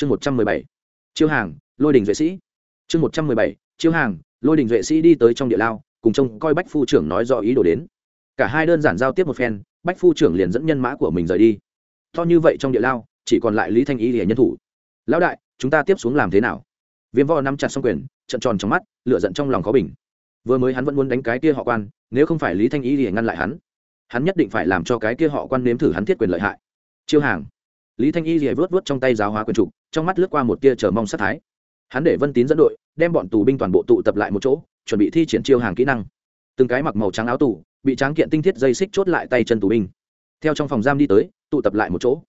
chương một trăm mười bảy, chiêu hàng, lôi đình duệ sĩ. Chương một trăm mười bảy, chiêu hàng, lôi đình duệ sĩ đi tới trong địa lao, cùng trông coi bách phu trưởng nói rõ ý đồ đến. Cả hai đơn giản giao tiếp một phen, bách phu trưởng liền dẫn nhân mã của mình rời đi. To như vậy trong địa lao, chỉ còn lại lý thanh ý để nhân thủ. Lão đại, chúng ta tiếp xuống làm thế nào? Viêm vo nắm chặt xong quyền, trận tròn trong mắt lựa giận trong lòng khó bình. Vừa mới hắn vẫn muốn đánh cái kia họ quan, nếu không phải lý thanh ý để ngăn lại hắn. Hắn nhất định phải làm cho cái kia họ quan nếm thử hắn thiết quyền lợi hại. Chiêu hàng. Lý thanh y rỉa vớt vớt trong tay giáo hóa quyền trục trong mắt lướt qua một tia chờ mong sát thái. Hắn để vân tín dẫn đội, đem bọn tù binh toàn bộ tụ tập lại một chỗ, chuẩn bị thi triển chiêu hàng kỹ năng. Từng cái mặc màu trắng áo tù, bị tráng kiện tinh thiết dây xích chốt lại tay chân tù binh. Theo trong phòng giam đi tới, tụ tập lại một chỗ.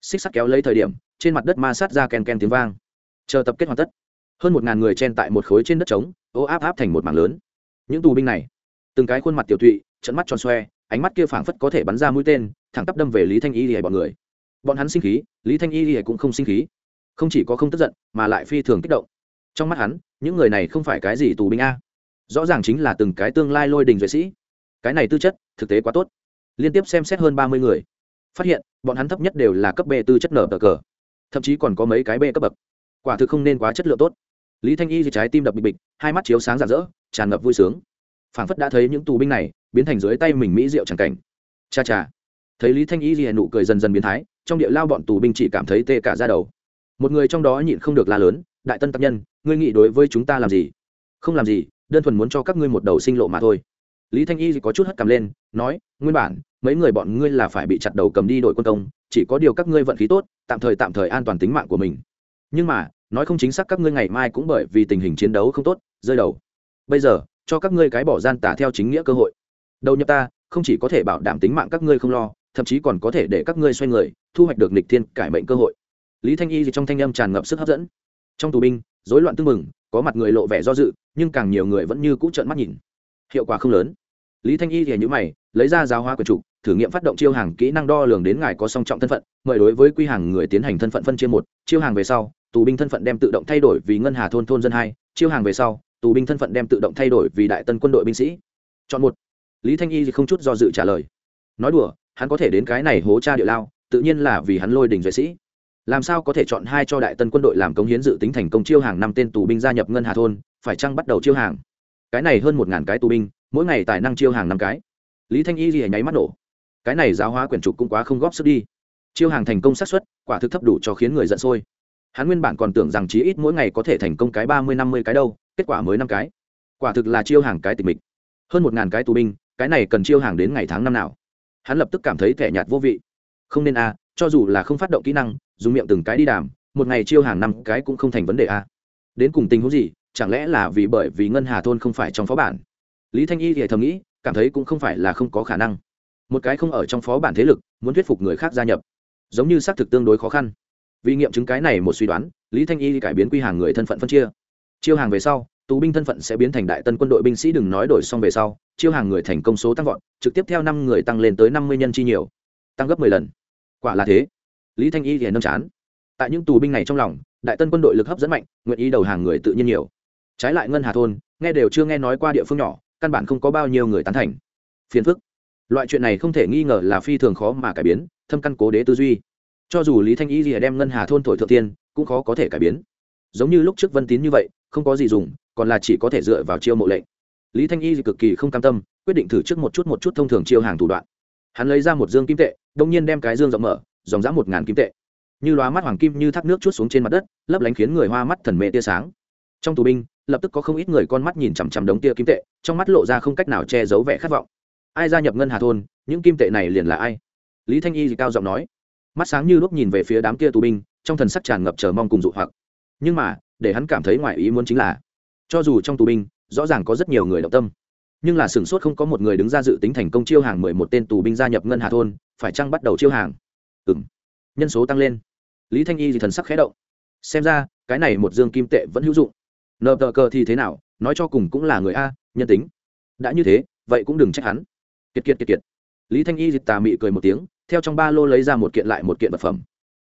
Xích sắt kéo lấy thời điểm, trên mặt đất ma sát ra ken ken tiếng vang. Chờ tập kết hoàn tất, hơn một ngàn người chen tại một khối trên đất trống, ô áp áp thành một mảng lớn. Những tù binh này, từng cái khuôn mặt tiểu thụy trận mắt tròn xoe, ánh mắt kia phảng phất có thể bắn ra mũi tên, thẳng tắp đâm về lý thanh y lìa bọn người. Bọn hắn sinh khí, lý thanh y lìa cũng không sinh khí không chỉ có không tức giận, mà lại phi thường kích động. Trong mắt hắn, những người này không phải cái gì tù binh a. Rõ ràng chính là từng cái tương lai lôi đình duệ sĩ. Cái này tư chất, thực tế quá tốt. Liên tiếp xem xét hơn ba mươi người. Phát hiện, bọn hắn thấp nhất đều là cấp b tư chất nở tờ cờ. Thậm chí còn có mấy cái b cấp bậc. Quả thực không nên quá chất lượng tốt. Lý thanh y thì trái tim đập bịch bịch, hai mắt chiếu sáng rạng rỡ, tràn ngập vui sướng. Phảng phất đã thấy những tù binh này, biến thành dưới tay mình mỹ rượu chẳng cảnh. Cha cha. Thấy lý thanh y gì nụ cười dần dần biến thái, trong địa lao bọn tù binh chỉ cảm thấy tê cả ra đầu một người trong đó nhịn không được la lớn, đại tân tác nhân, ngươi nghĩ đối với chúng ta làm gì? Không làm gì, đơn thuần muốn cho các ngươi một đầu sinh lộ mà thôi. Lý thanh y có chút hất cầm lên, nói, nguyên bản, mấy người bọn ngươi là phải bị chặt đầu cầm đi đội quân công, chỉ có điều các ngươi vận khí tốt, tạm thời tạm thời an toàn tính mạng của mình. Nhưng mà, nói không chính xác các ngươi ngày mai cũng bởi vì tình hình chiến đấu không tốt, rơi đầu. Bây giờ, cho các ngươi cái bỏ gian tả theo chính nghĩa cơ hội. Đầu nhập ta, không chỉ có thể bảo đảm tính mạng các ngươi không lo, thậm chí còn có thể để các ngươi xoay người, thu hoạch được nịch thiên cải mệnh cơ hội lý thanh y trong thanh âm tràn ngập sức hấp dẫn. Trong tù binh, rối loạn tưng mừng có mặt người lộ vẻ do dự, nhưng càng nhiều người vẫn như cũ trợn mắt nhìn. Hiệu quả không lớn. Lý thanh y thì nhữ mày, lấy ra giáo hóa quyền trục, thử nghiệm phát động chiêu hàng kỹ năng đo lường đến ngài có song trọng thân phận, mời đối với quy hàng người tiến hành thân phận phân chia một, chiêu hàng về sau, tù binh thân phận đem tự động thay đổi vì ngân hà thôn thôn dân hai, chiêu hàng về sau, tù binh thân phận đem tự động thay đổi vì đại tân quân đội binh sĩ. Chọn một. Lý thanh y thì không chút do dự trả lời. Nói đùa, hắn có thể đến cái này hố cha địa lao, tự nhiên là vì hắn lôi đình duệ sĩ làm sao có thể chọn hai cho đại tân quân đội làm công hiến dự tính thành công chiêu hàng năm tên tù binh gia nhập ngân hà thôn, phải chăng bắt đầu chiêu hàng? Cái này hơn một ngàn cái tù binh, mỗi ngày tài năng chiêu hàng năm cái. Lý thanh y lìa nháy mắt nổ. Cái này giáo hóa quyển trục cũng quá không góp sức đi. Chiêu hàng thành công xác suất, quả thực thấp đủ cho khiến người giận sôi. Hắn nguyên bản còn tưởng rằng chí ít mỗi ngày có thể thành công cái ba mươi, năm mươi cái đâu, kết quả mới năm cái. Quả thực là chiêu hàng cái tịch mịch. Hơn một ngàn cái tù binh, cái này cần chiêu hàng đến ngày tháng năm nào? Hắn lập tức cảm thấy thẻ nhạt vô vị. Không nên a cho dù là không phát động kỹ năng, dùng miệng từng cái đi đàm, một ngày chiêu hàng năm cái cũng không thành vấn đề a. Đến cùng tình huống gì, chẳng lẽ là vì bởi vì ngân hà thôn không phải trong phó bản? Lý thanh y thì thầm nghĩ, cảm thấy cũng không phải là không có khả năng. Một cái không ở trong phó bản thế lực, muốn thuyết phục người khác gia nhập, giống như xác thực tương đối khó khăn. Vì nghiệm chứng cái này một suy đoán, lý thanh y cải biến quy hàng người thân phận phân chia. Chiêu hàng về sau, tù binh thân phận sẽ biến thành đại tân quân đội binh sĩ đừng nói đổi xong về sau, chiêu hàng người thành công số tăng vọt, trực tiếp theo năm người tăng lên tới năm mươi nhân chi nhiều, tăng gấp mười lần quả là thế. Lý thanh y thì nâng chán. Tại những tù binh này trong lòng, đại tân quân đội lực hấp dẫn mạnh, nguyện ý đầu hàng người tự nhiên nhiều. Trái lại ngân hà thôn, nghe đều chưa nghe nói qua địa phương nhỏ, căn bản không có bao nhiêu người tán thành. Phiền phức. Loại chuyện này không thể nghi ngờ là phi thường khó mà cải biến, thâm căn cố đế tư duy. Cho dù lý thanh y rìa đem ngân hà thôn thổi thượng tiên, cũng khó có thể cải biến. Giống như lúc trước vân tín như vậy, không có gì dùng, còn là chỉ có thể dựa vào chiêu mộ lệnh. Lý thanh y cực kỳ không cam tâm, quyết định thử trước một chút một chút thông thường chiêu hàng thủ đoạn hắn lấy ra một dương kim tệ, đông nhiên đem cái dương rộng mở, dòng dã một ngàn kim tệ. Như loá mắt hoàng kim như thác nước chút xuống trên mặt đất, lấp lánh khiến người hoa mắt thần mê tia sáng. Trong tù binh, lập tức có không ít người con mắt nhìn chằm chằm đống tia kim tệ, trong mắt lộ ra không cách nào che giấu vẻ khát vọng. Ai gia nhập ngân hà thôn, những kim tệ này liền là ai? Lý thanh y thì cao giọng nói. Mắt sáng như lúc nhìn về phía đám kia tù binh, trong thần sắc tràn ngập chờ mong cùng dụ hoặc. Nhưng mà, để hắn cảm thấy ngoài ý muốn chính là, cho dù trong tù binh, rõ ràng có rất nhiều người động tâm nhưng là sửng sốt không có một người đứng ra dự tính thành công chiêu hàng mười một tên tù binh gia nhập ngân hà thôn, phải chăng bắt đầu chiêu hàng? Ừ m nhân số tăng lên. Lý thanh y thì thần sắc khẽ động. Xem ra, cái này một dương kim tệ vẫn hữu dụng. Nợ tờ cờ thì thế nào? Nói cho cùng cũng là người a, nhân tính. Đã như thế, vậy cũng đừng trách hắn. Kiệt kiệt kiệt kiệt. Lý thanh y dịch tà mị cười một tiếng, theo trong ba lô lấy ra một kiện lại một kiện vật phẩm.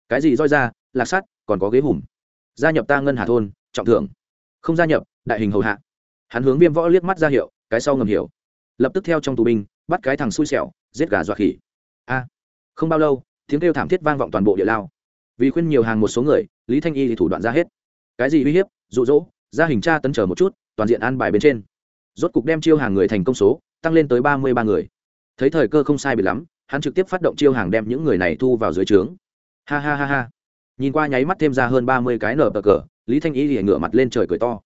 Cái gì roi ra? Lạc sắt, còn có ghế hùm. Gia nhập ta ngân hà thôn, trọng thưởng. Không gia nhập, đại hình hầu hạ. Hắn hướng viêm võ liếc mắt ra hiệu cái sau ngầm hiểu. Lập tức theo trong tù binh, bắt cái thằng xui xẻo, giết gà dọa khỉ. A. Không bao lâu, tiếng kêu thảm thiết vang vọng toàn bộ địa lao. Vì khuyên nhiều hàng một số người, lý thanh y thì thủ đoạn ra hết. Cái gì uy hiếp rụ rỗ ra hình tra tấn trở một chút, toàn diện an bài bên trên. Rốt cục đem chiêu hàng người thành công số, tăng lên tới ba mươi ba người. Thấy thời cơ không sai bị lắm, hắn trực tiếp phát động chiêu hàng đem những người này thu vào dưới trướng. Ha ha ha ha. Nhìn qua nháy mắt thêm ra hơn ba mươi cái nở bờ cờ, lý thanh y thì ngửa mặt lên trời cười to.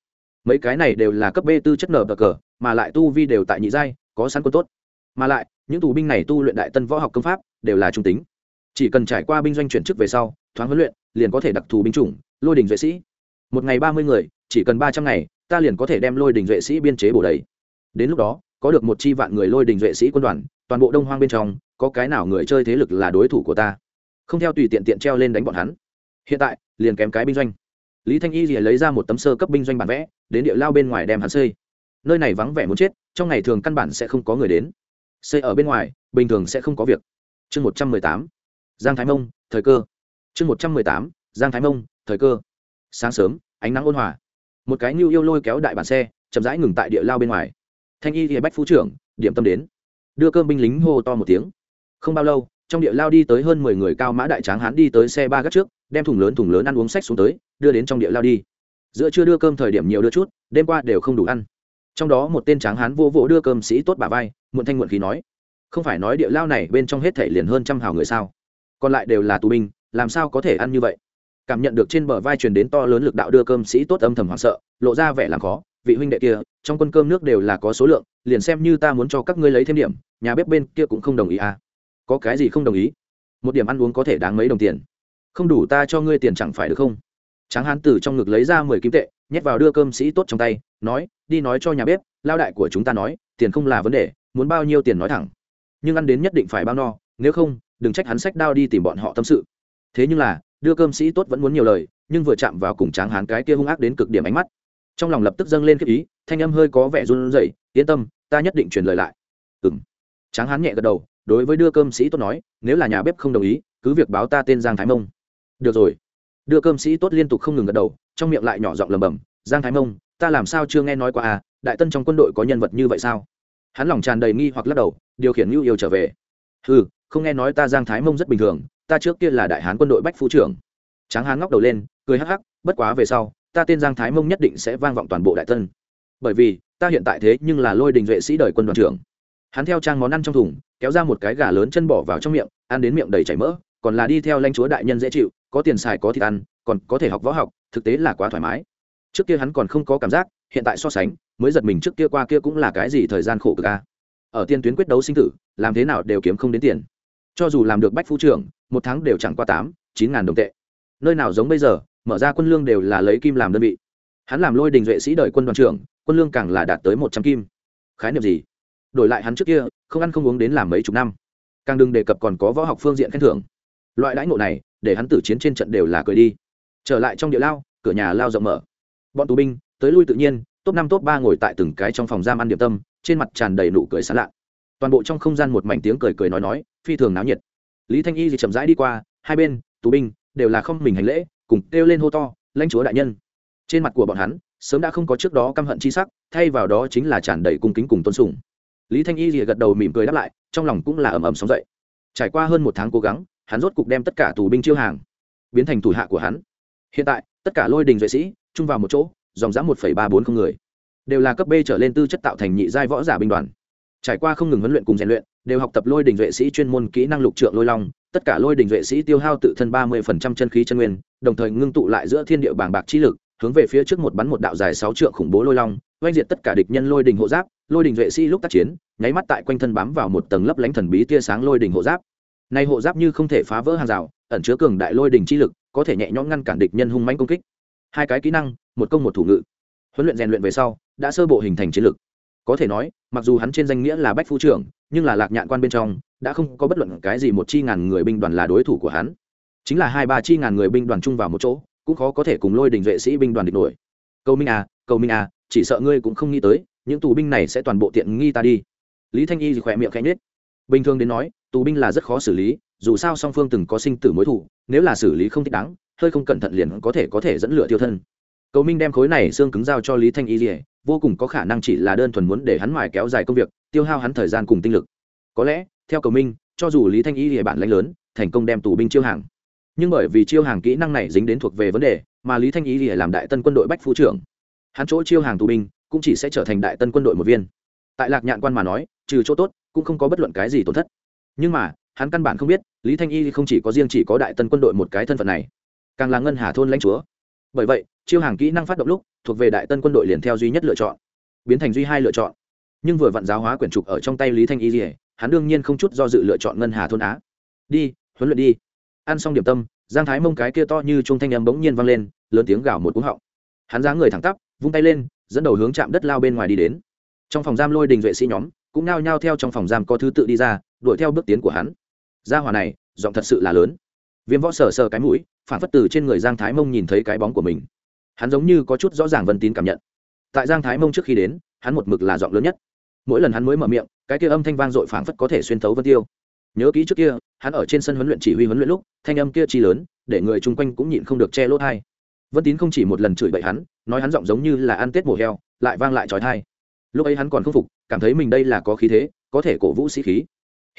Mấy cái này đều là cấp b tư chất nở bờ cờ mà lại tu vi đều tại nhị giai, có sẵn quân tốt. Mà lại, những tù binh này tu luyện đại tân võ học công pháp đều là trung tính. Chỉ cần trải qua binh doanh chuyển chức về sau, thoáng huấn luyện, liền có thể đặc thù binh chủng, lôi đình duệ sĩ. Một ngày ba mươi người, chỉ cần ba trăm ngày, ta liền có thể đem lôi đình duệ sĩ biên chế bổ đầy. Đến lúc đó, có được một chi vạn người lôi đình duệ sĩ quân đoàn, toàn bộ đông hoang bên trong, có cái nào người chơi thế lực là đối thủ của ta? Không theo tùy tiện tiện treo lên đánh bọn hắn. Hiện tại, liền kém cái binh doanh. Lý thanh y thì lấy ra một tấm sơ cấp binh doanh bản vẽ, đến địa lao bên ngoài đem hắn xây nơi này vắng vẻ muốn chết, trong ngày thường căn bản sẽ không có người đến. Xây ở bên ngoài, bình thường sẽ không có việc. Chương một trăm mười tám, giang thái mông, thời cơ. Chương một trăm mười tám, giang thái mông, thời cơ. Sáng sớm, ánh nắng ôn hòa. Một cái nhu yêu lôi kéo đại bản xe, chậm rãi ngừng tại địa lao bên ngoài. Thanh y thì bách phú trưởng, điểm tâm đến. Đưa cơm binh lính hô to một tiếng. Không bao lâu, trong địa lao đi tới hơn mười người cao mã đại tráng hán đi tới xe ba gác trước, đem thùng lớn thùng lớn ăn uống sách xuống tới, đưa đến trong địa lao đi. Giữa chưa đưa cơm thời điểm nhiều đưa chút, đêm qua đều không đủ ăn trong đó một tên tráng hán vô vỗ đưa cơm sĩ tốt bà vai, muộn thanh muộn khí nói, không phải nói địa lao này bên trong hết thể liền hơn trăm hào người sao? Còn lại đều là tù binh, làm sao có thể ăn như vậy? Cảm nhận được trên bờ vai truyền đến to lớn lực đạo đưa cơm sĩ tốt âm thầm hoảng sợ, lộ ra vẻ làm khó, vị huynh đệ kia, trong quân cơm nước đều là có số lượng, liền xem như ta muốn cho các ngươi lấy thêm điểm, nhà bếp bên kia cũng không đồng ý à? Có cái gì không đồng ý? Một điểm ăn uống có thể đáng mấy đồng tiền. Không đủ ta cho ngươi tiền chẳng phải được không? Tráng hán từ trong ngực lấy ra mười kim tệ nhét vào đưa cơm sĩ tốt trong tay, nói, đi nói cho nhà bếp, lao đại của chúng ta nói, tiền không là vấn đề, muốn bao nhiêu tiền nói thẳng. Nhưng ăn đến nhất định phải bao no, nếu không, đừng trách hắn sách đao đi tìm bọn họ tâm sự. Thế nhưng là, đưa cơm sĩ tốt vẫn muốn nhiều lời, nhưng vừa chạm vào cùng tráng hán cái kia hung ác đến cực điểm ánh mắt. Trong lòng lập tức dâng lên khiếp ý, thanh âm hơi có vẻ run rẩy, yên tâm, ta nhất định truyền lời lại. Ừng tráng hán nhẹ gật đầu, đối với đưa cơm sĩ tốt nói, nếu là nhà bếp không đồng ý, cứ việc báo ta tên giang thái mông. Được rồi đưa cơm sĩ tốt liên tục không ngừng gật đầu, trong miệng lại nhỏ giọng lầm bầm, giang thái mông, ta làm sao chưa nghe nói qua à đại tân trong quân đội có nhân vật như vậy sao? Hắn lòng tràn đầy nghi hoặc lắc đầu, điều khiển ngưu yêu trở về. Ừ không nghe nói ta giang thái mông rất bình thường, ta trước kia là đại hán quân đội bách phu trưởng. Tráng hán ngóc đầu lên, cười hắc hắc, bất quá về sau, ta tên giang thái mông nhất định sẽ vang vọng toàn bộ đại tân. Bởi vì, ta hiện tại thế nhưng là lôi đình vệ sĩ đời quân đoàn trưởng. Hắn theo trang món ăn trong thùng, kéo ra một cái gà lớn chân bỏ vào trong miệng, ăn đến miệng đầy chảy mỡ, còn là đi theo lãnh chúa đại nhân dễ chịu có tiền xài có thịt ăn, còn có thể học võ học, thực tế là quá thoải mái. Trước kia hắn còn không có cảm giác, hiện tại so sánh, mới giật mình trước kia qua kia cũng là cái gì thời gian khổ cực a. Ở tiên tuyến quyết đấu sinh tử, làm thế nào đều kiếm không đến tiền. Cho dù làm được bách phu trưởng, một tháng đều chẳng qua tám, chín ngàn đồng tệ. Nơi nào giống bây giờ, mở ra quân lương đều là lấy kim làm đơn vị. Hắn làm lôi đình duệ sĩ đời quân đoàn trưởng, quân lương càng là đạt tới một trăm kim. Khái niệm gì? Đổi lại hắn trước kia, không ăn không uống đến làm mấy chục năm. Càng đừng đề cập còn có võ học phương diện khen thưởng loại đãi ngộ này, để hắn tử chiến trên trận đều là cười đi. Trở lại trong địa lao, cửa nhà lao rộng mở. Bọn tù binh, tới lui tự nhiên, top năm, top ba ngồi tại từng cái trong phòng giam ăn điểm tâm, trên mặt tràn đầy nụ cười sán lạ. Toàn bộ trong không gian một mảnh tiếng cười cười nói nói, phi thường náo nhiệt. Lý thanh y thì chậm rãi đi qua, hai bên, tù binh, đều là không mình hành lễ, cùng kêu lên hô to, lãnh chúa đại nhân. Trên mặt của bọn hắn, sớm đã không có trước đó căm hận chi sắc, thay vào đó chính là tràn đầy cung kính cùng tôn sùng. Lý thanh y thì gật đầu mỉm cười đáp lại, trong lòng cũng là ầm ầm sóng dậy. Trải qua hơn một tháng cố gắng hắn rốt cục đem tất cả tù binh chiêu hàng biến thành thủ hạ của hắn. Hiện tại, tất cả lôi đình duệ sĩ, chung vào một chỗ, dòng dã một ba bốn không người, đều là cấp b trở lên tư chất tạo thành nhị giai võ giả binh đoàn. Trải qua không ngừng huấn luyện cùng rèn luyện, đều học tập lôi đình vệ sĩ chuyên môn kỹ năng lục trượng lôi long, tất cả lôi đình vệ sĩ tiêu hao tự thân ba mươi phần trăm chân khí chân nguyên, đồng thời ngưng tụ lại giữa thiên địa bàng bạc chi lực, hướng về phía trước một bắn một đạo dài sáu trượng khủng bố lôi long, oanh diệt tất cả địch nhân lôi đình hộ giáp. Lôi đình vệ sĩ lúc tác chiến, nháy mắt tại quanh thân bám vào một tầng lấp lánh thần bí tia sáng lôi đình hộ giáp nay hộ giáp như không thể phá vỡ hàng rào, ẩn chứa cường đại lôi đình chi lực, có thể nhẹ nhõm ngăn cản địch nhân hung mãnh công kích. Hai cái kỹ năng, một công một thủ ngự. Huấn luyện rèn luyện về sau, đã sơ bộ hình thành chiến lực. Có thể nói, mặc dù hắn trên danh nghĩa là bách phu trưởng, nhưng là lạc nhạn quan bên trong, đã không có bất luận cái gì một chi ngàn người binh đoàn là đối thủ của hắn. Chính là hai ba chi ngàn người binh đoàn chung vào một chỗ, cũng khó có thể cùng lôi đình vệ sĩ binh đoàn địch nổi. Cầu minh à cầu minh à chỉ sợ ngươi cũng không nghĩ tới, những tù binh này sẽ toàn bộ tiện nghi ta đi. Lý thanh y thì khỏe miệng khẽ nhết bình thường đến nói tù binh là rất khó xử lý, dù sao song phương từng có sinh tử mối thủ nếu là xử lý không thích đáng, hơi không cẩn thận liền có thể có thể dẫn lửa tiêu thân. Cầu minh đem khối này xương cứng giao cho lý thanh y dỉa vô cùng có khả năng chỉ là đơn thuần muốn để hắn mài kéo dài công việc, tiêu hao hắn thời gian cùng tinh lực. Có lẽ, theo cầu minh, cho dù lý thanh y dỉa bản lãnh lớn, thành công đem tù binh chiêu hàng. Nhưng bởi vì chiêu hàng kỹ năng này dính đến thuộc về vấn đề, mà lý thanh y dỉa làm đại tân quân đội bách phu trưởng. Hắn chỗ chiêu hàng tù binh cũng chỉ sẽ trở thành đại tân quân đội một viên. Tại lạc nhạn quan mà nói, trừ chỗ tốt, cũng không có bất luận cái gì tổn thất nhưng mà, hắn căn bản không biết, lý thanh y không chỉ có riêng chỉ có đại tân quân đội một cái thân phận này, càng là ngân hà thôn lãnh chúa. Bởi vậy, chiêu hàng kỹ năng phát động lúc, thuộc về đại tân quân đội liền theo duy nhất lựa chọn, biến thành duy hai lựa chọn. Nhưng vừa vặn giáo hóa quyển trục ở trong tay lý thanh y dỉa hắn đương nhiên không chút do dự lựa chọn ngân hà thôn á. Đi, huấn luyện đi. Ăn xong điểm tâm, giang thái mông cái kia to như trung thanh âm bỗng nhiên vang lên, lớn tiếng gào một cú họng. Hắn giá người thẳng tắp, vung tay lên, dẫn đầu hướng chạm đất lao bên ngoài đi đến. Trong phòng giam lôi đình vệ sĩ nhóm, cũng nao nhao theo trong phòng giam có thứ tự đi ra đuổi theo bước tiến của hắn. Gia hòa này, giọng thật sự là lớn. Viêm võ sờ sờ cái mũi, phản phất từ trên người giang thái mông nhìn thấy cái bóng của mình. Hắn giống như có chút rõ ràng vân tín cảm nhận. Tại giang thái mông trước khi đến, hắn một mực là giọng lớn nhất. Mỗi lần hắn mới mở miệng, cái kia âm thanh vang dội phảng phất có thể xuyên thấu vân tiêu. Nhớ kỹ trước kia, hắn ở trên sân huấn luyện chỉ huy huấn luyện lúc, thanh âm kia chi lớn, để người chung quanh cũng nhịn không được che lỗ thai vân tín không chỉ một lần chửi bậy hắn, nói hắn giọng giống như là ăn tết mổ heo, lại vang lại trói thai. Lúc ấy hắn còn không phục, cảm thấy mình đây là có khí thế, có thể cổ vũ sĩ khí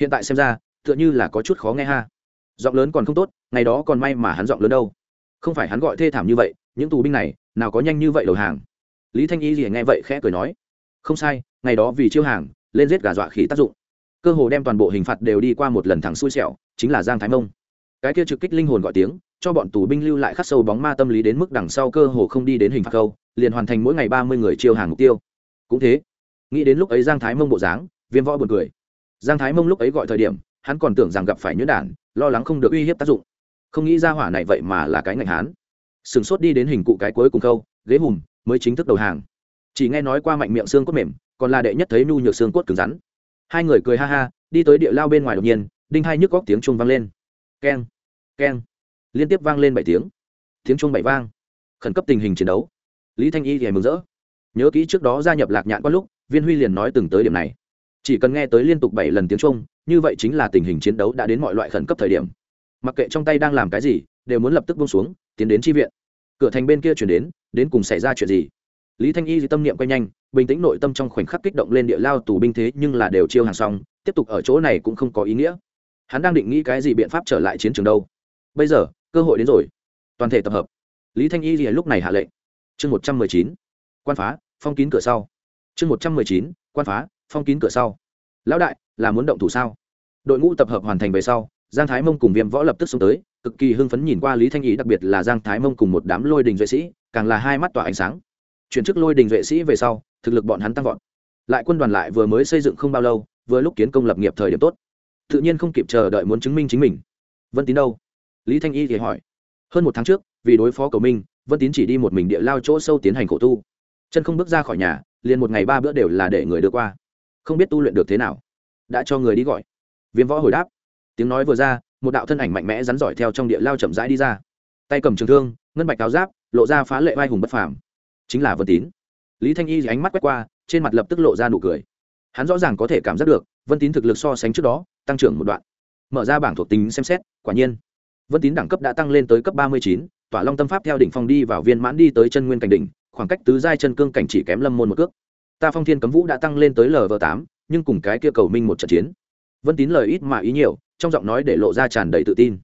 hiện tại xem ra, tựa như là có chút khó nghe ha. Giọng lớn còn không tốt, ngày đó còn may mà hắn giọng lớn đâu. Không phải hắn gọi thê thảm như vậy, những tù binh này, nào có nhanh như vậy đầu hàng. Lý thanh y gì nghe vậy khẽ cười nói, không sai, ngày đó vì chiêu hàng, lên giết gà dọa khí tác dụng. Cơ hồ đem toàn bộ hình phạt đều đi qua một lần thẳng xui xẻo, chính là giang thái mông. Cái kia trực kích linh hồn gọi tiếng, cho bọn tù binh lưu lại khắc sâu bóng ma tâm lý đến mức đằng sau cơ hồ không đi đến hình phạt câu, liền hoàn thành mỗi ngày ba mươi người chiêu hàng mục tiêu. Cũng thế, nghĩ đến lúc ấy giang thái mông bộ dáng, viêm võ buồn cười giang thái mông lúc ấy gọi thời điểm, hắn còn tưởng rằng gặp phải nhuyễn đản, lo lắng không được uy hiếp tác dụng. Không nghĩ ra hỏa này vậy mà là cái ngành hán. Sửng sốt đi đến hình cụ cái cuối cùng câu ghế hùm, mới chính thức đầu hàng. Chỉ nghe nói qua mạnh miệng xương cốt mềm, còn là đệ nhất thấy nhu nhược xương cốt cứng rắn. Hai người cười ha ha, đi tới địa lao bên ngoài đột nhiên, đinh hai nhức góc tiếng chuông vang lên. Keng keng. Liên tiếp vang lên bảy tiếng. Tiếng chuông bảy vang. Khẩn cấp tình hình chiến đấu. Lý thanh y thì mừng rỡ. Nhớ kỹ trước đó gia nhập lạc nhạn qua lúc, viên huy liền nói từng tới điểm này chỉ cần nghe tới liên tục bảy lần tiếng chuông như vậy chính là tình hình chiến đấu đã đến mọi loại khẩn cấp thời điểm. Mặc kệ trong tay đang làm cái gì, đều muốn lập tức bông xuống, tiến đến tri viện. Cửa thành bên kia chuyển đến đến cùng xảy ra chuyện gì? Lý thanh y tâm niệm quay nhanh, bình tĩnh nội tâm trong khoảnh khắc kích động lên địa lao tù binh thế nhưng là đều chiêu hàng xong, tiếp tục ở chỗ này cũng không có ý nghĩa. Hắn đang định nghĩ cái gì biện pháp trở lại chiến trường đâu? Bây giờ, cơ hội đến rồi. Toàn thể tập hợp. Lý thanh y lúc này hạ lệnh. Chương một trăm mười chín. Quan phá, phong kín cửa sau. Chương một trăm mười chín, quan phá phong kín cửa sau. Lão đại, là muốn động thủ sao? Đội ngũ tập hợp hoàn thành về sau, giang thái mông cùng viêm võ lập tức xông tới, cực kỳ hưng phấn nhìn qua lý thanh ý, đặc biệt là giang thái mông cùng một đám lôi đình duệ sĩ, càng là hai mắt tỏa ánh sáng. Chuyển chức lôi đình duệ sĩ về sau, thực lực bọn hắn tăng vọt. Lại quân đoàn lại vừa mới xây dựng không bao lâu, vừa lúc kiến công lập nghiệp thời điểm tốt. Tự nhiên không kịp chờ đợi muốn chứng minh chính mình. Vân tín đâu? Lý thanh y thì hỏi. Hơn một tháng trước, vì đối phó cầu minh, vân tín chỉ đi một mình địa lao chỗ sâu tiến hành khổ tu. Chân không bước ra khỏi nhà, liền một ngày ba bữa đều là để người đưa qua không biết tu luyện được thế nào. Đã cho người đi gọi. Viêm võ hồi đáp. Tiếng nói vừa ra, một đạo thân ảnh mạnh mẽ rắn giỏi theo trong địa lao chậm rãi đi ra. Tay cầm trường thương, ngân bạch áo giáp, lộ ra phá lệ vai hùng bất phàm. Chính là vân tín. Lý thanh y ánh mắt quét qua, trên mặt lập tức lộ ra nụ cười. Hắn rõ ràng có thể cảm giác được, vân tín thực lực so sánh trước đó, tăng trưởng một đoạn. Mở ra bảng thuộc tính xem xét, quả nhiên. Vân tín đẳng cấp đã tăng lên tới cấp ba mươi chín, tỏa long tâm pháp theo đỉnh phong đi vào viên mãn đi tới chân nguyên cảnh đỉnh, khoảng cách tứ giai chân cương cảnh chỉ kém lâm môn một cước ta phong thiên cấm vũ đã tăng lên tới lv tám, nhưng cùng cái kia cầu minh một trận chiến. Vân tín lời ít mà ý nhiều, trong giọng nói để lộ ra tràn đầy tự tin.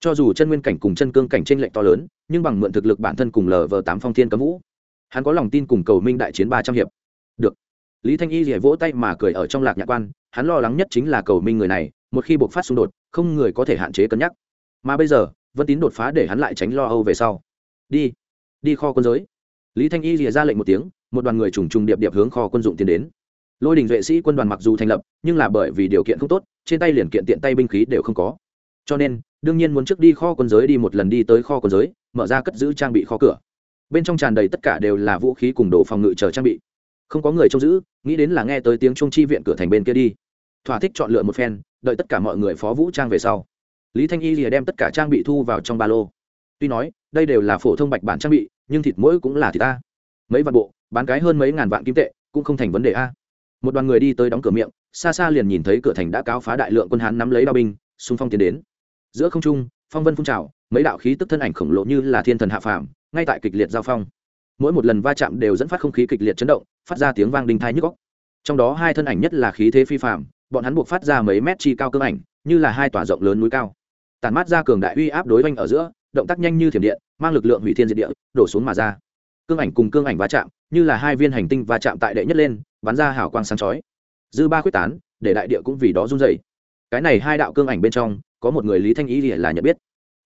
Cho dù chân nguyên cảnh cùng chân cương cảnh t r ê n lệch to lớn, nhưng bằng mượn thực lực bản thân cùng lv tám phong thiên cấm vũ, hắn có lòng tin cùng cầu minh đại chiến ba trăm hiệp. Được. Lý thanh y rỉa vỗ tay mà cười ở trong lạc nhạc quan, hắn lo lắng nhất chính là cầu minh người này, một khi buộc phát xung đột, không người có thể hạn chế cân nhắc. Mà bây giờ, vân tín đột phá để hắn lại tránh lo âu về sau. Đi. Đi kho quân giới. Lý thanh y rỉa ra lệnh một tiếng một đoàn người trùng trùng điệp điệp hướng kho quân dụng tiến đến. Lôi đình vệ sĩ quân đoàn mặc dù thành lập, nhưng là bởi vì điều kiện không tốt, trên tay liền kiện tiện tay binh khí đều không có. Cho nên, đương nhiên muốn trước đi kho quân giới đi một lần đi tới kho quân giới, mở ra cất giữ trang bị kho cửa. Bên trong tràn đầy tất cả đều là vũ khí cùng đồ phòng ngự chờ trang bị. Không có người trông giữ, nghĩ đến là nghe tới tiếng trung chi viện cửa thành bên kia đi. Thỏa thích chọn lựa một phen, đợi tất cả mọi người phó vũ trang về sau. Lý thanh y lìa đem tất cả trang bị thu vào trong ba lô. Tuy nói, đây đều là phổ thông bạch bản trang bị, nhưng thịt mỗi cũng là thịt ta. Mấy vạn bộ bán cái hơn mấy ngàn vạn kim tệ, cũng không thành vấn đề a. Một đoàn người đi tới đóng cửa miệng, xa xa liền nhìn thấy cửa thành đã cáo phá đại lượng quân hán nắm lấy đao binh, xung phong tiến đến. Giữa không trung, phong vân phun trào, mấy đạo khí tức thân ảnh khổng lồ như là thiên thần hạ phàm, ngay tại kịch liệt giao phong. Mỗi một lần va chạm đều dẫn phát không khí kịch liệt chấn động, phát ra tiếng vang đinh thai nhức góc trong đó hai thân ảnh nhất là khí thế phi phàm, bọn hắn buộc phát ra mấy mét chi cao cương ảnh, như là hai tòa rộng lớn núi cao. Tàn mát ra cường đại uy áp đối oanh ở giữa, động tác nhanh như thiểm điện, mang lực lượng hủy thiên diệt địa, đổ xuống mà ra. Cương ảnh cùng cương ảnh va chạm như là hai viên hành tinh va chạm tại đệ nhất lên, bắn ra hào quang sáng chói. Dư ba quyết tán, để đại địa cũng vì đó run dày cái này hai đạo cương ảnh bên trong, có một người lý thanh ý là nhận biết.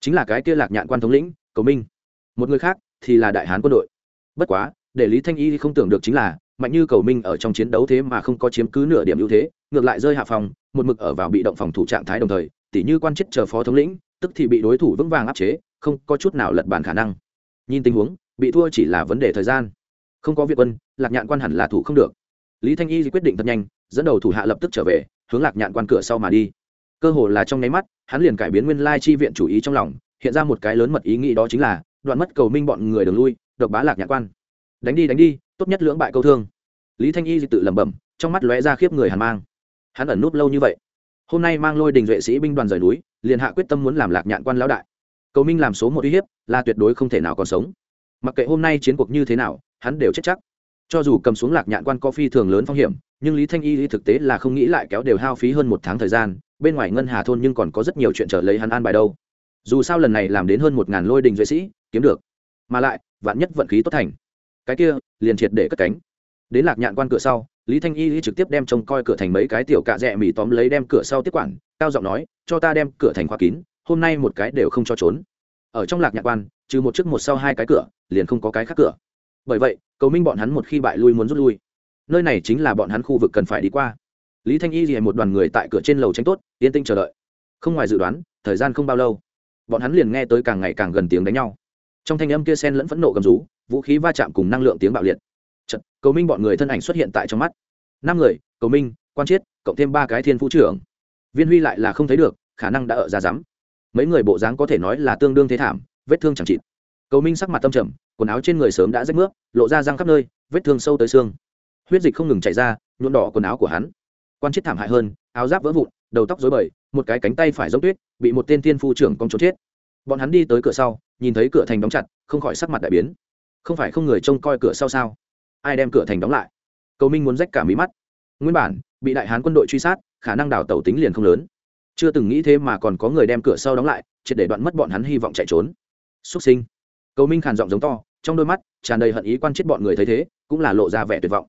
Chính là cái kia lạc nhạn quan thống lĩnh, cầu minh. Một người khác thì là đại hán quân đội. Bất quá, để lý thanh y không tưởng được chính là, mạnh như cầu minh ở trong chiến đấu thế mà không có chiếm cứ nửa điểm ưu thế, ngược lại rơi hạ phòng, một mực ở vào bị động phòng thủ trạng thái đồng thời, tỉ như quan chức chờ phó thống lĩnh, tức thì bị đối thủ vững vàng áp chế, không có chút nào lật bàn khả năng. Nhìn tình huống, bị thua chỉ là vấn đề thời gian không có việc quân, lạc nhạn quan hẳn là thủ không được. Lý thanh y quyết định thật nhanh, dẫn đầu thủ hạ lập tức trở về, hướng lạc nhạn quan cửa sau mà đi. Cơ hồ là trong nháy mắt, hắn liền cải biến nguyên lai chi viện chủ ý trong lòng, hiện ra một cái lớn mật ý nghĩ đó chính là, đoạn mất cầu minh bọn người đường lui, độc bá lạc nhạn quan. Đánh đi đánh đi, tốt nhất lưỡng bại câu thương. Lý thanh y tự lẩm bẩm, trong mắt lóe ra khiếp người hàn mang. Hắn ẩn núp lâu như vậy. Hôm nay mang lôi đình duệ sĩ binh đoàn rời núi, liền hạ quyết tâm muốn làm lạc nhạn quan lão đại. Cầu minh làm số một uy hiếp, là tuyệt đối không thể nào còn sống. Mặc kệ hôm nay chiến cuộc như thế nào hắn đều chết chắc. Cho dù cầm xuống lạc nhạn quan có phi thường lớn phong hiểm, nhưng lý thanh y thực tế là không nghĩ lại kéo đều hao phí hơn một tháng thời gian, bên ngoài ngân hà thôn nhưng còn có rất nhiều chuyện trở lấy hắn an bài đâu. Dù sao lần này làm đến hơn một ngàn lôi đình duệ sĩ, kiếm được. Mà lại, vạn nhất vận khí tốt thành. Cái kia, liền triệt để cất cánh. Đến lạc nhạn quan cửa sau, lý thanh y trực tiếp đem trông coi cửa thành mấy cái tiểu cạ rẽ mỉ tóm lấy đem cửa sau tiếp quản, cao giọng nói, cho ta đem cửa thành khóa kín, hôm nay một cái đều không cho trốn. Ở trong lạc nhạn quan, trừ một trước một sau hai cái cửa, liền không có cái khác cửa bởi vậy cầu minh bọn hắn một khi bại lui muốn rút lui. Nơi này chính là bọn hắn khu vực cần phải đi qua. Lý thanh y thì một đoàn người tại cửa trên lầu tranh tốt yên tinh chờ đợi. Không ngoài dự đoán thời gian không bao lâu bọn hắn liền nghe tới càng ngày càng gần tiếng đánh nhau. Trong thanh âm kia sen lẫn phẫn nộ gầm rú vũ khí va chạm cùng năng lượng tiếng bạo liệt. Chật, cầu minh bọn người thân ảnh xuất hiện tại trong mắt. Năm người cầu minh quan chiết cộng thêm ba cái thiên phú trưởng. Viên huy lại là không thấy được khả năng đã ở ra rắm. Mấy người bộ dáng có thể nói là tương đương thế thảm vết thương chẳng chịt cầu minh sắc mặt tâm trầm, quần áo trên người sớm đã rách nước lộ ra răng khắp nơi, vết thương sâu tới xương. Huyết dịch không ngừng chảy ra, nhuộm đỏ quần áo của hắn. Quan chết thảm hại hơn, áo giáp vỡ vụn, đầu tóc rối bời, một cái cánh tay phải giống tuyết, bị một tên thiên phu trưởng công trốn chết. Bọn hắn đi tới cửa sau, nhìn thấy cửa thành đóng chặt, không khỏi sắc mặt đại biến. Không phải không người trông coi cửa sau sao? Ai đem cửa thành đóng lại? Cầu minh muốn rách cả mí mắt. Nguyên bản, bị đại hán quân đội truy sát, khả năng đào tẩu tính liền không lớn. Chưa từng nghĩ thế mà còn có người đem cửa sau đóng lại, triệt để đoạn mất bọn hắn hy vọng chạy trốn. Xuất sinh cầu minh khàn giọng giống to, trong đôi mắt tràn đầy hận ý quan chết bọn người thấy thế, cũng là lộ ra vẻ tuyệt vọng.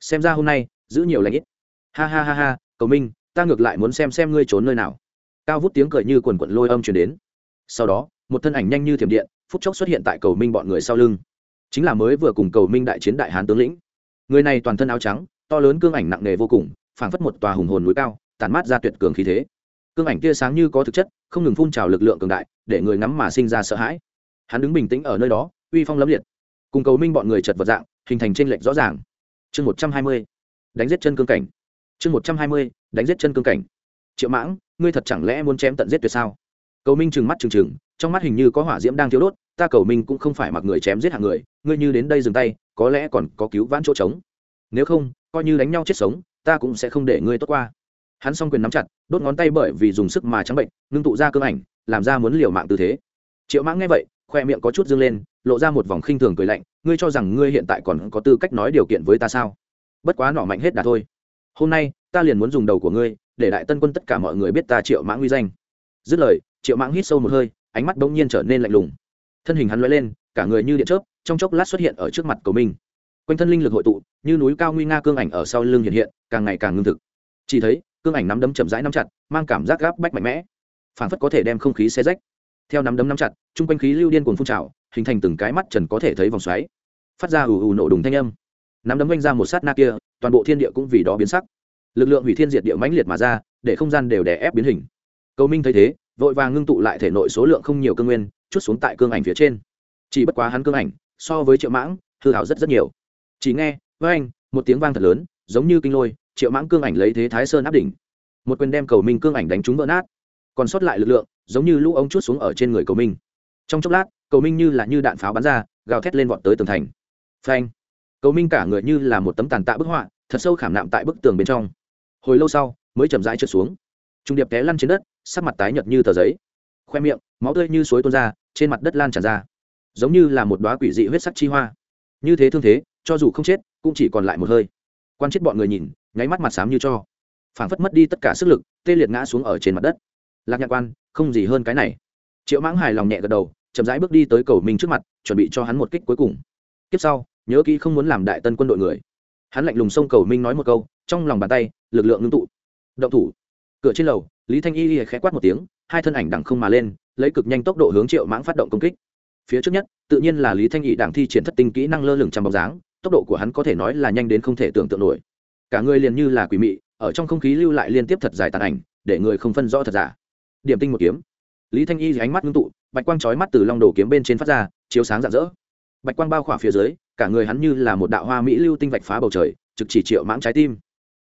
Xem ra hôm nay, giữ nhiều lãnh ít. Ha ha ha ha, cầu minh, ta ngược lại muốn xem xem ngươi trốn nơi nào. Cao vút tiếng cười như quần quận lôi âm chuyển đến. Sau đó, một thân ảnh nhanh như thiểm điện, phút chốc xuất hiện tại cầu minh bọn người sau lưng. Chính là mới vừa cùng cầu minh đại chiến đại hán tướng lĩnh. Người này toàn thân áo trắng, to lớn cương ảnh nặng nề vô cùng, phảng phất một tòa hùng hồn núi cao tàn mát ra tuyệt cường khí thế. Cương ảnh tia sáng như có thực chất, không ngừng phun trào lực lượng cường đại, để người ngắm mà sinh ra sợ hãi hắn đứng bình tĩnh ở nơi đó, uy phong lấm liệt. Cùng cầu minh bọn người chật vật dạng, hình thành tranh lệch rõ ràng. Chương một trăm hai mươi, đánh giết chân cương cảnh. Chương một trăm hai mươi, đánh giết chân cương cảnh. Triệu mãng, ngươi thật chẳng lẽ muốn chém tận giết tuyệt sao? Cầu minh trừng mắt trừng trừng, trong mắt hình như có hỏa diễm đang thiếu đốt, ta cầu minh cũng không phải mặc người chém giết hạng người, ngươi như đến đây dừng tay, có lẽ còn có cứu vãn chỗ trống. Nếu không, coi như đánh nhau chết sống, ta cũng sẽ không để ngươi tốt qua. Hắn s o n g quyền nắm chặt, đốt ngón tay bởi vì dùng sức mà trắng bệnh, ngưng tụ ra cương ảnh, làm ra muốn liều mạng tư thế. Triệu mãng nghe vậy khoe miệng có chút dâng lên, lộ ra một vòng khinh thường cười lạnh, ngươi cho rằng ngươi hiện tại còn có tư cách nói điều kiện với ta sao? Bất quá nọ mạnh hết đà thôi. Hôm nay, ta liền muốn dùng đầu của ngươi, để đại tân quân tất cả mọi người biết ta triệu mãng uy danh. Dứt lời, triệu mãng hít sâu một hơi, ánh mắt bỗng nhiên trở nên lạnh lùng. Thân hình hắn l lên, cả người như điện chớp, trong chốc lát xuất hiện ở trước mặt cầu minh quanh thân linh lực hội tụ, như núi cao nguy nga cương ảnh ở sau lưng hiện hiện, càng ngày càng ngưng thực. Chỉ thấy, cương ảnh nắm đấm chậm rãi nắm chặt, mang cảm giác gáp bách mạnh mẽ. Phảng phất có thể đem không khí xe rách theo nắm đấm nắm chặt, chung quanh khí lưu điên cuồng phun trào, hình thành từng cái mắt trần có thể thấy vòng xoáy. Phát ra ù ù nổ đùng thanh âm. Nắm đấm vanh ra một sát na kia, toàn bộ thiên địa cũng vì đó biến sắc. Lực lượng hủy thiên diệt địa mãnh liệt mà ra, để không gian đều đè ép biến hình. Cầu minh thấy thế, vội vàng ngưng tụ lại thể nội số lượng không nhiều cương nguyên, chút xuống tại cương ảnh phía trên. Chỉ bất quá hắn cương ảnh, so với triệu mãng, hư hảo rất rất nhiều. Chỉ nghe với anh một tiếng vang thật lớn, giống như kinh lôi, triệu mãng cương ảnh lấy thế thái sơn áp đỉnh. Một quyền đem cầu minh cương ảnh đánh trúng vỡ nát. Còn sót lại lực lượng giống như lũ ống chút xuống ở trên người cầu minh. Trong chốc lát, cầu minh như là như đạn pháo bắn ra, gào thét lên vọt tới tường thành. Phanh! Cầu minh cả người như là một tấm tàn tạ bức họa, thật sâu khảm nạm tại bức tường bên trong. Hồi lâu sau, mới chậm rãi trượt xuống. Trung điệp té lăn trên đất, sắc mặt tái nhợt như tờ giấy. Khoe miệng, máu tươi như suối tuôn ra, trên mặt đất lan tràn ra. Giống như là một đoá quỷ dị huyết sắc chi hoa. Như thế thương thế, cho dù không chết, cũng chỉ còn lại một hơi. Quan chết bọn người nhìn, nháy mắt mặt xám như cho. Phảng phất mất đi tất cả sức lực, tê liệt ngã xuống ở trên mặt đất. Lạc nhạc quan không gì hơn cái này. Triệu mãng hài lòng nhẹ gật đầu, chậm rãi bước đi tới cầu minh trước mặt, chuẩn bị cho hắn một kích cuối cùng. Tiếp sau, nhớ kỹ không muốn làm đại tân quân đội người. Hắn lạnh lùng xông cầu minh nói một câu, trong lòng bàn tay, lực lượng ngưng tụ. Động thủ. Cửa trên lầu, lý thanh y khẽ quát một tiếng, hai thân ảnh đằng không mà lên, lấy cực nhanh tốc độ hướng triệu mãng phát động công kích. Phía trước nhất, tự nhiên là lý thanh y đảng thi triển thất tinh kỹ năng lơ lửng trăm bóng dáng, tốc độ của hắn có thể nói là nhanh đến không thể tưởng tượng nổi. Cả người liền như là quỷ mị, ở trong không khí lưu lại liên tiếp thật dài tàn ảnh, để người không phân rõ thật giả điểm tinh một kiếm. Lý thanh y ánh mắt ngưng tụ, bạch quang chói mắt từ long đồ kiếm bên trên phát ra, chiếu sáng rạng rỡ. Bạch quang bao khỏa phía dưới, cả người hắn như là một đạo hoa mỹ lưu tinh vạch phá bầu trời, trực chỉ triệu mãng trái tim.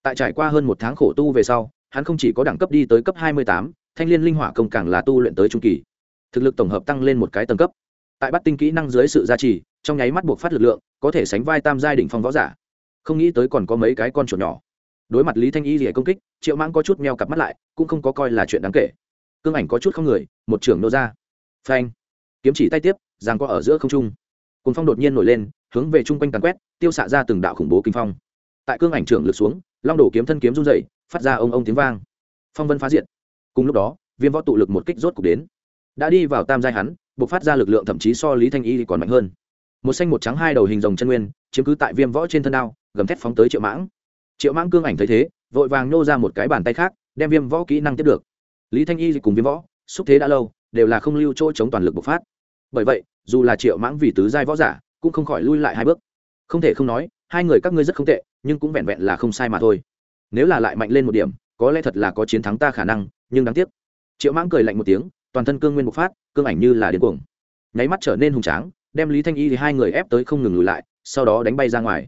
Tại trải qua hơn một tháng khổ tu về sau, hắn không chỉ có đẳng cấp đi tới cấp hai mươi tám, thanh liên linh hỏa công càng là tu luyện tới trung kỳ. Thực lực tổng hợp tăng lên một cái tầng cấp. Tại bắt tinh kỹ năng dưới sự gia trì, trong nháy mắt buộc phát lực lượng, có thể sánh vai tam giai đỉnh phong võ giả. Không nghĩ tới còn có mấy cái con chuột nhỏ. Đối mặt lý thanh y rỉa công kích, triệu mãng có chút meo cặp mắt lại, cũng không có coi là chuyện đáng kể cương ảnh có chút không người, một trưởng nô ra. Phanh. Kiếm chỉ tay tiếp giang có ở giữa không trung. Cồn phong đột nhiên nổi lên, hướng về chung quanh tàn quét, tiêu xạ ra từng đạo khủng bố kinh phong. Tại cương ảnh trưởng lực xuống, long đổ kiếm thân kiếm run dậy phát ra ông ông tiếng vang. Phong vân phá diện cùng lúc đó, viêm võ tụ lực một kích rốt cục đến. Đã đi vào tam giai hắn buộc phát ra lực lượng thậm chí so lý thanh y còn mạnh hơn. Một xanh một trắng hai đầu hình rồng chân nguyên, chiếm cứ tại viêm võ trên thân đao, gầm thét phóng tới triệu mãng. Triệu mãng cương ảnh thấy thế, vội vàng nô ra một cái bàn tay khác, đem viêm võ kỹ năng tiếp được lý thanh y cùng viêm võ, xúc thế đã lâu, đều là không lưu chỗ chống toàn lực bộc phát. Bởi vậy, dù là triệu mãng vì tứ giai võ giả, cũng không khỏi lui lại hai bước. Không thể không nói, hai người các ngươi rất không tệ, nhưng cũng vẹn vẹn là không sai mà thôi. Nếu là lại mạnh lên một điểm, có lẽ thật là có chiến thắng ta khả năng, nhưng đáng tiếc. Triệu mãng cười lạnh một tiếng, toàn thân cương nguyên bộc phát, cương ảnh như là điên cuồng. Nháy mắt trở nên hùng tráng, đem lý thanh y thì hai người ép tới không ngừng lùi lại, sau đó đánh bay ra ngoài.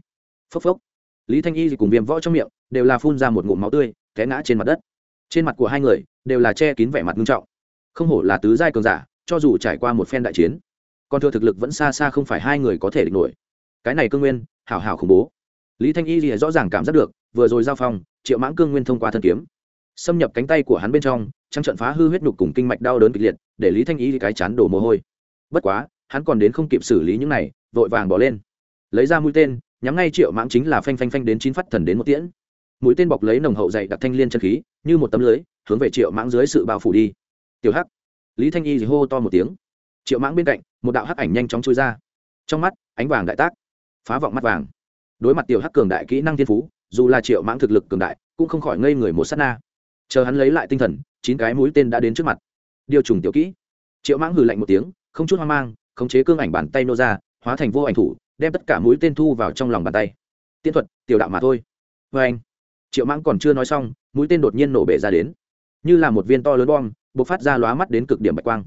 Phốc phốc. Lý thanh y thì cùng viêm võ trong miệng, đều là phun ra một ngụm máu tươi, té ngã trên mặt đất trên mặt của hai người đều là che kín vẻ mặt nghiêm trọng. Không hổ là tứ giai cường giả, cho dù trải qua một phen đại chiến còn thừa thực lực vẫn xa xa không phải hai người có thể địch nổi. Cái này cương nguyên, hảo hảo khủng bố. Lý thanh y thì rõ ràng cảm giác được, vừa rồi giao phong, triệu mãng cương nguyên thông qua thân kiếm, xâm nhập cánh tay của hắn bên trong, trăng trận phá hư huyết nhục cùng kinh mạch đau đớn kịch liệt, để lý thanh y cái chán đổ mồ hôi. Bất quá, hắn còn đến không kịp xử lý những này, vội vàng bỏ lên. Lấy ra mũi tên, nhắm ngay triệu mãng chính là phanh phanh phanh đến chín phát thần đến một tiễn. Mũi tên bọc lấy nồng hậu dày đặc thanh liên chân khí như một tấm lưới, hướng về triệu mãng dưới sự bao phủ đi. Tiểu hắc. Lý thanh y hô to một tiếng. Triệu mãng bên cạnh, một đạo hắc ảnh nhanh chóng trôi ra. Trong mắt, ánh vàng đại tác, phá vọng mắt vàng. Đối mặt tiểu hắc cường đại kỹ năng thiên phú, dù là triệu mãng thực lực cường đại, cũng không khỏi ngây người một s á t na. Chờ hắn lấy lại tinh thần, chín cái mũi tên đã đến trước mặt. Điều trùng tiểu kỹ. Triệu mãng hừ lạnh một tiếng, không chút hoang mang, khống chế cương ảnh bàn tay nô ra, hóa thành vô ảnh thủ, đem tất cả mũi tên thu vào trong lòng bàn tay. Tiên thuật, tiểu đạo mà thôi. Vê anh triệu mãng còn chưa nói xong, mũi tên đột nhiên nổ bể ra đến. Như là một viên to lớn bom b ộ c phát ra lóa mắt đến cực điểm bạch quang.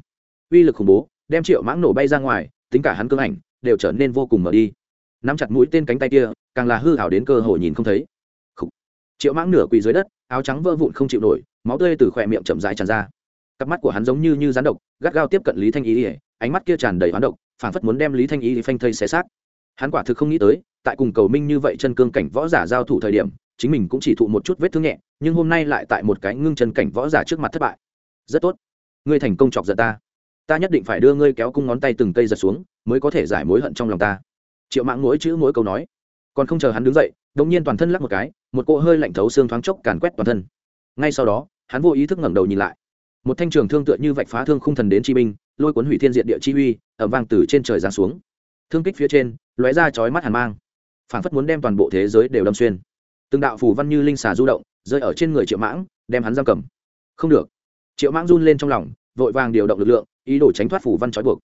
Uy lực khủng bố, đem triệu mãng nổ bay ra ngoài, tính cả hắn cương ảnh, đều trở nên vô cùng mở đi. Nắm chặt mũi tên cánh tay kia, càng là hư hảo đến cơ hồ nhìn không thấy. Triệu mãng nửa quỳ dưới đất, áo trắng vỡ vụn không chịu nổi, máu tươi từ khỏe miệng chậm rãi tràn ra. Cặp mắt của hắn giống như như rán độc, gắt gao tiếp cận lý thanh ý ỉa ánh mắt kia tràn đầy hoán độc phản phất muốn đem lý thanh ý phanh thây xé xác. Hắn quả thực không nghĩ tới, tại cùng cầu minh như vậy chân cương cảnh võ giả giao thủ thời điểm chính mình cũng chỉ thụ một chút vết thương nhẹ, nhưng hôm nay lại tại một cái ngưng chân cảnh võ giả trước mặt thất bại. Rất tốt. Ngươi thành công chọc giận ta. Ta nhất định phải đưa ngươi kéo cung ngón tay từng cây giật xuống, mới có thể giải mối hận trong lòng ta. Triệu mạng mỗi chữ mỗi câu nói, còn không chờ hắn đứng dậy, đột nhiên toàn thân lắc một cái, một cỗ hơi lạnh thấu xương thoáng chốc càn quét toàn thân. Ngay sau đó, hắn vô ý thức ngẩng đầu nhìn lại. Một thanh trường thương tựa như vạch phá thương khung thần đến chi binh, lôi cuốn hủy thiên diện địa chi uy ẩm vang từ trên trời giáng xuống. Thương kích phía trên, lóe ra chói mắt hàn mang. Phảng phất muốn đem toàn bộ thế giới đều đâm xuyên từng đạo phù văn như linh xà du động, rơi ở trên người triệu mãng, đem hắn giam cầm. Không được. Triệu mãng run lên trong lòng, vội vàng điều động lực lượng, ý đồ tránh thoát phù văn trói buộc.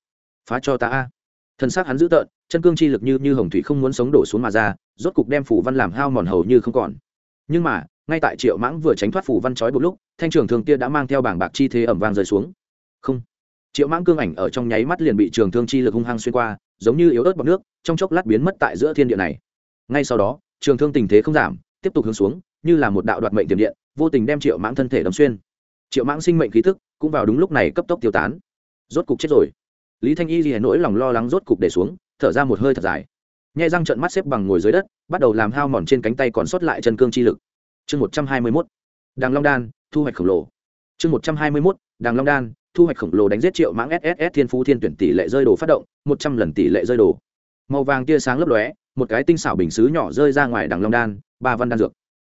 Phá cho ta a. Thân xác hắn dữ tợn, chân cương chi lực như như hồng thủy không muốn sống đổ xuống mà ra, rốt cục đem phù văn làm hao mòn hầu như không còn. Nhưng mà, ngay tại triệu mãng vừa tránh thoát phù văn trói buộc lúc, thanh trường thương kia đã mang theo bảng bạc chi thế ẩm vang rơi xuống. Không. Triệu mãng cương ảnh ở trong nháy mắt liền bị trường thương chi lực hung hăng xuyên qua, giống như yếu ớt bọc nước, trong chốc lát biến mất tại giữa thiên địa này. Ngay sau đó, trường thương tình thế không giảm tiếp tục hướng xuống, như là một đạo đoạt mệnh tiềm điện, vô tình đem triệu mãng thân thể đâm xuyên. Triệu mãng sinh mệnh khí thức cũng vào đúng lúc này cấp tốc tiêu tán. Rốt cục chết rồi. Lý thanh y vì nỗi lòng lo lắng rốt cục để xuống, thở ra một hơi thật dài. Nhai răng trận mắt xếp bằng ngồi dưới đất, bắt đầu làm hao mòn trên cánh tay còn sót lại chân cương chi lực. Chương một trăm hai mươi mốt. Đàng long đan, thu hoạch khổng lồ. Chương một trăm hai mươi mốt. Đàng long đan, thu hoạch khổng lồ đánh giết triệu mãng sss thiên phú thiên tuyển tỷ lệ rơi đồ phát động, một trăm lần tỷ lệ rơi đồ. Màu vàng tia sáng lấp lóe, một cái tinh xảo bình xứ nhỏ rơi ra ngoài đằng long đan ba văn đan dược.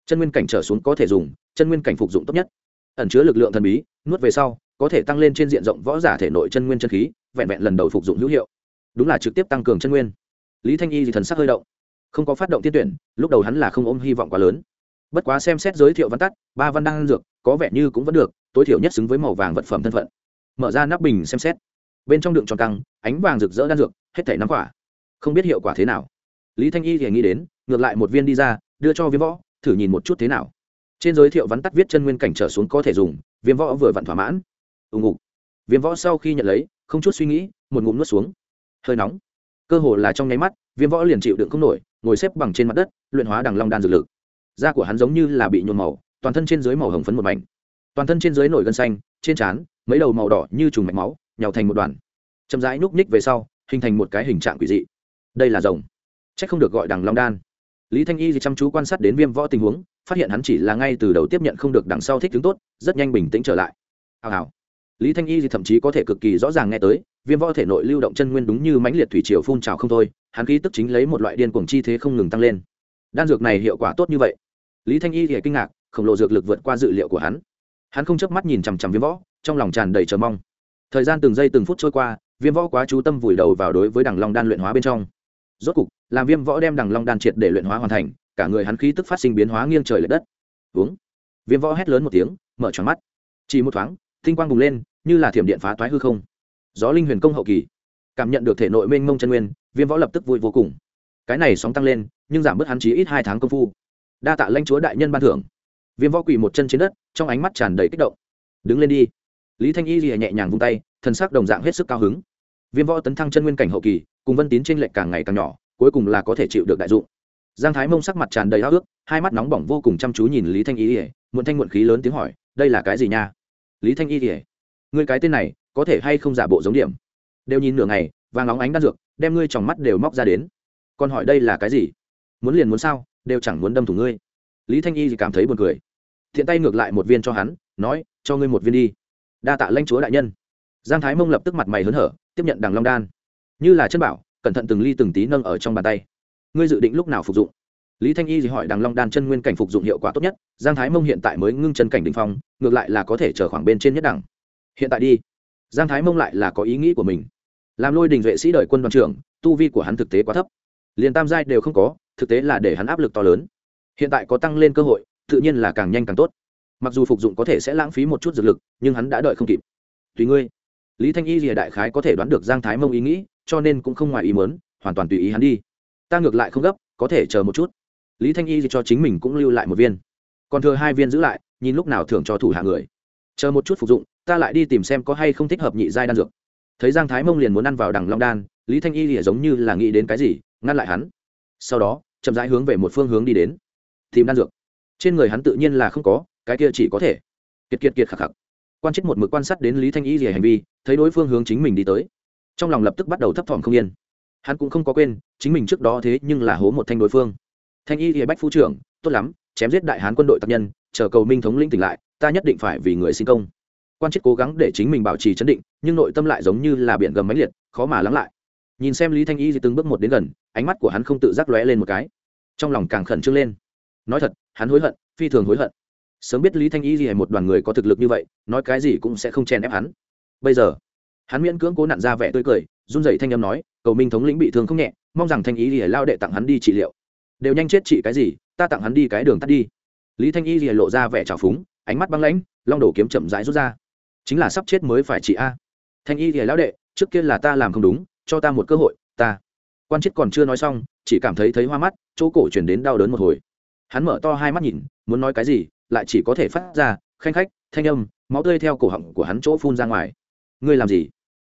Chân nguyên cảnh trở xuống có thể dùng, chân nguyên cảnh phục dụng tốt nhất. Ẩn chứa lực lượng thần bí, nuốt về sau, có thể tăng lên trên diện rộng võ giả thể nội chân nguyên chân khí, vẹn vẹn lần đầu phục dụng hữu hiệu. Đúng là trực tiếp tăng cường chân nguyên. Lý thanh y thì thần sắc hơi động. Không có phát động tiên tuyển, lúc đầu hắn là không ôm hy vọng quá lớn. Bất quá xem xét giới thiệu văn tắt, ba văn đan dược, có vẻ như cũng vẫn được, tối thiểu nhất xứng với màu vàng vật phẩm thân phận. Mở ra nắp bình xem xét. Bên trong đựng tròn căng, ánh vàng rực rỡ đan dược, hết thảy năm quả. Không biết hiệu quả thế nào. Lý thanh y thì nghĩ đến, ngược lại một viên đi ra đưa cho viêm võ, thử nhìn một chút thế nào. Trên giới thiệu vắn tắt viết chân nguyên cảnh trở xuống có thể dùng, viêm võ vừa vặn thỏa mãn. Ù ngục. Viêm võ sau khi nhận lấy, không chút suy nghĩ, một ngụm nuốt xuống. Hơi nóng. Cơ hồ là trong nháy mắt, viêm võ liền chịu đựng không nổi, ngồi xếp bằng trên mặt đất, luyện hóa đằng long đan dược lực. Da của hắn giống như là bị nhuộm màu, toàn thân trên dưới màu hồng phấn một mảnh. Toàn thân trên dưới nổi gân xanh, trên trán, mấy đầu màu đỏ như trùng mạch máu, nhào thành một đoàn. Chậm rãi núp ních về sau, hình thành một cái hình trạng quỷ dị. Đây là rồng. C h ắ c không được gọi đằng long đan lý thanh y thì chăm chú quan sát đến viêm võ tình huống, phát hiện hắn chỉ là ngay từ đầu tiếp nhận không được đằng sau thích tướng tốt, rất nhanh bình tĩnh trở lại. Hào hào. Lý thanh y thì thậm chí có thể cực kỳ rõ ràng nghe tới, viêm võ thể nội lưu động chân nguyên đúng như mãnh liệt thủy triều phun trào không thôi, hắn khí tức chính lấy một loại điên cuồng chi thế không ngừng tăng lên. Đan dược này hiệu quả tốt như vậy. Lý thanh y thì kinh ngạc, khổng lồ dược lực vượt qua dự liệu của hắn. Hắn không chớp mắt nhìn chằm chằm viêm võ, trong lòng tràn đầy chờ mong. Thời gian từng giây từng phút trôi qua, viêm võ quá chú tâm vùi đầu vào đối với đằng long đan luyện hóa bên trong. Rốt cục làm viêm võ đem đằng long đan triệt để luyện hóa hoàn thành, cả người hắn khí tức phát sinh biến hóa nghiêng trời l ệ đất. Uống. Viêm võ hét lớn một tiếng, mở tròn mắt. Chỉ một thoáng, tinh quang bùng lên, như là thiểm điện phá toái hư không. Gió linh huyền công hậu kỳ. Cảm nhận được thể nội mênh mông chân nguyên, viêm võ lập tức vui vô cùng. Cái này sóng tăng lên, nhưng giảm bớt hắn chí ít hai tháng công phu. Đa tạ lãnh chúa đại nhân ban thưởng. Viêm võ quỳ một chân trên đất, trong ánh mắt tràn đầy kích động. Đứng lên đi. Lý thanh y lìa nhẹ nhàng vung tay thân sắc đồng dạng hết sức cao hứng. Viêm võ tấn thăng chân nguyên cảnh hậu kỳ, cùng vân tín t r ê n lệch càng ngày càng nhỏ cuối cùng là có thể chịu được đại dụng. Giang thái mông sắc mặt tràn đầy háo ước hai mắt nóng bỏng vô cùng chăm chú nhìn lý thanh y ỉa muộn thanh muộn khí lớn tiếng hỏi, đây là cái gì nha? Lý thanh y ỉa người cái tên này, có thể hay không giả bộ giống điểm? Đều nhìn nửa ngày, vàng óng ánh đan dược, đem ngươi tròng mắt đều móc ra đến. Còn hỏi đây là cái gì? Muốn liền muốn sao, đều chẳng muốn đâm thủ ngươi. Lý thanh y thì cảm thấy buồn cười. Thiện tay ngược lại một viên cho hắn, nói, cho ngươi một viên đi. Đa tạ lanh chúa đại nhân. Giang thái mông lập tức mặt mày hớn hở, tiếp nhận đằng long đan. Như là chân bảo cẩn thận từng ly từng tí nâng ở trong bàn tay. Ngươi dự định lúc nào phục dụng? Lý thanh y thì hỏi đằng long đan chân nguyên cảnh phục dụng hiệu quả tốt nhất, giang thái mông hiện tại mới ngưng chân cảnh đình phong, ngược lại là có thể chờ khoảng bên trên nhất đẳng. Hiện tại đi. Giang thái mông lại là có ý nghĩ của mình. Làm lôi đình vệ sĩ đời quân đoàn trưởng, tu vi của hắn thực tế quá thấp. Liền tam giai đều không có, thực tế là để hắn áp lực to lớn. Hiện tại có tăng lên cơ hội, tự nhiên là càng nhanh càng tốt. Mặc dù phục dụng có thể sẽ lãng phí một chút dược lực, nhưng hắn đã đợi không kịp. Tùy ngươi. Lý thanh y rìa đại khái có thể đoán được giang thái mông ý nghĩ cho nên cũng không ngoài ý muốn, hoàn toàn tùy ý hắn đi. Ta ngược lại không gấp có thể chờ một chút. Lý thanh y cho chính mình cũng lưu lại một viên. Còn thừa hai viên giữ lại nhìn lúc nào thưởng cho thủ hạ người. Chờ một chút phục dụng ta lại đi tìm xem có hay không thích hợp nhị giai đan dược. Thấy giang thái mông liền muốn ăn vào đằng long đan lý thanh y thì giống như là nghĩ đến cái gì ngăn lại hắn. Sau đó chậm rãi hướng về một phương hướng đi đến. Tìm đan dược. Trên người hắn tự nhiên là không có cái kia chỉ có thể. Kiệt kiệt kiệt khạc khạc quan chức một mực quan sát đến lý thanh y gì hành vi thấy đối phương hướng chính mình đi tới trong lòng lập tức bắt đầu thấp thỏm không yên. Hắn cũng không có quên, chính mình trước đó thế nhưng là hố một thanh đối phương. Thanh y thì bách phu trưởng, tốt lắm, chém giết đại hán quân đội tác nhân, chờ cầu minh thống linh tỉnh lại, ta nhất định phải vì người sinh công. Quan chức cố gắng để chính mình bảo trì chấn định, nhưng nội tâm lại giống như là biển gầm máy liệt, khó mà lắng lại. Nhìn xem lý thanh y thì từng bước một đến gần, ánh mắt của hắn không tự giác lóe lên một cái. Trong lòng càng khẩn trương lên. Nói thật, hắn hối hận, phi thường hối hận. Sớm biết lý thanh y gì một đoàn người có thực lực như vậy, nói cái gì cũng sẽ không chen ép hắn. Bây giờ hắn miễn cưỡng cố nặn ra vẻ tươi cười, run rẩy thanh âm nói, cầu minh thống lĩnh bị thương không nhẹ, mong rằng thanh y Lìa lao đệ tặng hắn đi trị liệu. Đều nhanh chết trị cái gì, ta tặng hắn đi cái đường tắt đi. Lý thanh y Lìa lộ ra vẻ trào phúng, ánh mắt băng lãnh, long đổ kiếm chậm rãi rút ra. Chính là sắp chết mới phải trị a. Thanh y Lìa lao đệ, trước kia là ta làm không đúng, cho ta một cơ hội, ta. Quan chết còn chưa nói xong, chỉ cảm thấy thấy hoa mắt, chỗ cổ chuyển đến đau đớn một hồi. Hắn mở to hai mắt nhìn, muốn nói cái gì, lại chỉ có thể phát ra, khanh khách, thanh âm, máu tươi theo cổ họng của hắn chỗ phun ra ngoài ngươi làm gì?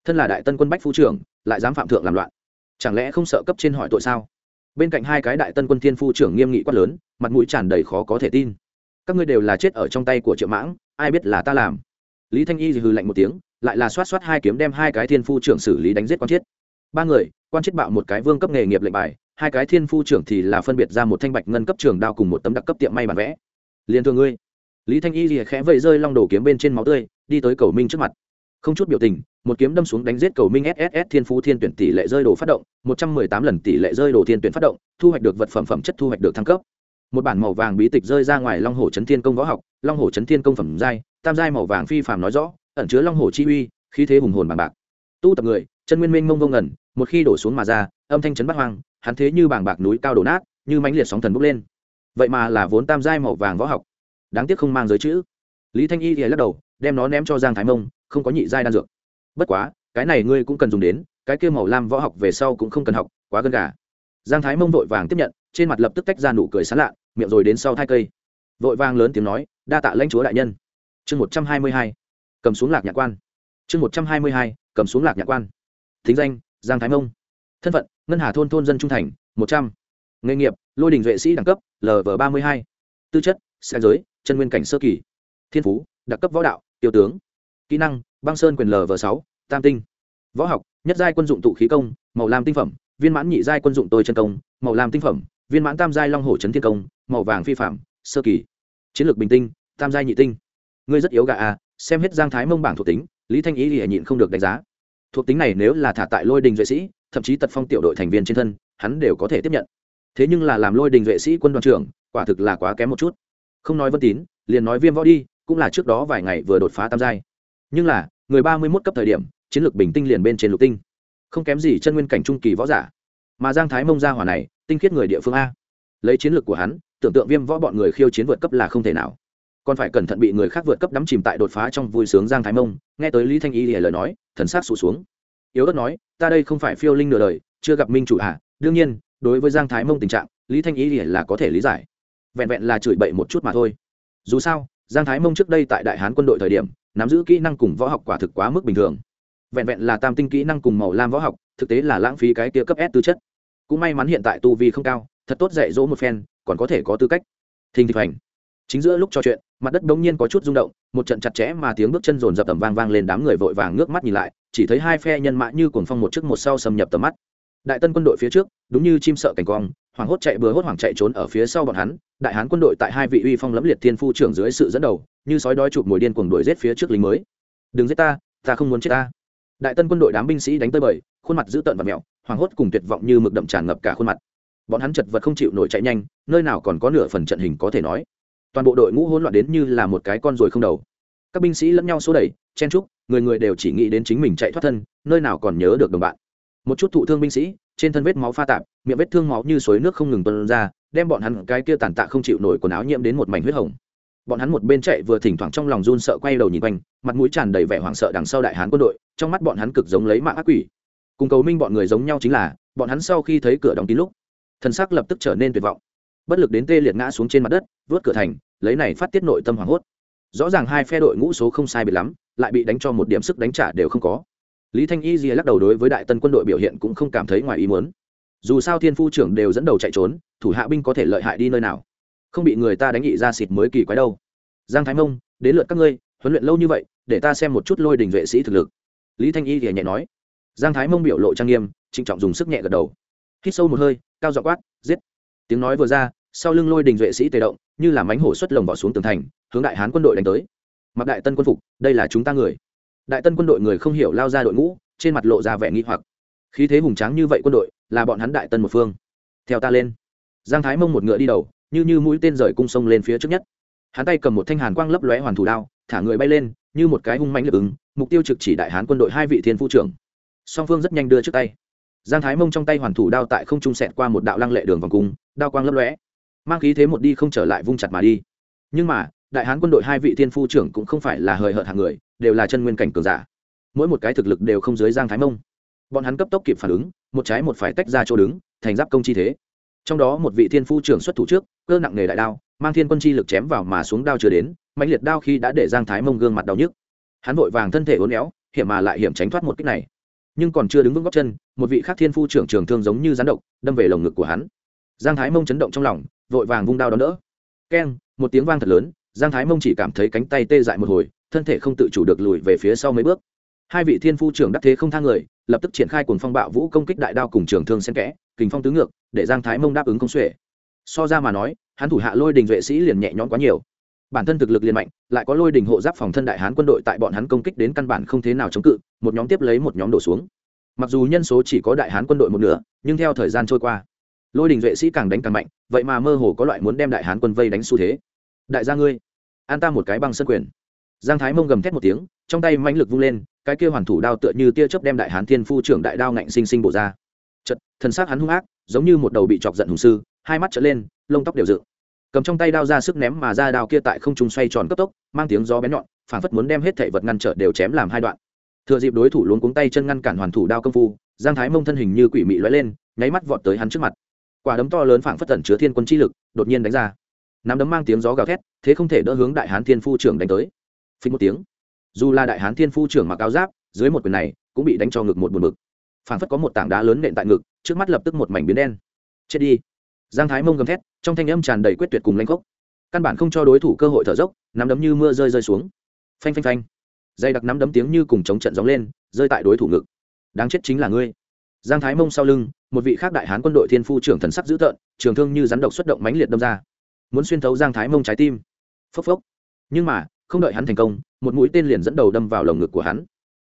Thân là đại tân quân bách phu trưởng, lại dám phạm thượng làm loạn. Chẳng lẽ không sợ cấp trên hỏi tội sao? Bên cạnh hai cái đại tân quân thiên phu trưởng nghiêm nghị quát lớn, mặt mũi tràn đầy khó có thể tin. Các ngươi đều là chết ở trong tay của triệu mãng, ai biết là ta làm? Lý thanh y hừ lạnh một tiếng, lại là xoát xoát hai kiếm đem hai cái thiên phu trưởng xử lý đánh giết quan chết. Ba người, quan chết bạo một cái vương cấp nghề nghiệp lệnh bài, hai cái thiên phu trưởng thì là phân biệt ra một thanh bạch ngân cấp trường đao cùng một tấm đặc cấp tiệm may bản vẽ. Liền thường ngươi. Lý thanh y lìa khẽ vẫy rơi long đồ kiếm bên trên máu tươi, đi tới cầu minh trước mặt không chút biểu tình, một kiếm đâm xuống đánh giết cầu minh sss thiên phú thiên tuyển tỷ lệ rơi đồ phát động, một trăm mười tám lần tỷ lệ rơi đồ thiên tuyển phát động, thu hoạch được vật phẩm phẩm chất thu hoạch được thăng cấp. Một bản màu vàng bí tịch rơi ra ngoài long hồ chấn thiên công võ học, long hồ chấn thiên công phẩm giai, tam giai màu vàng phi phàm nói rõ, ẩn chứa long hồ chi uy, khí thế hùng hồn bằng bạc. Tu tập người, chân nguyên minh mông vông ngẩn, một khi đổ xuống mà ra, âm thanh chấn bắt hoang, hắn thế như bảng bạc núi cao đổ nát, như mãnh liệt sóng thần bốc lên. Vậy mà là vốn tam giai màu vàng võ học. Đáng tiếc không mang giới chữ. Lý thanh y thì lắc đầu đem nó ném cho giang thái mông, không có nhị giai đan dược. Bất quá, cái này ngươi cũng cần dùng đến, cái kia màu lam võ học về sau cũng không cần học, quá gần gà. Giang thái mông vội vàng tiếp nhận, trên mặt lập tức tách ra nụ cười sán lạ, miệng rồi đến sau thai cây. Vội vàng lớn tiếng nói, đa tạ lãnh chúa đại nhân. Chương một trăm hai mươi hai, cầm xuống lạc nhạc quan. Chương một trăm hai mươi hai, cầm xuống lạc nhạc quan. Thính danh, giang thái mông. Thân phận, ngân hà thôn thôn dân trung thành, một trăm. Nghề nghiệp, lôi đình vệ sĩ đẳng cấp lv ba mươi hai. Tư chất, xe giới, chân nguyên cảnh sơ kỳ. Thiên phú, đặc cấp võ đạo tiêu tướng. Kỹ năng, băng sơn quyền lv sáu, tam tinh. Võ học, nhất giai quân dụng tụ khí công, màu lam tinh phẩm, viên mãn nhị giai quân dụng tôi chân công, màu lam tinh phẩm, viên mãn tam giai long hổ trấn thiên công, màu vàng phi phạm, sơ kỳ. Chiến lược bình tinh, tam giai nhị tinh. Ngươi rất yếu gà à xem hết giang thái mông bảng thuộc tính, lý thanh ý thì nhịn không được đánh giá. Thuộc tính này nếu là thả tại lôi đình duệ sĩ, thậm chí tật phong tiểu đội thành viên trên thân, hắn đều có thể tiếp nhận. Thế nhưng là làm lôi đình vệ sĩ quân đoàn trưởng, quả thực là quá kém một chút. Không nói vân tín, liền nói viêm võ đi cũng là trước đó vài ngày vừa đột phá tam giai. Nhưng là, người ba mươi mốt cấp thời điểm, chiến lược bình tinh liền bên trên lục tinh. Không kém gì chân nguyên cảnh trung kỳ võ giả. Mà giang thái mông ra hỏa này, tinh khiết người địa phương a. Lấy chiến lược của hắn, tưởng tượng viêm võ bọn người khiêu chiến vượt cấp là không thể nào. Còn phải cẩn thận bị người khác vượt cấp đắm chìm tại đột phá trong vui sướng giang thái mông, nghe tới lý thanh y lời nói, thần sát sụt xuống. Yếu ớt nói, ta đây không phải phiêu linh nửa đời, chưa gặp minh chủ à? Đương nhiên, đối với giang thái mông tình trạng, lý thanh y là có thể lý giải. Vẹn vẹn là chửi bậy một chút mà thôi. Dù sao giang thái mông trước đây tại đại hán quân đội thời điểm, nắm giữ kỹ năng cùng võ học quả thực quá mức bình thường. Vẹn vẹn là tam tinh kỹ năng cùng màu lam võ học, thực tế là lãng phí cái kia cấp s tư chất. Cũng may mắn hiện tại tu vi không cao, thật tốt dạy dỗ một phen, còn có thể có tư cách. Thình thịch hành chính giữa lúc trò chuyện, mặt đất đống nhiên có chút rung động, một trận chặt chẽ mà tiếng bước chân rồn rập tầm vang vang lên đám người vội vàng ngước mắt nhìn lại, chỉ thấy hai phe nhân mã như cuồng phong một trước một sau xâm nhập tầm mắt đại tân quân đội phía trước, đúng như chim sợ cảnh quang hoàng hốt chạy bừa hốt hoảng chạy trốn ở phía sau bọn hắn, đại hán quân đội tại hai vị uy phong lẫm liệt thiên phu trưởng dưới sự dẫn đầu, như sói đói chụp mồi điên cuồng đuổi giết phía trước lính mới. Đừng giết ta ta không muốn chết ta. Đại tân quân đội đám binh sĩ đánh tới bời, khuôn mặt dữ tợn và mẹo hoàng hốt cùng tuyệt vọng như mực đậm tràn ngập cả khuôn mặt. Bọn hắn chật vật không chịu nổi chạy nhanh, nơi nào còn có nửa phần trận hình có thể nói. Toàn bộ đội ngũ hỗn loạn đến như là một cái con ruồi không đầu. Các binh sĩ lẫn nhau xô đẩy, chen trúc người người đều chỉ nghĩ đến chính mình chạy thoát thân, nơi nào còn nhớ được đồng bạn một chút thụ thương binh sĩ, trên thân vết máu pha tạp, miệng vết thương máu như suối nước không ngừng tuân ra, đem bọn hắn cái kia tàn tạ không chịu nổi quần áo nhiễm đến một mảnh huyết hồng. Bọn hắn một bên chạy vừa thỉnh thoảng trong lòng run sợ quay đầu nhìn quanh, mặt mũi tràn đầy vẻ hoảng sợ đằng sau đại hán quân đội, trong mắt bọn hắn cực giống lấy mạng ác quỷ. Cùng cầu minh bọn người giống nhau chính là, bọn hắn sau khi thấy cửa đóng kín lúc, thân xác lập tức trở nên tuyệt vọng. Bất lực đến tê liệt ngã xuống trên mặt đất, vớt cửa thành, lấy này phát tiết nội tâm hoảng hốt. Rõ ràng hai phe đội ngũ số không sai biệt lắm, lại bị đánh cho một điểm sức đánh trả đều không có lý thanh y dìa lắc đầu đối với đại tân quân đội biểu hiện cũng không cảm thấy ngoài ý muốn. Dù sao thiên phu trưởng đều dẫn đầu chạy trốn, thủ hạ binh có thể lợi hại đi nơi nào. Không bị người ta đánh nghị ra xịt mới kỳ quái đâu. Giang thái mông, đến lượt các ngươi, huấn luyện lâu như vậy, để ta xem một chút lôi đình vệ sĩ thực lực. Lý thanh y thì nhẹ nói. Giang thái mông biểu lộ trang nghiêm, trịnh trọng dùng sức nhẹ gật đầu. Hít sâu một hơi, cao dọ quát, giết! Tiếng nói vừa ra, sau lưng lôi đình vệ sĩ tề động, như là mánh hổ xuất lồng bỏ xuống tường thành, hướng đại hán quân đội đánh tới. Mặc đại tân quân phục, đây là chúng ta người đại tân quân đội người không hiểu lao ra đội ngũ, trên mặt lộ ra vẻ nghi hoặc. Khí thế hùng tráng như vậy quân đội, là bọn hắn đại tân một phương. Theo ta lên. Giang thái mông một ngựa đi đầu, như như mũi tên rời cung sông lên phía trước nhất. Hắn tay cầm một thanh hàn quang lấp lóe hoàn thủ đao, thả người bay lên, như một cái hung mạnh lực ứng, mục tiêu trực chỉ đại hán quân đội hai vị thiên phu trưởng. Song phương rất nhanh đưa trước tay. Giang thái mông trong tay hoàn thủ đao tại không trung sẹt qua một đạo lăng lệ đường vòng cung, đao quang lấp lóe. Mang khí thế một đi không trở lại vung chặt mà đi. Nhưng mà, đại hán quân đội hai vị thiên phu trưởng cũng không phải là hời hợt hàng người đều là chân nguyên cảnh cường giả. Mỗi một cái thực lực đều không dưới giang thái mông. Bọn hắn cấp tốc kịp phản ứng, một trái một phải tách ra chỗ đứng, thành giáp công chi thế. Trong đó một vị thiên phu trưởng xuất thủ trước, cơ nặng nghề đại đao, mang thiên quân chi lực chém vào mà xuống đao chưa đến mạnh liệt đao khi đã để giang thái mông gương mặt đau nhức. Hắn vội vàng thân thể uốn éo, hiểm mà lại hiểm tránh thoát một cách này. Nhưng còn chưa đứng vững góc chân, một vị khác thiên phu trưởng trường thương giống như rắn độc, đâm về lồng ngực của hắn. Giang thái mông chấn động trong lòng, vội vàng vung đao đón đỡ. Keng, một tiếng vang thật lớn, giang thái mông chỉ cảm thấy cánh tay tê dại một hồi thân thể không tự chủ được lùi về phía sau mấy bước. Hai vị thiên phu trưởng đắc thế không thang người, lập tức triển khai cuồng phong bạo vũ công kích đại đao cùng trường thương xen kẽ, kình phong tứ ngược, để giang thái mông đáp ứng công xuể. So ra mà nói, hắn thủ hạ lôi đình vệ sĩ liền nhẹ nhõm quá nhiều. Bản thân thực lực liền mạnh, lại có lôi đình hộ giáp phòng thân đại hán quân đội tại bọn hắn công kích đến căn bản không thế nào chống cự, một nhóm tiếp lấy một nhóm đổ xuống. Mặc dù nhân số chỉ có đại hán quân đội một nửa, nhưng theo thời gian trôi qua, lôi đình vệ sĩ càng đánh càng mạnh, vậy mà mơ hồ có loại muốn đem đại hán quân vây đánh xu thế. Đại gia ngươi, an ta một cái băng sân quyền giang thái mông gầm thét một tiếng, trong tay mãnh lực vung lên, cái kia hoàn thủ đao tựa như tia chớp đem đại hán thiên phu trưởng đại đao ngạnh sinh sinh bổ ra. Chật thân xác hắn hung ác, giống như một đầu bị chọc giận hùng sư, hai mắt trở lên, lông tóc đều dựng. Cầm trong tay đao ra sức ném mà ra đao kia tại không trung xoay tròn cấp tốc, mang tiếng gió bén nhọn phản phất muốn đem hết thảy vật ngăn trở đều chém làm hai đoạn. Thừa dịp đối thủ luống cuống tay chân ngăn cản hoàn thủ đao công phu, giang thái mông thân hình như quỷ mị lóe lên, nháy mắt vọt tới hắn trước mặt. Quả đấm to lớn phảng phất tẩn chứa thiên quân chi lực, đột nhiên đánh ra. Nắm đấm mang tiếng gió gào thét, thế không thể đỡ hướng đại hán thiên phu trưởng đánh tới phình một tiếng. Dù là đại hán thiên phu trưởng mặc áo giáp, dưới một quyền này, cũng bị đánh cho ngực một buồn bực. Phảng phất có một tảng đá lớn nện tại ngực, trước mắt lập tức một mảnh biến đen. Chết đi. Giang thái mông gầm thét, trong thanh âm tràn đầy quyết tuyệt cùng lanh khốc. Căn bản không cho đối thủ cơ hội thở dốc, nắm đấm như mưa rơi rơi xuống. Phanh phanh phanh. Dây đặc nắm đấm tiếng như cùng chống trận gióng lên, rơi tại đối thủ ngực. Đáng chết chính là ngươi. Giang thái mông sau lưng, một vị khác đại hán quân đội thiên phu trưởng thần sắc dữ tợn, trường thương như rắn độc xuất động mãnh liệt đâm ra. Muốn xuyên thấu giang thái mông trái tim. Phốc phốc. Nhưng mà không đợi hắn thành công, một mũi tên liền dẫn đầu đâm vào lồng ngực của hắn.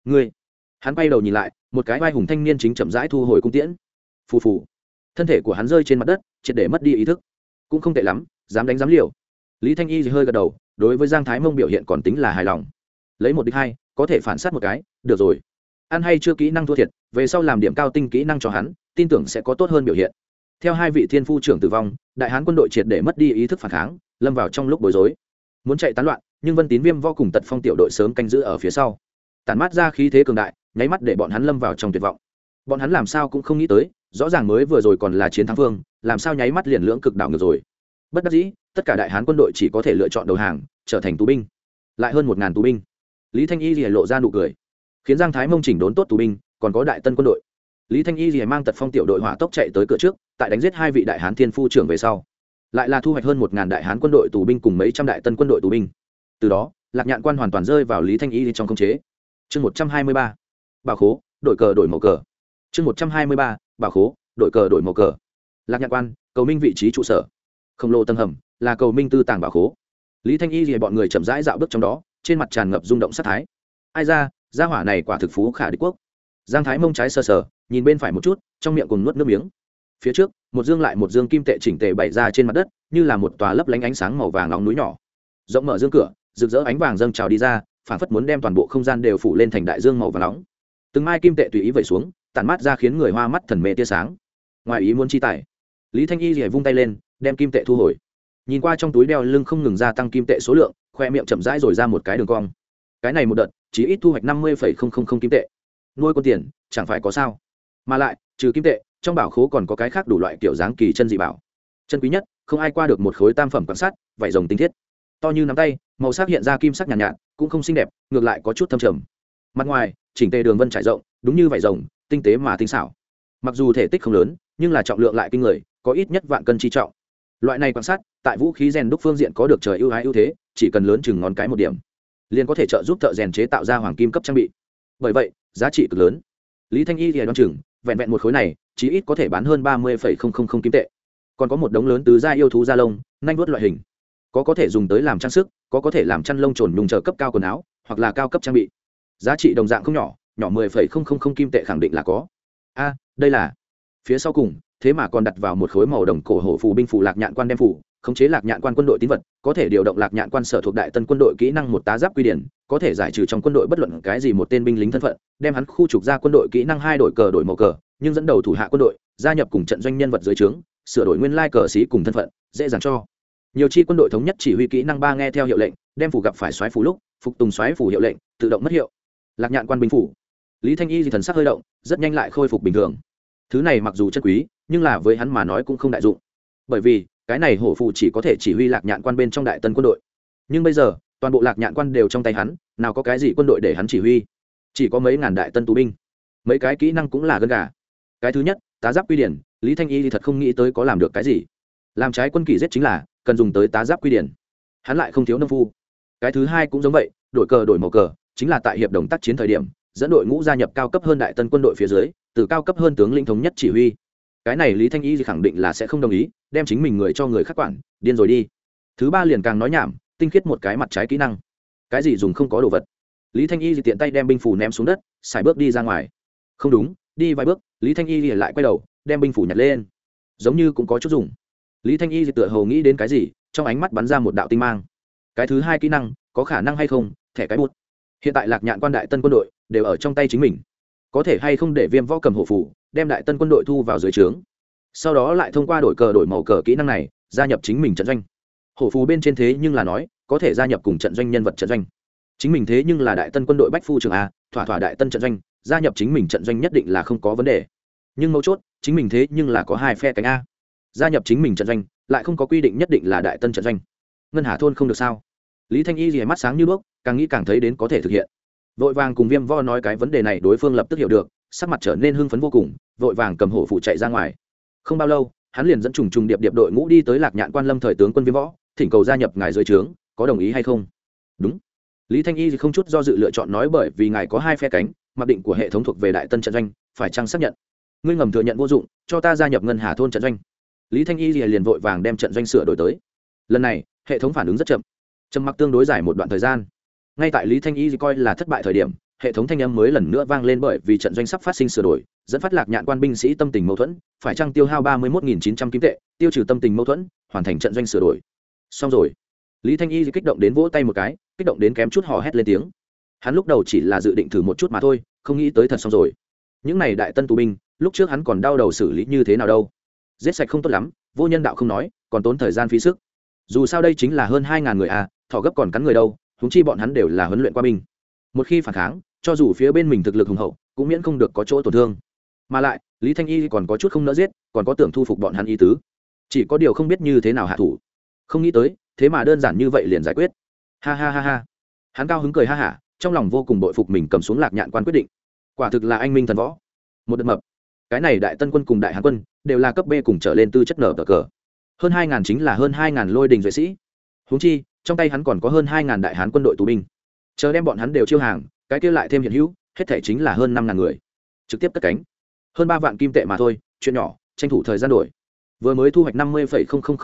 Ngươi! Hắn quay đầu nhìn lại, một cái vai hùng thanh niên chính chậm rãi thu hồi cung tiễn. Phù phù. Thân thể của hắn rơi trên mặt đất, triệt để mất đi ý thức. Cũng không tệ lắm, dám đánh dám liều. Lý thanh y hơi gật đầu, đối với giang thái mông biểu hiện còn tính là hài lòng. Lấy một đích hai, có thể phản s á t một cái, được rồi. Ăn hay chưa kỹ năng thua thiệt, về sau làm điểm cao tinh kỹ năng cho hắn, tin tưởng sẽ có tốt hơn biểu hiện. Theo hai vị thiên phu trưởng tử vong, đại hán quân đội triệt để mất đi ý thức phản kháng, lâm vào trong lúc bối rối. Muốn chạy tán loạn nhưng vân tín viêm vô cùng tật phong tiểu đội sớm canh giữ ở phía sau tản mát ra khí thế cường đại nháy mắt để bọn hắn lâm vào trong tuyệt vọng bọn hắn làm sao cũng không nghĩ tới rõ ràng mới vừa rồi còn là chiến thắng phương làm sao nháy mắt liền lưỡng cực đảo ngược rồi bất đắc dĩ tất cả đại hán quân đội chỉ có thể lựa chọn đầu hàng trở thành tù binh lại hơn một ngàn tù binh lý thanh y thì lộ ra nụ cười khiến giang thái mông chỉnh đốn tốt tù binh còn có đại tân quân đội lý thanh y thì mang tật phong tiểu đội hỏa tốc chạy tới cửa trước tại đánh giết hai vị đại hán thiên phu trưởng về sau lại là thu hoạch hơn một ngàn đại hán quân đội tù binh cùng mấy trăm đại tân quân đội tù binh từ đó, lạc nhạn quan hoàn toàn rơi vào lý thanh y trong công chế. Chương một trăm hai mươi ba, bảo khố đội cờ đổi màu cờ. Chương một trăm hai mươi ba, bảo khố đội cờ đổi màu cờ. Lạc nhạn quan, cầu minh vị trí trụ sở. Khổng lồ tầng hầm là cầu minh tư tàng bảo khố. Lý thanh y thì bọn người chậm rãi dạo bước trong đó, trên mặt tràn ngập rung động sát thái. Ai ra, gia hỏa này quả thực phú khả đế quốc. Giang thái mông trái sờ sờ, nhìn bên phải một chút, trong miệng cùng nuốt nước miếng. Phía trước, một dương lại một dương kim tệ chỉnh tề bày ra trên mặt đất, như là một tòa lấp lánh ánh sáng màu vàng nóng núi nhỏ. Rộng mở dương cửa rực rỡ ánh vàng dâng trào đi ra phản phất muốn đem toàn bộ không gian đều phủ lên thành đại dương màu vàng nóng. Từng mai kim tệ tùy ý vẩy xuống, tản mát ra khiến người hoa mắt thần mê tia sáng. Ngoài ý muốn chi tài, lý thanh y thì vung tay lên, đem kim tệ thu hồi. Nhìn qua trong túi đeo lưng không ngừng gia tăng kim tệ số lượng, khoe miệng chậm rãi rồi ra một cái đường cong. Cái này một đợt chỉ ít thu hoạch năm mươi kim tệ. Nuôi con tiền, chẳng phải có sao? Mà lại, trừ kim tệ, trong bảo khố còn có cái khác đủ loại kiểu dáng kỳ chân dị bảo. Chân quý nhất, không ai qua được một khối tam phẩm quan sát, vải rồng tinh thiết to như nắm tay màu sắc hiện ra kim sắc nhàn nhạt, nhạt cũng không xinh đẹp ngược lại có chút thâm trầm. Mặt ngoài chỉnh tề đường vân trải rộng đúng như vải rồng tinh tế mà tinh xảo. Mặc dù thể tích không lớn nhưng là trọng lượng lại kinh người có ít nhất vạn cân chi trọng. Loại này quan sát tại vũ khí rèn đúc phương diện có được trời ưu ái ưu thế chỉ cần lớn chừng ngón cái một điểm liền có thể trợ giúp thợ rèn chế tạo ra hoàng kim cấp trang bị. Bởi vậy giá trị cực lớn. Lý thanh y thì đoán chừng vẹn vẹn một khối này chí ít có thể bán hơn ba mươi kim tệ. Còn có một đống lớn tứ gia yêu thú da lông nanh vuốt loại hình có có thể dùng tới làm trang sức, có có thể làm chăn lông trồn nhung chờ cấp cao quần áo, hoặc là cao cấp trang bị. Giá trị đồng dạng không nhỏ nhỏ mười phẩy không không không kim tệ khẳng định là có. A, đây là. Phía sau cùng, thế mà còn đặt vào một khối màu đồng cổ hổ phù binh phù lạc nhạn quan đem phủ khống chế lạc nhạn quan quân đội tín vật, có thể điều động lạc nhạn quan sở thuộc đại tân quân đội kỹ năng một tá giáp quy điển, có thể giải trừ trong quân đội bất luận cái gì một tên binh lính thân phận, đem hắn khu trục ra quân đội kỹ năng hai đội cờ đổi màu cờ, nhưng dẫn đầu thủ hạ quân đội, gia nhập cùng trận doanh nhân vật dưới trướng, sửa đổi nguyên lai cờ sĩ cùng thân phận, dễ dàng cho nhiều chi quân đội thống nhất chỉ huy kỹ năng ba nghe theo hiệu lệnh, đem phủ gặp phải xoáy phủ lúc, phục tùng xoáy phủ hiệu lệnh, tự động mất hiệu. Lạc nhạn quan binh phủ. Lý thanh y thì thần sắc hơi động, rất nhanh lại khôi phục bình thường. Thứ này mặc dù chân quý, nhưng là với hắn mà nói cũng không đại dụng. Bởi vì, cái này hổ phụ chỉ có thể chỉ huy lạc nhạn quan bên trong đại tân quân đội. Nhưng bây giờ, toàn bộ lạc nhạn quan đều trong tay hắn, nào có cái gì quân đội để hắn chỉ huy? Chỉ có mấy ngàn đại tân tù binh. Mấy cái kỹ năng cũng là gân gà. Cái thứ nhất, tá giáp quy điển, lý thanh y thì thật không nghĩ tới có làm được cái gì. Làm trái quân kỷ giết chính là cần dùng tới tá giáp quy điển. Hắn lại không thiếu nông phu. Cái thứ hai cũng giống vậy, đổi cờ đổi màu cờ, chính là tại hiệp đồng tác chiến thời điểm, dẫn đội ngũ gia nhập cao cấp hơn đại tân quân đội phía dưới, từ cao cấp hơn tướng lĩnh thống nhất chỉ huy. Cái này lý thanh y khẳng định là sẽ không đồng ý, đem chính mình người cho người khác quản, điên rồi đi. Thứ ba liền càng nói nhảm, tinh khiết một cái mặt trái kỹ năng. Cái gì dùng không có đồ vật. Lý thanh y thì tiện tay đem binh phủ ném xuống đất, xài bước đi ra ngoài. Không đúng, đi vài bước, lý thanh y thì lại quay đầu, đem binh phủ nhặt lên. Giống như cũng có chút dùng lý thanh y thì tựa hồ nghĩ đến cái gì, trong ánh mắt bắn ra một đạo tinh mang. Cái thứ hai kỹ năng, có khả năng hay không, thẻ cái bút. Hiện tại lạc nhạn quan đại tân quân đội đều ở trong tay chính mình. Có thể hay không để viêm võ cầm hộ phủ, đem đại tân quân đội thu vào dưới trướng. Sau đó lại thông qua đổi cờ đổi màu cờ kỹ năng này, gia nhập chính mình trận doanh. Hổ phù bên trên thế nhưng là nói, có thể gia nhập cùng trận doanh nhân vật trận doanh. Chính mình thế nhưng là đại tân quân đội bách phu trường a, thỏa thỏa đại tân trận doanh, gia nhập chính mình trận doanh nhất định là không có vấn đề. Nhưng mấu chốt, chính mình thế nhưng là có hai phe cánh a gia nhập chính mình trận doanh, lại không có quy định nhất định là đại tân trận doanh. Ngân hà thôn không được sao? Lý thanh y rìa mắt sáng như bước càng nghĩ càng thấy đến có thể thực hiện. Vội vàng cùng viêm vo nói cái vấn đề này đối phương lập tức hiểu được, sắc mặt trở nên hưng phấn vô cùng, vội vàng cầm hổ phụ chạy ra ngoài. Không bao lâu, hắn liền dẫn trùng trùng điệp điệp đội ngũ đi tới lạc nhạn quan lâm thời tướng quân viêm võ, thỉnh cầu gia nhập ngài dưới trướng, có đồng ý hay không? Đúng. Lý thanh y không chút do dự lựa chọn nói bởi vì ngài có hai phe cánh, mặc định của hệ thống thuộc về đại tân trận doanh, phải chăng xác nhận? Ngươi ngầm thừa nhận vô dụng, cho ta gia nhập ngân hà thôn trận doanh lý thanh y liền vội vàng đem trận doanh sửa đổi tới. Lần này, hệ thống phản ứng rất chậm. Trầm mặc tương đối dài một đoạn thời gian. Ngay tại lý thanh y coi là thất bại thời điểm, hệ thống thanh âm mới lần nữa vang lên bởi vì trận doanh sắp phát sinh sửa đổi, dẫn phát lạc nhạn quan binh sĩ tâm tình mâu thuẫn, phải trăng tiêu hao ba mươi một chín trăm kim tệ, tiêu trừ tâm tình mâu thuẫn, hoàn thành trận doanh sửa đổi. Xong rồi. Lý thanh y kích động đến vỗ tay một cái, kích động đến kém chút hò hét lên tiếng. Hắn lúc đầu chỉ là dự định thử một chút mà thôi, không nghĩ tới thật xong rồi. Những này đại tân tù binh, lúc trước hắn còn đau đầu xử lý như thế nào đâu giết sạch không tốt lắm, vô nhân đạo không nói, còn tốn thời gian phí sức. Dù sao đây chính là hơn hai ngàn người à thọ gấp còn cắn người đâu húng chi bọn hắn đều là huấn luyện qua binh. Một khi phản kháng, cho dù phía bên mình thực lực hùng hậu, cũng miễn không được có chỗ tổn thương. Mà lại, lý thanh y còn có chút không nỡ giết, còn có tưởng thu phục bọn hắn y tứ. Chỉ có điều không biết như thế nào hạ thủ. Không nghĩ tới, thế mà đơn giản như vậy liền giải quyết. Ha ha ha ha. Hắn cao hứng cười ha hả, trong lòng vô cùng bội phục mình cầm xuống lạc nhạn quan quyết định. Quả thực là anh minh thần võ. Một đợt mập. Cái này đại tân quân cùng đại hán quân đều là cấp b cùng trở lên tư chất nở cờ cờ. Hơn hai ngàn chính là hơn hai ngàn lôi đình duệ sĩ. Huống chi, trong tay hắn còn có hơn hai ngàn đại hán quân đội tù binh. Chờ đem bọn hắn đều chiêu hàng, cái kia lại thêm hiện hữu, hết thể chính là hơn năm ngàn người. Trực tiếp cất cánh. Hơn ba vạn kim tệ mà thôi, chuyện nhỏ, tranh thủ thời gian đổi. Vừa mới thu hoạch năm mươi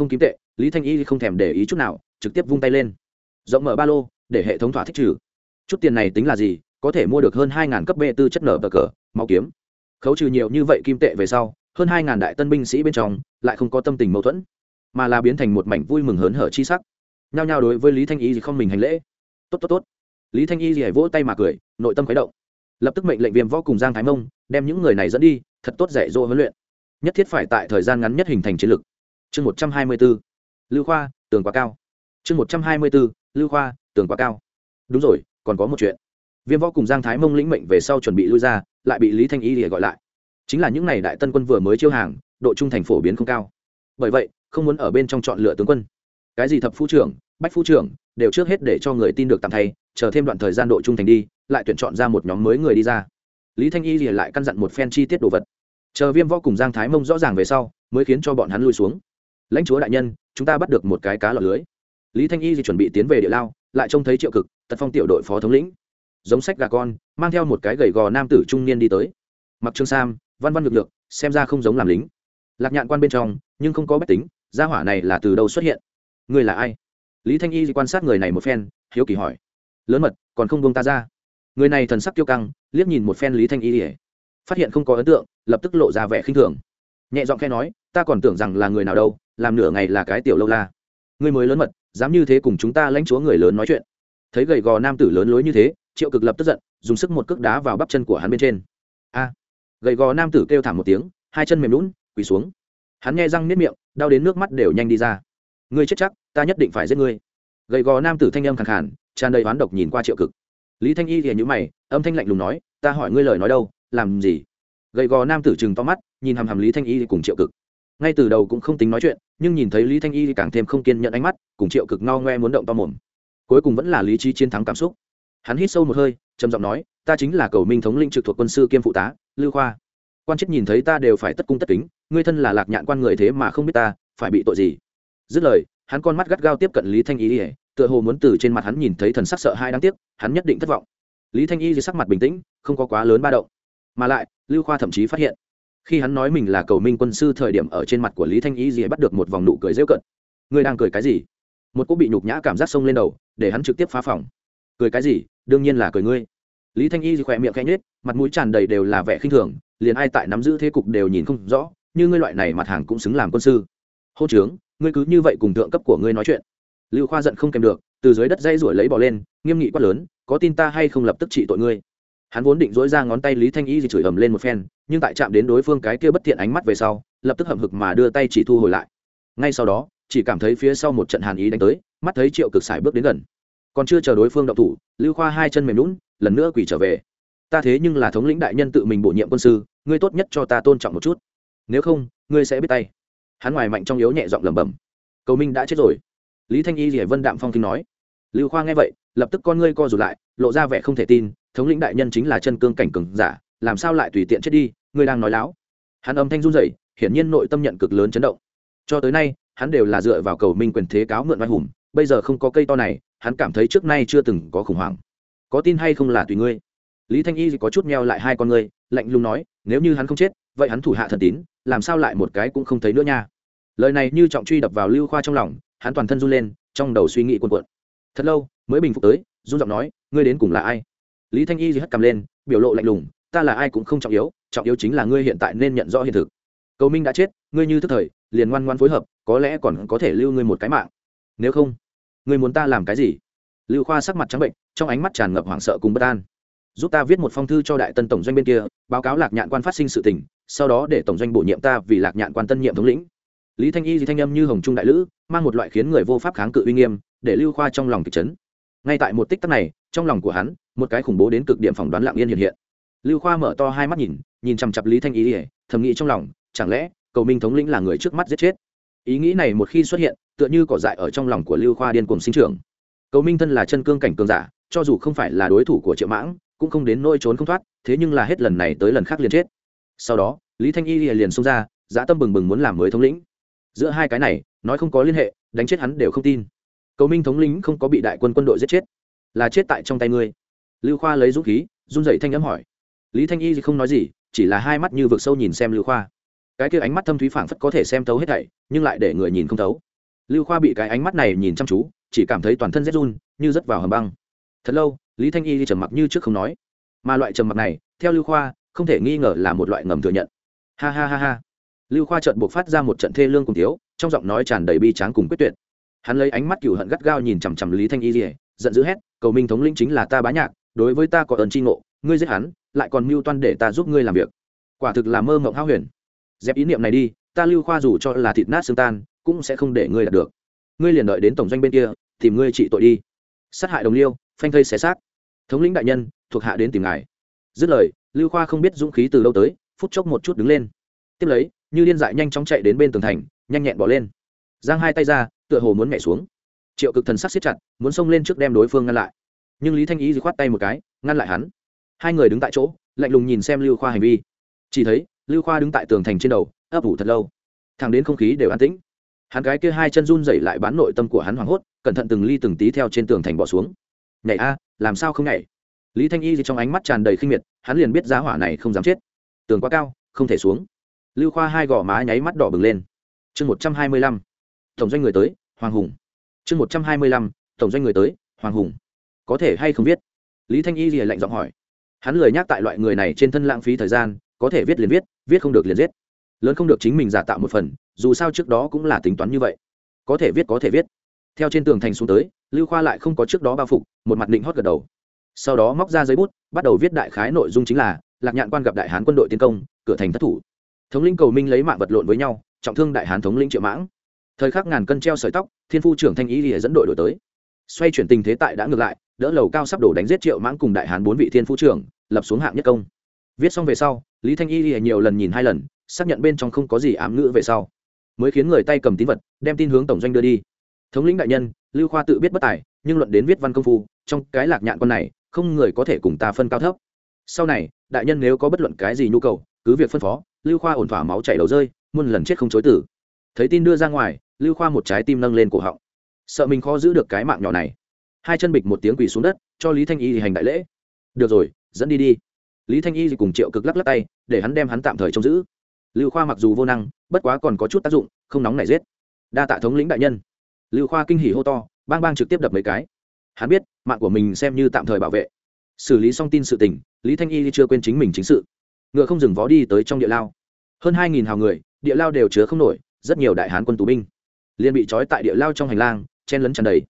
kim tệ, lý thanh y không thèm để ý chút nào, trực tiếp vung tay lên. Rộng mở ba lô, để hệ thống thỏa thích trừ. Chút tiền này tính là gì, có thể mua được hơn hai ngàn cấp b tư chất nở bờ cờ, máu kiếm. Khấu trừ nhiều như vậy kim tệ về sau hơn hai ngàn đại tân binh sĩ bên trong, lại không có tâm tình mâu thuẫn, mà là biến thành một mảnh vui mừng hớn hở chi sắc. Nhao nhao đối với lý thanh y thì không mình hành lễ. Tốt tốt tốt. Lý thanh y thì vỗ tay mà cười, nội tâm khuấy động. Lập tức mệnh lệnh viêm võ cùng giang thái mông đem những người này dẫn đi, thật tốt dạy dỗ huấn luyện. Nhất thiết phải tại thời gian ngắn nhất hình thành chiến lực. Chương một trăm hai mươi b ố lưu khoa, tường quá cao. Chương một trăm hai mươi b ố lưu khoa, tường quá cao. Đúng rồi, còn có một chuyện. Viêm võ cùng giang thái mông lĩnh mệnh về sau chuẩn bị lui ra, lại bị lý thanh y thì gọi lại chính là những n à y đại tân quân vừa mới chiêu hàng, độ trung thành phổ biến không cao. Bởi vậy, không muốn ở bên trong chọn lựa tướng quân. Cái gì thập phu trưởng, bách phu trưởng, đều trước hết để cho người tin được tạm thay, chờ thêm đoạn thời gian độ trung thành đi, lại tuyển chọn ra một nhóm mới người đi ra. Lý thanh y thì lại căn dặn một phen chi tiết đồ vật. Chờ viêm võ cùng giang thái mông rõ ràng về sau, mới khiến cho bọn hắn lui xuống. Lãnh chúa đại nhân, chúng ta bắt được một cái cá lọt lưới. Lý thanh y thì chuẩn bị tiến về địa lao, lại trông thấy triệu cực, tật phong tiểu đội phó thống lĩnh. Giống sách gà con, mang theo một cái gầy gò nam tử trung niên đi tới. Mặc trương sam văn văn ngược lược xem ra không giống làm lính. Lạc nhạn quan bên trong, nhưng không có bách tính, gia hỏa này là từ đâu xuất hiện? Người là ai? Lý thanh y quan sát người này một phen, hiếu kỳ hỏi. Lớn mật, còn không buông ta ra. Người này thần sắc kiêu căng, liếc nhìn một phen lý thanh y ỉa phát hiện không có ấn tượng, lập tức lộ ra vẻ khinh thường. Nhẹ giọng khe nói, ta còn tưởng rằng là người nào đâu, làm nửa ngày là cái tiểu lâu la. Người mới lớn mật, dám như thế cùng chúng ta lãnh chúa người lớn nói chuyện. Thấy gầy gò nam tử lớn lối như thế, triệu cực lập tức giận, dùng sức một cước đá vào bắp chân của hắn bên trên. A! Gầy gò nam tử kêu thảm một tiếng, hai chân mềm lún quỳ xuống. Hắn nghe răng nếp miệng, đau đến nước mắt đều nhanh đi ra. Ngươi chết chắc, ta nhất định phải giết ngươi. Gầy gò nam tử thanh âm khẳng khản tràn đầy oán độc nhìn qua triệu cực. Lý thanh y thì nhữ mày, âm thanh lạnh lùng nói, ta hỏi ngươi lời nói đâu, làm gì? Gầy gò nam tử chừng to mắt, nhìn hàm hàm lý thanh y cùng triệu cực. Ngay từ đầu cũng không tính nói chuyện, nhưng nhìn thấy lý thanh y thì càng thêm không kiên nhận ánh mắt, cùng triệu cực ngao ngoe muốn động to mồm. Cuối cùng vẫn là lý trí chiến thắng cảm xúc hắn hít sâu một hơi, trầm giọng nói, ta chính là cầu minh thống linh trực thuộc quân sư kiêm phụ tá, lưu khoa. Quan chức nhìn thấy ta đều phải tất cung tất kính, ngươi thân là lạc nhạn quan người thế mà không biết ta, phải bị tội gì? Dứt lời, hắn con mắt gắt gao tiếp cận lý thanh y ỉa tựa hồ muốn từ trên mặt hắn nhìn thấy thần sắc sợ hai đáng tiếc, hắn nhất định thất vọng. Lý thanh y dưới sắc mặt bình tĩnh, không có quá lớn ba động. Mà lại, lưu khoa thậm chí phát hiện, khi hắn nói mình là cầu minh quân sư thời điểm ở trên mặt của lý thanh y gì bắt được một vòng nụ cười rêu cận ngươi đang cười cái gì? Một cô bị nhục nhã cảm giác sông lên đầu, để hắn trực tiếp phá phòng. Cười cái gì? Đương nhiên là cười ngươi. Lý thanh y khỏe miệng khẽ nhết mặt mũi tràn đầy đều là vẻ khinh thường, liền ai tại nắm giữ thế cục đều nhìn không rõ, như ngươi loại này mặt hàng cũng xứng làm quân sư. Hô trướng ngươi cứ như vậy cùng thượng cấp của ngươi nói chuyện. Lưu khoa giận không kèm được, từ dưới đất dây ruổi lấy bỏ lên, nghiêm nghị quát lớn, có tin ta hay không lập tức trị tội ngươi? Hắn vốn định dỗi ra ngón tay lý thanh y thì chửi ầm lên một phen, nhưng tại chạm đến đối phương cái kia bất thiện ánh mắt về sau, lập tức hậm hực mà đưa tay chỉ thu hồi lại. Ngay sau đó, chỉ cảm thấy phía sau một trận hàn ý đánh tới, mắt thấy triệu cực sải bước đến gần còn chưa chờ đối phương động thủ, lưu khoa hai chân mềm lún lần nữa quỳ trở về. Ta thế nhưng là thống lĩnh đại nhân tự mình bổ nhiệm quân sư, ngươi tốt nhất cho ta tôn trọng một chút. Nếu không, ngươi sẽ biết tay. Hắn ngoài mạnh trong yếu nhẹ giọng lẩm bẩm. Cầu minh đã chết rồi. Lý thanh y rỉa vân đạm phong kinh nói. Lưu khoa nghe vậy, lập tức con ngươi co rụt lại, lộ ra vẻ không thể tin, thống lĩnh đại nhân chính là chân cương cảnh cường giả, làm sao lại tùy tiện chết đi, ngươi đang nói láo. Hắn âm thanh run rẩy, hiển nhiên nội tâm nhận cực lớn chấn động. Cho tới nay, hắn đều là dựa vào cầu minh quyền thế cáo mượn vai hùng, bây giờ không có cây to này hắn cảm thấy trước nay chưa từng có khủng hoảng. Có tin hay không là tùy ngươi. Lý thanh y có chút meo lại hai con ngươi, lạnh lùng nói, nếu như hắn không chết, vậy hắn thủ hạ thần tín, làm sao lại một cái cũng không thấy nữa nha. Lời này như trọng truy đập vào lưu khoa trong lòng, hắn toàn thân run lên, trong đầu suy nghĩ cuồn cuộn. Thật lâu, mới bình phục tới, run giọng nói, ngươi đến cùng là ai? Lý thanh y hất cầm lên, biểu lộ lạnh lùng, ta là ai cũng không trọng yếu trọng yếu chính là ngươi hiện tại nên nhận rõ hiện thực. Cầu minh đã chết, ngươi như thức thời, liền ngoan ngoan phối hợp, có lẽ còn có thể lưu ngươi một cái mạng. Nếu không ngươi muốn ta làm cái gì? Lưu khoa sắc mặt trắng bệnh, trong ánh mắt tràn ngập hoảng sợ cùng bất an. Giúp ta viết một phong thư cho đại tân tổng doanh bên kia, báo cáo lạc nhạn quan phát sinh sự tình, sau đó để tổng doanh bổ nhiệm ta vì lạc nhạn quan tân nhiệm thống lĩnh. Lý thanh y di thanh âm như hồng trung đại lữ, mang một loại khiến người vô pháp kháng cự uy nghiêm, để lưu khoa trong lòng kịch chấn. Ngay tại một tích tắc này, trong lòng của hắn, một cái khủng bố đến cực điểm phỏng đoán lạng yên hiện hiện. Lưu khoa mở to hai mắt nhìn nhìn chằm chặp lý thanh y thầm nghĩ trong lòng, chẳng lẽ cầu minh thống lĩnh là người trước mắt giết chết? Ý nghĩ này một khi xuất hiện, tựa như cỏ dại ở trong lòng của lưu khoa điên cùng sinh trưởng. Cầu minh thân là chân cương cảnh cường giả, cho dù không phải là đối thủ của triệu mãng, cũng không đến nôi trốn không thoát, thế nhưng là hết lần này tới lần khác liền chết. Sau đó, lý thanh y liền xông ra, dã tâm bừng bừng muốn làm mới thống lĩnh. Giữa hai cái này, nói không có liên hệ, đánh chết hắn đều không tin. Cầu minh thống lĩnh không có bị đại quân quân đội giết chết, là chết tại trong tay ngươi. Lưu khoa lấy dũng khí, run dậy thanh n hỏi. Lý thanh y thì không nói gì, chỉ là hai mắt như vực sâu nhìn xem lưu khoa cái kia ánh mắt thâm thúy phảng phất có thể xem thấu hết thảy, nhưng lại để người nhìn không thấu. Lưu khoa bị cái ánh mắt này nhìn chăm chú, chỉ cảm thấy toàn thân rét run, như rớt vào hầm băng. Thật lâu, lý thanh y đi trầm mặc như trước không nói. Mà loại trầm mặc này, theo lưu khoa, không thể nghi ngờ là một loại ngầm thừa nhận. Ha ha ha ha. Lưu khoa trợn buộc phát ra một trận thê lương cùng thiếu, trong giọng nói tràn đầy bi tráng cùng quyết tuyệt. Hắn lấy ánh mắt cửu hận gắt gao nhìn chằm chằm lý thanh y rỉa giận dữ hét, cầu minh thống lĩnh chính là ta bá nhạc, đối với ta có ơn tri ngộ, ngươi giết hắn, lại còn mưu toan để ta giúp ngươi làm việc. Quả thực là mơ mộng hao huyền dẹp ý niệm này đi, ta lưu khoa dù cho là thịt nát xương tan, cũng sẽ không để ngươi đạt được. Ngươi liền đợi đến tổng doanh bên kia, tìm ngươi trị tội đi. Sát hại đồng liêu, phanh thây xé xác. Thống lĩnh đại nhân, thuộc hạ đến tìm ngài. Dứt lời, lưu khoa không biết dũng khí từ lâu tới, phút chốc một chút đứng lên. Tiếp lấy, như điên dại nhanh chóng chạy đến bên tường thành, nhanh nhẹn bỏ lên. Giang hai tay ra, tựa hồ muốn nhảy xuống. Triệu cực thần sắc siết chặt, muốn xông lên trước đem đối phương ngăn lại. Nhưng lý thanh ý thì khoát tay một cái, ngăn lại hắn. Hai người đứng tại chỗ, lạnh lùng nhìn xem lưu khoa hành vi. Chỉ thấy lưu khoa đứng tại tường thành trên đầu, ấp ủ thật lâu. Thẳng đến không khí đều an tĩnh. Hắn gái kia hai chân run dậy lại bán nội tâm của hắn hoảng hốt, cẩn thận từng ly từng tí theo trên tường thành bỏ xuống. Nhảy a, làm sao không nhảy? Lý thanh y thì trong ánh mắt tràn đầy khinh miệt, hắn liền biết giá hỏa này không dám chết. Tường quá cao, không thể xuống. Lưu khoa hai gò má nháy mắt đỏ bừng lên. Chương một trăm hai mươi lăm, tổng doanh người tới, hoàng hùng. Chương một trăm hai mươi lăm, tổng doanh người tới, hoàng hùng. Có thể hay không biết? lý thanh y thì lạnh giọng hỏi. Hắn lười nhắc tại loại người này trên thân lãng phí thời gian có thể viết liền viết viết không được liền viết lớn không được chính mình giả tạo một phần, dù sao trước đó cũng là tính toán như vậy. Có thể viết có thể viết. Theo trên tường thành xuống tới, lưu khoa lại không có trước đó bao phục, một mặt định hót gật đầu. Sau đó móc ra giấy bút, bắt đầu viết đại khái nội dung chính là, lạc nhạn quan gặp đại hán quân đội tiến công, cửa thành thất thủ. Thống lĩnh cầu minh lấy mạng vật lộn với nhau, trọng thương đại hán thống lĩnh triệu mãng. Thời khắc ngàn cân treo sợi tóc, thiên phu trưởng thanh ý lìa dẫn đội đổi tới. Xoay chuyển tình thế tại đã ngược lại, đỡ lầu cao sắp đổ đánh giết triệu mãng cùng đại hán bốn vị thiên phu trưởng, lập xuống hạng nhất công viết xong về sau, lý thanh y lìa nhiều lần nhìn hai lần, xác nhận bên trong không có gì ám ngữ về sau. Mới khiến người tay cầm tín vật, đem tin hướng tổng doanh đưa đi. Thống lĩnh đại nhân, lưu khoa tự biết bất tài, nhưng luận đến viết văn công phu, trong cái lạc nhạn con này, không người có thể cùng ta phân cao thấp. Sau này, đại nhân nếu có bất luận cái gì nhu cầu, cứ việc phân phó, lưu khoa ổn thỏa máu chảy đầu rơi, muôn lần chết không chối tử. Thấy tin đưa ra ngoài, lưu khoa một trái tim nâng lên cổ họng. Sợ mình khó giữ được cái mạng nhỏ này. Hai chân bịch một tiếng quỳ xuống đất, cho lý thanh y thì hành đại lễ. Được rồi, dẫn đi đi lý thanh y thì cùng triệu cực lắc lắc tay, để hắn đem hắn tạm thời trông giữ. Lưu khoa mặc dù vô năng, bất quá còn có chút tác dụng, không nóng nảy giết. Đa tạ thống lĩnh đại nhân. Lưu khoa kinh hỉ hô to, bang bang trực tiếp đập mấy cái. Hắn biết, mạng của mình xem như tạm thời bảo vệ. Xử lý xong tin sự tình, lý thanh y chưa quên chính mình chính sự. Ngựa không dừng vó đi tới trong địa lao. Hơn hai nghìn hào người, địa lao đều chứa không nổi, rất nhiều đại hán quân tù binh. Liền bị trói tại địa lao trong hành lang, chen lấn tràn đầy.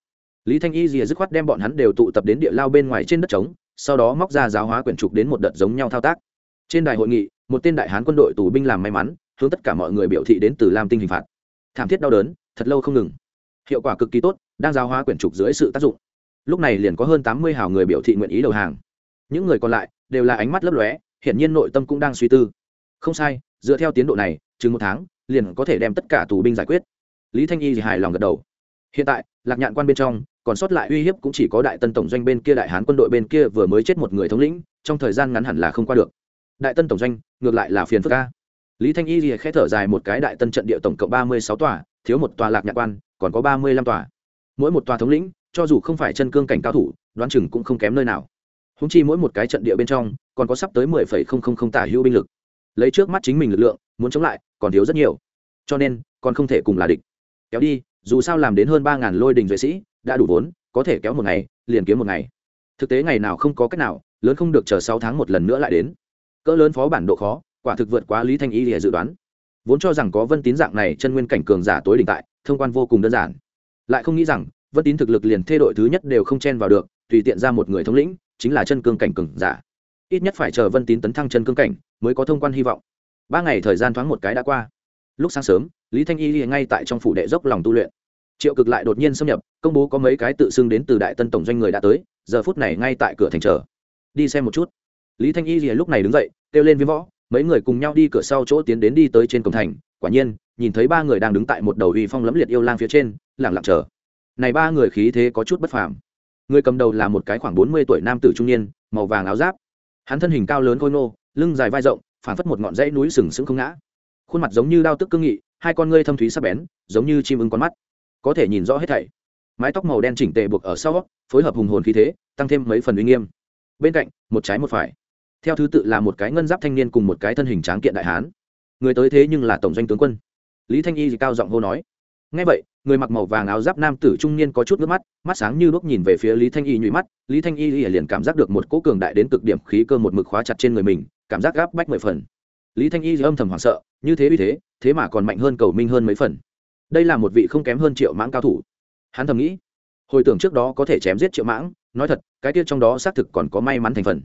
Lý thanh y rìa dứt khoát đem bọn hắn đều tụ tập đến địa lao bên ngoài trên đất trống sau đó móc ra giáo hóa quyển trục đến một đợt giống nhau thao tác. Trên đài hội nghị, một tên đại hán quân đội tù binh làm may mắn, hướng tất cả mọi người biểu thị đến từ lam tinh hình phạt. Thảm thiết đau đớn, thật lâu không ngừng. Hiệu quả cực kỳ tốt, đang giáo hóa quyển trục dưới sự tác dụng. Lúc này liền có hơn tám mươi hào người biểu thị nguyện ý đầu hàng. Những người còn lại đều là ánh mắt lấp lóe, hiển nhiên nội tâm cũng đang suy tư. Không sai, dựa theo tiến độ này, chừng một tháng, liền có thể đem tất cả tù binh giải quyết. Lý thanh y thì hài lòng gật đầu. Hiện tại, lạc nhạn quan bên trong còn sót lại uy hiếp cũng chỉ có đại tân tổng doanh bên kia đại hán quân đội bên kia vừa mới chết một người thống lĩnh, trong thời gian ngắn hẳn là không qua được. Đại tân tổng doanh, ngược lại là phiền phức ca lý thanh y thì khẽ thở dài một cái đại tân trận địa tổng cộng ba mươi sáu tòa, thiếu một tòa lạc nhạc quan, còn có ba mươi lăm tòa. Mỗi một tòa thống lĩnh, cho dù không phải chân cương cảnh cao thủ, đoán chừng cũng không kém nơi nào. Húng chi mỗi một cái trận địa bên trong, còn có sắp tới mười phẩy không không không tả hữu binh lực. Lấy trước mắt chính mình lực lượng, muốn chống lại, còn thiếu rất nhiều. Cho nên, còn không thể cùng là địch. Kéo đi, dù sao làm đến hơn ba ngàn lôi đình duệ sĩ đã đủ vốn, có thể kéo một ngày, liền kiếm một ngày. Thực tế ngày nào không có cách nào, lớn không được chờ sáu tháng một lần nữa lại đến. Cỡ lớn phó bản độ khó, quả thực vượt quá lý thanh y để dự đoán. Vốn cho rằng có vân tín dạng này chân nguyên cảnh cường giả tối đỉnh tại, thông quan vô cùng đơn giản. Lại không nghĩ rằng, vân tín thực lực liền thê đội thứ nhất đều không chen vào được, tùy tiện ra một người thống lĩnh, chính là chân cương cảnh cường giả. Ít nhất phải chờ vân tín tấn thăng chân cương cảnh, mới có thông quan hy vọng. Ba ngày thời gian thoáng một cái đã qua. Lúc sáng sớm, lý thanh y ngay tại trong phủ đệ dốc lòng tu luyện triệu cực lại đột nhiên xâm nhập, công bố có mấy cái tự xưng đến từ đại tân tổng doanh người đã tới, giờ phút này ngay tại cửa thành chờ. Đi xem một chút. Lý thanh y lúc này đứng dậy, kêu lên viêm võ, mấy người cùng nhau đi cửa sau chỗ tiến đến đi tới trên cổng thành, quả nhiên, nhìn thấy ba người đang đứng tại một đầu uy phong lẫm liệt yêu lang phía trên lẳng lặng chờ. Này ba người khí thế có chút bất phàm. Người cầm đầu là một cái khoảng bốn mươi tuổi nam tử trung niên, màu vàng áo giáp. Hắn thân hình cao lớn khôi nô lưng dài vai rộng phản phất một ngọn dãy núi sừng sững không ngã. Khuôn mặt giống như đao tức cương nghị, hai con ngươi thâm thúy sắc bén, giống như chim ưng con mắt có thể nhìn rõ hết thảy. Mái tóc màu đen chỉnh tề buộc ở sau phối hợp hùng hồn khí thế, tăng thêm mấy phần uy nghiêm. Bên cạnh, một trái một phải. Theo thứ tự là một cái ngân giáp thanh niên cùng một cái thân hình tráng kiện đại hán. Người tới thế nhưng là tổng doanh tướng quân. Lý thanh y thì cao giọng hô nói. Ngay vậy, người mặc màu vàng áo giáp nam tử trung niên có chút nước mắt mắt sáng như đuốc nhìn về phía lý thanh y nhụy mắt. Lý thanh y liền cảm giác được một cỗ cường đại đến cực điểm khí cơ một mực khóa chặt trên người mình, cảm giác gáp bách mười phần. Lý thanh y âm thầm hoảng sợ, như thế uy thế thế mà còn mạnh hơn cầu minh hơn mấy phần đây là một vị không kém hơn triệu mãng cao thủ. Hắn thầm nghĩ, hồi tưởng trước đó có thể chém giết triệu mãng, nói thật, cái tiết trong đó xác thực còn có may mắn thành phần.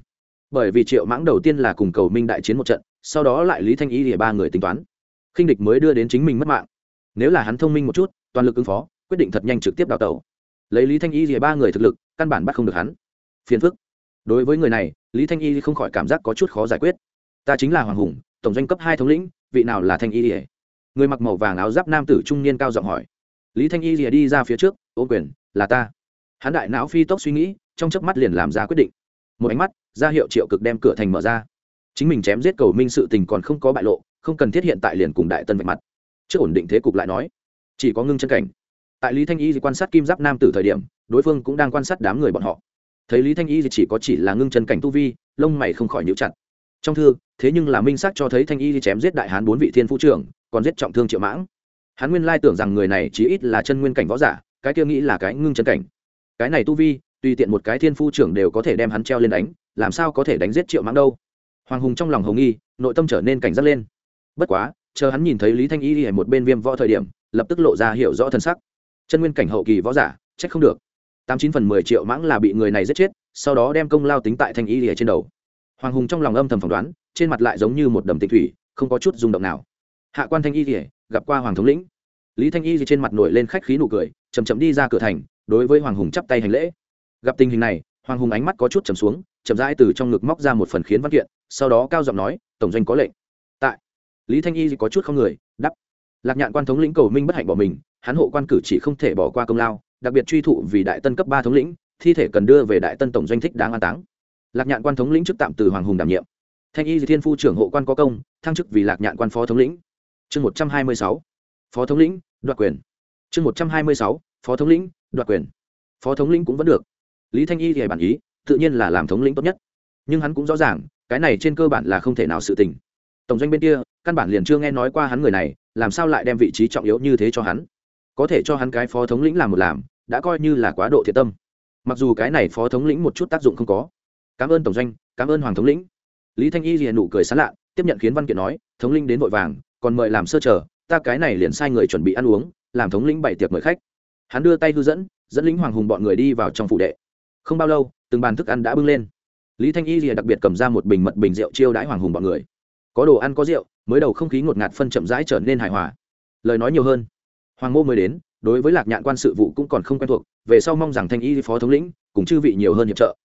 Bởi vì triệu mãng đầu tiên là cùng cầu minh đại chiến một trận, sau đó lại lý thanh y thì ba người tính toán. Khinh địch mới đưa đến chính mình mất mạng. Nếu là hắn thông minh một chút, toàn lực ứng phó, quyết định thật nhanh trực tiếp đào tẩu. Lấy lý thanh y thì ba người thực lực, căn bản bắt không được hắn. Phiền phức. Đối với người này, lý thanh y không khỏi cảm giác có chút khó giải quyết. Ta chính là hoàng hùng, tổng doanh cấp hai thống lĩnh, vị nào là thanh y rìa? Người mặc màu vàng áo giáp nam tử trung niên cao giọng hỏi. Lý thanh y rìa đi ra phía trước, ô quyền, là ta. Hắn đại não phi tốc suy nghĩ, trong chớp mắt liền làm ra quyết định. Một ánh mắt, ra hiệu triệu cực đem cửa thành mở ra. Chính mình chém giết cầu minh sự tình còn không có bại lộ, không cần thiết hiện tại liền cùng đại tân vạch mặt. Trước ổn định thế cục lại nói, chỉ có ngưng chân cảnh. Tại lý thanh y quan sát kim giáp nam tử thời điểm, đối phương cũng đang quan sát đám người bọn họ. Thấy lý thanh y chỉ có chỉ là ngưng chân cảnh tu vi, lông mày không khỏi nhíu chặt trong thư, thế nhưng là minh xác cho thấy thanh y chém giết đại hán bốn vị thiên phú trưởng, còn giết trọng thương triệu mãng. Hắn nguyên lai tưởng rằng người này chỉ ít là chân nguyên cảnh võ giả, cái kia nghĩ là cái ngưng chân cảnh. Cái này tu vi, tùy tiện một cái thiên phu trưởng đều có thể đem hắn treo lên đánh, làm sao có thể đánh giết triệu mãng đâu? Hoàng hùng trong lòng hồng nghi, nội tâm trở nên cảnh giác lên. Bất quá, chờ hắn nhìn thấy lý thanh y đi một bên viêm võ thời điểm, lập tức lộ ra hiểu rõ thân sắc. Chân nguyên cảnh hậu kỳ võ giả, trách không được. Tám chín phần mười triệu mãng là bị người này giết chết, sau đó đem công lao tính tại thanh y lìa trên đầu hoàng hùng trong lòng âm thầm phỏng đoán, trên mặt lại giống như một đầm tịch thủy, không có chút rung động nào. Hạ quan thanh y thì gặp qua hoàng thống lĩnh. Lý thanh y trên mặt nổi lên khách khí nụ cười chầm chậm đi ra cửa thành, đối với hoàng hùng chắp tay hành lễ. Gặp tình hình này, hoàng hùng ánh mắt có chút chầm xuống, chậm rãi từ trong ngực móc ra một phần khiến văn kiện, sau đó cao giọng nói, tổng doanh có lệnh. Tại, lý thanh y có chút không người đắp lạc nhạn quan thống lĩnh cầu minh bất hạnh bỏ mình, hắn hộ quan cử chỉ không thể bỏ qua công lao, đặc biệt truy thụ vì đại tân cấp ba thống lĩnh, thi thể cần đưa về đại tân tổng doanh thích đáng an táng lạc nhạn quan thống lĩnh chức tạm từ hoàng hùng đảm nhiệm. Thanh y thiên phu trưởng hộ quan có công, thăng chức vì lạc nhạn quan phó thống lĩnh. Chương một trăm hai mươi sáu, phó thống lĩnh, đoạt quyền. Chương một trăm hai mươi sáu, phó thống lĩnh, đoạt quyền. Phó thống lĩnh cũng vẫn được. Lý thanh y thì bản ý, tự nhiên là làm thống lĩnh tốt nhất. Nhưng hắn cũng rõ ràng, cái này trên cơ bản là không thể nào sự tình. Tổng doanh bên kia, căn bản liền chưa nghe nói qua hắn người này, làm sao lại đem vị trí trọng yếu như thế cho hắn? Có thể cho hắn cái phó thống lĩnh làm một làm, đã coi như là quá độ thiệt tâm. Mặc dù cái này phó thống lĩnh một chút tác dụng không có cảm ơn tổng doanh, cảm ơn hoàng thống lĩnh. Lý thanh y liền nụ cười sán lạ tiếp nhận khiến văn kiện nói, thống lĩnh đến vội vàng, còn mời làm sơ chờ, ta cái này liền sai người chuẩn bị ăn uống, làm thống lĩnh bảy tiệc mời khách. Hắn đưa tay hư dẫn dẫn lính hoàng hùng bọn người đi vào trong phủ đệ. Không bao lâu, từng bàn thức ăn đã bưng lên. Lý thanh y liền đặc biệt cầm ra một bình mật bình rượu chiêu đãi hoàng hùng bọn người. Có đồ ăn, có rượu, mới đầu không khí ngột ngạt phân chậm rãi trở nên hài hòa. Lời nói nhiều hơn, hoàng mô mới đến, đối với lạc nhạn quan sự vụ cũng còn không quen thuộc, về sau mong rằng thanh y phó thống lĩnh, cùng chư vị nhiều hơn hiệp trợ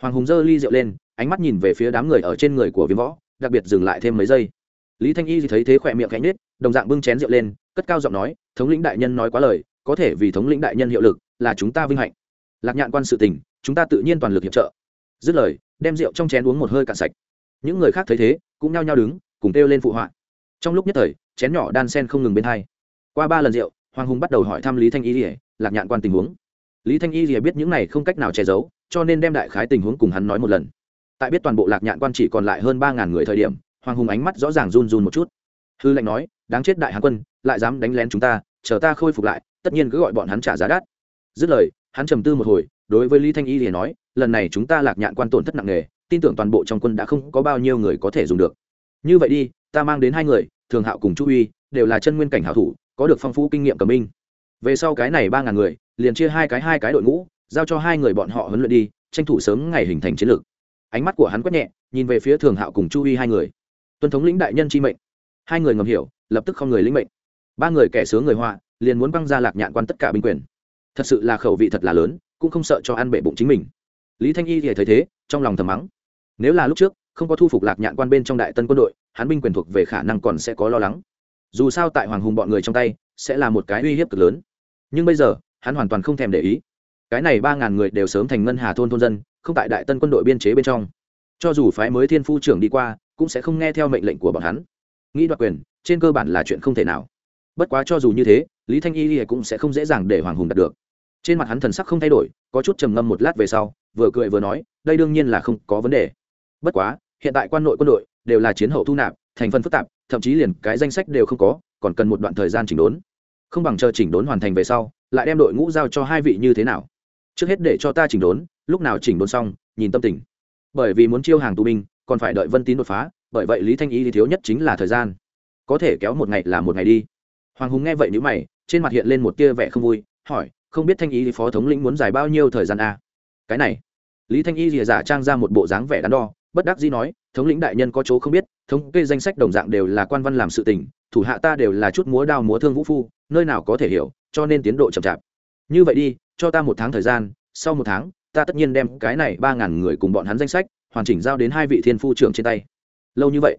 hoàng hùng giơ ly rượu lên, ánh mắt nhìn về phía đám người ở trên người của viêm võ, đặc biệt dừng lại thêm mấy giây. Lý thanh y thì thấy thế khỏe miệng cánh nết đồng dạng bưng chén rượu lên, cất cao giọng nói, thống lĩnh đại nhân nói quá lời, có thể vì thống lĩnh đại nhân hiệu lực là chúng ta vinh hạnh. Lạc nhạn quan sự tình, chúng ta tự nhiên toàn lực hiệp trợ. Dứt lời, đem rượu trong chén uống một hơi cạn sạch. Những người khác thấy thế, cũng nhao nhao đứng, cùng kêu lên phụ họa. Trong lúc nhất thời, chén nhỏ đan sen không ngừng bên hai. Qua ba lần rượu, hoàng hùng bắt đầu hỏi thăm lý thanh y lạc nhạn quan tình huống? Lý thanh y biết những này không cách nào che giấu cho nên đem đại khái tình huống cùng hắn nói một lần. Tại biết toàn bộ lạc nhạn quan chỉ còn lại hơn ba ngàn người thời điểm, hoàng hùng ánh mắt rõ ràng run run một chút. Hư lệnh nói, đáng chết đại hán quân, lại dám đánh lén chúng ta, chờ ta khôi phục lại, tất nhiên cứ gọi bọn hắn trả giá đắt. Dứt lời, hắn trầm tư một hồi, đối với lý thanh y thì nói, lần này chúng ta lạc nhạn quan tổn thất nặng nề, tin tưởng toàn bộ trong quân đã không có bao nhiêu người có thể dùng được. Như vậy đi, ta mang đến hai người, thường hạo cùng chu uy, đều là chân nguyên cảnh hảo thủ, có được phong phú kinh nghiệm cầm minh về sau cái này ba ngàn người, liền chia hai cái hai cái đội ngũ giao cho hai người bọn họ huấn luyện đi, tranh thủ sớm ngày hình thành chiến lược. Ánh mắt của hắn quét nhẹ, nhìn về phía thường hạo cùng chu y hai người. Tuân thống lĩnh đại nhân chi mệnh. Hai người ngầm hiểu, lập tức không người lĩnh mệnh. Ba người kẻ sướng người họa, liền muốn băng ra lạc nhạn quan tất cả binh quyền. Thật sự là khẩu vị thật là lớn, cũng không sợ cho ăn bệ bụng chính mình. Lý thanh y thì thấy thế, trong lòng thầm mắng. Nếu là lúc trước, không có thu phục lạc nhạn quan bên trong đại tân quân đội, hắn binh quyền thuộc về khả năng còn sẽ có lo lắng. Dù sao tại hoàng hùng bọn người trong tay, sẽ là một cái uy hiếp cực lớn. Nhưng bây giờ, hắn hoàn toàn không thèm để ý cái này ba ngàn người đều sớm thành ngân hà thôn thôn dân, không tại đại tân quân đội biên chế bên trong. Cho dù phái mới thiên phu trưởng đi qua, cũng sẽ không nghe theo mệnh lệnh của bọn hắn. Nghĩ đoạt quyền, trên cơ bản là chuyện không thể nào. Bất quá cho dù như thế, lý thanh y cũng sẽ không dễ dàng để hoàng hùng đạt được. Trên mặt hắn thần sắc không thay đổi, có chút trầm ngâm một lát về sau, vừa cười vừa nói, đây đương nhiên là không có vấn đề. Bất quá, hiện tại quan nội quân đội đều là chiến hậu thu nạp, thành phần phức tạp, thậm chí liền cái danh sách đều không có, còn cần một đoạn thời gian chỉnh đốn. Không bằng chờ chỉnh đốn hoàn thành về sau, lại đem đội ngũ giao cho hai vị như thế nào? Trước hết để cho ta chỉnh đốn, lúc nào chỉnh đốn xong, nhìn tâm tình. Bởi vì muốn chiêu hàng tù binh, còn phải đợi vân tín đột phá, bởi vậy lý thanh y thì thiếu nhất chính là thời gian. Có thể kéo một ngày là một ngày đi. Hoàng hùng nghe vậy nếu mày, trên mặt hiện lên một tia vẻ không vui, hỏi, không biết thanh y thì phó thống lĩnh muốn dài bao nhiêu thời gian à? cái này, lý thanh y rìa giả trang ra một bộ dáng vẻ đắn đo, bất đắc dĩ nói, thống lĩnh đại nhân có chỗ không biết, thống kê danh sách đồng dạng đều là quan văn làm sự tình, thủ hạ ta đều là chút múa đao múa thương vũ phu, nơi nào có thể hiểu, cho nên tiến độ chậm chạp. Như vậy đi cho ta một tháng thời gian, sau một tháng, ta tất nhiên đem cái này ba ngàn người cùng bọn hắn danh sách, hoàn chỉnh giao đến hai vị thiên phu trưởng trên tay. Lâu như vậy,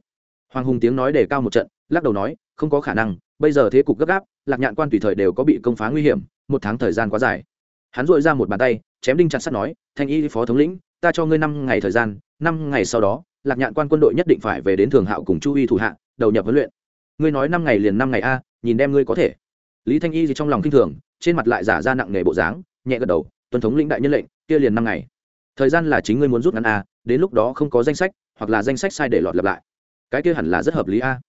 hoàng hùng tiếng nói để cao một trận, lắc đầu nói, không có khả năng, bây giờ thế cục gấp gáp, lạc nhạn quan tùy thời đều có bị công phá nguy hiểm, một tháng thời gian quá dài. Hắn dội ra một bàn tay, chém đinh chặt sắt nói, thanh y phó thống lĩnh, ta cho ngươi năm ngày thời gian, năm ngày sau đó, lạc nhạn quan quân đội nhất định phải về đến thường hạo cùng chu y thủ hạ, đầu nhập huấn luyện. Ngươi nói năm ngày liền năm ngày a, nhìn đem ngươi có thể. Lý thanh y gì trong lòng kinh thường trên mặt lại giả ra nặng nề bộ dáng, nhẹ gật đầu tuần thống lĩnh đại nhân lệnh, kia liền năm ngày. Thời gian là chính ngươi muốn rút ngắn a, đến lúc đó không có danh sách, hoặc là danh sách sai để lọt lặp lại. Cái kia hẳn là rất hợp lý a.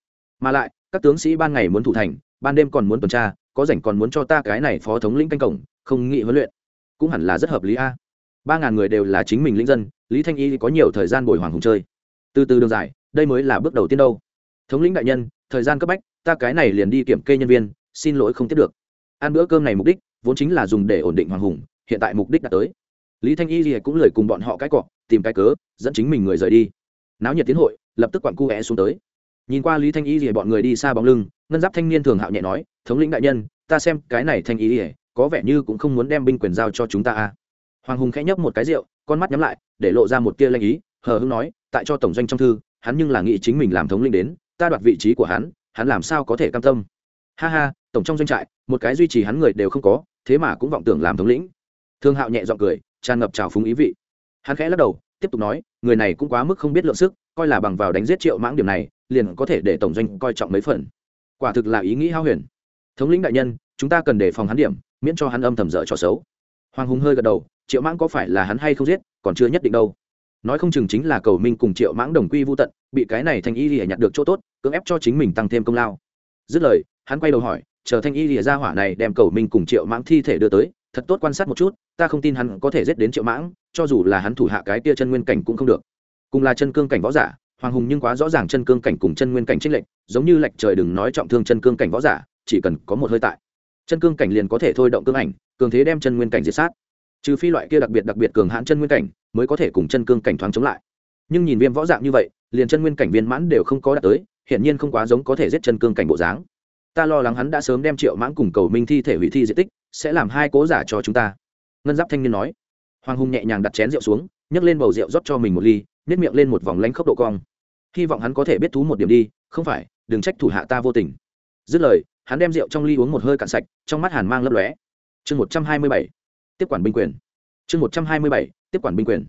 Mà lại, các tướng sĩ ban ngày muốn thủ thành, ban đêm còn muốn tuần tra, có rảnh còn muốn cho ta cái này phó thống lĩnh canh cổng, không nghị huấn luyện. Cũng hẳn là rất hợp lý a. Ba ngàn người đều là chính mình lĩnh dân, lý thanh y có nhiều thời gian bồi hoàng hùng chơi. Từ từ đường dài, đây mới là bước đầu tiên đâu. Thống lĩnh đại nhân, thời gian cấp bách, ta cái này liền đi kiểm kê nhân viên, xin lỗi không tiếp được ăn bữa cơm này mục đích vốn chính là dùng để ổn định hoàng hùng, hiện tại mục đích đã tới. Lý thanh y cũng lời cùng bọn họ cái cọ, tìm cái cớ, dẫn chính mình người rời đi. Náo nhiệt tiến hội, lập tức quặn cu é xuống tới. Nhìn qua lý thanh y rìa bọn người đi xa bóng lưng, ngân giáp thanh niên thường hạo nhẹ nói, thống lĩnh đại nhân, ta xem cái này thanh y rìa có vẻ như cũng không muốn đem binh quyền giao cho chúng ta à hoàng hùng khẽ nhấp một cái rượu, con mắt nhắm lại, để lộ ra một tia lanh ý, hờ hưng nói, tại cho tổng doanh trong thư, hắn nhưng là nghĩ chính mình làm thống lĩnh đến, ta đoạt vị trí của hắn hắn làm sao có thể cam tâm? Ha ha tổng trong doanh trại, một cái duy trì hắn người đều không có, thế mà cũng vọng tưởng làm thống lĩnh. Thương hạo nhẹ giọng cười, tràn ngập trào phúng ý vị. Hắn khẽ lắc đầu, tiếp tục nói, người này cũng quá mức không biết lượng sức, coi là bằng vào đánh giết triệu mãng điểm này, liền có thể để tổng doanh coi trọng mấy phần. Quả thực là ý nghĩ hao huyền. Thống lĩnh đại nhân, chúng ta cần đề phòng hắn điểm, miễn cho hắn âm thầm dở trò xấu. Hoàng hùng hơi gật đầu, triệu mãng có phải là hắn hay không giết, còn chưa nhất định đâu. Nói không chừng chính là cầu minh cùng triệu mãng đồng quy vô tận, bị cái này thanh y lìa nhặt được chỗ tốt, cưỡng ép cho chính mình tăng thêm công lao. Dứt lời, hắn quay đầu hỏi chờ thanh y lìa ra hỏa này đem cầu minh cùng triệu mãng thi thể đưa tới, thật tốt quan sát một chút, ta không tin hắn có thể giết đến triệu mãng, cho dù là hắn thủ hạ cái tia chân nguyên cảnh cũng không được. Cùng là chân cương cảnh võ giả, hoàng hùng nhưng quá rõ ràng chân cương cảnh cùng chân nguyên cảnh trích lệnh giống như lệch trời đừng nói trọng thương chân cương cảnh võ giả, chỉ cần có một hơi tại, chân cương cảnh liền có thể thôi động cương ảnh, cường thế đem chân nguyên cảnh diệt sát. Trừ phi loại kia đặc biệt đặc biệt cường hãn chân nguyên cảnh, mới có thể cùng chân cương cảnh thoáng chống lại. Nhưng nhìn viêm võ dạng như vậy, liền chân nguyên cảnh viên mãn đều không có đạt tới, hiển nhiên không quá giống có thể giết chân cương cảnh bộ dáng ta lo lắng hắn đã sớm đem triệu mãng cùng cầu minh thi thể hủy thi diện tích, sẽ làm hai cố giả cho chúng ta. Ngân giáp thanh niên nói. Hoàng hùng nhẹ nhàng đặt chén rượu xuống, nhấc lên bầu rượu rót cho mình một ly nếp miệng lên một vòng lánh khốc độ cong. Hy vọng hắn có thể biết thú một điểm đi, không phải, đừng trách thủ hạ ta vô tình. Dứt lời, hắn đem rượu trong ly uống một hơi cạn sạch, trong mắt hàn mang lấp lóe. Chương một trăm hai mươi bảy. Tiếp quản binh quyền. Chương một trăm hai mươi bảy. Tiếp quản binh quyền.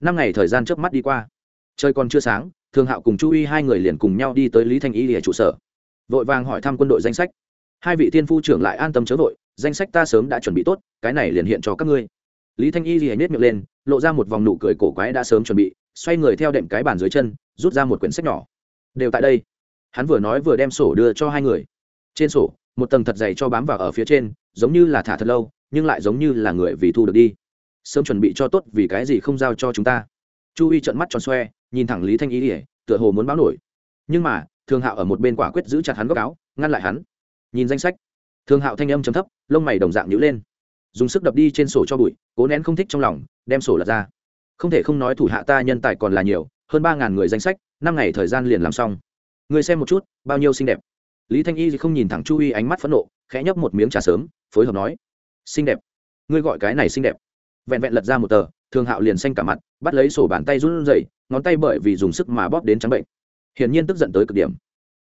Năm ngày thời gian trước mắt đi qua. Trời còn chưa sáng, thường hạo cùng chu Y hai người liền cùng nhau đi tới lý thanh y lìa trụ sở vội vàng hỏi thăm quân đội danh sách. Hai vị tiên phu trưởng lại an tâm chớ vội, danh sách ta sớm đã chuẩn bị tốt, cái này liền hiện cho các ngươi. Lý thanh y lìa nhét miệng lên, lộ ra một vòng nụ cười cổ quái đã sớm chuẩn bị, xoay người theo đệm cái bàn dưới chân, rút ra một quyển sách nhỏ. Đều tại đây. Hắn vừa nói vừa đem sổ đưa cho hai người. Trên sổ, một tầng thật dày cho bám vào ở phía trên, giống như là thả thật lâu, nhưng lại giống như là người vì thu được đi. Sớm chuẩn bị cho tốt vì cái gì không giao cho chúng ta. Chu y trận mắt tròn xoe, nhìn thẳng lý thanh y ỉa tựa hồ muốn báo nổi. Nhưng mà Thương hạo ở một bên quả quyết giữ chặt hắn góc áo, ngăn lại hắn. Nhìn danh sách, Thương hạo thanh âm chấm thấp, lông mày đồng dạng nhữ lên. Dùng sức đập đi trên sổ cho bụi, cố nén không thích trong lòng, đem sổ lật ra. Không thể không nói thủ hạ ta nhân tài còn là nhiều, hơn ba ngàn người danh sách, năm ngày thời gian liền làm xong. Người xem một chút, bao nhiêu xinh đẹp. Lý thanh y không nhìn thẳng chu y ánh mắt phẫn nộ, khẽ nhấp một miếng trà sớm, phối hợp nói, xinh đẹp. Ngươi gọi cái này xinh đẹp. Vẹn vẹn lật ra một tờ thường hạo liền xanh cả mặt, bắt lấy sổ bàn tay run rẩy, ngón tay bởi vì dùng sức mà bóp đến trắng bệnh hiển nhiên tức giận tới cực điểm.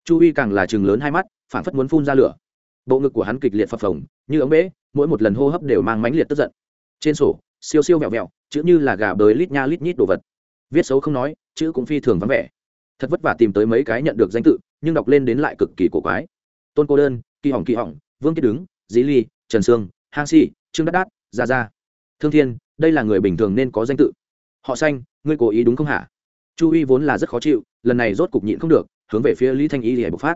Chu Uy càng là chừng lớn hai mắt phản phất muốn phun ra lửa. Bộ ngực của hắn kịch liệt phập phồng, như ống bể, mỗi một lần hô hấp đều mang mãnh liệt tức giận. Trên sổ, siêu siêu vẹo vẹo, chữ như là gà bới lít nha lít nhít đồ vật. Viết xấu không nói, chữ cũng phi thường vắng vẻ. Thật vất vả tìm tới mấy cái nhận được danh tự, nhưng đọc lên đến lại cực kỳ cổ quái. Tôn cô đơn, kỳ hỏng kỳ hỏng, vương kiết đứng dí ly, trần sương, hang si, trương Đát đát, gia gia. Thương thiên, đây là người bình thường nên có danh tự. Họ xanh, ngươi cố ý đúng không hả? Chu uy vốn là rất khó chịu lần này rốt cục nhịn không được hướng về phía lý thanh y để bộc phát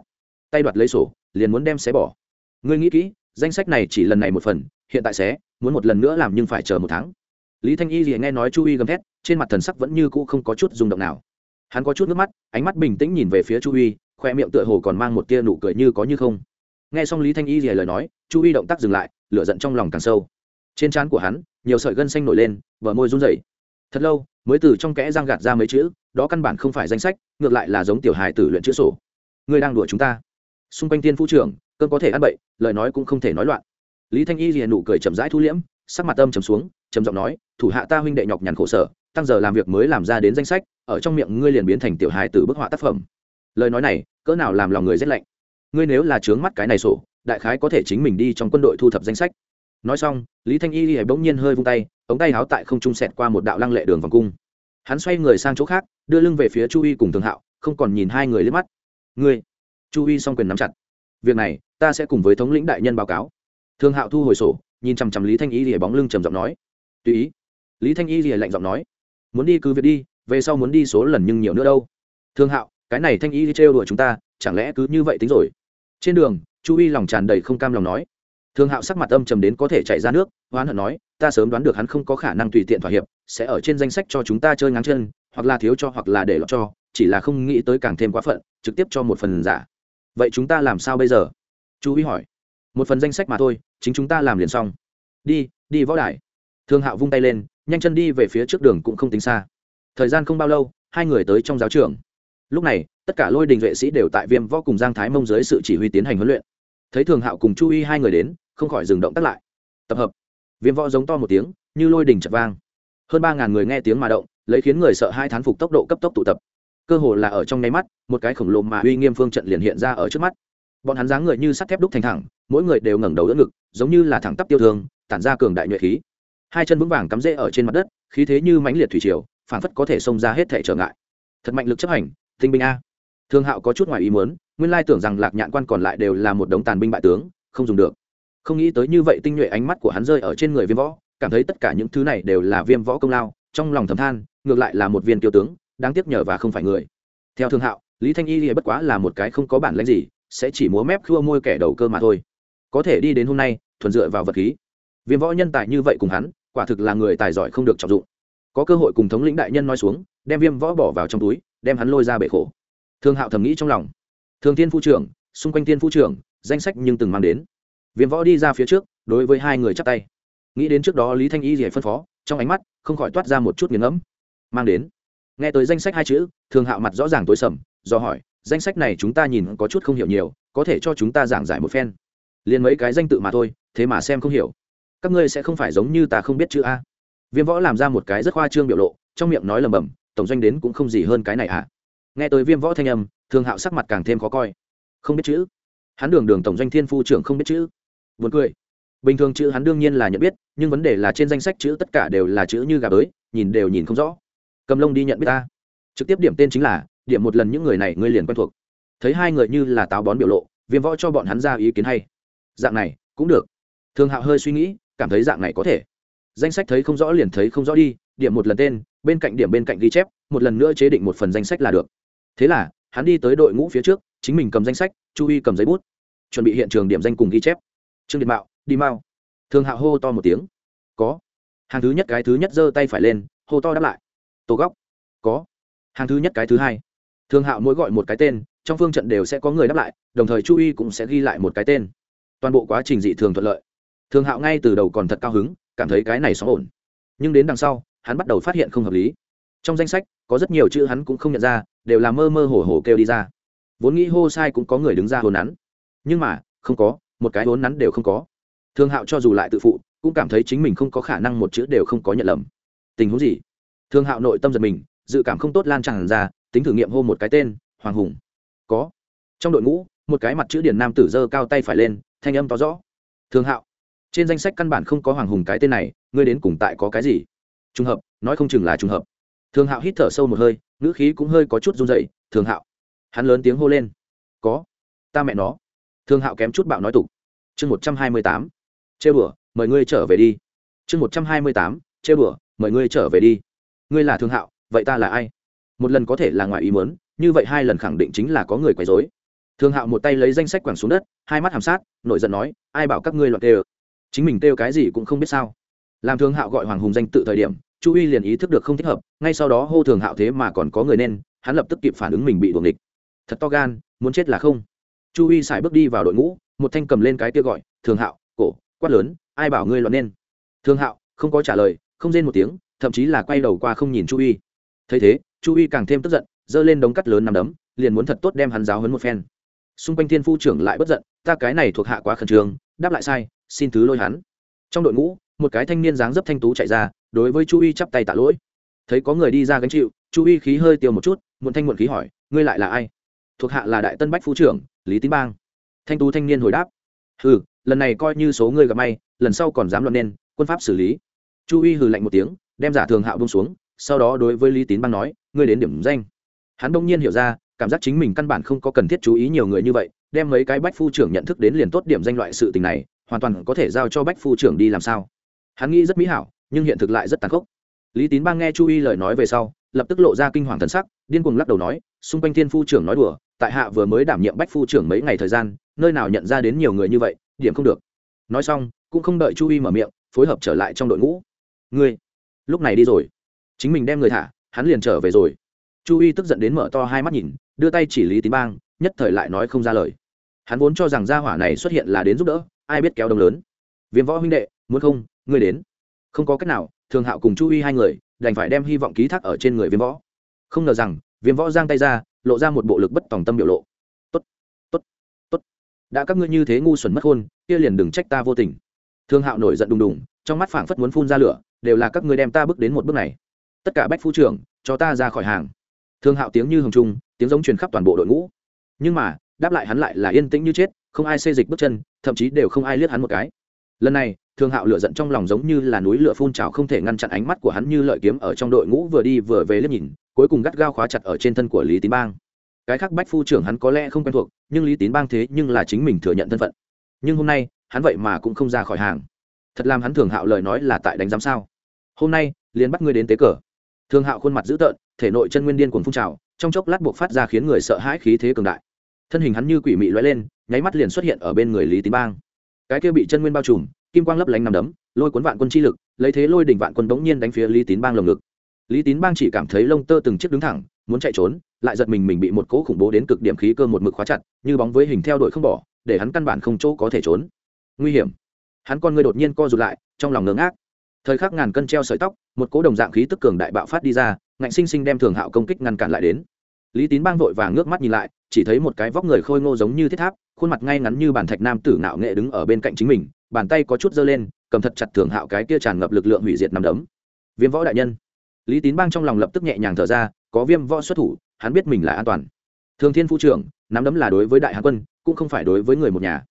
tay đoạt lấy sổ liền muốn đem xé bỏ ngươi nghĩ kỹ danh sách này chỉ lần này một phần hiện tại xé muốn một lần nữa làm nhưng phải chờ một tháng lý thanh y thì nghe nói chu uy gầm thét trên mặt thần sắc vẫn như cũ không có chút rung động nào hắn có chút nước mắt ánh mắt bình tĩnh nhìn về phía chu uy khoe miệng tựa hồ còn mang một tia nụ cười như có như không nghe xong lý thanh y thì lời nói chu uy động tác dừng lại lửa giận trong lòng càng sâu trên trán của hắn nhiều sợi gân xanh nổi lên bờ môi run rẩy thật lâu, mới từ trong kẽ răng gạt ra mấy chữ, đó căn bản không phải danh sách, ngược lại là giống tiểu hài tử luyện chữ sổ. Ngươi đang đùa chúng ta. Xung quanh tiên phu trưởng, cơn có thể ăn bậy, lời nói cũng không thể nói loạn. Lý thanh y liền nụ cười chậm rãi thu liễm, sắc mặt âm trầm xuống, trầm giọng nói, thủ hạ ta huynh đệ nhọc nhằn khổ sở, tăng giờ làm việc mới làm ra đến danh sách, ở trong miệng ngươi liền biến thành tiểu hài tử bức họa tác phẩm. Lời nói này, cỡ nào làm lòng người rét lạnh. Ngươi nếu là trướng mắt cái này sổ, đại khái có thể chính mình đi trong quân đội thu thập danh sách nói xong, lý thanh y hãy bỗng nhiên hơi vung tay, ống tay háo tại không trung sẹt qua một đạo lăng lệ đường vòng cung. Hắn xoay người sang chỗ khác, đưa lưng về phía chu y cùng thường hạo, không còn nhìn hai người liếc mắt. Ngươi. Chu y s quyền nắm chặt. Việc này, ta sẽ cùng với thống lĩnh đại nhân báo cáo. Thương hạo thu hồi sổ, nhìn chằm chằm lý thanh y lìa bóng lưng trầm giọng nói. Tùy ý. Lý thanh y lìa lạnh giọng nói. Muốn đi cứ việc đi, về sau muốn đi số lần nhưng nhiều nữa đâu. Thương hạo, cái này thanh y trêu đuổi chúng ta, chẳng lẽ cứ như vậy tính rồi? Trên đường, chu y lòng tràn đầy không cam lòng nói thương hạo sắc mặt âm trầm đến có thể chạy ra nước hoán hận nói, ta sớm đoán được hắn không có khả năng tùy tiện thỏa hiệp, sẽ ở trên danh sách cho chúng ta chơi ngắn chân, hoặc là thiếu cho hoặc là để lọt cho, chỉ là không nghĩ tới càng thêm quá phận, trực tiếp cho một phần giả. Vậy chúng ta làm sao bây giờ? Chu ý hỏi. Một phần danh sách mà thôi, chính chúng ta làm liền xong. Đi đi võ đài. Thương hạo vung tay lên, nhanh chân đi về phía trước đường cũng không tính xa. Thời gian không bao lâu, hai người tới trong giáo trường. Lúc này, tất cả lôi đình vệ sĩ đều tại viêm võ cùng giang thái mông dưới sự chỉ huy tiến hành huấn luyện thấy thường hạo cùng chu y hai người đến, không khỏi dừng động tắt lại. Tập hợp. Viêm võ giống to một tiếng, như lôi đình chập vang. Hơn ba ngàn người nghe tiếng mà động, lấy khiến người sợ hai thán phục tốc độ cấp tốc tụ tập. Cơ hồ là ở trong nháy mắt, một cái khổng lồ mà uy nghiêm phương trận liền hiện ra ở trước mắt. Bọn hắn dáng người như sắt thép đúc thành thẳng, mỗi người đều ngẩng đầu đỡ ngực, giống như là thẳng tắp tiêu thương, tản ra cường đại nhuệ khí. Hai chân vững vàng cắm rễ ở trên mặt đất, khí thế như mãnh liệt thủy triều phản phất có thể xông ra hết thể trở ngại. Thật mạnh lực chấp hành, tinh binh a. Thương hạo có chút ngoài ý muốn nguyên lai tưởng rằng lạc nhạn quan còn lại đều là một đống tàn binh bại tướng, không dùng được. Không nghĩ tới như vậy tinh nhuệ ánh mắt của hắn rơi ở trên người viêm võ, cảm thấy tất cả những thứ này đều là viêm võ công lao, trong lòng thầm than, ngược lại là một viên kiêu tướng, đáng tiếc nhờ và không phải người. Theo thương hạo, lý thanh y thì bất quá là một cái không có bản lãnh gì, sẽ chỉ múa mép khua môi kẻ đầu cơ mà thôi. Có thể đi đến hôm nay, thuần dựa vào vật khí. Viêm võ nhân tài như vậy cùng hắn, quả thực là người tài giỏi không được trọng dụng. Có cơ hội cùng thống lĩnh đại nhân nói xuống, đem viêm võ bỏ vào trong túi, đem hắn lôi ra bể khổ. Thương hạo thầm nghĩ trong lòng thường thiên phu trưởng, xung quanh thiên phu trưởng, danh sách nhưng từng mang đến. Viêm võ đi ra phía trước, đối với hai người chắp tay. Nghĩ đến trước đó lý thanh y gì phân phó, trong ánh mắt không khỏi toát ra một chút nghiền ngẫm. Mang đến. Nghe tới danh sách hai chữ, thường hạo mặt rõ ràng tối sầm, do hỏi, danh sách này chúng ta nhìn có chút không hiểu nhiều, có thể cho chúng ta giảng giải một phen. Liền mấy cái danh tự mà thôi, thế mà xem không hiểu. Các ngươi sẽ không phải giống như ta không biết chữ a. Viêm võ làm ra một cái rất khoa trương biểu lộ, trong miệng nói lầm bầm, tổng doanh đến cũng không gì hơn cái này à nghe tới viêm võ thanh âm thường hạo sắc mặt càng thêm khó coi. Không biết chữ. Hắn đường đường tổng doanh thiên phu trưởng không biết chữ. Buồn cười. Bình thường chữ hắn đương nhiên là nhận biết, nhưng vấn đề là trên danh sách chữ tất cả đều là chữ như gà bới, nhìn đều nhìn không rõ. Cầm lông đi nhận biết ta. Trực tiếp điểm tên chính là, điểm một lần những người này ngươi liền quen thuộc. Thấy hai người như là táo bón biểu lộ, viêm võ cho bọn hắn ra ý kiến hay. Dạng này, cũng được. Thường hạo hơi suy nghĩ, cảm thấy dạng này có thể. Danh sách thấy không rõ liền thấy không rõ đi, điểm một lần tên, bên cạnh điểm bên cạnh ghi chép, một lần nữa chế định một phần danh sách là được thế là, hắn đi tới đội ngũ phía trước, chính mình cầm danh sách, chu huy cầm giấy bút, chuẩn bị hiện trường điểm danh cùng ghi chép. Trương điện mạo, đi mau thường hạo hô to một tiếng. Có. Hàng thứ nhất cái thứ nhất giơ tay phải lên, hô to đáp lại. Tổ góc. Có. Hàng thứ nhất cái thứ hai. Thường hạo mỗi gọi một cái tên, trong phương trận đều sẽ có người đáp lại, đồng thời chu y cũng sẽ ghi lại một cái tên. Toàn bộ quá trình dị thường thuận lợi. Thường hạo ngay từ đầu còn thật cao hứng, cảm thấy cái này xóa ổn. Nhưng đến đằng sau, hắn bắt đầu phát hiện không hợp lý trong danh sách, có rất nhiều chữ hắn cũng không nhận ra, đều là mơ mơ hồ hồ kêu đi ra. Vốn nghĩ hô sai cũng có người đứng ra hồn nắn. Nhưng mà, không có, một cái hồn nắn đều không có. Thương hạo cho dù lại tự phụ, cũng cảm thấy chính mình không có khả năng một chữ đều không có nhận lầm. Tình huống gì? Thương hạo nội tâm giật mình, dự cảm không tốt lan tràn ra, tính thử nghiệm hô một cái tên, hoàng hùng. Có. Trong đội ngũ, một cái mặt chữ điển nam tử dơ cao tay phải lên, thanh âm to rõ. Thương hạo. Trên danh sách căn bản không có hoàng hùng cái tên này, ngươi đến cùng tại có cái gì? Trùng hợp, nói không chừng là trùng hợp thường hạo hít thở sâu một hơi, ngữ khí cũng hơi có chút run dậy thường hạo. Hắn lớn tiếng hô lên, có, ta mẹ nó. Thường hạo kém chút bạo nói tục, chương một trăm hai mươi tám chê bửa mời ngươi trở về đi. Chương một trăm hai mươi tám chê bửa mời ngươi trở về đi. Ngươi là thường hạo, vậy ta là ai? Một lần có thể là ngoài ý muốn, như vậy hai lần khẳng định chính là có người quấy dối thường hạo một tay lấy danh sách quẳng xuống đất, hai mắt hàm sát nội giận nói, ai bảo các ngươi loạt kêu? Chính mình kêu cái gì cũng không biết sao. Làm thường hạo gọi hoàng hùng danh tự thời điểm chu uy liền ý thức được không thích hợp, ngay sau đó hô thường hạo thế mà còn có người nên, hắn lập tức kịp phản ứng mình bị đuồng địch thật to gan, muốn chết là không. Chu uy xài bước đi vào đội ngũ, một thanh cầm lên cái kia gọi, thường hạo, cổ, quát lớn, ai bảo ngươi loạn nên? Thường hạo, không có trả lời, không rên một tiếng, thậm chí là quay đầu qua không nhìn chu uy. Thấy thế, chu uy càng thêm tức giận, giơ lên đống cắt lớn nằm đấm, liền muốn thật tốt đem hắn giáo hấn một phen. Xung quanh thiên phu trưởng lại bất giận, ta cái này thuộc hạ quá khẩn trương, đáp lại sai, xin thứ lôi hắn. Trong đội ngũ, một cái thanh niên dáng dấp thanh tú chạy ra đối với chu y chắp tay tạ lỗi. Thấy có người đi ra gánh chịu, chu y khí hơi tiêu một chút, muộn thanh muộn khí hỏi, ngươi lại là ai? Thuộc hạ là đại tân bách phú trưởng, lý tín bang. Thanh tú thanh niên hồi đáp, hừ, lần này coi như số ngươi gặp may, lần sau còn dám luận nên, quân pháp xử lý. Chu y hừ lạnh một tiếng, đem giả thường hạo bông xuống, sau đó đối với lý tín bang nói, ngươi đến điểm danh. Hắn đông nhiên hiểu ra, cảm giác chính mình căn bản không có cần thiết chú ý nhiều người như vậy, đem mấy cái bách phu trưởng nhận thức đến liền tốt điểm danh loại sự tình này, hoàn toàn có thể giao cho bách phu trưởng đi làm sao. Hắn nghĩ rất mỹ hảo nhưng hiện thực lại rất tàn khốc. Lý tín bang nghe chu y lời nói về sau, lập tức lộ ra kinh hoàng thần sắc, điên cuồng lắc đầu nói, xung quanh thiên phu trưởng nói đùa, tại hạ vừa mới đảm nhiệm bách phu trưởng mấy ngày thời gian, nơi nào nhận ra đến nhiều người như vậy, điểm không được. Nói xong, cũng không đợi chu y mở miệng, phối hợp trở lại trong đội ngũ. Ngươi, lúc này đi rồi. Chính mình đem người thả, hắn liền trở về rồi. Chu y tức giận đến mở to hai mắt nhìn, đưa tay chỉ lý tín bang, nhất thời lại nói không ra lời. Hắn vốn cho rằng gia hỏa này xuất hiện là đến giúp đỡ, ai biết kéo đông lớn. Viêm võ huynh đệ, muốn không, ngươi đến không có cách nào, thường hạo cùng chu uy hai người, đành phải đem hy vọng ký thác ở trên người viêm võ. Không ngờ rằng, viêm võ giang tay ra, lộ ra một bộ lực bất tòng tâm biểu lộ. Tốt tốt tốt. Đã các ngươi như thế ngu xuẩn mất hôn kia liền đừng trách ta vô tình. Thương hạo nổi giận đùng đùng, trong mắt phảng phất muốn phun ra lửa, đều là các ngươi đem ta bước đến một bước này. Tất cả bách phu trưởng, cho ta ra khỏi hàng. Thương hạo tiếng như hồng trung, tiếng giống truyền khắp toàn bộ đội ngũ. Nhưng mà, đáp lại hắn lại là yên tĩnh như chết, không ai xê dịch bước chân, thậm chí đều không ai liếc hắn một cái lần này, thương hạo lửa giận trong lòng giống như là núi lửa phun trào không thể ngăn chặn ánh mắt của hắn như lợi kiếm ở trong đội ngũ vừa đi vừa về liếc nhìn, cuối cùng gắt gao khóa chặt ở trên thân của lý tín bang. Cái khác bách phu trưởng hắn có lẽ không quen thuộc, nhưng lý tín bang thế nhưng là chính mình thừa nhận thân phận. Nhưng hôm nay, hắn vậy mà cũng không ra khỏi hàng. Thật làm hắn thường hạo lời nói là tại đánh giám sao? Hôm nay, liền bắt ngươi đến tế cờ. Thường hạo khuôn mặt dữ tợn, thể nội chân nguyên điên cuồng phun trào, trong chốc lát buộc phát ra khiến người sợ hãi khí thế cường đại. Thân hình hắn như quỷ mị loay lên, nháy mắt liền xuất hiện ở bên người lý tín bang cái kia bị chân nguyên bao trùm, kim quang lấp lánh nằm đấm, lôi cuốn vạn quân chi lực, lấy thế lôi đỉnh vạn quân bỗng nhiên đánh phía lý tín bang lồng ngực. Lý tín bang chỉ cảm thấy lông tơ từng chiếc đứng thẳng, muốn chạy trốn, lại giật mình mình bị một cỗ khủng bố đến cực điểm khí cơ một mực khóa chặt, như bóng với hình theo đuổi không bỏ, để hắn căn bản không chỗ có thể trốn. Nguy hiểm. Hắn con người đột nhiên co rụt lại, trong lòng ngớ ngác. Thời khắc ngàn cân treo sợi tóc, một cỗ đồng dạng khí tức cường đại bạo phát đi ra, ngạnh sinh sinh đem thường hạo công kích ngăn cản lại đến. Lý tín bang vội và ngước mắt nhìn lại, chỉ thấy một cái vóc người khôi ngô giống như thiết tháp khuôn mặt ngay ngắn như bản thạch nam tử nạo nghệ đứng ở bên cạnh chính mình, bàn tay có chút giơ lên, cầm thật chặt thường hạo cái kia tràn ngập lực lượng hủy diệt nằm đấm. Viêm võ đại nhân. Lý tín bang trong lòng lập tức nhẹ nhàng thở ra, có viêm võ xuất thủ, hắn biết mình là an toàn. Thường thiên phu trưởng, nắm đấm là đối với đại hán quân, cũng không phải đối với người một nhà.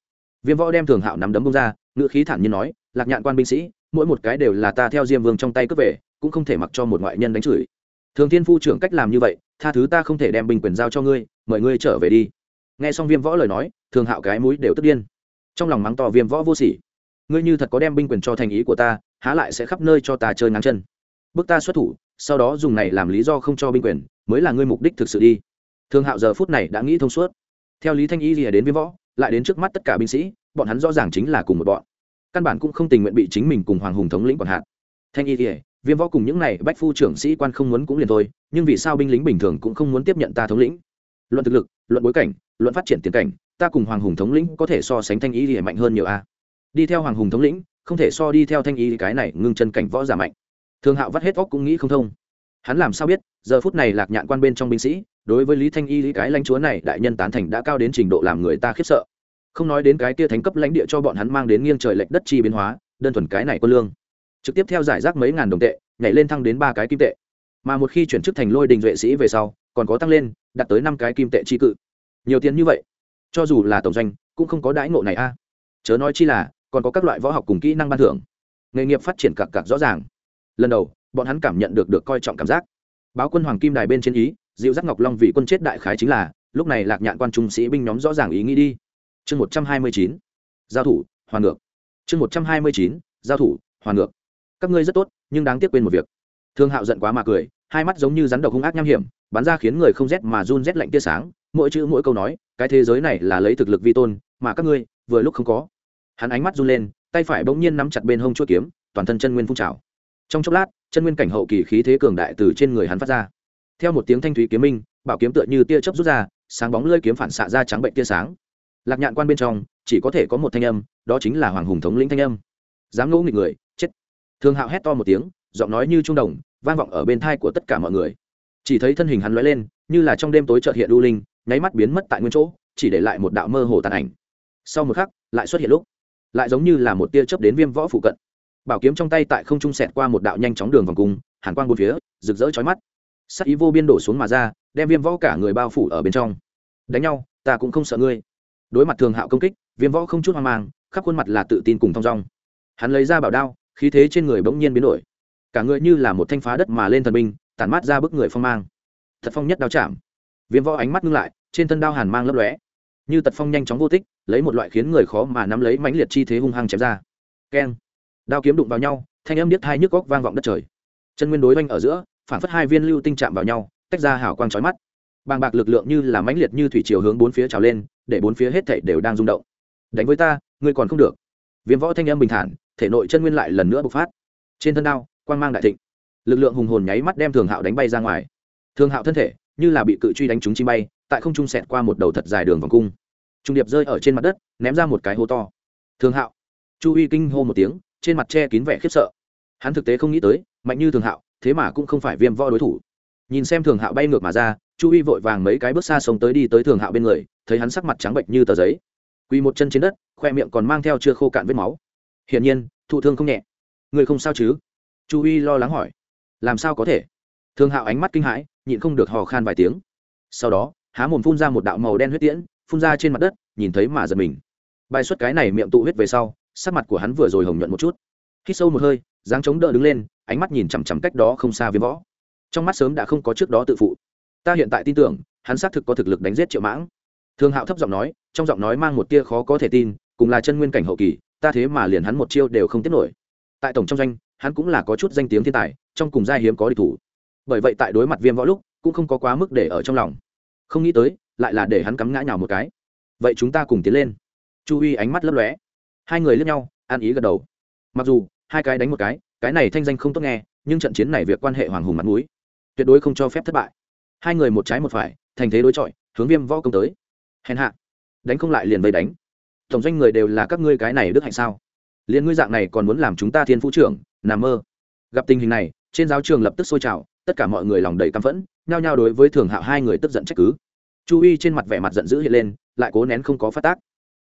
Viêm võ đem thường hạo nắm đấm bông ra ngự khí thản nhiên nói, lạc nhạn quan binh sĩ, mỗi một cái đều là ta theo diêm vương trong tay cướp về, cũng không thể mặc cho một ngoại nhân đánh chửi. Thường thiên phu trưởng cách làm như vậy, tha thứ ta không thể đem binh quyền giao cho ngươi, mời ngươi trở về đi nghe xong viêm võ lời nói, thường hạo cái mũi đều tức điên. Trong lòng mắng to viêm võ vô sỉ. Ngươi như thật có đem binh quyền cho thành ý của ta, há lại sẽ khắp nơi cho ta chơi ngắn chân. Bước ta xuất thủ, sau đó dùng này làm lý do không cho binh quyền, mới là ngươi mục đích thực sự đi. Thường hạo giờ phút này đã nghĩ thông suốt. Theo lý thanh ý rìa đến viêm võ, lại đến trước mắt tất cả binh sĩ, bọn hắn rõ ràng chính là cùng một bọn. Căn bản cũng không tình nguyện bị chính mình cùng hoàng hùng thống lĩnh còn hạn. Thanh y rìa viêm võ cùng những này bách phu trưởng sĩ quan không muốn cũng liền thôi, nhưng vì sao binh lính bình thường cũng không muốn tiếp nhận ta thống lĩnh? Luận thực lực, luận bối cảnh, luận phát triển tiền cảnh, ta cùng hoàng hùng thống lĩnh có thể so sánh thanh ý thì mạnh hơn nhiều a. Đi theo hoàng hùng thống lĩnh, không thể so đi theo thanh ý cái này ngưng chân cảnh võ giả mạnh. Thường hạo vắt hết óc cũng nghĩ không thông. Hắn làm sao biết, giờ phút này lạc nhạn quan bên trong binh sĩ, đối với lý thanh y lý cái lãnh chúa này đại nhân tán thành đã cao đến trình độ làm người ta khiếp sợ. Không nói đến cái kia thánh cấp lãnh địa cho bọn hắn mang đến nghiêng trời lệch đất chi biến hóa, đơn thuần cái này quân lương. Trực tiếp theo giải rác mấy ngàn đồng tệ, nhảy lên thăng đến ba cái kim tệ mà một khi chuyển chức thành lôi đình duệ sĩ về sau, còn có tăng lên, đạt tới năm cái kim tệ chi cự. Nhiều tiền như vậy, cho dù là tổng doanh, cũng không có đãi ngộ này a. Chớ nói chi là, còn có các loại võ học cùng kỹ năng ban thưởng. Nghề nghiệp phát triển cặp cặp rõ ràng. Lần đầu, bọn hắn cảm nhận được được coi trọng cảm giác. Báo quân hoàng kim đài bên trên ý dịu dắt ngọc long vì quân chết đại khái chính là, lúc này lạc nhạn quan trung sĩ binh nhóm rõ ràng ý nghĩ đi. Chương một trăm hai mươi chín, giao thủ, hoàn ngược. Chương một trăm hai mươi chín, giao thủ, hoàn ngược. Các ngươi rất tốt, nhưng đáng tiếc quên một việc thương hạo giận quá mà cười, hai mắt giống như rắn độc hung ác nham hiểm, bắn ra khiến người không rét mà run rét lạnh tia sáng, mỗi chữ mỗi câu nói, cái thế giới này là lấy thực lực vi tôn, mà các ngươi, vừa lúc không có. Hắn ánh mắt run lên, tay phải bỗng nhiên nắm chặt bên hông chuỗi kiếm, toàn thân chân nguyên phun trào. Trong chốc lát, chân nguyên cảnh hậu kỳ khí thế cường đại từ trên người hắn phát ra. Theo một tiếng thanh thúy kiếm minh, bảo kiếm tựa như tia chớp rút ra, sáng bóng lơi kiếm phản xạ ra trắng bệnh tia sáng. Lạc nhạn quan bên trong, chỉ có thể có một thanh âm, đó chính là hoàng hùng thống lĩnh thanh âm. Dám ngỗ nghịch người, chết. Thương hạo hét to một tiếng giọng nói như trung đồng, vang vọng ở bên thai của tất cả mọi người. Chỉ thấy thân hình hắn lóe lên, như là trong đêm tối chợt hiện đu linh, nháy mắt biến mất tại nguyên chỗ, chỉ để lại một đạo mơ hồ tàn ảnh. Sau một khắc, lại xuất hiện lúc, lại giống như là một tia chớp đến viêm võ phụ cận. Bảo kiếm trong tay tại không trung sẹt qua một đạo nhanh chóng đường vòng cung, hàn quang bốn phía, rực rỡ chói mắt. Sắc ý vô biên đổ xuống mà ra, đem viêm võ cả người bao phủ ở bên trong. Đánh nhau, ta cũng không sợ ngươi. Đối mặt thường hạo công kích, viêm võ không chút hoang mang, khắp khuôn mặt là tự tin cùng thong dong. Hắn lấy ra bảo đao, khí thế trên người bỗng nhiên biến đổi cả người như là một thanh phá đất mà lên thần binh, tản mát ra bức người phong mang. Thật phong nhất đao chạm. Viêm võ ánh mắt ngưng lại, trên thân đao hàn mang lấp lóe. Như tật phong nhanh chóng vô tích, lấy một loại khiến người khó mà nắm lấy mãnh liệt chi thế hung hăng chém ra. Keng. Đao kiếm đụng vào nhau, thanh âm điếc thai nhức góc vang vọng đất trời. Chân nguyên đối oanh ở giữa phản phất hai viên lưu tinh chạm vào nhau, tách ra hảo quang trói mắt. Bàng bạc lực lượng như là mãnh liệt như thủy chiều hướng bốn phía trào lên, để bốn phía hết thảy đều đang rung động. Đánh với ta, ngươi còn không được. Viêm võ thanh âm bình thản, thể nội chân nguyên lại lần nữa bộc phát. Trên thân đao quang mang đại thịnh. Lực lượng hùng hồn nháy mắt đem thường hạo đánh bay ra ngoài. Thường hạo thân thể như là bị cự truy đánh trúng chim bay, tại không trung sẹt qua một đầu thật dài đường vòng cung. Trung điệp rơi ở trên mặt đất, ném ra một cái hố to. Thường hạo. Chu uy kinh hô một tiếng, trên mặt che kín vẻ khiếp sợ. Hắn thực tế không nghĩ tới, mạnh như thường hạo, thế mà cũng không phải viêm võ đối thủ. Nhìn xem thường hạo bay ngược mà ra, chu uy vội vàng mấy cái bước xa sống tới đi tới thường hạo bên người, thấy hắn sắc mặt trắng bệnh như tờ giấy. Quỳ một chân trên đất, khoe miệng còn mang theo chưa khô cạn vết máu. Hiển nhiên, thụ thương không nhẹ. Người không sao chứ? Chu uy lo lắng hỏi. Làm sao có thể? Thương hạo ánh mắt kinh hãi, nhịn không được hò khan vài tiếng. Sau đó, há mồm phun ra một đạo màu đen huyết tiễn, phun ra trên mặt đất, nhìn thấy mà giật mình. Bài xuất cái này miệng tụ huyết về sau, sắc mặt của hắn vừa rồi hồng nhuận một chút. Khi sâu một hơi, dáng chống đỡ đứng lên, ánh mắt nhìn chằm chằm cách đó không xa viêm võ. Trong mắt sớm đã không có trước đó tự phụ. Ta hiện tại tin tưởng, hắn xác thực có thực lực đánh giết triệu mãng. Thương hạo thấp giọng nói, trong giọng nói mang một tia khó có thể tin, cùng là chân nguyên cảnh hậu kỳ, ta thế mà liền hắn một chiêu đều không tiếp nổi. Tại tổng trong doanh hắn cũng là có chút danh tiếng thiên tài, trong cùng gia hiếm có địch thủ. Bởi vậy tại đối mặt viêm võ lúc, cũng không có quá mức để ở trong lòng. Không nghĩ tới, lại là để hắn cắm ngã nhào một cái. Vậy chúng ta cùng tiến lên. Chu huy ánh mắt lấp lóe. Hai người lướt nhau ăn ý gật đầu. Mặc dù, hai cái đánh một cái cái này thanh danh không tốt nghe, nhưng trận chiến này việc quan hệ hoàng hùng mặt mũi. Tuyệt đối không cho phép thất bại. Hai người một trái một phải, thành thế đối chọi, hướng viêm võ công tới. Hèn hạ. Đánh không lại liền vây đánh. Tổng doanh người đều là các ngươi cái này đức hạnh sao? Liền ngươi dạng này còn muốn làm chúng ta thiên phú trưởng nằm mơ. Gặp tình hình này, trên giáo trường lập tức sôi trào, tất cả mọi người lòng đầy căm phẫn, nhao nhao đối với thường hạo hai người tức giận trách cứ. Chu y trên mặt vẻ mặt giận dữ hiện lên, lại cố nén không có phát tác.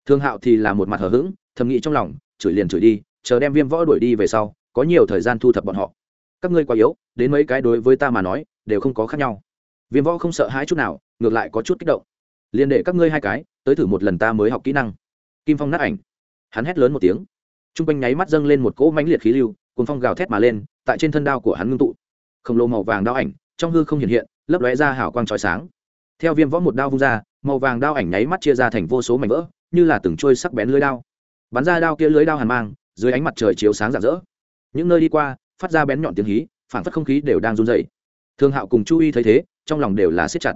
Thường hạo thì là một mặt hờ hững, thầm nghĩ trong lòng, chửi liền chửi đi, chờ đem viêm võ đuổi đi về sau, có nhiều thời gian thu thập bọn họ. Các ngươi quá yếu, đến mấy cái đối với ta mà nói, đều không có khác nhau. Viêm võ không sợ hãi chút nào, ngược lại có chút kích động. Liền để các ngươi hai cái, tới thử một lần ta mới học kỹ năng. Kim phong nát ảnh. Hắn hét lớn một tiếng. T r u n g quanh nháy mắt dâng lên một cỗ mãnh liệt khí lưu cuốn phong gào thét mà lên, tại trên thân đao của hắn ngưng tụ. Khổng lồ màu vàng đao ảnh trong hư không hiện hiện, lấp lóe ra hào quang trói sáng. Theo viêm võ một đao vung ra, màu vàng đao ảnh nháy mắt chia ra thành vô số mảnh vỡ, như là từng trôi sắc bén lưới đao. Bắn ra đao kia lưới đao hàn mang, dưới ánh mặt trời chiếu sáng rạng rỡ. Những nơi đi qua, phát ra bén nhọn tiếng hí phản phất không khí đều đang run dày thương hạo cùng chu y thấy thế, trong lòng đều là siết chặt.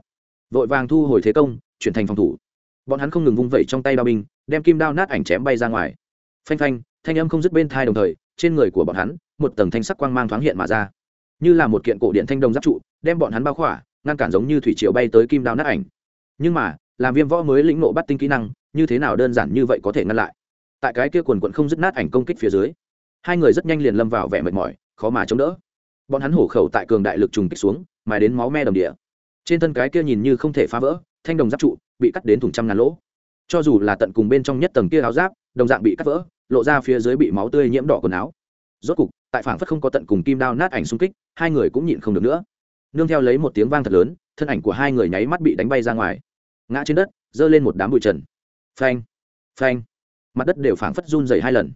Vội vàng thu hồi thế công, chuyển thành phòng thủ. Bọn hắn không ngừng vung vẩy trong tay đao binh, đem kim đao nát ảnh chém bay ra ngoài. Phanh phanh, thanh âm không dứt bên thai đồng thời trên người của bọn hắn, một tầng thanh sắc quang mang thoáng hiện mà ra. Như là một kiện cổ điện thanh đồng giáp trụ, đem bọn hắn bao khỏa, ngăn cản giống như thủy triều bay tới kim đao nát ảnh. Nhưng mà, làm viêm võ mới lĩnh nộ bắt tinh kỹ năng, như thế nào đơn giản như vậy có thể ngăn lại? Tại cái kia quần quận không dứt nát ảnh công kích phía dưới, hai người rất nhanh liền lâm vào vẻ mệt mỏi, khó mà chống đỡ. Bọn hắn hổ khẩu tại cường đại lực trùng kích xuống, mà đến máu me đồng địa. Trên thân cái kia nhìn như không thể phá vỡ, thanh đồng giáp trụ, bị cắt đến thùng trăm ngàn lỗ. Cho dù là tận cùng bên trong nhất tầng kia áo giáp, đồng dạng bị cắt vỡ lộ ra phía dưới bị máu tươi nhiễm đỏ quần áo. Rốt cục, tại phảng phất không có tận cùng kim đao nát ảnh xung kích, hai người cũng nhịn không được nữa. Nương theo lấy một tiếng vang thật lớn, thân ảnh của hai người nháy mắt bị đánh bay ra ngoài. Ngã trên đất, giơ lên một đám bụi trần. Phanh phanh. Mặt đất đều phảng phất run dày hai lần.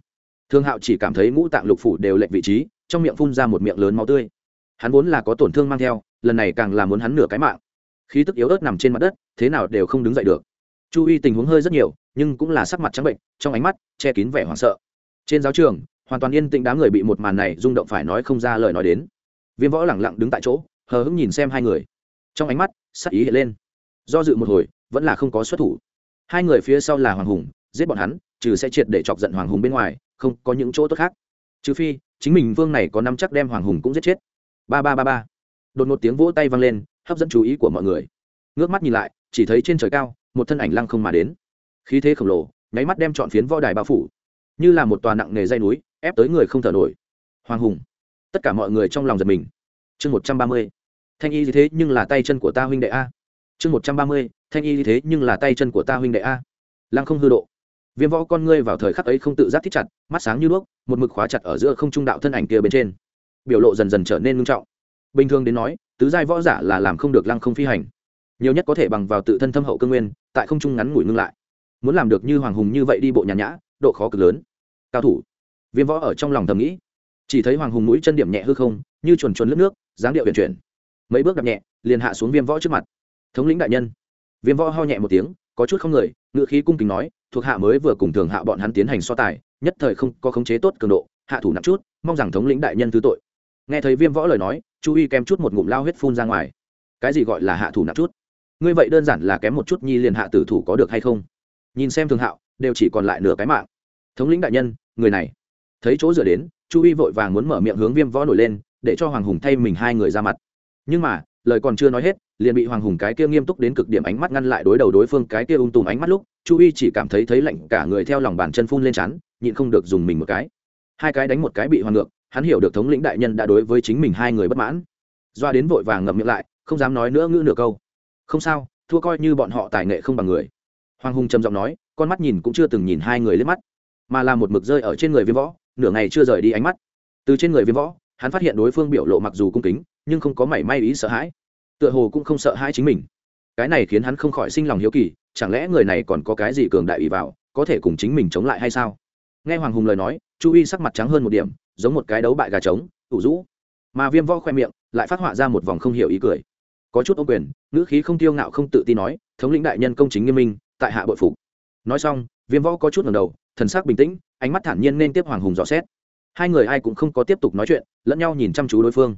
Thương hạo chỉ cảm thấy ngũ tạng lục phủ đều lệch vị trí, trong miệng phun ra một miệng lớn máu tươi. Hắn vốn là có tổn thương mang theo, lần này càng là muốn hắn nửa cái mạng. Khí tức yếu ớt nằm trên mặt đất, thế nào đều không đứng dậy được chu y tình huống hơi rất nhiều, nhưng cũng là sắc mặt trắng bệnh, trong ánh mắt che kín vẻ hoảng sợ. Trên giáo trường, hoàn toàn yên tĩnh đám người bị một màn này rung động phải nói không ra lời nói đến. Viêm võ lẳng lặng đứng tại chỗ, hờ hững nhìn xem hai người. Trong ánh mắt, sắc ý hiện lên. Do dự một hồi, vẫn là không có xuất thủ. Hai người phía sau là hoàng hùng, giết bọn hắn, trừ sẽ triệt để chọc giận hoàng hùng bên ngoài, không có những chỗ tốt khác. Trừ phi, chính mình vương này có năm chắc đem hoàng hùng cũng giết chết. Ba ba ba ba. Đột một tiếng vỗ tay vang lên, hấp dẫn chú ý của mọi người. Ngước mắt nhìn lại, chỉ thấy trên trời cao một thân ảnh lăng không mà đến. Khí thế khổng lồ, nháy mắt đem chọn phiến võ đài bao phủ. Như là một tòa nặng nề dây núi, ép tới người không thở nổi. Hoàng hùng. Tất cả mọi người trong lòng giật mình. Chương một trăm ba mươi. Thanh y như thế nhưng là tay chân của ta huynh đệ a. Chương một trăm ba mươi. Thanh y như thế nhưng là tay chân của ta huynh đệ a. Lăng không hư độ. Viêm võ con ngươi vào thời khắc ấy không tự giác thích chặt, mắt sáng như đuốc, một mực khóa chặt ở giữa không trung đạo thân ảnh kia bên trên. Biểu lộ dần dần trở nên ngưng trọng. Bình thường đến nói, tứ giai võ giả là làm không được lăng không phi hành nhiều nhất có thể bằng vào tự thân thâm hậu cương nguyên, tại không trung ngắn ngủi ngưng lại. Muốn làm được như hoàng hùng như vậy đi bộ nhàn nhã, độ khó cực lớn. Cao thủ. Viêm võ ở trong lòng thầm nghĩ. Chỉ thấy hoàng hùng mũi chân điểm nhẹ hư không, như chuồn chuồn lướt nước, dáng điệu huyền chuyển. Mấy bước đập nhẹ, liền hạ xuống viêm võ trước mặt. Thống lĩnh đại nhân. Viêm võ ho nhẹ một tiếng, có chút không người ngự khí cung kính nói, thuộc hạ mới vừa cùng thường hạ bọn hắn tiến hành so tài, nhất thời không, có khống chế tốt cường độ, hạ thủ nặng chút, mong rằng thống lĩnh đại nhân thứ tội. Nghe thấy viêm võ lời nói, chu y kém chút một ngụm lao huyết phun ra ngoài. Cái gì gọi là hạ thủ nặng chút? Ngươi vậy đơn giản là kém một chút nhi liền hạ tử thủ có được hay không? Nhìn xem thường hạo, đều chỉ còn lại nửa cái mạng. Thống lĩnh đại nhân, người này. Thấy chỗ dựa đến, chu y vội vàng muốn mở miệng hướng viêm võ nổi lên, để cho hoàng hùng thay mình hai người ra mặt. Nhưng mà, lời còn chưa nói hết, liền bị hoàng hùng cái kia nghiêm túc đến cực điểm ánh mắt ngăn lại đối đầu đối phương cái kia ung tùm ánh mắt lúc, chu y chỉ cảm thấy thấy lạnh cả người theo lòng bàn chân phun lên chắn nhịn không được dùng mình một cái. Hai cái đánh một cái bị hoàng ngược, hắn hiểu được thống lĩnh đại nhân đã đối với chính mình hai người bất mãn. Doa đến vội vàng ngậm miệng lại, không dám nói nữa ngữ nửa câu không sao, thua coi như bọn họ tài nghệ không bằng người. Hoàng hùng trầm giọng nói, con mắt nhìn cũng chưa từng nhìn hai người lên mắt, mà là một mực rơi ở trên người viêm võ, nửa ngày chưa rời đi ánh mắt. Từ trên người viêm võ, hắn phát hiện đối phương biểu lộ mặc dù cung kính, nhưng không có mảy may ý sợ hãi. Tựa hồ cũng không sợ hãi chính mình. Cái này khiến hắn không khỏi sinh lòng hiếu kỳ, chẳng lẽ người này còn có cái gì cường đại ý vào, có thể cùng chính mình chống lại hay sao? Nghe hoàng hùng lời nói, chu y sắc mặt trắng hơn một điểm, giống một cái đấu bại gà trống, ủ rũ. Mà viêm võ khoe miệng, lại phát họa ra một vòng không hiểu ý cười có chút ô quyền, ngữ khí không tiêu ngạo không tự tin nói, thống lĩnh đại nhân công chính nghiêm minh, tại hạ bội phục. Nói xong, viêm võ có chút ngầm đầu, thần sắc bình tĩnh, ánh mắt thản nhiên nên tiếp hoàng hùng dò xét. Hai người ai cũng không có tiếp tục nói chuyện, lẫn nhau nhìn chăm chú đối phương.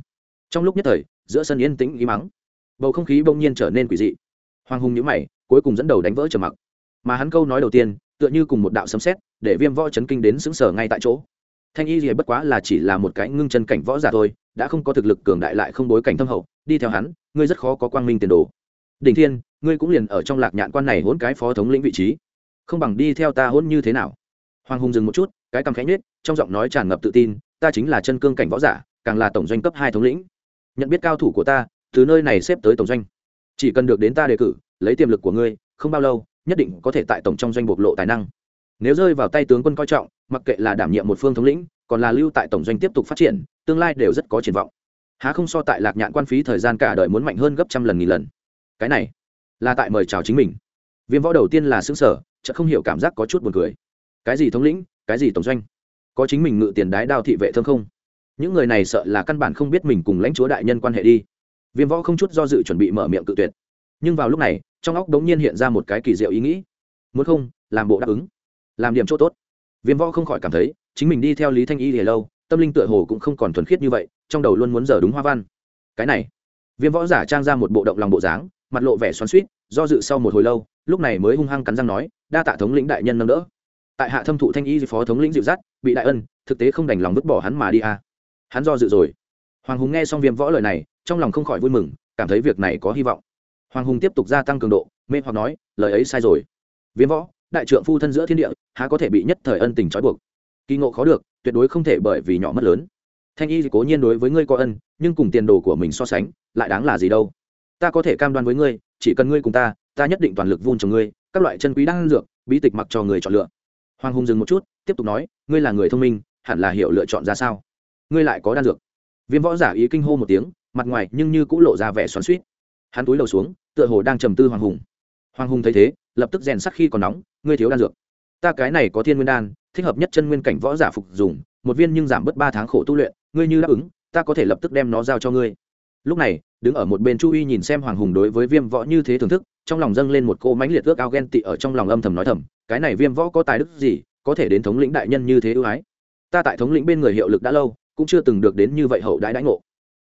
Trong lúc nhất thời, giữa sân yên tĩnh ý mắng bầu không khí bỗng nhiên trở nên quỷ dị. Hoàng hùng nhữ mày, cuối cùng dẫn đầu đánh vỡ trầm mặc. Mà hắn câu nói đầu tiên, tựa như cùng một đạo sấm xét để viêm võ chấn kinh đến xứng sở ngay tại chỗ. Thanh y gì bất quá là chỉ là một cái ngưng chân cảnh võ giả thôi, đã không có thực lực cường đại lại không bối cảnh thâm hậu đi theo hắn, ngươi rất khó có quang minh tiền đồ. Đỉnh thiên, ngươi cũng liền ở trong lạc nhạn quan này hôn cái phó thống lĩnh vị trí. Không bằng đi theo ta hôn như thế nào? Hoàng hùng dừng một chút, cái cằm khẽ nhết trong giọng nói tràn ngập tự tin, ta chính là chân cương cảnh võ giả, càng là tổng doanh cấp hai thống lĩnh. Nhận biết cao thủ của ta, từ nơi này xếp tới tổng doanh. Chỉ cần được đến ta đề cử, lấy tiềm lực của ngươi, không bao lâu, nhất định có thể tại tổng trong doanh bộc lộ tài năng. Nếu rơi vào tay tướng quân coi trọng, mặc kệ là đảm nhiệm một phương thống lĩnh, còn là lưu tại tổng doanh tiếp tục phát triển, tương lai đều rất có triển vọng há không so tại lạc nhạn quan phí thời gian cả đời muốn mạnh hơn gấp trăm lần nghìn lần. Cái này là tại mời chào chính mình. Viêm võ đầu tiên là xứng sở chợ không hiểu cảm giác có chút buồn cười. Cái gì thống lĩnh, cái gì tổng doanh? Có chính mình ngự tiền đái đao thị vệ thương không? Những người này sợ là căn bản không biết mình cùng lãnh chúa đại nhân quan hệ đi. Viêm võ không chút do dự chuẩn bị mở miệng cự tuyệt. Nhưng vào lúc này, trong óc đống nhiên hiện ra một cái kỳ diệu ý nghĩ. Muốn không, làm bộ đáp ứng. Làm điểm chỗ tốt. Viêm võ không khỏi cảm thấy, chính mình đi theo lý thanh y thì lâu, tâm linh tựa hồ cũng không còn thuần khiết như vậy trong đầu luôn muốn giờ đúng hoa văn. Cái này, viêm võ giả trang ra một bộ động lòng bộ dáng, mặt lộ vẻ xoắn suýt do dự sau một hồi lâu, lúc này mới hung hăng cắn răng nói, đa tạ thống lĩnh đại nhân nâng đỡ. Tại hạ thâm thụ thanh y phó thống lĩnh dịu dắt, bị đại ân, thực tế không đành lòng vứt bỏ hắn mà đi à. hắn do dự rồi. Hoàng hùng nghe xong viêm võ lời này, trong lòng không khỏi vui mừng, cảm thấy việc này có hy vọng. Hoàng hùng tiếp tục gia tăng cường độ, mê hoặc nói, lời ấy sai rồi. Viêm võ, đại trượng phu thân giữa thiên địa, há có thể bị nhất thời ân tình trói buộc. Kỳ ngộ khó được, tuyệt đối không thể bởi vì nhỏ mất lớn thanh y thì cố nhiên đối với ngươi có ân, nhưng cùng tiền đồ của mình so sánh, lại đáng là gì đâu. Ta có thể cam đoan với ngươi, chỉ cần ngươi cùng ta ta nhất định toàn lực vun trồng ngươi, các loại chân quý đang dược, bí tịch mặc cho người chọn lựa. Hoàng hùng dừng một chút, tiếp tục nói, ngươi là người thông minh, hẳn là hiểu lựa chọn ra sao? Ngươi lại có đan dược. Viêm võ giả ý kinh hô một tiếng, mặt ngoài nhưng như cũng lộ ra vẻ xoắn suýt hắn túi đầu xuống, tựa hồ đang trầm tư hoàng hùng. Hoàng hùng thấy thế, lập tức rèn sắc khi còn nóng, ngươi thiếu đan dược. Ta cái này có thiên nguyên đan, thích hợp nhất chân nguyên cảnh võ giả phục dùng một viên nhưng giảm bớt ba tháng khổ tu luyện ngươi như đáp ứng, ta có thể lập tức đem nó giao cho ngươi. Lúc này, đứng ở một bên chu uy nhìn xem hoàng hùng đối với viêm võ như thế thưởng thức, trong lòng dâng lên một cô mãnh liệt ước ao ghen tị ở trong lòng âm thầm nói thầm, cái này viêm võ có tài đức gì, có thể đến thống lĩnh đại nhân như thế ưu ái. Ta tại thống lĩnh bên người hiệu lực đã lâu, cũng chưa từng được đến như vậy hậu đãi đãi ngộ.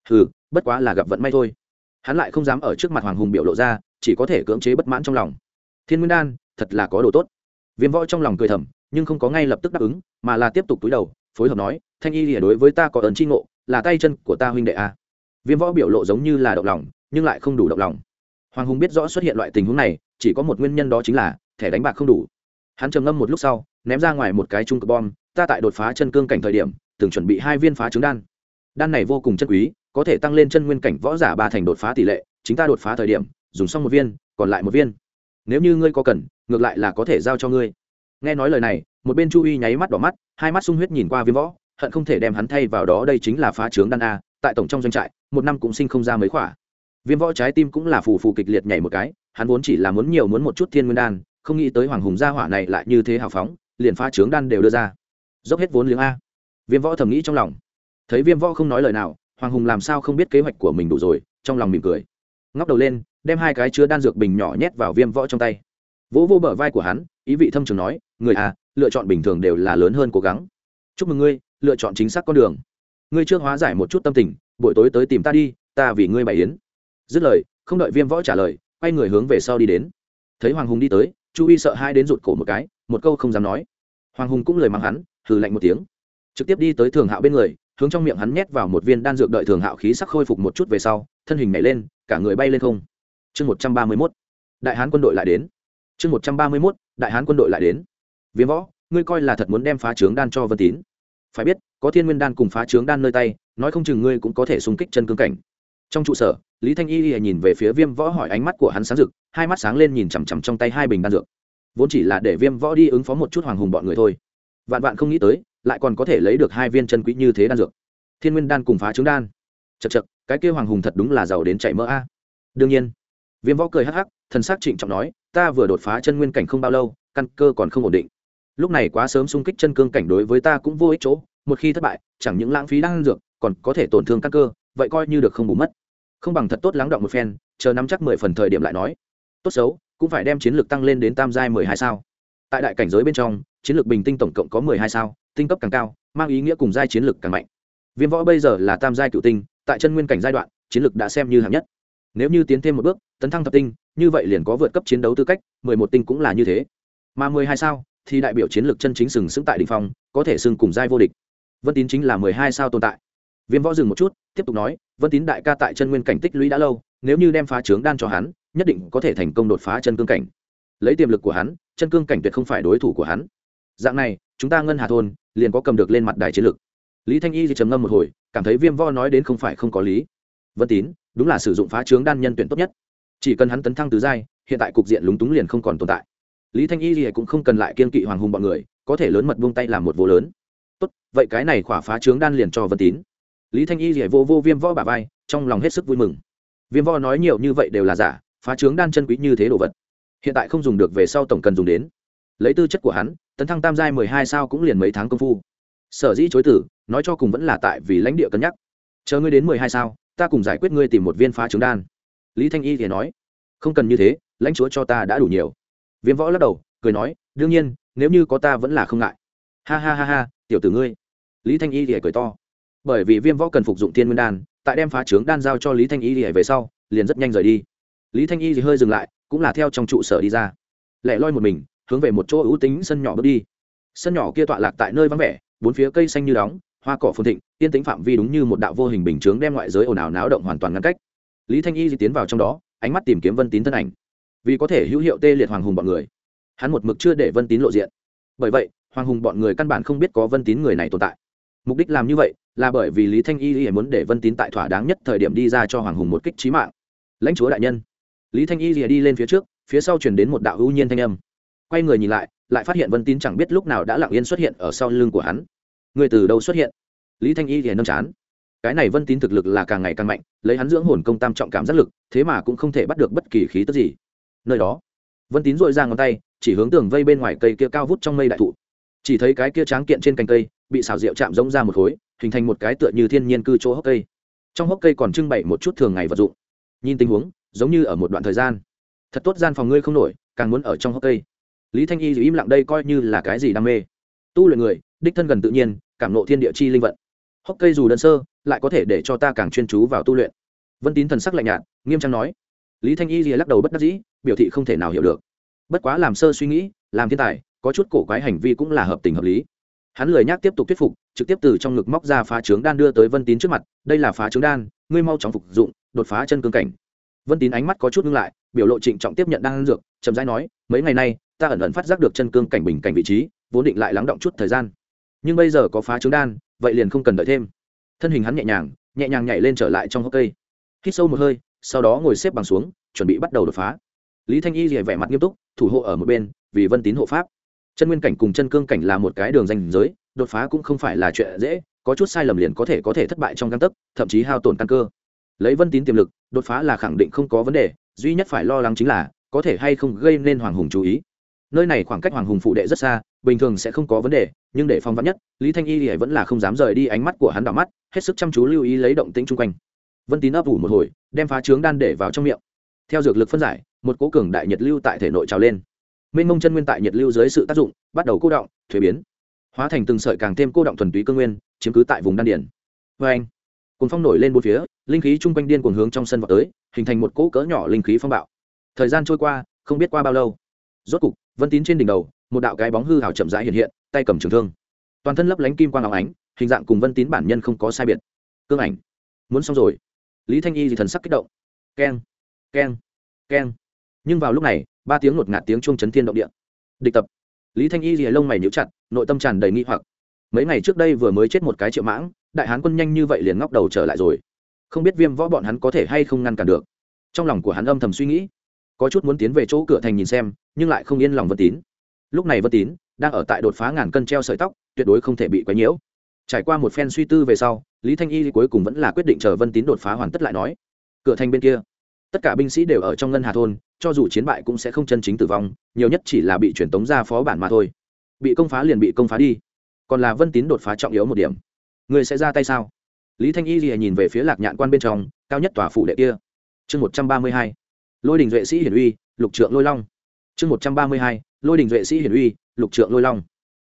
Ừ bất quá là gặp vận may thôi. Hắn lại không dám ở trước mặt hoàng hùng biểu lộ ra, chỉ có thể cưỡng chế bất mãn trong lòng. Thiên nguyên đan, thật là có đồ tốt. Viêm võ trong lòng cười thầm, nhưng không có ngay lập tức đáp ứng, mà là tiếp tục túi đầu, phối hợp nói thanh y lìa đối với ta có ơn tri ngộ, là tay chân của ta huynh đệ a. Viêm võ biểu lộ giống như là động lòng, nhưng lại không đủ động lòng. Hoàng hùng biết rõ xuất hiện loại tình huống này, chỉ có một nguyên nhân đó chính là, thẻ đánh bạc không đủ. Hắn trầm ngâm một lúc sau, ném ra ngoài một cái trung cực bom, ta tại đột phá chân cương cảnh thời điểm, từng chuẩn bị hai viên phá trứng đan. Đan này vô cùng chân quý, có thể tăng lên chân nguyên cảnh võ giả ba thành đột phá tỷ lệ, chính ta đột phá thời điểm, dùng xong một viên, còn lại một viên. Nếu như ngươi có cần, ngược lại là có thể giao cho ngươi. Nghe nói lời này, một bên chu uy nháy mắt đỏ mắt, hai mắt sung huyết nhìn qua viêm võ hận không thể đem hắn thay vào đó đây chính là phá trướng đan a, tại tổng trong doanh trại, một năm cũng sinh không ra mấy khỏa. Viêm võ trái tim cũng là phù phù kịch liệt nhảy một cái, hắn vốn chỉ là muốn nhiều muốn một chút thiên nguyên đan, không nghĩ tới hoàng hùng gia hỏa này lại như thế hào phóng, liền phá trướng đan đều đưa ra. Dốc hết vốn liếng a. Viêm võ thầm nghĩ trong lòng. Thấy viêm võ không nói lời nào, hoàng hùng làm sao không biết kế hoạch của mình đủ rồi, trong lòng mỉm cười. Ngóc đầu lên, đem hai cái chứa đan dược bình nhỏ nhét vào viêm võ trong tay. Vỗ vô bờ vai của hắn, ý vị thâm trường nói, người à lựa chọn bình thường đều là lớn hơn cố gắng. Chúc mừng ngươi lựa chọn chính xác con đường. Ngươi trước hóa giải một chút tâm tình, buổi tối tới tìm ta đi, ta vì ngươi bày yến. Dứt lời, không đợi viêm võ trả lời, quay người hướng về sau đi đến. Thấy hoàng hùng đi tới, chu y sợ hai đến rụt cổ một cái, một câu không dám nói. Hoàng hùng cũng lời mắng hắn, hừ lạnh một tiếng. Trực tiếp đi tới thường hạo bên người, hướng trong miệng hắn nhét vào một viên đan dược đợi thường hạo khí sắc khôi phục một chút về sau, thân hình nhảy lên, cả người bay lên không. Chương một trăm ba mươi mốt, đại hán quân đội lại đến. Chương một trăm ba mươi mốt, đại hán quân đội lại đến. Viêm võ, ngươi coi là thật muốn đem phá trướng đan cho vân tín phải biết, có thiên nguyên đan cùng phá trướng đan nơi tay, nói không chừng ngươi cũng có thể xung kích chân cương cảnh. Trong trụ sở, lý thanh y nhìn về phía viêm võ hỏi ánh mắt của hắn sáng rực, hai mắt sáng lên nhìn chằm chằm trong tay hai bình đan dược. Vốn chỉ là để viêm võ đi ứng phó một chút hoàng hùng bọn người thôi. Vạn vạn không nghĩ tới, lại còn có thể lấy được hai viên chân quý như thế đan dược. Thiên nguyên đan cùng phá trứng đan. Chật chật cái kêu hoàng hùng thật đúng là giàu đến chảy mỡ a. Đương nhiên, viêm võ cười hắc hắc, thần s c trịnh trọng nói, ta vừa đột phá chân nguyên cảnh không bao lâu, căn cơ còn không ổn định lúc này quá sớm xung kích chân cương cảnh đối với ta cũng vô ích chỗ, một khi thất bại, chẳng những lãng phí đang dược, còn có thể tổn thương căn cơ, vậy coi như được không bù mất. Không bằng thật tốt lắng động một phen, chờ nắm chắc mười phần thời điểm lại nói. Tốt xấu, cũng phải đem chiến lược tăng lên đến tam giai mười hai sao. Tại đại cảnh giới bên trong, chiến lược bình tinh tổng cộng có mười hai sao, tinh cấp càng cao, mang ý nghĩa cùng giai chiến lược càng mạnh. Viêm võ bây giờ là tam giai cựu tinh, tại chân nguyên cảnh giai đoạn, chiến lược đã xem như hạng nhất. Nếu như tiến thêm một bước, tấn thăng thập tinh, như vậy liền có vượt cấp chiến đấu tư cách, mười một tinh cũng là như thế. Mà mười hai sao thì đại biểu chiến lược chân chính sừng sững tại đỉnh phong, có thể sừng cùng giai vô địch. Vân tín chính là mười hai sao tồn tại. Viêm võ dừng một chút, tiếp tục nói, vân tín đại ca tại chân nguyên cảnh tích lũy đã lâu, nếu như đem phá trướng đan cho hắn, nhất định có thể thành công đột phá chân cương cảnh. Lấy tiềm lực của hắn, chân cương cảnh tuyệt không phải đối thủ của hắn. Dạng này, chúng ta ngân hà thôn, liền có cầm được lên mặt đài chiến lược. Lý thanh y thì trầm ngâm một hồi, cảm thấy viêm võ nói đến không phải không có lý. Vân tín, đúng là sử dụng phá trướng đan nhân tuyển tốt nhất. Chỉ cần hắn tấn thăng tứ giai, hiện tại cục diện lúng túng liền không còn tồn tại lý thanh y gì cũng không cần lại kiên kỵ hoàng hùng bọn người, có thể lớn mật buông tay làm một vô lớn. Tốt, vậy cái này khỏa phá trướng đan liền cho vân tín. Lý thanh y gì vô vô viêm võ bà vai, trong lòng hết sức vui mừng. Viêm võ nói nhiều như vậy đều là giả, phá trướng đan chân quý như thế đồ vật. Hiện tại không dùng được về sau tổng cần dùng đến. Lấy tư chất của hắn, tấn thăng tam giai mười hai sao cũng liền mấy tháng công phu. Sở dĩ chối tử, nói cho cùng vẫn là tại vì lãnh địa cân nhắc. Chờ ngươi đến mười hai sao, ta cùng giải quyết ngươi tìm một viên phá trứng đan. Lý thanh y thì nói, không cần như thế, lãnh chúa cho ta đã đủ nhiều viêm võ lắc đầu, cười nói, đương nhiên, nếu như có ta vẫn là không ngại. Ha ha ha ha, tiểu tử ngươi. Lý thanh y thì cười to. Bởi vì viêm võ cần phục dụng tiên nguyên đan, tại đem phá trướng đan giao cho lý thanh y thì về sau, liền rất nhanh rời đi. Lý thanh y thì hơi dừng lại, cũng là theo trong trụ sở đi ra. Lẻ loi một mình, hướng về một chỗ ưu tính sân nhỏ bước đi. Sân nhỏ kia tọa lạc tại nơi vắng vẻ, bốn phía cây xanh như đóng, hoa cỏ phồn thịnh yên tính phạm vi đúng như một đạo vô hình bình chướng đem ngoại giới ồn ào náo động hoàn toàn ngăn cách. Lý thanh y thì tiến vào trong đó, ánh mắt tìm kiếm vân tín thân ảnh vì có thể hữu hiệu tê liệt hoàng hùng bọn người. Hắn một mực chưa để vân tín lộ diện. Bởi vậy, hoàng hùng bọn người căn bản không biết có vân tín người này tồn tại. Mục đích làm như vậy là bởi vì lý thanh y y muốn để vân tín tại thỏa đáng nhất thời điểm đi ra cho hoàng hùng một kích trí mạng. Lãnh chúa đại nhân. Lý thanh y đi lên phía trước, phía sau chuyển đến một đạo hữu nhiên thanh âm. Quay người nhìn lại lại phát hiện vân tín chẳng biết lúc nào đã lặng yên xuất hiện ở sau lưng của hắn. Người từ đâu xuất hiện? Lý thanh y y nâm chán. Cái này vân tín thực lực là càng ngày càng mạnh, lấy hắn dưỡng hồn công tam trọng cảm giác lực, thế mà cũng không thể bắt được bất kỳ khí tức gì nơi đó. Vân tín dội ra ngón tay, chỉ hướng tường vây bên ngoài cây kia cao vút trong mây đại thụ. Chỉ thấy cái kia tráng kiện trên cành cây, bị xào rượu chạm rỗng ra một khối, hình thành một cái tựa như thiên nhiên cư chỗ hốc cây. Trong hốc cây còn trưng bày một chút thường ngày vật dụng. Nhìn tình huống, giống như ở một đoạn thời gian. Thật tốt gian phòng ngươi không nổi, càng muốn ở trong hốc cây. Lý thanh y im lặng đây coi như là cái gì đam mê. Tu luyện người, đích thân gần tự nhiên, cảm nộ thiên địa chi linh vận. Hốc cây dù đơn sơ, lại có thể để cho ta càng chuyên chú vào tu luyện. Vân tín thần sắc lạnh nhạt, nghiêm trang nói lý thanh y rìa lắc đầu bất đắc dĩ, biểu thị không thể nào hiểu được. Bất quá làm sơ suy nghĩ, làm thiên tài, có chút cổ quái hành vi cũng là hợp tình hợp lý. Hắn lười nhác tiếp tục thuyết phục, trực tiếp từ trong ngực móc ra phá trướng đan đưa tới vân tín trước mặt, đây là phá trướng đan, ngươi mau chóng phục dụng, đột phá chân cương cảnh. Vân tín ánh mắt có chút ngưng lại, biểu lộ trịnh trọng tiếp nhận đan dược, chậm rãi nói, mấy ngày nay, ta ẩn ẩn phát giác được chân cương cảnh bình cảnh vị trí, vốn định lại lắng động chút thời gian. Nhưng bây giờ có phá trứng đan, vậy liền không cần đợi thêm. Thân hình hắn nhẹ nhàng nhẹ nhàng nhảy lên trở lại trong hốc cây. Hít sâu một hơi sau đó ngồi xếp bằng xuống, chuẩn bị bắt đầu đột phá. Lý thanh y rìa vẻ mặt nghiêm túc, thủ hộ ở một bên, vì vân tín hộ pháp. Chân nguyên cảnh cùng chân cương cảnh là một cái đường danh giới, đột phá cũng không phải là chuyện dễ, có chút sai lầm liền có thể có thể thất bại trong găng tấc, thậm chí hao tổn căn cơ. Lấy vân tín tiềm lực, đột phá là khẳng định không có vấn đề, duy nhất phải lo lắng chính là, có thể hay không gây nên hoàng hùng chú ý. Nơi này khoảng cách hoàng hùng phụ đệ rất xa, bình thường sẽ không có vấn đề, nhưng để phong vắn nhất, lý thanh y thì vẫn là không dám rời đi ánh mắt của hắn đỏ mắt, hết sức chăm chú lưu ý lấy động tĩnh chung quanh vân tín ấp ủ một hồi, đem phá trướng đan để vào trong miệng. Theo dược lực phân giải, một cố cường đại nhiệt lưu tại thể nội trào lên. Mênh mông chân nguyên tại nhiệt lưu dưới sự tác dụng, bắt đầu cô động, thuế biến. Hóa thành từng sợi càng thêm cô động thuần túy cương nguyên, chiếm cứ tại vùng đan điển vê anh cồn phong nổi lên bốn phía, linh khí chung quanh điên cuồng hướng trong sân vào tới, hình thành một cỗ cỡ nhỏ linh khí phong bạo. Thời gian trôi qua, không biết qua bao lâu. Rốt cục, vân tín trên đỉnh đầu, một đạo cái bóng hư hào chậm rãi hiện hiện, tay cầm trường thương. Toàn thân lấp lánh kim quang áo ánh, hình dạng cùng vân tín bản nhân không có sai biệt. Cương ảnh. Muốn xong rồi lý thanh y thì thần sắc kích động. Keng keng keng. Nhưng vào lúc này, ba tiếng ngột ngạt tiếng chuông chấn thiên động địa. Địch tập. Lý thanh y thì lông mày nhíu chặt, nội tâm tràn đầy nghi hoặc. Mấy ngày trước đây vừa mới chết một cái triệu mãng, đại hán quân nhanh như vậy liền ngóc đầu trở lại rồi. Không biết viêm võ bọn hắn có thể hay không ngăn cản được. Trong lòng của hắn âm thầm suy nghĩ. Có chút muốn tiến về chỗ cửa thành nhìn xem, nhưng lại không yên lòng vân tín. Lúc này vân tín đang ở tại đột phá ngàn cân treo sợi tóc, tuyệt đối không thể bị quấy nhiễu. Trải qua một phen suy tư về sau lý thanh y cuối cùng vẫn là quyết định chờ vân tín đột phá hoàn tất lại nói, cửa thành bên kia, tất cả binh sĩ đều ở trong ngân hà thôn, cho dù chiến bại cũng sẽ không chân chính tử vong, nhiều nhất chỉ là bị truyền tống ra phó bản mà thôi. Bị công phá liền bị công phá đi. Còn là vân tín đột phá trọng yếu một điểm. Người sẽ ra tay sao? Lý thanh y lìa nhìn về phía lạc nhạn quan bên trong, cao nhất tòa phủ đệ kia. Chương một trăm ba mươi hai, lôi đình duệ sĩ hiển uy, lục trượng lôi long. Chương một trăm ba mươi hai, lôi đình duệ sĩ hiển uy, lục trượng lôi long.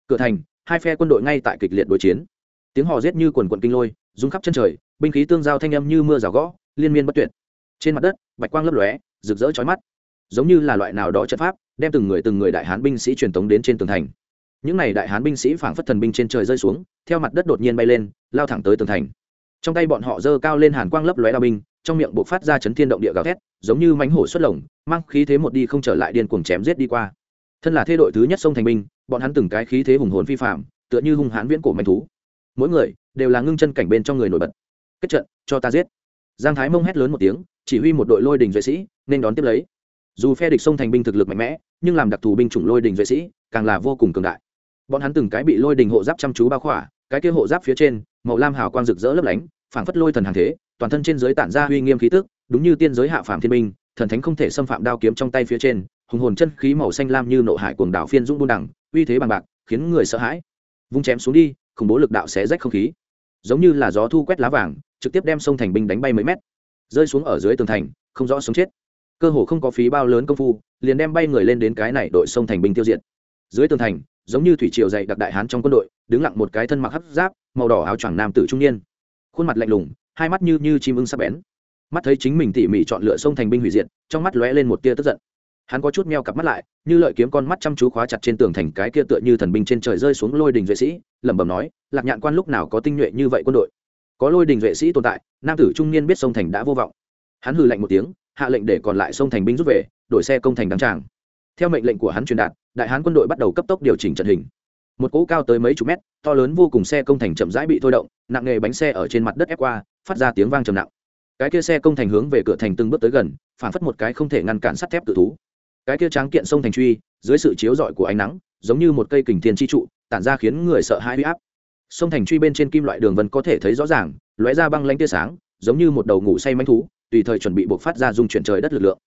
Cửa thành, hai phe quân đội ngay tại kịch liệt đối chiến. Tiếng hò rết như quần quận kinh lôi rung khắp chân trời, binh khí tương giao thanh âm như mưa rào gõ, liên miên bất tuyệt. Trên mặt đất, bạch quang lấp lóe, rực rỡ chói mắt. Giống như là loại nào đó trận pháp, đem từng người từng người đại hán binh sĩ truyền tống đến trên tường thành. Những n à y đại hán binh sĩ phảng phất thần binh trên trời rơi xuống, theo mặt đất đột nhiên bay lên, lao thẳng tới tường thành. Trong tay bọn họ giơ cao lên hàn quang lấp lóe đao binh, trong miệng buộc phát ra chấn thiên động địa gào thét, giống như mánh hổ xuất lồng, mang khí thế một đi không trở lại điên cuồng chém giết đi qua. Thân là thê đội thứ nhất sông thành binh, bọn hắn từng cái khí thế hùng hồn phi phạm tựa như hung hãn viễn cổ manh thú mỗi người đều là ngưng chân cảnh bên trong người nổi bật. Kết trận, cho ta giết. Giang thái mông hét lớn một tiếng, chỉ huy một đội lôi đình duệ sĩ, nên đón tiếp lấy. Dù phe địch sông thành binh thực lực mạnh mẽ, nhưng làm đặc thù binh chủng lôi đình duệ sĩ càng là vô cùng cường đại. Bọn hắn từng cái bị lôi đình hộ giáp chăm chú bao khỏa, cái kia hộ giáp phía trên, màu lam hào quang rực rỡ lấp lánh, phảng phất lôi thần hàng thế, toàn thân trên giới tản ra uy nghiêm khí tức, đúng như tiên giới hạ phàm thiên minh thần thánh không thể xâm phạm đao kiếm trong tay phía trên, hùng hồn chân khí màu xanh lam như nộ hải cuồng đảo phiên dũng buôn đẳng, uy thế bằng bạc, khiến người sợ hãi. Vung chém xuống đi khủng bố lực đạo sẽ rách không khí. Giống như là gió thu quét lá vàng, trực tiếp đem sông thành binh đánh bay mấy mét. Rơi xuống ở dưới tường thành, không rõ sống chết. Cơ hồ không có phí bao lớn công phu, liền đem bay người lên đến cái này đội sông thành binh tiêu diệt. Dưới tường thành, giống như thủy triều dày đặc đại hán trong quân đội, đứng lặng một cái thân mặc hấp giáp, màu đỏ áo choàng nam tử trung niên. Khuôn mặt lạnh lùng, hai mắt như như chim ưng sắc bén. Mắt thấy chính mình tỉ mỉ chọn lựa sông thành binh hủy diệt, trong mắt lóe lên một tia tức giận hắn có chút meo cặp mắt lại, như lợi kiếm con mắt chăm chú khóa chặt trên tường thành cái kia tựa như thần binh trên trời rơi xuống lôi đình duệ sĩ, lẩm bẩm nói, lạc nhạn quan lúc nào có tinh nhuệ như vậy quân đội? Có lôi đình duệ sĩ tồn tại, nam tử trung niên biết sông thành đã vô vọng. Hắn hừ lạnh một tiếng, hạ lệnh để còn lại sông thành binh rút về, đổi xe công thành đăng tràng. Theo mệnh lệnh của hắn truyền đạt, đại hán quân đội bắt đầu cấp tốc điều chỉnh trận hình. Một cỗ cao tới mấy chục mét, to lớn vô cùng xe công thành chậm rãi bị thôi động, nặng nghề bánh xe ở trên mặt đất ép qua, phát ra tiếng vang trầm nặng. Cái kia xe công thành hướng về cửa thành từng bước tới gần phản phất một cái không thể ngăn cản sắt thép tự thú cái kia tráng kiện sông thành truy, dưới sự chiếu rọi của ánh nắng, giống như một cây kình thiên chi trụ, tản ra khiến người sợ hãi huy áp. Sông thành truy bên trên kim loại đường vân có thể thấy rõ ràng, lóe ra băng lanh tia sáng, giống như một đầu ngủ say manh thú, tùy thời chuẩn bị buộc phát ra dung chuyển trời đất lực lượng.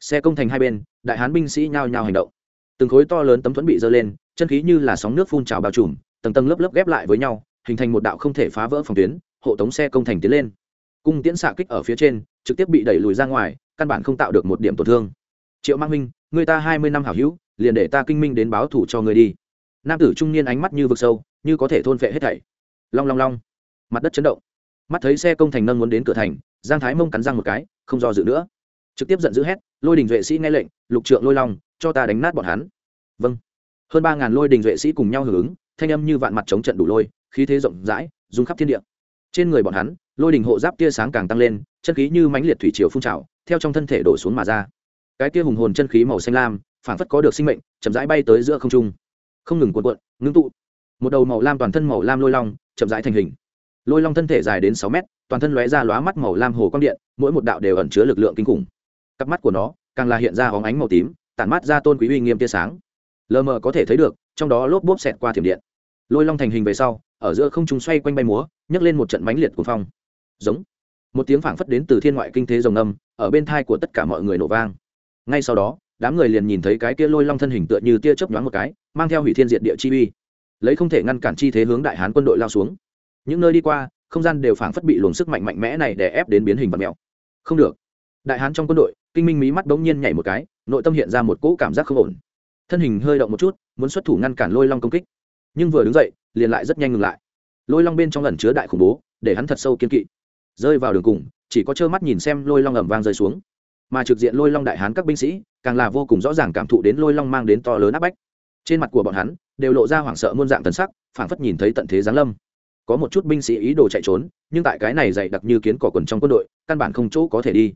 Xe công thành hai bên, đại hán binh sĩ nhao nhao hành động. Từng khối to lớn tấm thuẫn bị dơ lên, chân khí như là sóng nước phun trào bao trùm, tầng tầng lớp lớp ghép lại với nhau, hình thành một đạo không thể phá vỡ phòng tuyến, hộ tống xe công thành tiến lên. Cung tiễn xạ kích ở phía trên, trực tiếp bị đẩy lùi ra ngoài, căn bản không tạo được một điểm tổn thương. Triệu mang minh người ta hai mươi năm hảo hữu, liền để ta kinh minh đến báo thủ cho người đi. Nam tử trung niên ánh mắt như vực sâu, như có thể thôn phệ hết thảy. Long long long. Mặt đất chấn động. Mắt thấy xe công thành nâng muốn đến cửa thành, giang thái mông cắn răng một cái, không do dự nữa. Trực tiếp giận dữ hét, lôi đình duệ sĩ nghe lệnh, lục trượng lôi long, cho ta đánh nát bọn hắn. Vâng. Hơn ba ngàn lôi đình duệ sĩ cùng nhau hưởng ứng, thanh âm như vạn mặt chống trận đủ lôi, khí thế rộng rãi, rung khắp thiên địa. Trên người bọn hắn, lôi đình hộ giáp tia sáng càng tăng lên, chân khí như mãnh liệt thủy triều phun trào, theo trong thân thể đổ xuống mà ra cái tia hùng hồn chân khí màu xanh lam phản phất có được sinh mệnh, chậm rãi bay tới giữa không trung. Không ngừng cuộn cuộn, ngưng tụ. Một đầu màu lam toàn thân màu lam lôi long, chậm rãi thành hình. Lôi long thân thể dài đến sáu mét, toàn thân lóe ra lóa mắt màu lam hồ quang điện, mỗi một đạo đều ẩn chứa lực lượng kinh khủng. Cặp mắt của nó càng là hiện ra hóng ánh màu tím, tản mắt ra tôn quý uy nghiêm tia sáng. Lờ mờ có thể thấy được, trong đó lốp bốp xẹt qua thiểm điện. Lôi long thành hình về sau, ở giữa không trung xoay quanh bay múa, nhấc lên một trận mãnh liệt của phong. Giống. Một tiếng phảng phất đến từ thiên ngoại kinh thế rồng âm ở bên thai của tất cả mọi người nổ vang ngay sau đó, đám người liền nhìn thấy cái kia lôi long thân hình tựa như tia chớp nhoáng một cái, mang theo hủy thiên diệt địa chi uy. Lấy không thể ngăn cản chi thế hướng đại hán quân đội lao xuống. Những nơi đi qua, không gian đều phảng phất bị luồng sức mạnh mạnh mẽ này để ép đến biến hình vật mèo. Không được. Đại hán trong quân đội, kinh minh mí mắt bỗng nhiên nhảy một cái, nội tâm hiện ra một cỗ cảm giác không ổn. Thân hình hơi động một chút, muốn xuất thủ ngăn cản lôi long công kích. Nhưng vừa đứng dậy, liền lại rất nhanh ngừng lại. Lôi long bên trong lần chứa đại khủng bố, để hắn thật sâu kiên kỵ. Rơi vào đường cùng, chỉ có trơ mắt nhìn xem lôi long ẩm vang rơi xuống mà trực diện lôi long đại hán các binh sĩ, càng là vô cùng rõ ràng cảm thụ đến lôi long mang đến to lớn áp bách. Trên mặt của bọn hắn, đều lộ ra hoảng sợ muôn dạng tần sắc, phảng phất nhìn thấy tận thế giáng lâm. Có một chút binh sĩ ý đồ chạy trốn, nhưng tại cái này dày đặc như kiến cỏ quần trong quân đội, căn bản không chỗ có thể đi.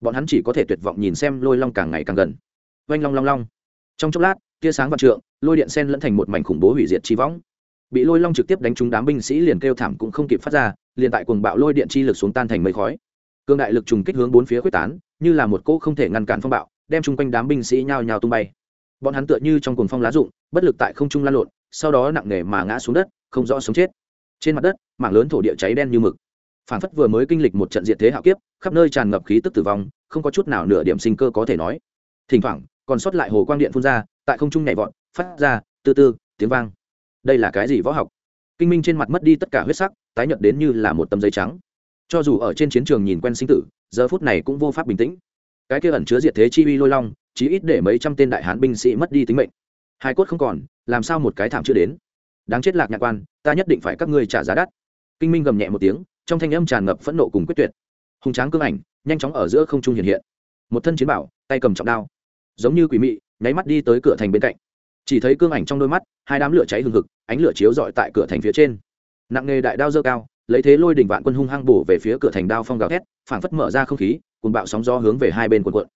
Bọn hắn chỉ có thể tuyệt vọng nhìn xem lôi long càng ngày càng gần. Oanh long long long. Trong chốc lát, tia sáng vạn trượng, lôi điện sen lẫn thành một mảnh khủng bố hủy diệt chi võng. Bị lôi long trực tiếp đánh trúng đám binh sĩ liền kêu thảm cũng không kịp phát ra, liền tại cuồng bạo lôi điện chi lực xuống tan thành mây khói cương đại lực trùng kích hướng bốn phía quyết tán, như là một cỗ không thể ngăn cản phong bạo, đem chung quanh đám binh sĩ nhao nhao tung bay. Bọn hắn tựa như trong cuồng phong lá rụng, bất lực tại không trung lan lộn, sau đó nặng nề mà ngã xuống đất, không rõ sống chết. Trên mặt đất, mảng lớn thổ địa cháy đen như mực. Phản phất vừa mới kinh lịch một trận diện thế hạo kiếp, khắp nơi tràn ngập khí tức tử vong, không có chút nào nửa điểm sinh cơ có thể nói. Thỉnh thoảng, còn sót lại hồ quang điện phun ra, tại không trung nhảy vọt, phát ra tư tư tiếng vang. Đây là cái gì võ học? Kinh minh trên mặt mất đi tất cả huyết sắc, tái nhợt đến như là một tấm giấy trắng cho dù ở trên chiến trường nhìn quen sinh tử, giờ phút này cũng vô pháp bình tĩnh. Cái kia ẩn chứa diệt thế chi uy lôi long, chí ít để mấy trăm tên đại hán binh sĩ mất đi tính mệnh. Hai cốt không còn, làm sao một cái thảm chưa đến? Đáng chết lạc nhạc quan, ta nhất định phải các ngươi trả giá đắt. Kinh minh gầm nhẹ một tiếng, trong thanh âm tràn ngập phẫn nộ cùng quyết tuyệt. Hùng tráng cương ảnh, nhanh chóng ở giữa không trung hiện hiện. Một thân chiến bảo, tay cầm trọng đao. Giống như quỷ mị, nháy mắt đi tới cửa thành bên cạnh. Chỉ thấy cương ảnh trong đôi mắt, hai đám lửa cháy hừng hực, ánh lửa chiếu rọi tại cửa thành phía trên. Nặng nghề đại đao dơ cao lấy thế lôi đỉnh vạn quân hung hăng bổ về phía cửa thành đao phong gào thét, phảng phất mở ra không khí cùng bạo sóng gió hướng về hai bên quần quận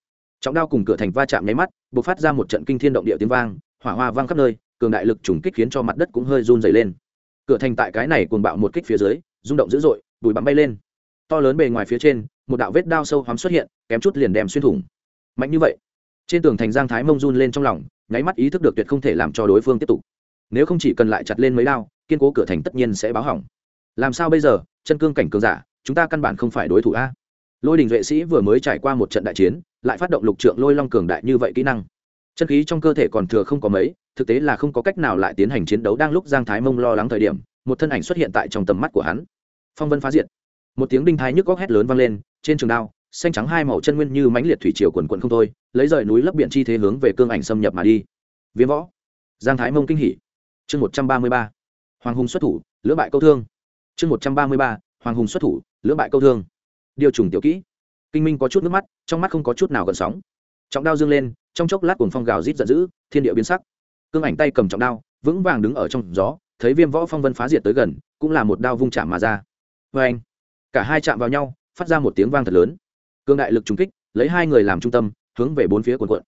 trọng đao cùng cửa thành va chạm nháy mắt, bộc phát ra một trận kinh thiên động địa tiếng vang, hỏa hoa vang khắp nơi, cường đại lực trùng kích khiến cho mặt đất cũng hơi run dày lên. Cửa thành tại cái này cuồng bạo một kích phía dưới, rung động dữ dội, bụi bặm bay lên. To lớn bề ngoài phía trên, một đạo vết đao sâu hoắm xuất hiện, kém chút liền đem xuyên thủng. Mạnh như vậy, trên tường thành giang thái mông run lên trong lòng, nháy mắt ý thức được tuyệt không thể làm cho đối phương tiếp tục. Nếu không chỉ cần lại chặt lên mấy đao, kiên cố cửa thành tất nhiên sẽ báo hỏng làm sao bây giờ, chân cương cảnh cường giả, chúng ta căn bản không phải đối thủ a. Lôi đình vệ sĩ vừa mới trải qua một trận đại chiến, lại phát động lục trượng lôi long cường đại như vậy kỹ năng. Chân khí trong cơ thể còn thừa không có mấy, thực tế là không có cách nào lại tiến hành chiến đấu đang lúc giang thái mông lo lắng thời điểm, một thân ảnh xuất hiện tại trong tầm mắt của hắn. Phong vân phá diệt. Một tiếng đinh thái nhức góc hét lớn vang lên, trên trường đao, xanh trắng hai màu chân nguyên như mãnh liệt thủy triều quần quận không thôi, lấy rời núi lấp biển chi thế hướng về cương ảnh xâm nhập mà đi. Viêm võ. Giang thái mông kinh hỉ. Chương một trăm ba mươi ba. Hoàng hùng xuất thủ, lưỡng bại câu thương chương một trăm ba mươi ba, hoàng hùng xuất thủ, lưỡng bại câu thương. Điều trùng tiểu kỹ. Kinh minh có chút nước mắt, trong mắt không có chút nào gần sóng. Trọng đao dương lên, trong chốc lát cuồng phong gào rít giận dữ, thiên địa biến sắc. Cương ảnh tay cầm trọng đao, vững vàng đứng ở trong gió, thấy viêm võ phong vân phá diệt tới gần, cũng là một đao vung chạm mà ra. Vê anh, cả hai chạm vào nhau, phát ra một tiếng vang thật lớn. Cương đại lực trùng kích, lấy hai người làm trung tâm, hướng về bốn phía quần quận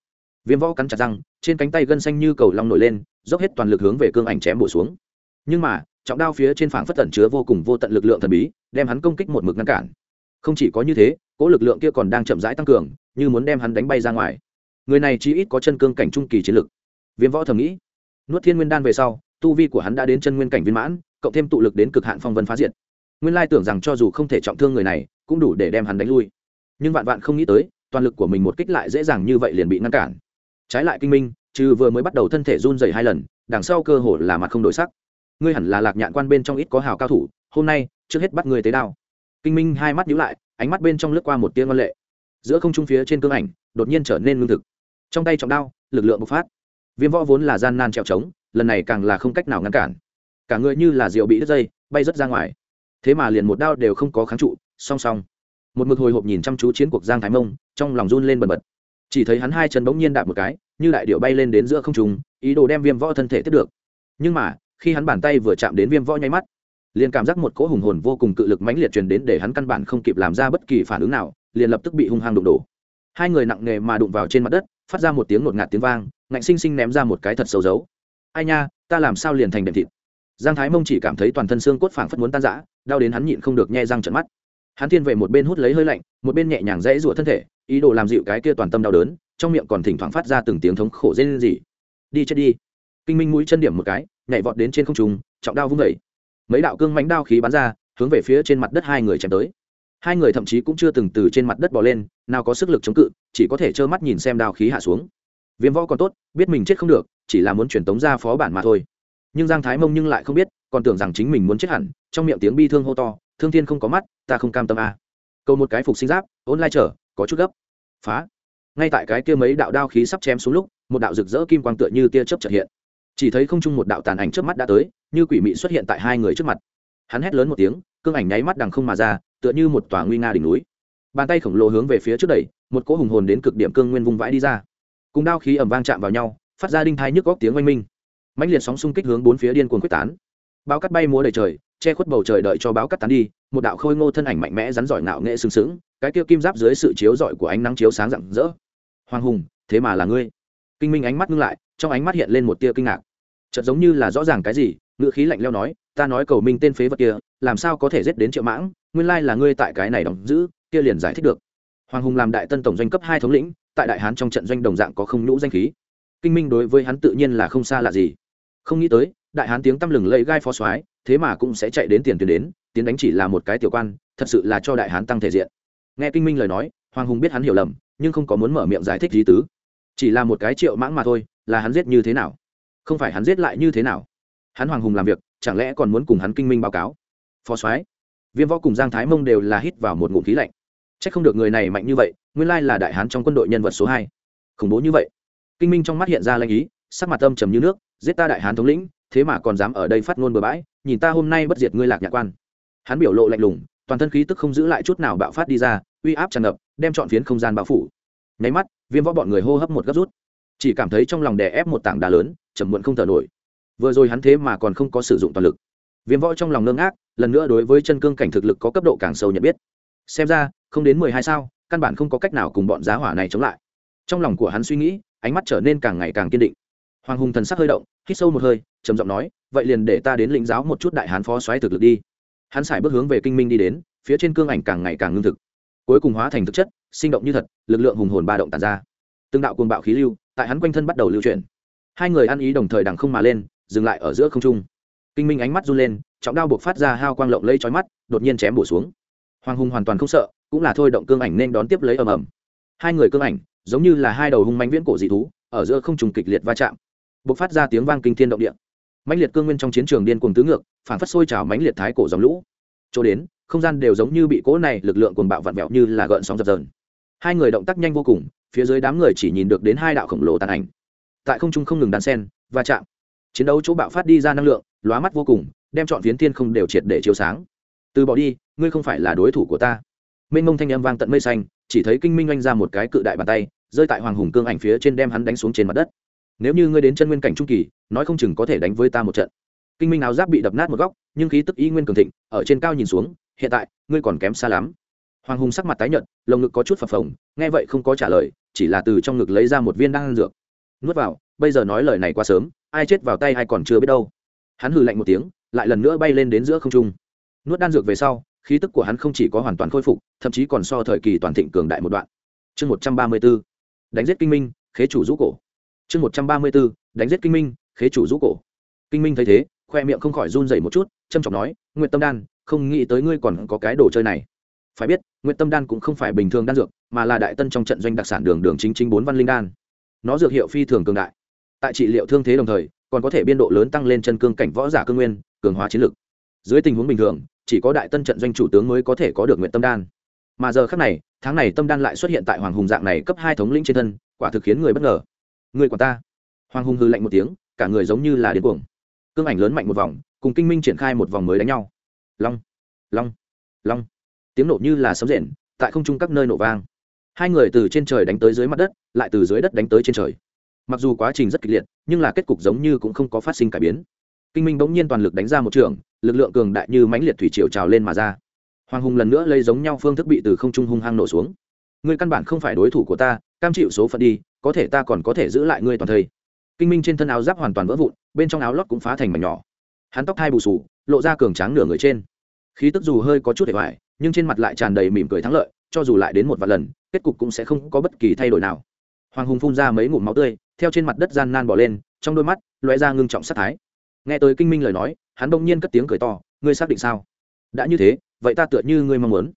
viêm võ cắn chặt răng, trên cánh tay gân xanh như cầu long nổi lên, dốc hết toàn lực hướng về cương ảnh chém bổ xuống. Nhưng mà trọng đao phía trên phảng phất tẩn chứa vô cùng vô tận lực lượng thần bí, đem hắn công kích một mực ngăn cản. Không chỉ có như thế, cỗ lực lượng kia còn đang chậm rãi tăng cường, như muốn đem hắn đánh bay ra ngoài. Người này chỉ ít có chân cương cảnh trung kỳ chiến lực. Viêm võ thầm nghĩ. Nuốt thiên nguyên đan về sau, tu vi của hắn đã đến chân nguyên cảnh viên mãn, cộng thêm tụ lực đến cực hạn phong vân phá diệt. Nguyên lai tưởng rằng cho dù không thể trọng thương người này, cũng đủ để đem hắn đánh lui. Nhưng vạn vạn không nghĩ tới, toàn lực của mình một kích lại dễ dàng như vậy liền bị ngăn cản. Trái lại kinh minh, trừ vừa mới bắt đầu thân thể run dày hai lần, đằng sau cơ hồ là mặt không đổi sắc ngươi hẳn là lạc nhạn quan bên trong ít có hào cao thủ, hôm nay, trước hết bắt ngươi tế đao. Kinh minh hai mắt nhíu lại, ánh mắt bên trong lướt qua một tia văn lệ. Giữa không trung phía trên cương ảnh, đột nhiên trở nên lương thực. Trong tay trọng đao, lực lượng bộc phát. Viêm võ vốn là gian nan trèo trống, lần này càng là không cách nào ngăn cản. Cả người như là rượu bị đứt dây, bay rớt ra ngoài. Thế mà liền một đao đều không có kháng trụ, song song. Một mực hồi hộp nhìn chăm chú chiến cuộc giang thái mông, trong lòng run lên bần bật. Chỉ thấy hắn hai chân bỗng nhiên đạp một cái, như đại điệu bay lên đến giữa không trùng ý đồ đem viêm võ thân thể tiếp được. Nhưng mà khi hắn bàn tay vừa chạm đến viêm võ nháy mắt, liền cảm giác một cỗ hùng hồn vô cùng cự lực mãnh liệt truyền đến để hắn căn bản không kịp làm ra bất kỳ phản ứng nào, liền lập tức bị hung hăng đụng đổ. Hai người nặng nề mà đụng vào trên mặt đất, phát ra một tiếng ngột ngạt tiếng vang, ngạnh sinh sinh ném ra một cái thật sâu dấu. Ai nha, ta làm sao liền thành đệm thịt? Giang thái mông chỉ cảm thấy toàn thân xương cốt phảng phất muốn tan rã, đau đến hắn nhịn không được nhe răng trận mắt. Hắn thiên về một bên hút lấy hơi lạnh, một bên nhẹ nhàng rẽ rủa thân thể, ý đồ làm dịu cái kia toàn tâm đau đớn, trong miệng còn thỉnh thoảng phát ra từng tiếng thống khổ dê lên gì đi chết đi. Kinh minh mũi chân điểm một cái nhảy vọt đến trên không trung, trọng đao vung vẩy mấy đạo cương mánh đao khí bắn ra, hướng về phía trên mặt đất hai người chém tới. Hai người thậm chí cũng chưa từng từ trên mặt đất bỏ lên, nào có sức lực chống cự, chỉ có thể trơ mắt nhìn xem đao khí hạ xuống. Viêm võ còn tốt, biết mình chết không được, chỉ là muốn truyền tống ra phó bản mà thôi. Nhưng giang thái mông nhưng lại không biết, còn tưởng rằng chính mình muốn chết hẳn, trong miệng tiếng bi thương hô to, thương thiên không có mắt, ta không cam tâm a à. câu một cái phục sinh giáp ôn lai trở có chút gấp. Phá. Ngay tại cái kia mấy đạo đao khí sắp chém xuống lúc, một đạo rực rỡ kim quang tựa như tia chớp chợt hiện chỉ thấy không chung một đạo tàn ảnh trước mắt đã tới, như quỷ mị xuất hiện tại hai người trước mặt. Hắn hét lớn một tiếng, cương ảnh nháy mắt đằng không mà ra, tựa như một tòa nguy nga đỉnh núi. Bàn tay khổng lồ hướng về phía trước đẩy, một cỗ hùng hồn đến cực điểm cương nguyên vung vãi đi ra. Cùng đao khí ẩm vang chạm vào nhau, phát ra đinh thai nhức góc tiếng oanh minh. Mãnh liệt sóng xung kích hướng bốn phía điên cuồng quyết tán. Báo cắt bay múa đầy trời, che khuất bầu trời đợi cho báo cắt tán đi, một đạo khôi ngô thân ảnh mạnh mẽ rắn giỏi ngạo nghệ sừng sững, cái kia kim giáp dưới sự chiếu rọi của ánh nắng chiếu sáng rạng rỡ. Hoàng hùng, thế mà là ngươi. Kinh minh ánh mắt ngưng lại, trong ánh mắt hiện lên một tia kinh ngạc chợt giống như là rõ ràng cái gì, ngữ khí lạnh leo nói, ta nói cầu minh tên phế vật kia, làm sao có thể giết đến triệu mãng? Nguyên lai là ngươi tại cái này đóng giữ, kia liền giải thích được. Hoàng hùng làm đại tân tổng doanh cấp hai thống lĩnh, tại đại hán trong trận doanh đồng dạng có không nhũ danh khí. Kinh minh đối với hắn tự nhiên là không xa lạ gì. Không nghĩ tới, đại hán tiếng tăm lừng lẫy gai phó soái, thế mà cũng sẽ chạy đến tiền tuyến đến, tiến đánh chỉ là một cái tiểu quan, thật sự là cho đại hán tăng thể diện. Nghe kinh minh lời nói, hoàng hùng biết hắn hiểu lầm, nhưng không có muốn mở miệng giải thích gì tứ. Chỉ là một cái triệu mãng mà thôi, là hắn giết như thế nào? Không phải hắn giết lại như thế nào? Hắn hoàng hùng làm việc, chẳng lẽ còn muốn cùng hắn kinh minh báo cáo? Phó soái, viêm võ cùng giang thái mông đều là hít vào một ngụm khí lạnh. C h ắ c không được người này mạnh như vậy, nguyên lai là đại hán trong quân đội nhân vật số hai. Khủng bố như vậy. Kinh minh trong mắt hiện ra lanh ý, sắc mặt âm trầm như nước, giết ta đại hán thống lĩnh, thế mà còn dám ở đây phát ngôn bừa bãi, nhìn ta hôm nay bất diệt ngươi lạc nhạc quan. Hắn biểu lộ lạnh lùng, toàn thân khí tức không giữ lại chút nào bạo phát đi ra, uy áp tràn ngập, đem chọn phiến không gian bao phủ. Nháy mắt, viêm võ bọn người hô hấp một gấp rút. Chỉ cảm thấy trong lòng đè ép một tảng đá lớn chầm muộn không thở nổi. Vừa rồi hắn thế mà còn không có sử dụng toàn lực. Viêm võ trong lòng ngưng ác lần nữa đối với chân cương cảnh thực lực có cấp độ càng sâu nhận biết. Xem ra, không đến mười hai sao, căn bản không có cách nào cùng bọn giá hỏa này chống lại. Trong lòng của hắn suy nghĩ, ánh mắt trở nên càng ngày càng kiên định. Hoàng hùng thần sắc hơi động, hít sâu một hơi, trầm giọng nói, vậy liền để ta đến lĩnh giáo một chút đại hán phó xoáy thực lực đi. Hắn xài bước hướng về kinh minh đi đến, phía trên cương ảnh càng ngày càng ngưng thực. Cuối cùng hóa thành thực chất, sinh động như thật, lực lượng hùng hồn ba động tàn ra. Từng đạo cuồng bạo khí lưu, tại hắn quanh thân bắt đầu lưu chuyển hai người ăn ý đồng thời đằng không mà lên, dừng lại ở giữa không trung. Kinh minh ánh mắt run lên, trọng đao buộc phát ra hao quang lộng lây trói mắt, đột nhiên chém bổ xuống. Hoàng hùng hoàn toàn không sợ, cũng là thôi động cương ảnh nên đón tiếp lấy ầm ầm. Hai người cương ảnh, giống như là hai đầu hung manh viễn cổ dị thú, ở giữa không trùng kịch liệt va chạm. Buộc phát ra tiếng vang kinh thiên động địa. Mãnh liệt cương nguyên trong chiến trường điên cuồng tứ ngược, phản phất sôi trào mãnh liệt thái cổ dòng lũ. Chỗ đến, không gian đều giống như bị cỗ này lực lượng cuồng bạo vặn vẹo như là gợn sóng dập dờn. Hai người động tác nhanh vô cùng, phía dưới đám người chỉ nhìn được đến hai đạo khổng lồ tàn ảnh tại không trung không ngừng đan sen, va chạm. Chiến đấu chỗ bạo phát đi ra năng lượng, lóa mắt vô cùng, đem chọn phiến thiên không đều triệt để chiếu sáng. Từ bỏ đi, ngươi không phải là đối thủ của ta. Mênh mông thanh âm vang tận mây xanh, chỉ thấy kinh minh oanh ra một cái cự đại bàn tay, rơi tại hoàng hùng cương ảnh phía trên đem hắn đánh xuống trên mặt đất. Nếu như ngươi đến chân nguyên cảnh trung kỳ, nói không chừng có thể đánh với ta một trận. Kinh minh áo giáp bị đập nát một góc, nhưng khí tức y nguyên cường thịnh, ở trên cao nhìn xuống, hiện tại, ngươi còn kém xa lắm. Hoàng hùng sắc mặt tái nhợt, lồng ngực có chút phập phồng, nghe vậy không có trả lời, chỉ là từ trong ngực lấy ra một viên đan dược nuốt vào, bây giờ nói lời này quá sớm, ai chết vào tay ai còn chưa biết đâu. Hắn hừ lạnh một tiếng, lại lần nữa bay lên đến giữa không trung. Nuốt đan dược về sau, khí tức của hắn không chỉ có hoàn toàn khôi phục, thậm chí còn so thời kỳ toàn thịnh cường đại một đoạn. Chương một trăm ba mươi b ố đánh giết kinh minh, khế chủ rũ cổ. Chương một trăm ba mươi b ố đánh giết kinh minh, khế chủ rũ cổ. Kinh minh thấy thế, khoe miệng không khỏi run dày một chút trâm trọng nói nguyện tâm đan, không nghĩ tới ngươi còn có cái đồ chơi này. Phải biết nguyện tâm đan cũng không phải bình thường đan dược, mà là đại tân trong trận doanh đặc sản đường đường chính chính bốn văn linh đan nó dược hiệu phi thường cường đại. Tại trị liệu thương thế đồng thời, còn có thể biên độ lớn tăng lên chân cương cảnh võ giả cương nguyên, cường hóa chiến lực. Dưới tình huống bình thường, chỉ có đại tân trận doanh chủ tướng mới có thể có được nguyện tâm đan. Mà giờ khác này, tháng này tâm đan lại xuất hiện tại hoàng hùng dạng này cấp hai thống lĩnh trên thân, quả thực khiến người bất ngờ. Người quả ta. Hoàng hùng hư lạnh một tiếng, cả người giống như là điên cuồng. Cương ảnh lớn mạnh một vòng, cùng kinh minh triển khai một vòng mới đánh nhau. Long long long. Tiếng nổ như là sấm rền, tại không trung các nơi nổ vang hai người từ trên trời đánh tới dưới mặt đất, lại từ dưới đất đánh tới trên trời. Mặc dù quá trình rất kịch liệt, nhưng là kết cục giống như cũng không có phát sinh cải biến. Kinh minh bỗng nhiên toàn lực đánh ra một trường, lực lượng cường đại như mãnh liệt thủy triều trào lên mà ra. Hoàng hùng lần nữa lấy giống nhau phương thức bị từ không trung hung hăng nổ xuống. Ngươi căn bản không phải đối thủ của ta, cam chịu số phận đi, có thể ta còn có thể giữ lại ngươi toàn thây kinh minh trên thân áo giáp hoàn toàn vỡ vụn, bên trong áo lót cũng phá thành mảnh nhỏ. Hắn tóc hai bù sù lộ ra cường tráng nửa người trên. Khí tức dù hơi có chút để hoài, nhưng trên mặt lại tràn đầy mỉm cười thắng lợi, cho dù lại đến một vài lần kết cục cũng sẽ không có bất kỳ thay đổi nào. Hoàng hùng phun ra mấy ngụm máu tươi, theo trên mặt đất gian nan bỏ lên, trong đôi mắt loé ra ngưng trọng sát thái. Nghe tới kinh minh lời nói, hắn bỗng nhiên cất tiếng cười to, ngươi xác định sao? Đã như thế, vậy ta tựa như ngươi mong muốn.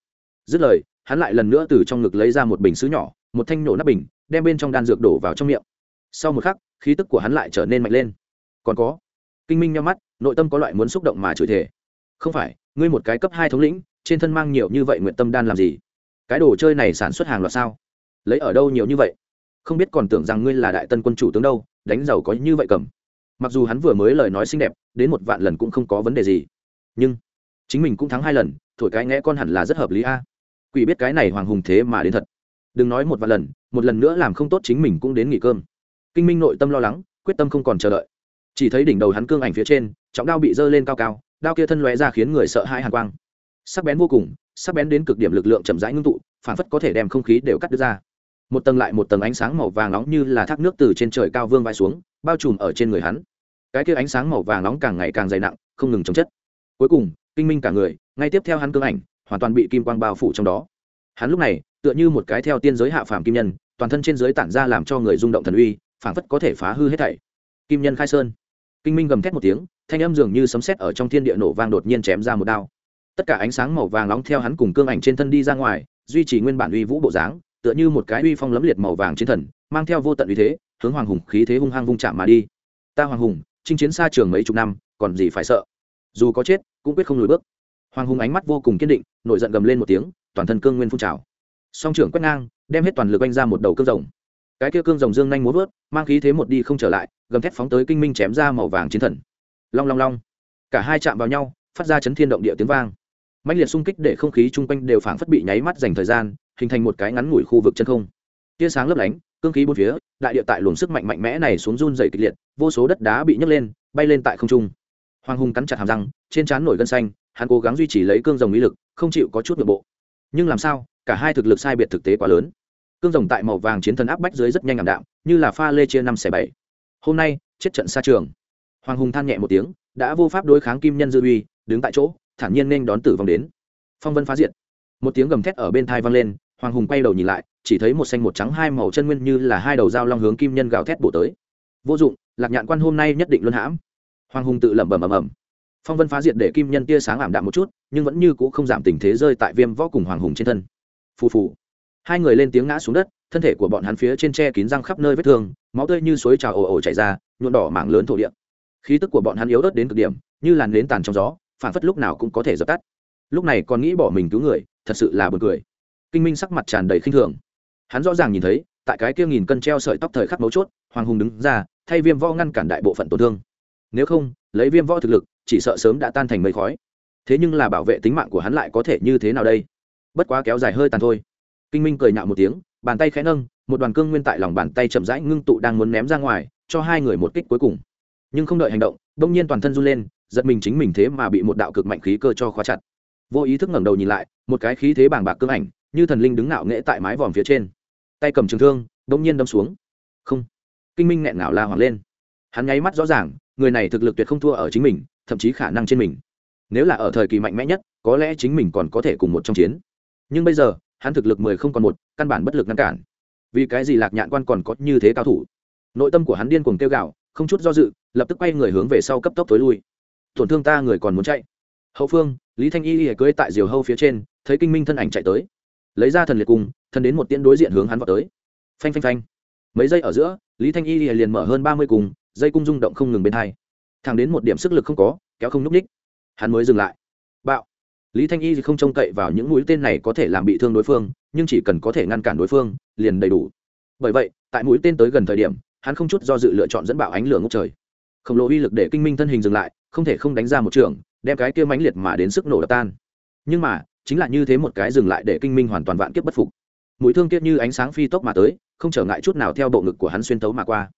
Dứt lời, hắn lại lần nữa từ trong ngực lấy ra một bình xứ nhỏ, một thanh nổ nắp bình, đem bên trong đan dược đổ vào trong miệng. Sau một khắc, khí tức của hắn lại trở nên mạnh lên. Còn có? Kinh minh nhau mắt, nội tâm có loại muốn xúc động mà chửi thể không phải, ngươi một cái cấp hai thống lĩnh, trên thân mang nhiều như vậy nguyện tâm đan làm gì? Cái đồ chơi này sản xuất hàng loạt sao? Lấy ở đâu nhiều như vậy? Không biết còn tưởng rằng ngươi là đại tân quân chủ tướng đâu, đánh giàu có như vậy cầm. Mặc dù hắn vừa mới lời nói xinh đẹp, đến một vạn lần cũng không có vấn đề gì. Nhưng, chính mình cũng thắng hai lần, thổi cái nghe con hẳn là rất hợp lý a. Quỷ biết cái này hoàng hùng thế mà đến thật. Đừng nói một vạn lần, một lần nữa làm không tốt chính mình cũng đến nghỉ cơm. Kinh minh nội tâm lo lắng, quyết tâm không còn chờ đợi. Chỉ thấy đỉnh đầu hắn cương ảnh phía trên, trọng đao bị dơ lên cao cao, đao kia thân lóe ra khiến người sợ hãi hàn quang. Sắc bén vô cùng sắc bén đến cực điểm lực lượng chậm rãi ngưng tụ, phản phất có thể đem không khí đều cắt đứt ra. Một tầng lại một tầng ánh sáng màu vàng nóng như là thác nước từ trên trời cao vương vai xuống, bao trùm ở trên người hắn. Cái kia ánh sáng màu vàng nóng càng ngày càng dày nặng, không ngừng chống chất. Cuối cùng, kinh minh cả người, ngay tiếp theo hắn cương ảnh, hoàn toàn bị kim quang bao phủ trong đó. Hắn lúc này, tựa như một cái theo tiên giới hạ phàm kim nhân, toàn thân trên giới tản ra làm cho người rung động thần uy phảng phất có thể phá hư hết thảy. Kim nhân khai sơn. Kinh minh gầm thét một tiếng, thanh âm dường như sấm sét ở trong thiên địa nổ vang đột nhiên chém ra một đao tất cả ánh sáng màu vàng nóng theo hắn cùng cương ảnh trên thân đi ra ngoài, duy trì nguyên bản uy vũ bộ dáng, tựa như một cái uy phong lấm liệt màu vàng chiến thần, mang theo vô tận uy thế, hướng hoàng hùng khí thế hung hăng vung chạm mà đi. Ta hoàng hùng, chinh chiến xa trường mấy chục năm, còn gì phải sợ? Dù có chết, cũng quyết không lùi bước. Hoàng hùng ánh mắt vô cùng kiên định, nổi giận gầm lên một tiếng, toàn thân cương nguyên phun trào. Song trưởng quét ngang, đem hết toàn lực oanh ra một đầu cương rồng. Cái kia cương rồng dương nhanh muốn vớt, mang khí thế một đi không trở lại, gầm thét phóng tới kinh minh chém ra màu vàng chiến thần. Long long long. Cả hai chạm vào nhau, phát ra chấn thiên động địa tiếng vang mạnh liệt xung kích để không khí chung quanh đều phảng phất bị nháy mắt dành thời gian, hình thành một cái ngắn ngủi khu vực chân không. Tia sáng lấp lánh, cương khí bốn phía, đại địa tại luồng sức mạnh mạnh mẽ này xuống run dày kịch liệt, vô số đất đá bị nhấc lên, bay lên tại không trung. Hoàng hùng cắn chặt hàm răng, trên trán nổi gân xanh, hắn cố gắng duy trì lấy cương rồng ý lực, không chịu có chút nội bộ. Nhưng làm sao, cả hai thực lực sai biệt thực tế quá lớn. Cương rồng tại màu vàng chiến thần áp bách dưới rất nhanh ảm đạm, như là pha lê chia năm xẻ bảy. Hôm nay, chết trận xa trường. Hoàng hùng than nhẹ một tiếng, đã vô pháp đối kháng kim nhân dư uy, đứng tại chỗ thản nhiên nên đón tử vong đến. Phong vân phá diệt. Một tiếng gầm thét ở bên thai vang lên, hoàng hùng quay đầu nhìn lại, chỉ thấy một xanh một trắng hai màu chân nguyên như là hai đầu dao long hướng kim nhân gào thét bổ tới. Vô dụng, lạc nhạn quan hôm nay nhất định luân hãm. Hoàng hùng tự lẩm bẩm ẩm ẩm phong vân phá diệt để kim nhân tia sáng ảm đạm một chút, nhưng vẫn như c ũ không giảm tình thế rơi tại viêm võ cùng hoàng hùng trên thân. Phù phù. Hai người lên tiếng ngã xuống đất, thân thể của bọn hắn phía trên tre kín răng khắp nơi vết thương, máu tươi như suối trào ồ ồ chảy ra nhuộn đỏ mảng lớn thổ địa. Khí tức của bọn hắn yếu ớt đến cực điểm, như làn nến tàn trong gió phản phất lúc nào cũng có thể dập tắt. Lúc này còn nghĩ bỏ mình cứu người, thật sự là b u ồ n cười. Kinh minh sắc mặt tràn đầy khinh thường. Hắn rõ ràng nhìn thấy, tại cái kia nghìn cân treo sợi tóc thời khắc mấu chốt, hoàng hùng đứng ra, thay viêm võ ngăn cản đại bộ phận tổn thương. Nếu không, lấy viêm võ thực lực, chỉ sợ sớm đã tan thành mây khói. Thế nhưng là bảo vệ tính mạng của hắn lại có thể như thế nào đây? Bất quá kéo dài hơi tàn thôi. Kinh minh cười nhạo một tiếng, bàn tay khẽ nâng, một đoàn cương nguyên tại lòng bàn tay chậm rãi ngưng tụ đang muốn ném ra ngoài, cho hai người một kích cuối cùng. Nhưng không đợi hành động đông nhiên toàn thân run lên giật mình chính mình thế mà bị một đạo cực mạnh khí cơ cho khóa chặt. Vô ý thức ngẩng đầu nhìn lại, một cái khí thế bàng bạc cương ảnh, như thần linh đứng ngạo nghễ tại mái vòm phía trên. Tay cầm trường thương đông nhiên đâm xuống. Không. Kinh minh nghẹn ngạo la hoảng lên. Hắn nháy mắt rõ ràng, người này thực lực tuyệt không thua ở chính mình, thậm chí khả năng trên mình. Nếu là ở thời kỳ mạnh mẽ nhất, có lẽ chính mình còn có thể cùng một trong chiến. Nhưng bây giờ, hắn thực lực mười không còn một, căn bản bất lực ngăn cản. Vì cái gì lạc nhạn quan còn có như thế cao thủ? Nội tâm của hắn điên cuồng kêu gạo không chút do dự, lập tức quay người hướng về sau cấp tốc tối lui tổn thương ta người còn muốn chạy. Hậu phương, lý thanh y y cưới tại diều hâu phía trên, thấy kinh minh thân ảnh chạy tới. Lấy ra thần liệt cung thần đến một tiễn đối diện hướng hắn vào tới. Phanh phanh phanh. Mấy giây ở giữa, lý thanh y liền mở hơn ba mươi cùng, dây cung rung động không ngừng bên hai. Thẳng đến một điểm sức lực không có, kéo không núp ních. Hắn mới dừng lại. Bạo. Lý thanh y không trông cậy vào những mũi tên này có thể làm bị thương đối phương, nhưng chỉ cần có thể ngăn cản đối phương, liền đầy đủ. Bởi vậy, tại mũi tên tới gần thời điểm, hắn không chút do dự lựa chọn dẫn bạo ánh lửa ngốc trời. Khổng lồ uy lực để kinh minh thân hình dừng lại không thể không đánh ra một trường, đem cái kia mãnh liệt mà đến sức nổ đập tan. Nhưng mà, chính là như thế một cái dừng lại để kinh minh hoàn toàn vạn kiếp bất phục. Mũi thương kiếp như ánh sáng phi tốc mà tới, không trở ngại chút nào theo bộ ngực của hắn xuyên tấu mà qua.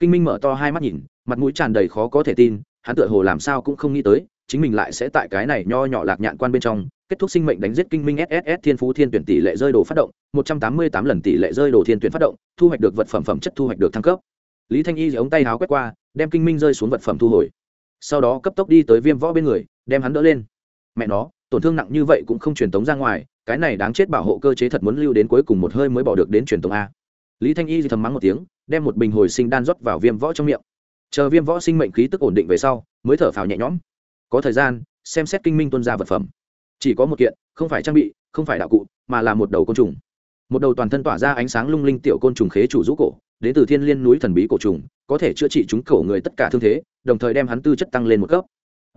Kinh minh mở to hai mắt nhìn, mặt mũi tràn đầy khó có thể tin, hắn tựa hồ làm sao cũng không nghĩ tới, chính mình lại sẽ tại cái này nho nhỏ lạc nhạn quan bên trong, kết thúc sinh mệnh đánh giết kinh minh sss thiên phú thiên tuyển tỷ lệ rơi đồ phát động, một trăm tám mươi tám lần tỷ lệ rơi đồ thiên tuyển phát động, thu hoạch được vật phẩm phẩm chất thu hoạch được thăng cấp. Lý thanh y ống tay háo quét qua, đem kinh minh rơi xuống vật phẩm thu hồi sau đó cấp tốc đi tới viêm võ bên người, đem hắn đỡ lên. Mẹ nó, tổn thương nặng như vậy cũng không truyền tống ra ngoài, cái này đáng chết bảo hộ cơ chế thật muốn lưu đến cuối cùng một hơi mới bỏ được đến truyền tống a. Lý thanh y thì thầm mắng một tiếng, đem một bình hồi sinh đan rót vào viêm võ trong miệng. Chờ viêm võ sinh mệnh khí tức ổn định về sau, mới thở phào nhẹ nhõm. Có thời gian, xem xét kinh minh tuân ra vật phẩm. Chỉ có một kiện, không phải trang bị, không phải đạo cụ, mà là một đầu côn trùng. Một đầu toàn thân tỏa ra ánh sáng lung linh tiểu côn trùng khế chủ rũ cổ đến từ thiên liên núi thần bí cổ trùng, có thể chữa trị chúng cổ người tất cả thương thế, đồng thời đem hắn tư chất tăng lên một cấp.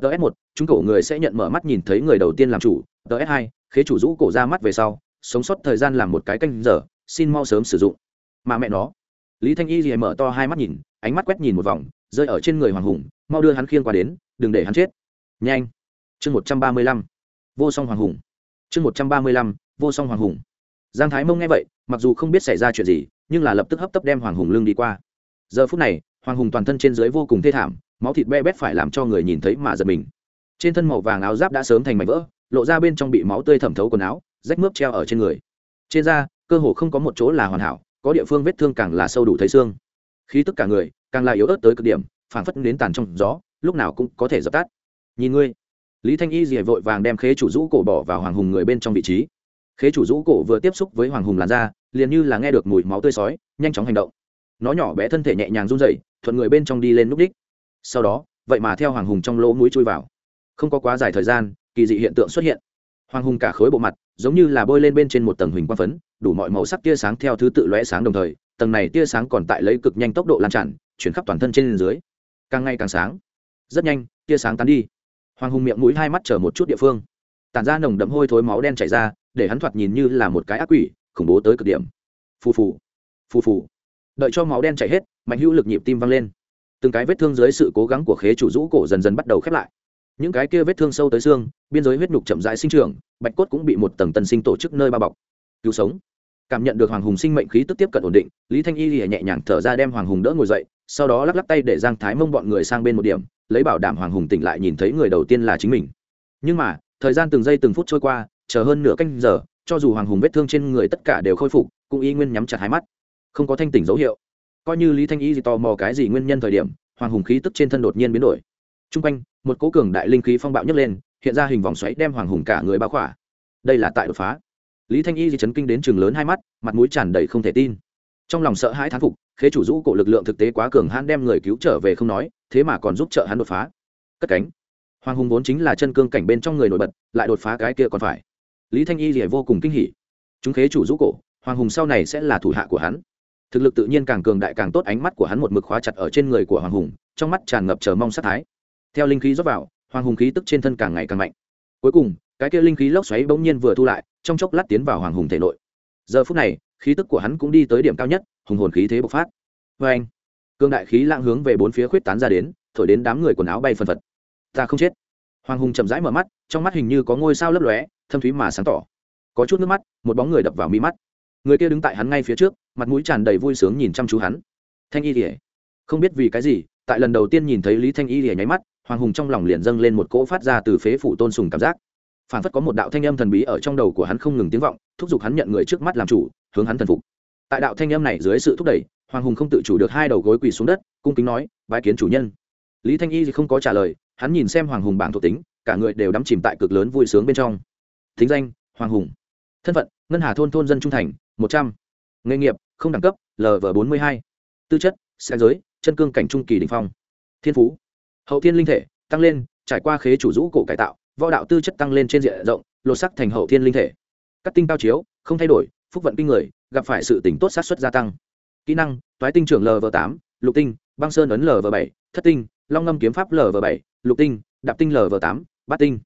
Ts một, chúng cổ người sẽ nhận mở mắt nhìn thấy người đầu tiên làm chủ. Ts hai, khế chủ rũ cổ ra mắt về sau, sống sót thời gian làm một cái canh giờ, xin mau sớm sử dụng. Mà mẹ nó, lý thanh y thì mở to hai mắt nhìn, ánh mắt quét nhìn một vòng, rơi ở trên người hoàng hùng, mau đưa hắn khiêng qua đến, đừng để hắn chết. Nhanh. Chương một trăm ba mươi lăm, vô song hoàng hùng. Chương một trăm ba mươi lăm, vô song hoàng hùng giang thái mông nghe vậy, mặc dù không biết xảy ra chuyện gì, nhưng là lập tức hấp tấp đem hoàng hùng lương đi qua. Giờ phút này, hoàng hùng toàn thân trên dưới vô cùng thê thảm, máu thịt be bét phải làm cho người nhìn thấy mà giật mình. Trên thân màu vàng áo giáp đã sớm thành mảnh vỡ, lộ ra bên trong bị máu tươi thẩm thấu quần áo, rách mướp treo ở trên người. Trên da, cơ hồ không có một chỗ là hoàn hảo, có địa phương vết thương càng là sâu đủ thấy xương. Khí tức cả người, càng là yếu ớt tới cực điểm, phảng phất đến tàn trong gió, lúc nào cũng có thể dập tắt. Nhìn ngươi, lý thanh y dìa vội vàng đem khế chủ rũ cổ bỏ vào hoàng hùng người bên trong vị trí khế chủ rũ cổ vừa tiếp xúc với hoàng hùng làn da, liền như là nghe được mùi máu tươi sói, nhanh chóng hành động. Nó nhỏ bé thân thể nhẹ nhàng run dậy thuận người bên trong đi lên núp đích. Sau đó, vậy mà theo hoàng hùng trong lỗ mũi chui vào. Không có quá dài thời gian, kỳ dị hiện tượng xuất hiện. Hoàng hùng cả khối bộ mặt, giống như là bôi lên bên trên một tầng huỳnh quang phấn, đủ mọi màu sắc tia sáng theo thứ tự lóe sáng đồng thời, tầng này tia sáng còn tại lấy cực nhanh tốc độ lan tràn, chuyển khắp toàn thân trên dưới. Càng ngày càng sáng. Rất nhanh, tia sáng tán đi. Hoàng hùng miệng mũi hai mắt chở một chút địa phương. Tản ra nồng đậm hôi thối máu đen chảy ra để hắn thoạt nhìn như là một cái ác quỷ, khủng bố tới cực điểm. Phù phù phù phù. Đợi cho máu đen chảy hết, mạnh hữu lực nhịp tim văng lên. Từng cái vết thương dưới sự cố gắng của khế chủ rũ cổ dần dần bắt đầu khép lại. Những cái kia vết thương sâu tới xương, biên giới huyết nhục chậm rãi sinh trưởng, bạch cốt cũng bị một tầng tân sinh tổ chức nơi bao bọc. Cứu sống. Cảm nhận được hoàng hùng sinh mệnh khí tức tiếp cận ổn định, lý thanh y lìa nhẹ nhàng thở ra đem hoàng hùng đỡ ngồi dậy, sau đó lắc lắc tay để giang thái mông bọn người sang bên một điểm, lấy bảo đảm hoàng hùng tỉnh lại nhìn thấy người đầu tiên là chính mình. Nhưng mà, thời gian từng giây từng phút trôi qua chờ hơn nửa canh giờ, cho dù hoàng hùng vết thương trên người tất cả đều khôi phục, cũng y nguyên nhắm chặt hai mắt. Không có thanh tỉnh dấu hiệu. Coi như lý thanh y gì tò mò cái gì nguyên nhân thời điểm, hoàng hùng khí tức trên thân đột nhiên biến đổi. T r u n g quanh, một cố cường đại linh khí phong bạo nhấc lên, hiện ra hình vòng xoáy đem hoàng hùng cả người bao khỏa. Đây là tại đột phá. Lý thanh y chấn kinh đến trường lớn hai mắt, mặt mũi tràn đầy không thể tin. Trong lòng sợ hãi thán phục, khế chủ rũ cổ lực lượng thực tế quá cường hãn đem người cứu trở về không nói, thế mà còn giúp trợ hắn đột phá. Cất cánh. Hoàng hùng vốn chính là chân cương cảnh bên trong người nổi bật, lại đột phá cái kia còn phải lý thanh y thì vô cùng kinh hỉ. Chúng khế chủ rũ cổ, hoàng hùng sau này sẽ là thủ hạ của hắn. Thực lực tự nhiên càng cường đại càng tốt, ánh mắt của hắn một mực khóa chặt ở trên người của hoàng hùng, trong mắt tràn ngập chờ mong sát thái. Theo linh khí rót vào, hoàng hùng khí tức trên thân càng ngày càng mạnh. Cuối cùng, cái kia linh khí lốc xoáy bỗng nhiên vừa thu lại, trong chốc lát tiến vào hoàng hùng thể nội. Giờ phút này, khí tức của hắn cũng đi tới điểm cao nhất, hùng hồn khí thế bộc phát. Vê anh cương đại khí lãng hướng về bốn phía khuyết tán ra đến, thổi đến đám người quần áo bay phân phật. Ta không chết hoàng hùng chậm rãi mở mắt, trong mắt hình như có ngôi sao lấp lóe, thâm thúy mà sáng tỏ. Có chút nước mắt, một bóng người đập vào mi mắt. Người kia đứng tại hắn ngay phía trước, mặt mũi tràn đầy vui sướng nhìn chăm chú hắn. Thanh y rỉa không biết vì cái gì, tại lần đầu tiên nhìn thấy lý thanh y thì nháy mắt, hoàng hùng trong lòng liền dâng lên một cỗ phát ra từ phế phủ tôn sùng cảm giác. Phản phất có một đạo thanh âm thần bí ở trong đầu của hắn không ngừng tiếng vọng, thúc giục hắn nhận người trước mắt làm chủ, hướng hắn thần phục. Tại đạo thanh âm này dưới sự thúc đẩy, hoàng hùng không tự chủ được hai đầu gối quỳ xuống đất, cung kính nói, bái kiến chủ nhân. Lý thanh y không có trả lời hắn nhìn xem hoàng hùng bảng thuộc tính, cả người đều đắm chìm tại cực lớn vui sướng bên trong. Thính danh, hoàng hùng. Thân phận, ngân hà thôn thôn dân trung thành, một trăm. Nghề nghiệp, không đẳng cấp lv bốn mươi hai. Tư chất, xe giới, chân cương cảnh trung kỳ đình phong. Thiên phú, hậu thiên linh thể, tăng lên, trải qua khế chủ rũ cổ cải tạo, võ đạo tư chất tăng lên trên diện rộng, lột sắc thành hậu thiên linh thể. Cắt tinh cao chiếu, không thay đổi, phúc vận kinh người, gặp phải sự tỉnh tốt sát xuất gia tăng. Kỹ năng, toái tinh trưởng lv tám, lục tinh, băng sơn ấn lv bảy, thất tinh long ngâm kiếm pháp lv bảy, lục tinh, đạp tinh lv tám, bát tinh.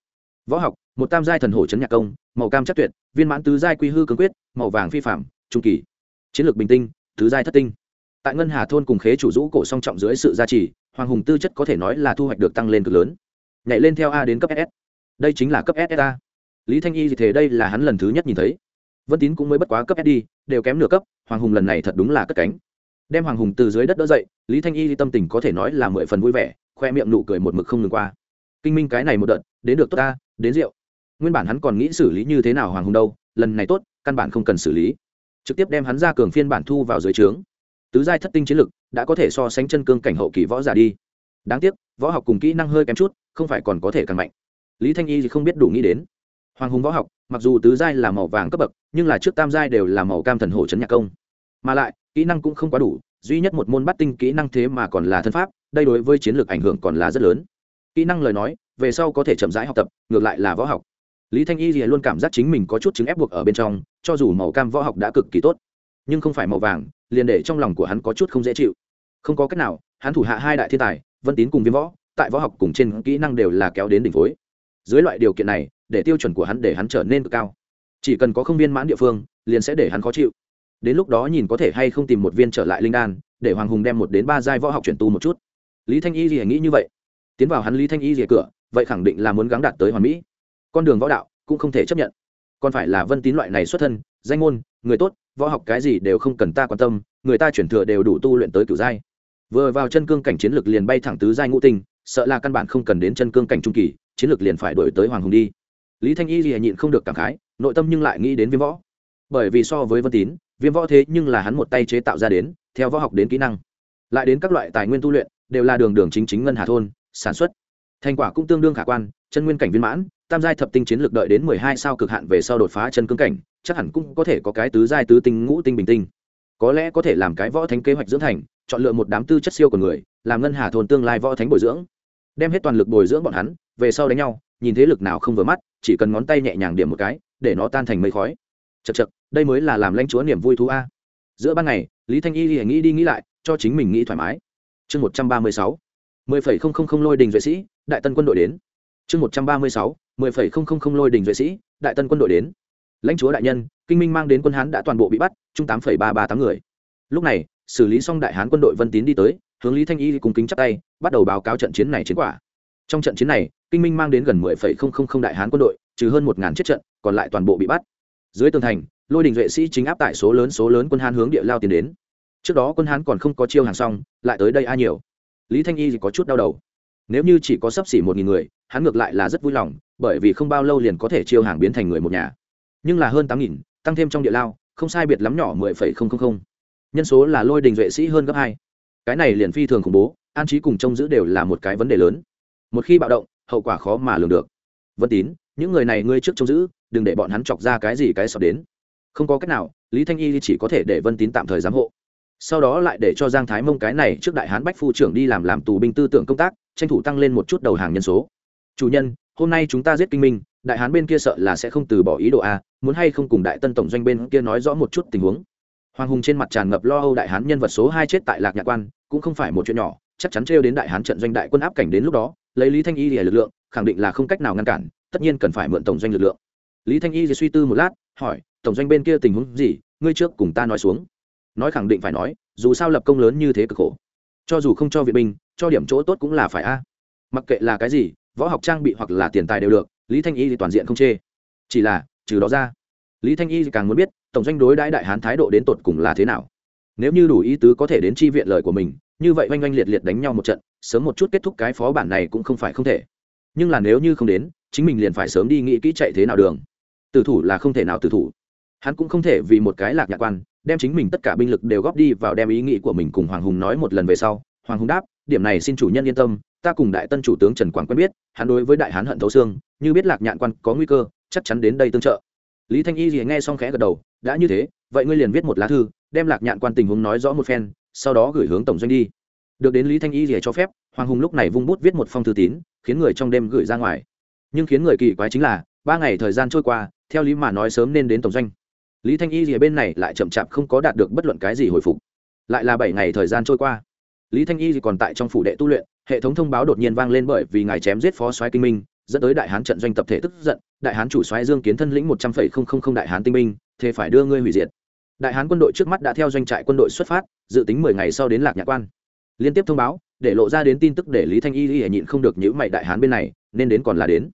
Võ học, một tam giai thần hổ chấn nhạc công, màu cam chắc tuyệt, viên mãn tứ giai quy hư cường quyết, màu vàng phi phạm trung kỳ. Chiến lược bình tinh, tứ giai thất tinh. Tại ngân hà thôn cùng khế chủ rũ cổ song trọng dưới sự gia trì, hoàng hùng tư chất có thể nói là thu hoạch được tăng lên cực lớn. Nhảy lên theo a đến cấp ss đây chính là cấp ssa lý thanh y thì thế đây là hắn lần thứ nhất nhìn thấy. Vân tín cũng mới bất quá cấp sd đều kém nửa cấp, hoàng hùng lần này thật đúng là cất cánh đem hoàng hùng từ dưới đất đỡ dậy, lý thanh y tâm tình có thể nói là mười phần vui vẻ, khoe miệng nụ cười một mực không ngừng qua. Kinh minh cái này một đợt, đến được tốt ta, đến rượu. Nguyên bản hắn còn nghĩ xử lý như thế nào hoàng hùng đâu, lần này tốt, căn bản không cần xử lý. Trực tiếp đem hắn ra cường phiên bản thu vào dưới trướng. Tứ giai thất tinh chiến lực đã có thể so sánh chân cương cảnh hậu kỳ võ giả đi. Đáng tiếc, võ học cùng kỹ năng hơi kém chút, không phải còn có thể càng mạnh. Lý thanh y thì không biết đủ nghĩ đến. Hoàng hùng võ học, mặc dù tứ giai là màu vàng cấp bậc, nhưng là trước tam giai đều là màu cam thần hổ trấn nhạc công. Mà lại kỹ năng cũng không quá đủ, duy nhất một môn bắt tinh kỹ năng thế mà còn là thân pháp, đây đối với chiến lược ảnh hưởng còn là rất lớn. Kỹ năng lời nói, về sau có thể chậm rãi học tập, ngược lại là võ học. Lý thanh y thì luôn cảm giác chính mình có chút chứng ép buộc ở bên trong, cho dù màu cam võ học đã cực kỳ tốt, nhưng không phải màu vàng, liền để trong lòng của hắn có chút không dễ chịu. Không có cách nào, hắn thủ hạ hai đại thiên tài, vân tín cùng viêm võ, tại võ học cùng trên kỹ năng đều là kéo đến đỉnh phối. Dưới loại điều kiện này, để tiêu chuẩn của hắn để hắn trở nên cực cao. Chỉ cần có không viên mãn địa phương, liền sẽ để hắn khó chịu đến lúc đó nhìn có thể hay không tìm một viên trở lại linh đan, để hoàng hùng đem một đến ba giai võ học chuyển tu một chút. Lý thanh y gì nghĩ như vậy. Tiến vào hắn lý thanh y gì cửa, vậy khẳng định là muốn gắng đạt tới hoàn mỹ. Con đường võ đạo cũng không thể chấp nhận. Còn phải là vân tín loại này xuất thân, danh môn, người tốt, võ học cái gì đều không cần ta quan tâm, người ta chuyển thừa đều đủ tu luyện tới cửu giai. Vừa vào chân cương cảnh chiến lược liền bay thẳng tứ giai ngũ tinh, sợ là căn bản không cần đến chân cương cảnh trung kỳ, chiến lược liền phải đổi tới hoàng hùng đi. Lý thanh y gì nhịn không được cảm khái, nội tâm nhưng lại nghĩ đến viêm võ. Bởi vì so với vân tín viêm võ thế nhưng là hắn một tay chế tạo ra đến, theo võ học đến kỹ năng. Lại đến các loại tài nguyên tu luyện, đều là đường đường chính chính ngân hà thôn, sản xuất. Thành quả cũng tương đương khả quan, chân nguyên cảnh viên mãn, tam giai thập tinh chiến lược đợi đến mười hai sao cực hạn về sau đột phá chân cương cảnh, chắc hẳn cũng có thể có cái tứ giai tứ tinh ngũ tinh bình tinh. Có lẽ có thể làm cái võ thánh kế hoạch dưỡng thành, chọn lựa một đám tư chất siêu của người, làm ngân hà thôn tương lai võ thánh bồi dưỡng. Đem hết toàn lực bồi dưỡng bọn hắn, về sau đánh nhau, nhìn thế lực nào không vừa mắt, chỉ cần ngón tay nhẹ nhàng điểm một cái, để nó tan thành mây khói. Chật chật đây mới là làm lãnh chúa niềm vui thú a. Giữa ban ngày, lý thanh y nghĩ đi nghĩ lại, cho chính mình nghĩ thoải mái. Chương một trăm ba mươi sáu, mười phẩy không không không lôi đình duệ sĩ, đại tân quân đội đến. Chương một trăm ba mươi sáu, mười phẩy không không không lôi đình duệ sĩ, đại tân quân đội đến. Lãnh chúa đại nhân, kinh minh mang đến quân hán đã toàn bộ bị bắt, chung tám phẩy ba ba tám người. Lúc này, xử lý xong đại hán quân đội vân tín đi tới, hướng lý thanh y cùng kính chắp tay, bắt đầu báo cáo trận chiến này chiến quả. Trong trận chiến này, kinh minh mang đến gần mười phẩy không không không đại hán quân đội, trừ hơn một ngàn chết trận, còn lại toàn bộ bị bắt. Dưới tường thành lôi đình duệ sĩ chính áp tại số lớn số lớn quân hán hướng địa lao tiến đến. Trước đó quân hán còn không có chiêu hàng xong, lại tới đây ai nhiều. Lý thanh y thì có chút đau đầu. Nếu như chỉ có sấp xỉ một nghìn người, hắn ngược lại là rất vui lòng, bởi vì không bao lâu liền có thể chiêu hàng biến thành người một nhà. Nhưng là hơn tám nghìn, tăng thêm trong địa lao, không sai biệt lắm nhỏ mười phẩy không không không. Nhân số là lôi đình vệ sĩ hơn gấp hai. Cái này liền phi thường khủng bố, an trí cùng trông giữ đều là một cái vấn đề lớn. Một khi bạo động, hậu quả khó mà lường được. Vân tín, những người này ngươi trước trông giữ, đừng để bọn hắn chọc ra cái gì cái sọt đến không có cách nào, lý thanh y chỉ có thể để vân tín tạm thời giám hộ. Sau đó lại để cho giang thái mông cái này trước đại hán bách phu trưởng đi làm làm tù binh tư tưởng công tác, tranh thủ tăng lên một chút đầu hàng nhân số. Chủ nhân, hôm nay chúng ta giết kinh minh, đại hán bên kia sợ là sẽ không từ bỏ ý đồ a, muốn hay không cùng đại tân tổng doanh bên kia nói rõ một chút tình huống? Hoàng hùng trên mặt tràn ngập lo âu đại hán nhân vật số hai chết tại lạc nhạc quan, cũng không phải một chuyện nhỏ, chắc chắn trêu đến đại hán trận doanh đại quân áp cảnh đến lúc đó, lấy lý thanh y để lực lượng, khẳng định là không cách nào ngăn cản, tất nhiên cần phải mượn tổng doanh lực lượng. Lý thanh y suy tư một lát, hỏi tổng doanh bên kia tình huống gì, ngươi trước cùng ta nói xuống. Nói khẳng định phải nói, dù sao lập công lớn như thế cực khổ. Cho dù không cho viện binh, cho điểm chỗ tốt cũng là phải a. Mặc kệ là cái gì, võ học trang bị hoặc là tiền tài đều được, lý thanh y thì toàn diện không chê. Chỉ là, trừ đó ra, lý thanh y càng muốn biết, tổng doanh đối đãi đại hán thái độ đến tột cùng là thế nào. Nếu như đủ ý tứ có thể đến chi viện lời của mình, như vậy oanh oanh liệt liệt đánh nhau một trận, sớm một chút kết thúc cái phó bản này cũng không phải không thể. Nhưng là nếu như không đến, chính mình liền phải sớm đi nghĩ kỹ chạy thế nào đường. Tử thủ là không thể nào tử thủ hắn cũng không thể vì một cái lạc nhạc quan, đem chính mình tất cả binh lực đều góp đi vào đem ý nghĩ của mình cùng hoàng hùng nói một lần về sau, hoàng hùng đáp, điểm này xin chủ nhân yên tâm, ta cùng đại tân chủ tướng trần quảng quen biết, hắn đối với đại hán hận thấu xương, như biết lạc nhạn quan có nguy cơ, chắc chắn đến đây tương trợ. Lý thanh y gì nghe xong khẽ gật đầu, đã như thế, vậy ngươi liền viết một lá thư, đem lạc nhạn quan tình huống nói rõ một phen, sau đó gửi hướng tổng doanh đi. Được đến lý thanh y gì cho phép, hoàng hùng lúc này vung bút viết một phong thư tín, khiến người trong đêm gửi ra ngoài. Nhưng khiến người kỳ quái chính là, ba ngày thời gian trôi qua, theo lý mà nói sớm nên đến tổng doanh lý thanh y rìa bên này lại chậm chạp không có đạt được bất luận cái gì hồi phục. Lại là bảy ngày thời gian trôi qua. Lý thanh y còn tại trong phủ đệ tu luyện, hệ thống thông báo đột nhiên vang lên bởi vì ngài chém giết phó soái kinh minh, dẫn tới đại hán trận doanh tập thể tức giận, đại hán chủ soái dương kiến thân lĩnh một trăm phẩy không không không đại hán tinh minh thế phải đưa ngươi hủy diệt. Đại hán quân đội trước mắt đã theo doanh trại quân đội xuất phát, dự tính mười ngày sau đến lạc nhạc quan. Liên tiếp thông báo, để lộ ra đến tin tức để lý thanh y y nhịn không được nhữ mày đại hán bên này, nên đến còn là đến.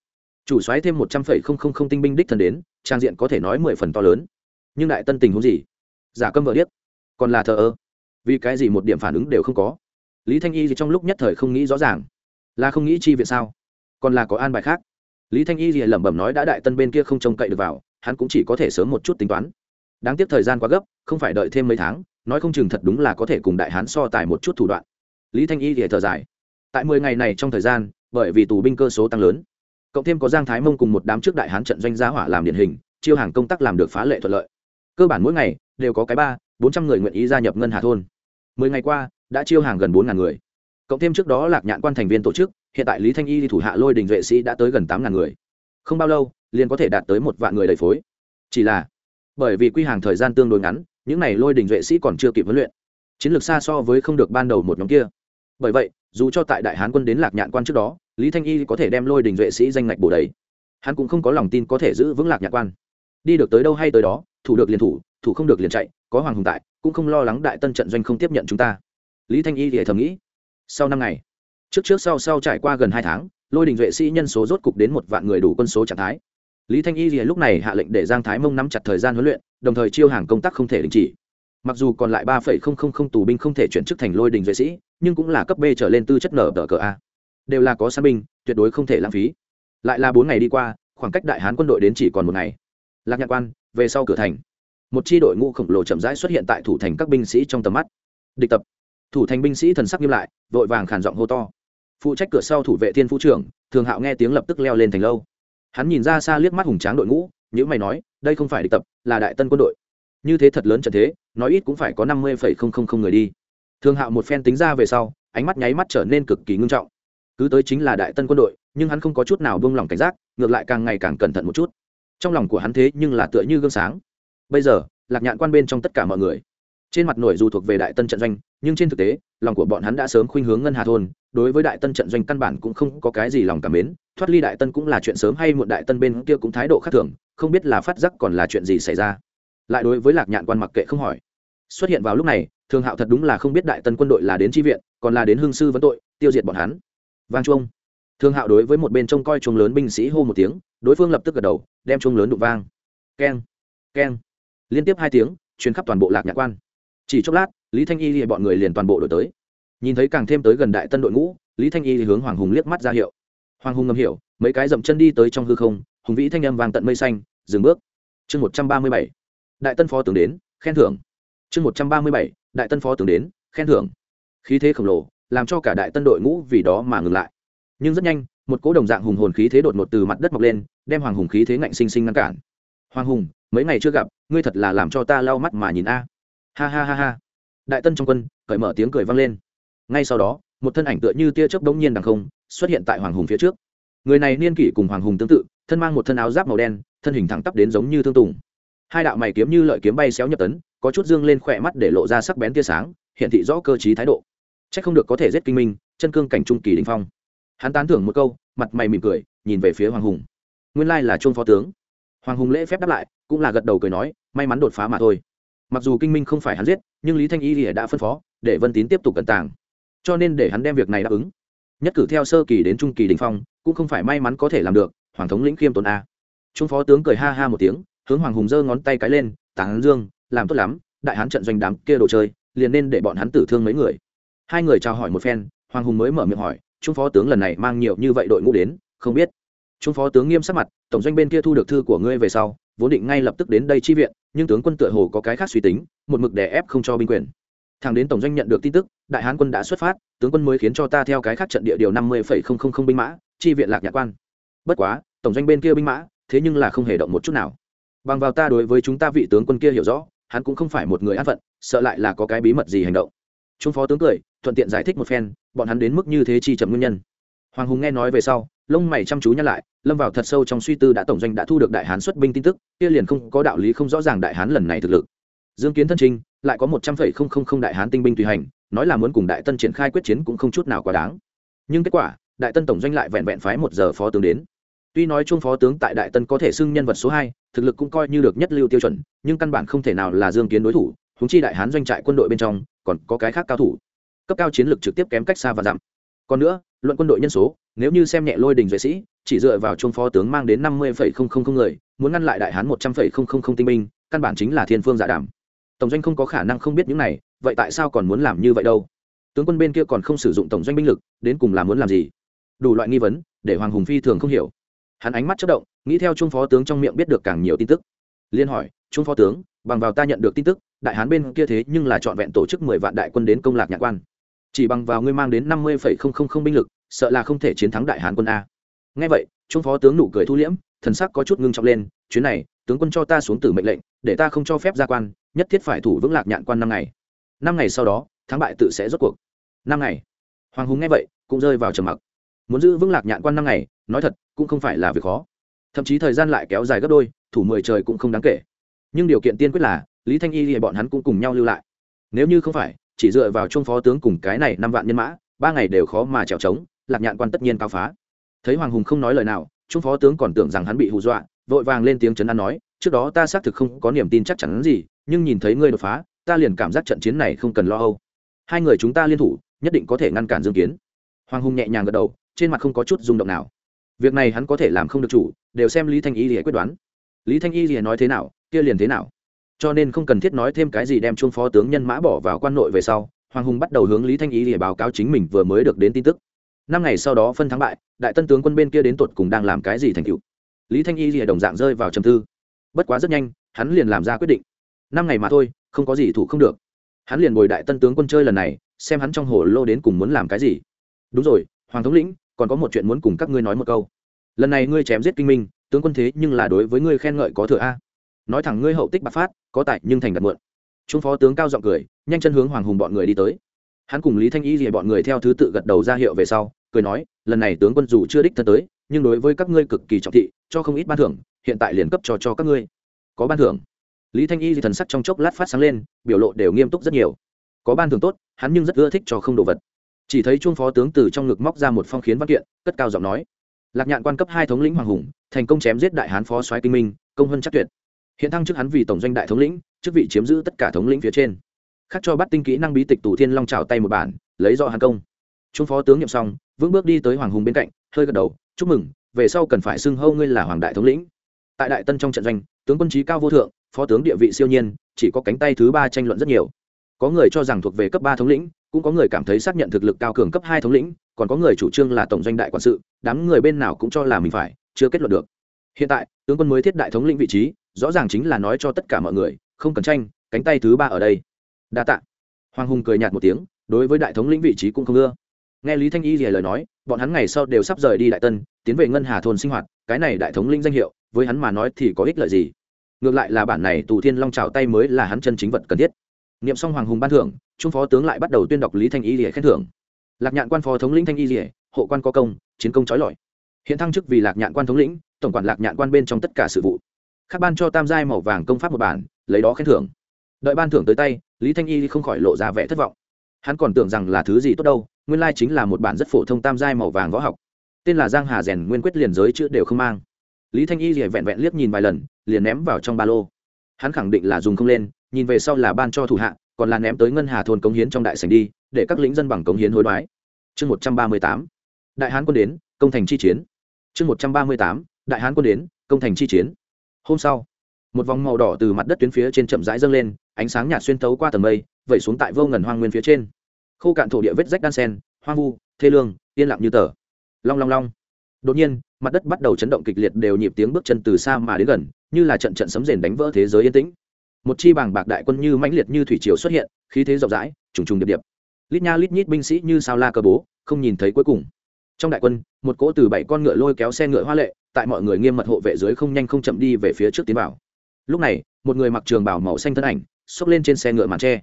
Chủ soái thêm một trăm phẩy không không không tinh binh đích thần đến, trang diện có thể nói mười phần to lớn nhưng đại tân tình huống gì? Giả câm vợ điếc. Còn là thờ ơ. Vì cái gì một điểm phản ứng đều không có? Lý thanh y thì trong lúc nhất thời không nghĩ rõ ràng. Là không nghĩ chi viện sao? Còn là có an bài khác? Lý thanh y thì lẩm bẩm nói đã đại tân bên kia không trông cậy được vào, hắn cũng chỉ có thể sớm một chút tính toán. Đáng tiếc thời gian quá gấp, không phải đợi thêm mấy tháng, nói không chừng thật đúng là có thể cùng đại hán so tài một chút thủ đoạn. Lý thanh y thì thở dài. Tại mười ngày này trong thời gian, bởi vì tù binh cơ số tăng lớn, cộng thêm có giang thái mông cùng một đám trước đại hán trận doanh gia hỏa làm điển hình, chiêu hàng công tác làm được phá lệ thuận lợi cơ bản mỗi ngày đều có cái ba, bốn trăm người nguyện ý gia nhập ngân hà thôn. Mười ngày qua, đã chiêu hàng gần bốn ngàn người. Cộng thêm trước đó lạc nhạn quan thành viên tổ chức, hiện tại lý thanh y thủ hạ lôi đình vệ sĩ đã tới gần tám ngàn người. Không bao lâu, liền có thể đạt tới một vạn người đầy phối. Chỉ là, bởi vì quy hàng thời gian tương đối ngắn, những n à y lôi đình vệ sĩ còn chưa kịp huấn luyện. Chiến lược xa so với không được ban đầu một nhóm kia. Bởi vậy, dù cho tại đại hán quân đến lạc nhạn quan trước đó, lý thanh y có thể đem lôi đình vệ sĩ danh ngạch bổ đấy hắn cũng không có lòng tin có thể giữ vững lạc nhạn quan. Đi được tới đâu hay tới đó thủ được liền thủ thủ không được liền chạy, có hoàng hùng tại, cũng không lo lắng đại tân trận doanh không tiếp nhận chúng ta. Lý thanh y thì thầm nghĩ, sau năm ngày, trước trước sau sau trải qua gần hai tháng, lôi đình vệ sĩ nhân số rốt cục đến một vạn người đủ quân số trạng thái. Lý thanh y thì lúc này hạ lệnh để giang thái mông nắm chặt thời gian huấn luyện, đồng thời chiêu hàng công tác không thể đình chỉ. Mặc dù còn lại ba phẩy không không không tù binh không thể chuyển chức thành lôi đình vệ sĩ, nhưng cũng là cấp b trở lên tư chất nở tờ cờ a. Đều là có săn binh, tuyệt đối không thể lãng phí. Lại là bốn ngày đi qua, khoảng cách đại hán quân đội đến chỉ còn một ngày lạc nhạc quan, về sau cửa thành. Một chi đội ngũ khổng lồ chậm rãi xuất hiện tại thủ thành các binh sĩ trong tầm mắt. Địch tập. Thủ thành binh sĩ thần sắc nghiêm lại, vội vàng khản giọng hô to. Phụ trách cửa sau thủ vệ thiên phu trưởng, thường hạo nghe tiếng lập tức leo lên thành lâu. Hắn nhìn ra xa liếc mắt hùng tráng đội ngũ những mày nói, đây không phải địch tập, là đại tân quân đội. Như thế thật lớn trận thế, nói ít cũng phải có năm mươi phẩy không không không người đi. Thường hạo một phen tính ra về sau, ánh mắt nháy mắt trở nên cực kỳ ngưng trọng. Cứ tới chính là đại tân quân đội, nhưng hắn không có chút nào buông lỏng cảnh giác, ngược lại càng ngày càng cẩn thận một chút trong lòng của hắn thế nhưng là tựa như gương sáng. Bây giờ, lạc nhạn quan bên trong tất cả mọi người, trên mặt nổi dù thuộc về đại tân trận doanh, nhưng trên thực tế, lòng của bọn hắn đã sớm khuynh hướng ngân hà thôn, đối với đại tân trận doanh căn bản cũng không có cái gì lòng cảm mến, thoát ly đại tân cũng là chuyện sớm hay muộn đại tân bên kia cũng thái độ khác thường, không biết là phát giác còn là chuyện gì xảy ra. Lại đối với lạc nhạn quan mặc kệ không hỏi. Xuất hiện vào lúc này, thường hạo thật đúng là không biết đại tân quân đội là đến tri viện, còn là đến hương sư vấn tội, tiêu diệt bọn hắn. Vang chuông thường hạo đối với một bên trông coi chuông lớn binh sĩ hô một tiếng, đối phương lập tức gật đầu, đem chuông lớn đụng vang. Keng keng. Liên tiếp hai tiếng chuyến khắp toàn bộ lạc nhạc quan. Chỉ chốc lát, lý thanh y thì bọn người liền toàn bộ đổi tới. Nhìn thấy càng thêm tới gần đại tân đội ngũ, lý thanh y thì hướng hoàng hùng liếc mắt ra hiệu. Hoàng hùng ngầm hiểu, mấy cái dậm chân đi tới trong hư không, hùng vĩ thanh âm vàng tận mây xanh, dừng bước. Chương một trăm ba mươi bảy. Đại tân phó tướng đến, khen thưởng. Chương một trăm ba mươi bảy. Đại tân phó tướng đến, khen thưởng. Khí thế khổng lồ, làm cho cả đại tân đội ngũ vì đó mà ngừng lại nhưng rất nhanh, một cỗ đồng dạng hùng hồn khí thế đột ngột từ mặt đất mọc lên, đem hoàng hùng khí thế ngạnh sinh sinh ngăn cản. Hoàng hùng, mấy ngày chưa gặp, ngươi thật là làm cho ta lau mắt mà nhìn a. Ha ha ha ha. Đại tân trong quân, cởi mở tiếng cười vang lên. Ngay sau đó, một thân ảnh tựa như tia chớp bỗng nhiên đằng không, xuất hiện tại hoàng hùng phía trước. Người này niên kỷ cùng hoàng hùng tương tự, thân mang một thân áo giáp màu đen, thân hình thẳng tắp đến giống như thương tùng. Hai đạo mày kiếm như lợi kiếm bay xéo nhập tấn, có chút dương lên khỏe mắt để lộ ra sắc bén tia sáng hiện thị rõ cơ trí thái độ. C h ắ c không được có thể giết kinh minh, chân cương cảnh trung kỳ đình phong hắn tán thưởng một câu, mặt mày mỉm cười, nhìn về phía hoàng hùng. Nguyên lai là Trung phó tướng. Hoàng hùng lễ phép đáp lại, cũng là gật đầu cười nói, may mắn đột phá mà thôi. Mặc dù kinh minh không phải hắn giết, nhưng lý thanh y thì đã phân phó, để vân tín tiếp tục cẩn tàng. Cho nên để hắn đem việc này đáp ứng. Nhất cử theo sơ kỳ đến trung kỳ đình phong, cũng không phải may mắn có thể làm được, hoàng thống lĩnh khiêm tốn a. Trung phó tướng cười ha ha một tiếng, hướng hoàng hùng giơ ngón tay cái lên tán dương, làm tốt lắm, đại hán trận doanh đám kia đồ chơi, liền nên để bọn hắn tử thương mấy người. Hai người chào hỏi một phen, hoàng hùng mới mở miệng hỏi trung phó tướng lần này mang nhiều như vậy đội ngũ đến, không biết. Trung phó tướng nghiêm sắc mặt, tổng doanh bên kia thu được thư của ngươi về sau, vốn định ngay lập tức đến đây chi viện, nhưng tướng quân tựa hồ có cái khác suy tính, một mực đè ép không cho binh quyền. Thằng đến tổng doanh nhận được tin tức, đại hán quân đã xuất phát, tướng quân mới khiến cho ta theo cái khác trận địa điều năm mươi binh mã, chi viện lạc nhạc quan. Bất quá, tổng doanh bên kia binh mã, thế nhưng là không hề động một chút nào. Bằng vào ta đối với chúng ta vị tướng quân kia hiểu rõ, hắn cũng không phải một người an phận, sợ lại là có cái bí mật gì hành động trung phó tướng cười, thuận tiện giải thích một phen, bọn hắn đến mức như thế chi chậm nguyên nhân. Hoàng hùng nghe nói về sau, lông mày chăm chú nhăn lại, lâm vào thật sâu trong suy tư đã tổng doanh đã thu được đại hán xuất binh tin tức, kia liền không có đạo lý không rõ ràng đại hán lần này thực lực. Dương kiến thân trinh lại có một trăm phẩy không không không đại hán tinh binh tùy hành, nói là muốn cùng đại tân triển khai quyết chiến cũng không chút nào quá đáng. Nhưng kết quả, đại tân tổng doanh lại vẹn vẹn phái một giờ phó tướng đến. Tuy nói trung phó tướng tại đại tân có thể xưng nhân vật số hai, thực lực cũng coi như được nhất lưu tiêu chuẩn, nhưng căn bản không thể nào là dương kiến đối thủ húng chi đại hán doanh trại quân đội bên trong, còn có cái khác cao thủ. Cấp cao chiến lược trực tiếp kém cách xa và giảm còn nữa, luận quân đội nhân số, nếu như xem nhẹ lôi đình duệ sĩ, chỉ dựa vào trung phó tướng mang đến năm mươi người, muốn ngăn lại đại hán một trăm linh tinh binh, căn bản chính là thiên phương giả đảm. Tổng doanh không có khả năng không biết những này, vậy tại sao còn muốn làm như vậy đâu? Tướng quân bên kia còn không sử dụng tổng doanh binh lực, đến cùng là muốn làm gì? Đủ loại nghi vấn, để hoàng hùng phi thường không hiểu. Hắn ánh mắt chất động, nghĩ theo trung phó tướng trong miệng biết được càng nhiều tin tức. Liên hỏi trung phó tướng bằng vào ta nhận được tin tức, đại hán bên kia thế nhưng là trọn vẹn tổ chức mười vạn đại quân đến công lạc nhạc quan. Chỉ bằng vào ngươi mang đến năm mươi phẩy không không không binh lực, sợ là không thể chiến thắng đại hán quân a. Ngay vậy, trung phó tướng nụ cười thu liễm, thần sắc có chút ngưng trọng lên, chuyến này, tướng quân cho ta xuống tử mệnh lệnh, để ta không cho phép ra quan, nhất thiết phải thủ vững lạc nhạn quan năm ngày. Năm ngày sau đó, thắng bại tự sẽ rốt cuộc. Năm ngày. Hoàng hùng nghe vậy, cũng rơi vào trầm mặc. Muốn giữ vững lạc nhạn quan năm ngày, nói thật, cũng không phải là việc khó. Thậm chí thời gian lại kéo dài gấp đôi, thủ mười trời cũng không đáng kể nhưng điều kiện tiên quyết là, lý thanh y thì bọn hắn cũng cùng nhau lưu lại. Nếu như không phải, chỉ dựa vào trung phó tướng cùng cái này năm vạn nhân mã, ba ngày đều khó mà trèo trống, lạc nhạn quan tất nhiên cao phá. Thấy hoàng hùng không nói lời nào trung phó tướng còn tưởng rằng hắn bị hù dọa, vội vàng lên tiếng chấn an nói, trước đó ta xác thực không có niềm tin chắc chắn gì, nhưng nhìn thấy ngươi đột phá, ta liền cảm giác trận chiến này không cần lo âu. Hai người chúng ta liên thủ, nhất định có thể ngăn cản dương kiến. Hoàng hùng nhẹ nhàng gật đầu, trên mặt không có chút rung động nào. Việc này hắn có thể làm không được chủ, đều xem lý thanh y thì quyết đoán. Lý thanh y thì nói thế nào kia liền thế nào? Cho nên không cần thiết nói thêm cái gì đem chuông phó tướng nhân mã bỏ vào quan nội về sau, hoàng hùng bắt đầu hướng lý thanh y để báo cáo chính mình vừa mới được đến tin tức. Năm ngày sau đó phân thắng bại, đại tân tướng quân bên kia đến tột cùng đang làm cái gì thành cựu lý thanh y lìa đồng dạng rơi vào trầm tư. Bất quá rất nhanh, hắn liền làm ra quyết định. Năm ngày mà thôi, không có gì thủ không được. Hắn liền bồi đại tân tướng quân chơi lần này, xem hắn trong hồ lô đến cùng muốn làm cái gì. Đúng rồi, hoàng thống lĩnh, còn có một chuyện muốn cùng các ngươi nói một câu. Lần này ngươi chém giết kinh minh, tướng quân thế nhưng là đối với ngươi khen ngợi có thừa a nói thẳng ngươi hậu tích bạc phát, có tại nhưng thành đặt mượn trung phó tướng cao giọng cười, nhanh chân hướng hoàng hùng bọn người đi tới. Hắn cùng lý thanh y thì bọn người theo thứ tự gật đầu ra hiệu về sau, cười nói, lần này tướng quân dù chưa đích thân tới, nhưng đối với các ngươi cực kỳ trọng thị, cho không ít ban thưởng, hiện tại liền cấp cho cho các ngươi. Có ban thưởng. Lý thanh y thì thần sắc trong chốc lát phát sáng lên, biểu lộ đều nghiêm túc rất nhiều. Có ban thưởng tốt, hắn nhưng rất ưa thích cho không đồ vật. Chỉ thấy trung phó tướng từ trong ngực móc ra một phong khiến văn kiện, cất cao giọng nói, lạc nhạn quan cấp hai thống lĩnh hoàng hùng, thành công chém giết đại hán phó soái kinh minh, công hơn chắc tuyệt hiện thăng chức hắn vì tổng doanh đại thống lĩnh, chức vị chiếm giữ tất cả thống lĩnh phía trên. Khắc cho bắt tinh kỹ năng bí tịch tù thiên long trào tay một bản, lấy do hàng công. Trung phó tướng nhậm xong, vững bước đi tới hoàng hùng bên cạnh, hơi gật đầu, chúc mừng, về sau cần phải xưng hâu ngươi là hoàng đại thống lĩnh. Tại đại tân trong trận doanh, tướng quân trí cao vô thượng, phó tướng địa vị siêu nhiên, chỉ có cánh tay thứ ba tranh luận rất nhiều. Có người cho rằng thuộc về cấp ba thống lĩnh, cũng có người cảm thấy xác nhận thực lực cao cường cấp hai thống lĩnh, còn có người chủ trương là tổng doanh đại quản sự, đám người bên nào cũng cho là mình phải, chưa kết luận được hiện tại tướng quân mới thiết đại thống lĩnh vị trí rõ ràng chính là nói cho tất cả mọi người không cần tranh cánh tay thứ ba ở đây. Đa tạ. Hoàng hùng cười nhạt một tiếng đối với đại thống lĩnh vị trí cũng không ưa. Nghe lý thanh y rìa lời nói bọn hắn ngày sau đều sắp rời đi đại tân tiến về ngân hà thôn sinh hoạt cái này đại thống lĩnh danh hiệu với hắn mà nói thì có ích lợi gì? Ngược lại là bản này tù thiên long trào tay mới là hắn chân chính vật cần thiết. Niệm xong hoàng hùng ban thưởng trung phó tướng lại bắt đầu tuyên đọc lý thanh y lìa khen thưởng. Lạc nhạn quan phó thống lĩnh thanh y lìa, hộ quan có công chiến công trói lọi hiện thăng chức vì lạc nhạn quan thống lĩnh, tổng quản lạc nhạn quan bên trong tất cả sự vụ. Các ban cho tam giai màu vàng công pháp một bản, lấy đó khen thưởng. Đợi ban thưởng tới tay, lý thanh y không khỏi lộ ra vẻ thất vọng. Hắn còn tưởng rằng là thứ gì tốt đâu, nguyên lai chính là một bản rất phổ thông tam giai màu vàng võ học. Tên là giang hà rèn nguyên quyết liền giới chữ đều không mang. Lý thanh y rỉa vẹn vẹn liếc nhìn vài lần, liền ném vào trong ba lô. Hắn khẳng định là dùng không lên, nhìn về sau là ban cho thủ hạ, còn là ném tới ngân hà thôn cống hiến trong đại sành đi, để các lính dân bằng cống hiến hối đoái. Chương một trăm ba mươi tám. Đại hán quân đến, công thành chi chiến chương một trăm ba mươi tám, đại hán quân đến, công thành chi chiến. Hôm sau, một vòng màu đỏ từ mặt đất tuyến phía trên chậm rãi dâng lên, ánh sáng nhạt xuyên tấu qua tầng mây, vẩy xuống tại vô ngần hoang nguyên phía trên. Khô cạn thổ địa vết rách đan sen, hoang vu, thê lương, yên lặng như tờ. Long long long. Đột nhiên, mặt đất bắt đầu chấn động kịch liệt đều nhịp tiếng bước chân từ xa mà đến gần, như là trận trận sấm rền đánh vỡ thế giới yên tĩnh. Một chi bàng bạc đại quân như mãnh liệt như thủy triều xuất hiện, khí thế rộng rãi, trùng trùng điệp điệp. Lít nha lít nhít binh sĩ như sao la cơ bố, không nhìn thấy cuối cùng. Trong đại quân một cỗ từ bảy con ngựa lôi kéo xe ngựa hoa lệ, tại mọi người nghiêm mật hộ vệ dưới không nhanh không chậm đi về phía trước tiến vào. Lúc này, một người mặc trường bảo màu xanh thân ảnh, xốc lên trên xe ngựa màn tre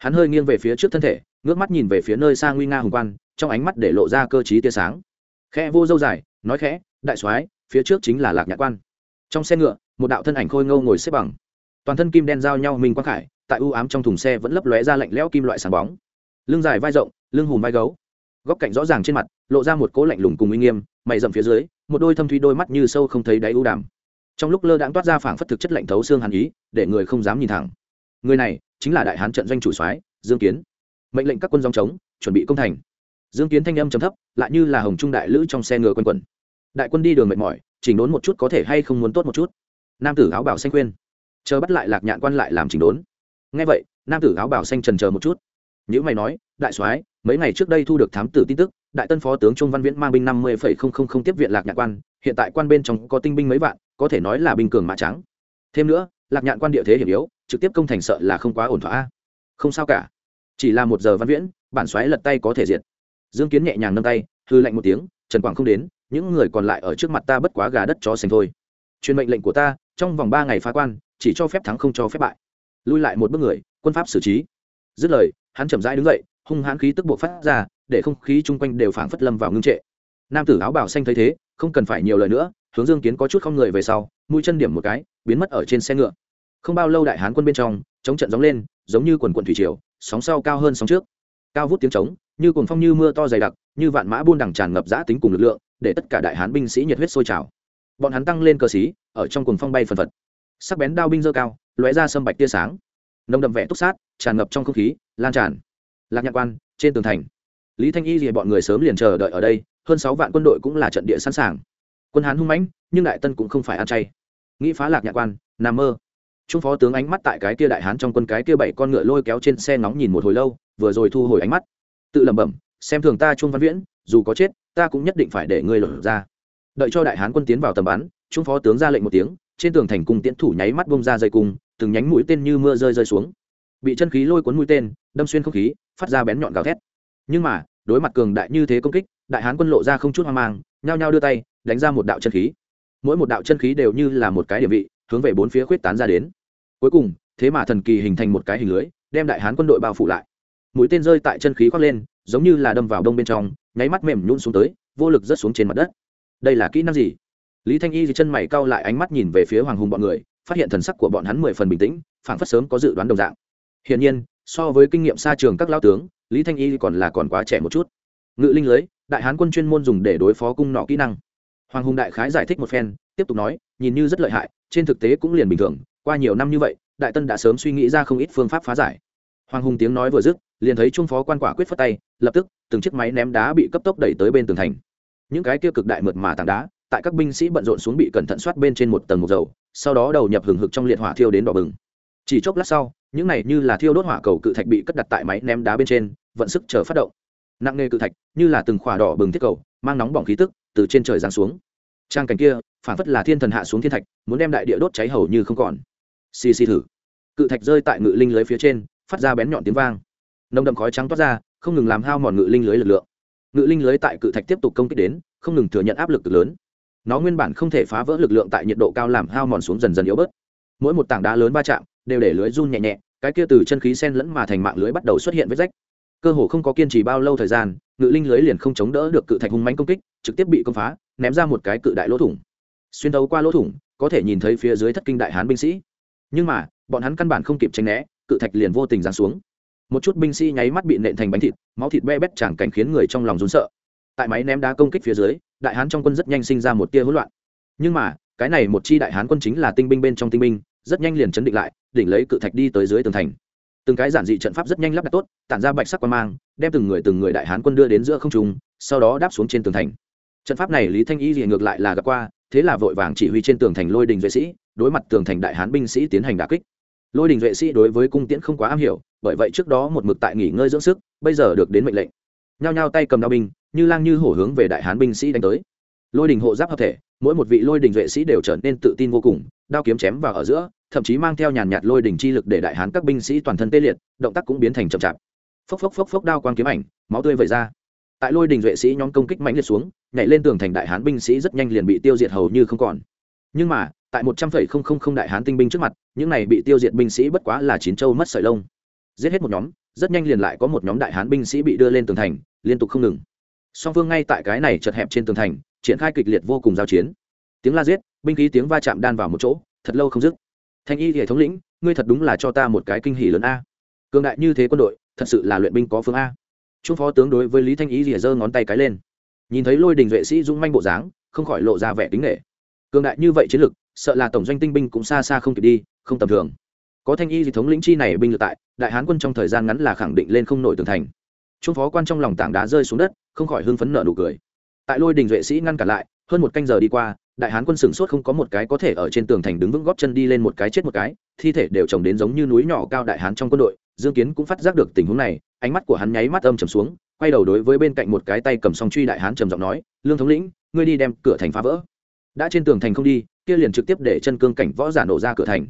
hắn hơi nghiêng về phía trước thân thể, ngước mắt nhìn về phía nơi xa nguy nga hùng quan, trong ánh mắt để lộ ra cơ t tia sáng. Khẽ vô dâu dài, nói khẽ, đại soái, phía trước chính là lạc nhạc quan. Trong xe ngựa, một đạo thân ảnh khôi ngâu ngồi xếp bằng. Toàn thân kim đen giao nhau mình quang khải, tại ưu ám trong thùng xe vẫn lấp lóe ra lạnh lẽo kim loại sáng bóng. Lưng dài vai rộng, lưng hùm vai gấu góc cạnh rõ ràng trên mặt, lộ ra một cố lạnh lùng cùng uy nghiêm, mày rậm phía dưới, một đôi thâm thúy đôi mắt như sâu không thấy đáy ưu đàm. Trong lúc lơ đãng toát ra phảng phất thực chất lạnh thấu xương hàn ý, để người không dám nhìn thẳng. Người này chính là đại hán trận doanh chủ soái, dương kiến. Mệnh lệnh các quân dòng chống, chuẩn bị công thành. Dương kiến thanh âm trầm thấp, lại như là hồng trung đại lữ trong xe ngựa quân quần đại quân đi đường mệt mỏi, chỉnh đốn một chút có thể hay không muốn tốt một chút. Nam tử áo bảo xanh khuyên. Chờ bắt lại lạc nhạn quan lại làm chỉnh đốn. Nghe vậy, nam tử áo bảo xanh trần chờ một chút. Những mày nói, đại soái mấy ngày trước đây thu được thám tử tin tức, đại tân phó tướng trung văn viễn mang binh năm mươi không tiếp viện lạc nhạn quan, hiện tại quan bên trong có tinh binh mấy vạn, có thể nói là binh cường mã trắng. Thêm nữa, lạc nhạn quan địa thế hiểm yếu, trực tiếp công thành sợ là không quá ổn thỏa không sao cả. Chỉ là một giờ văn viễn, bản xoáy lật tay có thể diệt. Dương kiến nhẹ nhàng nâng tay, hư lạnh một tiếng, trần quảng không đến, những người còn lại ở trước mặt ta bất quá gà đất chó sành thôi. Truyền mệnh lệnh của ta, trong vòng ba ngày phá quan, chỉ cho phép thắng không cho phép bại. Lui lại một bước người, quân pháp xử trí. Dứt lời, hắn chậm rãi đứng dậy hung hãn khí tức bộ phát ra, để không khí chung quanh đều phảng phất lâm vào ngưng trệ. Nam tử áo bảo xanh thấy thế, không cần phải nhiều lời nữa, hướng dương kiến có chút không người về sau, mũi chân điểm một cái, biến mất ở trên xe ngựa. Không bao lâu đại hán quân bên trong, chống trận gióng lên, giống như quần quận thủy triều, sóng sau cao hơn sóng trước. Cao vút tiếng trống, như cuồng phong như mưa to dày đặc, như vạn mã buôn đằng tràn ngập giã tính cùng lực lượng, để tất cả đại hán binh sĩ nhiệt huyết sôi trào. Bọn hắn tăng lên cờ xí ở trong cuồng phong bay phần phật. Sắc bén đao binh dơ cao, lóe ra sâm bạch tia sáng. Nồng đậm vẽ túc sát, tràn ngập trong không khí, lan tràn lạc nhạc quan, trên tường thành. Lý thanh y thì bọn người sớm liền chờ đợi ở đây, hơn sáu vạn quân đội cũng là trận địa sẵn sàng. Quân hán hung mãnh, nhưng đại tân cũng không phải ăn chay. Nghĩ phá lạc nhạc quan nằm mơ. Trung phó tướng ánh mắt tại cái kia đại hán trong quân cái kia bảy con ngựa lôi kéo trên xe nóng nhìn một hồi lâu, vừa rồi thu hồi ánh mắt. Tự lẩm bẩm, xem thường ta trung văn viễn, dù có chết, ta cũng nhất định phải để ngươi lột ra. Đợi cho đại hán quân tiến vào tầm bắn, trung phó tướng ra lệnh một tiếng, trên tường thành cung tiễn thủ nháy mắt bông ra dây cung, từng nhánh mũi tên như mưa rơi rơi xuống. Bị chân khí lôi cuốn mũi tên đâm xuyên không khí, phát ra bén nhọn gào thét. Nhưng mà, đối mặt cường đại như thế công kích, đại hán quân lộ ra không chút hoang mang, nhao nhao đưa tay, đánh ra một đạo chân khí. Mỗi một đạo chân khí đều như là một cái địa vị, hướng về bốn phía khuyết tán ra đến. Cuối cùng, thế mà thần kỳ hình thành một cái hình lưới, đem đại hán quân đội bao phủ lại. Mũi tên rơi tại chân khí khoác lên, giống như là đâm vào đông bên trong, nháy mắt mềm nhún xuống tới, vô lực rớt xuống trên mặt đất. Đây là kỹ năng gì? Lý thanh y thì chân mày cau lại ánh mắt nhìn về phía hoàng hùng bọn người, phát hiện thần sắc của bọn hắn mười phần bình tĩnh, phảng phất sớm có dự đoán đồng dạng. Hiển nhiên so với kinh nghiệm xa trường các lao tướng, lý thanh y còn là còn quá trẻ một chút. Ngự linh lưới, đại hán quân chuyên môn dùng để đối phó cung nọ kỹ năng. Hoàng hùng đại khái giải thích một phen, tiếp tục nói, nhìn như rất lợi hại, trên thực tế cũng liền bình thường, qua nhiều năm như vậy, đại tân đã sớm suy nghĩ ra không ít phương pháp phá giải. Hoàng hùng tiếng nói vừa dứt, liền thấy trung phó quan quả quyết phất tay, lập tức, từng chiếc máy ném đá bị cấp tốc đẩy tới bên tường thành. Những cái kia cực đại mượt mà tảng đá, tại các binh sĩ bận rộn xuống bị cẩn thận soát bên trên một tầng một dầu, sau đó đầu nhập hừng hực trong liệt hỏa thiêu đến đỏ bừng. Chỉ chốc lát sau những này như là thiêu đốt hỏa cầu cự thạch bị cất đặt tại máy ném đá bên trên, vận sức chờ phát động. Nặng nề cự thạch, như là từng khỏa đỏ bừng thiết cầu, mang nóng bỏng khí tức, từ trên trời giáng xuống. Trang cảnh kia, phản phất là thiên thần hạ xuống thiên thạch, muốn đem đại địa đốt cháy hầu như không còn. Xì xì thử. Cự thạch rơi tại ngự linh lưới phía trên, phát ra bén nhọn tiếng vang. Nồng đậm khói trắng toát ra, không ngừng làm hao mòn ngự linh lưới lực lượng. Ngự linh lưới tại cự thạch tiếp tục công kích đến, không ngừng thừa nhận áp lực cực lớn. Nó nguyên bản không thể phá vỡ lực lượng tại nhiệt độ cao làm hao mòn xuống dần dần yếu bớt. Mỗi một tảng đá lớn va chạm đều để lưới run nhẹ nhẹ, cái kia từ chân khí sen lẫn mà thành mạng lưới bắt đầu xuất hiện vết rách. Cơ hồ không có kiên trì bao lâu thời gian, ngự linh lưới liền không chống đỡ được cự thạch hung mánh công kích, trực tiếp bị công phá, ném ra một cái cự đại lỗ thủng. Xuyên tấu qua lỗ thủng, có thể nhìn thấy phía dưới thất kinh đại hán binh sĩ. Nhưng mà, bọn hắn căn bản không kịp tránh né, cự thạch liền vô tình giáng xuống. Một chút binh sĩ nháy mắt bị nện thành bánh thịt, máu thịt be bét chẳng cảnh khiến người trong lòng rốn sợ. Tại máy ném đá công kích phía dưới, đại hán trong quân rất nhanh sinh ra một tia hỗn loạn. Nhưng mà, cái này một chi đại hán quân chính là tinh binh bên trong tinh binh rất nhanh liền chấn định lại, đỉnh lấy cự thạch đi tới dưới tường thành. Từng cái giản dị trận pháp rất nhanh lắp đặt tốt, tản ra bạch sắc quan mang, đem từng người từng người đại hán quân đưa đến giữa không trung, sau đó đáp xuống trên tường thành. Trận pháp này lý thanh y thì ngược lại là gặp qua, thế là vội vàng chỉ huy trên tường thành lôi đình duệ sĩ, đối mặt tường thành đại hán binh sĩ tiến hành đà kích. Lôi đình duệ sĩ đối với cung tiễn không quá am hiểu, bởi vậy trước đó một mực tại nghỉ ngơi dưỡng sức, bây giờ được đến mệnh lệnh. Nhao nhao tay cầm đao binh, như lang như hổ hướng về đại hán binh sĩ đánh tới. Lôi đình hộ giáp hợp thể mỗi một vị lôi đình duệ sĩ đều trở nên tự tin vô cùng, đao kiếm chém vào ở giữa, thậm chí mang theo nhàn nhạt lôi đình chi lực để đại hán các binh sĩ toàn thân tê liệt, động tác cũng biến thành chậm chạp. Phốc phốc phốc phốc đao quang kiếm ảnh, máu tươi vẩy ra. Tại lôi đình duệ sĩ nhóm công kích mạnh liệt xuống, nhảy lên tường thành đại hán binh sĩ rất nhanh liền bị tiêu diệt hầu như không còn. Nhưng mà, tại một trăm phẩy không không không đại hán tinh binh trước mặt, những này bị tiêu diệt binh sĩ bất quá là chín châu mất sợi lông. Giết hết một nhóm, rất nhanh liền lại có một nhóm đại hán binh sĩ bị đưa lên tường thành, liên tục không ngừng. Song phương ngay tại cái này chật hẹp trên tường thành triển khai kịch liệt vô cùng giao chiến. Tiếng la giết, binh khí tiếng va chạm đan vào một chỗ, thật lâu không dứt. Thanh y hệ thống lĩnh, ngươi thật đúng là cho ta một cái kinh hỷ lớn a. Cường đại như thế quân đội, thật sự là luyện binh có phương a. Trung phó tướng đối với lý thanh y rỉa giơ ngón tay cái lên. Nhìn thấy lôi đình vệ sĩ dũng manh bộ dáng, không khỏi lộ ra vẻ kính nghệ cường đại như vậy chiến lực, sợ là tổng doanh tinh binh cũng xa xa không kịp đi, không tầm thường. Có thanh y hệ thống lĩnh chi này binh lực tại, đại hán quân trong thời gian ngắn là khẳng định lên không nổi tường thành. Trung phó quan trong lòng tảng đá rơi xuống đất, không khỏi hưng phấn nợ nụ cười tại lôi đình duệ sĩ ngăn cản lại, hơn một canh giờ đi qua, đại hán quân sửng sốt không có một cái có thể ở trên tường thành đứng vững góp chân đi lên một cái chết một cái, thi thể đều trồng đến giống như núi nhỏ cao đại hán trong quân đội. Dương kiến cũng phát giác được tình huống này, ánh mắt của hắn nháy mắt âm trầm xuống, quay đầu đối với bên cạnh một cái tay cầm song truy đại hán trầm giọng nói, lương thống lĩnh, ngươi đi đem cửa thành phá vỡ. Đã trên tường thành không đi, kia liền trực tiếp để chân cương cảnh võ giả nổ ra cửa thành.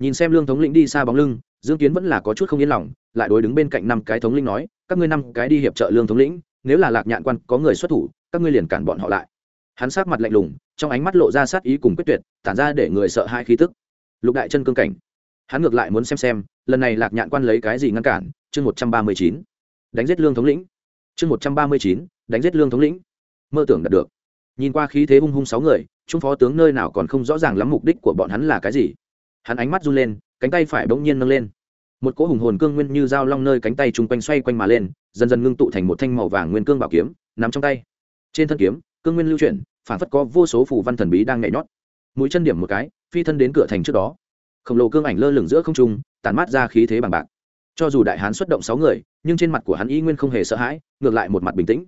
Nhìn xem lương thống lĩnh đi xa bóng lưng, dương kiến vẫn là có chút không yên lòng, lại đối đứng bên cạnh năm cái thống lĩnh nói, các ngươi năm cái đi hiệp trợ lương thống lĩnh nếu là lạc nhạn quan có người xuất thủ, các ngươi liền cản bọn họ lại. Hắn sát mặt lạnh lùng, trong ánh mắt lộ ra sát ý cùng quyết tuyệt, tản ra để người sợ hai khí tức. Lục đại chân cương cảnh. Hắn ngược lại muốn xem xem, lần này lạc nhạn quan lấy cái gì ngăn cản, chương một trăm ba mươi chín. Đánh giết lương thống lĩnh. Chương một trăm ba mươi chín, đánh giết lương thống lĩnh. Mơ tưởng đạt được. Nhìn qua khí thế hung hung sáu người, trung phó tướng nơi nào còn không rõ ràng lắm mục đích của bọn hắn là cái gì. Hắn ánh mắt run lên, cánh tay phải bỗng nhiên nâng lên một cỗ hùng hồn cương nguyên như dao long nơi cánh tay chung quanh xoay quanh mà lên, dần dần ngưng tụ thành một thanh màu vàng nguyên cương bảo kiếm nằm trong tay. Trên thân kiếm, cương nguyên lưu chuyển phản phất có vô số phù văn thần bí đang nhảy nhót. Mũi chân điểm một cái, phi thân đến cửa thành trước đó. Khổng lồ cương ảnh lơ lửng giữa không trung, tản mát ra khí thế bằng bạc. Cho dù đại hán xuất động sáu người, nhưng trên mặt của hắn y nguyên không hề sợ hãi, ngược lại một mặt bình tĩnh.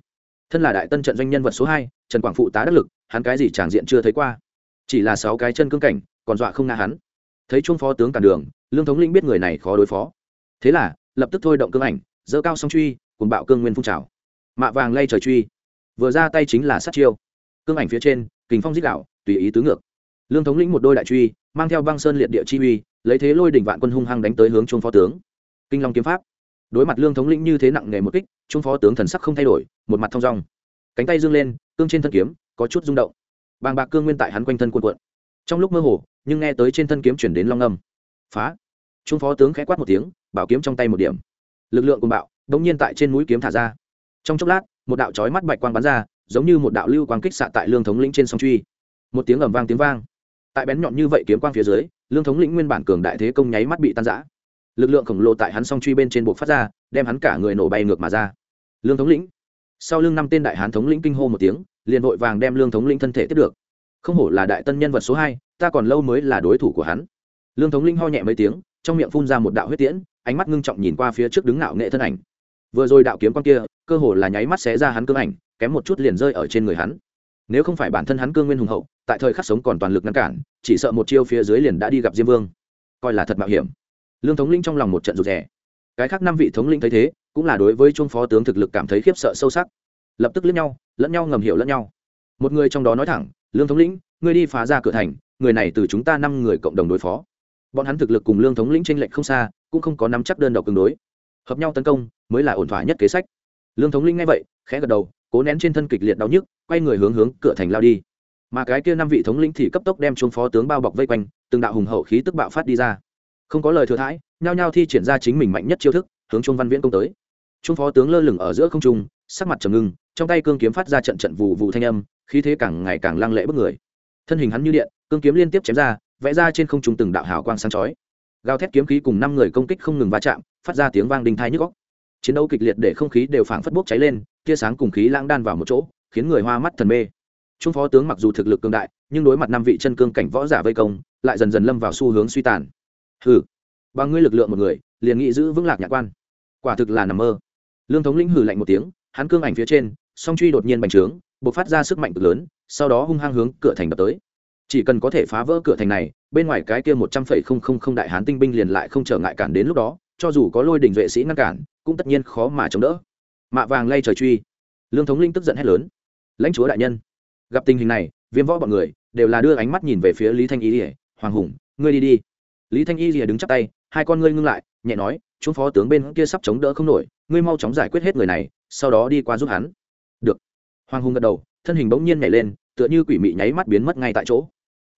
Thân là đại tân trận doanh nhân vật số hai, trần quảng phụ tá đắc lực, hắn cái gì tràng diện chưa thấy qua. Chỉ là sáu cái chân cương cảnh, còn dọa không nga hắn. Thấy trung phó tướng cản đường lương thống linh biết người này khó đối phó. Thế là, lập tức thôi động cương ảnh dỡ cao song truy cùng bạo cương nguyên phun trào. Mạ vàng lay trời truy. Vừa ra tay chính là sát chiêu. Cương ảnh phía trên, kình phong dích đạo, tùy ý tứ ngược. Lương thống lĩnh một đôi đại truy, mang theo băng sơn liệt địa chi uy, lấy thế lôi đỉnh vạn quân hung hăng đánh tới hướng trung phó tướng. Kinh long kiếm pháp. Đối mặt lương thống lĩnh như thế nặng nề một kích, trung phó tướng thần sắc không thay đổi, một mặt thong dong. Cánh tay dương lên, cương trên thân kiếm, có chút rung động. Bàng bạc cương nguyên tại hắn quanh thân cuộn cuộn. Trong lúc mơ hồ, nhưng nghe tới trên thân kiếm chuyển đến long âm phá. Trung phó tướng khẽ quát một tiếng, bảo kiếm trong tay một điểm. Lực lượng cùng bạo đống nhiên tại trên mũi kiếm thả ra. Trong chốc lát, một đạo chói mắt bạch quang bắn ra, giống như một đạo lưu quang kích xạ tại lương thống lĩnh trên sông truy. Một tiếng ầm vang tiếng vang. Tại bén nhọn như vậy kiếm quang phía dưới, lương thống lĩnh nguyên bản cường đại thế công nháy mắt bị tan rã. Lực lượng khổng lồ tại hắn song truy bên trên buộc phát ra, đem hắn cả người nổ bay ngược mà ra. Lương thống lĩnh. Sau lưng năm tên đại hán thống lĩnh kinh hô một tiếng, liền vội vàng đem lương thống lĩnh thân thể tiếp được. Không hổ là đại tân nhân vật số hai, ta còn lâu mới là đối thủ của hắn lương thống Linh ho nhẹ mấy tiếng, trong miệng phun ra một đạo huyết tiễn, ánh mắt ngưng trọng nhìn qua phía trước đứng ngạo nghệ thân ảnh. Vừa rồi đạo kiếm con kia, cơ hồ là nháy mắt xé ra hắn cương ảnh, kém một chút liền rơi ở trên người hắn. Nếu không phải bản thân hắn cương nguyên hùng hậu, tại thời khắc sống còn toàn lực ngăn cản, chỉ sợ một chiêu phía dưới liền đã đi gặp diêm vương. Coi là thật mạo hiểm. Lương thống linh trong lòng một trận rụt rè. Cái khác năm vị thống linh thấy thế, cũng là đối với trung phó tướng thực lực cảm thấy khiếp sợ sâu sắc. Lập tức lẫn nhau lẫn nhau ngầm hiểu lẫn nhau. Một người trong đó nói thẳng, lương thống lĩnh ngươi đi phá ra cửa thành, người này từ chúng ta năm người cộng đồng đối phó bọn hắn thực lực cùng lương thống lĩnh tranh lệch không xa, cũng không có nắm chắc đơn độc tương đối. Hợp nhau tấn công, mới là ổn thỏa nhất kế sách. Lương thống lĩnh nghe vậy, khẽ gật đầu, cố nén trên thân kịch liệt đau nhức, quay người hướng hướng cửa thành lao đi. Mà cái kia năm vị thống lĩnh thì cấp tốc đem chung phó tướng bao bọc vây quanh, từng đạo hùng hậu khí tức bạo phát đi ra. Không có lời thừa thãi, nhao nhao thi triển ra chính mình mạnh nhất chiêu thức, hướng trung văn viễn công tới. Trung phó tướng lơ lửng ở giữa không trung, sắc mặt trầm ngưng, trong tay cương kiếm phát ra trận trận vụ vụ thanh âm, khí thế càng ngày càng lăng lệ bức người. Thân hình hắn như điện, cương kiếm liên tiếp chém ra vẽ ra trên không trung từng đạo hào quang sáng chói. Gào thét kiếm khí cùng năm người công kích không ngừng va chạm, phát ra tiếng vang đinh thai nhức góc chiến đấu kịch liệt để không khí đều phảng phất bốc cháy lên, tia sáng cùng khí lãng đan vào một chỗ, khiến người hoa mắt thần mê. Trung phó tướng mặc dù thực lực cường đại, nhưng đối mặt năm vị chân cương cảnh võ giả vây công, lại dần dần lâm vào xu hướng suy tàn. Hừ, bằng ngươi lực lượng một người, liền nghị giữ vững lạc nhạc quan. Quả thực là nằm mơ. Lương thống lĩnh hừ lạnh một tiếng, hắn cương ảnh phía trên, song truy đột nhiên bành trướng, bộc phát ra sức mạnh cực lớn, sau đó hung hăng hướng cửa thành đập tới chỉ cần có thể phá vỡ cửa thành này, bên ngoài cái kia một trăm phẩy không không không đại hán tinh binh liền lại không trở ngại cản đến lúc đó, cho dù có lôi đình vệ sĩ ngăn cản, cũng tất nhiên khó mà chống đỡ. Mạ vàng lay trời truy. Lương thống linh tức giận hét lớn. Lãnh chúa đại nhân, gặp tình hình này, viêm võ bọn người đều là đưa ánh mắt nhìn về phía lý thanh y rỉa hoàng hùng, ngươi đi đi. Lý thanh y rỉa đứng chắp tay, hai con ngươi ngưng lại, nhẹ nói, chúng phó tướng bên kia sắp chống đỡ không nổi, ngươi mau chóng giải quyết hết người này, sau đó đi qua giúp hắn. Được. Hoàng hùng gật đầu, thân hình bỗng nhiên nhảy lên, tựa như quỷ mị nháy mắt biến mất ngay tại chỗ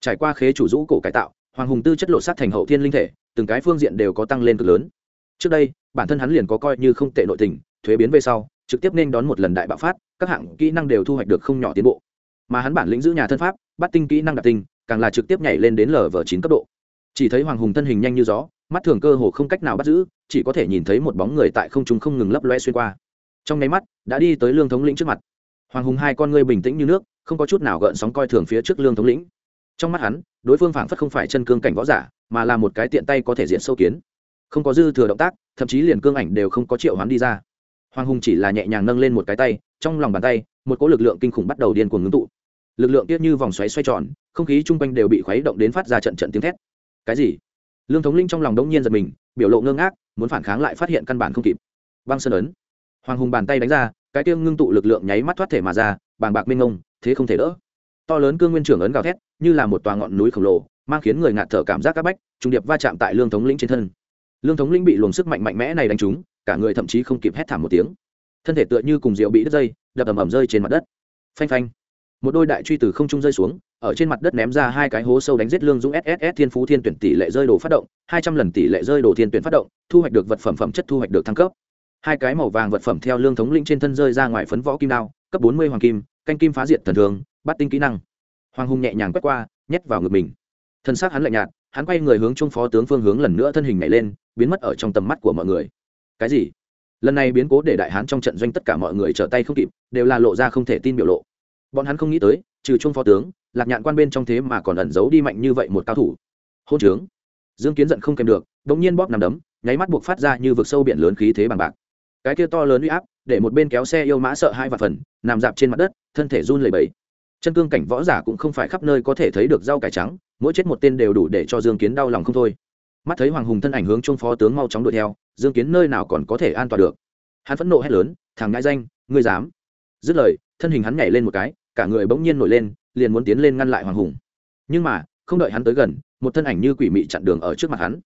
trải qua khế chủ rũ cổ cải tạo, hoàng hùng tư chất lộ sát thành hậu thiên linh thể, từng cái phương diện đều có tăng lên cực lớn. Trước đây, bản thân hắn liền có coi như không tệ nội tình, thuế biến về sau, trực tiếp nên đón một lần đại bạo phát, các hạng kỹ năng đều thu hoạch được không nhỏ tiến bộ. Mà hắn bản lĩnh giữ nhà thân pháp, bắt tinh kỹ năng đặc tinh càng là trực tiếp nhảy lên đến lv chín cấp độ. Chỉ thấy hoàng hùng thân hình nhanh như gió, mắt thường cơ hồ không cách nào bắt giữ, chỉ có thể nhìn thấy một bóng người tại không trung không ngừng lấp loe xuyên qua. Trong nháy mắt, đã đi tới lương thống lĩnh trước mặt. Hoàng hùng hai con ngươi bình tĩnh như nước, không có chút nào gợn sóng coi thường phía trước lương thống lĩnh trong mắt hắn, đối phương phảng phất không phải chân cương cảnh võ giả, mà là một cái tiện tay có thể diện sâu kiến. Không có dư thừa động tác, thậm chí liền cương ảnh đều không có triệu hắn đi ra. Hoàng hùng chỉ là nhẹ nhàng nâng lên một cái tay, trong lòng bàn tay, một cỗ lực lượng kinh khủng bắt đầu điên cuồng ngưng tụ. Lực lượng tiết như vòng xoáy xoay tròn, không khí chung quanh đều bị khuấy động đến phát ra trận trận tiếng thét. Cái gì? Lương thống linh trong lòng đống nhiên giật mình, biểu lộ ngơ ngác, muốn phản kháng lại phát hiện căn bản không kịp. Băng sơn ấn. Hoàng hùng bàn tay đánh ra, cái tiêm ngưng tụ lực lượng nháy mắt thoát thể mà ra, bàng bạc minh ngông thế không thể đỡ to lớn cương nguyên trưởng ấn gào thét, như là một tòa ngọn núi khổng lồ, mang khiến người ngạt thở cảm giác áp bách, trung điệp va chạm tại lương thống lĩnh trên thân. Lương thống lĩnh bị luồng sức mạnh mạnh mẽ này đánh trúng, cả người thậm chí không kịp hét thảm một tiếng. Thân thể tựa như cùng rượu bị đứt dây, đập ầm ầm rơi trên mặt đất. Phanh phanh. Một đôi đại truy từ không trung rơi xuống, ở trên mặt đất ném ra hai cái hố sâu đánh giết lương dũng sss thiên phú thiên tuyển tỷ lệ rơi đồ phát động, hai trăm lần tỷ lệ rơi đồ thiên tuyển phát động, thu hoạch được vật phẩm phẩm chất thu hoạch được thăng cấp. Hai cái màu vàng vật phẩm theo lương thống lĩnh trên thân rơi ra ngoài phấn võ kim đao, cấp bốn mươi hoàng kim, canh kim phá diệt thần thường bắt tinh kỹ năng. Hoàng hùng nhẹ nhàng quét qua, nhét vào ngực mình. Thân xác hắn lạnh nhạt, hắn quay người hướng trung phó tướng phương hướng lần nữa thân hình nhảy lên, biến mất ở trong tầm mắt của mọi người. Cái gì? Lần này biến cố để đại hán trong trận doanh tất cả mọi người trở tay không kịp, đều là lộ ra không thể tin biểu lộ. Bọn hắn không nghĩ tới, trừ trung phó tướng, lạc nhạn quan bên trong thế mà còn ẩn giấu đi mạnh như vậy một cao thủ. Hôn trướng. Dương kiến giận không kèm được đ ỗ n g nhiên bóp nằm đấm, nháy mắt buộc phát ra như vực sâu biển lớn khí thế bằng bạc. Cái kia to lớn uy áp, để một bên kéo xe yêu mã sợ hai và phần, nằm dạp trên mặt đất, thân thể run lầy bẫy chân cương cảnh võ giả cũng không phải khắp nơi có thể thấy được rau cải trắng, mỗi chết một tên đều đủ để cho dương kiến đau lòng không thôi. Mắt thấy hoàng hùng thân ảnh hướng trung phó tướng mau chóng đuổi theo, dương kiến nơi nào còn có thể an toàn được. Hắn phẫn nộ hét lớn, thằng ngãi danh, ngươi dám! Dứt lời, thân hình hắn nhảy lên một cái, cả người bỗng nhiên nổi lên, liền muốn tiến lên ngăn lại hoàng hùng. Nhưng mà, không đợi hắn tới gần, một thân ảnh như quỷ mị chặn đường ở trước mặt hắn.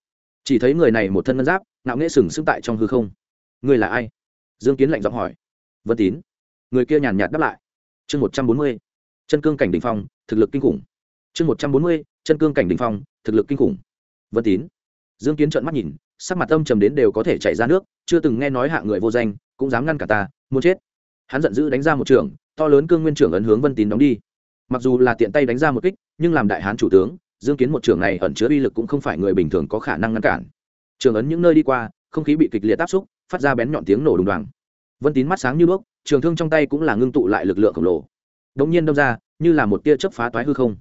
Chỉ thấy người này một thân ngân giáp nạo nghễ sừng sững tại trong hư không. Người là ai? Dương kiến lạnh giọng hỏi. Vân tín. Người kia nhàn nhạt đáp lại. Chương một trăm bốn mươi chân cương cảnh đ ỉ n h phong, thực lực kinh khủng. Chương một trăm bốn mươi, chân cương cảnh đ ỉ n h phong, thực lực kinh khủng. Vân tín. Dương kiến trợn mắt nhìn, sắc mặt âm trầm đến đều có thể chảy ra nước, chưa từng nghe nói hạ người vô danh, cũng dám ngăn cả ta, muốn chết. Hắn giận dữ đánh ra một trường, to lớn cương nguyên trưởng ấn hướng vân tín đóng đi. Mặc dù là tiện tay đánh ra một kích, nhưng làm đại hán chủ tướng, dương kiến một trường này ẩn chứa uy lực cũng không phải người bình thường có khả năng ngăn cản. Trường ấn những nơi đi qua, không khí bị kịch liệt áp xúc, phát ra bén nhọn tiếng nổ đùng đoàng. Vân tín mắt sáng như đuốc trường thương trong tay cũng là ngưng tụ lại lực lượng khổng lồ đống nhiên đâm ra, như là một tia chớp phá toái hư không.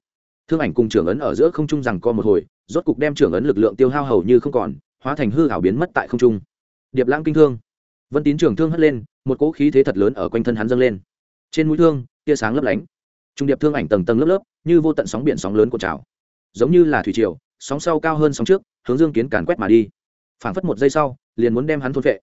Thương ảnh cùng trưởng ấn ở giữa không trung rằng co một hồi, rốt cục đem trưởng ấn lực lượng tiêu hao hầu như không còn, hóa thành hư ảo biến mất tại không trung. Điệp lãng kinh thương. Vân tín trưởng thương hất lên, một cỗ khí thế thật lớn ở quanh thân hắn dâng lên. Trên mũi thương, tia sáng lấp lánh. Trung điệp thương ảnh tầng tầng lớp lớp, như vô tận sóng biển sóng lớn của trào. Giống như là thủy triều, sóng sau cao hơn sóng trước, hướng dương kiến càn quét mà đi. Phảng phất một giây sau, liền muốn đem hắn thôn vệ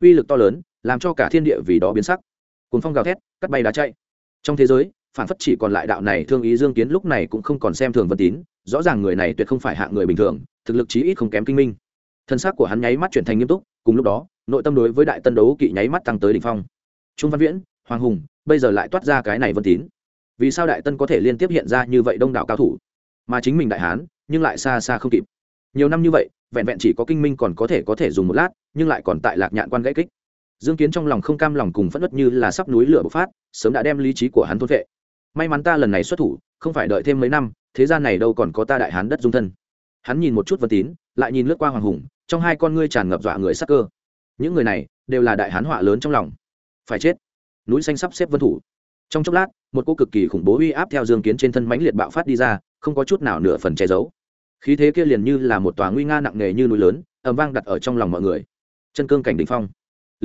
uy lực to lớn, làm cho cả thiên địa vì đó biến sắc. Cuốn phong gào thét, cắt bay đá chạy. Trong thế giới phản phất chỉ còn lại đạo này thương ý dương kiến lúc này cũng không còn xem thường vân tín, rõ ràng người này tuyệt không phải hạng người bình thường, thực lực chí ít không kém kinh minh. Thân xác của hắn nháy mắt chuyển thành nghiêm túc, cùng lúc đó, nội tâm đối với đại tân đấu kỵ nháy mắt tăng tới đỉnh phong. Trung văn viễn, hoàng hùng, bây giờ lại toát ra cái này vân tín. Vì sao đại tân có thể liên tiếp hiện ra như vậy đông đảo cao thủ? Mà chính mình đại hán, nhưng lại xa xa không kịp. Nhiều năm như vậy, vẹn vẹn chỉ có kinh minh còn có thể có thể dùng một lát, nhưng lại còn tại lạc nhạn quan gãy kích. Dương kiến trong lòng không cam lòng cùng phẫn nứt như là sắp núi lửa bộc phát, sớm đã đem lý trí của hắn thôn vệ may mắn ta lần này xuất thủ, không phải đợi thêm mấy năm, thế gian này đâu còn có ta đại hán đất dung thân. Hắn nhìn một chút vân tín, lại nhìn lướt qua hoàng hùng, trong hai con ngươi tràn ngập dọa người sắc cơ. Những người này đều là đại hán họa lớn trong lòng. Phải chết. Núi xanh sắp xếp vân thủ. Trong chốc lát, một cô cực kỳ khủng bố uy áp theo dương kiến trên thân mãnh liệt bạo phát đi ra, không có chút nào nửa phần che giấu. Khí thế kia liền như là một tòa nguy nga nặng nề như núi lớn, ầm vang đặt ở trong lòng mọi người. Chân cương cảnh đ ỉ n h phong.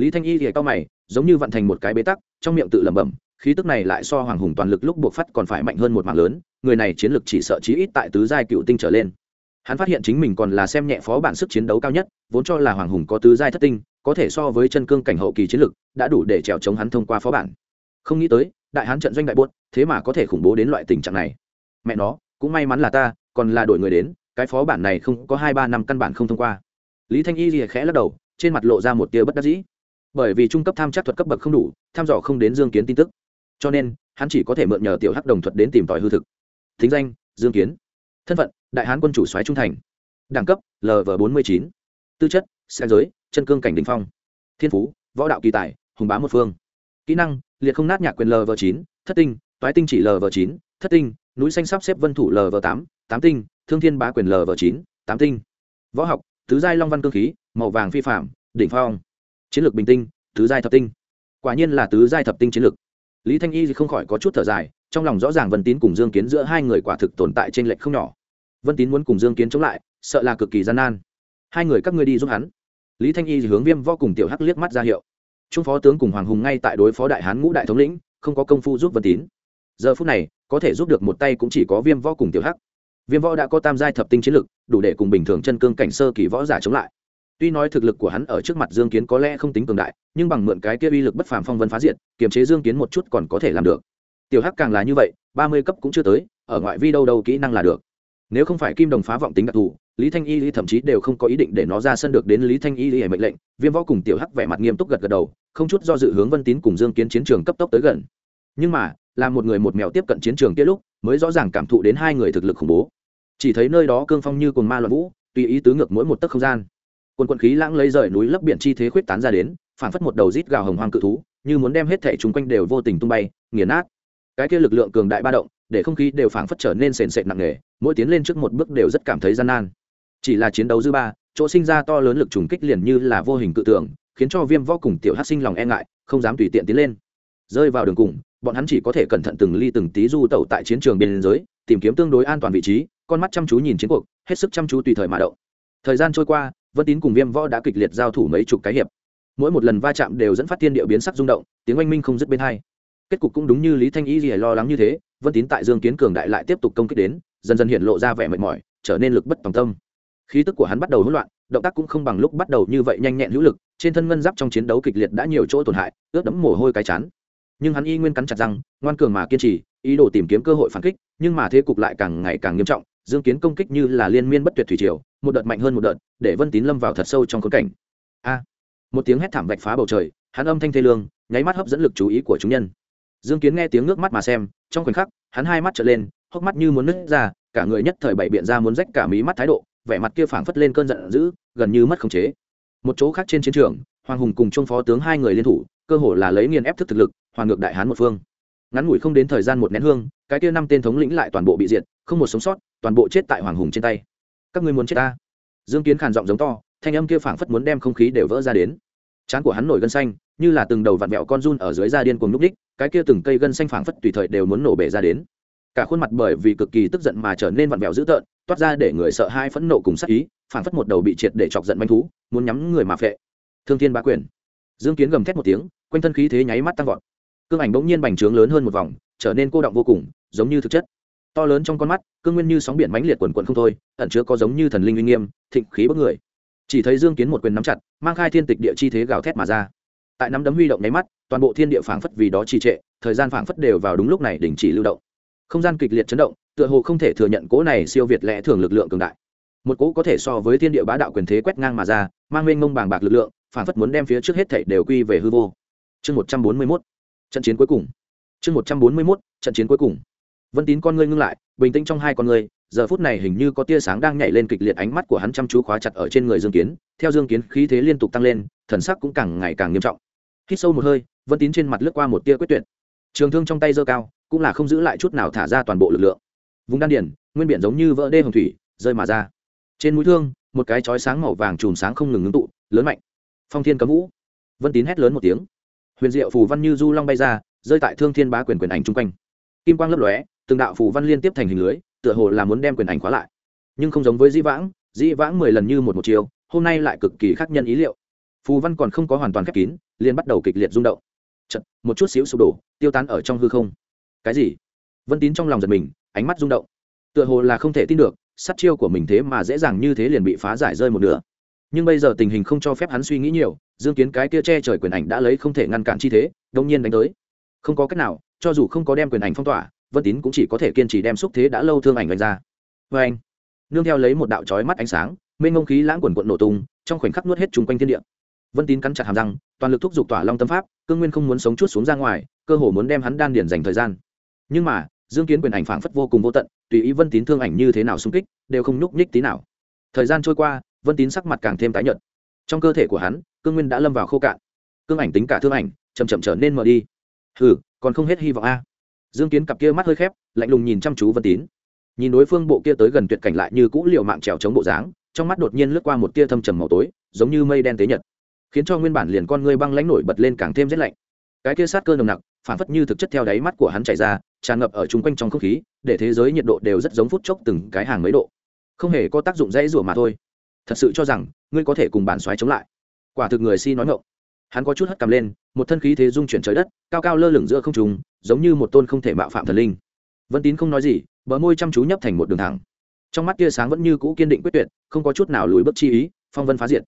Lý thanh y thì cao mày, giống như vận thành một cái bế tắc, trong miệng tự lẩm bẩm khí tức này lại so hoàng hùng toàn lực lúc buộc phát còn phải mạnh hơn một mạng lớn, người này chiến lực chỉ sợ chí ít tại tứ giai cựu tinh trở lên. Hắn phát hiện chính mình còn là xem nhẹ phó bản sức chiến đấu cao nhất, vốn cho là hoàng hùng có tứ giai thất tinh, có thể so với chân cương cảnh hậu kỳ chiến lực, đã đủ để trèo chống hắn thông qua phó bản. Không nghĩ tới, đại hán trận doanh đại buốt, thế mà có thể khủng bố đến loại tình trạng này. Mẹ nó, cũng may mắn là ta, còn là đổi người đến, cái phó bản này không có hai ba năm căn bản không thông qua. Lý thanh y lìa khẽ lắc đầu, trên mặt lộ ra một tia bất đắc dĩ. Bởi vì trung cấp tham chắc thuật cấp bậc không đủ, tham dò không đến dương kiến tin tức cho nên, hắn chỉ có thể mượn nhờ tiểu hắc đồng thuật đến tìm tòi hư thực. Thính danh, dương kiến. Thân phận, đại hán quân chủ soái trung thành. Đẳng cấp lv bốn mươi chín. Tư chất xe giới, chân cương cảnh đình phong. Thiên phú, võ đạo kỳ tài, hùng bá một phương. Kỹ năng, liệt không nát nhạc quyền lv chín, thất tinh, toái tinh chỉ lv chín, thất tinh, núi xanh sắp xếp vân thủ lv tám tám tinh, thương thiên bá quyền lv chín, tám tinh. Võ học, tứ giai long văn cơ khí, màu vàng phi phạm, đỉnh phong. Chiến lược bình tinh, tứ giai thập tinh. Quả nhiên là tứ giai thập tinh chiến lược lý thanh y thì không khỏi có chút thở dài, trong lòng rõ ràng vân tín cùng dương kiến giữa hai người quả thực tồn tại t r ê n lệch không nhỏ. Vân tín muốn cùng dương kiến chống lại, sợ là cực kỳ gian nan. Hai người các ngươi đi giúp hắn. Lý thanh y thì hướng viêm võ cùng tiểu hắc liếc mắt ra hiệu. Trung phó tướng cùng hoàng hùng ngay tại đối phó đại hán ngũ đại thống lĩnh, không có công phu giúp vân tín. Giờ phút này, có thể giúp được một tay cũng chỉ có viêm võ cùng tiểu hắc. Viêm võ đã có tam giai thập tinh chiến lực, đủ để cùng bình thường chân cương cảnh sơ kỳ võ giả chống lại tuy nói thực lực của hắn ở trước mặt dương kiến có lẽ không tính cường đại, nhưng bằng mượn cái kia uy lực bất phàm phong vân phá diện kiềm chế dương kiến một chút còn có thể làm được. Tiểu hắc càng là như vậy, ba mươi cấp cũng chưa tới, ở ngoại vi đâu đâu kỹ năng là được. Nếu không phải kim đồng phá vọng tính đặc thù, lý thanh y thậm chí đều không có ý định để nó ra sân được đến lý thanh y mệnh lệnh, viêm võ cùng tiểu hắc vẻ mặt nghiêm túc gật gật đầu, không chút do dự hướng vân tín cùng dương kiến chiến trường cấp tốc tới gần. Nhưng mà, là một người một mèo tiếp cận chiến trường kia lúc, mới rõ ràng cảm thụ đến hai người thực lực khủng bố. Chỉ thấy nơi đó cương phong như cồn ma loạn vũ, tùy ý tứ ngược mỗi một tấc không gian quần quần khí lãng lấy rời núi lấp biển chi thế khuyết tán ra đến phản phất một đầu rít gào hồng hoang cự thú, như muốn đem hết thảy chúng quanh đều vô tình tung bay, nghiền nát. Cái kia lực lượng cường đại ba động, để không khí đều phảng phất trở nên sền sệt nặng nề, mỗi tiến lên trước một bước đều rất cảm thấy gian nan. Chỉ là chiến đấu dư ba, chỗ sinh ra to lớn lực trùng kích liền như là vô hình cự tưởng khiến cho viêm võ cùng tiểu hát sinh lòng e ngại, không dám tùy tiện tiến lên. Rơi vào đường cùng, bọn hắn chỉ có thể cẩn thận từng ly từng tí du tẩu tại chiến trường biên giới, tìm kiếm tương đối an toàn vị trí, con mắt chăm chú nhìn chiến cuộc, hết sức chăm chú tùy thời mà động. Thời gian trôi qua vân tín cùng viêm võ đã kịch liệt giao thủ mấy chục cái hiệp. Mỗi một lần va chạm đều dẫn phát tiên điệu biến sắc rung động, tiếng oanh minh không dứt bên hai. Kết cục cũng đúng như lý thanh y gì lo lắng như thế, vân tín tại dương kiến cường đại lại tiếp tục công kích đến, dần dần hiện lộ ra vẻ mệt mỏi, trở nên lực bất tòng tâm. Khí tức của hắn bắt đầu hỗn loạn, động tác cũng không bằng lúc bắt đầu như vậy nhanh nhẹn hữu lực, trên thân ngân giáp trong chiến đấu kịch liệt đã nhiều chỗ tổn hại, ướt đẫm mồ hôi cái chán. Nhưng hắn y nguyên cắn chặt răng, ngoan cường mà kiên trì, ý đồ tìm kiếm cơ hội phản kích, nhưng mà thế cục lại càng ngày càng nghiêm trọng dương kiến công kích như là liên miên bất tuyệt thủy triều, một đợt mạnh hơn một đợt, để vân tín lâm vào thật sâu trong khốn cảnh. A! Một tiếng hét thảm vạch phá bầu trời, hắn âm thanh thê lương, nháy mắt hấp dẫn lực chú ý của chúng nhân. Dương kiến nghe tiếng nước mắt mà xem, trong khoảnh khắc, hắn hai mắt trở lên, hốc mắt như muốn nứt ra, cả người nhất thời bảy biện ra muốn rách cả mí mắt thái độ, vẻ mặt kia phảng phất lên cơn giận dữ, gần như mất khống chế. Một chỗ khác trên chiến trường, hoàng hùng cùng trung phó tướng hai người liên thủ, cơ hồ là lấy nghiền ép thức thực lực hoàn ngược đại hán một phương ngắn ngủi không đến thời gian một nén hương, cái kia năm tên thống lĩnh lại toàn bộ bị diệt, không một sống sót, toàn bộ chết tại hoàng hùng trên tay. Các ngươi muốn chết ta? Dương kiến khàn giọng giống to, thanh âm kia phảng phất muốn đem không khí đều vỡ ra đến. Trán của hắn nổi gân xanh, như là từng đầu vặn mẹo con run ở dưới da điên cuồng núp đích, cái kia từng cây gân xanh phảng phất tùy thời đều muốn nổ bể ra đến. Cả khuôn mặt bởi vì cực kỳ tức giận mà trở nên vặn vẹo dữ tợn, toát ra để người sợ hai phẫn nộ cùng sắc ý, phảng phất một đầu bị triệt để chọc giận manh thú, muốn nhắm người mà phệ. Thương thiên bá quyền. Dương kiến gầm thét một tiếng, quanh thân khí thế nháy mắt tăng vọt cương ảnh bỗng nhiên bành trướng lớn hơn một vòng, trở nên cô động vô cùng, giống như thực chất. To lớn trong con mắt, cương nguyên như sóng biển mãnh liệt quần quần không thôi, ẩn chứa có giống như thần linh uy nghiêm, thịnh khí bất người. Chỉ thấy dương kiến một quyền nắm chặt, mang khai thiên tịch địa chi thế gào thét mà ra. Tại nắm đấm huy động nháy mắt, toàn bộ thiên địa phảng phất vì đó trì trệ, thời gian phảng phất đều vào đúng lúc này đình chỉ lưu động. Không gian kịch liệt chấn động, tựa hồ không thể thừa nhận cỗ này siêu việt lẽ thường lực lượng cường đại. Một cỗ có thể so với thiên địa bá đạo quyền thế quét ngang mà ra, mang mênh mông bàng bạc lực lượng, phảng phất muốn đem phía trước hết thảy đều quy về hư vô. Chương một trăm bốn mươi mốt trận chiến cuối cùng. Chương một trăm bốn mươi mốt, trận chiến cuối cùng. Vân tín con ngươi ngưng lại, bình tĩnh trong hai con ngươi, giờ phút này hình như có tia sáng đang nhảy lên kịch liệt ánh mắt của hắn chăm chú khóa chặt ở trên người dương kiến, theo dương kiến khí thế liên tục tăng lên, thần sắc cũng càng ngày càng nghiêm trọng. Hít sâu một hơi, vân tín trên mặt lướt qua một tia quyết tuyệt. Trường thương trong tay giơ cao, cũng là không giữ lại chút nào thả ra toàn bộ lực lượng. Vùng đan điển nguyên biển giống như vỡ đê hồng thủy, rơi mà ra. Trên mũi thương, một cái chói sáng màu vàng chùm sáng không ngừng ngưng tụ, lớn mạnh. Phong thiên cấm vũ. Vân tín hét lớn một tiếng huyền diệu phù văn như du long bay ra rơi tại thương thiên bá quyền quyền ảnh chung quanh. Kim quang lấp lóe từng đạo phù văn liên tiếp thành hình lưới tựa hồ là muốn đem quyền ảnh khóa lại. Nhưng không giống với dĩ vãng dĩ vãng mười lần như một một chiều hôm nay lại cực kỳ khác nhân ý liệu. Phù văn còn không có hoàn toàn khép kín liền bắt đầu kịch liệt rung động. Chật, một chút xíu sụp đổ tiêu tán ở trong hư không. Cái gì? Vân tín trong lòng giật mình ánh mắt rung động. Tựa hồ là không thể tin được sát chiêu của mình thế mà dễ dàng như thế liền bị phá giải rơi một nửa nhưng bây giờ tình hình không cho phép hắn suy nghĩ nhiều, dương kiến cái kia che trời quyền ảnh đã lấy không thể ngăn cản chi thế đông nhiên đánh tới. Không có cách nào, cho dù không có đem quyền ảnh phong tỏa, vân tín cũng chỉ có thể kiên trì đem xúc thế đã lâu thương ảnh đánh ra. Vê anh nương theo lấy một đạo trói mắt ánh sáng, mênh ngông khí lãng quần quận nổ tung, trong khoảnh khắc nuốt hết chung quanh thiên địa. Vân tín cắn chặt hàm răng, toàn lực thúc giục tỏa long tâm pháp, cương nguyên không muốn sống chút xuống ra ngoài, cơ hồ muốn đem hắn đan điển dành thời gian. Nhưng mà, dương kiến quyền ảnh phảng phất vô cùng vô tận, tùy ý vân tín thương ảnh như thế nào xung kích, đều không nhúc nhích tí nào. Thời gian trôi qua vân tín sắc mặt càng thêm tái nhợt. Trong cơ thể của hắn, cương nguyên đã lâm vào khô cạn. Cương ảnh tính cả thương ảnh chầm chậm trở nên mờ đi. Hừ, còn không hết hy vọng a. Dương kiến cặp kia mắt hơi khép, lạnh lùng nhìn chăm chú vân tín. Nhìn đối phương bộ kia tới gần tuyệt cảnh lại như cũ liều mạng trèo chống bộ dáng, trong mắt đột nhiên lướt qua một tia thâm trầm màu tối, giống như mây đen tế nhật. Khiến cho nguyên bản liền con ngươi băng lãnh nổi bật lên càng thêm rét lạnh. Cái kia sát cơ nồng nặc, phản phất như thực chất theo đáy mắt của hắn chảy ra, tràn ngập ở chung quanh trong không khí, để thế giới nhiệt độ đều rất giống phút chốc từng cái hàng mấy độ. Không hề có tác dụng dãy rủa mà thôi thật sự cho rằng ngươi có thể cùng bản xoáy chống lại. Quả thực người si nói ngộng hắn có chút hất cầm lên, một thân khí thế dung chuyển trời đất, cao cao lơ lửng giữa không trùng giống như một tôn không thể mạo phạm thần linh. Vân tín không nói gì, bờ môi chăm chú nhấp thành một đường thẳng. Trong mắt tia sáng vẫn như cũ kiên định quyết tuyệt, không có chút nào lùi bước chi ý, phong vân phá diệt.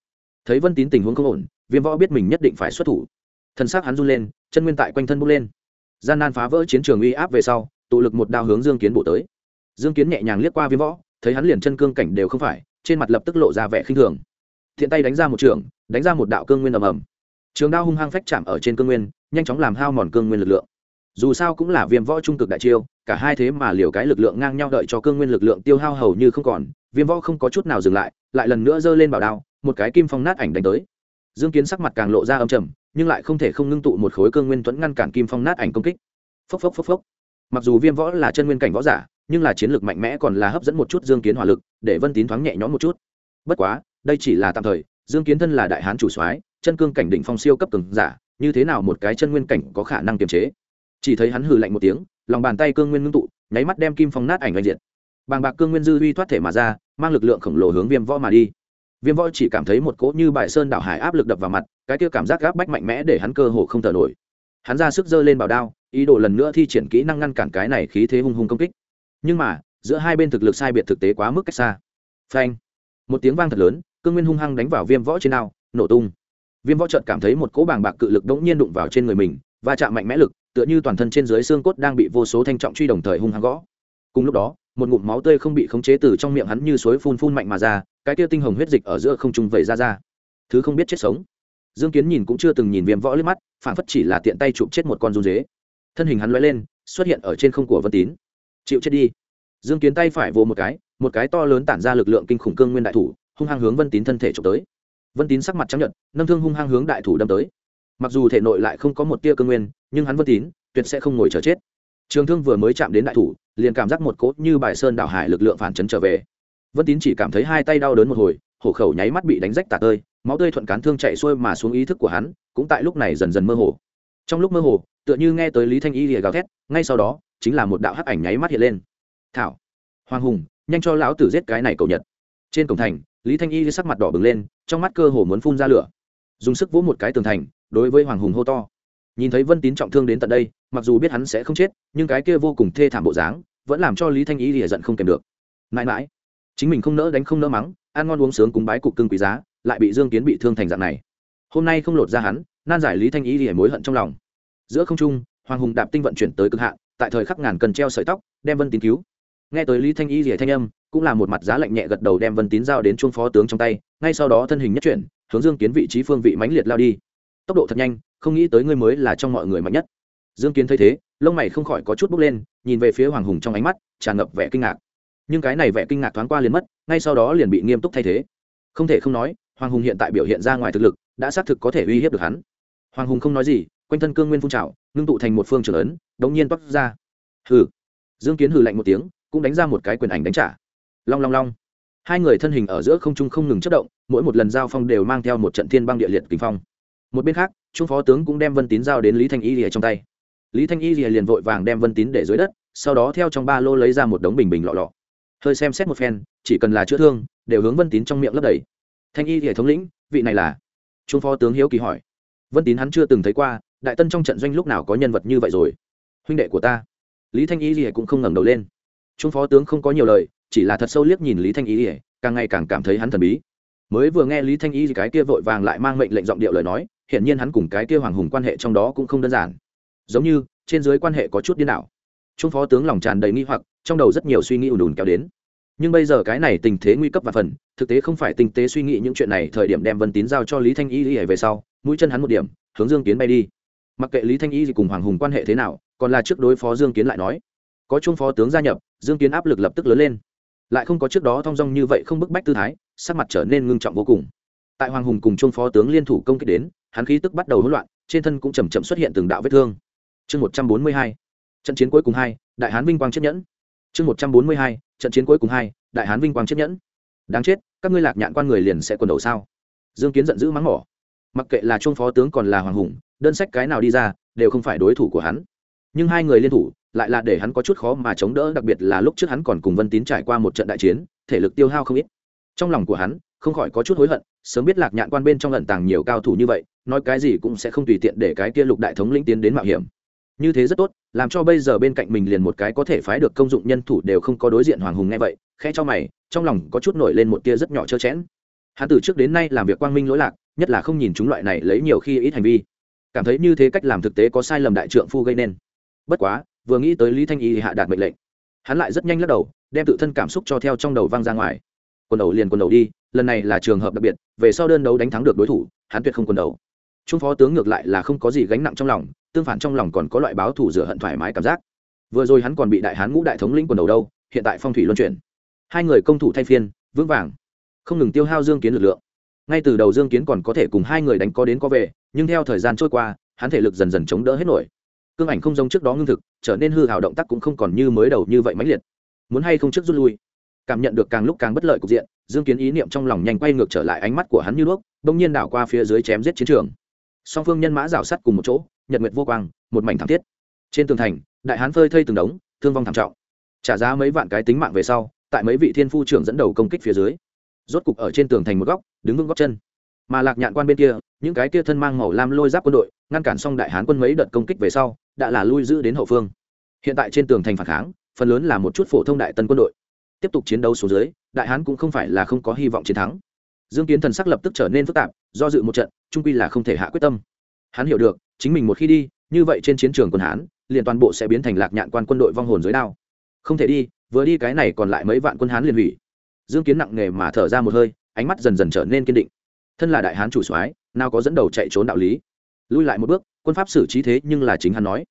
Thấy vân tín tình huống không ổn, viêm võ biết mình nhất định phải xuất thủ. Thân xác hắn run lên, chân nguyên tại quanh thân bốc lên. Gian nan phá vỡ chiến trường uy áp về sau, tụ lực một đao hướng dương kiến bổ tới. Dương kiến nhẹ nhàng liếc qua viêm võ, thấy hắn liền chân cương cảnh đều không phải trên mặt lập tức lộ ra vẻ khinh thường. Thiện tay đánh ra một trường, đánh ra một đạo cương nguyên ầm ầm. Trường đao hung hăng phách chạm ở trên cương nguyên, nhanh chóng làm hao mòn cương nguyên lực lượng. Dù sao cũng là viêm võ trung cực đại chiêu, cả hai thế mà liều cái lực lượng ngang nhau đợi cho cương nguyên lực lượng tiêu hao hầu như không còn, viêm võ không có chút nào dừng lại lại lần nữa giơ lên bảo đao, một cái kim phong nát ảnh đánh tới. Dương kiến sắc mặt càng lộ ra âm trầm, nhưng lại không thể không ngưng tụ một khối cương nguyên tuấn ngăn cản kim phong nát ảnh công kích. Phốc phốc phốc phốc. Mặc dù viêm võ là chân nguyên cảnh võ giả nhưng là chiến lược mạnh mẽ còn là hấp dẫn một chút dương kiến hỏa lực, để vân tín thoáng nhẹ nhõm một chút. Bất quá, đây chỉ là tạm thời, dương kiến thân là đại hán chủ soái, chân cương cảnh đỉnh phong siêu cấp cường giả, như thế nào một cái chân nguyên cảnh có khả năng kiềm chế? Chỉ thấy hắn hừ lạnh một tiếng, lòng bàn tay cương nguyên ngưng tụ, nháy mắt đem kim phong nát ảnh oanh diệt. Bàng bạc cương nguyên dư uy thoát thể mà ra, mang lực lượng khổng lồ hướng viêm võ mà đi. Viêm võ chỉ cảm thấy một cỗ như bại sơn đảo hải áp lực đập vào mặt, cái kia cảm giác gáp bách mạnh mẽ để hắn cơ hồ không thở nổi. Hắn ra sức giơ lên bảo đao, ý đồ lần nữa thi triển kỹ năng ngăn cản cái này khí thế hung hung công kích nhưng mà, giữa hai bên thực lực sai biệt thực tế quá mức cách xa. Phanh. Một tiếng vang thật lớn, cương nguyên hung hăng đánh vào viêm võ trên ao, nổ tung. Viêm võ trợt cảm thấy một cỗ bàng bạc cự lực đống nhiên đụng vào trên người mình và chạm mạnh mẽ lực, tựa như toàn thân trên dưới xương cốt đang bị vô số thanh trọng truy đồng thời hung hăng gõ. Cùng lúc đó, một ngụm máu tươi không bị khống chế từ trong miệng hắn như suối phun phun mạnh mà ra, cái tia tinh hồng huyết dịch ở giữa không trung vẩy ra ra. Thứ không biết chết sống. Dương kiến nhìn cũng chưa từng nhìn viêm võ liếc mắt phản phất chỉ là tiện tay chụp chết một con run dế thân hình hắn lóe lên, xuất hiện ở trên không của vân tín chịu chết đi. Dương kiến tay phải vồ một cái một cái to lớn tản ra lực lượng kinh khủng cương nguyên đại thủ, hung hăng hướng vân tín thân thể trộm tới. Vân tín sắc mặt chấp nhận nâng thương hung hăng hướng đại thủ đâm tới. Mặc dù thể nội lại không có một tia cương nguyên, nhưng hắn vân tín tuyệt sẽ không ngồi chờ chết. Trường thương vừa mới chạm đến đại thủ, liền cảm giác một cốt như bài sơn đảo hải lực lượng phản chấn trở về. Vân tín chỉ cảm thấy hai tay đau đớn một hồi, hổ khẩu nháy mắt bị đánh rách tạt tơi, máu tươi thuận cán thương chạy xuôi mà xuống ý thức của hắn, cũng tại lúc này dần dần mơ hồ. Trong lúc mơ hồ, tựa như nghe tới lý thanh y lìa gào thét, ngay sau đó chính là một đạo hắc ảnh nháy mắt hiện lên. Thảo, hoàng hùng, nhanh cho lão tử giết cái này cầu nhật. Trên cổng thành, lý thanh y sắc mặt đỏ bừng lên, trong mắt cơ hồ muốn phun ra lửa. Dùng sức vỗ một cái tường thành, đối với hoàng hùng hô to. Nhìn thấy vân tín trọng thương đến tận đây, mặc dù biết hắn sẽ không chết, nhưng cái kia vô cùng thê thảm bộ dáng, vẫn làm cho lý thanh y lìa giận không kèm được. Mãi mãi, chính mình không nỡ đánh không nỡ mắng, ăn ngon uống sướng cúng bái cục cưng quý giá, lại bị dương kiến bị thương thành dạng này. Hôm nay không lột ra hắn, nan giải lý thanh y lìa mối hận trong lòng. Giữa không trung, hoàng hùng đạp tinh vận chuyển tới cực hạn tại thời khắc ngàn cần treo sợi tóc, đem vân tín cứu. Nghe tới lý thanh y rỉa thanh âm, cũng là một mặt giá lạnh nhẹ gật đầu đem vân tín giao đến chuông phó tướng trong tay, ngay sau đó thân hình nhất chuyển, hướng dương kiến vị trí phương vị mãnh liệt lao đi. Tốc độ thật nhanh, không nghĩ tới ngươi mới là trong mọi người mạnh nhất. Dương kiến thấy thế, lông mày không khỏi có chút bốc lên, nhìn về phía hoàng hùng trong ánh mắt, tràn ngập vẻ kinh ngạc. Nhưng cái này vẻ kinh ngạc thoáng qua liền mất, ngay sau đó liền bị nghiêm túc thay thế. Không thể không nói, hoàng hùng hiện tại biểu hiện ra ngoài thực lực, đã xác thực có thể uy hiếp được hắn. Hoàng hùng không nói gì quanh thân cương nguyên phun trào, ngưng tụ thành một phương trưởng ấn đống nhiên toát ra. Hừ. Dương kiến hừ lạnh một tiếng, cũng đánh ra một cái quyền ảnh đánh trả. Long long long. Hai người thân hình ở giữa không trung không ngừng chất động, mỗi một lần giao phong đều mang theo một trận thiên băng địa liệt kinh phong. Một bên khác, trung phó tướng cũng đem vân tín giao đến lý thanh y lìa trong tay. Lý thanh y lìa liền vội vàng đem vân tín để dưới đất, sau đó theo trong ba lô lấy ra một đống bình bình lọ lọ. Hơi xem xét một phen, chỉ cần là chữa thương, đều hướng vân tín trong miệng lấp đầy. Thanh y lìa thống lĩnh, vị này là? Trung phó tướng hiếu kỳ hỏi. Vân tín hắn chưa từng thấy qua đại tân trong trận doanh lúc nào có nhân vật như vậy rồi? Huynh đệ của ta. Lý thanh y lìa cũng không ngẩng đầu lên. Trung phó tướng không có nhiều lời, chỉ là thật sâu liếc nhìn lý thanh y lìa, càng ngày càng cảm thấy hắn thần bí. Mới vừa nghe lý thanh y cái kia vội vàng lại mang mệnh lệnh giọng điệu lời nói hiện nhiên hắn cùng cái kia hoàng hùng quan hệ trong đó cũng không đơn giản. Giống như, trên dưới quan hệ có chút điên đảo. Trung phó tướng lòng tràn đầy nghi hoặc, trong đầu rất nhiều suy nghĩ ùn ùn kéo đến. Nhưng bây giờ cái này tình thế nguy cấp và phần, thực tế không phải tinh tế suy nghĩ những chuyện này, thời điểm đem vân tín giao cho lý thanh y lìa về sau, mũi chân hắn một điểm, hướng dương kiến bay đi mặc kệ lý thanh y cùng hoàng hùng quan hệ thế nào, còn là trước đối phó dương kiến lại nói. Có trung phó tướng gia nhập, dương kiến áp lực lập tức lớn lên. Lại không có trước đó thong dong như vậy không bức bách tư thái, sắc mặt trở nên ngưng trọng vô cùng. Tại hoàng hùng cùng trung phó tướng liên thủ công kích đến, hắn khí tức bắt đầu hỗn loạn, trên thân cũng chầm chậm xuất hiện từng đạo vết thương. Chương một trăm bốn mươi hai, trận chiến cuối cùng hai, đại hán vinh quang chiếc nhẫn. Chương một trăm bốn mươi hai, trận chiến cuối cùng hai, đại hán vinh quang chiếc nhẫn. Đáng chết, các ngươi lạc nhạn quan người liền sẽ quần đầu sao? Dương kiến giận dữ mắng mỏ. Mặc kệ là trung phó tướng còn là hoàng hùng đơn sách cái nào đi ra, đều không phải đối thủ của hắn. Nhưng hai người liên thủ, lại là để hắn có chút khó mà chống đỡ, đặc biệt là lúc trước hắn còn cùng vân tín trải qua một trận đại chiến, thể lực tiêu hao không ít. Trong lòng của hắn, không khỏi có chút hối hận, sớm biết lạc nhạn quan bên trong lận tàng nhiều cao thủ như vậy, nói cái gì cũng sẽ không tùy tiện để cái kia lục đại thống lĩnh tiến đến mạo hiểm. Như thế rất tốt, làm cho bây giờ bên cạnh mình liền một cái có thể phái được công dụng nhân thủ đều không có đối diện hoàng hùng nghe vậy Khe cho mày, trong lòng có chút nổi lên một tia rất nhỏ trơ chẽn. Hắn từ trước đến nay làm việc quang minh lỗi lạc, nhất là không nhìn chúng loại này lấy nhiều khi ít hành vi cảm thấy như thế cách làm thực tế có sai lầm đại trượng phu gây nên. Bất quá, vừa nghĩ tới lý thanh y hạ đạt mệnh lệnh, hắn lại rất nhanh lắc đầu, đem tự thân cảm xúc cho theo trong đầu vang ra ngoài. Quần đầu liền quần đầu đi, lần này là trường hợp đặc biệt, về sau đơn đấu đánh thắng được đối thủ, hắn tuyệt không quần đầu. Trung phó tướng ngược lại là không có gì gánh nặng trong lòng, tương phản trong lòng còn có loại báo thủ rửa hận thoải mái cảm giác. Vừa rồi hắn còn bị đại hán ngũ đại thống lĩnh quần đầu đâu, hiện tại phong thủy luân chuyển. Hai người công thủ thay phiên, vững vàng. Không ngừng tiêu hao dương kiến lực lượng ngay từ đầu dương kiến còn có thể cùng hai người đánh có đến có về, nhưng theo thời gian trôi qua, hắn thể lực dần dần chống đỡ hết nổi. Cương ảnh không giống trước đó ngưng thực, trở nên hư hào động tác cũng không còn như mới đầu như vậy mãnh liệt. Muốn hay không trước rút lui? Cảm nhận được càng lúc càng bất lợi cục diện, dương kiến ý niệm trong lòng nhanh quay ngược trở lại ánh mắt của hắn như đuốc, bỗng nhiên đảo qua phía dưới chém giết chiến trường. Song phương nhân mã rào sắt cùng một chỗ, nhật nguyệt vô quang, một mảnh thảm thiết. Trên tường thành, đại hán phơi thây từng đống, thương vong thảm trọng. Trả giá mấy vạn cái tính mạng về sau, tại mấy vị thiên phu trưởng dẫn đầu công kích phía dưới rốt cục ở trên tường thành một góc, đứng vững góc chân. Mà lạc nhạn quan bên kia, những cái kia thân mang màu lam lôi giáp quân đội, ngăn cản xong đại hán quân mấy đợt công kích về sau, đã là lui giữ đến hậu phương. Hiện tại trên tường thành phản kháng, phần lớn là một chút phổ thông đại tân quân đội. Tiếp tục chiến đấu xuống dưới, đại hán cũng không phải là không có hy vọng chiến thắng. Dương kiến thần sắc lập tức trở nên phức tạp, do dự một trận, trung quy là không thể hạ quyết tâm. Hắn hiểu được, chính mình một khi đi, như vậy trên chiến trường quân hán, liền toàn bộ sẽ biến thành lạc nhạn quan quân đội vong hồn dưới đao. Không thể đi, vừa đi cái này còn lại mấy vạn quân hán liền hủy dương kiến nặng nề mà thở ra một hơi, ánh mắt dần dần trở nên kiên định. Thân là đại hán chủ soái, nào có dẫn đầu chạy trốn đạo lý. Lui lại một bước, quân pháp xử trí thế nhưng là chính hắn nói.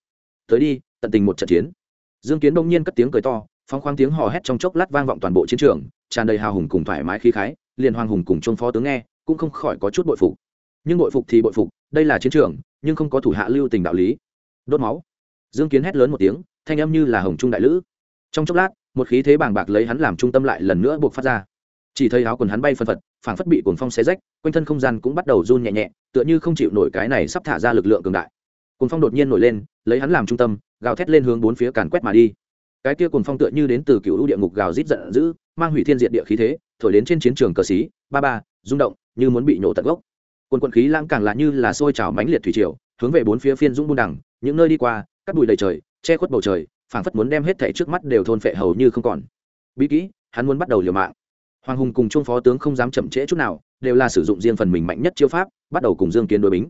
Tới đi, tận tình một trận chiến. Dương kiến đông nhiên cất tiếng cười to phong khoáng tiếng hò hét trong chốc lát vang vọng toàn bộ chiến trường, tràn đầy hào hùng cùng thoải mái khí khái, liền hoàng hùng cùng trung phó tướng nghe, cũng không khỏi có chút bội phục. Nhưng bội phục thì bội phục, đây là chiến trường, nhưng không có thủ hạ lưu tình đạo lý. Đốt máu. Dương kiến hét lớn một tiếng, thanh âm như là hồng trung đại lữ. Trong chốc lát một khí thế bàng bạc lấy hắn làm trung tâm lại lần nữa buộc phát ra. Chỉ thấy áo quần hắn bay phân phật, phảng phất bị cuồng phong xé rách, quanh thân không gian cũng bắt đầu run nhẹ nhẹ, tựa như không chịu nổi cái này sắp thả ra lực lượng cường đại. Cuồng phong đột nhiên nổi lên, lấy hắn làm trung tâm, gào thét lên hướng bốn phía càn quét mà đi. Cái kia cuồng phong tựa như đến từ cựu lũ địa ngục gào rít giận dữ, mang hủy thiên diện địa khí thế, thổi đến trên chiến trường cờ xí, ba ba, rung động, như muốn bị nổ tận gốc. Quần quần khí lãng càng là như là sôi trào mãnh liệt thủy triều, hướng về bốn phía phiên dũng buôn đẳng những nơi đi qua, cắt bụi đầy trời, che khuất bầu trời phảng phất muốn đem hết thảy trước mắt đều thôn phệ hầu như không còn. Bí kỹ, hắn muốn bắt đầu liều mạng. Hoàng hùng cùng trung phó tướng không dám chậm trễ chút nào, đều là sử dụng riêng phần mình mạnh nhất chiêu pháp, bắt đầu cùng dương kiến đối bính.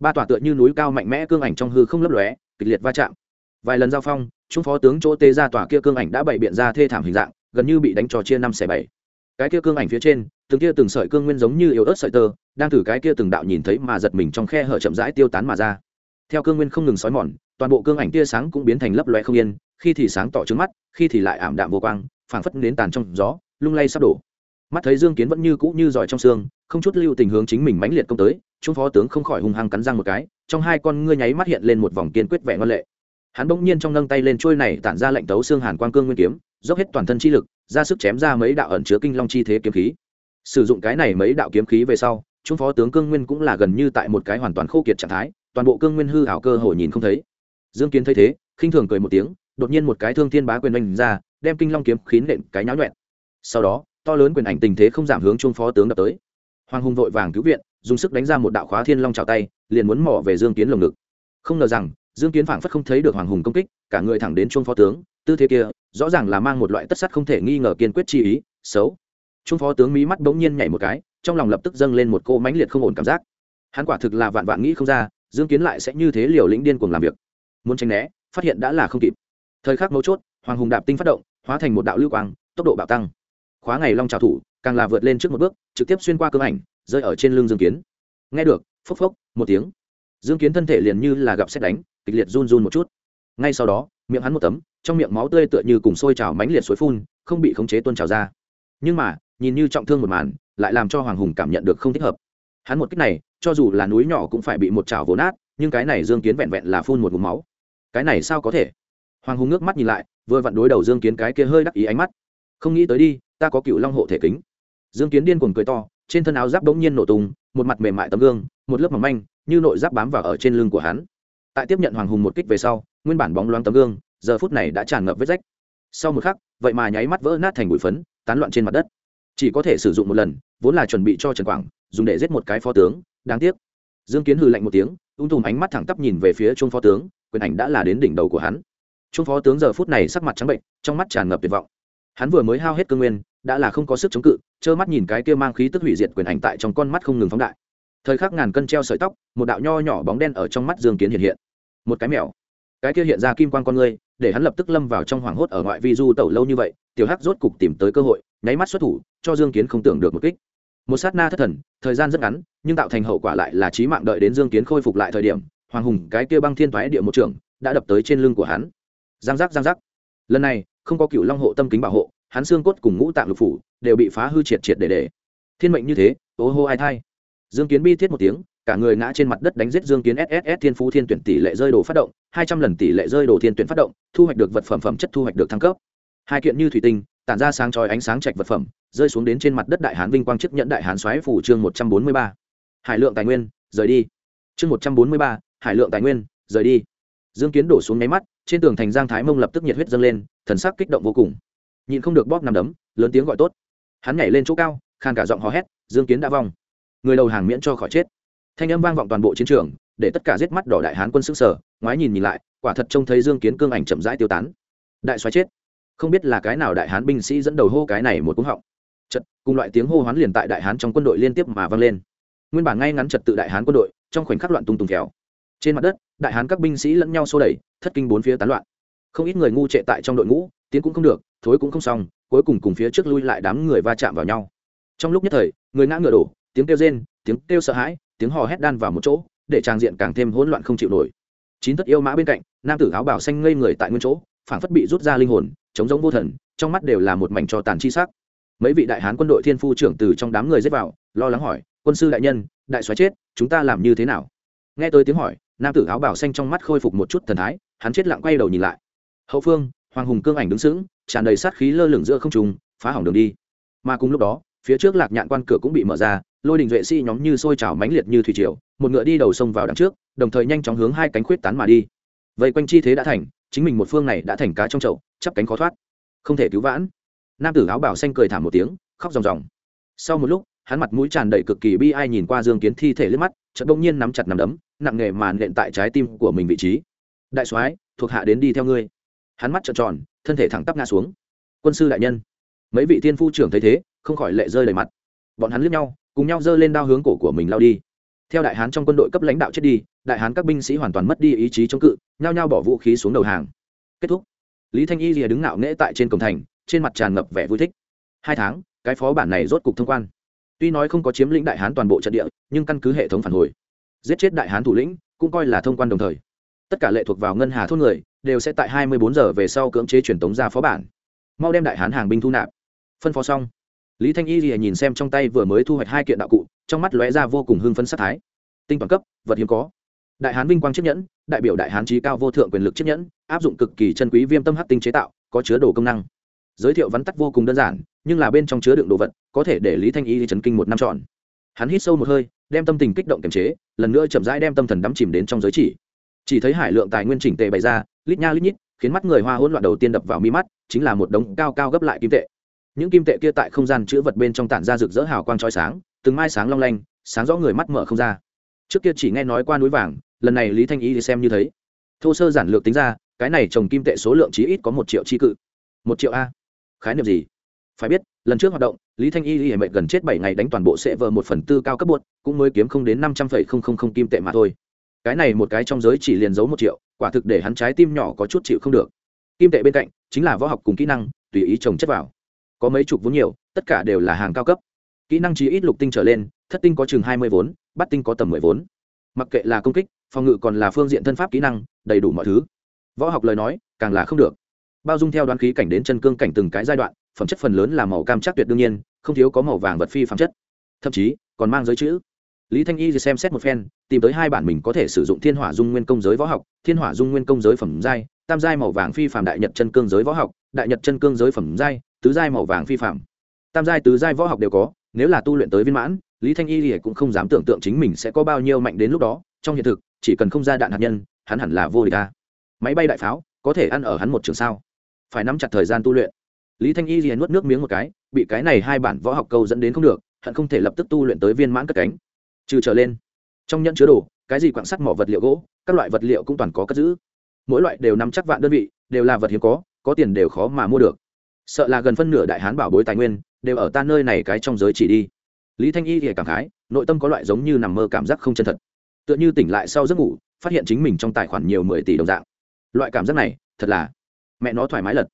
Ba tòa tựa như núi cao mạnh mẽ cương ảnh trong hư không lấp lóe, kịch liệt va chạm. Vài lần giao phong, trung phó tướng chỗ tê ra tòa kia cương ảnh đã bày biện ra thê thảm hình dạng, gần như bị đánh trò chia năm xẻ bảy. Cái kia cương ảnh phía trên, từng kia từng sợi cương nguyên giống như yếu ớt sợi tơ, đang từ cái kia từng đạo nhìn thấy mà giật mình trong khe hở chậm rãi tiêu tán mà ra. Theo cương nguyên không ngừng xói mòn toàn bộ cương ảnh tia sáng cũng biến thành lấp loe không yên, khi thì sáng tỏ trước mắt, khi thì lại ảm đạm vô quang, phảng phất nến tàn trong gió, lung lay sắp đổ. Mắt thấy dương kiến vẫn như cũ như giỏi trong xương, không chút lưu tình hướng chính mình mãnh liệt công tới trung phó tướng không khỏi hung hăng cắn răng một cái, trong hai con ngươi nháy mắt hiện lên một vòng kiên quyết vẻ ngoan lệ. Hắn bỗng nhiên trong nâng tay lên trôi này tản ra lệnh tấu xương hàn quang cương nguyên kiếm, dốc hết toàn thân chi lực, ra sức chém ra mấy đạo ẩn chứa kinh long chi thế kiếm khí. Sử dụng cái này mấy đạo kiếm khí về sau trung phó tướng cương nguyên cũng là gần như tại một cái hoàn toàn khô kiệt trạng thái, toàn bộ cương nguyên hư ảo cơ hồ nhìn không thấy dương kiến thấy thế, khinh thường cười một tiếng, đột nhiên một cái thương thiên bá quyền oanh ra, đem kinh long kiếm khiến nện cái nháo nhuẹn. Sau đó, to lớn quyền ảnh tình thế không giảm hướng trung phó tướng đập tới. Hoàng hùng vội vàng cứu viện, dùng sức đánh ra một đạo khóa thiên long trào tay, liền muốn mỏ về dương kiến lồng ngực. Không ngờ rằng, dương kiến phảng phất không thấy được hoàng hùng công kích, cả người thẳng đến trung phó tướng, tư thế kia, rõ ràng là mang một loại tất sắt không thể nghi ngờ kiên quyết chi ý, xấu. Trung phó tướng mí mắt bỗng nhiên nhảy một cái, trong lòng lập tức dâng lên một cô mãnh liệt không ổn cảm giác. Hắn quả thực là vạn vạn nghĩ không ra, dương kiến lại sẽ như thế liều lĩnh điên cuồng làm việc muốn tránh né, phát hiện đã là không kịp. Thời khắc mấu chốt, hoàng hùng đạp tinh phát động, hóa thành một đạo lưu quang, tốc độ bạo tăng. Khóa ngày long trào thủ, càng là vượt lên trước một bước, trực tiếp xuyên qua cơ ảnh, rơi ở trên lưng dương kiến. Nghe được, phốc phốc, một tiếng. Dương kiến thân thể liền như là gặp xét đánh, kịch liệt run run một chút. Ngay sau đó, miệng hắn một tấm, trong miệng máu tươi tựa như cùng sôi trào mánh liệt suối phun, không bị khống chế tuôn trào ra. Nhưng mà, nhìn như trọng thương một màn, lại làm cho hoàng hùng cảm nhận được không thích hợp. Hắn một cách này, cho dù là núi nhỏ cũng phải bị một chảo vỗ nát, nhưng cái này dương kiến vẹn vẹn là phun một vùng máu cái này sao có thể? Hoàng hùng ngước mắt nhìn lại, vừa vặn đối đầu dương kiến cái kia hơi đắc ý ánh mắt. Không nghĩ tới đi, ta có cựu long hộ thể kính. Dương kiến điên cuồng cười to, trên thân áo giáp bỗng nhiên nổ tung, một mặt mềm mại tấm gương, một lớp mỏng manh, như nội giáp bám vào ở trên lưng của hắn. Tại tiếp nhận hoàng hùng một kích về sau, nguyên bản bóng loáng tấm gương, giờ phút này đã tràn ngập vết rách. Sau một khắc, vậy mà nháy mắt vỡ nát thành bụi phấn, tán loạn trên mặt đất. Chỉ có thể sử dụng một lần, vốn là chuẩn bị cho trần quảng, dùng để giết một cái phó tướng, đáng tiếc. Dương kiến hừ lạnh một tiếng, ung tùm ánh mắt thẳng tắp nhìn về phía trung phó tướng quyền ảnh đã là đến đỉnh đầu của hắn. Trung phó tướng giờ phút này sắc mặt trắng bệnh, trong mắt tràn ngập tuyệt vọng. Hắn vừa mới hao hết cơ nguyên, đã là không có sức chống cự, trơ mắt nhìn cái kia mang khí tức hủy diệt quyền ảnh tại trong con mắt không ngừng phóng đại. Thời khắc ngàn cân treo sợi tóc, một đạo nho nhỏ bóng đen ở trong mắt dương kiến hiện hiện. Một cái mèo. Cái kia hiện ra kim quan con ngươi, để hắn lập tức lâm vào trong hoảng hốt ở ngoại vi du tẩu lâu như vậy, tiểu hắc rốt cục tìm tới cơ hội, nháy mắt xuất thủ, cho dương kiến không tưởng được một kích. Một sát na thất thần, thời gian rất ngắn, nhưng tạo thành hậu quả lại là trí mạng đợi đến dương kiến khôi phục lại thời điểm hoàng hùng, cái kia băng thiên thoái địa một trưởng, đã đập tới trên lưng của hắn. Giang giác giang giác. Lần này, không có cựu long hộ tâm kính bảo hộ, hắn xương cốt cùng ngũ tạng lục phủ đều bị phá hư triệt triệt để để. Thiên mệnh như thế, ô hô ai thai. Dương kiến bi thiết một tiếng, cả người ngã trên mặt đất đánh giết dương kiến sss thiên phú thiên tuyển tỷ lệ rơi đồ phát động, hai trăm lần tỷ lệ rơi đồ thiên tuyển phát động, thu hoạch được vật phẩm phẩm chất thu hoạch được thăng cấp. Hai kiện như thủy tinh, tản ra sáng chói ánh sáng trạch vật phẩm, rơi xuống đến trên mặt đất đại hán vinh quang chức nhận đại hán xoáy phủ chương một trăm bốn mươi ba. Hải lượng tài nguyên, rời đi. Chương một trăm bốn mươi ba hải lượng tài nguyên, rời đi. Dương kiến đổ xuống nháy mắt, trên tường thành giang thái mông lập tức nhiệt huyết dâng lên, thần sắc kích động vô cùng. Nhịn không được bóp nằm đấm, lớn tiếng gọi tốt. Hắn nhảy lên chỗ cao khan cả giọng hò hét, dương kiến đã vong. Người đầu hàng miễn cho khỏi chết. Thanh âm vang vọng toàn bộ chiến trường, để tất cả giết mắt đỏ đại hán quân sức sở ngoái nhìn nhìn lại, quả thật trông thấy dương kiến cương ảnh chậm rãi tiêu tán. Đại xoáy chết. Không biết là cái nào đại hán binh sĩ dẫn đầu hô cái này một cúng họng. Chật cùng loại tiếng hô hoán liền tại đại hán trong quân đội liên tiếp mà vang lên. Nguyên bản ngay ngắn trật tự đại hán quân đội, trong khoảnh khắc loạn tung tùng kéo trên mặt đất, đại hán các binh sĩ lẫn nhau xô đẩy, thất kinh bốn phía tán loạn. Không ít người ngu trệ tại trong đội ngũ, tiến cũng không được, thối cũng không xong, cuối cùng cùng phía trước lui lại đám người va chạm vào nhau. Trong lúc nhất thời, người ngã ngựa đổ, tiếng kêu rên, tiếng kêu sợ hãi, tiếng hò hét đan vào một chỗ, để trang diện càng thêm hỗn loạn không chịu nổi. Chín thất yêu mã bên cạnh, nam tử áo bảo xanh ngây người tại nguyên chỗ, phảng phất bị rút ra linh hồn chống giống vô thần, trong mắt đều là một mảnh trò tàn chi sắc. Mấy vị đại hán quân đội thiên phu trưởng từ trong đám người giết vào, lo lắng hỏi, quân sư đại nhân, đại soái chết, chúng ta làm như thế nào? Nghe tới tiếng hỏi nam tử áo bảo xanh trong mắt khôi phục một chút thần thái, hắn chết lặng quay đầu nhìn lại. Hậu phương, hoàng hùng cương ảnh đứng sững, tràn đầy sát khí lơ lửng giữa không trùng phá hỏng đường đi. Mà cùng lúc đó, phía trước lạc nhạn quan cửa cũng bị mở ra, lôi đình duệ sĩ nhóm như sôi trào mãnh liệt như thủy triều, một ngựa đi đầu sông vào đằng trước, đồng thời nhanh chóng hướng hai cánh khuyết tán mà đi. Vậy quanh chi thế đã thành, chính mình một phương này đã thành cá trong chậu, chắp cánh khó thoát. Không thể cứu vãn. Nam tử áo bảo xanh cười thảm một tiếng, khóc ròng ròng. Sau một lúc hắn mặt mũi tràn đầy cực kỳ bi ai nhìn qua dương kiến thi thể liếc mắt, chợt bỗng nhiên nắm chặt nắm đấm, nặng nghề màn nện tại trái tim của mình vị trí. Đại soái, thuộc hạ đến đi theo ngươi. Hắn mắt trợn tròn, thân thể thẳng tắp ngã xuống. Quân sư đại nhân. Mấy vị tiên phu trưởng thấy thế, không khỏi lệ rơi đầy mặt. Bọn hắn liếc nhau, cùng nhau giơ lên đao hướng cổ của mình lao đi. Theo đại hán trong quân đội cấp lãnh đạo chết đi, đại hán các binh sĩ hoàn toàn mất đi ý chí chống cự, nhao nhao bỏ vũ khí xuống đầu hàng. Kết thúc. Lý thanh y rìa đứng ngạo nghễ tại trên cổng thành, trên mặt tràn ngập vẻ vui thích. Hai tháng, cái phó bản này rốt cục thông quan tuy nói không có chiếm lĩnh đại hán toàn bộ trận địa, nhưng căn cứ hệ thống phản hồi, giết chết đại hán thủ lĩnh cũng coi là thông quan đồng thời. Tất cả lệ thuộc vào ngân hà thôn người, đều sẽ tại hai mươi bốn giờ về sau cưỡng chế truyền tống ra phó bản. Mau đem đại hán hàng binh thu nạp. Phân phó xong, lý thanh y lìa nhìn xem trong tay vừa mới thu hoạch hai kiện đạo cụ, trong mắt lóe ra vô cùng hưng phấn sát thái. Tinh toàn cấp, vật hiếm có. Đại hán vinh quang chiếc nhẫn, đại biểu đại hán trí cao vô thượng quyền lực chiếc nhẫn, áp dụng cực kỳ chân quý viêm tâm hắc tinh chế tạo, có chứa đồ công năng giới thiệu vắn tắt vô cùng đơn giản, nhưng là bên trong chứa đựng đồ vật, có thể để lý thanh y chấn kinh một năm trọn. Hắn hít sâu một hơi, đem tâm tình kích động kiềm chế, lần nữa chậm rãi đem tâm thần đắm chìm đến trong giới chỉ. Chỉ thấy hải lượng tài nguyên chỉnh tề bày ra, lít nha lít nhít, khiến mắt người hoa hỗn loạn đầu tiên đập vào mi mắt, chính là một đống cao cao gấp lại kim tệ. Những kim tệ kia tại không gian chứa vật bên trong tản ra rực rỡ hào quang trói sáng, từng mai sáng long lanh, sáng rõ người mắt mở không ra. Trước kia chỉ nghe nói qua núi vàng, lần này lý thanh y thì xem như thấy. Thô sơ giản lược tính ra, cái này trồng kim tệ số lượng chí ít có một triệu chi cự. Một triệu a khái niệm gì? Phải biết, lần trước hoạt động, lý thanh y hệ mệnh gần chết bảy ngày đánh toàn bộ sẽ vờ một phần tư cao cấp bột cũng mới kiếm không đến năm trăm phẩy không không không kim tệ mà thôi. Cái này một cái trong giới chỉ liền giấu một triệu, quả thực để hắn trái tim nhỏ có chút chịu không được. Kim tệ bên cạnh, chính là võ học cùng kỹ năng, tùy ý trồng chất vào. Có mấy chục vốn nhiều, tất cả đều là hàng cao cấp. Kỹ năng chí ít lục tinh trở lên, thất tinh có chừng hai mươi vốn bắt tinh có tầm mười vốn. Mặc kệ là công kích, phòng ngự còn là phương diện thân pháp kỹ năng, đầy đủ mọi thứ. Võ học lời nói, càng là không được bao dung theo đoán khí cảnh đến chân cương cảnh từng cái giai đoạn, phẩm chất phần lớn là màu cam chắc tuyệt đương nhiên, không thiếu có màu vàng vật phi phẩm chất. Thậm chí, còn mang giới chữ. Lý thanh y xem xét một phen, tìm tới hai bản mình có thể sử dụng thiên hỏa dung nguyên công giới võ học, thiên hỏa dung nguyên công giới phẩm giai, tam giai màu vàng phi phạm đại nhật chân cương giới võ học, đại nhật chân cương giới phẩm giai, tứ giai màu vàng phi phạm tam giai, tứ giai võ học đều có, nếu là tu luyện tới viên mãn, lý thanh y thì cũng không dám tưởng tượng chính mình sẽ có bao nhiêu mạnh đến lúc đó, trong hiện thực, chỉ cần không ra đạn hạt nhân, hắn hẳn là vô địch ta máy bay đại pháo, có thể ăn ở hắn một trường sao? Phải nắm chặt thời gian tu luyện. Lý thanh y liền nuốt nước miếng một cái, bị cái này hai bản võ học câu dẫn đến không được, hận không thể lập tức tu luyện tới viên mãn cất cánh. Trừ trở lên, trong nhẫn chứa đồ, cái gì quạng sắt mỏ vật liệu gỗ, các loại vật liệu cũng toàn có cất giữ. Mỗi loại đều nắm chắc vạn đơn vị, đều là vật hiếm có có tiền đều khó mà mua được. Sợ là gần phân nửa đại hán bảo bối tài nguyên, đều ở ta nơi này cái trong giới chỉ đi. Lý thanh y thì cảm khái, nội tâm có loại giống như nằm mơ cảm giác không chân thật. Tựa như tỉnh lại sau giấc ngủ, phát hiện chính mình trong tài khoản nhiều mười tỷ đồng dạng. Loại cảm giác này, thật là mẹ nó thoải mái lật.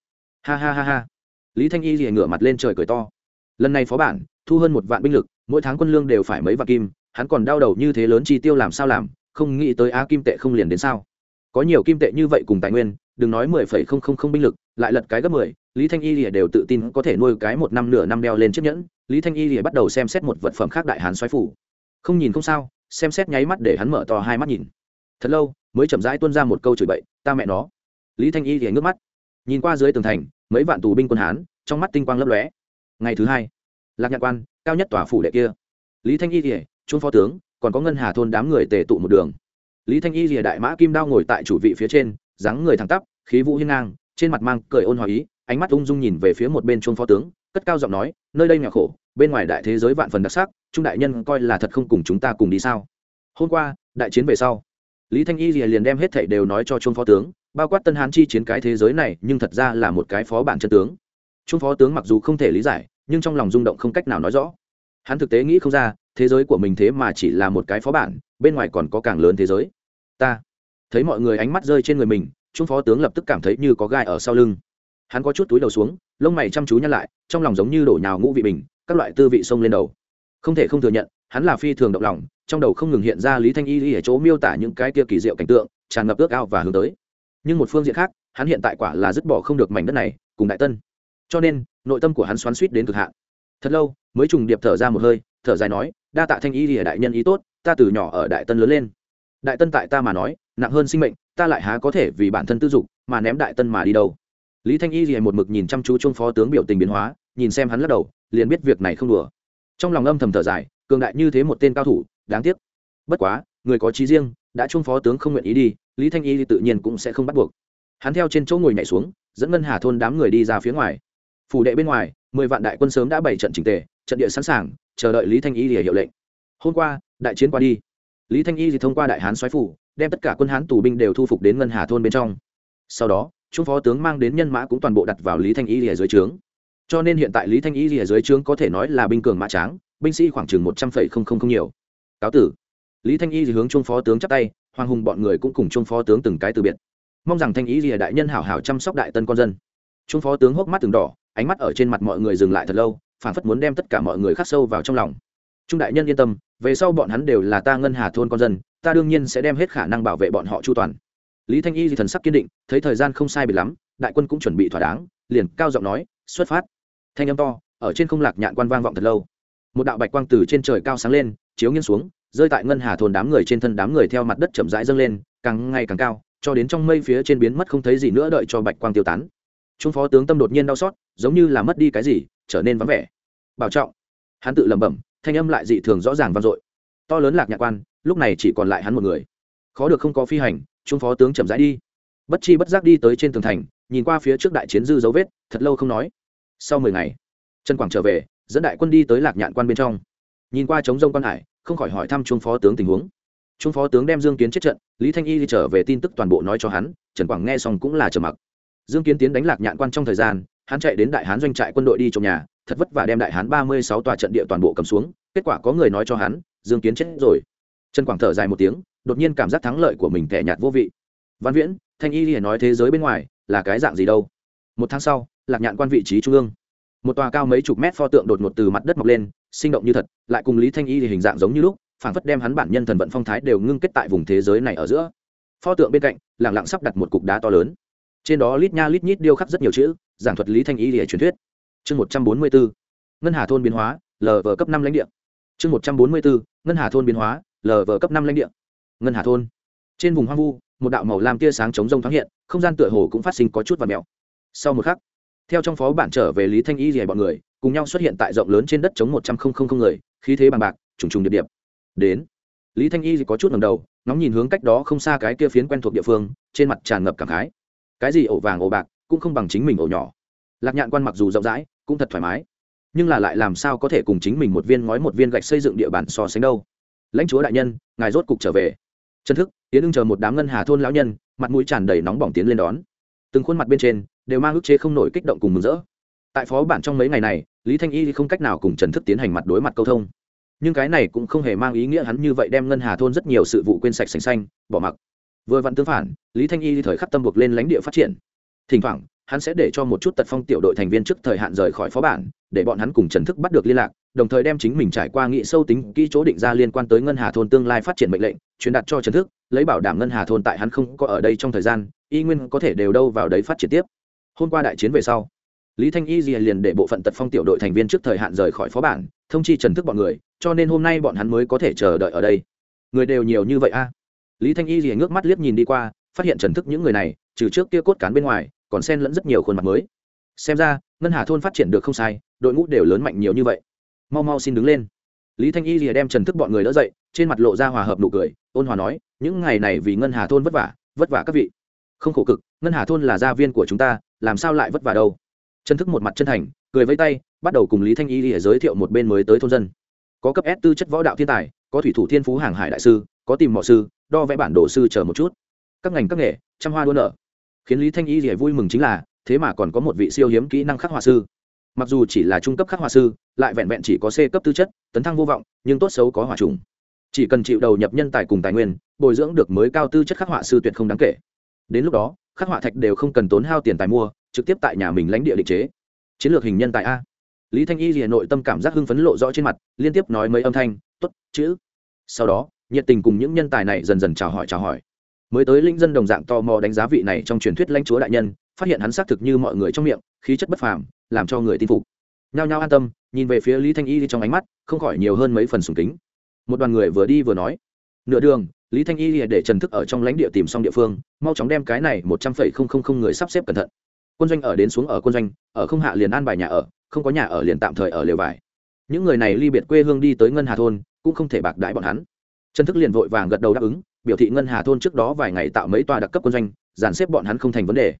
Ha ha ha ha. Lý thanh y rìa ngửa mặt lên trời cười to. Lần này phó bản, thu hơn một vạn binh lực, mỗi tháng quân lương đều phải mấy vạn kim, hắn còn đau đầu như thế lớn chi tiêu làm sao làm, không nghĩ tới á kim tệ không liền đến sao. Có nhiều kim tệ như vậy cùng tài nguyên, đừng nói mười phẩy không không không binh lực, lại lật cái gấp mười, lý thanh y lìa đều tự tin có thể nuôi cái một năm nửa năm đeo lên chiếc nhẫn, lý thanh y lìa bắt đầu xem xét một vật phẩm khác đại hán xoáy phủ. Không nhìn không sao, xem xét nháy mắt để hắn mở to hai mắt nhìn. Thật lâu, mới chậm rãi tuân ra một câu chửi bậy, ta mẹ nó. Lý thanh y lìa ngước mắt nhìn qua dưới tường thành, mấy vạn tù binh quân hán, trong mắt tinh quang lấp lóe. Ngày thứ hai, lạc nhạc quan, cao nhất tòa phủ đệ kia. Lý thanh y rìa trung phó tướng, còn có ngân hà thôn đám người tề tụ một đường. Lý thanh y rìa đại mã kim đao ngồi tại chủ vị phía trên, dáng người thẳng tắp, khí vũ hiên ngang, trên mặt mang cười ôn hòa ý, ánh mắt ung dung nhìn về phía một bên trung phó tướng, cất cao giọng nói, nơi đây nghèo khổ, bên ngoài đại thế giới vạn phần đặc sắc trung đại nhân coi là thật không cùng chúng ta cùng đi sao? Hôm qua, đại chiến về sau, lý thanh y rìa liền đem hết thảy đều nói cho trung phó tướng bao quát tân hán chi chiến cái thế giới này, nhưng thật ra là một cái phó bản chân tướng. Trung phó tướng mặc dù không thể lý giải, nhưng trong lòng rung động không cách nào nói rõ. Hắn thực tế nghĩ không ra, thế giới của mình thế mà chỉ là một cái phó bản, bên ngoài còn có càng lớn thế giới. Ta thấy mọi người ánh mắt rơi trên người mình, trung phó tướng lập tức cảm thấy như có gai ở sau lưng. Hắn có chút túi đầu xuống, lông mày chăm chú nhăn lại, trong lòng giống như đổ nhào ngũ vị bình, các loại tư vị xông lên đầu. Không thể không thừa nhận, hắn là phi thường động lòng, trong đầu không ngừng hiện ra lý thanh y ở chỗ miêu tả những cái kia kỳ diệu cảnh tượng, tràn ngập ước ao và hướng tới nhưng một phương diện khác, hắn hiện tại quả là dứt bỏ không được mảnh đất này, cùng đại tân. Cho nên, nội tâm của hắn xoắn suýt đến cực hạn. Thật lâu, mới trùng điệp thở ra một hơi, thở dài nói, đa tạ thanh y lìa đại nhân ý tốt, ta từ nhỏ ở đại tân lớn lên. Đại tân tại ta mà nói, nặng hơn sinh mệnh, ta lại há có thể vì bản thân tư dục, mà ném đại tân mà đi đâu? Lý thanh y lìa một mực nhìn chăm chú trung phó tướng biểu tình biến hóa, nhìn xem hắn lắc đầu, liền biết việc này không đùa. Trong lòng âm thầm thở dài, cường đại như thế một tên cao thủ, đáng tiếc. Bất quá, người có trí riêng đã trung phó tướng không nguyện ý đi, lý thanh y thì tự nhiên cũng sẽ không bắt buộc. Hắn theo trên chỗ ngồi nhảy xuống, dẫn ngân hà thôn đám người đi ra phía ngoài. Phủ đệ bên ngoài, mười vạn đại quân sớm đã bày trận trình tề, trận địa sẵn sàng, chờ đợi lý thanh y để hiệu lệnh. Hôm qua, đại chiến qua đi. Lý thanh y thì thông qua đại hán xoáy phủ, đem tất cả quân hán tù binh đều thu phục đến ngân hà thôn bên trong. Sau đó, trung phó tướng mang đến nhân mã cũng toàn bộ đặt vào lý thanh y lìa dưới trướng. Cho nên hiện tại lý thanh y lìa dưới trướng có thể nói là binh cường mã tráng, binh sĩ khoảng chừng một trăm phẩy không không không nhiều. Cáo tử lý thanh y thì hướng trung phó tướng chắp tay, hoàng hùng bọn người cũng cùng trung phó tướng từng cái từ biệt. Mong rằng thanh y thì đại nhân hảo hảo chăm sóc đại tân con dân. Trung phó tướng hốc mắt từng đỏ, ánh mắt ở trên mặt mọi người dừng lại thật lâu phản phất muốn đem tất cả mọi người khắc sâu vào trong lòng. Trung đại nhân yên tâm, về sau bọn hắn đều là ta ngân hà thôn con dân, ta đương nhiên sẽ đem hết khả năng bảo vệ bọn họ chu toàn. Lý thanh y thì thần sắc kiên định, thấy thời gian không sai biệt lắm, đại quân cũng chuẩn bị thỏa đáng, liền cao giọng nói, xuất phát. Thanh âm to, ở trên không lạc nhạn quan vang vọng thật lâu. Một đạo bạch quang từ trên trời cao sáng lên, chiếu nghiêng xuống rơi tại ngân hà thôn đám người trên thân đám người theo mặt đất chậm rãi dâng lên, càng ngày càng cao, cho đến trong mây phía trên biến mất không thấy gì nữa đợi cho bạch quang tiêu tán. Trung phó tướng tâm đột nhiên đau xót, giống như là mất đi cái gì, trở nên vắng vẻ. Bảo trọng. Hắn tự lẩm bẩm, thanh âm lại dị thường rõ ràng vang dội. To lớn lạc nhạc quan, lúc này chỉ còn lại hắn một người. Khó được không có phi hành, trung phó tướng chậm rãi đi. Bất chi bất giác đi tới trên tường thành, nhìn qua phía trước đại chiến dư dấu vết, thật lâu không nói. Sau mười ngày, trần quảng trở về, dẫn đại quân đi tới lạc nhạn quan bên trong. Nhìn qua trống rông quan hải không khỏi hỏi thăm trung phó tướng tình huống. Trung phó tướng đem dương kiến chết trận, lý thanh y đi trở về tin tức toàn bộ nói cho hắn, trần quảng nghe xong cũng là trầm mặc. Dương kiến tiến đánh lạc nhạn quan trong thời gian, hắn chạy đến đại hán doanh trại quân đội đi trong nhà, thật vất vả đem đại hán ba mươi sáu tòa trận địa toàn bộ cầm xuống, kết quả có người nói cho hắn, dương kiến chết rồi. Trần quảng thở dài một tiếng, đột nhiên cảm giác thắng lợi của mình tẻ nhạt vô vị. Văn viễn, thanh y liền nói thế giới bên ngoài là cái dạng gì đâu? Một tháng sau, lạc nhạn quan vị trí trung ương một tòa cao mấy chục mét pho tượng đột ngột từ mặt đất mọc lên, sinh động như thật, lại cùng lý thanh y thì hình dạng giống như lúc, phảng phất đem hắn bản nhân thần vận phong thái đều ngưng kết tại vùng thế giới này ở giữa. Pho tượng bên cạnh lẳng lặng sắp đặt một cục đá to lớn. Trên đó lít nha lít nhít điêu khắc rất nhiều chữ, giảng thuật lý thanh y thì truyền thuyết. Chương một trăm bốn mươi bốn, ngân hà thôn biến hóa lv cấp năm lãnh địa. Chương một trăm bốn mươi bốn, ngân hà thôn biến hóa lv cấp năm lãnh địa. Ngân hà thôn. Trên vùng hoang vu, một đạo màu lam tia sáng chống rông thoáng hiện, không gian tựa hồ cũng phát sinh có chút và mèo. Sau một khắc theo trong phó bản trở về lý thanh y rìa bọn người, cùng nhau xuất hiện tại rộng lớn trên đất chống một trăm linh người, khí thế bằng bạc, trùng trùng điệp điệp. Đến, lý thanh y có chút ngầm đầu, ngóng nhìn hướng cách đó không xa cái kia phiến quen thuộc địa phương, trên mặt tràn ngập cảm khái. Cái gì ổ vàng ổ bạc, cũng không bằng chính mình ổ nhỏ. Lạc nhạn quan mặc dù rộng rãi, cũng thật thoải mái, nhưng là lại làm sao có thể cùng chính mình một viên ngói một viên gạch xây dựng địa bàn so sánh đâu. Lãnh chúa đại nhân, ngài rốt cục trở về. Chân thức tiến ưng chờ một đám ngân hà thôn lão nhân, mặt mũi tràn đầy nóng bỏng tiến lên đón. Từng khuôn mặt bên trên đều mang ức chế không nổi kích động cùng mừng rỡ. Tại phó bản trong mấy ngày này, lý thanh y không cách nào cùng trần thức tiến hành mặt đối mặt câu thông. Nhưng cái này cũng không hề mang ý nghĩa hắn như vậy đem ngân hà thôn rất nhiều sự vụ quên sạch sành xanh, bỏ mặc. Vừa vặn tương phản, lý thanh y thời khắc tâm buộc lên lãnh địa phát triển. Thỉnh thoảng, hắn sẽ để cho một chút tật phong tiểu đội thành viên trước thời hạn rời khỏi phó bản, để bọn hắn cùng trần thức bắt được liên lạc, đồng thời đem chính mình trải qua nghị sâu tính kỹ chỗ định ra liên quan tới ngân hà thôn tương lai phát triển mệnh lệnh, truyền đạt cho trần thức, lấy bảo đảm ngân hà thôn tại hắn không có ở đây trong thời gian, y nguyên có thể đều đâu vào đấy phát triển tiếp hôm qua đại chiến về sau, lý thanh y liền để bộ phận tật phong tiểu đội thành viên trước thời hạn rời khỏi phó bản, thông chi trần thức bọn người, cho nên hôm nay bọn hắn mới có thể chờ đợi ở đây. Người đều nhiều như vậy a? Lý thanh y liền ngước mắt liếc nhìn đi qua, phát hiện trần thức những người này, trừ trước kia cốt cán bên ngoài, còn xen lẫn rất nhiều khuôn mặt mới. Xem ra, ngân hà thôn phát triển được không sai, đội ngũ đều lớn mạnh nhiều như vậy. Mau mau xin đứng lên. Lý thanh y lìa đem trần thức bọn người đỡ dậy, trên mặt lộ ra hòa hợp nụ cười, ôn hòa nói, những ngày này vì ngân hà thôn vất vả vất vả các vị. Không khổ cực, ngân hà thôn là gia viên của chúng ta làm sao lại vất vả đâu. Chân thức một mặt chân thành, cười vây tay, bắt đầu cùng lý thanh y lìa giới thiệu một bên mới tới thôn dân. Có cấp s tư chất võ đạo thiên tài, có thủy thủ thiên phú hàng hải đại sư, có tìm mỏ sư, đo vẽ bản đồ sư chờ một chút. Các ngành các nghề, trăm hoa đua nở. Khiến lý thanh y để vui mừng chính là, thế mà còn có một vị siêu hiếm kỹ năng khắc họa sư. Mặc dù chỉ là trung cấp khắc họa sư, lại vẹn vẹn chỉ có c cấp tư chất, tấn thăng vô vọng, nhưng tốt xấu có hòa trùng. Chỉ cần chịu đầu nhập nhân tài cùng tài nguyên, bồi dưỡng được mới cao tư chất khắc họa sư tuyệt không đáng kể. Đến lúc đó khắc họa thạch đều không cần tốn hao tiền tài mua, trực tiếp tại nhà mình lãnh địa định chế. Chiến lược hình nhân tại a. Lý thanh y rìa nội tâm cảm giác hưng phấn lộ rõ trên mặt, liên tiếp nói mấy âm thanh t ố t chữ. Sau đó, nhiệt tình cùng những nhân tài này dần dần chào hỏi chào hỏi. Mới tới linh dân đồng dạng tò mò đánh giá vị này trong truyền thuyết lãnh chúa đại nhân, phát hiện hắn xác thực như mọi người trong miệng, khí chất bất phàm, làm cho người tin phục. Nhao nhao an tâm, nhìn về phía lý thanh y trong ánh mắt, không khỏi nhiều hơn mấy phần sùng kính. Một đoàn người vừa đi vừa nói, nửa đường lý thanh y để trần thức ở trong lãnh địa tìm xong địa phương, mau chóng đem cái này một trăm phẩy không không không người sắp xếp cẩn thận. Quân doanh ở đến xuống ở quân doanh, ở không hạ liền an bài nhà ở, không có nhà ở liền tạm thời ở lều vải. Những người này ly biệt quê hương đi tới ngân hà thôn, cũng không thể bạc đãi bọn hắn. Trần thức liền vội vàng gật đầu đáp ứng, biểu thị ngân hà thôn trước đó vài ngày tạo mấy tòa đặc cấp quân doanh, dàn xếp bọn hắn không thành vấn đề.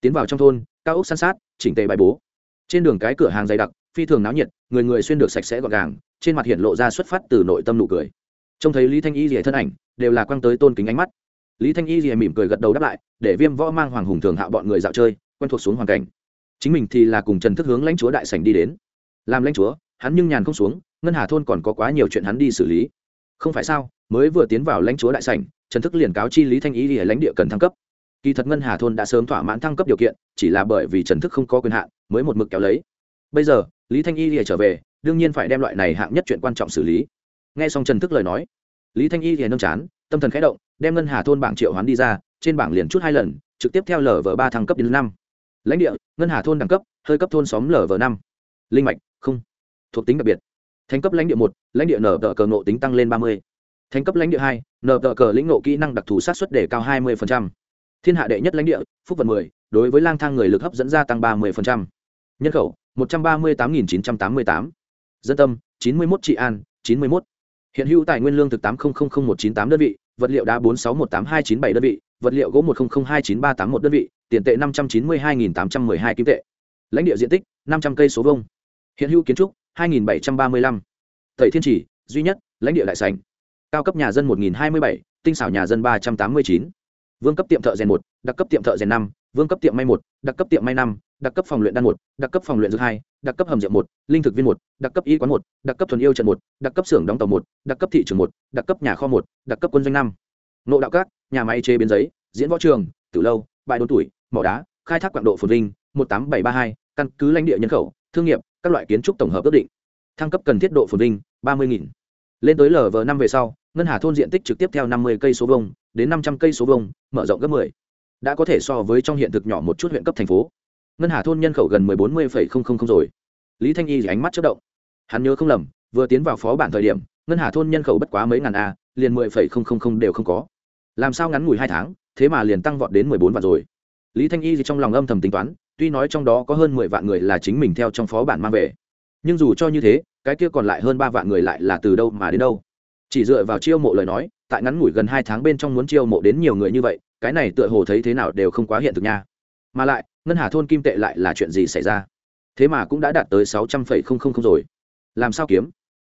Tiến vào trong thôn, cao ốc san sát, chỉnh tề bài bố. Trên đường cái cửa hàng dày đặc, phi thường náo nhiệt, người người xuyên được sạch sẽ gọn gàng, trên mặt hiện lộ ra xuất phát từ nội tâm nụ cười trông thấy lý thanh y rìa thân ảnh, đều là quăng tới tôn kính ánh mắt. Lý thanh y rìa mỉm cười gật đầu đáp lại, để viêm võ mang hoàng hùng thường hạ bọn người dạo chơi, quen thuộc xuống hoàn cảnh. Chính mình thì là cùng trần thức hướng lãnh chúa đại sảnh đi đến. Làm lãnh chúa, hắn nhưng nhàn không xuống, ngân hà thôn còn có quá nhiều chuyện hắn đi xử lý. Không phải sao, mới vừa tiến vào lãnh chúa đại sảnh, trần thức liền cáo chi lý thanh y rìa lãnh địa cần thăng cấp. Kỳ thật ngân hà thôn đã sớm thỏa mãn thăng cấp điều kiện, chỉ là bởi vì trần thức không có quyền hạn, mới một mực kéo lấy. Bây giờ, lý thanh y rìa trở về, đương nhiên phải đem loại này hạng nhất chuyện quan trọng xử lý nghe xong trần thức lời nói, lý thanh y thì nâng chán, tâm thần khẽ động, đem ngân hà thôn bảng triệu hoán đi ra, trên bảng liền chút hai lần, trực tiếp theo lv ba thăng cấp đến năm. Lãnh địa, ngân hà thôn đẳng cấp, hơi cấp thôn xóm lv năm. Linh mạch, không. Thuộc tính đặc biệt. Thành cấp lãnh địa một, lãnh địa nở tờ cờ nộ tính tăng lên ba mươi. Thành cấp lãnh địa hai, nở tờ cờ lĩnh nộ kỹ năng đặc thù sát xuất để cao hai mươi thiên hạ đệ nhất lãnh địa, phúc vận mười, đối với lang thang người lực hấp dẫn gia tăng ba mươi nhân khẩu, một trăm ba mươi tám nghìn chín trăm tám mươi tám. Dân tâm, chín mươi một trị an, chín mươi một hiện hữu tài nguyên lương thực tám một chín tám đơn vị, vật liệu đá bốn sáu một tám hai chín bảy đơn vị, vật liệu gỗ một hai chín ba tám một đơn vị, tiền tệ năm trăm chín mươi hai tám trăm m ư ơ i hai kim tệ. Lãnh địa diện tích, năm trăm cây số vông hiện hữu kiến trúc, hai bảy trăm ba mươi tẩy thiên chỉ duy nhất, lãnh địa đại sành cao cấp nhà dân một hai mươi bảy, tinh xảo nhà dân ba trăm tám mươi chín vương cấp tiệm thợ rèn một đặc cấp tiệm thợ rèn năm vương cấp tiệm may một đặc cấp tiệm may năm đặc cấp phòng luyện đan một đặc cấp phòng luyện dược hai đặc cấp hầm rượu một linh thực viên một đặc cấp y quán một đặc cấp thuần yêu trận một đặc cấp xưởng đóng tàu một đặc cấp thị trường một đặc cấp nhà kho một đặc cấp quân doanh năm nộ đạo các nhà máy chế biến giấy diễn võ trường từ lâu bãi đốn tuổi mỏ đá khai thác quạng độ phồn vinh một tám bảy ba hai căn cứ lãnh địa nhân khẩu thương nghiệp các loại kiến trúc tổng hợp ước định thăng cấp cần thiết độ phồn vinh ba mươi nghìn lên tới lv năm về sau ngân hà thôn diện tích trực tiếp theo năm mươi cây số vông đến năm trăm cây số vông mở rộng gấp 10. đã có thể so với trong hiện thực nhỏ một chút huyện cấp thành phố. Ngân hà thôn nhân khẩu gần mười bốn mươi rồi. Lý thanh y thì ánh mắt chất động. Hắn nhớ không lầm, vừa tiến vào phó bản thời điểm, ngân hà thôn nhân khẩu bất quá mấy ngàn a, liền mười phẩy không không không đều không có. Làm sao ngắn ngủi hai tháng, thế mà liền tăng vọt đến mười bốn vạn rồi. Lý thanh y thì trong lòng âm thầm tính toán, tuy nói trong đó có hơn mười vạn người là chính mình theo trong phó bản mang về. Nhưng dù cho như thế, cái kia còn lại hơn ba vạn người lại là từ đâu mà đến đâu? Chỉ dựa vào chiêu mộ lời nói, tại ngắn ngủi gần hai tháng bên trong muốn chiêu mộ đến nhiều người như vậy, cái này tựa hồ thấy thế nào đều không quá hiện thực nha. Mà lại, ngân hà thôn kim tệ lại là chuyện gì xảy ra? Thế mà cũng đã đạt tới sáu trăm phẩy không không không rồi. Làm sao kiếm?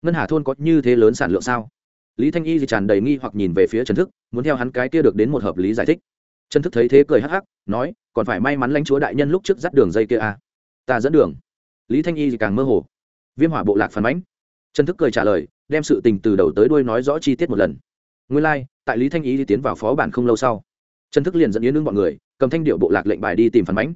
Ngân hà thôn có như thế lớn sản lượng sao? Lý thanh y thì tràn đầy nghi hoặc nhìn về phía trần thức, muốn theo hắn cái kia được đến một hợp lý giải thích. Trần thức thấy thế cười hắc hắc, nói, còn phải may mắn lãnh chúa đại nhân lúc trước dắt đường dây kia à. ta dẫn đường. Lý thanh y thì càng mơ hồ. Viêm hỏa bộ lạc phản bánh trần thức cười trả lời đem sự tình từ đầu tới đuôi nói rõ chi tiết một lần. Nguyên lai、like, tại lý thanh ý đi tiến vào phó bản không lâu sau trần thức liền dẫn yến ứng bọn người cầm thanh điệu bộ lạc lệnh bài đi tìm phản mãnh.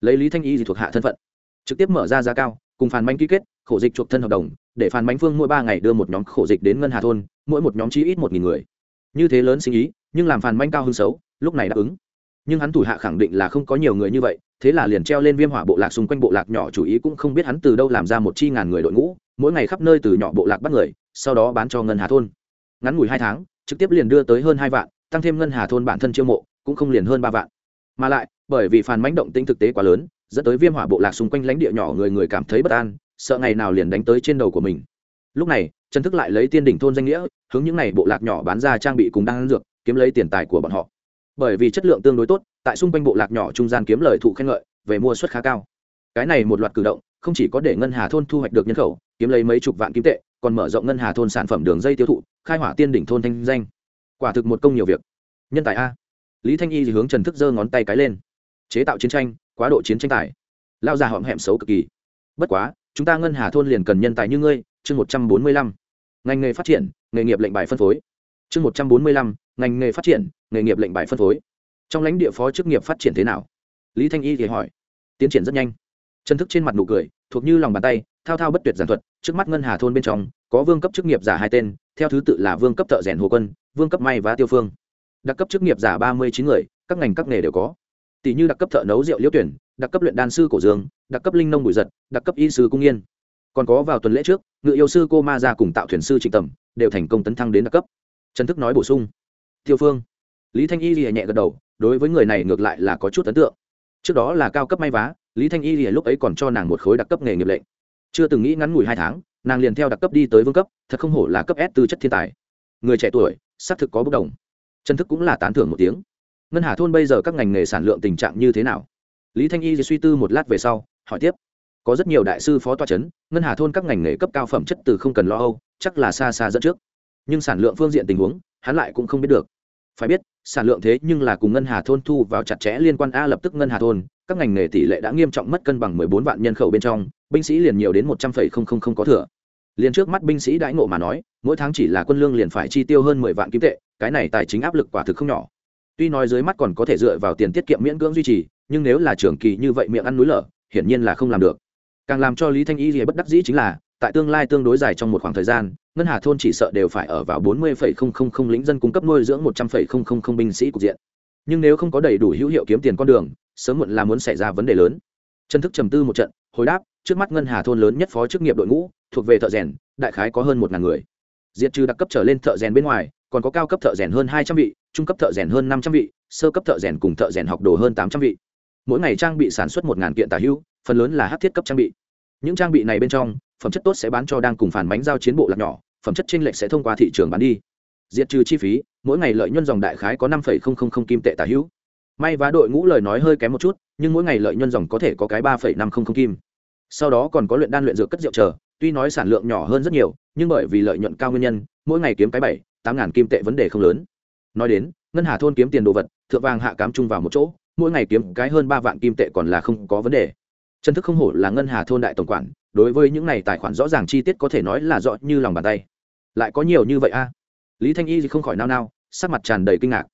Lấy lý thanh ý thì thuộc hạ thân phận trực tiếp mở ra giá cao cùng phản mãnh ký kết khổ dịch chuộc thân hợp đồng để phản mãnh phương mỗi ba ngày đưa một nhóm khổ dịch đến ngân hà thôn mỗi một nhóm chi ít một nghìn người. Như thế lớn sinh ý nhưng làm phản mãnh cao hơn xấu lúc này đáp ứng. Nhưng hắn thủ hạ khẳng định là không có nhiều người như vậy thế là liền treo lên viêm hỏa bộ lạc xung quanh bộ lạc nhỏ chủ ý cũng không biết hắn từ đâu làm ra một chi ngàn người đội ngũ mỗi ngày khắp nơi từ nhỏ bộ lạc bắt người sau đó bán cho ngân hà thôn. Ngắn ngủi hai tháng, trực tiếp liền đưa tới hơn hai vạn, tăng thêm ngân hà thôn bản thân chiêu mộ, cũng không liền hơn ba vạn. Mà lại, bởi vì phản mánh động tĩnh thực tế quá lớn, dẫn tới viêm hỏa bộ lạc xung quanh lãnh địa nhỏ người người cảm thấy bất an, sợ ngày nào liền đánh tới trên đầu của mình. Lúc này, trần thức lại lấy tiên đỉnh thôn danh nghĩa, hướng những n à y bộ lạc nhỏ bán ra trang bị cùng đang dược, kiếm lấy tiền tài của bọn họ. Bởi vì chất lượng tương đối tốt, tại xung quanh bộ lạc nhỏ trung gian kiếm lời thụ khen ngợi, về mua suất khá cao. Cái này một loạt cử động, không chỉ có để ngân hà thôn thu hoạch được nhân khẩu, kiếm lấy mấy chục vạn kim tệ còn mở rộng ngân hà thôn sản phẩm đường dây tiêu thụ, khai hỏa tiên đỉnh thôn thanh danh. Quả thực một công nhiều việc. Nhân tài a. Lý thanh y thì hướng trần thức giơ ngón tay cái lên. Chế tạo chiến tranh, quá độ chiến tranh tài. Lao già họm hẹm xấu cực kỳ. Bất quá, chúng ta ngân hà thôn liền cần nhân tài như ngươi, chương một trăm bốn mươi lăm. Ngành nghề phát triển, nghề nghiệp lệnh bài phân phối. Chương một trăm bốn mươi lăm, ngành nghề phát triển, nghề nghiệp lệnh bài phân phối. Trong lãnh địa phó chức nghiệp phát triển thế nào? Lý thanh y thì hỏi. Tiến triển rất nhanh. Chân thức trên mặt nụ cười, thuộc như lòng bàn tay thao thao bất tuyệt giản thuật, trước mắt ngân hà thôn bên trong, có vương cấp chức nghiệp giả hai tên, theo thứ tự là vương cấp thợ rèn hồ quân, vương cấp may và tiêu phương. Đặc cấp chức nghiệp giả ba mươi chín người, các ngành các nghề đều có. Tỷ như đặc cấp thợ nấu rượu liễu tuyển, đặc cấp luyện đan sư cổ dương, đặc cấp linh nông bùi giật, đặc cấp y sư cung yên. Còn có vào tuần lễ trước, ngự yêu sư cô ma ra cùng tạo thuyền sư trịnh tầm, đều thành công tấn thăng đến đặc cấp. Trần thức nói bổ sung. Tiêu phương. Lý thanh y lìa nhẹ gật đầu, đối với người này ngược lại là có chút ấn tượng. Trước đó là cao cấp may vá, lý thanh y lìa lúc ấy còn cho nàng một khối đặc cấp nghề nghiệp lệnh chưa từng nghĩ ngắn ngủi hai tháng, nàng liền theo đặc cấp đi tới vương cấp, thật không hổ là cấp s tư chất thiên tài. Người trẻ tuổi, xác thực có bất đồng. Chân thức cũng là tán thưởng một tiếng. Ngân hà thôn bây giờ các ngành nghề sản lượng tình trạng như thế nào? Lý thanh y suy tư một lát về sau, hỏi tiếp. Có rất nhiều đại sư phó toa c h ấ n ngân hà thôn các ngành nghề cấp cao phẩm chất từ không cần lo âu, chắc là xa xa dẫn trước. Nhưng sản lượng phương diện tình huống, hắn lại cũng không biết được. Phải biết, sản lượng thế nhưng là cùng ngân hà thôn thu vào chặt chẽ liên quan a lập tức ngân hà thôn, các ngành nghề tỷ lệ đã nghiêm trọng mất cân bằng mười bốn vạn nhân khẩu bên trong binh sĩ liền nhiều đến một trăm linh không không không có thừa. Liền trước mắt binh sĩ đãi ngộ mà nói, mỗi tháng chỉ là quân lương liền phải chi tiêu hơn mười vạn kim tệ, cái này tài chính áp lực quả thực không nhỏ. Tuy nói dưới mắt còn có thể dựa vào tiền tiết kiệm miễn cưỡng duy trì, nhưng nếu là trường kỳ như vậy miệng ăn núi lở, hiển nhiên là không làm được. Càng làm cho lý thanh y thì bất đắc dĩ chính là, tại tương lai tương đối dài trong một khoảng thời gian, ngân hà thôn chỉ sợ đều phải ở vào bốn mươi lĩnh dân cung cấp nuôi dưỡng một trăm linh binh sĩ cục diện. Nhưng nếu không có đầy đủ hữu hiệu kiếm tiền con đường, sớm muộn là muốn xảy ra vấn đề lớn. Chân thức trầm tư một trận, hồi đáp trước mắt ngân hà thôn lớn nhất phó chức nghiệp đội ngũ, thuộc về thợ rèn, đại khái có hơn một ngàn người. Diệt trừ đặc cấp trở lên thợ rèn bên ngoài, còn có cao cấp thợ rèn hơn hai trăm vị, trung cấp thợ rèn hơn năm trăm vị, sơ cấp thợ rèn cùng thợ rèn học đồ hơn tám trăm vị. Mỗi ngày trang bị sản xuất một ngàn kiện tả hữu, phần lớn là hát thiết cấp trang bị. Những trang bị này bên trong, phẩm chất tốt sẽ bán cho đang cùng phản bánh giao chiến bộ lạc nhỏ, phẩm chất trên lệch sẽ thông qua thị trường bán đi. Diệt trừ chi phí, mỗi ngày lợi nhuận dòng đại khái có năm kim tệ tả hữu. May và đội ngũ lời nói hơi kém một chút, nhưng mỗi ngày lợi nhuận dòng có thể có cái ba năm kim sau đó còn có luyện đan luyện dược cất rượu chờ, tuy nói sản lượng nhỏ hơn rất nhiều, nhưng bởi vì lợi nhuận cao nguyên nhân, mỗi ngày kiếm cái bảy, tám ngàn kim tệ vấn đề không lớn. Nói đến, ngân hà thôn kiếm tiền đồ vật, thượng vàng hạ cám chung vào một chỗ, mỗi ngày kiếm cái hơn ba vạn kim tệ còn là không có vấn đề. Chân thức không hổ là ngân hà thôn đại tổng quản, đối với những này tài khoản rõ ràng chi tiết có thể nói là rõ như lòng bàn tay. Lại có nhiều như vậy a? Lý thanh y thì không khỏi nao nao, sắc mặt tràn đầy kinh ngạc.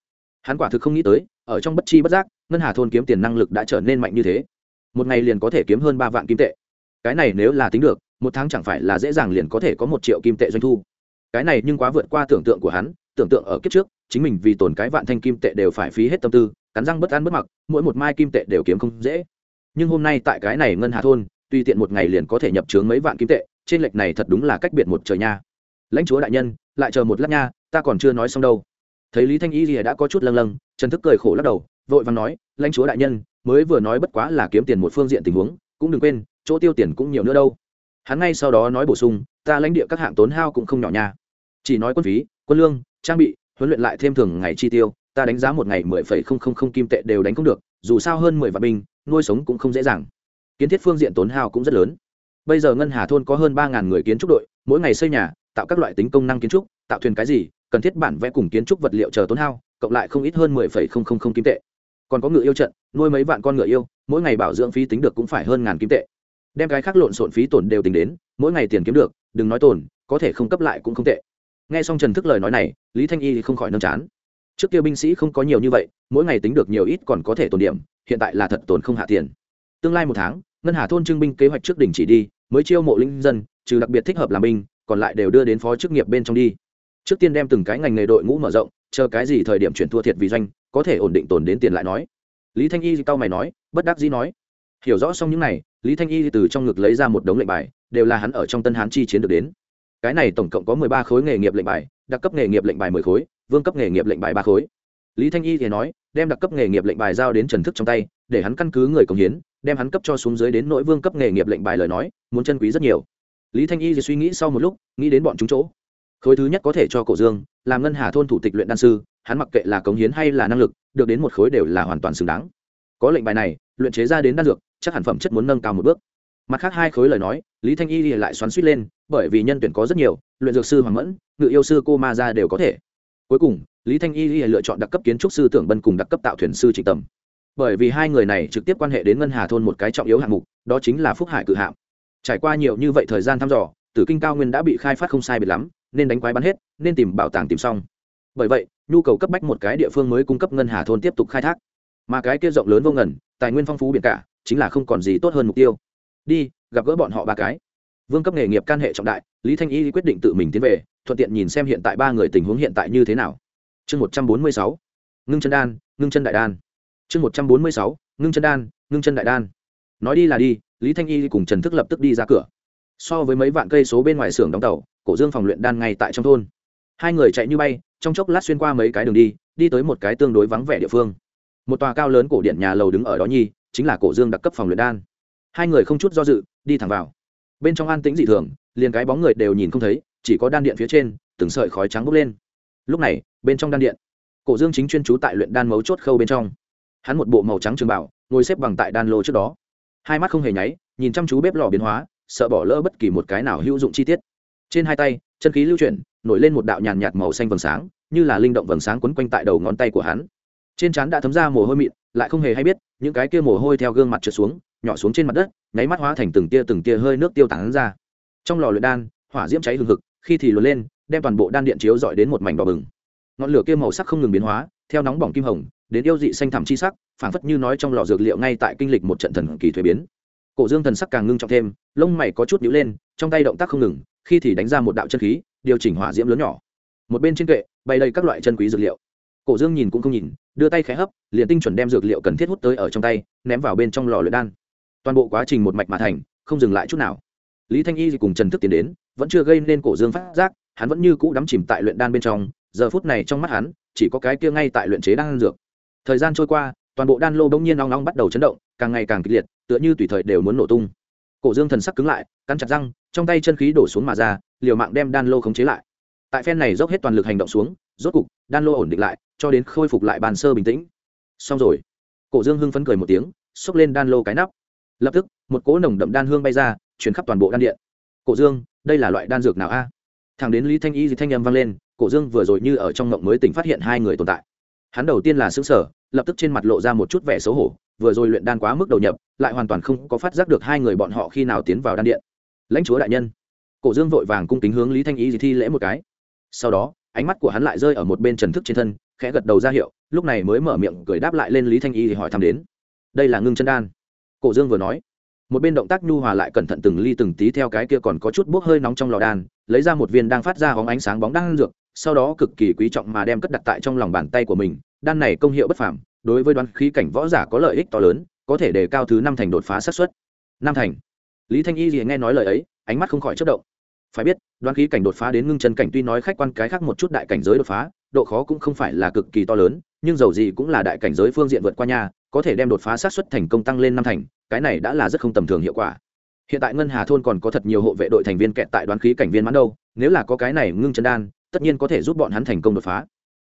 Hắn quả thực không nghĩ tới, ở trong bất chi bất giác, ngân hà thôn kiếm tiền năng lực đã trở nên mạnh như thế. Một ngày liền có thể kiếm hơn ba vạn kim tệ cái này nếu là tính được, một tháng chẳng phải là dễ dàng liền có thể có một triệu kim tệ doanh thu. Cái này nhưng quá vượt qua tưởng tượng của hắn, tưởng tượng ở kiếp trước, chính mình vì tồn cái vạn thanh kim tệ đều phải phí hết tâm tư, cắn răng bất ăn bất mặc, mỗi một mai kim tệ đều kiếm không dễ. Nhưng hôm nay tại cái này ngân hà thôn, tuy tiện một ngày liền có thể nhập trướng mấy vạn kim tệ, trên lệch này thật đúng là cách biệt một trời nha. Lãnh chúa đại nhân, lại chờ một lát nha, ta còn chưa nói xong đâu. Thấy lý thanh y rìa đã có chút lâng lâng, trần thức cười khổ lắc đầu, vội vàng nói, lãnh chúa đại nhân, mới vừa nói bất quá là kiếm tiền một phương diện tình huống cũng đừng quên, chỗ tiêu tiền cũng nhiều nữa đâu. Hắn ngay sau đó nói bổ sung, ta lãnh địa các hạng tốn hao cũng không nhỏ nha. Chỉ nói quân phí, quân lương, trang bị, huấn luyện lại thêm thường ngày chi tiêu, ta đánh giá một ngày mười phẩy không không không kim tệ đều đánh không được, dù sao hơn mười vạn binh, nuôi sống cũng không dễ dàng. Kiến thiết phương diện tốn hao cũng rất lớn. Bây giờ ngân hà thôn có hơn ba ngàn người kiến trúc đội, mỗi ngày xây nhà, tạo các loại tính công năng kiến trúc, tạo thuyền cái gì, cần thiết bản vẽ cùng kiến trúc vật liệu chờ tốn hao, cộng lại không ít hơn mười phẩy không không không kim tệ. Còn có ngựa yêu trận nuôi mấy vạn con ngựa yêu, mỗi ngày bảo dưỡng phí tính được cũng phải hơn ngàn kim tệ. Đem cái khác lộn xộn phí tổn đều tính đến, mỗi ngày tiền kiếm được, đừng nói tổn, có thể không cấp lại cũng không tệ. Nghe xong trần thức lời nói này, lý thanh y thì không khỏi nâm chán. Trước kia binh sĩ không có nhiều như vậy, mỗi ngày tính được nhiều ít còn có thể tồn điểm, hiện tại là thật tồn không hạ tiền. Tương lai một tháng, ngân hà thôn trưng binh kế hoạch trước đỉnh chỉ đi, mới chiêu mộ linh dân, trừ đặc biệt thích hợp làm binh, còn lại đều đưa đến phó chức nghiệp bên trong đi. Trước tiên đem từng cái ngành nghề đội ngũ mở rộng, chờ cái gì thời điểm chuyển thua thiệt vì doanh, có thể ổn định tồn đến tiền lại nói lý thanh y cao mày nói, bất đắc dĩ nói. Hiểu rõ xong những này, lý thanh y từ trong ngực lấy ra một đống lệnh bài, đều là hắn ở trong tân hán chi chiến được đến. Cái này tổng cộng có mười ba khối nghề nghiệp lệnh bài, đặc cấp nghề nghiệp lệnh bài mười khối, vương cấp nghề nghiệp lệnh bài ba khối. Lý thanh y thì nói, đem đặc cấp nghề nghiệp lệnh bài giao đến trần thức trong tay, để hắn căn cứ người công hiến, đem hắn cấp cho xuống dưới đến nội vương cấp nghề nghiệp lệnh bài lời nói, muốn chân quý rất nhiều. Lý thanh y thì suy nghĩ sau một lúc, nghĩ đến bọn chúng chỗ. Khối thứ nhất có thể cho cổ dương, làm ngân hà thôn thủ tịch luyện đan sư hắn mặc kệ là cống hiến hay là năng lực, được đến một khối đều là hoàn toàn xứng đáng. Có lệnh bài này, luyện chế ra đến đan dược, chắc hẳn phẩm chất muốn nâng cao một bước. Mặt khác hai khối lời nói, lý thanh y lại xoắn suýt lên, bởi vì nhân tuyển có rất nhiều, luyện dược sư hoàng mẫn, ngự yêu sư cô ma ra đều có thể. Cuối cùng, lý thanh y lựa chọn đặc cấp kiến trúc sư tưởng bân cùng đặc cấp tạo thuyền sư trịnh tầm. Bởi vì hai người này trực tiếp quan hệ đến ngân hà thôn một cái trọng yếu hạng mục, đó chính là phúc hải cự hạm. Trải qua nhiều như vậy thời gian thăm dò, tử kinh cao nguyên đã bị khai phát không sai biệt lắm, nên đánh quái bắn hết, nên tìm bảo tàng tìm xong. Bởi vậy nhu cầu cấp bách một cái địa phương mới cung cấp ngân hà thôn tiếp tục khai thác. Mà cái kia rộng lớn vô ngần, tài nguyên phong phú biển cả, chính là không còn gì tốt hơn mục tiêu. Đi, gặp gỡ bọn họ ba cái. Vương cấp nghề nghiệp can hệ trọng đại, lý thanh y quyết định tự mình tiến về, thuận tiện nhìn xem hiện tại ba người tình huống hiện tại như thế nào. Chương một trăm bốn mươi sáu, ngưng chân đan, ngưng chân đại đan. Chương một trăm bốn mươi sáu, ngưng chân đan, ngưng chân đại đan. Nói đi là đi, lý thanh y cùng trần thức lập tức đi ra cửa. So với mấy vạn cây số bên ngoài xưởng đóng tàu, cổ dương phòng luyện đan ngay tại trong thôn. Hai người chạy như bay trong chốc lát xuyên qua mấy cái đường đi đi tới một cái tương đối vắng vẻ địa phương. Một tòa cao lớn cổ điện nhà lầu đứng ở đó nhi, chính là cổ dương đặc cấp phòng luyện đan. Hai người không chút do dự, đi thẳng vào. Bên trong an tĩnh dị thường, liền cái bóng người đều nhìn không thấy, chỉ có đan điện phía trên, từng sợi khói trắng bốc lên. Lúc này, bên trong đan điện, cổ dương chính chuyên trú tại luyện đan mấu chốt khâu bên trong. Hắn một bộ màu trắng trường bảo, ngồi xếp bằng tại đan lô trước đó. Hai mắt không hề nháy, nhìn chăm chú bếp lò biến hóa, sợ bỏ lỡ bất kỳ một cái nào hữu dụng chi tiết. Trên hai tay, chân khí lưu chuyển nổi lên một đạo nhàn nhạt màu xanh vầng sáng, như là linh động vầng sáng quấn quanh tại đầu ngón tay của hắn. Trên trán đã thấm ra mồ hôi mịn, lại không hề hay biết, những cái kia mồ hôi theo gương mặt trượt xuống, nhỏ xuống trên mặt đất, nháy mắt hóa thành từng tia từng tia hơi nước tiêu tán ra. Trong lò luyện đan, hỏa diễm cháy hừng hực, khi thì luồn lên, đem toàn bộ đan điện chiếu dọi đến một mảnh đỏ bừng. Ngọn lửa kia màu sắc không ngừng biến hóa, theo nóng bỏng kim hồng, đến yêu dị xanh thẳm chi sắc, phảng phất như nói trong lò dược liệu ngay tại kinh lịch một trận thần kỳ thuế biến. Cổ dương thần sắc càng ngưng trọng thêm, lông mày có chút nhíu lên, trong tay động tác không ngừng, khi thì đánh ra một đạo chân khí điều chỉnh hỏa diễm lớn nhỏ. Một bên trên kệ bày đầy các loại chân quý dược liệu. Cổ dương nhìn cũng không nhìn, đưa tay khẽ hấp, liền tinh chuẩn đem dược liệu cần thiết hút tới ở trong tay, ném vào bên trong lò luyện đan. Toàn bộ quá trình một mạch mà thành, không dừng lại chút nào. Lý thanh y cùng trần thức tiến đến, vẫn chưa gây nên cổ dương phát giác, hắn vẫn như cũ đắm chìm tại luyện đan bên trong, giờ phút này trong mắt hắn, chỉ có cái kia ngay tại luyện chế đan dược. Thời gian trôi qua, toàn bộ đan lô bỗng nhiên nóng nóng bắt đầu chấn động, càng ngày càng kịch liệt, tựa như tùy thời đều muốn nổ tung. Cổ dương thần sắc cứng lại, cắn chặt răng trong tay chân khí đổ xuống mà ra, liều mạng đem đan lô khống chế lại. Tại phen này dốc hết toàn lực hành động xuống, rốt cục, đan lô ổn định lại, cho đến khôi phục lại bàn sơ bình tĩnh. Xong rồi, cổ dương hưng phấn cười một tiếng, xốc lên đan lô cái nắp. Lập tức, một cỗ nồng đậm đan hương bay ra, chuyển khắp toàn bộ đan điện. Cổ dương, đây là loại đan dược nào a? Thằng đến lý thanh y thì thanh âm vang lên, cổ dương vừa rồi như ở trong ngộng mới tỉnh phát hiện hai người tồn tại. Hắn đầu tiên là xứng sở lập tức trên mặt lộ ra một chút vẻ xấu hổ, vừa rồi luyện đan quá mức đầu nhập, lại hoàn toàn không có phát giác được hai người bọn họ khi nào tiến vào đan điện lãnh chúa đại nhân. Cổ dương vội vàng cung kính hướng lý thanh y thi lễ một cái. Sau đó, ánh mắt của hắn lại rơi ở một bên trần thức trên thân, khẽ gật đầu ra hiệu, lúc này mới mở miệng cười đáp lại lên lý thanh y thì hỏi thăm đến. Đây là ngưng chân đan. Cổ dương vừa nói. Một bên động tác nhu hòa lại cẩn thận từng ly từng tí theo cái kia còn có chút bốc hơi nóng trong lò đan, lấy ra một viên đang phát ra hóng ánh sáng bóng đan dược, sau đó cực kỳ quý trọng mà đem cất đặt tại trong lòng bàn tay của mình. Đan này công hiệu bất phàm, đối với đoán khí cảnh võ giả có lợi ích to lớn, có thể đề cao thứ năm thành đột phá xác suất. Năm thành lý thanh y gì nghe nói lời ấy, ánh mắt không khỏi chất động. Phải biết, đoán khí cảnh đột phá đến ngưng chân cảnh tuy nói khách quan cái khác một chút đại cảnh giới đột phá, độ khó cũng không phải là cực kỳ to lớn, nhưng dầu gì cũng là đại cảnh giới phương diện vượt qua nhà có thể đem đột phá sát xuất thành công tăng lên năm thành, cái này đã là rất không tầm thường hiệu quả. Hiện tại ngân hà thôn còn có thật nhiều hộ vệ đội thành viên kẹt tại đoán khí cảnh viên mãn đâu, nếu là có cái này ngưng chân đan, tất nhiên có thể giúp bọn hắn thành công đột phá.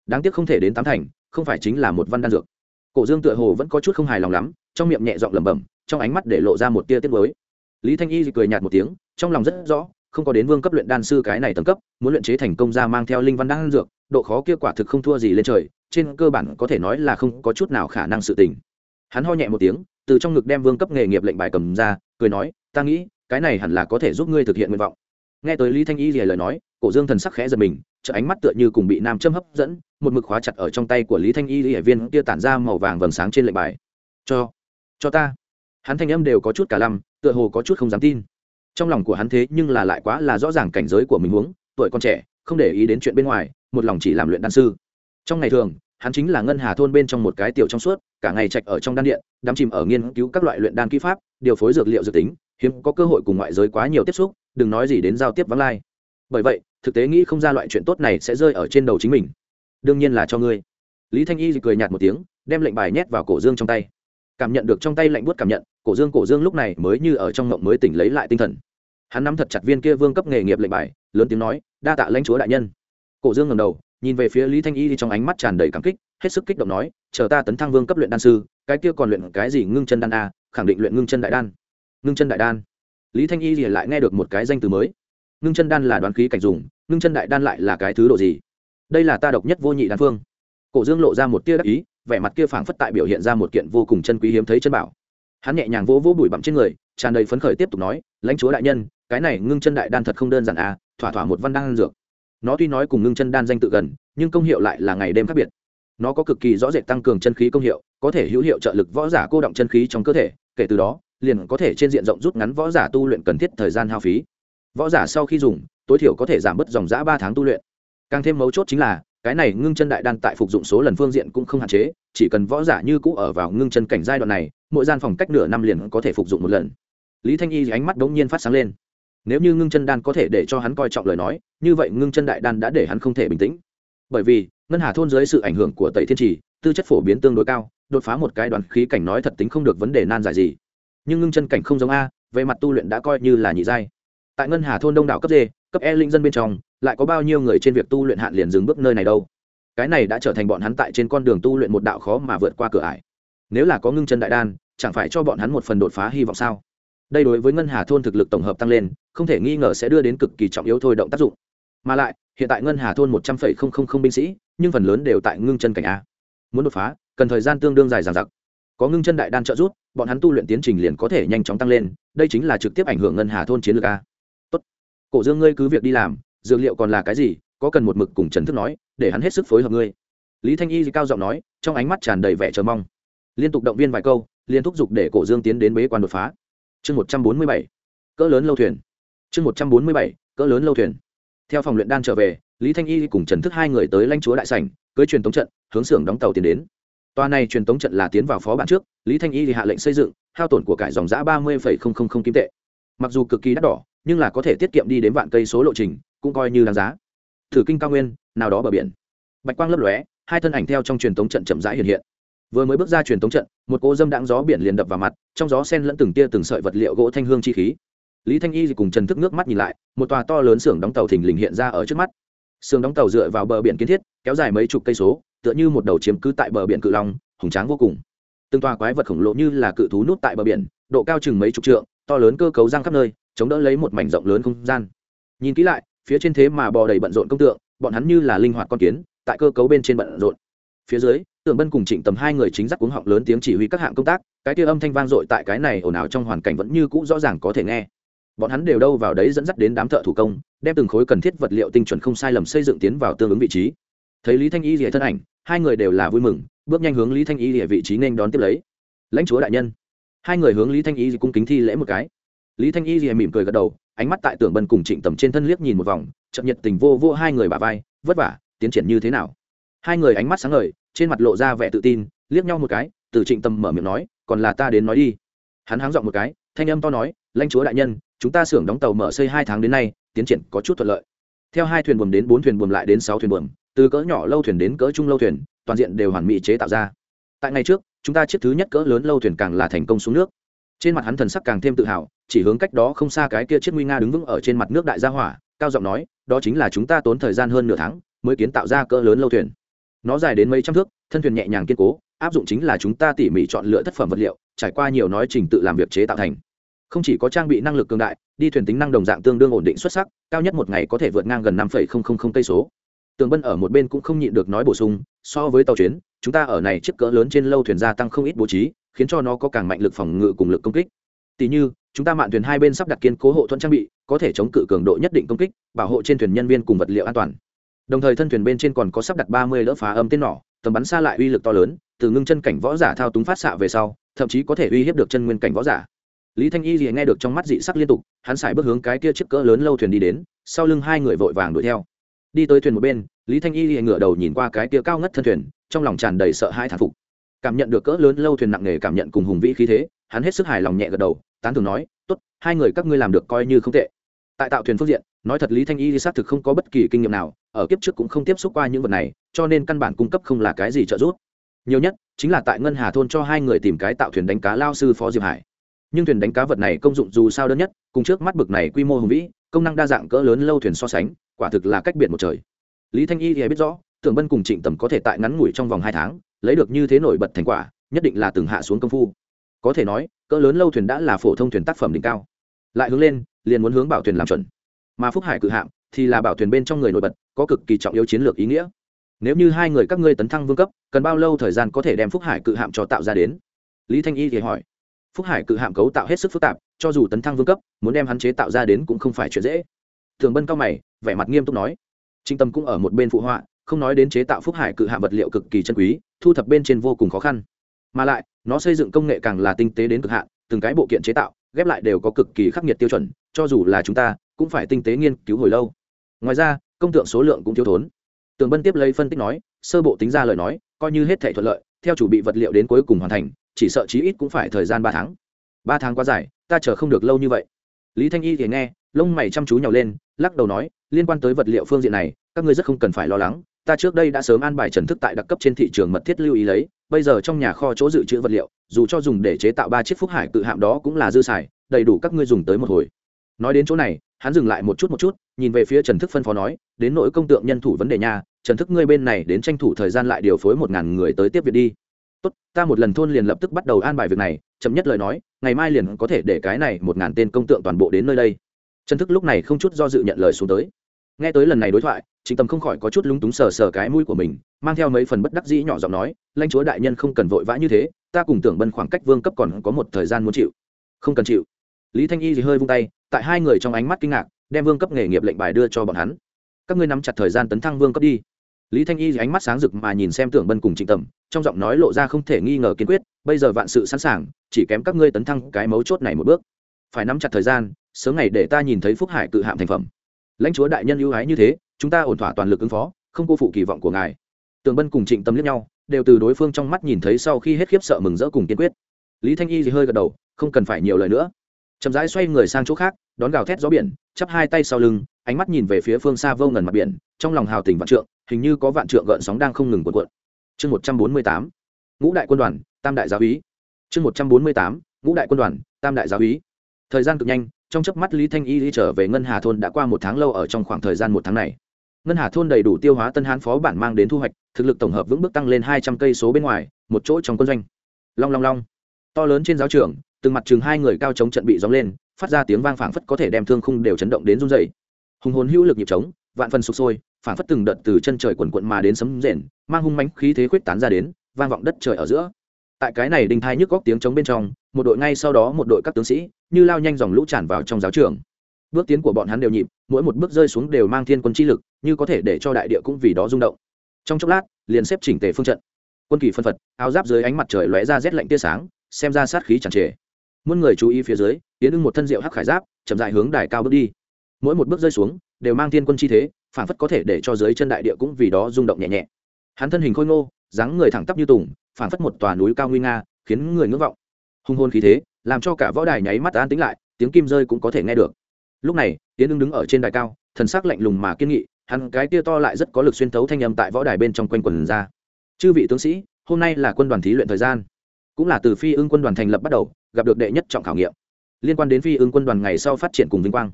Đáng tiếc không thể đến tám thành, không phải chính là một văn đan dược. Cổ dương tựa hồ vẫn có chút không hài lòng lắm, trong miệng nhẹ giọng lẩm bẩm, trong ánh mắt để lộ ra một tia tiết mới lý thanh y cười nhạt một tiếng, trong lòng rất rõ, không có đến vương cấp luyện đan sư cái này tầng cấp, muốn luyện chế thành công ra mang theo linh văn đan dược, độ khó kia quả thực không thua gì lên trời, trên cơ bản có thể nói là không có chút nào khả năng sự tình. Hắn ho nhẹ một tiếng, từ trong ngực đem vương cấp nghề nghiệp lệnh bài cầm ra, cười nói, ta nghĩ, cái này hẳn là có thể giúp ngươi thực hiện nguyện vọng. Nghe tới lý thanh y rìa lời nói, cổ dương thần sắc khẽ giật mình chợ ánh mắt tựa như cùng bị nam châm hấp dẫn, một mực khóa chặt ở trong tay của lý thanh y rìa viên kia tản ra màu vàng vầng sáng trên lệnh bài. Cho cho ta hắn thanh âm đều có chút cả lăm, tựa hồ có chút không dám tin. Trong lòng của hắn thế nhưng là lại quá là rõ ràng cảnh giới của mình huống, tuổi còn trẻ, không để ý đến chuyện bên ngoài, một lòng chỉ làm luyện đan sư. Trong ngày thường, hắn chính là ngân hà thôn bên trong một cái tiểu trong suốt, cả ngày trạch ở trong đan điện, đắm chìm ở nghiên cứu các loại luyện đan kỹ pháp, điều phối dược liệu dự tính, hiếm có cơ hội cùng ngoại giới quá nhiều tiếp xúc, đừng nói gì đến giao tiếp vắng lai. Bởi vậy, thực tế nghĩ không ra loại chuyện tốt này sẽ rơi ở trên đầu chính mình. Đương nhiên là cho ngươi. Lý thanh y cười nhạt một tiếng, đem lệnh bài nhét vào cổ dương trong tay cảm nhận được trong tay lạnh buốt cảm nhận, cổ dương cổ dương lúc này mới như ở trong mộng mới tỉnh lấy lại tinh thần. Hắn nắm thật chặt viên kia vương cấp nghề nghiệp lệnh bài, lớn tiếng nói, đa tạ lãnh chúa đại nhân. Cổ dương ngầm đầu, nhìn về phía lý thanh y trong ánh mắt tràn đầy cảm kích, hết sức kích động nói, chờ ta tấn thăng vương cấp luyện đan sư, cái kia còn luyện cái gì ngưng chân đan a khẳng định luyện ngưng chân đại đan. Ngưng chân đại đan. Lý thanh y thì lại nghe được một cái danh từ mới. Ngưng chân đan là đoán khí cảnh dùng, ngưng chân đại đan lại là cái thứ độ gì? Đây là ta độc nhất vô nhị đan phương. Cổ dương lộ ra một tia đắc ý vẻ mặt kia phảng phất tại biểu hiện ra một kiện vô cùng chân quý hiếm thấy chân bảo. Hắn nhẹ nhàng vỗ vỗ bụi bặm trên người, tràn đầy phấn khởi tiếp tục nói, lãnh chúa đại nhân, cái này ngưng chân đại đan thật không đơn giản à thỏa thỏa một văn đan dược. Nó tuy nói cùng ngưng chân đan danh tự gần, nhưng công hiệu lại là ngày đêm khác biệt. Nó có cực kỳ rõ rệt tăng cường chân khí công hiệu, có thể hữu hiệu trợ lực võ giả cô động chân khí trong cơ thể, kể từ đó, liền có thể trên diện rộng rút ngắn võ giả tu luyện cần thiết thời gian hao phí. Võ giả sau khi dùng, tối thiểu có thể giảm bớt dòng giã ba tháng tu luyện. Càng thêm mấu chốt chính là cái này ngưng chân đại đan tại phục dụng số lần phương diện cũng không hạn chế, chỉ cần võ giả như cũ ở vào ngưng chân cảnh giai đoạn này, mỗi gian phòng cách nửa năm liền có thể phục dụng một lần. Lý thanh y ánh mắt đ nhiên phát sáng lên. Nếu như ngưng chân đan có thể để cho hắn coi trọng lời nói, như vậy ngưng chân đại đan đã để hắn không thể bình tĩnh. Bởi vì, ngân hà thôn dưới sự ảnh hưởng của tẩy thiên trì, tư chất phổ biến tương đối cao, đột phá một cái đoàn khí cảnh nói thật tính không được vấn đề nan giải gì. Nhưng ngưng chân cảnh không giống a, về mặt tu luyện đã coi như là nhị giai. Tại ngân hà thôn đông đảo cấp d, cấp e linh dân bên trong lại có bao nhiêu người trên việc tu luyện hạn liền dừng bước nơi này đâu. Cái này đã trở thành bọn hắn tại trên con đường tu luyện một đạo khó mà vượt qua cửa ải. Nếu là có ngưng chân đại đan, chẳng phải cho bọn hắn một phần đột phá hy vọng sao? Đây đối với ngân hà thôn thực lực tổng hợp tăng lên, không thể nghi ngờ sẽ đưa đến cực kỳ trọng yếu thôi động tác dụng. Mà lại, hiện tại ngân hà thôn một trăm linh binh sĩ, nhưng phần lớn đều tại ngưng chân cảnh a. Muốn đột phá, cần thời gian tương đương dài dằng dặc. Có ngưng chân đại đan trợ giúp, bọn hắn tu luyện tiến trình liền có thể nhanh chóng tăng lên, đây chính là trực tiếp ảnh hưởng ngân hà thôn chiến lược a. Tốt. Cổ dương ngươi cứ việc đi làm dược liệu còn là cái gì, có cần một mực cùng trần thức nói, để hắn hết sức phối hợp ngươi. Lý thanh y cao giọng nói, trong ánh mắt tràn đầy vẻ chờ mong. Liên tục động viên vài câu liên thúc giục để cổ dương tiến đến bế quan đột phá. Chương một trăm bốn mươi bảy, cỡ lớn lâu thuyền. Chương một trăm bốn mươi bảy, cỡ lớn lâu thuyền. Theo phòng luyện đan trở về, lý thanh y cùng trần thức hai người tới lãnh chúa đại sảnh, cưới truyền tống trận, hướng xưởng đóng tàu tiến đến. Tòa này truyền tống trận là tiến vào phó bản trước, lý thanh y thì hạ lệnh xây dựng, hao tổn của cải dòng giã ba mươi kim tệ. Mặc dù cực kỳ đắt đỏ, nhưng là có thể tiết kiệm đi đến vạn cây số lộ trình cũng coi như đáng giá. Thử kinh cao nguyên, nào đó bờ biển. Bạch quang lấp lóe, hai thân ảnh theo trong truyền thống trận chậm rãi hiện hiện. Vừa mới bước ra truyền thống trận, một cô dâm đãng gió biển liền đập vào mặt, trong gió sen lẫn từng tia từng sợi vật liệu gỗ thanh hương chi khí. Lý thanh y cùng trần thức nước mắt nhìn lại, một tòa to lớn xưởng đóng tàu thình lình hiện ra ở trước mắt. Xưởng đóng tàu dựa vào bờ biển kiến thiết, kéo dài mấy chục cây số, tựa như một đầu chiếm cứ tại bờ biển cự long, hùng tráng vô cùng. Từng tòa quái vật khổng lồ như là cự thú nút tại bờ biển, độ cao chừng mấy chục trượng, to lớn cơ cấu răng khắp nơi, chống đỡ lấy một mảnh rộng lớn không gian. Nhìn kỹ lại phía trên thế mà bò đầy bận rộn công tượng, bọn hắn như là linh hoạt con kiến, tại cơ cấu bên trên bận rộn. Phía dưới, tưởng bân cùng trịnh tầm hai người chính giác cuống họng lớn tiếng chỉ huy các hạng công tác, cái kia âm thanh vang dội tại cái này ồn ào trong hoàn cảnh vẫn như cũ rõ ràng có thể nghe. Bọn hắn đều đâu vào đấy dẫn dắt đến đám thợ thủ công, đem từng khối cần thiết vật liệu tinh chuẩn không sai lầm xây dựng tiến vào tương ứng vị trí. Thấy lý thanh y rỉa thân ảnh, hai người đều là vui mừng, bước nhanh hướng lý thanh y rỉa vị trí nên đón tiếp lấy. Lãnh chúa đại nhân. Hai người hướng lý thanh y cung kính thi lễ một cái lý thanh y rìa mỉm cười gật đầu, ánh mắt tại tưởng bân cùng trịnh tầm trên thân liếc nhìn một vòng chậm nhiệt tình vô vô hai người bà vai, vất vả, tiến triển như thế nào? Hai người ánh mắt sáng ngời, trên mặt lộ ra vẻ tự tin, liếc nhau một cái, từ trịnh tầm mở miệng nói, còn là ta đến nói đi. Hắn háng dọn một cái, thanh âm to nói, lãnh chúa đại nhân, chúng ta xưởng đóng tàu mở xây hai tháng đến nay, tiến triển có chút thuận lợi. Theo hai thuyền buồm đến bốn thuyền buồm lại đến sáu thuyền buồm, từ cỡ nhỏ lâu thuyền đến cỡ trung lâu thuyền, toàn diện đều hoàn mỹ chế tạo ra. Tại ngày trước, chúng ta chiếc thứ nhất cỡ lớn lâu thuyền càng là thành công xuống nước trên mặt hắn thần sắc càng thêm tự hào, chỉ hướng cách đó không xa cái kia chiếc nguy nga đứng vững ở trên mặt nước đại gia hỏa, cao giọng nói, đó chính là chúng ta tốn thời gian hơn nửa tháng mới kiến tạo ra cỡ lớn lâu thuyền. Nó dài đến mấy trăm thước, thân thuyền nhẹ nhàng kiên cố, áp dụng chính là chúng ta tỉ mỉ chọn lựa tác phẩm vật liệu, trải qua nhiều nói trình tự làm việc chế tạo thành. Không chỉ có trang bị năng lực cường đại, đi thuyền tính năng đồng dạng tương đương ổn định xuất sắc, cao nhất một ngày có thể vượt ngang gần năm cây số. Tường bân ở một bên cũng không nhịn được nói bổ sung, so với tàu chuyến, chúng ta ở này chiếc cỡ lớn trên lâu thuyền gia tăng không ít bố trí khiến cho nó có càng mạnh lực phòng ngự cùng lực công kích. Tỷ như, chúng ta mạn thuyền hai bên sắp đặt kiên cố hộ thuận trang bị, có thể chống cự cường độ nhất định công kích, bảo hộ trên thuyền nhân viên cùng vật liệu an toàn. Đồng thời thân thuyền bên trên còn có sắp đặt ba mươi đỡ phá âm tên nỏ, tầm bắn xa lại uy lực to lớn, từ ngưng chân cảnh võ giả thao túng phát xạ về sau, thậm chí có thể uy hiếp được chân nguyên cảnh võ giả. Lý thanh y liền nghe được trong mắt dị sắc liên tục, hắn xài bước hướng cái kia chiếc cỡ lớn lâu thuyền đi đến, sau lưng hai người vội vàng đuổi theo. Đi tới thuyền một bên, lý thanh y liền ngửa đầu nhìn qua cái kia cao ngất thân thuyền, trong lòng tràn đầy sợ hãi thản phục cảm nhận được cỡ lớn lâu thuyền nặng nề cảm nhận cùng hùng vĩ khí thế, hắn hết sức hài lòng nhẹ gật đầu, tán thường nói, tốt, hai người các ngươi làm được coi như không tệ. Tại tạo thuyền phương diện, nói thật lý thanh y xác thực không có bất kỳ kinh nghiệm nào, ở kiếp trước cũng không tiếp xúc qua những vật này, cho nên căn bản cung cấp không là cái gì trợ giúp. Nhiều nhất, chính là tại ngân hà thôn cho hai người tìm cái tạo thuyền đánh cá lao sư phó diệp hải. Nhưng thuyền đánh cá vật này công dụng dù sao đơn nhất, cùng trước mắt bực này quy mô hùng vĩ, công năng đa dạng cỡ lớn lâu thuyền so sánh, quả thực là cách biệt một trời. Lý thanh y thì biết rõ, tưởng bân cùng trịnh tầm có thể tại ngắn ngủi trong vòng hai tháng lấy được như thế nổi bật thành quả, nhất định là từng hạ xuống công phu. Có thể nói, cỡ lớn lâu thuyền đã là phổ thông thuyền tác phẩm đỉnh cao. Lại hướng lên, liền muốn hướng bảo thuyền làm chuẩn. Mà phúc hải cự hạng thì là bảo thuyền bên trong người nổi bật, có cực kỳ trọng yếu chiến lược ý nghĩa. Nếu như hai người các ngươi tấn thăng vương cấp, cần bao lâu thời gian có thể đem phúc hải cự hạm cho tạo ra đến? Lý thanh y thì hỏi. Phúc hải cự hạm cấu tạo hết sức phức tạp, cho dù tấn thăng vương cấp, muốn đem hắn chế tạo ra đến cũng không phải chuyện dễ. Thường bân cao mày, vẻ mặt nghiêm túc nói. Trinh tâm cũng ở một bên phụ họa không nói đến chế tạo phúc hải cự hạ vật liệu cực kỳ chân quý, thu thập bên trên vô cùng khó khăn. Mà lại, nó xây dựng công nghệ càng là tinh tế đến cực hạn, từng cái bộ kiện chế tạo, ghép lại đều có cực kỳ khắc nghiệt tiêu chuẩn, cho dù là chúng ta, cũng phải tinh tế nghiên cứu hồi lâu. Ngoài ra, công tượng số lượng cũng thiếu thốn. Tường bân tiếp lấy phân tích nói, sơ bộ tính ra lời nói, coi như hết thể thuận lợi, theo chủ bị vật liệu đến cuối cùng hoàn thành, chỉ sợ chí ít cũng phải thời gian ba tháng. Ba tháng quá dài, ta chờ không được lâu như vậy. Lý thanh y thì nghe, lông mày chăm chú nhào lên, lắc đầu nói, liên quan tới vật liệu phương diện này, các ngươi rất không cần phải lo lắng ta trước đây đã sớm an bài trần thức tại đặc cấp trên thị trường mật thiết lưu ý lấy, bây giờ trong nhà kho chỗ dự trữ vật liệu, dù cho dùng để chế tạo ba chiếc phúc hải tự hạm đó cũng là dư xài, đầy đủ các ngươi dùng tới một hồi. Nói đến chỗ này, hắn dừng lại một chút một chút, nhìn về phía trần thức phân phó nói, đến nỗi công tượng nhân thủ vấn đề nhà trần thức ngươi bên này đến tranh thủ thời gian lại điều phối một ngàn người tới tiếp việc đi. Tốt, ta một lần thôn liền lập tức bắt đầu an bài việc này, chậm nhất lời nói, ngày mai liền có thể để cái này một ngàn tên công tượng toàn bộ đến nơi đây. Trần thức lúc này không chút do dự nhận lời xuống tới. Nghe tới lần này đối thoại chính tâm không khỏi có chút lúng túng sờ sờ cái mũi của mình, mang theo mấy phần bất đắc dĩ nhỏ giọng nói, lãnh chúa đại nhân không cần vội vã như thế, ta cùng tưởng bân khoảng cách vương cấp còn có một thời gian muốn chịu. Không cần chịu. Lý thanh y thì hơi vung tay, tại hai người trong ánh mắt kinh ngạc, đem vương cấp nghề nghiệp lệnh bài đưa cho bọn hắn. Các ngươi nắm chặt thời gian tấn thăng vương cấp đi. Lý thanh y thì ánh mắt sáng rực mà nhìn xem tưởng bân cùng trịnh tầm, trong giọng nói lộ ra không thể nghi ngờ kiên quyết, bây giờ vạn sự sẵn sàng, chỉ kém các ngươi tấn thăng cái mấu chốt này một bước. Phải nắm chặt thời gian, sớm ngày để ta nhìn thấy phúc hải cự hạm thành phẩm. Lãnh chúa đại nhân ưu ái như thế chúng ta ổn thỏa toàn lực ứng phó, không cô phụ kỳ vọng của ngài. Tường bân cùng trịnh tâm liếc nhau, đều từ đối phương trong mắt nhìn thấy sau khi hết khiếp sợ mừng rỡ cùng kiên quyết. Lý thanh y thì hơi gật đầu, không cần phải nhiều lời nữa. Chậm rãi xoay người sang chỗ khác, đón gào thét gió biển, chắp hai tay sau lưng, ánh mắt nhìn về phía phương xa vô ngần mặt biển, trong lòng hào tình vạn trượng, hình như có vạn trượng gợn sóng đang không ngừng cuộn cuộn. Chương một trăm bốn mươi tám, ngũ đại quân đoàn, tam đại giáo úy chương một trăm bốn mươi tám, ngũ đại quân đoàn, tam đại giáo úy thời gian cực nhanh, trong chớp mắt lý thanh y đi trở về ngân hà thôn đã qua một tháng lâu ở trong khoảng thời gian một tháng này ngân hà thôn đầy đủ tiêu hóa tân hán phó bản mang đến thu hoạch, thực lực tổng hợp vững bước tăng lên hai trăm cây số bên ngoài, một chỗ trong quân doanh. Long long long. To lớn trên giáo trường, từng mặt chừng hai người cao chống trận bị gióng lên, phát ra tiếng vang phảng phất có thể đem thương khung đều chấn động đến run dày hùng hồn hữu lực nhịp trống, vạn phần sụp sôi, phảng phất từng đợt từ chân trời quần quận mà đến sấm rền, mang hung mánh khí thế khuyết tán ra đến, vang vọng đất trời ở giữa. Tại cái này đình thai nhức góc tiếng trống bên trong, một đội ngay sau đó một đội các tướng sĩ, như lao nhanh dòng lũ tràn vào trong giáo trường bước tiến của bọn hắn đều nhịp, mỗi một bước rơi xuống đều mang thiên quân chi lực, như có thể để cho đại địa cũng vì đó rung động. Trong chốc lát, liền xếp chỉnh tề phương trận. Quân kỳ phân phật, áo giáp dưới ánh mặt trời lóe ra rét lạnh tia sáng, xem ra sát khí chẳng trề. Muôn người chú ý phía dưới tiến ưng một thân rượu hắc khải giáp, chậm dại hướng đài cao bước đi. Mỗi một bước rơi xuống, đều mang thiên quân chi thế, phản phất có thể để cho dưới chân đại địa cũng vì đó rung động nhẹ nhẹ. Hắn thân hình khôi ngô, dáng người thẳng tắp như tùng, phản phất một tòa núi cao nguy nga, khiến người ngưỡng vọng. Hung hôn khí thế, làm cho cả võ đài nháy mắt an tính lại, tiếng kim rơi cũng có thể nghe được lúc này tiến ưng đứng ở trên đài cao, thần sắc lạnh lùng mà kiên nghị, hắn cái tia to lại rất có lực xuyên tấu thanh âm tại võ đài bên trong quanh quần ra. Chư vị tướng sĩ, hôm nay là quân đoàn thí luyện thời gian. Cũng là từ phi ưng quân đoàn thành lập bắt đầu, gặp được đệ nhất trọng khảo nghiệm. Liên quan đến phi ưng quân đoàn ngày sau phát triển cùng vinh quang.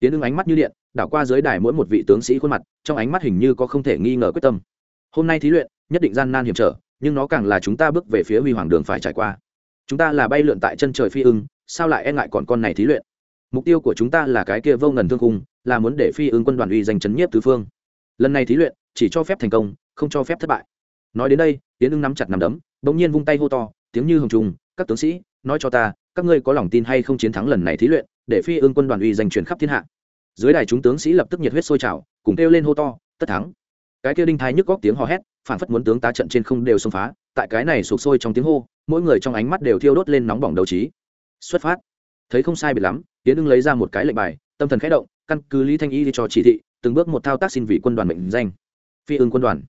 Tiến ưng ánh mắt như điện, đảo qua dưới đài mỗi một vị tướng sĩ khuôn mặt, trong ánh mắt hình như có không thể nghi ngờ quyết tâm. Hôm nay thí luyện, nhất định gian nan hiểm trở, nhưng nó càng là chúng ta bước về phía huy hoàng đường phải trải qua. Chúng ta là bay lượn tại chân trời phi ưng, sao lại e ngại còn con này thí luyện? Mục tiêu của chúng ta là cái kia vô ngần thương khung, là muốn để phi ương quân đoàn uy danh chấn nhiếp tứ phương. Lần này thí luyện, chỉ cho phép thành công, không cho phép thất bại. Nói đến đây tiến ưng nắm chặt nằm đấm, bỗng nhiên vung tay hô to, tiếng như hồng trùng, các tướng sĩ, nói cho ta, các ngươi có lòng tin hay không chiến thắng lần này thí luyện, để phi ương quân đoàn uy danh truyền khắp thiên hạ? Dưới đài chúng tướng sĩ lập tức nhiệt huyết sôi trào, cùng kêu lên hô to, tất thắng! Cái kia đinh thái nhức góc tiếng hò hét, phản phất muốn tướng tá trận trên không đều xông phá, tại cái này sụp sôi trong tiếng hô, mỗi người trong ánh mắt đều thiêu đốt lên nóng bỏng đầu trí. Xuất phát! Thấy không sai biệt lắm tiến ưng lấy ra một cái lệnh bài, tâm thần khẽ động, căn cứ lý thanh y cho chỉ thị, từng bước một thao tác xin vị quân đoàn mệnh danh. Phi ưng quân đoàn.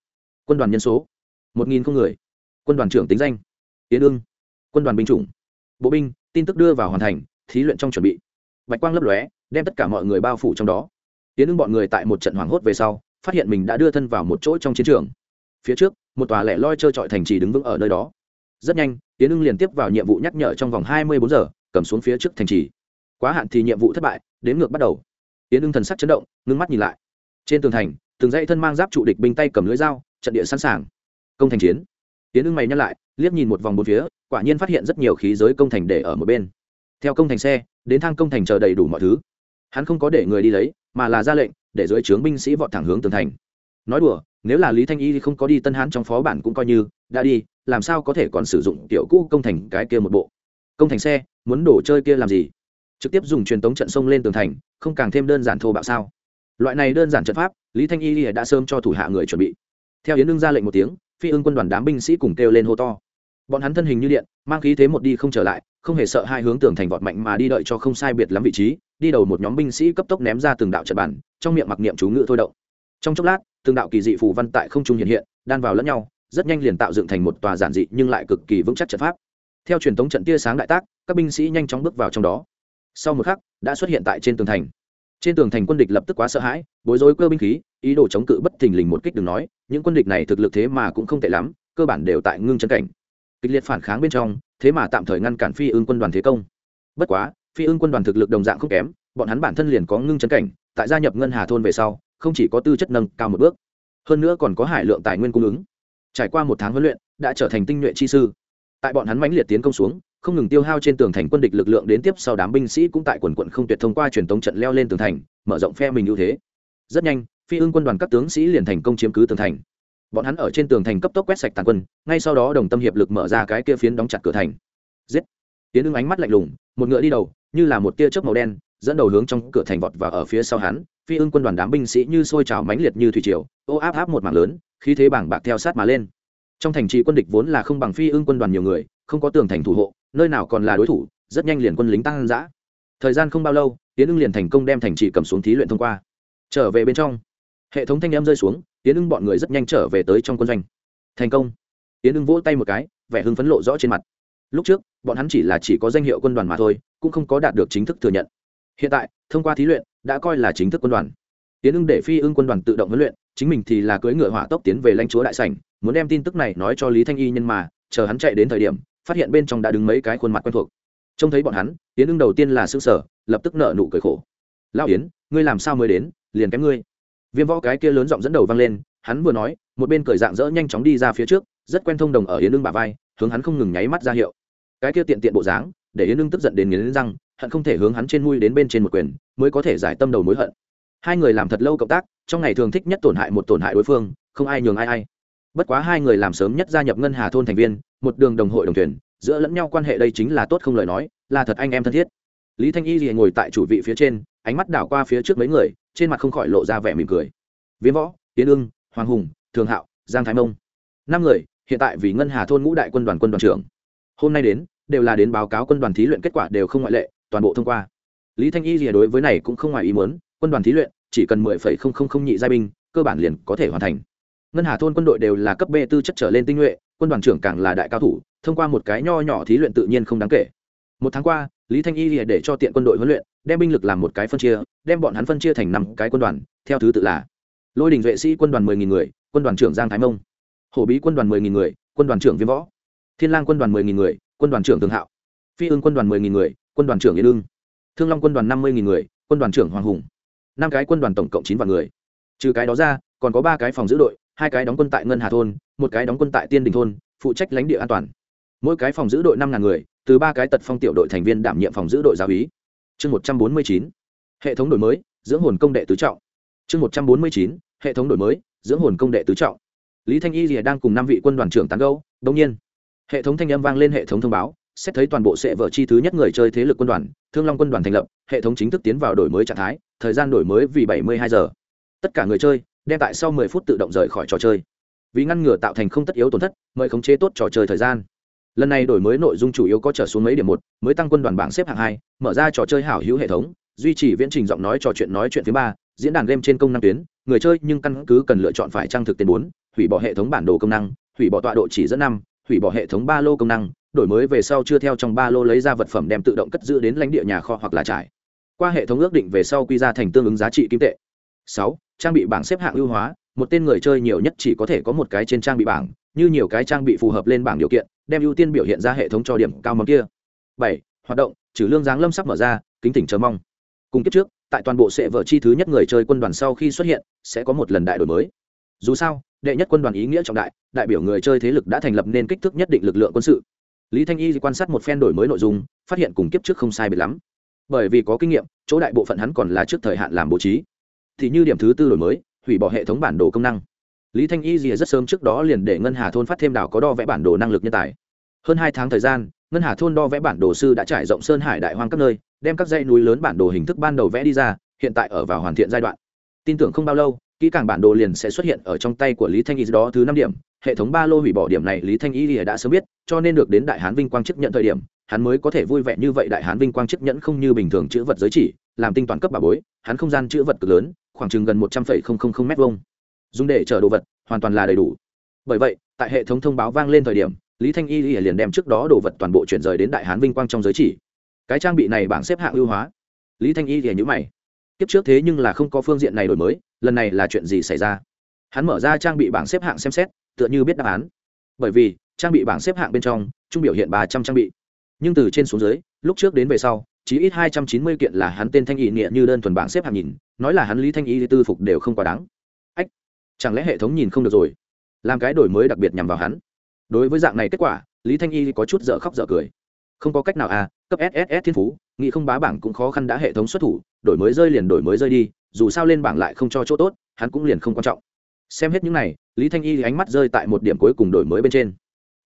Quân đoàn nhân số. Một nghìn không người. Quân đoàn trưởng tính danh. Tiến ưng. Quân đoàn binh chủng. Bộ binh, tin tức đưa vào hoàn thành, thí luyện trong chuẩn bị. Bạch quang lấp lóe, đem tất cả mọi người bao phủ trong đó. Tiến ưng bọn người tại một trận hoảng hốt về sau, phát hiện mình đã đưa thân vào một chỗ trong chiến trường. Phía trước, một tòa lẻ loi trơ trọi thành trì đứng vững ở nơi đó. Rất nhanh tiến ưng liền tiếp vào nhiệm vụ nhắc nhở trong vòng hai mươi bốn giờ cầm xuống phía trước thành trì. Quá hạn thì nhiệm vụ thất bại, đến ngược bắt đầu. Tiến ưng thần sắc chấn động, ngưng mắt nhìn lại. Trên tường thành, từng dãy thân mang giáp trụ địch binh tay cầm lưới dao, trận địa sẵn sàng. Công thành chiến. Tiến ưng mày nhắc lại, liếc nhìn một vòng bốn phía, quả nhiên phát hiện rất nhiều khí giới công thành để ở một bên. Theo công thành xe, đến thang công thành chờ đầy đủ mọi thứ. Hắn không có để người đi lấy, mà là ra lệnh, để dưới trướng binh sĩ vọt thẳng hướng tường thành. Nói đùa, nếu là lý thanh y không có đi tân hán trong phó bản cũng coi như, đã đi, làm sao có thể còn sử dụng tiểu cũ công thành cái kia một bộ? Công thành xe, muốn đổ chơi kia làm gì? Trực tiếp dùng truyền tống trận sông lên tường thành, không càng thêm đơn giản thô bạo sao? Loại này đơn giản trận pháp, lý thanh y đã sớm cho thủ hạ người chuẩn bị. Theo yến ưng ra lệnh một tiếng, phi ưng quân đoàn đám binh sĩ cùng kêu lên hô to. Bọn hắn thân hình như điện, mang khí thế một đi không trở lại, không hề sợ hai hướng tường thành vọt mạnh mà đi đợi cho không sai biệt lắm vị trí, đi đầu một nhóm binh sĩ cấp tốc ném ra từng đạo trận bản trong miệng mặc niệm chú ngữ thôi động. Trong chốc lát, từng đạo kỳ dị phù văn tại không trung hiện hiện, đan vào lẫn nhau, rất nhanh liền tạo dựng thành một tòa giản dị nhưng lại cực kỳ vững chắc trận pháp theo truyền thống trận tia sáng đại tác, các binh sĩ nhanh chóng bước vào trong đó. Sau một khắc, đã xuất hiện tại trên tường thành. Trên tường thành quân địch lập tức quá sợ hãi, bối rối cơ binh khí, ý đồ chống cự bất thình lình một kích đừng nói, những quân địch này thực lực thế mà cũng không tệ lắm, cơ bản đều tại ngưng chân cảnh. Kịch liệt phản kháng bên trong, thế mà tạm thời ngăn cản phi ương quân đoàn thế công. Bất quá, phi ương quân đoàn thực lực đồng dạng không kém, bọn hắn bản thân liền có ngưng chân cảnh, tại gia nhập ngân hà thôn về sau, không chỉ có tư chất nâng cao một bước, hơn nữa còn có hải lượng tài nguyên cung ứng. Trải qua một tháng huấn luyện, đã trở thành tinh nhuệ chi sư tại bọn hắn mãnh liệt tiến công xuống, không ngừng tiêu hao trên tường thành quân địch lực lượng đến tiếp sau đám binh sĩ cũng tại quần quận không tuyệt thông qua truyền tống trận leo lên tường thành, mở rộng phe mình ưu thế. Rất nhanh, phi ưng quân đoàn các tướng sĩ liền thành công chiếm cứ tường thành. Bọn hắn ở trên tường thành cấp tốc quét sạch tàn quân, ngay sau đó đồng tâm hiệp lực mở ra cái kia phiến đóng chặt cửa thành. Giết! Tiến ưng ánh mắt lạnh lùng, một ngựa đi đầu, như là một tia chớp màu đen, dẫn đầu hướng trong cửa thành vọt và ở phía sau hắn, phi ưng quân đoàn đám binh sĩ như sôi trào mãnh liệt như thủy triều, ô áp áp một mảng lớn, khí thế bảng bạc theo sát mà lên trong thành trì quân địch vốn là không bằng phi ưng quân đoàn nhiều người, không có tường thành thủ hộ, nơi nào còn là đối thủ, rất nhanh liền quân lính tăng giã. Thời gian không bao lâu, tiến ưng liền thành công đem thành trì cầm xuống thí luyện thông qua. Trở về bên trong, hệ thống thanh em rơi xuống, tiến ưng bọn người rất nhanh trở về tới trong quân doanh. Thành công. Tiến ưng vỗ tay một cái, vẻ hưng phấn lộ rõ trên mặt. Lúc trước, bọn hắn chỉ là chỉ có danh hiệu quân đoàn mà thôi, cũng không có đạt được chính thức thừa nhận. Hiện tại, thông qua thí luyện, đã coi là chính thức quân đoàn tiến ưng để phi ưng quân đoàn tự động huấn luyện, chính mình thì là cưỡi ngựa hỏa tốc tiến về lãnh chúa đại sảnh, muốn đem tin tức này nói cho lý thanh y nhưng mà, chờ hắn chạy đến thời điểm, phát hiện bên trong đã đứng mấy cái khuôn mặt quen thuộc. Trông thấy bọn hắn, tiến ưng đầu tiên là s ư sở lập tức nợ nụ cười khổ. Lão yến, ngươi làm sao mới đến, liền kém ngươi. Viêm võ cái kia lớn giọng dẫn đầu vang lên, hắn vừa nói, một bên cởi dạng dỡ nhanh chóng đi ra phía trước, rất quen thông đồng ở yến ưng bà vai, hướng hắn không ngừng nháy mắt ra hiệu. Cái kia tiện tiện bộ dáng, để yến ưng tức giận đến nghiến răng, hận không thể hướng hắn trên mui đến bên trên một quyền, mới có thể giải tâm đầu mối hận hai người làm thật lâu cộng tác, trong ngày thường thích nhất tổn hại một tổn hại đối phương, không ai nhường ai ai. Bất quá hai người làm sớm nhất gia nhập ngân hà thôn thành viên, một đường đồng hội đồng thuyền giữa lẫn nhau quan hệ đây chính là tốt không lời nói, là thật anh em thân thiết. Lý thanh y thì ngồi tại chủ vị phía trên, ánh mắt đảo qua phía trước mấy người, trên mặt không khỏi lộ ra vẻ mỉm cười. Viễn võ tiến ương hoàng hùng, thường hạo, giang thái mông. Năm người, hiện tại vì ngân hà thôn ngũ đại quân đoàn quân đoàn trưởng. Hôm nay đến, đều là đến báo cáo quân đoàn thí luyện kết quả đều không ngoại lệ, toàn bộ thông qua. Lý thanh y rìa đối với này cũng không ngoài ý muốn, quân đoàn thí luyện chỉ cần mười phẩy không không không nhị giai binh cơ bản liền có thể hoàn thành ngân hà thôn quân đội đều là cấp b tư chất trở lên tinh nhuệ quân đoàn trưởng càng là đại cao thủ thông qua một cái nho nhỏ thí luyện tự nhiên không đáng kể một tháng qua lý thanh y để cho tiện quân đội huấn luyện đem binh lực làm một cái phân chia đem bọn hắn phân chia thành năm cái quân đoàn theo thứ tự là lôi đình vệ sĩ quân đoàn mười nghìn người quân đoàn trưởng giang thái mông hổ bí quân đoàn mười nghìn người quân đoàn trưởng viêm võ thiên lang quân đoàn mười nghìn người quân đoàn trưởng thường hạo phi ương quân đoàn mười nghìn người quân đoàn trưởng yên ương thương long quân đoàn năm mươi nghìn người quân đoàn trưởng hoàng hùng năm cái quân đoàn tổng cộng chín vạn người. Trừ cái đó ra, còn có ba cái phòng giữ đội, hai cái đóng quân tại ngân hà thôn, một cái đóng quân tại tiên đình thôn, phụ trách lãnh địa an toàn. Mỗi cái phòng giữ đội năm ngàn người, từ ba cái tật phong tiểu đội thành viên đảm nhiệm phòng giữ đội giáo ý chương một trăm bốn mươi chín, hệ thống đổi mới, dưỡng hồn công đệ tứ trọng. Chương một trăm bốn mươi chín, hệ thống đổi mới, dưỡng hồn công đệ tứ trọng. Lý thanh y rìa đang cùng năm vị quân đoàn trưởng tán gâu đông nhiên, hệ thống thanh âm vang lên hệ thống thông báo xét thấy toàn bộ sẽ vở chi thứ nhất người chơi thế lực quân đoàn, thương long quân đoàn thành lập, hệ thống chính thức tiến vào đổi mới trạng thái, thời gian đổi mới vì bảy mươi hai giờ. Tất cả người chơi, đem tại sau mười phút tự động rời khỏi trò chơi. Vì ngăn ngừa tạo thành không tất yếu tổn thất, mời khống chế tốt trò chơi thời gian. Lần này đổi mới nội dung chủ yếu có trở xuống mấy điểm một, mới tăng quân đoàn bảng xếp hạng hai, mở ra trò chơi hảo hữu hệ thống, duy trì viễn trình giọng nói trò chuyện nói chuyện thứ ba, diễn đàn game trên công năng tuyến, người chơi nhưng căn cứ cần lựa chọn phải trang thực tiền bốn, hủy bỏ hệ thống bản đồ công năng, hủy bỏ tọa độ chỉ dẫn năm hủy bỏ hệ thống ba lô công năng, đổi mới về sau chưa theo trong ba lô lấy ra vật phẩm đem tự động cất giữ đến lãnh địa nhà kho hoặc là trải qua hệ thống ước định về sau quy ra thành tương ứng giá trị kim tệ. Sáu, trang bị bảng xếp hạng ưu hóa, một tên người chơi nhiều nhất chỉ có thể có một cái trên trang bị bảng, như nhiều cái trang bị phù hợp lên bảng điều kiện, đem ưu tiên biểu hiện ra hệ thống cho điểm cao món kia. Bảy, hoạt động, trừ lương giáng lâm sắp mở ra, kính tỉnh chờ mong. Cùng kiếp trước, tại toàn bộ sệ vợ chi thứ nhất người chơi quân đoàn sau khi xuất hiện, sẽ có một lần đại đổi mới. Dù sao đệ nhất quân đoàn ý nghĩa trọng đại đại biểu người chơi thế lực đã thành lập nên kích thước nhất định lực lượng quân sự. Lý thanh y quan sát một phen đổi mới nội dung, phát hiện cùng kiếp trước không sai biệt lắm. Bởi vì có kinh nghiệm, chỗ đại bộ phận hắn còn là trước thời hạn làm bố trí. Thì như điểm thứ tư đổi mới, hủy bỏ hệ thống bản đồ công năng. Lý thanh y rìa rất sớm trước đó liền để ngân hà thôn phát thêm đảo có đo vẽ bản đồ năng lực nhân tài. Hơn hai tháng thời gian, ngân hà thôn đo vẽ bản đồ sư đã trải rộng sơn hải đại hoang các nơi, đem các dãy núi lớn bản đồ hình thức ban đầu vẽ đi ra, hiện tại ở vào hoàn thiện giai đoạn. Tin tưởng không bao lâu kỹ càng bản đồ liền sẽ xuất hiện ở trong tay của lý thanh y đó thứ năm điểm. Hệ thống ba lô hủy bỏ điểm này lý thanh y đã sớm biết, cho nên được đến đại hán vinh quang chức nhận thời điểm, hắn mới có thể vui vẻ như vậy. Đại hán vinh quang chức nhẫn không như bình thường chữ vật giới chỉ, làm tinh toàn cấp bà bối, hắn không gian chữ vật cực lớn, khoảng chừng gần một trăm phẩy không không không m hai dùng để chở đồ vật, hoàn toàn là đầy đủ. Bởi vậy, tại hệ thống thông báo vang lên thời điểm, lý thanh y liền đem trước đó đồ vật toàn bộ chuyển rời đến đại hán vinh quang trong giới chỉ. Cái trang bị này bảng xếp hạng ưu hóa. Lý thanh y thì nhữ mày tiếp trước thế nhưng là không có phương diện này đổi mới, lần này là chuyện gì xảy ra? Hắn mở ra trang bị bảng xếp hạng xem xét, tựa như biết đáp án. Bởi vì, trang bị bảng xếp hạng bên trong, trung biểu hiện ba trăm trang bị. Nhưng từ trên xuống dưới, lúc trước đến về sau chỉ ít hai trăm chín mươi kiện là hắn tên thanh ý nghĩa như đơn thuần bảng xếp hạng nhìn, nói là hắn lý thanh ý tư phục đều không quá đáng. Ách, chẳng lẽ hệ thống nhìn không được rồi? Làm cái đổi mới đặc biệt nhằm vào hắn. Đối với dạng này kết quả, lý thanh y có chút dở khóc dở cười. Không có cách nào à cấp sss thiên phú, nghĩ không bá bảng cũng khó khăn đã hệ thống xuất thủ đổi mới rơi liền đổi mới rơi đi, dù sao lên bảng lại không cho chỗ tốt, hắn cũng liền không quan trọng. Xem hết những này, lý thanh y ánh mắt rơi tại một điểm cuối cùng đổi mới bên trên.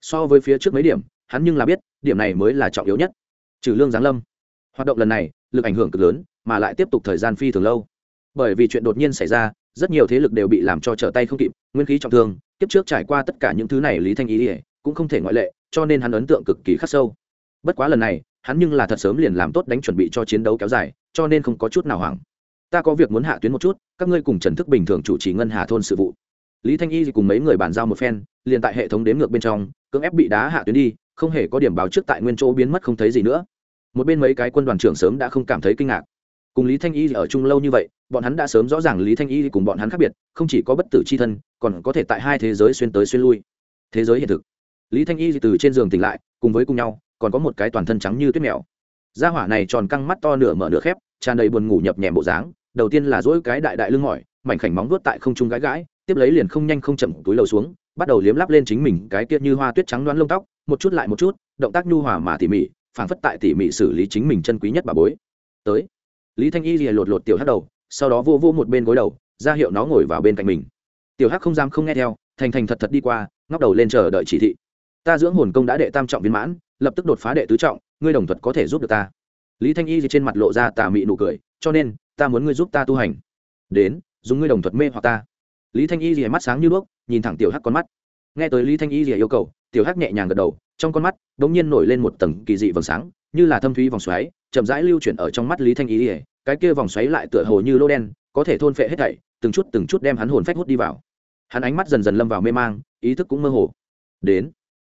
So với phía trước mấy điểm, hắn nhưng là biết, điểm này mới là trọng yếu nhất. Trừ lương giáng lâm. Hoạt động lần này, lực ảnh hưởng cực lớn, mà lại tiếp tục thời gian phi thường lâu. Bởi vì chuyện đột nhiên xảy ra, rất nhiều thế lực đều bị làm cho trở tay không kịp, nguyên khí trọng thương tiếp trước trải qua tất cả những thứ này lý thanh Y cũng không thể ngoại lệ, cho nên hắn ấn tượng cực kỳ khắc sâu. Bất quá lần này hắn nhưng là thật sớm liền làm tốt đánh chuẩn bị cho chiến đấu kéo dài, cho nên không có chút nào hoảng. Ta có việc muốn hạ tuyến một chút, các ngươi cùng trần thức bình thường chủ trì ngân hà thôn sự vụ. Lý thanh y cùng mấy người bàn giao một phen, liền tại hệ thống đếm ngược bên trong, cưỡng ép bị đá hạ tuyến đi, không hề có điểm báo trước tại nguyên chỗ biến mất không thấy gì nữa. Một bên mấy cái quân đoàn trưởng sớm đã không cảm thấy kinh ngạc. Cùng lý thanh y ở chung lâu như vậy, bọn hắn đã sớm rõ ràng lý thanh y cùng bọn hắn khác biệt, không chỉ có bất tử c h i thân, còn có thể tại hai thế giới xuyên tới xuyên lui. Thế giới hiện thực. Lý thanh y từ trên giường tỉnh lại, cùng với cùng nhau còn có một cái toàn thân trắng như tuyết mèo. Da hỏa này tròn căng mắt to nửa mở nửa khép, tràn đầy buồn ngủ nhập nhèm bộ dáng, đầu tiên là dỗi cái đại đại lưng mỏi, mảnh khảnh móng vuốt tại không trung gãi gãi, tiếp lấy liền không nhanh không chậm túi lầu xuống, bắt đầu liếm lắp lên chính mình cái kia như hoa tuyết trắng đoán lông tóc, một chút lại một chút, động tác nhu hòa mà tỉ mỉ, phảng phất tại tỉ mỉ xử lý chính mình chân quý nhất bà bối. Tới, lý thanh y lìa lột lột tiểu hắc đầu, sau đó vô vô một bên gối đầu, ra hiệu nó ngồi vào bên cạnh mình. Tiểu hắc không dám không nghe theo, thành thành thật thật đi qua, ngóc đầu lên chờ đợi chỉ thị. Ta dưỡng hồn công đã đệ tam trọng viên mãn lập tức đột phá đệ tứ trọng, ngươi đồng thuật có thể giúp được ta. Lý thanh y trên mặt lộ ra tà mị nụ cười, cho nên, ta muốn ngươi giúp ta tu hành. Đến, dùng ngươi đồng thuật mê hoặc ta. Lý thanh y thì mắt sáng như đuốc, nhìn thẳng tiểu hắc con mắt. Nghe tới lý thanh y thì yêu cầu, tiểu hắc nhẹ nhàng gật đầu, trong con mắt đ ỗ n g nhiên nổi lên một tầng kỳ dị vầng sáng, như là thâm thúy vòng xoáy, chậm rãi lưu chuyển ở trong mắt lý thanh y thì. Cái kia vòng xoáy lại tựa hồ như lô đen, có thể thôn phệ hết thảy, từng chút từng chút đem hắn hồn phách hút đi vào. Hắn ánh mắt dần dần lâm vào mê mang, ý thức cũng mơ hồ. Đến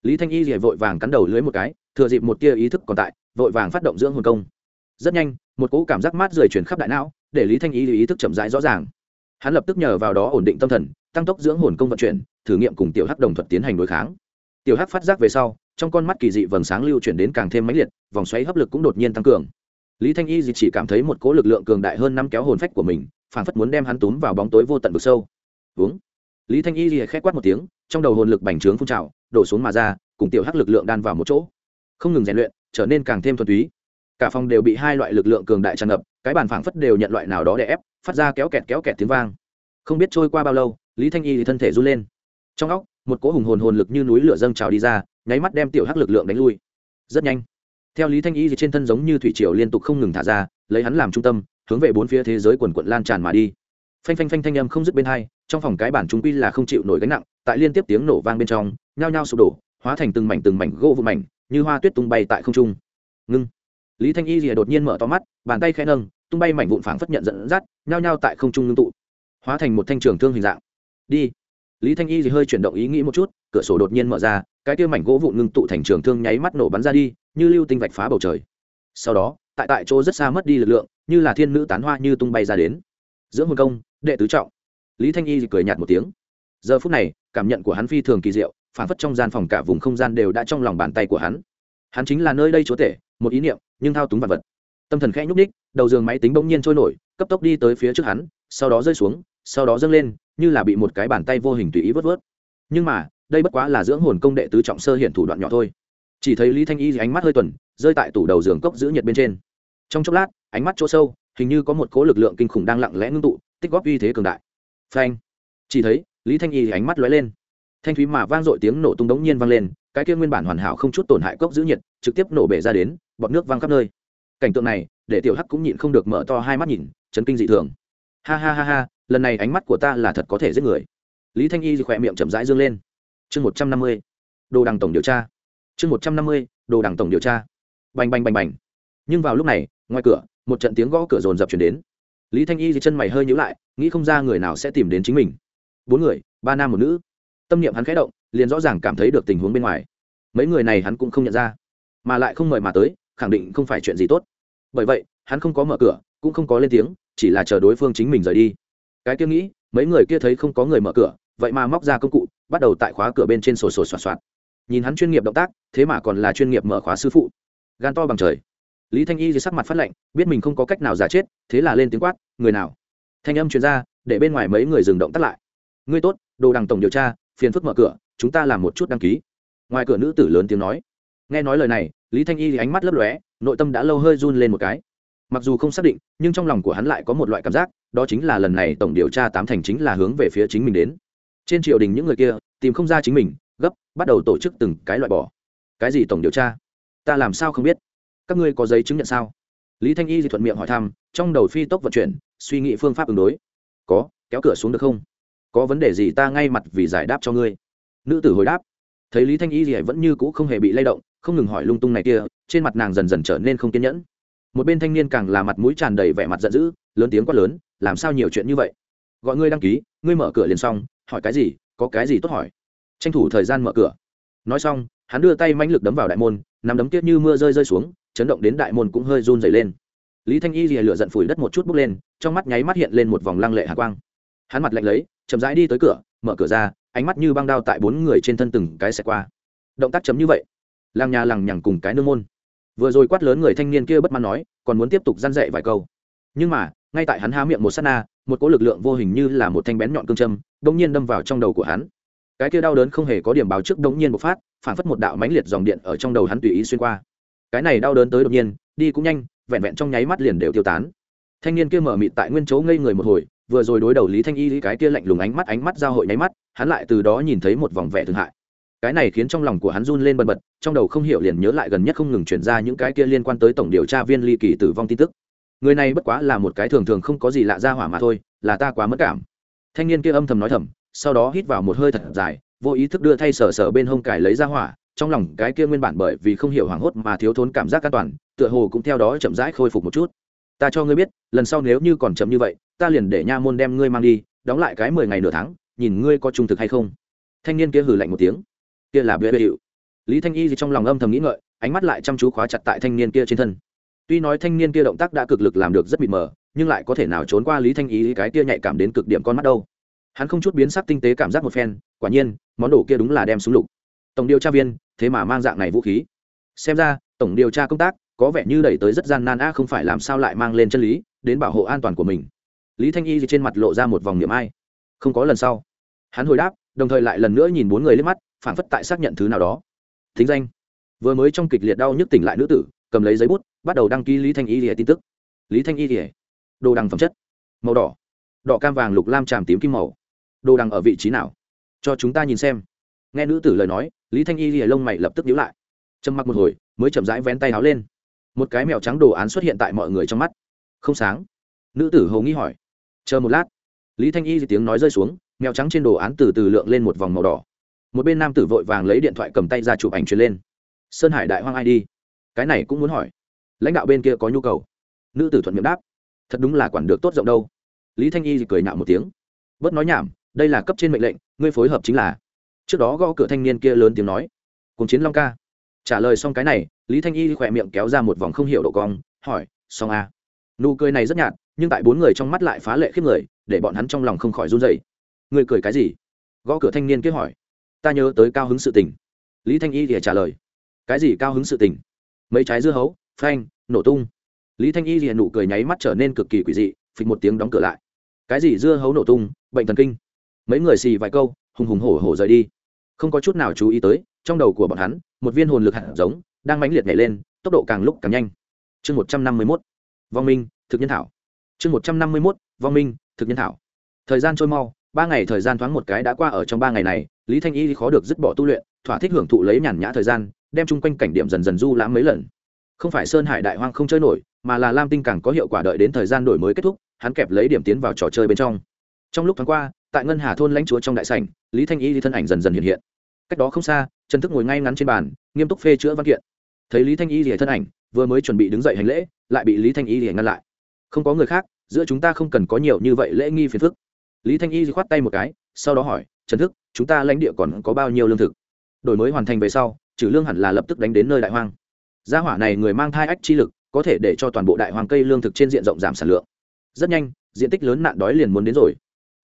lý thanh y rìa vội vàng cắn đầu lưới một cái, thừa dịp một tia ý thức còn tại, vội vàng phát động dưỡng hồn công. Rất nhanh, một cỗ cảm giác mát rời chuyển khắp đại não, để lý thanh y ý thức chậm rãi rõ ràng. Hắn lập tức nhờ vào đó ổn định tâm thần, tăng tốc dưỡng hồn công vận chuyển, thử nghiệm cùng tiểu hắc đồng Thuật tiến hành đối kháng. Tiểu hắc phát giác về sau, trong con mắt kỳ dị vầng sáng lưu chuyển đến càng thêm mãnh liệt, vòng xoáy hấp lực cũng đột nhiên tăng cường. Lý thanh y chỉ cảm thấy một cỗ lực lượng cường đại hơn năm kéo hồn phách của mình phản phất muốn đem hắn túm vào bóng tối vô tận vực sâu. Uống. Lý thanh y khẽ quát một tiếng, trong đầu hồn lực bành trướng phun trào đổ xuống mà ra, cùng tiểu hắc lực lượng đan vào một chỗ. Không ngừng rèn luyện, trở nên càng thêm thuần túy. Cả phòng đều bị hai loại lực lượng cường đại tràn ngập, cái bàn phảng phất đều nhận loại nào đó để ép, phát ra kéo kẹt kéo kẹt tiếng vang. Không biết trôi qua bao lâu, lý thanh y thì thân thể run lên. Trong óc, một cỗ hùng hồn hồn lực như núi lửa dâng trào đi ra, nháy mắt đem tiểu hắc lực lượng đánh lui. Rất nhanh, theo lý thanh y thì trên thân giống như thủy triều liên tục không ngừng thả ra, lấy hắn làm trung tâm, hướng về bốn phía thế giới quần quận lan tràn mà đi. Phanh phanh phanh thanh âm không dứt bên hai trong phòng cái bản chúng quy là không chịu nổi gánh nặng, tại liên tiếp tiếng nổ vang bên trong, nhao nhao sụp đổ, hóa thành từng mảnh từng mảnh gỗ vụ mảnh, như hoa tuyết tung bay tại không trung. Ngưng. Lý thanh y rìa đột nhiên mở to mắt, bàn tay khẽ nâng, tung bay mảnh vụn phảng phất nhận dẫn dắt, nhao nhao tại không trung ngưng tụ, hóa thành một thanh trường thương hình dạng. Đi. Lý thanh y thì hơi chuyển động ý nghĩ một chút, cửa sổ đột nhiên mở ra, cái kia mảnh gỗ vụn ngưng tụ thành trường thương nháy mắt nổ bắn ra đi, như lưu tinh vạch phá bầu trời. Sau đó, tại tại chỗ rất xa mất đi lực lượng, như là thiên nữ tán hoa như tung bay ra đến. Dưỡng hồn công, đệ tứ trọng lý thanh y cười nhạt một tiếng. Giờ phút này, cảm nhận của hắn phi thường kỳ diệu, phản phất trong gian phòng cả vùng không gian đều đã trong lòng bàn tay của hắn. Hắn chính là nơi đây chúa tể, một ý niệm, nhưng thao túng vật vật. Tâm thần khẽ nhúc ních đầu giường máy tính bỗng nhiên trôi nổi, cấp tốc đi tới phía trước hắn, sau đó rơi xuống, sau đó dâng lên, như là bị một cái bàn tay vô hình tùy ý vớt vớt. Nhưng mà, đây bất quá là dưỡng hồn công đệ tứ trọng sơ hiện thủ đoạn nhỏ thôi. Chỉ thấy lý thanh y ánh mắt hơi tuần, rơi tại tủ đầu giường cốc giữ nhiệt bên trên. Trong chốc lát, ánh mắt chỗ sâu, hình như có một cố lực lượng kinh khủng đang lặng lẽ ngưng tụ, tích góp uy thế cường đại phanh. Chỉ thấy, lý thanh y ánh mắt lóe lên. Thanh thúy mà vang dội tiếng nổ tung đống nhiên vang lên, cái kia nguyên bản hoàn hảo không chút tổn hại cốc giữ nhiệt, trực tiếp nổ bể ra đến, bọt nước văng khắp nơi. Cảnh tượng này, để tiểu hắc cũng nhịn không được mở to hai mắt nhìn, chấn kinh dị thường. Ha ha ha ha, lần này ánh mắt của ta là thật có thể giết người. Lý thanh y khỏe miệng chậm rãi dương lên. Chương một trăm năm mươi, đồ đằng tổng điều tra. Chương một trăm năm mươi, đồ đằng tổng điều tra. Bành bành bành bành. Nhưng vào lúc này, ngoài cửa, một trận tiếng gõ cửa rồn rập chuyển đến. Lý thanh y thì chân mày hơi nhữ lại nghĩ không ra người nào sẽ tìm đến chính mình. Bốn người, ba nam một nữ. Tâm niệm hắn khẽ động, liền rõ ràng cảm thấy được tình huống bên ngoài. Mấy người này hắn cũng không nhận ra, mà lại không mời mà tới, khẳng định không phải chuyện gì tốt. Bởi vậy, hắn không có mở cửa, cũng không có lên tiếng, chỉ là chờ đối phương chính mình rời đi. Cái kia nghĩ, mấy người kia thấy không có người mở cửa, vậy mà móc ra công cụ, bắt đầu tại khóa cửa bên trên sổ sổ soạt soạt. Nhìn hắn chuyên nghiệp động tác, thế mà còn là chuyên nghiệp mở khóa sư phụ. Gan to bằng trời. Lý thanh y dưới sắc mặt phát lệnh biết mình không có cách nào giả chết, thế là lên tiếng quát, người nào? Thanh âm chuyên gia để bên ngoài mấy người dừng động tắt lại. Ngươi tốt, đồ đằng tổng điều tra, phiền phức mở cửa, chúng ta làm một chút đăng ký. Ngoài cửa nữ tử lớn tiếng nói. Nghe nói lời này, lý thanh y thì ánh mắt lấp lóe, nội tâm đã lâu hơi run lên một cái. Mặc dù không xác định, nhưng trong lòng của hắn lại có một loại cảm giác, đó chính là lần này tổng điều tra tám thành chính là hướng về phía chính mình đến. Trên triều đình những người kia, tìm không ra chính mình, gấp, bắt đầu tổ chức từng cái loại bỏ. Cái gì tổng điều tra? Ta làm sao không biết? Các ngươi có giấy chứng nhận sao? Lý thanh y thì thuận miệng hỏi thăm, trong đầu phi tốc vận chuyển suy nghĩ phương pháp ứng đối. Có, kéo cửa xuống được không? Có vấn đề gì ta ngay mặt vì giải đáp cho ngươi. Nữ tử hồi đáp. Thấy lý thanh y thì vẫn như cũ không hề bị lay động, không ngừng hỏi lung tung này kia, trên mặt nàng dần dần trở nên không kiên nhẫn. Một bên thanh niên càng là mặt mũi tràn đầy vẻ mặt giận dữ, lớn tiếng quát lớn, làm sao nhiều chuyện như vậy? Gọi ngươi đăng ký, ngươi mở cửa liền xong, hỏi cái gì, có cái gì tốt hỏi? Tranh thủ thời gian mở cửa. Nói xong, hắn đưa tay mãnh lực đấm vào đại môn nằm đấm tiết như mưa rơi rơi xuống, chấn động đến đại môn cũng hơi run dày lên lý thanh y lìa lửa giận phủi đất một chút bước lên, trong mắt nháy mắt hiện lên một vòng lăng lệ hạ quang. Hắn mặt lạnh lấy, chậm rãi đi tới cửa, mở cửa ra, ánh mắt như băng đao tại bốn người trên thân từng cái xẹt qua. Động tác chấm như vậy làng nhà lằng nhằng cùng cái nương môn. Vừa rồi quát lớn người thanh niên kia bất mãn nói, còn muốn tiếp tục răn dạy vài câu. Nhưng mà, ngay tại hắn há miệng một s á t na, một cỗ lực lượng vô hình như là một thanh bén nhọn cương châm đ ỗ n g nhiên đâm vào trong đầu của hắn. Cái kia đau đớn không hề có điểm báo trước đ ỗ n g nhiên bộc phát, phản phất một đạo mãnh liệt dòng điện ở trong đầu hắn tùy ý xuyên qua. Cái này đau đớn tới đột nhiên đi cũng nhanh, vẹn vẹn trong nháy mắt liền đều tiêu tán. Thanh niên kia mở mịt tại nguyên chỗ ngây người một hồi, vừa rồi đối đầu lý thanh y cái kia lạnh lùng ánh mắt ánh mắt giao hội nháy mắt, hắn lại từ đó nhìn thấy một vòng vẻ thương hại. Cái này khiến trong lòng của hắn run lên bần bật, trong đầu không hiểu liền nhớ lại gần nhất không ngừng chuyển ra những cái kia liên quan tới tổng điều tra viên ly kỳ tử vong tin tức. Người này bất quá là một cái thường thường không có gì lạ ra hỏa mà thôi, là ta quá mất cảm. Thanh niên kia âm thầm nói thầm, sau đó hít vào một hơi thật dài, vô ý thức đưa thay sờ sờ bên hông cải lấy ra hỏa trong lòng cái kia nguyên bản bởi vì không hiểu hoảng hốt mà thiếu thốn cảm giác an toàn, tựa hồ cũng theo đó chậm rãi khôi phục một chút. Ta cho ngươi biết, lần sau nếu như còn chậm như vậy, ta liền để nha môn đem ngươi mang đi, đóng lại cái mười ngày nửa tháng, nhìn ngươi có trung thực hay không. Thanh niên kia hừ lạnh một tiếng. Kia là bê bê hiệu lý thanh y thì trong lòng âm thầm nghĩ ngợi, ánh mắt lại chăm chú khóa chặt tại thanh niên kia trên thân. Tuy nói thanh niên kia động tác đã cực lực làm được rất mịt mờ, nhưng lại có thể nào trốn qua lý thanh y cái kia nhạy cảm đến cực điểm con mắt đâu. Hắn không chút biến sắc tinh tế cảm giác một phen, quả nhiên, món đồ kia đúng là đem súng lục tổng điều tra viên, thế mà mang dạng này vũ khí. Xem ra, tổng điều tra công tác có vẻ như đẩy tới rất gian nan, a, không phải làm sao lại mang lên chân lý, đến bảo hộ an toàn của mình. Lý thanh y thì trên mặt lộ ra một vòng niệm ai. Không có lần sau. Hắn hồi đáp, đồng thời lại lần nữa nhìn bốn người lên mắt phản phất tại xác nhận thứ nào đó. Thính danh. Vừa mới trong kịch liệt đau nhức tỉnh lại nữ tử, cầm lấy giấy bút, bắt đầu đăng ký lý thanh y thì tin tức. Lý thanh y thì đồ đằng phẩm chất. Màu đỏ. Đỏ cam vàng lục lam tràm tím kim màu. Đồ đằng ở vị trí nào? Cho chúng ta nhìn xem nghe nữ tử lời nói, lý thanh y lìa lông mày lập tức nhíu lại. Trầm mặc một hồi, mới chậm rãi vén tay áo lên. Một cái mèo trắng đồ án xuất hiện tại mọi người trong mắt. Không sáng. Nữ tử hầu nghĩ hỏi. Chờ một lát. Lý thanh y tiếng nói rơi xuống, mèo trắng trên đồ án từ từ lượng lên một vòng màu đỏ. Một bên nam tử vội vàng lấy điện thoại cầm tay ra chụp ảnh truyền lên. Sơn hải đại hoang ai đi? Cái này cũng muốn hỏi. Lãnh đạo bên kia có nhu cầu. Nữ tử thuận miệng đáp. Thật đúng là quản được tốt rộng đâu. Lý thanh y cười nạo một tiếng. Bớt nói nhảm, đây là cấp trên mệnh lệnh, ngươi phối hợp chính là trước đó gõ cửa thanh niên kia lớn tiếng nói cùng chiến long ca. Trả lời xong cái này, lý thanh y khỏe miệng kéo ra một vòng không hiểu độ cong, hỏi, xong a nụ cười này rất nhạt, nhưng tại bốn người trong mắt lại phá lệ khiếp người, để bọn hắn trong lòng không khỏi run dậy người cười cái gì? Gõ cửa thanh niên kia hỏi, ta nhớ tới cao hứng sự tình. Lý thanh y thì trả lời, cái gì cao hứng sự tình? Mấy trái dưa hấu, phanh, nổ tung. Lý thanh y thì nụ cười nháy mắt trở nên cực kỳ quỷ dị, phịch một tiếng đóng cửa lại. Cái gì dưa hấu nổ tung, bệnh thần kinh? Mấy người xì vài câu, hùng hùng hổ hổ rời đi không có chút nào chú ý tới, trong đầu của bọn hắn, một viên hồn lực hạt giống đang mãnh liệt nhảy lên, tốc độ càng lúc càng nhanh. Chương một trăm năm mươi mốt, vong minh, thực nhân thảo. Chương một trăm năm mươi mốt, vong minh, thực nhân thảo. Thời gian trôi mau, ba ngày thời gian thoáng một cái đã qua ở trong ba ngày này, lý thanh y khó được dứt bỏ tu luyện, thỏa thích hưởng thụ lấy nhàn nhã thời gian, đem chung quanh cảnh điểm dần dần du lãm mấy lần. Không phải sơn hải đại hoang không chơi nổi, mà là lam tinh càng có hiệu quả đợi đến thời gian đổi mới kết thúc, hắn kẹp lấy điểm tiến vào trò chơi bên trong. Trong lúc thoáng qua, tại ngân hà thôn lãnh chúa trong đại sảnh, lý thanh y thân ảnh dần dần hiện hiện cách đó không xa, trần thức ngồi ngay ngắn trên bàn, nghiêm túc phê chữa văn kiện. Thấy lý thanh y rỉa thân ảnh, vừa mới chuẩn bị đứng dậy hành lễ, lại bị lý thanh y rỉa ngăn lại. Không có người khác, giữa chúng ta không cần có nhiều như vậy lễ nghi phiền phức. Lý thanh y khoát tay một cái, sau đó hỏi, trần thức, chúng ta lãnh địa còn có bao nhiêu lương thực? Đổi mới hoàn thành về sau, trừ lương hẳn là lập tức đánh đến nơi đại hoang. Gia hỏa này người mang thai ách chi lực, có thể để cho toàn bộ đại hoàng cây lương thực trên diện rộng giảm sản lượng. Rất nhanh, diện tích lớn nạn đói liền muốn đến rồi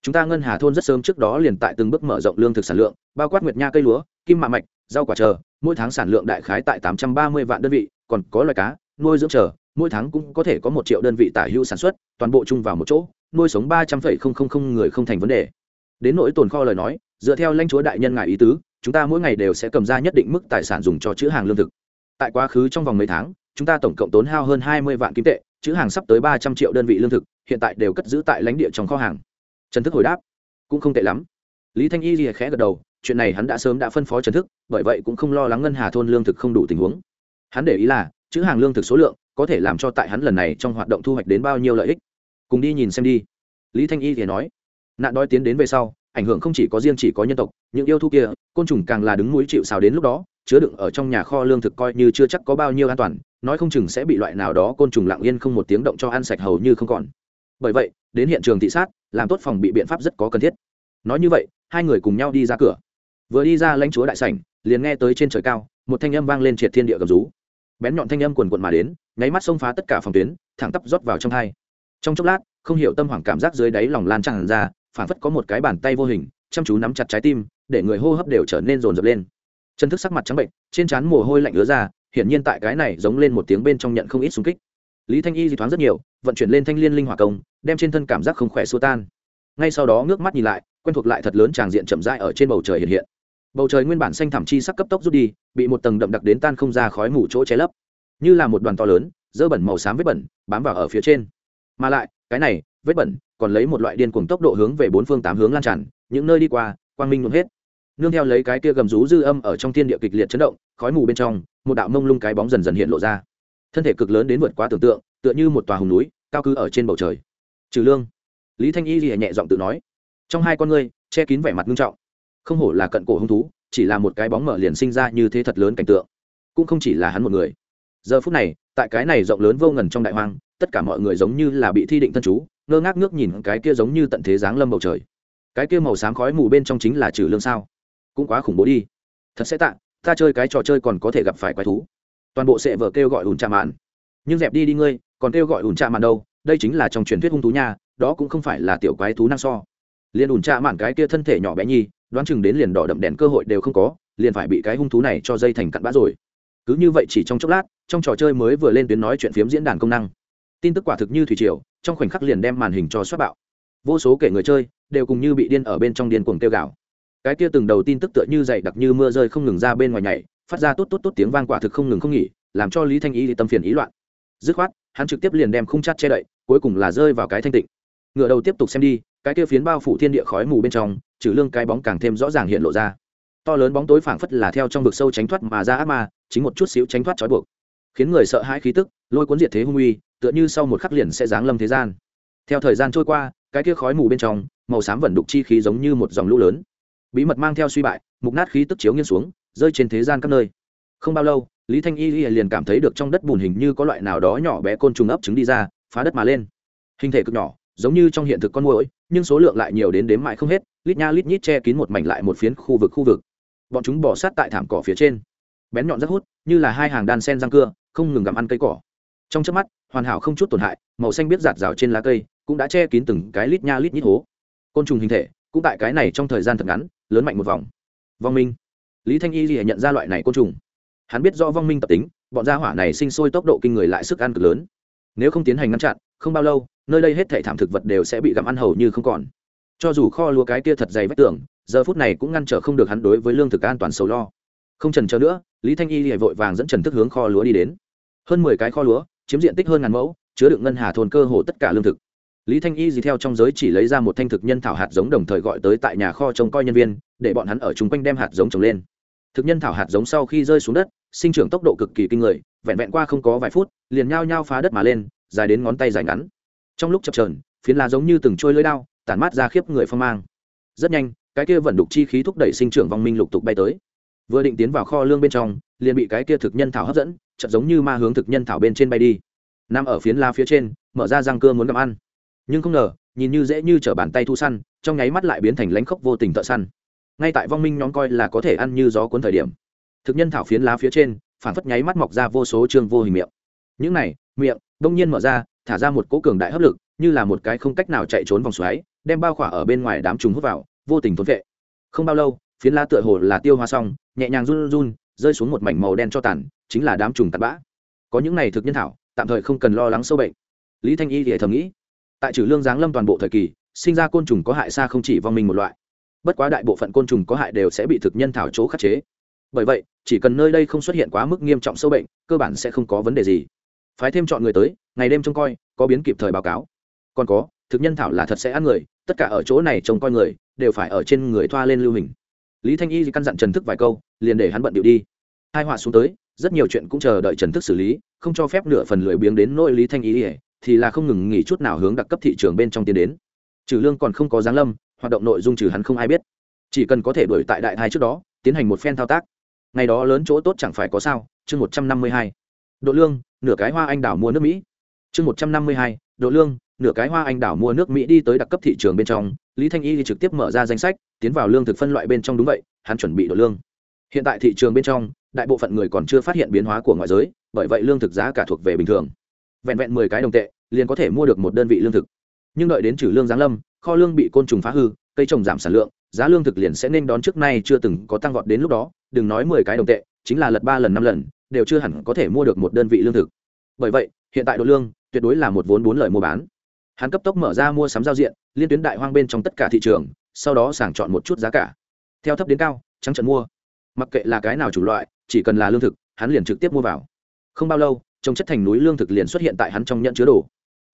chúng ta ngân hà thôn rất sớm trước đó liền tại từng bước mở rộng lương thực sản lượng, bao quát nguyệt nha cây lúa, kim mạ mạch, rau quả chờ, mỗi tháng sản lượng đại khái tại tám trăm ba mươi vạn đơn vị, còn có loài cá, nuôi dưỡng chờ, mỗi tháng cũng có thể có một triệu đơn vị tả hữu sản xuất, toàn bộ chung vào một chỗ, nuôi sống ba trăm linh không không người không thành vấn đề. Đến nỗi tồn kho lời nói, dựa theo lãnh chúa đại nhân ngài ý tứ, chúng ta mỗi ngày đều sẽ cầm ra nhất định mức tài sản dùng cho chữ hàng lương thực. Tại quá khứ trong vòng mấy tháng, chúng ta tổng cộng tốn hao hơn hai mươi vạn kim tệ, chữ hàng sắp tới ba trăm triệu đơn vị lương thực, hiện tại đều cất giữ tại lãnh địa trong kho hàng trần thức hồi đáp, cũng không tệ lắm. Lý thanh y lìa khẽ gật đầu, chuyện này hắn đã sớm đã phân phó trần thức, bởi vậy cũng không lo lắng ngân hà thôn lương thực không đủ tình huống. Hắn để ý là, chữ hàng lương thực số lượng có thể làm cho tại hắn lần này trong hoạt động thu hoạch đến bao nhiêu lợi ích. Cùng đi nhìn xem đi. Lý thanh y thì nói. Nạn đói tiến đến về sau, ảnh hưởng không chỉ có riêng chỉ có nhân tộc, những yêu thú kia, côn trùng càng là đứng mũi chịu xào đến lúc đó, chứa đựng ở trong nhà kho lương thực coi như chưa chắc có bao nhiêu an toàn, nói không chừng sẽ bị loại nào đó côn trùng lặng yên không một tiếng động cho ăn sạch hầu như không còn. Bởi vậy đến hiện trường thị sát, làm tốt phòng bị biện pháp rất có cần thiết. Nói như vậy, hai người cùng nhau đi ra cửa. Vừa đi ra lãnh chúa đại sảnh, liền nghe tới trên trời cao, một thanh âm vang lên triệt thiên địa gầm rú. Bén nhọn thanh âm quần quận mà đến, nháy mắt xông phá tất cả phòng tuyến, thẳng tắp rót vào trong hai. Trong chốc lát, không hiểu tâm hoảng cảm giác dưới đáy lòng lan tràn ra phản phất có một cái bàn tay vô hình, chăm chú nắm chặt trái tim, để người hô hấp đều trở nên rồn rập lên. Chân thức sắc mặt trắng bệnh, trên trán mồ hôi lạnh ứa ra, hiển nhiên tại cái này giống lên một tiếng bên trong nhận không ít xung kích lý thanh y di thoáng rất nhiều, vận chuyển lên thanh liên linh hỏa công, đem trên thân cảm giác không khỏe xua tan. Ngay sau đó ngước mắt nhìn lại, quen thuộc lại thật lớn tràng diện chậm rãi ở trên bầu trời hiện hiện. Bầu trời nguyên bản xanh thảm chi sắc cấp tốc rút đi, bị một tầng đậm đặc đến tan không ra khói mù chỗ che lấp. Như là một đoàn to lớn, dơ bẩn màu xám vết bẩn, bám vào ở phía trên. Mà lại, cái này, vết bẩn, còn lấy một loại điên cuồng tốc độ hướng về bốn phương tám hướng lan tràn, những nơi đi qua, quang minh nhuộm hết. Nương theo lấy cái kia gầm rú dư âm ở trong thiên địa kịch liệt chấn động, khói mù bên trong, một đạo mông lung cái bóng dần dần hiện lộ ra thân thể cực lớn đến vượt quá tưởng tượng, tựa như một tòa hùng núi, cao cứ ở trên bầu trời. Trừ lương, lý thanh y gì nhẹ giọng tự nói, trong hai con ngươi, che kín vẻ mặt nghiêm trọng. Không hổ là cận cổ hung thú, chỉ là một cái bóng mở liền sinh ra như thế thật lớn cảnh tượng. Cũng không chỉ là hắn một người. Giờ phút này, tại cái này rộng lớn vô ngần trong đại hoang, tất cả mọi người giống như là bị thi định thân chú, ngơ ngác ngước nhìn cái kia giống như tận thế giáng lâm bầu trời. Cái kia màu sáng khói mù bên trong chính là trừ lương sao? Cũng quá khủng bố đi. Thật sẽ tạ, ta chơi cái trò chơi còn có thể gặp phải quái thú toàn bộ sẽ vợ kêu gọi ủn trà mạn. Nhưng dẹp đi đi ngươi, còn kêu gọi ủn trà mạn đâu, đây chính là trong truyền thuyết hung thú nha, đó cũng không phải là tiểu quái thú năng so. Liền ủn trà mạn cái kia thân thể nhỏ bé nhi, đoán chừng đến liền đỏ đậm đèn cơ hội đều không có, liền phải bị cái hung thú này cho dây thành cặn bã rồi. Cứ như vậy chỉ trong chốc lát, trong trò chơi mới vừa lên tuyến nói chuyện phiếm diễn đàn công năng. Tin tức quả thực như thủy triều, trong khoảnh khắc liền đem màn hình cho xoát bạo. Vô số kể người chơi đều cùng như bị điên ở bên trong điên cuồng kêu gào. Cái kia từng đầu tin tức tựa như dày đặc như mưa rơi không ngừng ra bên ngoài nhảy phát ra tốt tốt tốt tiếng vang quả thực không ngừng không nghỉ, làm cho lý thanh y tâm phiền ý loạn. Dứt khoát, hắn trực tiếp liền đem khung chát che đậy, cuối cùng là rơi vào cái thanh tịnh. Ngựa đầu tiếp tục xem đi, cái kia phiến bao phủ thiên địa khói mù bên trong, trừ lương cái bóng càng thêm rõ ràng hiện lộ ra. To lớn bóng tối phảng phất là theo trong vực sâu tránh thoát mà ra ác ma, chính một chút xíu tránh thoát trói buộc. Khiến người sợ hãi khí tức, lôi cuốn diệt thế hung uy, tựa như sau một khắc liền sẽ giáng lâm thế gian. Theo thời gian trôi qua, cái kia khói mù bên trong, màu xám vẩn đục chi khí giống như một dòng lũ lớn. Bí mật mang theo suy bại, mục nát khí tức chiếu nghiêng xuống rơi trên thế gian các nơi. Không bao lâu, lý thanh y liền cảm thấy được trong đất bùn hình như có loại nào đó nhỏ bé côn trùng ấp trứng đi ra, phá đất mà lên. Hình thể cực nhỏ, giống như trong hiện thực con muỗi, nhưng số lượng lại nhiều đến đếm mãi không hết, lít nha lít nhít che kín một mảnh lại một phiến khu vực khu vực. Bọn chúng bỏ sát tại thảm cỏ phía trên. Bén nhọn rất hút, như là hai hàng đan sen răng cưa, không ngừng gặm ăn cây cỏ. Trong chớp mắt, hoàn hảo không chút tổn hại, màu xanh biết giạt rào trên lá cây, cũng đã che kín từng cái lít nha lít nhít hố. Côn trùng hình thể, cũng tại cái này trong thời gian thật ngắn, lớn mạnh một vòng. Vong minh lý thanh y lìa nhận ra loại này côn trùng. Hắn biết do vong minh tập tính, bọn gia hỏa này sinh sôi tốc độ kinh người lại sức ăn cực lớn. Nếu không tiến hành ngăn chặn, không bao lâu, nơi đây hết thể thảm thực vật đều sẽ bị gặm ăn hầu như không còn. Cho dù kho lúa cái kia thật dày vách tường, giờ phút này cũng ngăn trở không được hắn đối với lương thực an toàn sầu lo. Không trần chờ nữa, lý thanh y lìa vội vàng dẫn trần thức hướng kho lúa đi đến. Hơn mười cái kho lúa, chiếm diện tích hơn ngàn mẫu, chứa đựng ngân hà thôn cơ hồ tất cả lương thực. Lý thanh y gì theo trong giới chỉ lấy ra một thanh thực nhân thảo hạt giống đồng thời gọi tới tại nhà kho trông coi nhân viên, để bọn hắn ở chung quanh đem hạt giống trồng lên thực nhân thảo hạt giống sau khi rơi xuống đất, sinh trưởng tốc độ cực kỳ kinh người, vẹn vẹn qua không có vài phút, liền nhao nhao phá đất mà lên, dài đến ngón tay dài ngắn. Trong lúc chập trờn phiến lá giống như từng trôi lưỡi đao, tản mát ra khiếp người phong mang. Rất nhanh, cái kia vận đục chi khí thúc đẩy sinh trưởng vong minh lục tục bay tới. Vừa định tiến vào kho lương bên trong, liền bị cái kia thực nhân thảo hấp dẫn, chợt giống như ma hướng thực nhân thảo bên trên bay đi. Nằm ở phiến la phía trên, mở ra răng cưa muốn gặm ăn. Nhưng không ngờ, nhìn như dễ như t bàn tay thu săn, trong nháy mắt lại biến thành lánh khốc vô tình thợ săn ngay tại vong minh nhóm coi là có thể ăn như gió cuốn thời điểm, thực nhân thảo phiến lá phía trên phản phất nháy mắt mọc ra vô số chương vô hình miệng. Những này, miệng, đông nhiên mở ra, thả ra một cỗ cường đại hấp lực, như là một cái không cách nào chạy trốn vòng xoáy, đem bao khỏa ở bên ngoài đám trùng hút vào, vô tình thốn vệ không bao lâu, phiến lá tựa hồ là tiêu hoa xong, nhẹ nhàng run run, rơi xuống một mảnh màu đen cho tàn, chính là đám trùng tạt bã. Có những này thực nhân thảo, tạm thời không cần lo lắng sâu bệnh. Lý thanh y thì thầm nghĩ, tại trừ lương giáng lâm toàn bộ thời kỳ, sinh ra côn trùng có hại xa không chỉ vong minh một loại bất quá đại bộ phận côn trùng có hại đều sẽ bị thực nhân thảo chỗ khắc chế. Bởi vậy, chỉ cần nơi đây không xuất hiện quá mức nghiêm trọng sâu bệnh, cơ bản sẽ không có vấn đề gì. Phái thêm chọn người tới, ngày đêm trông coi, có biến kịp thời báo cáo. Còn có, thực nhân thảo là thật sẽ ăn người, tất cả ở chỗ này trông coi người, đều phải ở trên người thoa lên lưu hình. Lý thanh y căn dặn trần thức vài câu, liền để hắn bận điệu đi. Hai họa xuống tới, rất nhiều chuyện cũng chờ đợi trần thức xử lý, không cho phép nửa phần lười biếng đến nỗi lý thanh y thì là không ngừng nghỉ chút nào hướng đặc cấp thị trường bên trong tiến đến. Trừ lương còn không có giáng lâm hoạt động nội dung trừ hắn không ai biết. Chỉ cần có thể đuổi tại đại thai trước đó, tiến hành một phen thao tác. Ngày đó lớn chỗ tốt chẳng phải có sao? Chương một trăm năm mươi hai. Độ lương, nửa cái hoa anh đào mua nước mỹ. Chương một trăm năm mươi hai. Độ lương, nửa cái hoa anh đào mua nước mỹ đi tới đặc cấp thị trường bên trong. Lý thanh y thì trực tiếp mở ra danh sách, tiến vào lương thực phân loại bên trong đúng vậy, hắn chuẩn bị độ lương. Hiện tại thị trường bên trong, đại bộ phận người còn chưa phát hiện biến hóa của ngoại giới, bởi vậy lương thực giá cả thuộc về bình thường. Vẹn vẹn mười cái đồng tệ, liền có thể mua được một đơn vị lương thực. Nhưng đợi đến trừ lương giáng lâm kho lương bị côn trùng phá hư, cây trồng giảm sản lượng, giá lương thực liền sẽ nên đón trước nay chưa từng có tăng vọt đến lúc đó, đừng nói mười cái đồng tệ, chính là lật ba lần năm lần, đều chưa hẳn có thể mua được một đơn vị lương thực. Bởi vậy, hiện tại độ lương tuyệt đối là một vốn bốn lời mua bán. Hắn cấp tốc mở ra mua sắm giao diện, liên tuyến đại hoang bên trong tất cả thị trường, sau đó sàng chọn một chút giá cả. Theo thấp đến cao, trắng trận mua. Mặc kệ là cái nào chủ loại, chỉ cần là lương thực, hắn liền trực tiếp mua vào. Không bao lâu, trồng chất thành núi lương thực liền xuất hiện tại hắn trong nhận chứa đồ.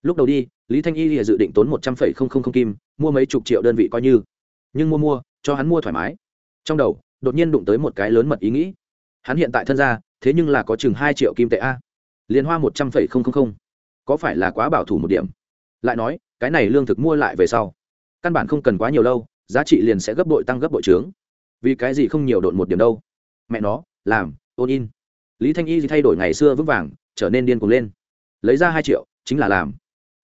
Lúc đầu đi lý thanh y lìa dự định tốn một trăm phẩy không không không kim, mua mấy chục triệu đơn vị coi như. Nhưng mua mua, cho hắn mua thoải mái. Trong đầu, đột nhiên đụng tới một cái lớn mật ý nghĩ. Hắn hiện tại thân gia, thế nhưng là có chừng hai triệu kim tệ a. Liền hoa một trăm phẩy không không không. Có phải là quá bảo thủ một điểm? Lại nói, cái này lương thực mua lại về sau, căn bản không cần quá nhiều lâu, giá trị liền sẽ gấp bội tăng gấp bội trướng. Vì cái gì không nhiều độn một điểm đâu? Mẹ nó, làm ôn in. Lý thanh y thay đổi ngày xưa vững vàng, trở nên điên cuồng lên. Lấy ra hai triệu, chính là làm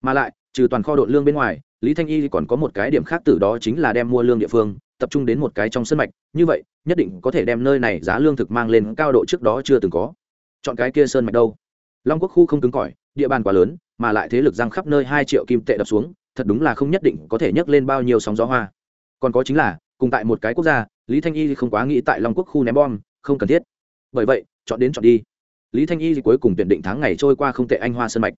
mà lại, trừ toàn kho đội lương bên ngoài, lý thanh y còn có một cái điểm khác từ đó chính là đem mua lương địa phương, tập trung đến một cái trong sân mạch. Như vậy, nhất định có thể đem nơi này giá lương thực mang lên cao độ trước đó chưa từng có. Chọn cái kia sơn mạch đâu? Long quốc khu không cứng cỏi, địa bàn quá lớn, mà lại thế lực giang khắp nơi hai triệu kim tệ đập xuống, thật đúng là không nhất định có thể nhấc lên bao nhiêu sóng gió hoa. Còn có chính là, cùng tại một cái quốc gia, lý thanh y không quá nghĩ tại long quốc khu ném bom, không cần thiết. Bởi vậy, chọn đến chọn đi. Lý thanh y cuối cùng tuyển định tháng ngày trôi qua không tệ anh hoa sơn mạch.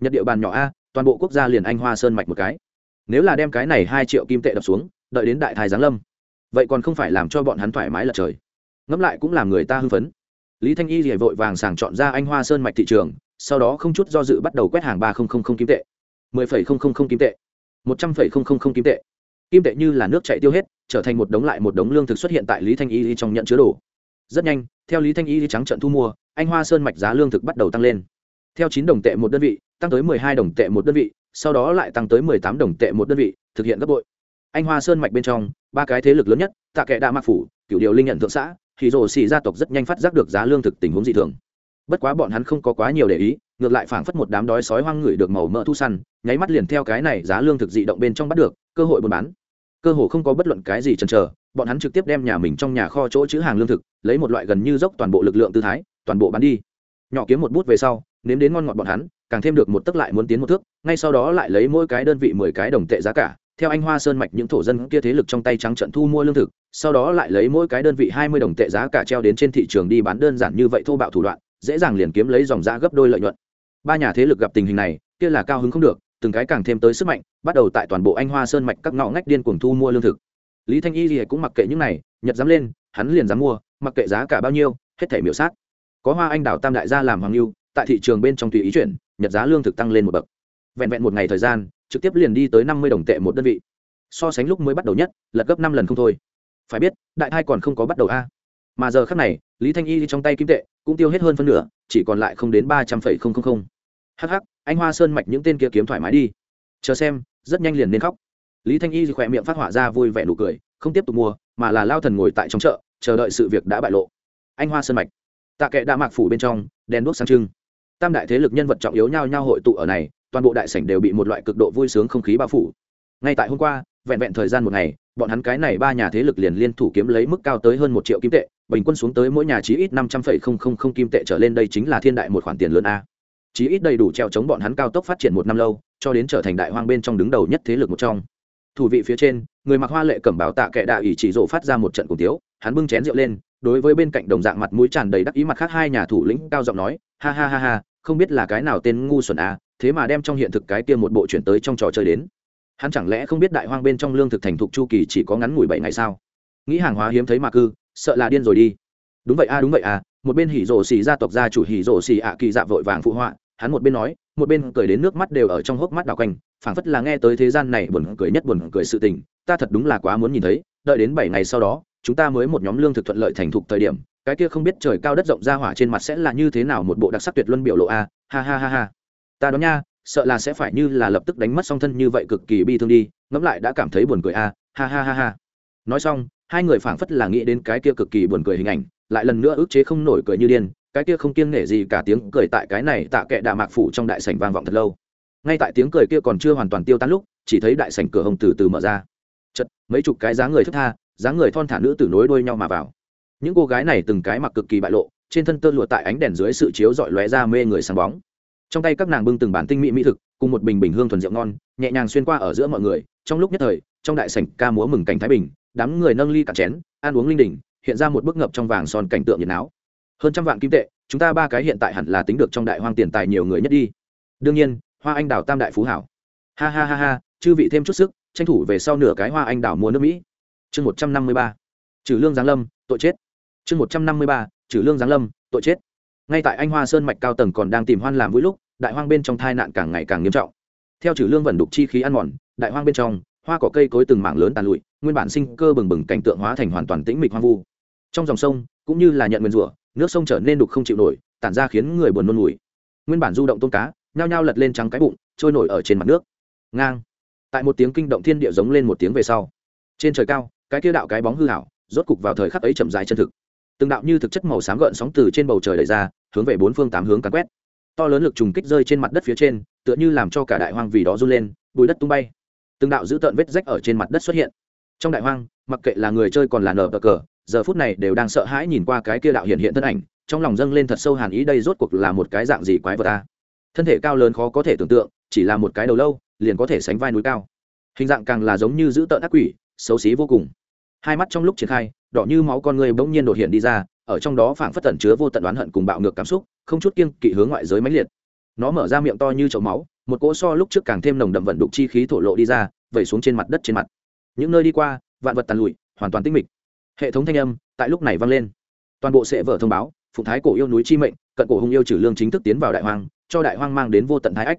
Nhật địa bàn nhỏ a toàn bộ quốc gia liền anh hoa sơn mạch một cái. Nếu là đem cái này hai triệu kim tệ đập xuống, đợi đến đại thái giáng lâm, vậy còn không phải làm cho bọn hắn thoải mái lật trời. Ngẫm lại cũng làm người ta hưng phấn. Lý thanh y thì vội vàng sàng chọn ra anh hoa sơn mạch thị trường, sau đó không chút do dự bắt đầu quét hàng ba kim tệ. Mười không không không kim tệ. Một trăm không không không kim tệ. Kim tệ như là nước chạy tiêu hết, trở thành một đống lại một đống lương thực xuất hiện tại lý thanh y trong nhận chứa đồ. Rất nhanh, theo lý thanh y trắng trận thu mua, anh hoa sơn mạch giá lương thực bắt đầu tăng lên. Theo chín đồng tệ một đơn vị tăng tới mười hai đồng tệ một đơn vị, sau đó lại tăng tới mười tám đồng tệ một đơn vị, thực hiện gấp bội. Anh hoa sơn mạch bên trong, ba cái thế lực lớn nhất, tạ kệ Đạ mạc phủ, cửu điều linh nhận thượng xã thì rồ xì gia tộc rất nhanh phát giác được giá lương thực tình huống dị thường. Bất quá bọn hắn không có quá nhiều để ý, ngược lại phảng phất một đám đói sói hoang ngửi được màu mỡ thu săn, nháy mắt liền theo cái này giá lương thực dị động bên trong bắt được, cơ hội buôn bán. Cơ hội không có bất luận cái gì chần chờ, bọn hắn trực tiếp đem nhà mình trong nhà kho chỗ chữ hàng lương thực, lấy một loại gần như dốc toàn bộ lực lượng tư thái, toàn bộ bán đi. Nhỏ kiếm một bút về sau, nếm đến ngon ngọt bọn hắn càng thêm được một tức lại muốn tiến một thước, ngay sau đó lại lấy mỗi cái đơn vị mười cái đồng tệ giá cả, theo anh hoa sơn mạch những thổ dân kia thế lực trong tay trắng trận thu mua lương thực, sau đó lại lấy mỗi cái đơn vị hai mươi đồng tệ giá cả treo đến trên thị trường đi bán đơn giản như vậy thô bạo thủ đoạn, dễ dàng liền kiếm lấy dòng giá gấp đôi lợi nhuận. Ba nhà thế lực gặp tình hình này, kia là cao hứng không được, từng cái càng thêm tới sức mạnh, bắt đầu tại toàn bộ anh hoa sơn mạch các ngõ ngách điên cuồng thu mua lương thực. Lý thanh y thì cũng mặc kệ những này, nhật dám lên, hắn liền dám mua, mặc kệ giá cả bao nhiêu, hết thể miểu sát. Có hoa anh đào tam đại gia làm hoàng lưu, tại thị trường bên trong tùy ý chuyển nhật giá lương thực tăng lên một bậc. Vẹn vẹn một ngày thời gian, trực tiếp liền đi tới năm mươi đồng tệ một đơn vị. So sánh lúc mới bắt đầu nhất, lật gấp năm lần không thôi. Phải biết, đại thai còn không có bắt đầu a. Mà giờ khác này, lý thanh y trong tay kim tệ cũng tiêu hết hơn phân nửa, chỉ còn lại không đến ba trăm phẩy không không không. Hh anh hoa sơn mạch những tên kia kiếm thoải mái đi. Chờ xem, rất nhanh liền nên khóc. Lý thanh y khỏe miệng phát họa ra vui vẻ nụ cười, không tiếp tục mua, mà là lao thần ngồi tại trong chợ, chờ đợi sự việc đã bại lộ. Anh hoa sơn mạch. Tạ kệ đã mạc phủ bên trong, đèn đuốc sang trưng tam đại thế lực nhân vật trọng yếu nhau nhau hội tụ ở này, toàn bộ đại sảnh đều bị một loại cực độ vui sướng không khí bao phủ. Ngay tại hôm qua, vẹn vẹn thời gian một ngày, bọn hắn cái này ba nhà thế lực liền liên thủ kiếm lấy mức cao tới hơn một triệu kim tệ, bình quân xuống tới mỗi nhà chí ít năm trăm phẩy không không không kim tệ trở lên đây chính là thiên đại một khoản tiền lớn a. Chí ít đầy đủ treo chống bọn hắn cao tốc phát triển một năm lâu, cho đến trở thành đại hoang bên trong đứng đầu nhất thế lực một trong. Thủ vị phía trên, người mặc hoa lệ cẩm báo tạ kệ đạo ỷ chỉ rộ phát ra một trận cùng tiếu, hắn bưng chén rượu lên đối với bên cạnh đồng dạng mặt mũi tràn đầy đắc ý mặt khác hai nhà thủ lĩnh cao giọng nói, ha ha ha ha, không biết là cái nào tên ngu xuẩn à thế mà đem trong hiện thực cái kia một bộ chuyển tới trong trò chơi đến. Hắn chẳng lẽ không biết đại hoang bên trong lương thực thành thục chu kỳ chỉ có ngắn ngủi bảy ngày sao? Nghĩ hàng hóa hiếm thấy mà cư, sợ là điên rồi đi. Đúng vậy a đúng vậy à một bên hỉ rổ xì gia tộc gia chủ hỉ rổ xì ạ kỳ dạ vội vàng phụ họa, hắn một bên nói, một bên cười đến nước mắt đều ở trong hốc mắt đào quanh, phảng phất là nghe tới thế gian này buồn cười nhất buồn cười sự tình, ta thật đúng là quá muốn nhìn thấy, đợi đến bảy ngày sau đó chúng ta mới một nhóm lương thực thuận lợi thành thục thời điểm, cái kia không biết trời cao đất rộng ra hỏa trên mặt sẽ là như thế nào một bộ đặc sắc tuyệt luân biểu lộ a, ha ha ha ha. Ta đó nha, sợ là sẽ phải như là lập tức đánh mất song thân như vậy cực kỳ bi thương đi, ngẫm lại đã cảm thấy buồn cười a, ha ha ha ha. Nói xong, hai người phảng phất là nghĩ đến cái kia cực kỳ buồn cười hình ảnh, lại lần nữa ức chế không nổi cười như điên, cái kia không kiêng nể gì cả tiếng cười tại cái này tạ kệ đạ mạc phủ trong đại sảnh vang vọng thật lâu. Ngay tại tiếng cười kia còn chưa hoàn toàn tiêu tan lúc, chỉ thấy đại sảnh cửa hồng từ từ mở ra. Chật mấy chục cái dáng người thức tha dáng người thon thả nữ tử nối đuôi nhau mà vào. Những cô gái này từng cái mặc cực kỳ bại lộ, trên thân tơ lụa tại ánh đèn dưới sự chiếu dọi lóe ra mê người sáng bóng. Trong tay các nàng bưng từng bản tinh mỹ mỹ thực, cùng một bình bình hương thuần rượu ngon, nhẹ nhàng xuyên qua ở giữa mọi người, trong lúc nhất thời, trong đại sảnh ca múa mừng cảnh thái bình, đám người nâng ly cạn chén, ăn uống linh đình, hiện ra một bức ngập trong vàng son cảnh tượng nhiệt náo. Hơn trăm vạn kim tệ, chúng ta ba cái hiện tại hẳn là tính được trong đại hoang tiền tài nhiều người nhất đi. Đương nhiên, hoa anh đào tam đại phú hảo. Ha ha ha ha, chư vị thêm chút sức, tranh thủ về sau nửa cái hoa anh đào mua nước mỹ chương một trăm năm mươi ba, trừ lương giáng lâm, tội chết. Chương một trăm năm mươi ba, trừ lương giáng lâm, tội chết. Ngay tại anh hoa sơn mạch cao tầng còn đang tìm hoan làm vui lúc, đại hoang bên trong tai nạn càng ngày càng nghiêm trọng. Theo trừ lương vẩn đục chi khí ăn mòn, đại hoang bên trong, hoa cỏ cây cối từng mảng lớn tàn lụi, nguyên bản sinh cơ bừng bừng cảnh tượng hóa thành hoàn toàn tĩnh mịch hoang vu. Trong dòng sông, cũng như là nhận nguyên rủa, nước sông trở nên đục không chịu nổi, tản ra khiến người buồn nôn mùi. Nguyên bản du động tôm cá, nhao nhao lật lên trắng cái bụng, trôi nổi ở trên mặt nước. Ngang. Tại một tiếng kinh động thiên địa giống lên một tiếng về sau. Trên trời cao cái kia đạo cái bóng hư hảo, rốt cục vào thời khắc ấy chậm dài chân thực. Từng đạo như thực chất màu xám gợn sóng từ trên bầu trời đẩy ra, hướng về bốn phương tám hướng cắn quét. To lớn lực trùng kích rơi trên mặt đất phía trên, tựa như làm cho cả đại hoang vì đó run lên, bùi đất tung bay. Từng đạo dữ tợn vết rách ở trên mặt đất xuất hiện. Trong đại hoang, mặc kệ là người chơi còn là nở cờ giờ phút này đều đang sợ hãi nhìn qua cái kia đạo hiện hiện thân ảnh, trong lòng dâng lên thật sâu hàn ý đây rốt cuộc là một cái dạng gì quái vật ta thân thể cao lớn khó có thể tưởng tượng, chỉ là một cái đầu lâu, liền có thể sánh vai núi cao. Hình dạng càng là giống như giữ tợn ác quỷ xấu xí vô cùng. Hai mắt trong lúc triển khai, đỏ như máu con người bỗng nhiên đột hiện đi ra, ở trong đó phảng phất tẩn chứa vô tận đoán hận cùng bạo ngược cảm xúc, không chút kiêng kỵ hướng ngoại giới mãnh liệt. Nó mở ra miệng to như chậu máu, một cỗ so lúc trước càng thêm nồng đậm vận đục chi khí thổ lộ đi ra, vẩy xuống trên mặt đất trên mặt. Những nơi đi qua, vạn vật tàn lụi, hoàn toàn tinh mịch. Hệ thống thanh âm tại lúc này vang lên. Toàn bộ sẽ vở thông báo phụng thái cổ yêu núi chi mệnh, cận cổ hùng yêu trừ lương chính thức tiến vào đại hoang, cho đại hoang mang đến vô tận thái ách.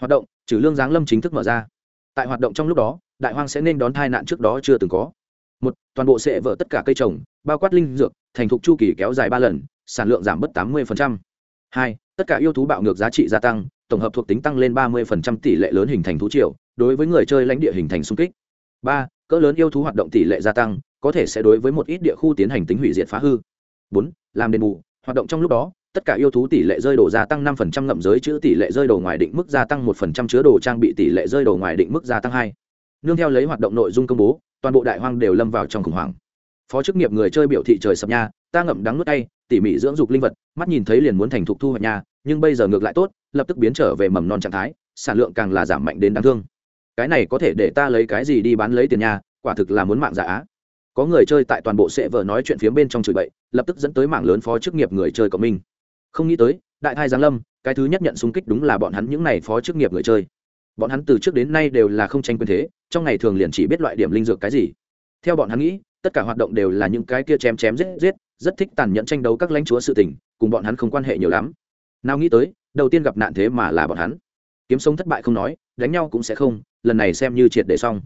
Hoạt động, trừ lương giáng lâm chính thức mở ra. Tại hoạt động trong lúc đó đại hoang sẽ nên đón tai nạn trước đó chưa từng có. Một, toàn bộ sẽ vỡ tất cả cây trồng, bao quát linh dược, thành thục chu kỳ kéo dài ba lần, sản lượng giảm mất tám mươi hai, tất cả yêu thú bạo ngược giá trị gia tăng, tổng hợp thuộc tính tăng lên ba mươi tỷ lệ lớn hình thành thú triều, đối với người chơi lãnh địa hình thành xung kích. Ba, cỡ lớn yêu thú hoạt động tỷ lệ gia tăng, có thể sẽ đối với một ít địa khu tiến hành tính hủy diệt phá hư. Bốn, làm đền bù, hoạt động trong lúc đó, tất cả yêu thú tỷ lệ rơi đồ gia tăng năm phần trăm ngậm giới chữ tỷ lệ rơi đồ ngoài định mức gia tăng một phần trăm chứa đồ trang bị tỷ lệ rơi đồ ngoài định mức gia tăng hai nương theo lấy hoạt động nội dung công bố, toàn bộ đại hoang đều lâm vào trong khủng hoảng. Phó chức nghiệp người chơi biểu thị trời sập nha, ta ngậm đắng nuốt tay, tỉ mỉ dưỡng dục linh vật, mắt nhìn thấy liền muốn thành thục thu hoạch nha, nhưng bây giờ ngược lại tốt, lập tức biến trở về mầm non trạng thái, sản lượng càng là giảm mạnh đến đáng thương. Cái này có thể để ta lấy cái gì đi bán lấy tiền nha, quả thực là muốn mạng giả á. Có người chơi tại toàn bộ sẽ vợ nói chuyện phía bên trong chửi bậy, lập tức dẫn tới mảng lớn phó chức nghiệp người chơi của mình không nghĩ tới, đại thai giáng lâm, cái thứ nhất nhận xung kích đúng là bọn hắn những này phó chức nghiệp người chơi bọn hắn từ trước đến nay đều là không tranh quyền thế, trong ngày thường liền chỉ biết loại điểm linh dược cái gì. Theo bọn hắn nghĩ, tất cả hoạt động đều là những cái kia chém chém giết giết, rất thích tàn nhẫn tranh đấu các lãnh chúa sự tình, cùng bọn hắn không quan hệ nhiều lắm. Nào nghĩ tới, đầu tiên gặp nạn thế mà là bọn hắn. Kiếm sống thất bại không nói, đánh nhau cũng sẽ không, lần này xem như triệt để xong.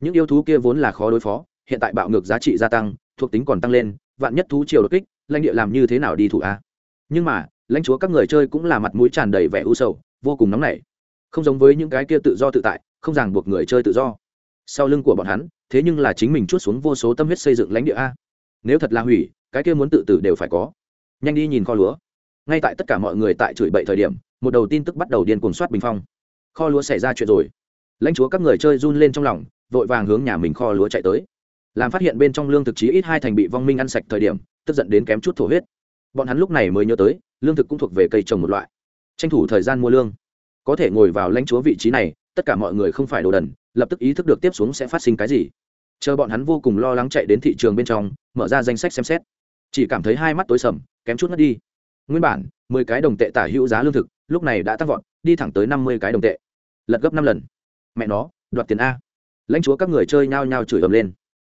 Những yêu thú kia vốn là khó đối phó, hiện tại bạo ngược giá trị gia tăng, thuộc tính còn tăng lên, vạn nhất thú triều đột kích, lãnh địa làm như thế nào đi thủ a? Nhưng mà, lãnh chúa các người chơi cũng là mặt mũi tràn đầy vẻ u sầu, vô cùng nóng nảy không giống với những cái kia tự do tự tại, không ràng buộc người chơi tự do. Sau lưng của bọn hắn, thế nhưng là chính mình chút xuống vô số tâm huyết xây dựng lãnh địa a. Nếu thật là hủy, cái kia muốn tự tử đều phải có. Nhanh đi nhìn kho lúa. Ngay tại tất cả mọi người tại chửi bậy thời điểm, một đầu tin tức bắt đầu điên cuồng soát bình phong. Kho lúa xảy ra chuyện rồi. Lãnh chúa các người chơi run lên trong lòng, vội vàng hướng nhà mình kho lúa chạy tới. Làm phát hiện bên trong lương thực chí ít hai thành bị vong minh ăn sạch thời điểm, tức giận đến kém chút thổ huyết. Bọn hắn lúc này mới nhớ tới, lương thực cũng thuộc về cây trồng một loại. Tranh thủ thời gian mua lương có thể ngồi vào lãnh chúa vị trí này, tất cả mọi người không phải đồ đần, lập tức ý thức được tiếp xuống sẽ phát sinh cái gì. Chờ bọn hắn vô cùng lo lắng chạy đến thị trường bên trong, mở ra danh sách xem xét. Chỉ cảm thấy hai mắt tối sầm, kém chút mất đi. Nguyên bản, mười cái đồng tệ tả hữu giá lương thực, lúc này đã tăng vọt, đi thẳng tới năm mươi cái đồng tệ. Lật gấp năm lần. Mẹ nó, đoạt tiền a. Lãnh chúa các người chơi nhao nhao chửi ầm lên.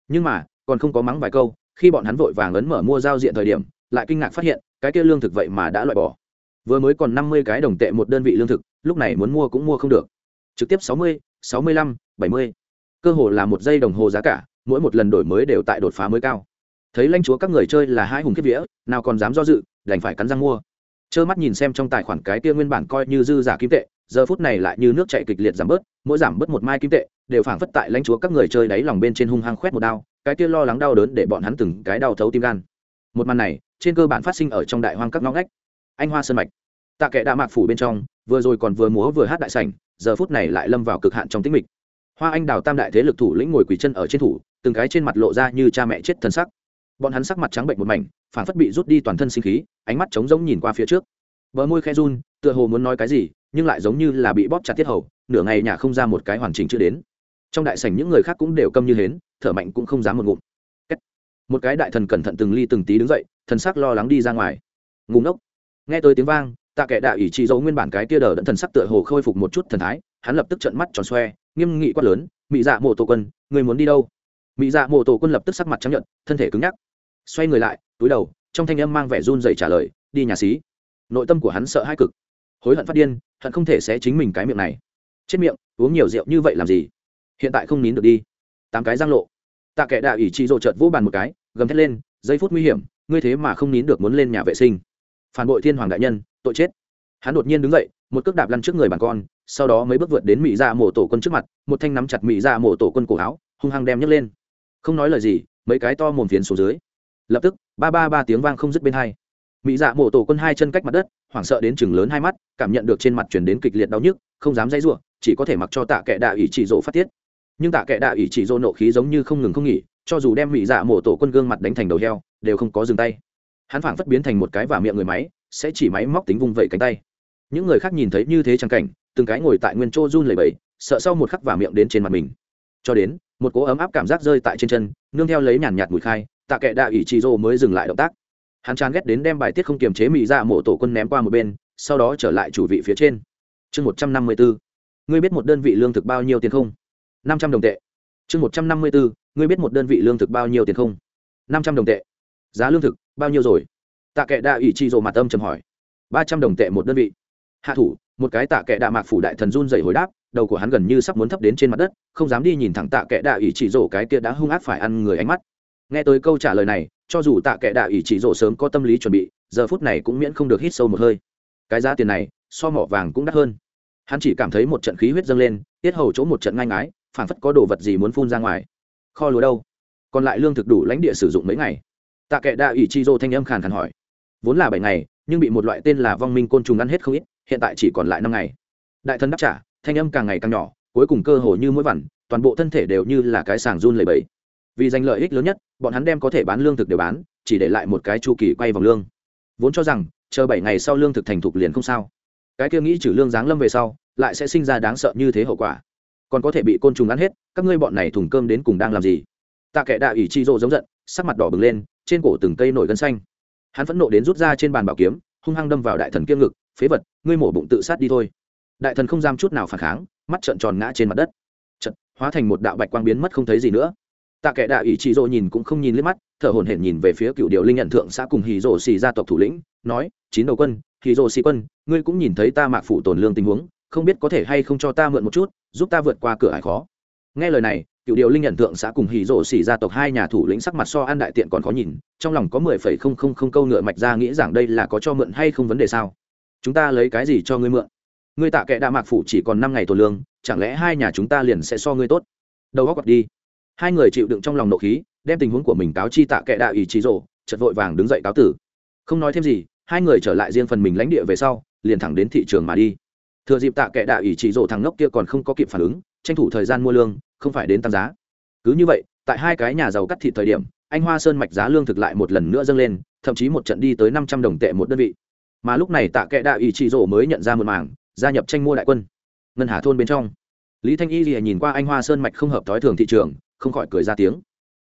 Nhưng mà, còn không có mắng vài câu, khi bọn hắn vội vàng ấn mở mua giao diện thời điểm, lại kinh ngạc phát hiện, cái kia lương thực vậy mà đã loại bỏ vừa mới còn năm mươi cái đồng tệ một đơn vị lương thực, lúc này muốn mua cũng mua không được. Trực tiếp sáu mươi sáu mươi lăm, bảy mươi. Cơ hồ là một giây đồng hồ giá cả, mỗi một lần đổi mới đều tại đột phá mới cao. Thấy lãnh chúa các người chơi là hai hùng kiếp vía, nào còn dám do dự, đành phải cắn răng mua. Trơ mắt nhìn xem trong tài khoản cái kia nguyên bản coi như dư giả kim tệ, giờ phút này lại như nước chạy kịch liệt giảm bớt, mỗi giảm bớt một mai kim tệ, đều phảng phất tại lãnh chúa các người chơi đáy lòng bên trên hung hăng khoét một đao, cái kia lo lắng đau đớn để bọn hắn từng cái đau thấu tim gan. Một màn này, trên cơ bản phát sinh ở trong đại hoang các ngõ ngách anh hoa sơn mạch. Tạ kệ đạ mạc phủ bên trong, vừa rồi còn vừa múa vừa hát đại sảnh, giờ phút này lại lâm vào cực hạn trong tĩnh mịch. Hoa anh đào tam đại thế lực thủ lĩnh ngồi quỳ chân ở trên thủ, từng cái trên mặt lộ ra như cha mẹ chết thân sắc. Bọn hắn sắc mặt trắng bệnh một mảnh, phản phất bị rút đi toàn thân sinh khí, ánh mắt trống rỗng nhìn qua phía trước. Bờ môi khe run, tựa hồ muốn nói cái gì, nhưng lại giống như là bị bóp chặt tiết hầu, nửa ngày nhà không ra một cái hoàn chỉnh chưa đến. Trong đại sảnh những người khác cũng đều câm như hến, thở mạnh cũng không dám một ngụm. Một cái đại thần cẩn thận từng ly từng tí đứng dậy, thần sắc lo lắng đi ra ngoài. Ngủ ngốc nghe tới tiếng vang, tạ kệ đạo ỷ trị dấu nguyên bản cái tia đờ đẫn thần sắc tựa hồ khôi phục một chút thần thái, hắn lập tức trận mắt tròn xoe, nghiêm nghị quát lớn mỹ dạ mộ tổ quân, người muốn đi đâu? Mỹ dạ mộ tổ quân lập tức sắc mặt chấp nhận thân thể cứng nhắc. Xoay người lại, túi đầu, trong thanh âm mang vẻ run dậy trả lời, đi nhà xí. Nội tâm của hắn sợ hai cực. Hối hận phát điên, hận không thể sẽ chính mình cái miệng này. Chết miệng, uống nhiều rượu như vậy làm gì? Hiện tại không nín được đi. Tám cái giang lộ. Tạ kệ đạo ỷ trị dỗ trợt vỗ bàn một cái, gầm thét lên, giây phút nguy hiểm, ngươi thế mà không nín được muốn lên nhà vệ sinh phản bội thiên hoàng đại nhân, tội chết. Hắn đột nhiên đứng dậy, một cước đạp lăn trước người bàn con, sau đó mấy bước vượt đến mỹ dạ mổ tổ quân trước mặt, một thanh nắm chặt mỹ dạ mổ tổ quân cổ áo, hung hăng đem nhấc lên. Không nói lời gì, mấy cái to mồm phiến xuống dưới. Lập tức, ba ba ba tiếng vang không dứt bên hai. Mỹ dạ mổ tổ quân hai chân cách mặt đất, hoảng sợ đến chừng lớn hai mắt, cảm nhận được trên mặt chuyển đến kịch liệt đau nhức, không dám dãy r u ộ chỉ có thể mặc cho tạ kệ đạo ỷ chỉ rộ phát tiết. Nhưng tạ kệ đạo ỷ chỉ rộ nộ khí giống như không ngừng không nghỉ, cho dù đem mỹ dạ mổ tổ quân gương mặt đánh thành đầu heo, đều không có dừng tay hắn phảng phất biến thành một cái vả miệng người máy, sẽ chỉ máy móc tính vung vẩy cánh tay. Những người khác nhìn thấy như thế chẳng cảnh, từng cái ngồi tại nguyên chỗ run lẩy bẩy, sợ sau một khắc vả miệng đến trên mặt mình. Cho đến, một cỗ ấm áp cảm giác rơi tại trên chân, nương theo lấy nhàn nhạt mùi khai, tạ kệ đạ ỷ chị rô mới dừng lại động tác. Hắn chán ghét đến đem bài tiết không kiềm chế mỹ ra mổ tổ quân ném qua một bên, sau đó trở lại chủ vị phía trên. Chương một trăm năm mươi bốn ngươi biết một đơn vị lương thực bao nhiêu tiền không? năm trăm đồng tệ. Chương một trăm năm mươi bốn ngươi biết một đơn vị lương thực bao nhiêu tiền không? năm trăm đồng tệ. Giá lương thực bao nhiêu rồi? Tạ kệ đạ ủy chi rồ mặt âm trầm hỏi. Ba trăm đồng tệ một đơn vị. Hạ thủ, một cái tạ kệ đạ mạc phủ đại thần run dày hồi đáp, đầu của hắn gần như sắp muốn thấp đến trên mặt đất, không dám đi nhìn thẳng tạ kệ đạ ủy chỉ rổ cái kia đã hung ác phải ăn người ánh mắt. Nghe tới câu trả lời này, cho dù tạ kệ đạ ủy chỉ rổ sớm có tâm lý chuẩn bị, giờ phút này cũng miễn không được hít sâu một hơi. Cái giá tiền này, so mỏ vàng cũng đắt hơn. Hắn chỉ cảm thấy một trận khí huyết dâng lên, tiết hầu chỗ một trận ngang ái phảng phất có đồ vật gì muốn phun ra ngoài. Kho lúa đâu? Còn lại lương thực đủ lãnh địa sử dụng mấy ngày tạ kệ đa ủy chi dô thanh âm khàn khàn hỏi. Vốn là bảy ngày, nhưng bị một loại tên là vong minh côn trùng ăn hết không ít, hiện tại chỉ còn lại năm ngày. Đại thân đáp trả, thanh âm càng ngày càng nhỏ, cuối cùng cơ hồ như mỗi vằn, toàn bộ thân thể đều như là cái sàng run lầy bẫy vì giành lợi ích lớn nhất, bọn hắn đem có thể bán lương thực đều bán, chỉ để lại một cái chu kỳ quay vòng lương. Vốn cho rằng, chờ bảy ngày sau lương thực thành thục liền không sao. Cái kia nghĩ trừ lương giáng lâm về sau, lại sẽ sinh ra đáng sợ như thế hậu quả. Còn có thể bị côn trùng ăn hết, các ngươi bọn này thùng cơm đến cùng đang làm gì? Tạ kệ đạ ủy chi rô giống giận, sắc mặt đỏ bừng lên trên cổ từng cây nổi gân xanh. Hắn phẫn nộ đến rút ra trên bàn bảo kiếm, hung hăng đâm vào đại thần kiêm ngực, phế vật, ngươi mổ bụng tự sát đi thôi. Đại thần không dám chút nào phản kháng, mắt trợn tròn ngã trên mặt đất. Trận hóa thành một đạo bạch quang biến mất không thấy gì nữa. Tạ kệ đại ủy chi rô nhìn cũng không nhìn liếc mắt, thở hổn hển nhìn về phía cựu điều linh nhận thượng xã cùng hì rô xì gia tộc thủ lĩnh, nói, chín đầu quân hì rô xì quân, ngươi cũng nhìn thấy ta mạc phụ tổn lương tình huống, không biết có thể hay không cho ta mượn một chút, giúp ta vượt qua cửa ải khó. Nghe lời này cựu điều linh nhận tượng xã cùng hỉ rổ xỉ gia tộc hai nhà thủ lĩnh sắc mặt so an đại tiện còn khó nhìn, trong lòng có mười phẩy không không không câu ngựa mạch ra nghĩ rằng đây là có cho mượn hay không vấn đề sao? Chúng ta lấy cái gì cho ngươi mượn? Ngươi tạ kệ đạ mạc phủ chỉ còn năm ngày tổ lương, chẳng lẽ hai nhà chúng ta liền sẽ so ngươi tốt? Đầu góc đi. Hai người chịu đựng trong lòng nộ khí, đem tình huống của mình cáo chi tạ kệ đạ ủy trí rổ chật vội vàng đứng dậy cáo tử. Không nói thêm gì, hai người trở lại riêng phần mình lãnh địa về sau, liền thẳng đến thị trường mà đi. Thừa dịp tạ kệ đạ ủy chỉ rổ thằng ngốc kia còn không có kịp phản ứng, tranh thủ thời gian mua lương không phải đến tăng giá. Cứ như vậy, tại hai cái nhà giàu cắt thịt thời điểm, anh hoa sơn mạch giá lương thực lại một lần nữa dâng lên, thậm chí một trận đi tới năm trăm đồng tệ một đơn vị. Mà lúc này tạ kệ đạ ý chỉ rổ mới nhận ra một mảng, gia nhập tranh mua đại quân. Ngân hà thôn bên trong, lý thanh y thì nhìn qua anh hoa sơn mạch không hợp thói thường thị trường, không khỏi cười ra tiếng.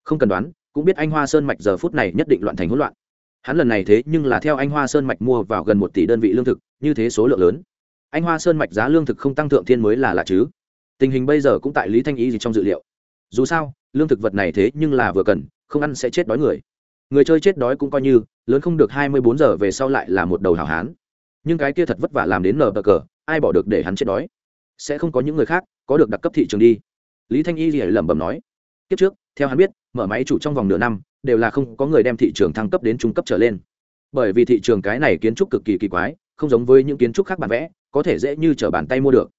Không cần đoán, cũng biết anh hoa sơn mạch giờ phút này nhất định loạn thành hỗn loạn. Hắn lần này thế nhưng là theo anh hoa sơn mạch mua vào gần một tỷ đơn vị lương thực, như thế số lượng lớn. Anh hoa sơn mạch giá lương thực không tăng thượng thiên mới là lạ chứ tình hình bây giờ cũng tại lý thanh ý gì trong dự liệu. Dù sao, lương thực vật này thế nhưng là vừa cần, không ăn sẽ chết đói người. Người chơi chết đói cũng coi như, lớn không được hai mươi bốn giờ về sau lại là một đầu hảo hán. Nhưng cái kia thật vất vả làm đến nờ bờ cờ, ai bỏ được để hắn chết đói? Sẽ không có những người khác có được đặc cấp thị trường đi. Lý thanh y lìa lẩm bẩm nói. Kiếp trước, theo hắn biết, mở máy chủ trong vòng nửa năm, đều là không có người đem thị trường thăng cấp đến trung cấp trở lên. Bởi vì thị trường cái này kiến trúc cực kỳ kỳ quái, không giống với những kiến trúc khác bản vẽ, có thể dễ như t r ở bàn tay mua được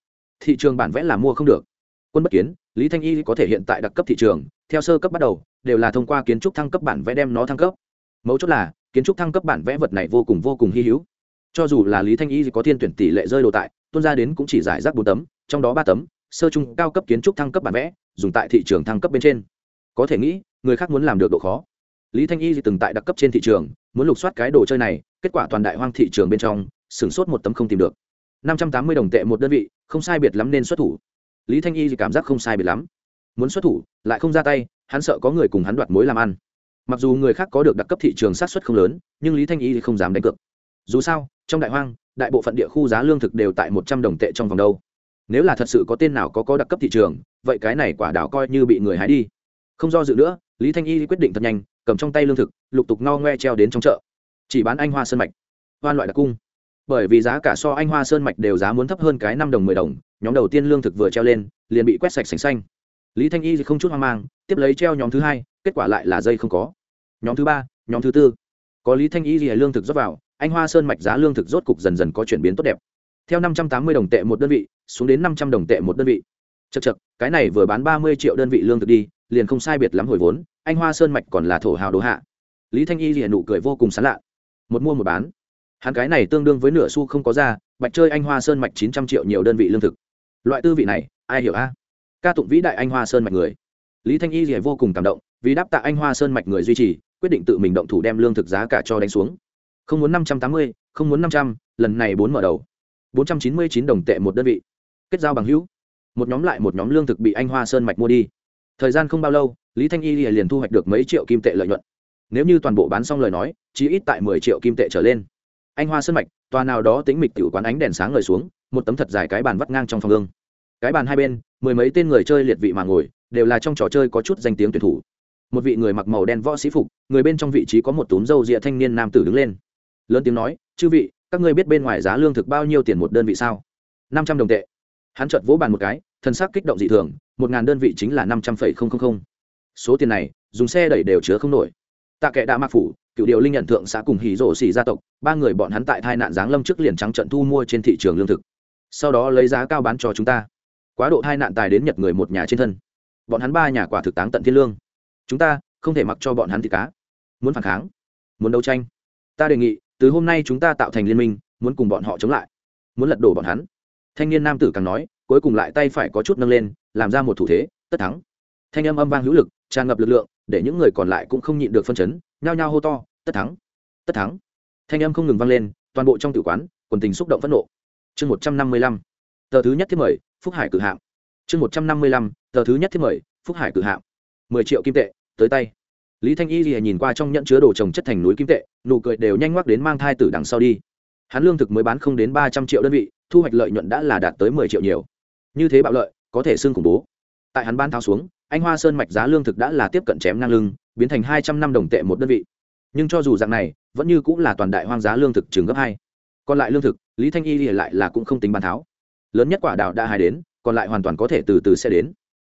thị trường bản vẽ là mua không được. Quân bất kiến, lý thanh y có thể hiện tại đặc cấp thị trường, theo sơ cấp bắt đầu, đều là thông qua kiến trúc thăng cấp bản vẽ đem nó thăng cấp. Mấu chốt là, kiến trúc thăng cấp bản vẽ vật này vô cùng vô cùng hy hữu. Cho dù là lý thanh y có thiên tuyển tỷ lệ rơi đồ tại tuân ra đến cũng chỉ giải rác bốn tấm, trong đó ba tấm, sơ chung cao cấp kiến trúc thăng cấp bản vẽ, dùng tại thị trường thăng cấp bên trên. Có thể nghĩ, người khác muốn làm được độ khó. Lý thanh y từng tại đặc cấp trên thị trường, muốn lục soát cái đồ chơi này, kết quả toàn đại hoang thị trường bên trong, sửng sốt một tấm không tìm được năm trăm tám mươi đồng tệ một đơn vị, không sai biệt lắm nên xuất thủ. Lý thanh y thì cảm giác không sai biệt lắm. Muốn xuất thủ, lại không ra tay, hắn sợ có người cùng hắn đoạt mối làm ăn. Mặc dù người khác có được đặc cấp thị trường sát xuất không lớn, nhưng lý thanh y thì không dám đánh cược. Dù sao, trong đại hoang, đại bộ phận địa khu giá lương thực đều tại một trăm đồng tệ trong vòng đâu. Nếu là thật sự có tên nào có có đặc cấp thị trường, vậy cái này quả đảo coi như bị người hái đi. Không do dự nữa, lý thanh y quyết định thật nhanh, cầm trong tay lương thực, lục tục ngo ngoe treo đến trong chợ. Chỉ bán anh hoa sơn mạch. Hoan loại đặc cung bởi vì giá cả so anh hoa sơn mạch đều giá muốn thấp hơn cái năm đồng mười đồng, nhóm đầu tiên lương thực vừa treo lên, liền bị quét sạch sành xanh. Lý thanh y không chút hoang mang, tiếp lấy treo nhóm thứ hai, kết quả lại là dây không có. Nhóm thứ ba, nhóm thứ tư. Có lý thanh y gì lương thực rót vào, anh hoa sơn mạch giá lương thực rốt cục dần dần có chuyển biến tốt đẹp. Theo năm trăm tám mươi đồng tệ một đơn vị, xuống đến năm trăm đồng tệ một đơn vị. Chật chật cái này vừa bán ba mươi triệu đơn vị lương thực đi, liền không sai biệt lắm hồi vốn, anh hoa sơn mạch còn là thổ hào đồ hạ. Lý thanh y liền nụ cười vô cùng sán lạ. Một mua một bán hắn cái này tương đương với nửa xu không có ra, bạch chơi anh hoa sơn mạch chín trăm triệu nhiều đơn vị lương thực. Loại tư vị này, ai hiểu a? Ca tụng vĩ đại anh hoa sơn mạch người. Lý thanh y thì vô cùng cảm động, vì đáp tạ anh hoa sơn mạch người duy trì, quyết định tự mình động thủ đem lương thực giá cả cho đánh xuống. Không muốn năm trăm tám mươi, không muốn năm trăm, lần này bốn mở đầu. Bốn trăm chín mươi chín đồng tệ một đơn vị. Kết giao bằng hữu. Một nhóm lại một nhóm lương thực bị anh hoa sơn mạch mua đi. Thời gian không bao lâu, lý thanh y liền thu hoạch được mấy triệu kim tệ lợi nhuận. Nếu như toàn bộ bán xong lời nói chỉ ít tại mười triệu kim tệ trở lên anh hoa sơn mạch, tòa nào đó tính mịch tiểu quán ánh đèn sáng ngời xuống, một tấm thật dài cái bàn vắt ngang trong phòng gương cái bàn hai bên, mười mấy tên người chơi liệt vị mà ngồi, đều là trong trò chơi có chút danh tiếng tuyển thủ. Một vị người mặc màu đen võ sĩ phục, người bên trong vị trí có một túm râu rịa thanh niên nam tử đứng lên. Lớn tiếng nói, chư vị, các ngươi biết bên ngoài giá lương thực bao nhiêu tiền một đơn vị sao? Năm trăm đồng tệ. Hắn chợt vỗ bàn một cái thân xác kích động dị thường, một ngàn đơn vị chính là năm trăm phẩy không không không. Số tiền này, dùng xe đẩy đều chứa không nổi. Tạ kệ đã mạc phủ cựu điều linh nhận thượng xã cùng hỉ rổ xỉ gia tộc, ba người bọn hắn tại thai nạn giáng lâm trước liền trắng trận thu mua trên thị trường lương thực. Sau đó lấy giá cao bán cho chúng ta. Quá độ thai nạn tài đến nhật người một nhà trên thân. Bọn hắn ba nhà quả thực táng tận thiên lương. Chúng ta không thể mặc cho bọn hắn thịt cá. Muốn phản kháng, muốn đấu tranh. Ta đề nghị, từ hôm nay chúng ta tạo thành liên minh, muốn cùng bọn họ chống lại. Muốn lật đổ bọn hắn. Thanh niên nam tử càng nói, cuối cùng lại tay phải có chút nâng lên, làm ra một thủ thế, tất thắng. Thanh âm âm vang hữu lực, tràn ngập lực lượng để những người còn lại cũng không nhịn được phân chấn, nhao nhao hô to, tất thắng! Tất thắng! Thanh âm không ngừng vang lên, toàn bộ trong tử quán, quần tình xúc động phẫn nộ. Chương một trăm năm mươi lăm, tờ thứ nhất thiết mời, phúc hải cử hạng. Chương một trăm năm mươi lăm, tờ thứ nhất thiết mời, phúc hải cử hạng. Mười triệu kim tệ, tới tay. Lý thanh y lìa nhìn qua trong nhẫn chứa đồ trồng chất thành núi kim tệ, nụ cười đều nhanh ngoắc đến mang thai tử đằng sau đi. Hắn lương thực mới bán không đến ba trăm triệu đơn vị, thu hoạch lợi nhuận đã là đạt tới mười triệu nhiều. Như thế bạo lợi, có thể xưng khủng bố tại hắn ban tháo xuống, anh hoa sơn mạch giá lương thực đã là tiếp cận chém ngang lưng, biến thành hai trăm năm đồng tệ một đơn vị. Nhưng cho dù dạng này, vẫn như cũng là toàn đại hoang giá lương thực chừng gấp hai. Còn lại lương thực, lý thanh y thì lại là cũng không tính bán tháo. Lớn nhất quả đào đã hai đến, còn lại hoàn toàn có thể từ từ sẽ đến.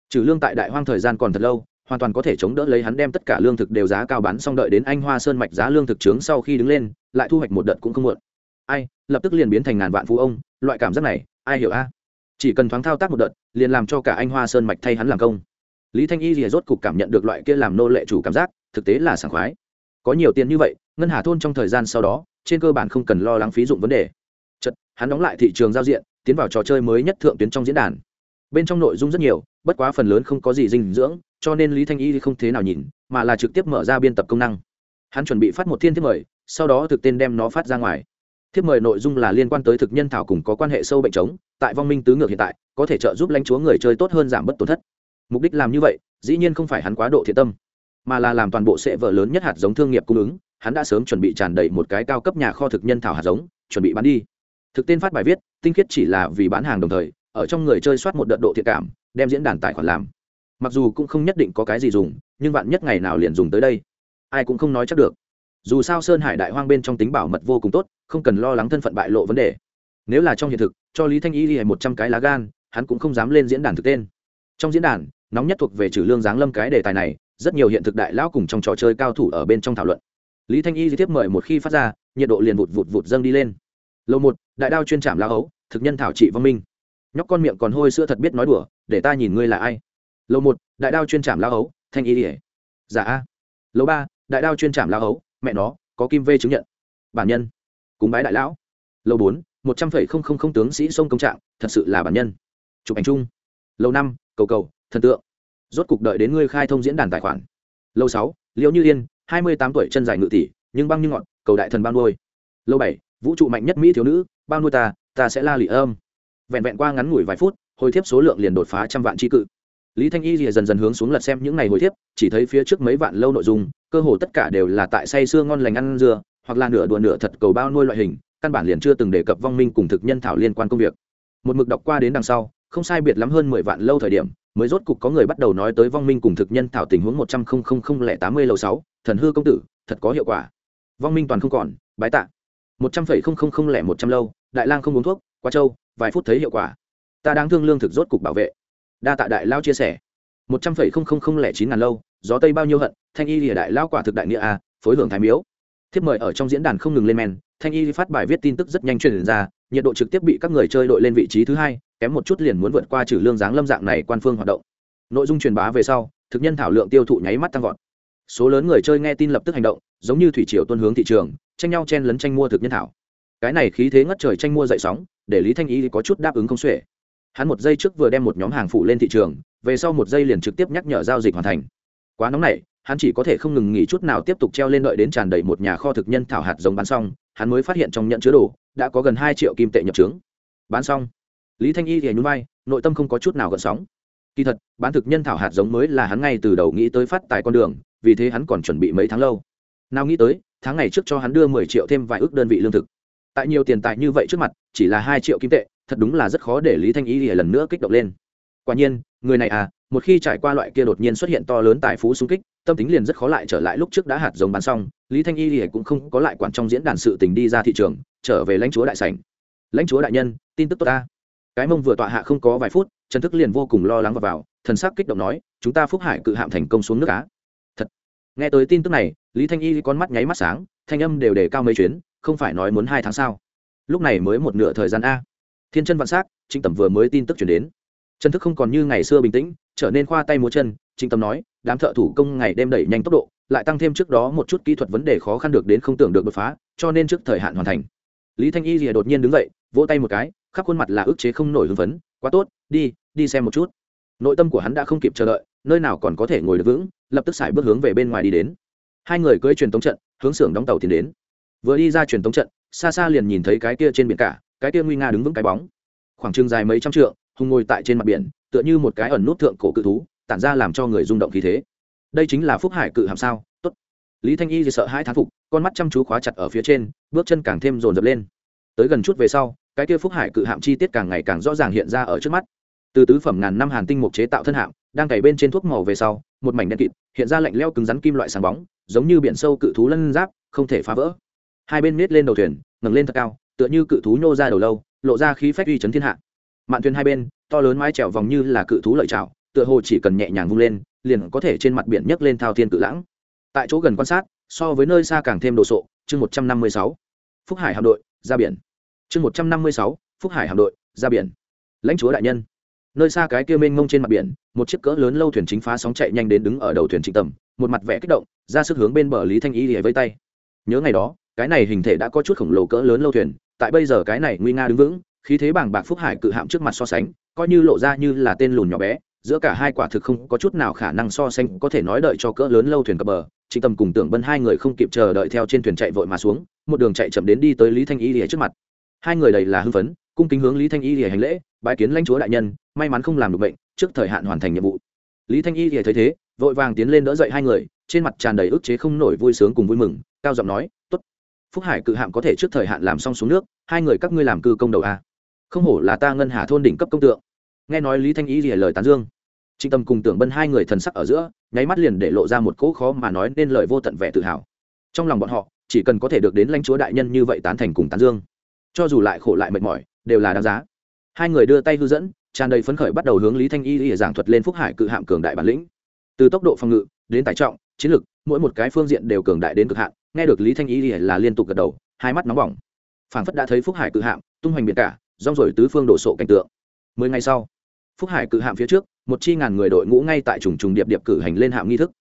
Trừ lương tại đại hoang thời gian còn thật lâu, hoàn toàn có thể chống đỡ lấy hắn đem tất cả lương thực đều giá cao bán xong đợi đến anh hoa sơn mạch giá lương thực trướng sau khi đứng lên, lại thu hoạch một đợt cũng không muộn. Ai, lập tức liền biến thành ngàn vạn phú ông, loại cảm giác này, ai hiểu a? Chỉ cần thoáng thao tác một đợt liền làm cho cả anh hoa sơn mạch thay hắn làm công. Lý thanh y rìa rốt cục cảm nhận được loại kia làm nô lệ chủ cảm giác, thực tế là sảng khoái. Có nhiều tiền như vậy, ngân hà thôn trong thời gian sau đó, trên cơ bản không cần lo lắng phí dụng vấn đề. Chật hắn đóng lại thị trường giao diện, tiến vào trò chơi mới nhất thượng tuyến trong diễn đàn. Bên trong nội dung rất nhiều, bất quá phần lớn không có gì dinh dưỡng, cho nên lý thanh y không thế nào nhìn, mà là trực tiếp mở ra biên tập công năng. Hắn chuẩn bị phát một thiên thiết mời, sau đó thực tên đem nó phát ra ngoài thiếp mời nội dung là liên quan tới thực nhân thảo cùng có quan hệ sâu bệnh chống, tại vong minh tứ ngược hiện tại, có thể trợ giúp lãnh chúa người chơi tốt hơn giảm bớt tổn thất. Mục đích làm như vậy, dĩ nhiên không phải hắn quá độ thiện tâm, mà là làm toàn bộ sệ vợ lớn nhất hạt giống thương nghiệp cung ứng, hắn đã sớm chuẩn bị tràn đầy một cái cao cấp nhà kho thực nhân thảo hạt giống, chuẩn bị bán đi. Thực tên phát bài viết, tinh khiết chỉ là vì bán hàng đồng thời, ở trong người chơi soát một đợt độ thiện cảm, đem diễn đàn tài khoản làm. Mặc dù cũng không nhất định có cái gì dùng, nhưng bạn nhất ngày nào liền dùng tới đây, ai cũng không nói chắc được. Dù sao sơn hải đại hoang bên trong tính bảo mật vô cùng tốt không cần lo lắng thân phận bại lộ vấn đề. Nếu là trong hiện thực, cho lý thanh y ghi một trăm cái lá gan, hắn cũng không dám lên diễn đàn thực tên. Trong diễn đàn, nóng nhất thuộc về trừ lương giáng lâm cái đề tài này, rất nhiều hiện thực đại lão cùng trong trò chơi cao thủ ở bên trong thảo luận. Lý thanh y di tiếp mời một khi phát ra, nhiệt độ liền vụt vụt vụt dâng đi lên. Lầu một, đại đao chuyên trảm la ấu thực nhân thảo trị văn minh. Nhóc con miệng còn hôi sữa thật biết nói đùa, để ta nhìn ngươi là ai. Lầu một, đại đao chuyên trảm la ấu thanh y ỉa giả dạ a. Lầu ba, đại đao chuyên trảm la ấu mẹ nó, có kim vê chứng nhận. Bản nhân cúng bái đại lão. Lâu bốn, một trăm phẩy không không không tướng sĩ sông công trạng, thật sự là bản nhân. Chụp ảnh chung. Lâu năm, cầu cầu, thần tượng. Rốt cục đợi đến ngươi khai thông diễn đàn tài khoản. Lâu sáu, liễu như yên, hai mươi tám tuổi, chân dài ngự tỷ, nhưng băng như ngọn, cầu đại thần bao nuôi. Lâu bảy, vũ trụ mạnh nhất mỹ thiếu nữ, bao nuôi ta ta sẽ la lị âm. Vẹn vẹn qua ngắn ngủi vài phút, hồi thiếp số lượng liền đột phá trăm vạn tri cự. Lý thanh y thì dần dần hướng xuống lật xem những ngày hồi thiếp, chỉ thấy phía trước mấy vạn lâu nội dung, cơ hồ tất cả đều là tại say sưa ngon lành ăn dưa hoặc là nửa đùa nửa thật cầu bao nuôi loại hình căn bản liền chưa từng đề cập vong minh cùng thực nhân thảo liên quan công việc. Một mực đọc qua đến đằng sau không sai biệt lắm hơn mười vạn lâu thời điểm mới rốt cục có người bắt đầu nói tới vong minh cùng thực nhân thảo tình huống một trăm linh lẻ tám mươi lầu sáu thần hư công tử thật có hiệu quả. Vong minh toàn không còn bái tạ. Một trăm linh lẻ một trăm lâu đại lang không uống thuốc qua châu, vài phút thấy hiệu quả. Ta đang thương lương thực rốt cục bảo vệ. Đa tạ đại lao chia sẻ. Một trăm linh lẻ chín ngàn lâu gió tây bao nhiêu hận thanh y lìa đại lao quả thực đại nghĩa a phối hưởng thái miếu thiếp mời ở trong diễn đàn không ngừng lên men, thanh y phát bài viết tin tức rất nhanh truyền ra, nhiệt độ trực tiếp bị các người chơi đội lên vị trí thứ hai, kém một chút liền muốn vượt qua trừ lương dáng lâm dạng này quan phương hoạt động. Nội dung truyền bá về sau, thực nhân thảo lượng tiêu thụ nháy mắt tăng vọt. Số lớn người chơi nghe tin lập tức hành động, giống như thủy triều tuân hướng thị trường, tranh nhau chen lấn tranh mua thực nhân thảo. Cái này khí thế ngất trời tranh mua dậy sóng, để lý thanh y có chút đáp ứng không xuể. Hắn một giây trước vừa đem một nhóm hàng phụ lên thị trường, về sau một giây liền trực tiếp nhắc nhở giao dịch hoàn thành. Quá nóng này hắn chỉ có thể không ngừng nghỉ chút nào tiếp tục treo lên đợi đến tràn đầy một nhà kho thực nhân thảo hạt giống bán xong, hắn mới phát hiện trong nhận chứa đồ đã có gần hai triệu kim tệ nhập trướng. Bán xong, lý thanh y thì nhún vai, nội tâm không có chút nào gợn sóng. Kỳ thật, bán thực nhân thảo hạt giống mới là hắn ngay từ đầu nghĩ tới phát tài con đường, vì thế hắn còn chuẩn bị mấy tháng lâu. Nào nghĩ tới, tháng ngày trước cho hắn đưa mười triệu thêm vài ước đơn vị lương thực. Tại nhiều tiền tài như vậy trước mặt, chỉ là hai triệu kim tệ, thật đúng là rất khó để lý thanh y lìa lần nữa kích động lên quả nhiên, người này à một khi trải qua loại kia đột nhiên xuất hiện to lớn tài phú xung kích, tâm tính liền rất khó lại trở lại lúc trước đã hạt giống bán xong. Lý thanh y thì cũng không có lại quản trong diễn đàn sự tình đi ra thị trường, trở về lãnh chúa đại sảnh. Lãnh chúa đại nhân, tin tức tốt ta. Cái mông vừa tọa hạ không có vài phút, trần thức liền vô cùng lo lắng và vào, thần sắc kích động nói, chúng ta phúc hải cự hạm thành công xuống nước cá thật. Nghe tới tin tức này, lý thanh y con mắt nháy mắt sáng, thanh âm đều đề cao mấy chuyến, không phải nói muốn hai tháng sao? Lúc này mới một nửa thời gian a. Thiên chân vạn s á c trịnh tầm vừa mới tin tức chuyển đến chân thức không còn như ngày xưa bình tĩnh, trở nên khoa tay múa chân, chính tâm nói, đám thợ thủ công ngày đêm đẩy nhanh tốc độ, lại tăng thêm trước đó một chút kỹ thuật vấn đề khó khăn được đến không tưởng được đột phá, cho nên trước thời hạn hoàn thành. Lý thanh y rìa đột nhiên đứng dậy, vỗ tay một cái, khắp khuôn mặt là ức chế không nổi hưng phấn, quá tốt, đi đi xem một chút. Nội tâm của hắn đã không kịp chờ đợi, nơi nào còn có thể ngồi được vững, lập tức xài bước hướng về bên ngoài đi đến. Hai người cưỡi truyền tống trận, hướng xưởng đóng tàu tiến đến. Vừa đi ra truyền tống trận, xa xa liền nhìn thấy cái kia trên biển cả, cái kia nguy nga đứng vững cái bóng. Khoảng trường dài mấy trăm trượng hùng ngồi tại trên mặt biển, tựa như một cái ẩn nút thượng cổ cự thú, tản ra làm cho người rung động khí thế. Đây chính là phúc hải cự hàm sao? Tốt. Lý thanh y thì sợ hai thán phục, con mắt chăm chú khóa chặt ở phía trên, bước chân càng thêm rồn rập lên. Tới gần chút về sau, cái kia phúc hải cự hạm chi tiết càng ngày càng rõ ràng hiện ra ở trước mắt. Từ tứ phẩm ngàn năm hàn tinh mục chế tạo thân hạm, đang cày bên trên thuốc màu về sau, một mảnh đen kịt, hiện ra lạnh leo cứng rắn kim loại sáng bóng, giống như biển sâu cự thú lân giáp, không thể phá vỡ. Hai bên miết lên đầu thuyền, ngẩng lên thật cao, tựa như cự thú nhô ra đầu lâu, lộ ra khí phách uy chấn thiên hạ mạn thuyền hai bên, to lớn mái trèo vòng như là cự thú lợi trào tựa hồ chỉ cần nhẹ nhàng vung lên, liền có thể trên mặt biển nhấc lên thao thiên cự lãng. Tại chỗ gần quan sát, so với nơi xa càng thêm đồ sộ, chương một trăm năm mươi sáu. Phúc hải hạm đội, ra biển. Chương một trăm năm mươi sáu, phúc hải hạm đội, ra biển. Lãnh chúa đại nhân. Nơi xa cái kia mênh mông trên mặt biển, một chiếc cỡ lớn lâu thuyền chính phá sóng chạy nhanh đến đứng ở đầu thuyền trịnh tầm, một mặt vẽ kích động, ra sức hướng bên bờ lý thanh y để vây tay. Nhớ ngày đó, cái này hình thể đã có chút khổng lồ cỡ lớn lâu thuyền, tại bây giờ cái này nguy nga đứng vững khí thế bảng bạc phúc hải cự hạm trước mặt so sánh, coi như lộ ra như là tên lùn nhỏ bé, giữa cả hai quả thực không có chút nào khả năng so sánh có thể nói đợi cho cỡ lớn lâu thuyền cập bờ. Trịnh tầm cùng tưởng bân hai người không kịp chờ đợi theo trên thuyền chạy vội mà xuống, một đường chạy chậm đến đi tới lý thanh y lìa trước mặt. Hai người đầy là hưng phấn, cung kính hướng lý thanh y lìa hành lễ, bái kiến lãnh chúa đại nhân, may mắn không làm được bệnh, trước thời hạn hoàn thành nhiệm vụ. Lý thanh y lìa thấy thế, vội vàng tiến lên đỡ dậy hai người, trên mặt tràn đầy ức chế không nổi vui sướng cùng vui mừng, cao giọng nói, tốt, phúc hải cự hạm có thể trước thời hạn làm xong xuống nước, hai người các ngươi làm cư công đầu a không hổ là ta ngân hà thôn đỉnh cấp công tượng. Nghe nói lý thanh ý lìa lời tán dương. Trịnh tâm cùng tưởng bân hai người thần sắc ở giữa, nháy mắt liền để lộ ra một cỗ khó mà nói nên lời vô tận vẻ tự hào. Trong lòng bọn họ, chỉ cần có thể được đến lãnh chúa đại nhân như vậy tán thành cùng tán dương, cho dù lại khổ lại mệt mỏi, đều là đáng giá. Hai người đưa tay hư dẫn, tràn đầy phấn khởi bắt đầu hướng lý thanh y lìa giảng thuật lên phúc hải cự hạm cường đại bản lĩnh. Từ tốc độ phòng ngự, đến tài trọng, chiến lược mỗi một cái phương diện đều cường đại đến cực hạn, nghe được lý thanh y lìa là liên tục gật đầu, hai mắt nóng bỏng. Phảng phất đã thấy phúc hải cự hạm, tung hoành biển cả rong rồi tứ phương đổ sộ cảnh tượng. Mười ngày sau, phúc hải cự hạm phía trước, một chi ngàn người đội ngũ ngay tại trùng trùng điệp điệp cử hành lên hạm nghi thức.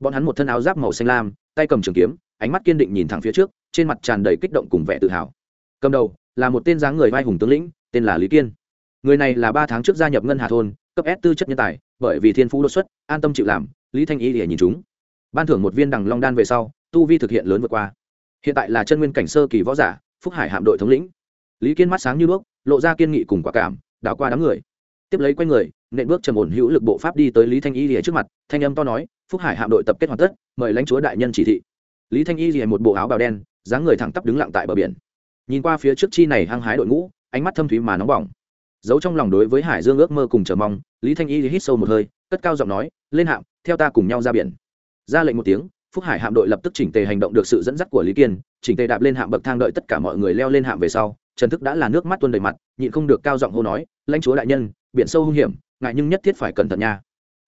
Bọn hắn một thân áo giáp màu xanh lam, tay cầm trường kiếm, ánh mắt kiên định nhìn thẳng phía trước, trên mặt tràn đầy kích động cùng vẻ tự hào. Cầm đầu là một tên dáng người vai hùng tướng lĩnh, tên là lý kiên. Người này là ba tháng trước gia nhập ngân hà thôn, cấp s tư chất nhân tài, bởi vì thiên phú đột xuất, an tâm chịu làm, lý thanh y để nhìn chúng. Ban thưởng một viên đằng long đan về sau, tu vi thực hiện lớn vượt qua. Hiện tại là chân nguyên cảnh sơ kỳ võ giả, phúc hải hạm đội thống lĩnh lý kiên mắt sáng như bước lộ ra kiên nghị cùng quả cảm, đảo qua đám người. Tiếp lấy q u a y người, nện bước trầm ổn hữu lực bộ pháp đi tới lý thanh y rìa trước mặt, thanh âm to nói, phúc hải hạm đội tập kết hoàn tất, mời lãnh chúa đại nhân chỉ thị. Lý thanh y rìa một bộ áo bào đen, dáng người thẳng tắp đứng lặng tại bờ biển. Nhìn qua phía trước chi này hăng hái đội ngũ, ánh mắt thâm thúy mà nóng bỏng. Giấu trong lòng đối với hải dương ước mơ cùng chờ mong, lý thanh y hít sâu một hơi, cất cao giọng nói, lên hạm, theo ta cùng nhau ra biển. Ra lệnh một tiếng, phúc hải hạm đội lập tức chỉnh tề hành động được sự dẫn dắt của lý kiên, chỉnh tề đạp lên hạm bậc thang đợi tất cả mọi người leo lên hạm về sau trần thức đã là nước mắt tuôn đầy mặt, nhịn không được cao giọng hô nói, lãnh chúa đại nhân, biển sâu hung hiểm ngại nhưng nhất thiết phải cẩn thận nha.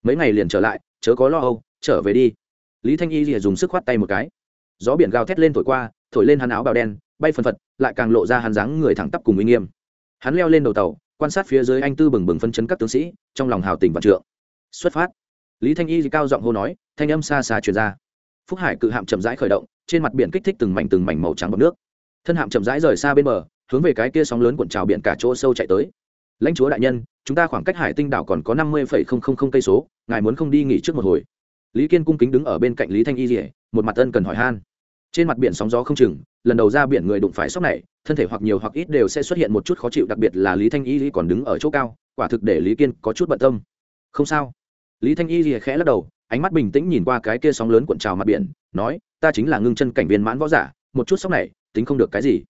Mấy ngày liền trở lại, chớ có lo âu, trở về đi. Lý thanh y rìa dùng sức khoát tay một cái. Gió biển gào thét lên thổi qua, thổi lên hắn áo bào đen, bay phần phật, lại càng lộ ra hắn dáng người thẳng tắp cùng uy nghiêm. Hắn leo lên đầu tàu, quan sát phía dưới anh tư bừng bừng phân chấn các tướng sĩ, trong lòng hào tình và trượng. Xuất phát. Lý thanh y cao giọng hô nói, thanh âm xa xa truyền ra. Phúc hải cự hạm chậm rãi khởi động, trên mặt biển kích thích từng mảnh từng mảnh màu trắng bọc nước. Thân hạm chậm rãi rời xa bên bờ hướng về cái kia sóng lớn cuộn trào biển cả chỗ sâu chạy tới. Lãnh chúa đại nhân, chúng ta khoảng cách hải tinh đảo còn có năm mươi cây số, ngài muốn không đi nghỉ trước một hồi. Lý kiên cung kính đứng ở bên cạnh lý thanh y dỉa một mặt ân cần hỏi han. Trên mặt biển sóng gió không chừng, lần đầu ra biển người đụng phải sóc này, thân thể hoặc nhiều hoặc ít đều sẽ xuất hiện một chút khó chịu, đặc biệt là lý thanh y còn đứng ở chỗ cao, quả thực để lý kiên có chút bận tâm. Không sao. Lý thanh y khẽ lắc đầu, ánh mắt bình tĩnh nhìn qua cái kia sóng lớn cuộn trào mặt biển, nói, ta chính là ngưng chân cảnh viên mãn võ giả, một chút sóng này, tính không được cái gì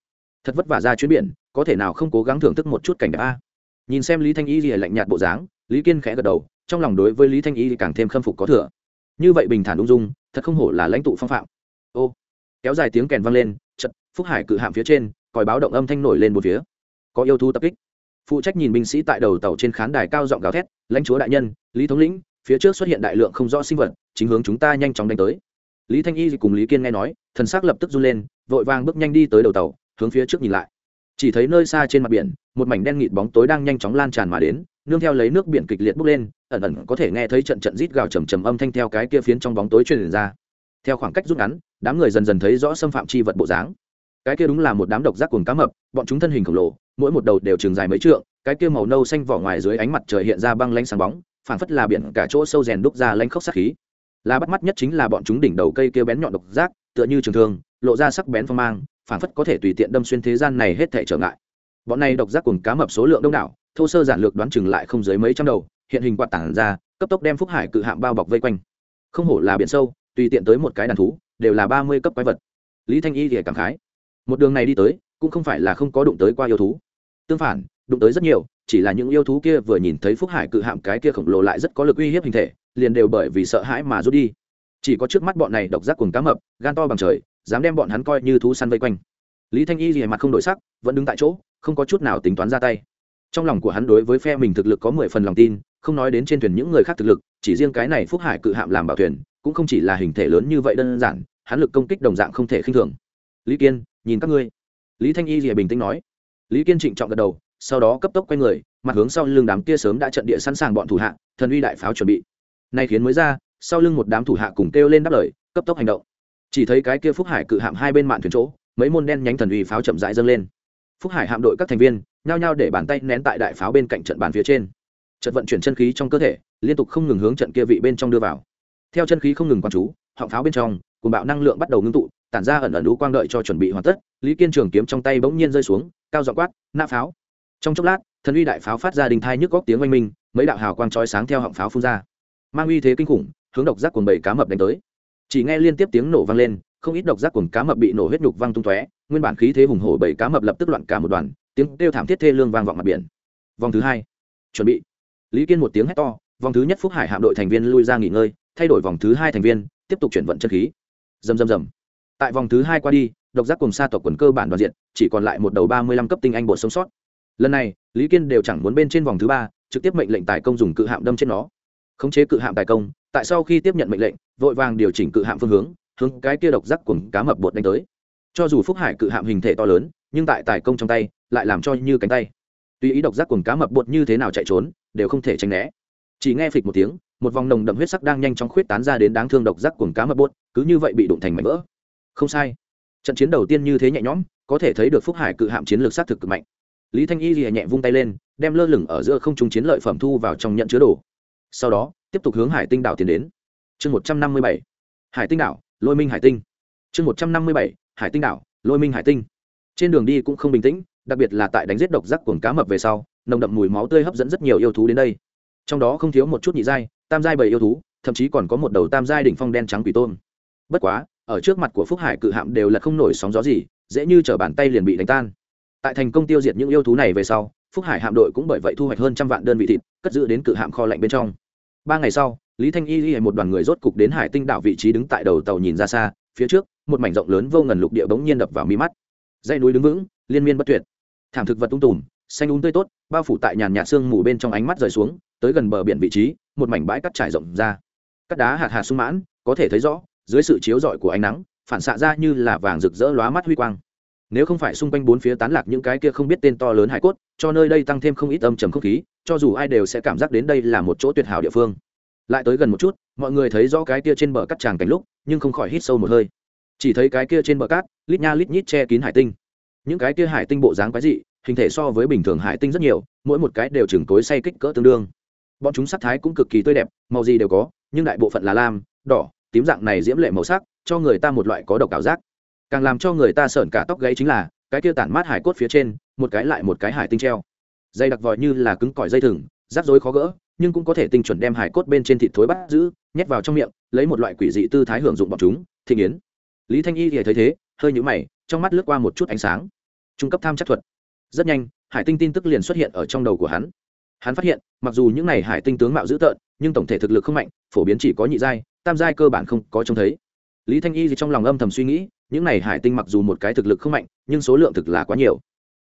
thật vất vả ra chuyến biển, có thể nào không cố gắng thưởng thức một chút cảnh đẹp a? Nhìn xem lý thanh y lìa lạnh nhạt bộ dáng, lý kiên khẽ gật đầu, trong lòng đối với lý thanh y càng thêm khâm phục có thừa. Như vậy bình thản ung dung, thật không hổ là lãnh tụ phong phạm. Ô, kéo dài tiếng kèn vang lên chật phúc hải cự hạm phía trên, còi báo động âm thanh nổi lên một phía. Có yêu thú tập kích. Phụ trách nhìn binh sĩ tại đầu tàu trên khán đài cao giọng gào thét, lãnh chúa đại nhân, lý thống lĩnh, phía trước xuất hiện đại lượng không rõ sinh vật, chính hướng chúng ta nhanh chóng đánh tới. Lý thanh y cùng lý kiên nghe nói, thần s ắ c lập tức run lên, vội vàng bước nhanh đi tới đầu tàu hướng phía trước nhìn lại. Chỉ thấy nơi xa trên mặt biển, một mảnh đen nghịt bóng tối đang nhanh chóng lan tràn mà đến, nương theo lấy nước biển kịch liệt bốc lên, ẩn ẩn có thể nghe thấy trận trận rít gào trầm trầm âm thanh theo cái kia phiến trong bóng tối truyền ra. Theo khoảng cách rút ngắn, đám người dần dần thấy rõ xâm phạm chi vật bộ dáng. Cái kia đúng là một đám độc giác cuồng cá mập, bọn chúng thân hình khổng lồ, mỗi một đầu đều trường dài mấy trượng, cái kia màu nâu xanh vỏ ngoài dưới ánh mặt trời hiện ra băng lanh sáng bóng, phảng phất là biển cả chỗ sâu rèn đúc ra lanh khốc sát khí. Là bắt mắt nhất chính là bọn chúng đỉnh đầu cây kia bén nhọn độc giác, tựa như trường thương, lộ ra sắc bén phong mang phản phất có thể tùy tiện đâm xuyên thế gian này hết thể trở ngại. Bọn này độc giác cùng cá mập số lượng đông đảo, thô sơ giản lược đoán chừng lại không dưới mấy trăm đầu, hiện hình quạt tảng ra, cấp tốc đem phúc hải cự hạm bao bọc vây quanh. Không hổ là biển sâu, tùy tiện tới một cái đàn thú, đều là ba mươi cấp quái vật. Lý thanh y thì cảm khái. Một đường này đi tới, cũng không phải là không có đụng tới qua yêu thú. Tương phản, đụng tới rất nhiều, chỉ là những yêu thú kia vừa nhìn thấy phúc hải cự hạm cái kia khổng lồ lại rất có lực uy hiếp hình thể, liền đều bởi vì sợ hãi mà rút đi. Chỉ có trước mắt bọn này độc giác cùng cá mập, gan to bằng trời dám đem bọn hắn coi như thú săn vây quanh. Lý thanh y rìa mặt không đổi sắc, vẫn đứng tại chỗ, không có chút nào tính toán ra tay. Trong lòng của hắn đối với phe mình thực lực có mười phần lòng tin, không nói đến trên thuyền những người khác thực lực, chỉ riêng cái này phúc hải cự hạm làm bảo thuyền, cũng không chỉ là hình thể lớn như vậy đơn giản, hắn lực công kích đồng dạng không thể khinh thường. Lý kiên, nhìn các ngươi. Lý thanh y rìa bình tĩnh nói. Lý kiên trịnh trọng gật đầu, sau đó cấp tốc quay người, mặt hướng sau lưng đám kia sớm đã trận địa sẵn sàng bọn thủ hạ, thần uy đại pháo chuẩn bị. Nay khiến mới ra, sau lưng một đám thủ hạ cùng kêu lên đáp lời, cấp tốc hành động chỉ thấy cái kia phúc hải cự hạm hai bên mạn thuyền chỗ, mấy môn đen nhánh thần uy pháo chậm rãi dâng lên. Phúc hải hạm đội các thành viên nhao nhao để bàn tay nén tại đại pháo bên cạnh trận bàn phía trên. Trận vận chuyển chân khí trong cơ thể liên tục không ngừng hướng trận kia vị bên trong đưa vào. Theo chân khí không ngừng quan chú, họng pháo bên trong cùng bạo năng lượng bắt đầu ngưng tụ, tản ra ẩn ẩn lũ quang đợi cho chuẩn bị hoàn tất, lý kiên trường kiếm trong tay bỗng nhiên rơi xuống, cao dọ quát nã pháo! Trong chốc lát, thần uy đại pháo phát ra đình thai nhức góc tiếng oanh minh, mấy đạo hào quang trói sáng theo họng pháo phun ra. Mang uy thế kinh khủng, hướng độc giác quần bầy cá mập đánh tới chỉ nghe liên tiếp tiếng nổ vang lên, không ít độc giác cuồng cá mập bị nổ huyết nhục văng tung tóe, nguyên bản khí thế hùng hổ bảy cá mập lập tức loạn cả một đoàn, tiếng kêu thảm thiết thê lương vang vọng mặt biển. Vòng thứ hai, chuẩn bị. Lý kiên một tiếng hét to, vòng thứ nhất phúc hải hạm đội thành viên lui ra nghỉ ngơi, thay đổi vòng thứ hai thành viên, tiếp tục chuyển vận chân khí. Dầm dầm dầm tại vòng thứ hai qua đi, độc giác cùng sa tộc quần cơ bản đoàn diện chỉ còn lại một đầu ba mươi lăm cấp tinh anh bột sống sót. Lần này, lý kiên đều chẳng muốn bên trên vòng thứ ba, trực tiếp mệnh lệnh tài công dùng cự hạm đâm trên nó. Khống chế cự hạm tài công tại sau khi tiếp nhận mệnh lệnh, vội vàng điều chỉnh cự hạm phương hướng hướng cái kia độc giác cùng cá mập bột đánh tới. Cho dù phúc hải cự hạm hình thể to lớn, nhưng tại tài công trong tay, lại làm cho như cánh tay. Tuy ý độc giác cùng cá mập bột như thế nào chạy trốn, đều không thể tránh né. Chỉ nghe phịch một tiếng, một vòng nồng đậm huyết sắc đang nhanh chóng khuyết tán ra đến đáng thương độc giác cùng cá mập bột, cứ như vậy bị đụng thành mảnh vỡ. Không sai. Trận chiến đầu tiên như thế nhẹ nhõm, có thể thấy được phúc hải cự hạm chiến lược xác thực cực mạnh. Lý thanh y lìa nhẹ vung tay lên, đem lơ lửng ở giữa không trung chiến lợi phẩm thu vào trong nhận chứa đồ. Sau đó tiếp tục hướng hải tinh đảo tiến đến. Chương một trăm năm mươi bảy, hải tinh đảo, lôi minh hải tinh. Chương một trăm năm mươi bảy, hải tinh đảo, lôi minh hải tinh. Trên đường đi cũng không bình tĩnh, đặc biệt là tại đánh giết độc giác cuồng cá mập về sau, nồng đậm mùi máu tươi hấp dẫn rất nhiều yêu thú đến đây. Trong đó không thiếu một chút nhị giai, tam giai bầy yêu thú, thậm chí còn có một đầu tam giai đỉnh phong đen trắng quỷ tôn bất quá, ở trước mặt của phúc hải cự hạm đều là không nổi sóng gió gì, dễ như t bàn tay liền bị đánh tan. Tại thành công tiêu diệt những yêu thú này về sau, phúc hải hạm đội cũng bởi vậy thu hoạch hơn trăm vạn đơn vị thịt, cất giữ đến cự hạm kho lạnh bên trong ba ngày sau, lý thanh y y một đoàn người rốt cục đến hải tinh đảo vị trí đứng tại đầu tàu nhìn ra xa, phía trước, một mảnh rộng lớn vô ngần lục địa bỗng nhiên đập vào mi mắt. Dây núi đứng vững, liên miên bất tuyệt. Thảm thực vật tung tùm, xanh úng tươi tốt, bao phủ tại nhàn nhạt sương mù bên trong ánh mắt rời xuống, tới gần bờ biển vị trí, một mảnh bãi cắt trải rộng ra. Cắt đá hạt hạt sung mãn, có thể thấy rõ, dưới sự chiếu rọi của ánh nắng, phản xạ ra như là vàng rực rỡ lóa mắt huy quang. Nếu không phải xung quanh bốn phía tán lạc những cái kia không biết tên to lớn hải cốt, cho nơi đây tăng thêm không ít âm trầm không khí cho dù ai đều sẽ cảm giác đến đây là một chỗ tuyệt hảo địa phương. Lại tới gần một chút, mọi người thấy rõ cái kia trên bờ cắt tràng cảnh lúc, nhưng không khỏi hít sâu một hơi. Chỉ thấy cái kia trên bờ cát, lít nha lít nhít che kín hải tinh. Những cái kia hải tinh bộ dáng quái dị, hình thể so với bình thường hải tinh rất nhiều, mỗi một cái đều chừng tối say kích cỡ tương đương. Bọn chúng sắc thái cũng cực kỳ tươi đẹp, màu gì đều có, nhưng đại bộ phận là lam, đỏ, tím dạng này diễm lệ màu sắc, cho người ta một loại có độc ảo giác. Càng làm cho người ta sởn cả tóc gáy chính là, cái kia tản mát hải cốt phía trên, một cái lại một cái hải tinh treo dây đặc vòi như là cứng cỏi dây thừng, rắc rối khó gỡ, nhưng cũng có thể tinh chuẩn đem hải cốt bên trên thịt thối bắt giữ, nhét vào trong miệng, lấy một loại quỷ dị tư thái hưởng dụng bọn chúng thị nghiến lý thanh y thì thấy thế, hơi nhũ mày, trong mắt lướt qua một chút ánh sáng. Trung cấp tham chắc thuật. Rất nhanh, hải tinh tin tức liền xuất hiện ở trong đầu của hắn. Hắn phát hiện, mặc dù những n à y hải tinh tướng mạo dữ tợn, nhưng tổng thể thực lực không mạnh, phổ biến chỉ có nhị giai, tam giai cơ bản không có trông thấy. Lý thanh y thì trong lòng âm thầm suy nghĩ, những n à y hải tinh mặc dù một cái thực lực không mạnh, nhưng số lượng thực là quá nhiều.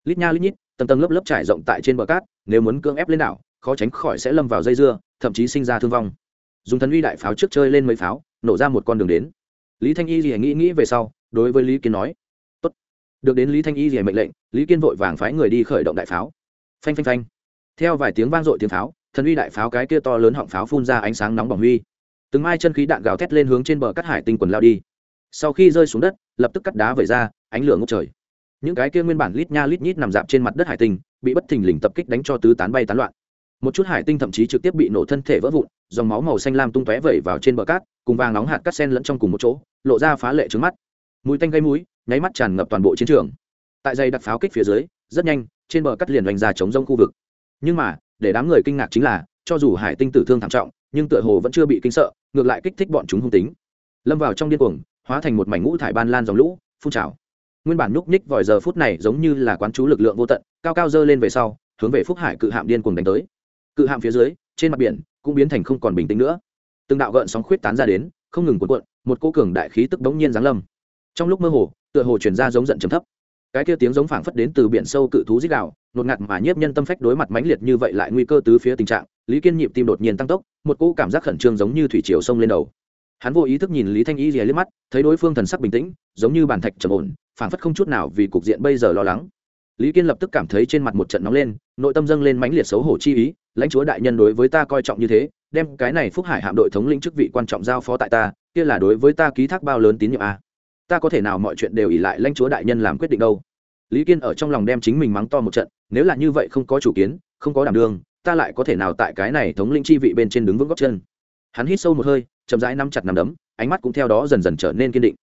Lít nha lít nhít tầng tầng lớp lớp trải rộng tại trên bờ cát, nếu muốn cưỡng ép lên đảo, khó tránh khỏi sẽ lâm vào dây dưa, thậm chí sinh ra thương vong. Dùng thần uy đại pháo trước chơi lên mấy pháo, nổ ra một con đường đến. Lý thanh y gì nghĩ nghĩ về sau, đối với lý kiến nói, Tốt. được đến lý thanh y gì mệnh lệnh, lý kiên vội vàng phái người đi khởi động đại pháo. Phanh phanh phanh. Theo vài tiếng vang dội tiếng pháo, thần uy đại pháo cái kia to lớn họng pháo phun ra ánh sáng nóng bỏng huy. Từng mai chân khí đạn gào thét lên hướng trên bờ cắt hải tinh quần lao đi. Sau khi rơi xuống đất, lập tức cắt đá vẩy ra, ánh lửa ngốc trời những cái kia nguyên bản lít nha lít nhít nằm dạp trên mặt đất hải tinh, bị bất thình lình tập kích đánh cho tứ tán bay tán loạn. Một chút hải tinh thậm chí trực tiếp bị nổ thân thể vỡ vụn, dòng máu màu xanh lam tung tóe vẩy vào trên bờ cát, cùng vàng nóng hạt cát sen lẫn trong cùng một chỗ, lộ ra phá lệ trứng mắt. Mũi tanh gây mũi, nháy mắt tràn ngập toàn bộ chiến trường. Tại dây đặt pháo kích phía dưới, rất nhanh, trên bờ cắt liền đánh ra chống rông khu vực. Nhưng mà, để đám người kinh ngạc chính là, cho dù hải tinh tử thương thảm trọng, nhưng tựa hồ vẫn chưa bị kinh sợ, ngược lại kích thích bọn chúng hung tính. Lâm vào trong điên cuồng, hóa thành một mảnh ngũ thải ban lan dòng lũ, phun trào nguyên bản núp ních vòi giờ phút này giống như là quán chú lực lượng vô tận, cao cao dơ lên về sau, hướng về phúc hải cự hạm điên cuồng đánh tới. Cự hạm phía dưới, trên mặt biển cũng biến thành không còn bình tĩnh nữa. Từng đạo gợn sóng khuyết tán ra đến, không ngừng cuộn cuộn, một cô cường đại khí tức bỗng nhiên giáng lâm. Trong lúc mơ hồ, tựa hồ chuyển ra giống giận trầm thấp. Cái kia tiếng giống phảng phất đến từ biển sâu cự thú dích đạo nột ngạt mà nhiếp nhân tâm phách đối mặt mãnh liệt như vậy lại nguy cơ tứ phía tình trạng, lý kiên nhịp tim đột nhiên tăng tốc, một cỗ cảm giác khẩn trương giống như thủy chiều sông lên đầu hắn vô ý thức nhìn lý thanh y rìa liếc mắt, thấy đối phương thần sắc bình tĩnh, giống như bàn thạch trầm ổn, phảng phất không chút nào vì cục diện bây giờ lo lắng. Lý kiên lập tức cảm thấy trên mặt một trận nóng lên, nội tâm dâng lên mãnh liệt xấu hổ chi ý, lãnh chúa đại nhân đối với ta coi trọng như thế, đem cái này phúc hải hạm đội thống lĩnh chức vị quan trọng giao phó tại ta, kia là đối với ta ký thác bao lớn tín nhiệm a à? ta có thể nào mọi chuyện đều ỉ lại lãnh chúa đại nhân làm quyết định đâu? Lý kiên ở trong lòng đem chính mình mắng to một trận, nếu là như vậy không có chủ kiến, không có đảm đương, ta lại có thể nào tại cái này thống lĩnh chi vị bên trên đứng vững góc chân? Hắn hít sâu một hơi chậm rãi nắm chặt nắm đấm, ánh mắt cũng theo đó dần dần trở nên kiên định.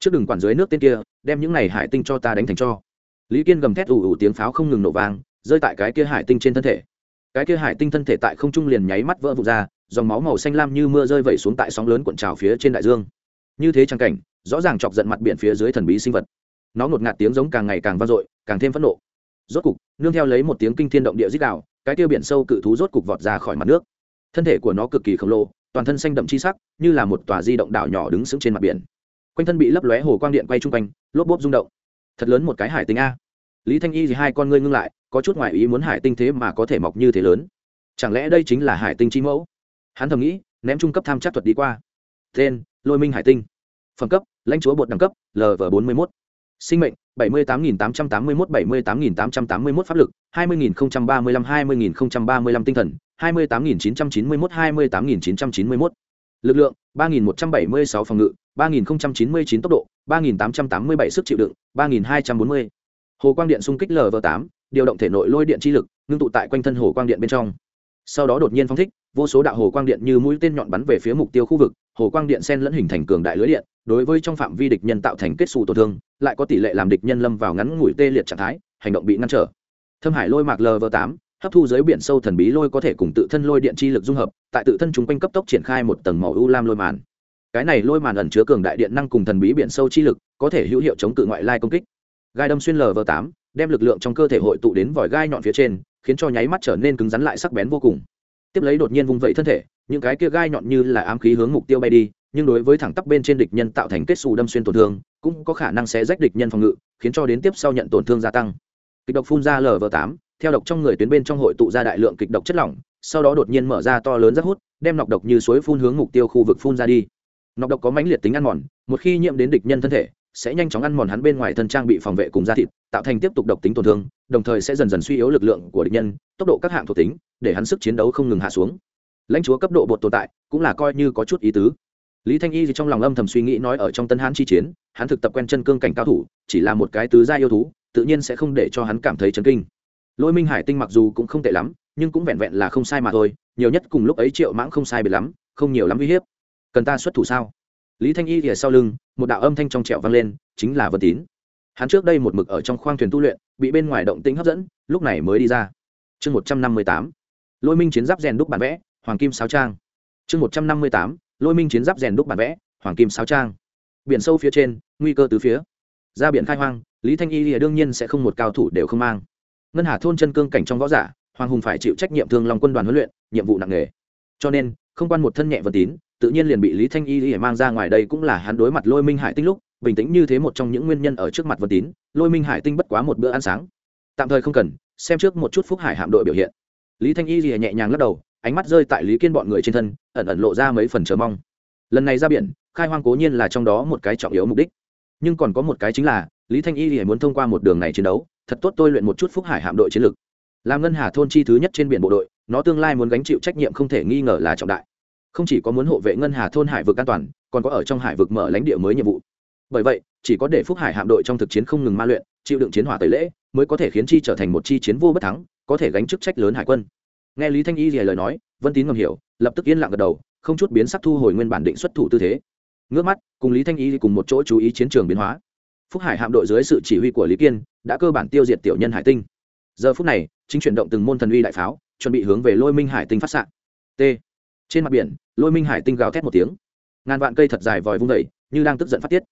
Trước đừng quản dưới nước tên kia, đem những này hải tinh cho ta đánh thành cho. Lý kiên gầm thét ủ ủ tiếng pháo không ngừng nổ vang, rơi tại cái kia hải tinh trên thân thể. Cái kia hải tinh thân thể tại không trung liền nháy mắt vỡ vụt ra, dòng máu màu xanh lam như mưa rơi vẩy xuống tại sóng lớn cuộn trào phía trên đại dương. Như thế trang cảnh, rõ ràng chọc giận mặt biển phía dưới thần bí sinh vật. Nó ngột ngạt tiếng giống càng ngày càng vang dội, càng thêm phẫn nộ. Rốt cục, nương theo lấy một tiếng kinh thiên động địa dích đạo cái tiêu biển sâu cự thú rốt cục vọt ra khỏi mặt nước. Thân thể của nó cực kỳ khổng lồ toàn thân xanh đậm chi sắc, như là một tòa di động đảo nhỏ đứng sững trên mặt biển. Quanh thân bị lấp lóe hồ quang điện quay chung quanh, lốp bốp rung động. Thật lớn một cái hải tinh a. Lý thanh y thì hai con ngươi ngưng lại, có chút ngoại ý muốn hải tinh thế mà có thể mọc như thế lớn. Chẳng lẽ đây chính là hải tinh chi mẫu? Hắn thầm nghĩ, ném trung cấp tham chắc thuật đi qua. Tên, lôi minh hải tinh. Phẩm cấp, lãnh chúa bột đẳng cấp lv bốn mươi một sinh mệnh bảy mươi tám nghìn tám trăm tám mươi một bảy mươi tám nghìn tám trăm tám mươi một pháp lực, hai mươi nghìn ba mươi lăm, hai mươi nghìn ba mươi lăm tinh thần, hai mươi tám nghìn chín trăm chín mươi một hai mươi tám nghìn chín trăm chín mươi một lực lượng 3.176 phòng ngự 3.099 tốc độ 3.887 sức chịu đựng 3.240 hồ quang điện xung kích lv 8 điều động thể nội lôi điện chi lực, ngưng tụ tại quanh thân hồ quang điện bên trong. Sau đó đột nhiên phóng thích vô số đạo hồ quang điện như mũi tên nhọn bắn về phía mục tiêu khu vực hồ quang điện sen lẫn hình thành cường đại lưới điện đối với trong phạm vi địch nhân tạo thành kết xù tổn thương lại có tỷ lệ làm địch nhân lâm vào ngắn ngủi tê liệt trạng thái hành động bị ngăn trở. Thâm hải lôi mạc lv tám, hấp thu dưới biển sâu thần bí lôi có thể cùng tự thân lôi điện chi lực dung hợp tại tự thân chúng quanh cấp tốc triển khai một tầng màu u lam lôi màn. Cái này lôi màn ẩn chứa cường đại điện năng cùng thần bí biển sâu chi lực có thể hữu hiệu chống cự ngoại lai công kích. Gai đâm xuyên lv tám, đem lực lượng trong cơ thể hội tụ đến vòi gai nhọn phía trên khiến cho nháy mắt trở nên cứng rắn lại sắc bén vô cùng tiếp lấy đột nhiên vung vẩy thân thể những cái kia gai nhọn như là ám khí hướng mục tiêu bay đi nhưng đối với thẳng tắp bên trên địch nhân tạo thành kết xù đâm xuyên tổn thương cũng có khả năng sẽ rách địch nhân phòng ngự khiến cho đến tiếp sau nhận tổn thương gia tăng. Kịch độc phun ra lv tám, theo độc trong người tuyến bên trong hội tụ ra đại lượng kịch độc chất lỏng sau đó đột nhiên mở ra to lớn rất hút đem nọc độc như suối phun hướng mục tiêu khu vực phun ra đi. Nọc độc có mãnh liệt tính ăn mòn một khi nhiễm đến địch nhân thân thể sẽ nhanh chóng ăn mòn hắn bên ngoài thân trang bị phòng vệ cùng da thịt, tạo thành tiếp tục độc tính tổn thương, đồng thời sẽ dần dần suy yếu lực lượng của địch nhân, tốc độ các hạng thuộc tính, để hắn sức chiến đấu không ngừng hạ xuống. Lãnh chúa cấp độ bột tồn tại cũng là coi như có chút ý tứ. Lý thanh y thì trong lòng âm thầm suy nghĩ nói ở trong tân hán chi chiến, hắn thực tập quen chân cương cảnh cao thủ, chỉ là một cái tứ gia yêu thú, tự nhiên sẽ không để cho hắn cảm thấy chấn kinh. Lôi minh hải tinh mặc dù cũng không tệ lắm, nhưng cũng vẹn vẹn là không sai mà thôi, nhiều nhất cùng lúc ấy triệu mãng không sai biệt lắm, không nhiều lắm uy hiếp. Cần ta xuất thủ sao? Lý thanh y thì sau lưng một đạo âm thanh trong trẹo vang lên, chính là vân tín. Hắn trước đây một mực ở trong khoang thuyền tu luyện, bị bên ngoài động tĩnh hấp dẫn, lúc này mới đi ra. Chương một trăm năm mươi tám, lôi minh chiến giáp rèn đúc bản vẽ, hoàng kim sáo trang. Chương một trăm năm mươi tám, lôi minh chiến giáp rèn đúc bản vẽ, hoàng kim sáo trang. Biển sâu phía trên, nguy cơ từ phía. Ra biển khai hoang, lý thanh y lìa đương nhiên sẽ không một cao thủ đều không mang. Ngân hà thôn chân cương cảnh trong võ giả, hoàng hùng phải chịu trách nhiệm thương lòng quân đoàn huấn luyện, nhiệm vụ nặng nề. Cho nên, không quan một thân nhẹ vật tín tự nhiên liền bị lý thanh y lìa mang ra ngoài đây cũng là hắn đối mặt lôi minh hải tinh lúc, bình tĩnh như thế một trong những nguyên nhân ở trước mặt Vân tín, lôi minh hải tinh bất quá một bữa ăn sáng. Tạm thời không cần, xem trước một chút phúc hải hạm đội biểu hiện. Lý thanh y lìa nhẹ nhàng lắc đầu, ánh mắt rơi tại lý kiên bọn người trên thân, ẩn ẩn lộ ra mấy phần chờ mong. Lần này ra biển, khai hoang cố nhiên là trong đó một cái trọng yếu mục đích. Nhưng còn có một cái chính là, lý thanh y thì muốn thông qua một đường này chiến đấu, thật tốt tôi luyện một chút phúc hải hạm đội chiến lược làm ngân hà thôn chi thứ nhất trên biển bộ đội, nó tương lai muốn gánh chịu trách nhiệm không thể nghi ngờ là trọng đại không chỉ có muốn hộ vệ ngân hà thôn hải vực an toàn, còn có ở trong hải vực mở lãnh địa mới nhiệm vụ. Bởi vậy, chỉ có để phúc hải hạm đội trong thực chiến không ngừng ma luyện, chịu đựng chiến hỏa tẩy lễ, mới có thể khiến chi trở thành một chi chiến vô bất thắng, có thể gánh chức trách lớn hải quân. Nghe lý thanh y dìa lời nói, vân tín ngầm hiểu, lập tức yên lặng gật đầu, không chút biến sắc thu hồi nguyên bản định xuất thủ tư thế. Ngước mắt, cùng lý thanh y cùng một chỗ chú ý chiến trường biến hóa. Phúc hải hạm đội dưới sự chỉ huy của lý kiên, đã cơ bản tiêu diệt tiểu nhân hải tinh. Giờ phút này, chính chuyển động từng môn thần uy đại pháo, chuẩn bị hướng về lôi minh hải tinh phát s t trên mặt biển, lôi minh hải tinh gào thét một tiếng. Ngàn vạn cây thật dài vòi vung vẩy như đang tức giận phát tiết.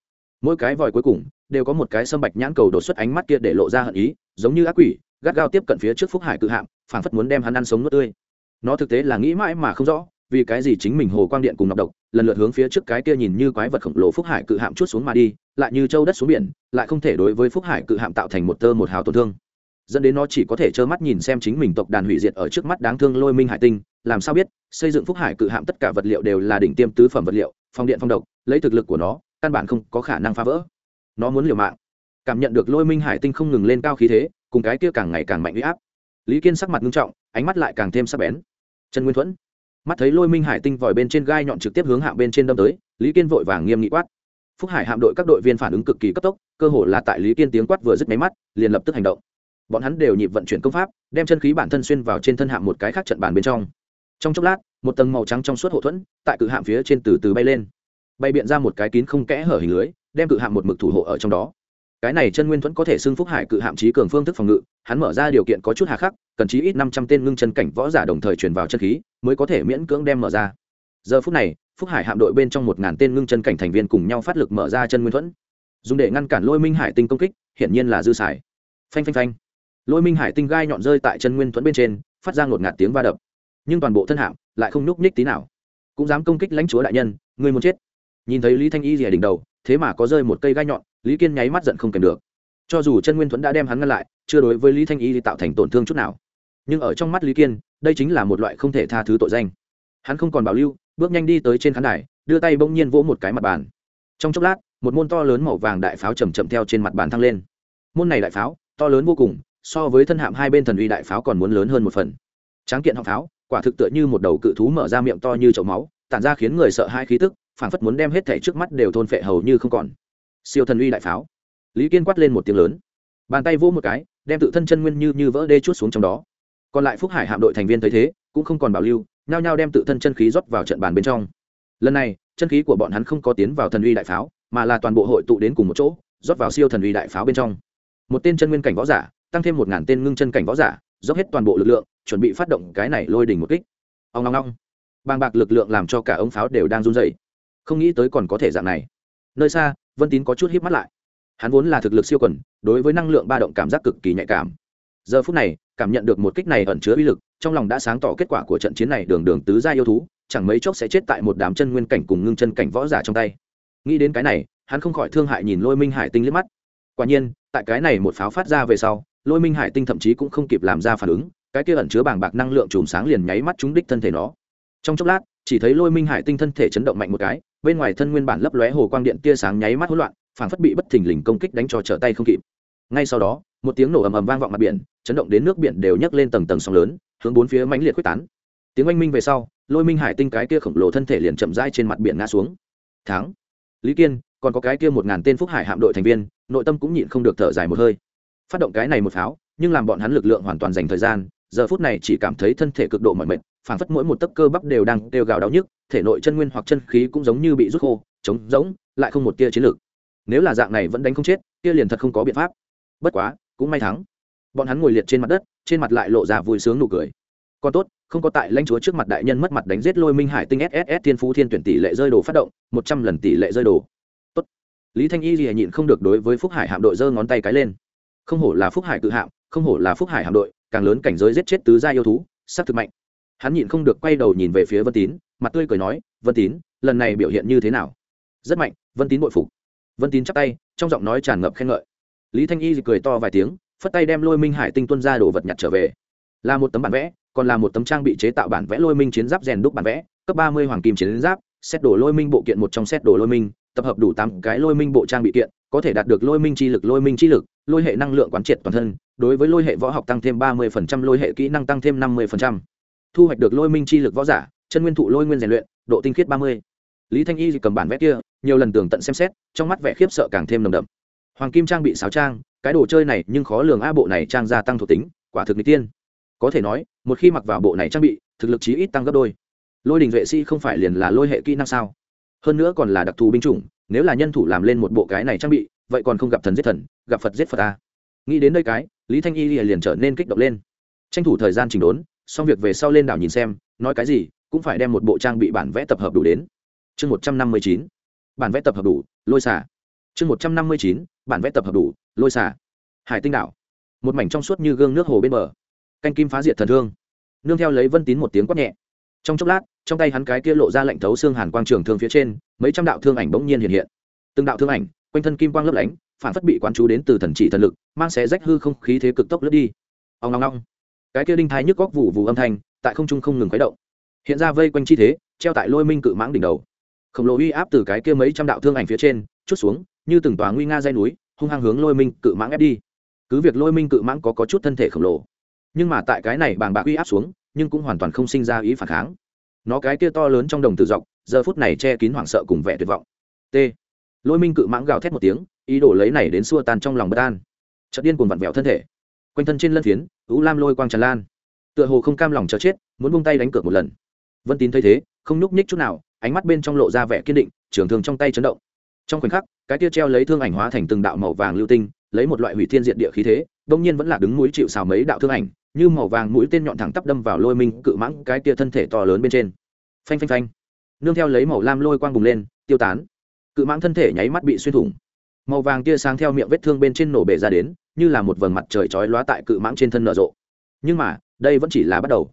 Mỗi cái vòi cuối cùng, đều có một cái sâm bạch nhãn cầu đột xuất ánh mắt kia để lộ ra hận ý, giống như ác quỷ, gắt gao tiếp cận phía trước phúc hải cự hạm, phảng phất muốn đem hắn ăn sống nuốt tươi. Nó thực tế là nghĩ mãi mà không rõ, vì cái gì chính mình hồ quang điện cùng nọc độc, lần lượt hướng phía trước cái kia nhìn như quái vật khổng lồ phúc hải cự hạm chút xuống mà đi, lại như châu đất xuống biển, lại không thể đối với phúc hải cự hạm tạo thành một tơ một hào tổn thương dẫn đến nó chỉ có thể trơ mắt nhìn xem chính mình tộc đàn hủy diệt ở trước mắt đáng thương lôi minh hải tinh. Làm sao biết, xây dựng phúc hải cự hạm tất cả vật liệu đều là đỉnh tiêm tứ phẩm vật liệu, phong điện phong độc, lấy thực lực của nó, căn bản không có khả năng phá vỡ. Nó muốn liều mạng. Cảm nhận được lôi minh hải tinh không ngừng lên cao khí thế, cùng cái kia càng ngày càng mạnh huy áp. Lý kiên sắc mặt nghiêm trọng, ánh mắt lại càng thêm sắc bén. Trần nguyên thuẫn. Mắt thấy lôi minh hải tinh vòi bên trên gai nhọn trực tiếp hướng hạm bên trên đâm tới, lý kiên vội vàng nghiêm nghị quát. Phúc hải hạm đội các đội viên phản ứng cực kỳ cấp tốc, cơ hồ là tại lý kiên tiếng quát vừa dứt máy mắt, liền lập tức hành động bọn hắn đều nhịp vận chuyển công pháp, đem chân khí bản thân xuyên vào trên thân hạm một cái khác trận bàn bên trong. Trong chốc lát, một tầng màu trắng trong suốt hộ thuẫn, tại cự hạm phía trên từ từ bay lên. Bay biện ra một cái kín không kẽ hở hình lưới, đem cự hạm một mực thủ hộ ở trong đó. Cái này chân nguyên thuẫn có thể xưng phúc hải cự hạm trí cường phương thức phòng ngự, hắn mở ra điều kiện có chút hà khắc, cần chí ít năm trăm tên ngưng chân cảnh võ giả đồng thời truyền vào chân khí, mới có thể miễn cưỡng đem mở ra. Giờ phút này, phúc hải hạm đội bên trong một ngàn tên ngưng chân cảnh thành viên cùng nhau phát lực mở ra chân nguyên thuẫn. Dùng để ngăn cản lôi minh hải tinh công kích, hiển nhiên là dư xài. Phanh phanh phanh lôi minh hải tinh gai nhọn rơi tại chân nguyên thuẫn bên trên phát ra ngột ngạt tiếng va đập nhưng toàn bộ thân hạm lại không nhúc nhích tí nào cũng dám công kích lãnh chúa đại nhân người muốn chết nhìn thấy lý thanh y rìa đỉnh đầu thế mà có rơi một cây gai nhọn lý kiên nháy mắt giận không kèm được cho dù chân nguyên thuẫn đã đem hắn ngăn lại chưa đối với lý thanh y thì tạo thành tổn thương chút nào nhưng ở trong mắt lý kiên đây chính là một loại không thể tha thứ tội danh hắn không còn bảo lưu bước nhanh đi tới trên khán đài đưa tay bỗng nhiên vỗ một cái mặt bàn trong chốc lát một môn to lớn màu vàng đại pháo chầm chậm theo trên mặt bàn thăng lên môn này đại pháo to lớn vô cùng so với thân hạm hai bên thần uy đại pháo còn muốn lớn hơn một phần. Tráng kiện họng pháo, quả thực tựa như một đầu cự thú mở ra miệng to như chậu máu, tản ra khiến người sợ hai khí tức, phảng phất muốn đem hết thảy trước mắt đều thôn phệ hầu như không còn. Siêu thần uy đại pháo. Lý kiên quát lên một tiếng lớn. Bàn tay vỗ một cái, đem tự thân chân nguyên như như vỡ đê chút xuống trong đó. Còn lại phúc hải hạm đội thành viên thấy thế, cũng không còn bảo lưu, nhao nhao đem tự thân chân khí rót vào trận bàn bên trong. Lần này, chân khí của bọn hắn không có tiến vào thần uy đại pháo, mà là toàn bộ hội tụ đến cùng một chỗ, rót vào siêu thần uy đại pháo bên trong. Một tên chân nguyên cảnh võ giả tăng thêm một ngàn tên ngưng chân cảnh võ giả, dốc hết toàn bộ lực lượng, chuẩn bị phát động cái này lôi đỉnh một kích. Ông long long bàng bạc lực lượng làm cho cả ống pháo đều đang run dày không nghĩ tới còn có thể dạng này. Nơi xa, vân tín có chút híp mắt lại. Hắn vốn là thực lực siêu quần, đối với năng lượng ba động cảm giác cực kỳ nhạy cảm. Giờ phút này, cảm nhận được một kích này ẩn chứa uy lực, trong lòng đã sáng tỏ kết quả của trận chiến này đường đường tứ gia yêu thú, chẳng mấy chốc sẽ chết tại một đám chân nguyên cảnh cùng ngưng chân cảnh võ giả trong tay. Nghĩ đến cái này, hắn không khỏi thương hại nhìn lôi minh hải tinh liếc mắt. Quả nhiên, tại cái này một pháo phát ra về sau lôi minh hải tinh thậm chí cũng không kịp làm ra phản ứng, cái kia ẩn chứa bàng bạc năng lượng chùm sáng liền nháy mắt trúng đích thân thể nó. Trong chốc lát, chỉ thấy lôi minh hải tinh thân thể chấn động mạnh một cái, bên ngoài thân nguyên bản lấp lóe hồ quang điện tia sáng nháy mắt hỗn loạn, phảng phất bị bất thình lình công kích đánh cho trở tay không kịp. Ngay sau đó, một tiếng nổ ầm ầm vang vọng mặt biển, chấn động đến nước biển đều nhấc lên tầng tầng sóng lớn, hướng bốn phía mãnh liệt quyết tán. Tiếng oanh minh về sau, lôi minh hải tinh cái kia khổng lồ thân thể liền chậm rãi trên mặt biển ngã xuống. Thắng. Lý kiên, còn có cái kia một ngàn tên phúc hải hạm đội thành viên, nội tâm cũng nhịn không được thở dài một hơi phát động cái này một pháo, nhưng làm bọn hắn lực lượng hoàn toàn dành thời gian, giờ phút này chỉ cảm thấy thân thể cực độ mỏi mệt, phảng phất mỗi một tấc cơ bắp đều đang đều gào đau nhức, thể nội chân nguyên hoặc chân khí cũng giống như bị rút khô, trống rỗng, lại không một tia chiến lược. Nếu là dạng này vẫn đánh không chết, kia liền thật không có biện pháp. Bất quá, cũng may thắng. Bọn hắn ngồi liệt trên mặt đất, trên mặt lại lộ ra vui sướng nụ cười. Còn tốt, không có tại lãnh chúa trước mặt đại nhân mất mặt đánh giết lôi minh hải tinh sss thiên phú thiên tuyển tỷ lệ rơi đồ phát động, một trăm lần tỷ lệ rơi đồ. Tốt. Lý thanh y gì nhịn không được đối với phúc hải hạm đội giơ ngón tay cái lên không hổ là phúc hải tự hạm, không hổ là phúc hải hạm đội, càng lớn cảnh giới giết chết tứ gia yêu thú sắc thực mạnh. Hắn nhịn không được quay đầu nhìn về phía vân tín, mặt tươi cười nói, vân tín, lần này biểu hiện như thế nào? Rất mạnh. Vân tín bội phục. Vân tín chắp tay, trong giọng nói tràn ngập khen ngợi. Lý thanh y cười to vài tiếng, phất tay đem lôi minh hải tinh tuân ra đồ vật nhặt trở về. Là một tấm bản vẽ, còn là một tấm trang bị chế tạo bản vẽ lôi minh chiến giáp rèn đúc bản vẽ, cấp ba mươi hoàng kim chiến giáp, xét đồ lôi minh bộ kiện một trong xét đồ lôi minh, tập hợp đủ tám cái lôi minh bộ trang bị kiện, có thể đạt được lôi minh chi lực, lôi minh chi lực lôi hệ năng lượng quán triệt toàn thân, đối với lôi hệ võ học tăng thêm ba mươi lôi hệ kỹ năng tăng thêm năm mươi thu hoạch được lôi minh chi lực võ giả, chân nguyên thụ lôi nguyên rèn luyện, độ tinh khiết ba mươi. Lý thanh y cầm bản vẽ kia, nhiều lần tường tận xem xét, trong mắt vẻ khiếp sợ càng thêm nồng đậm. Hoàng kim trang bị sáo trang, cái đồ chơi này nhưng khó lường a, bộ này trang gia tăng thuộc tính, quả thực n tiên. Có thể nói, một khi mặc vào bộ này trang bị, thực lực chí ít tăng gấp đôi. Lôi đình vệ sĩ không phải liền là lôi hệ kỹ năng sao? Hơn nữa còn là đặc thù binh chủng, nếu là nhân thủ làm lên một bộ cái này trang bị vậy còn không gặp thần giết thần, gặp phật giết phật ta nghĩ đến đây cái, lý thanh y liền trở nên kích động lên. Tranh thủ thời gian chỉnh đốn, xong việc về sau lên đảo nhìn xem, nói cái gì, cũng phải đem một bộ trang bị bản vẽ tập hợp đủ đến. Chương một trăm năm mươi chín, bản vẽ tập hợp đủ, lôi xả. Chương một trăm năm mươi chín, bản vẽ tập hợp đủ, lôi xả. Hải tinh đảo. Một mảnh trong suốt như gương nước hồ bên bờ. Canh kim phá diệt thần thương. Nương theo lấy vân tín một tiếng quát nhẹ. Trong chốc lát, trong tay hắn cái kia lộ ra lệnh thấu xương hàn quang trường thương phía trên, mấy trăm đạo thương ảnh bỗng nhiên hiện hiện. Từng đạo thương ảnh quanh thân kim quang lấp lánh phản phất bị quán chú đến từ thần chỉ thần lực mang xé rách hư không khí thế cực tốc lướt đi. Ông long long. Cái kia đinh thái nhức góc vụ vụ âm thanh tại không trung không ngừng khuấy động. Hiện ra vây quanh chi thế treo tại lôi minh cự mãng đỉnh đầu. Khổng lồ uy áp từ cái kia mấy trăm đạo thương ảnh phía trên chút xuống như từng tòa nguy nga dây núi hung hăng hướng lôi minh cự mãng ép đi. Cứ việc lôi minh cự mãng có, có chút thân thể khổng lồ nhưng mà tại cái này bàng bạc uy áp xuống nhưng cũng hoàn toàn không sinh ra ý phản kháng. Nó cái kia to lớn trong đồng tử dọc giờ phút này che kín hoảng sợ cùng vẻ tuyệt vọng. T lôi minh cự mãng gào thét một tiếng, ý đồ lấy này đến xua tan trong lòng bất an. Chợt điên cuồng vặn vẹo thân thể. Quanh thân trên lân phiến ú lam lôi quang tràn lan. Tựa hồ không cam lòng chờ chết, muốn bung tay đánh cược một lần. Vân tín thấy thế, không nhúc nhích chút nào, ánh mắt bên trong lộ ra vẻ kiên định, trường thương trong tay chấn động. Trong khoảnh khắc, cái tia treo lấy thương ảnh hóa thành từng đạo màu vàng lưu tinh, lấy một loại hủy thiên diện địa khí thế, đông nhiên vẫn là đứng mũi chịu xào mấy đạo thương ảnh, như màu vàng mũi tên nhọn thẳng tắp đâm vào lôi minh cự mãng cái tia thân thể to lớn bên trên. Phanh phanh phanh. Nương theo lấy màu lam lôi quang bùng lên, tiêu tán cự mãng thân thể nháy mắt bị xuyên thủng. Màu vàng tia sáng theo miệng vết thương bên trên nổ bể ra đến, như là một vầng mặt trời chói lóa tại cự mãng trên thân nở rộ. Nhưng mà, đây vẫn chỉ là bắt đầu.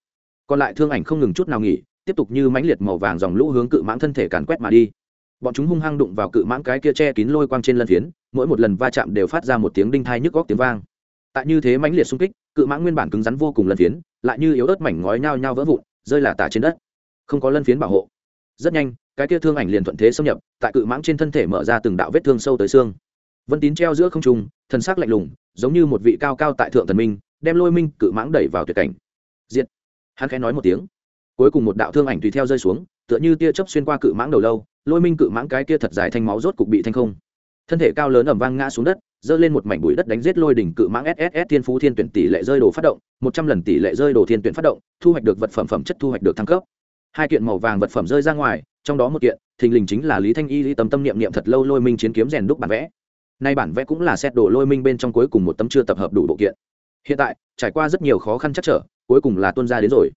Còn lại thương ảnh không ngừng chút nào nghỉ, tiếp tục như mãnh liệt màu vàng dòng lũ hướng cự mãng thân thể càn quét mà đi. Bọn chúng hung hăng đụng vào cự mãng cái kia che kín lôi quang trên lân phiến, mỗi một lần va chạm đều phát ra một tiếng đinh thai nhức góc tiếng vang. Tại như thế mãnh liệt xung kích, cự mãng nguyên bản cứng rắn vô cùng lân phiến, lại như yếu ớt mảnh ngói nhao nhao vỡ vụn, rơi là tả trên đất. Không có lân phiến bảo hộ. Rất nhanh cái kia thương ảnh liền thuận thế xâm nhập, tại cự mãng trên thân thể mở ra từng đạo vết thương sâu tới xương. Vân tín treo giữa không trung thân xác lạnh lùng, giống như một vị cao cao tại thượng thần minh, đem lôi minh cự mãng đẩy vào tuyệt cảnh. Diệt! Hắn khẽ nói một tiếng. Cuối cùng một đạo thương ảnh tùy theo rơi xuống, tựa như tia chớp xuyên qua cự mãng đầu lâu, lôi minh cự mãng cái kia thật dài thanh máu rốt cục bị thanh không. Thân thể cao lớn ẩm vang ngã xuống đất, giơ lên một mảnh bụi đất đánh giết lôi đỉnh cự mãng sss thiên phú thiên tuyển tỷ lệ rơi đồ phát động, một trăm lần tỷ lệ rơi đồ thiên tuyển phát động, thu hoạch được vật phẩm phẩm chất thu hoạch được thăng cấp hai kiện màu vàng vật phẩm rơi ra ngoài, trong đó một kiện, thình lình chính là lý thanh y lý tâm tâm niệm niệm thật lâu lôi minh chiến kiếm rèn đúc bản vẽ. Nay bản vẽ cũng là xét đổ lôi minh bên trong cuối cùng một tấm chưa tập hợp đủ bộ kiện. Hiện tại, trải qua rất nhiều khó khăn chắc trở, cuối cùng là tuân ra đến rồi.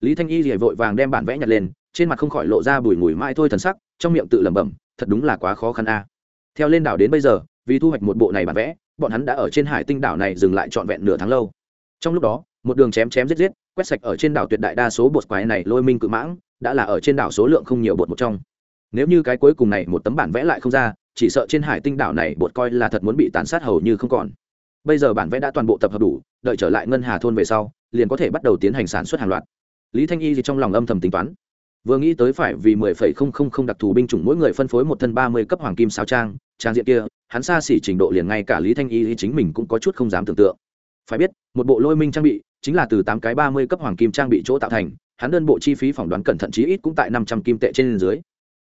Lý thanh y thì vội vàng đem bản vẽ nhặt lên, trên mặt không khỏi lộ ra bùi mùi mãi thôi thần sắc, trong miệng tự lẩm bẩm, thật đúng là quá khó khăn a. Theo lên đảo đến bây giờ, vì thu hoạch một bộ này bản vẽ, bọn hắn đã ở trên hải tinh đảo này dừng lại trọn vẹn nửa tháng lâu. Trong lúc đó, một đường chém chém giết giết quét sạch ở trên đảo tuyệt đại đa số bột quái này lôi minh cự mãng, đã là ở trên đảo số lượng không nhiều bột một trong. Nếu như cái cuối cùng này một tấm bản vẽ lại không ra, chỉ sợ trên hải tinh đảo này bột coi là thật muốn bị tàn sát hầu như không còn. Bây giờ bản vẽ đã toàn bộ tập hợp đủ, đợi trở lại ngân hà thôn về sau, liền có thể bắt đầu tiến hành sản xuất hàng loạt. Lý thanh y thì trong lòng âm thầm tính toán. Vừa nghĩ tới phải vì mười phẩy không không không đặc thù binh chủng mỗi người phân phối một thân ba mươi cấp hoàng kim sao trang trang diện kia, hắn xa xỉ trình độ liền ngay cả lý thanh y thì chính mình cũng có chút không dám tưởng tượng. Phải biết, một bộ lôi minh trang bị chính là từ tám cái ba mươi cấp hoàng kim trang bị chỗ tạo thành, hắn đơn bộ chi phí phỏng đoán cẩn thận chí ít cũng tại năm trăm kim tệ trên dưới.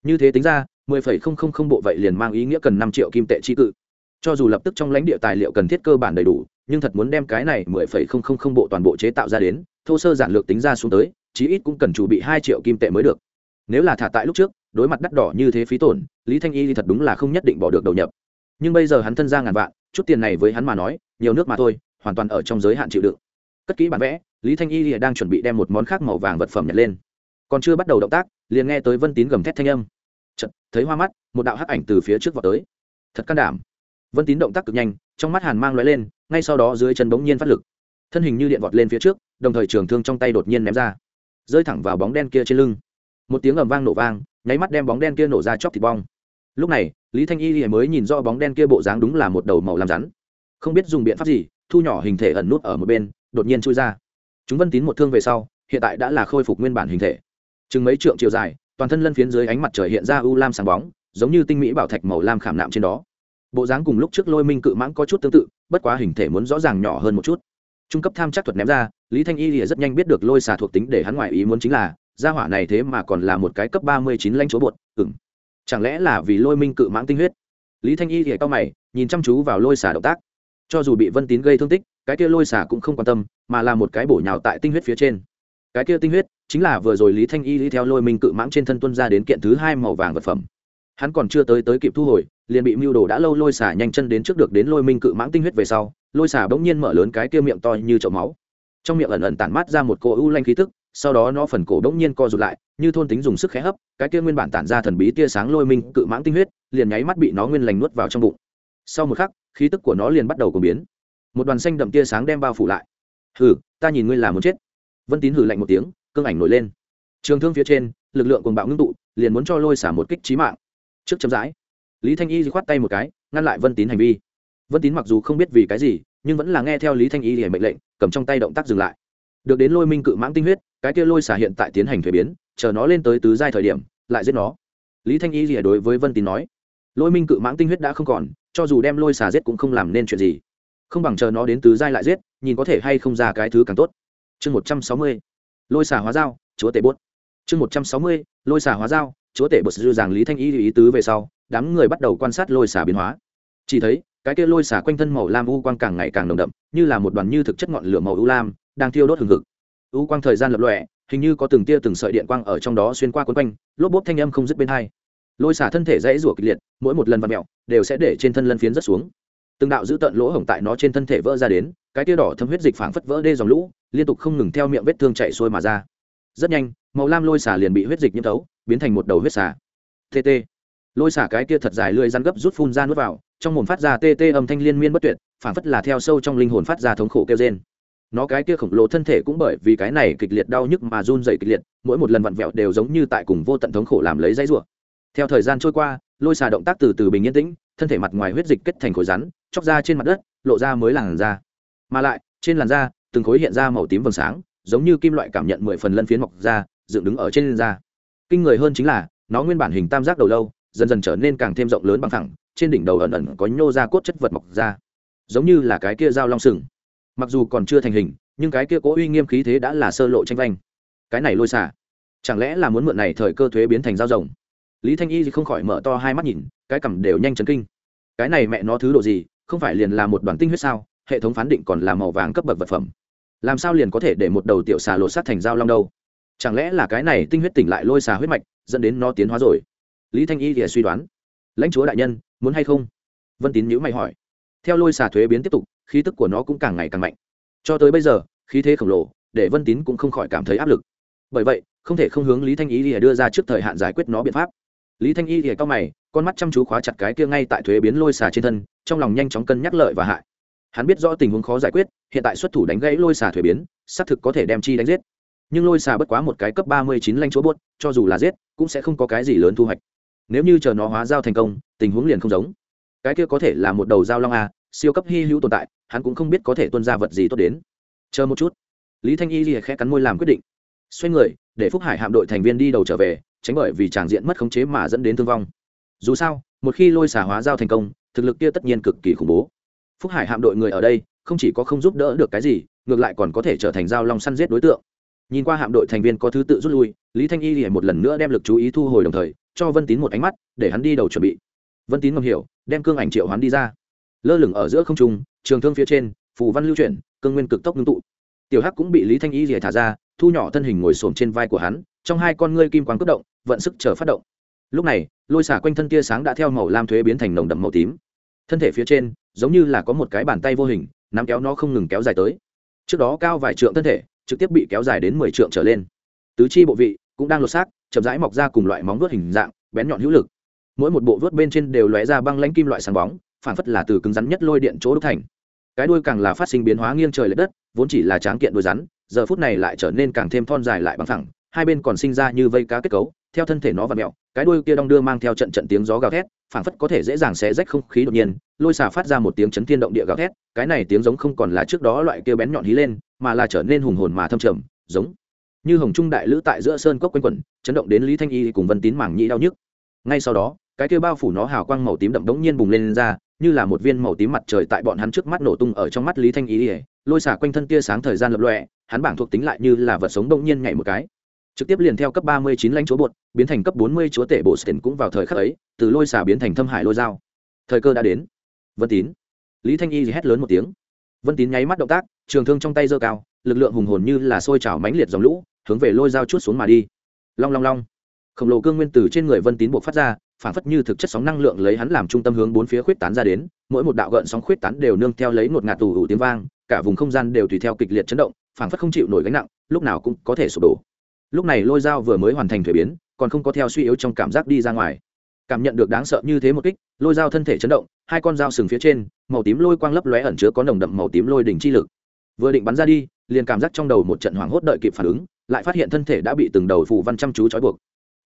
Như thế tính ra, mười phẩy không không không bộ vậy liền mang ý nghĩa cần năm triệu kim tệ chi cự. Cho dù lập tức trong lãnh địa tài liệu cần thiết cơ bản đầy đủ, nhưng thật muốn đem cái này mười phẩy không không không bộ toàn bộ chế tạo ra đến, thô sơ giản lược tính ra xuống tới, chí ít cũng cần chuẩn bị hai triệu kim tệ mới được. Nếu là thả tại lúc trước, đối mặt đắt đỏ như thế phí tổn, lý thanh y thì thật đúng là không nhất định bỏ được đầu nhập. Nhưng bây giờ hắn thân ra ngàn vạn, chút tiền này với hắn mà nói, nhiều nước mà thôi, hoàn toàn ở trong giới hạn chịu đựng cất kỹ bản vẽ lý thanh y thì đang chuẩn bị đem một món khác màu vàng vật phẩm nhặt lên. Còn chưa bắt đầu động tác liền nghe tới vân tín gầm thét thanh âm. Chật, thấy hoa mắt một đạo hắc ảnh từ phía trước vào tới. Thật can đảm. Vân tín động tác cực nhanh trong mắt hàn mang lóe lên ngay sau đó dưới chân bỗng nhiên phát lực. Thân hình như điện vọt lên phía trước đồng thời trường thương trong tay đột nhiên ném ra. Rơi thẳng vào bóng đen kia trên lưng. Một tiếng ầm vang nổ vang nháy mắt đem bóng đen kia nổ ra chóc thịt bong. Lúc này lý thanh y mới nhìn rõ bóng đen kia bộ dáng đúng là một đầu màu làm rắn. Không biết dùng biện pháp gì thu nhỏ hình thể ẩn nút ở một bên đột nhiên chui ra. Chúng vân tín một thương về sau, hiện tại đã là khôi phục nguyên bản hình thể. Chừng mấy trượng chiều dài, toàn thân lân phiến dưới ánh mặt trời hiện ra u lam sáng bóng, giống như tinh mỹ bảo thạch màu lam khảm nạm trên đó. Bộ dáng cùng lúc trước lôi minh cự mãng có chút tương tự, bất quá hình thể muốn rõ ràng nhỏ hơn một chút. Trung cấp tham chắc thuật ném ra, lý thanh y lìa rất nhanh biết được lôi xà thuộc tính để hắn ngoại ý muốn chính là, gia hỏa này thế mà còn là một cái cấp ba mươi chín lanh chúa bột ừng chẳng lẽ là vì lôi minh cự mãng tinh huyết? Lý thanh y thì cao mày, nhìn chăm chú vào lôi xà động tác. Cho dù bị vân tín gây thương tích cái kia lôi xà cũng không quan tâm, mà là một cái bổ nhào tại tinh huyết phía trên. Cái kia tinh huyết chính là vừa rồi lý thanh y đi theo lôi minh cự mãng trên thân tuân ra đến kiện thứ hai màu vàng vật phẩm. Hắn còn chưa tới tới kịp thu hồi, liền bị mưu đồ đã lâu lôi xả nhanh chân đến trước được đến lôi minh cự mãng tinh huyết về sau, lôi xả bỗng nhiên mở lớn cái kia miệng to như chậu máu. Trong miệng ẩn ẩn tản mát ra một cỗ u lanh khí tức, sau đó nó phần cổ bỗng nhiên co rụt lại, như thôn tính dùng sức khé hấp, cái kia nguyên bản tản ra thần bí tia sáng lôi minh cự mãng tinh huyết, liền nháy mắt bị nó nguyên lành nuốt vào trong bụng. Sau một khắc, khí tức của nó liền bắt đầu cổ biến một đoàn xanh đậm tia sáng đem bao phủ lại. Hừ, ta nhìn ngươi là muốn chết. Vân tín hừ lạnh một tiếng, cương ảnh nổi lên. Trường thương phía trên, lực lượng cùng bạo ngưng tụ, liền muốn cho lôi xả một kích trí mạng. Trước chấm dãi lý thanh y khoát tay một cái, ngăn lại vân tín hành vi. Vân tín mặc dù không biết vì cái gì, nhưng vẫn là nghe theo lý thanh y để mệnh lệnh, cầm trong tay động tác dừng lại. Được đến lôi minh cự mãng tinh huyết, cái kia lôi xả hiện tại tiến hành thuế biến, chờ nó lên tới tứ giai thời điểm, lại giết nó. Lý thanh y rỉa đối với vân tín nói, lôi minh cự mãng tinh huyết đã không còn, cho dù đem lôi xả giết cũng không làm nên chuyện gì không bằng chờ nó đến tứ giai lại giết, nhìn có thể hay không ra cái thứ càng tốt. Chương một trăm sáu mươi, lôi xả hóa dao, chúa tể bốt chương một trăm sáu mươi, lôi xả hóa dao, chúa tể bột dư giảng lý thanh y ý tứ về sau, đám người bắt đầu quan sát lôi xả biến hóa. Chỉ thấy, cái kia lôi xả quanh thân màu lam u quang càng ngày càng nồng đậm, như là một đoàn như thực chất ngọn lửa màu u lam, đang thiêu đốt hừng hực. U quang thời gian lập lọe hình như có từng tia từng sợi điện quang ở trong đó xuyên qua quấn quanh, lốp bốp thanh âm không dứt bên hai. Lôi xả thân thể dãy rủa kịch liệt, mỗi một lần vặn mẹo đều sẽ để trên thân lân phiến rất xuống từng đạo giữ tận lỗ hổng tại nó trên thân thể vỡ ra đến, cái tia đỏ thâm huyết dịch phảng phất vỡ đê dòng lũ, liên tục không ngừng theo miệng vết thương chạy xuôi mà ra. Rất nhanh, màu lam lôi xả liền bị huyết dịch nhiễm thấu, biến thành một đầu huyết xả tt lôi xả cái kia thật dài lưỡi rắn gấp rút phun ra nuốt vào, trong mồm phát ra tê tê âm thanh liên miên bất tuyệt, phảng phất là theo sâu trong linh hồn phát ra thống khổ kêu trên nó cái kia khổng lồ thân thể cũng bởi vì cái này kịch liệt đau nhức mà run dày kịch liệt, mỗi một lần vặn vẹo đều giống như tại cùng vô tận thống khổ làm lấy dãy rủa. Theo thời gian trôi qua, lôi xà động tác từ từ bình yên tĩnh thân thể mặt ngoài huyết dịch kết thành khối rắn, chóc ra trên mặt đất, lộ ra mới làn da. Mà lại, trên làn da, từng khối hiện ra màu tím vầng sáng, giống như kim loại cảm nhận mười phần lân phiến mọc ra, dựng đứng ở trên da. Kinh người hơn chính là, nó nguyên bản hình tam giác đầu lâu, dần dần trở nên càng thêm rộng lớn bằng thẳng, trên đỉnh đầu ẩn ẩn có nhô ra cốt chất vật mọc ra. Giống như là cái kia dao long sừng. Mặc dù còn chưa thành hình, nhưng cái kia cố uy nghiêm khí thế đã là sơ lộ tranh vanh. Cái này lôi xả, chẳng lẽ là muốn mượn này thời cơ thuế biến thành dao rồng? Lý thanh y thì không khỏi mở to hai mắt nhìn, cái cằm đều nhanh chấn kinh cái này mẹ nó thứ độ gì, không phải liền là một đoàn tinh huyết sao? Hệ thống phán định còn là màu vàng cấp bậc vật phẩm. Làm sao liền có thể để một đầu tiểu xà lột sát thành dao long đâu? Chẳng lẽ là cái này tinh huyết tỉnh lại lôi xà huyết mạch, dẫn đến nó tiến hóa rồi? Lý thanh y thì suy đoán. Lãnh chúa đại nhân, muốn hay không? Vân tín nhữ mày hỏi. Theo lôi xà thuế biến tiếp tục, khí tức của nó cũng càng ngày càng mạnh. Cho tới bây giờ, khí thế khổng lồ, để vân tín cũng không khỏi cảm thấy áp lực. Bởi vậy, không thể không hướng lý thanh y thì đưa ra trước thời hạn giải quyết nó biện pháp lý thanh y thì cao mày, con mắt chăm chú khóa chặt cái kia ngay tại thuế biến lôi xà trên thân, trong lòng nhanh chóng cân nhắc lợi và hại. Hắn biết rõ tình huống khó giải quyết, hiện tại xuất thủ đánh gãy lôi xà thuế biến, xác thực có thể đem chi đánh giết. Nhưng lôi xà bất quá một cái cấp ba mươi chín lanh chúa buốt, cho dù là giết, cũng sẽ không có cái gì lớn thu hoạch. Nếu như chờ nó hóa giao thành công, tình huống liền không giống. Cái kia có thể là một đầu dao long a siêu cấp hy hữu tồn tại, hắn cũng không biết có thể tuân ra vật gì tốt đến. Chờ một chút. Lý thanh y lìa khẽ cắn môi làm quyết định. Xoay người, để phúc hải hạm đội thành viên đi đầu trở về tránh bởi vì tràng diện mất khống chế mà dẫn đến thương vong. Dù sao, một khi lôi xả hóa giao thành công, thực lực kia tất nhiên cực kỳ khủng bố. Phúc hải hạm đội người ở đây, không chỉ có không giúp đỡ được cái gì, ngược lại còn có thể trở thành giao long săn giết đối tượng. Nhìn qua hạm đội thành viên có thứ tự rút lui, lý thanh y thì một lần nữa đem lực chú ý thu hồi đồng thời, cho vân tín một ánh mắt, để hắn đi đầu chuẩn bị. Vân tín ngầm hiểu, đem cương ảnh triệu hắn đi ra. Lơ lửng ở giữa không trung, trường thương phía trên, phù văn lưu chuyển, cương nguyên cực tốc ngưng tụ. Tiểu hắc cũng bị lý thanh y rìa thả ra, thu nhỏ thân hình ngồi xổm trên vai của hắn, trong hai con ngươi kim quang cất động vận sức chờ phát động. Lúc này, lôi xả quanh thân tia sáng đã theo màu lam thuế biến thành nồng đậm màu tím. Thân thể phía trên, giống như là có một cái bàn tay vô hình, nắm kéo nó không ngừng kéo dài tới. Trước đó cao vài trượng thân thể, trực tiếp bị kéo dài đến mười trượng trở lên. Tứ chi bộ vị cũng đang lột xác, chậm rãi mọc ra cùng loại móng vuốt hình dạng, bén nhọn hữu lực. Mỗi một bộ vuốt bên trên đều lóe ra băng lãnh kim loại sáng bóng, phản phất là từ cứng rắn nhất lôi điện chỗ đúc thành. Cái đuôi càng là phát sinh biến hóa nghiêng trời l ệ đất, vốn chỉ là tráng kiện đuôi rắn, giờ phút này lại trở nên càng thêm thon dài lại bằng thẳng hai bên còn sinh ra như vây cá kết cấu theo thân thể nó và mẹo cái đuôi kia đong đưa mang theo trận trận tiếng gió gào thét phảng phất có thể dễ dàng xé rách không khí đột nhiên lôi xà phát ra một tiếng chấn thiên động địa gào thét cái này tiếng giống không còn là trước đó loại kia bén nhọn hí lên mà là trở nên hùng hồn mà thâm trầm giống như hồng trung đại lữ tại giữa sơn cốc quanh quẩn chấn động đến lý thanh y cùng vân tín mảng nhĩ đau nhức. Ngay sau đó cái kia bao phủ nó hào quang màu tím đậm đống nhiên bùng lên, lên ra như là một viên màu tím mặt trời tại bọn hắn trước mắt nổ tung ở trong mắt lý thanh y lôi xả quanh thân tia sáng thời gian lập lọe hắn bảng thuộc tính lại như là vật sống đông nhiên nhảy một cái trực tiếp liền theo cấp ba mươi chín lãnh chúa bột, biến thành cấp bốn mươi chúa tể bộ sten cũng vào thời khắc ấy, từ lôi xà biến thành thâm hải lôi dao. Thời cơ đã đến. Vân tín. Lý thanh y hét lớn một tiếng. Vân tín nháy mắt động tác, trường thương trong tay giơ cao, lực lượng hùng hồn như là sôi trào mãnh liệt dòng lũ, hướng về lôi dao chút xuống mà đi. Long long long. Khổng lồ cương nguyên từ trên người vân tín buộc phát ra, phản phất như thực chất sóng năng lượng lấy hắn làm trung tâm hướng bốn phía khuyết tán ra đến, mỗi một đạo gợn sóng khuyết tán đều nương theo lấy một ngạt tù ủ tiếng vang, cả vùng không gian đều tùy theo kịch liệt chấn động, phản phất không chịu nổi gánh nặng, lúc nào cũng có thể sụp đổ lúc này lôi dao vừa mới hoàn thành thuế biến, còn không có theo suy yếu trong cảm giác đi ra ngoài. Cảm nhận được đáng sợ như thế một kích, lôi dao thân thể chấn động, hai con dao sừng phía trên, màu tím lôi quang lấp lóe ẩn chứa có nồng đậm màu tím lôi đỉnh chi lực. Vừa định bắn ra đi, liền cảm giác trong đầu một trận hoảng hốt đợi kịp phản ứng, lại phát hiện thân thể đã bị từng đầu phù văn chăm chú trói buộc.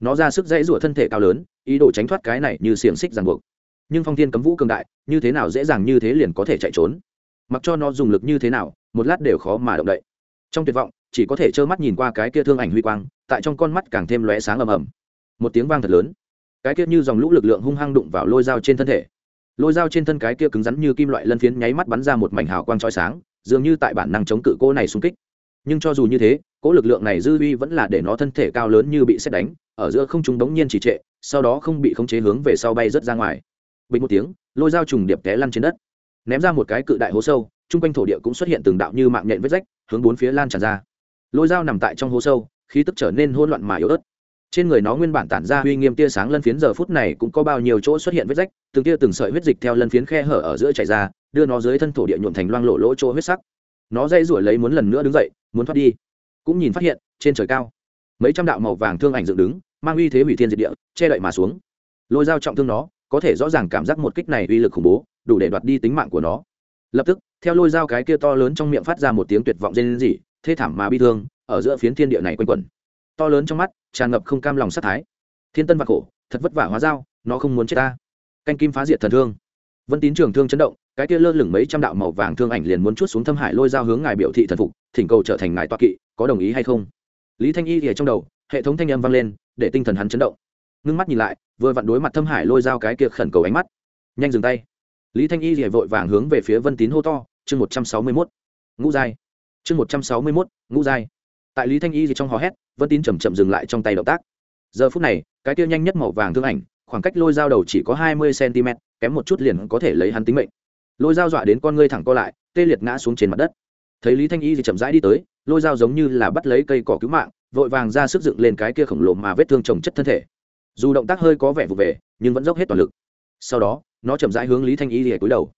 Nó ra sức dãy rủa thân thể cao lớn, ý đồ tránh thoát cái này như xiềng xích ràng buộc. Nhưng phong thiên cấm vũ cường đại, như thế nào dễ dàng như thế liền có thể chạy trốn? Mặc cho nó dùng lực như thế nào, một lát đều khó mà động đậy trong tuyệt vọng, chỉ có thể trơ mắt nhìn qua cái kia thương ảnh huy quang, tại trong con mắt càng thêm lóe sáng ầm ầm. Một tiếng vang thật lớn. Cái kia như dòng lũ lực lượng hung hăng đụng vào lôi dao trên thân thể. Lôi dao trên thân cái kia cứng rắn như kim loại lân phiến nháy mắt bắn ra một mảnh hào quang trói sáng, dường như tại bản năng chống cự cô này xung kích. Nhưng cho dù như thế, cỗ lực lượng này dư uy vẫn là để nó thân thể cao lớn như bị xét đánh, ở giữa không trung đống nhiên chỉ trệ, sau đó không bị khống chế hướng về sau bay rớt ra ngoài. Bình một tiếng, lôi dao trùng điệp té lăn trên đất. Ném ra một cái cự đại hố sâu chung quanh thổ địa cũng xuất hiện từng đạo như mạng nhện vết rách, hướng bốn phía lan tràn ra. Lôi dao nằm tại trong hố sâu, khí tức trở nên hôn loạn mà yếu ớt. Trên người nó nguyên bản tản ra uy nghiêm tia sáng lân phiến, giờ phút này cũng có bao nhiêu chỗ xuất hiện vết rách, từng tia từng sợi huyết dịch theo lân phiến khe hở ở giữa chảy ra, đưa nó dưới thân thổ địa nhuộm thành loang lộ lỗ chỗ huyết sắc. Nó dây rủi lấy muốn lần nữa đứng dậy, muốn thoát đi. Cũng nhìn phát hiện, trên trời cao, mấy trăm đạo màu vàng thương ảnh dựng đứng, mang uy thế hủy thiên diệt địa, che đậy mà xuống. Lôi dao trọng thương nó, có thể rõ ràng cảm giác một kích này uy lực khủng bố, đủ để đoạt đi tính mạng của nó lập tức, theo lôi dao cái kia to lớn trong miệng phát ra một tiếng tuyệt vọng rên rỉ, thê thảm mà bi thương, ở giữa phiến thiên địa này quanh quẩn. To lớn trong mắt, tràn ngập không cam lòng sát thái. Thiên tân và khổ, thật vất vả hóa dao, nó không muốn chết ta. Canh kim phá diệt thần thương. Vân tín trường thương chấn động, cái kia lơ lửng mấy trăm đạo màu vàng thương ảnh liền muốn chút xuống thâm hải lôi dao hướng ngài biểu thị thần phục, thỉnh cầu trở thành ngài toa kỵ, có đồng ý hay không? Lý thanh y thì trong đầu, hệ thống thanh âm vang lên, để tinh thần hắn chấn động. Ngưng mắt nhìn lại, vừa vặn đối mặt thâm hải lôi dao cái kia khẩn cầu ánh mắt. Nhanh dừng tay lý thanh y thì vội vàng hướng về phía vân tín hô to, chương một trăm sáu mươi mốt, ngũ giai. Chương một trăm sáu mươi mốt, ngũ giai. Tại lý thanh y thì trong hò hét, vân tín chầm chậm dừng lại trong tay động tác. Giờ phút này, cái kia nhanh nhất màu vàng thương ảnh, khoảng cách lôi dao đầu chỉ có hai mươi cm kém một chút liền có thể lấy hắn tính mệnh. Lôi dao dọa đến con ngươi thẳng co lại, tê liệt ngã xuống trên mặt đất. Thấy lý thanh y thì chậm rãi đi tới, lôi dao giống như là bắt lấy cây cỏ cứu mạng, vội vàng ra sức dựng lên cái kia khổng lồ mà vết thương trồng chất thân thể. Dù động tác hơi có vẻ vụ về, nhưng vẫn dốc hết toàn lực. Sau đó nó chậm rãi hướng lý thanh y lìa cúi đầu.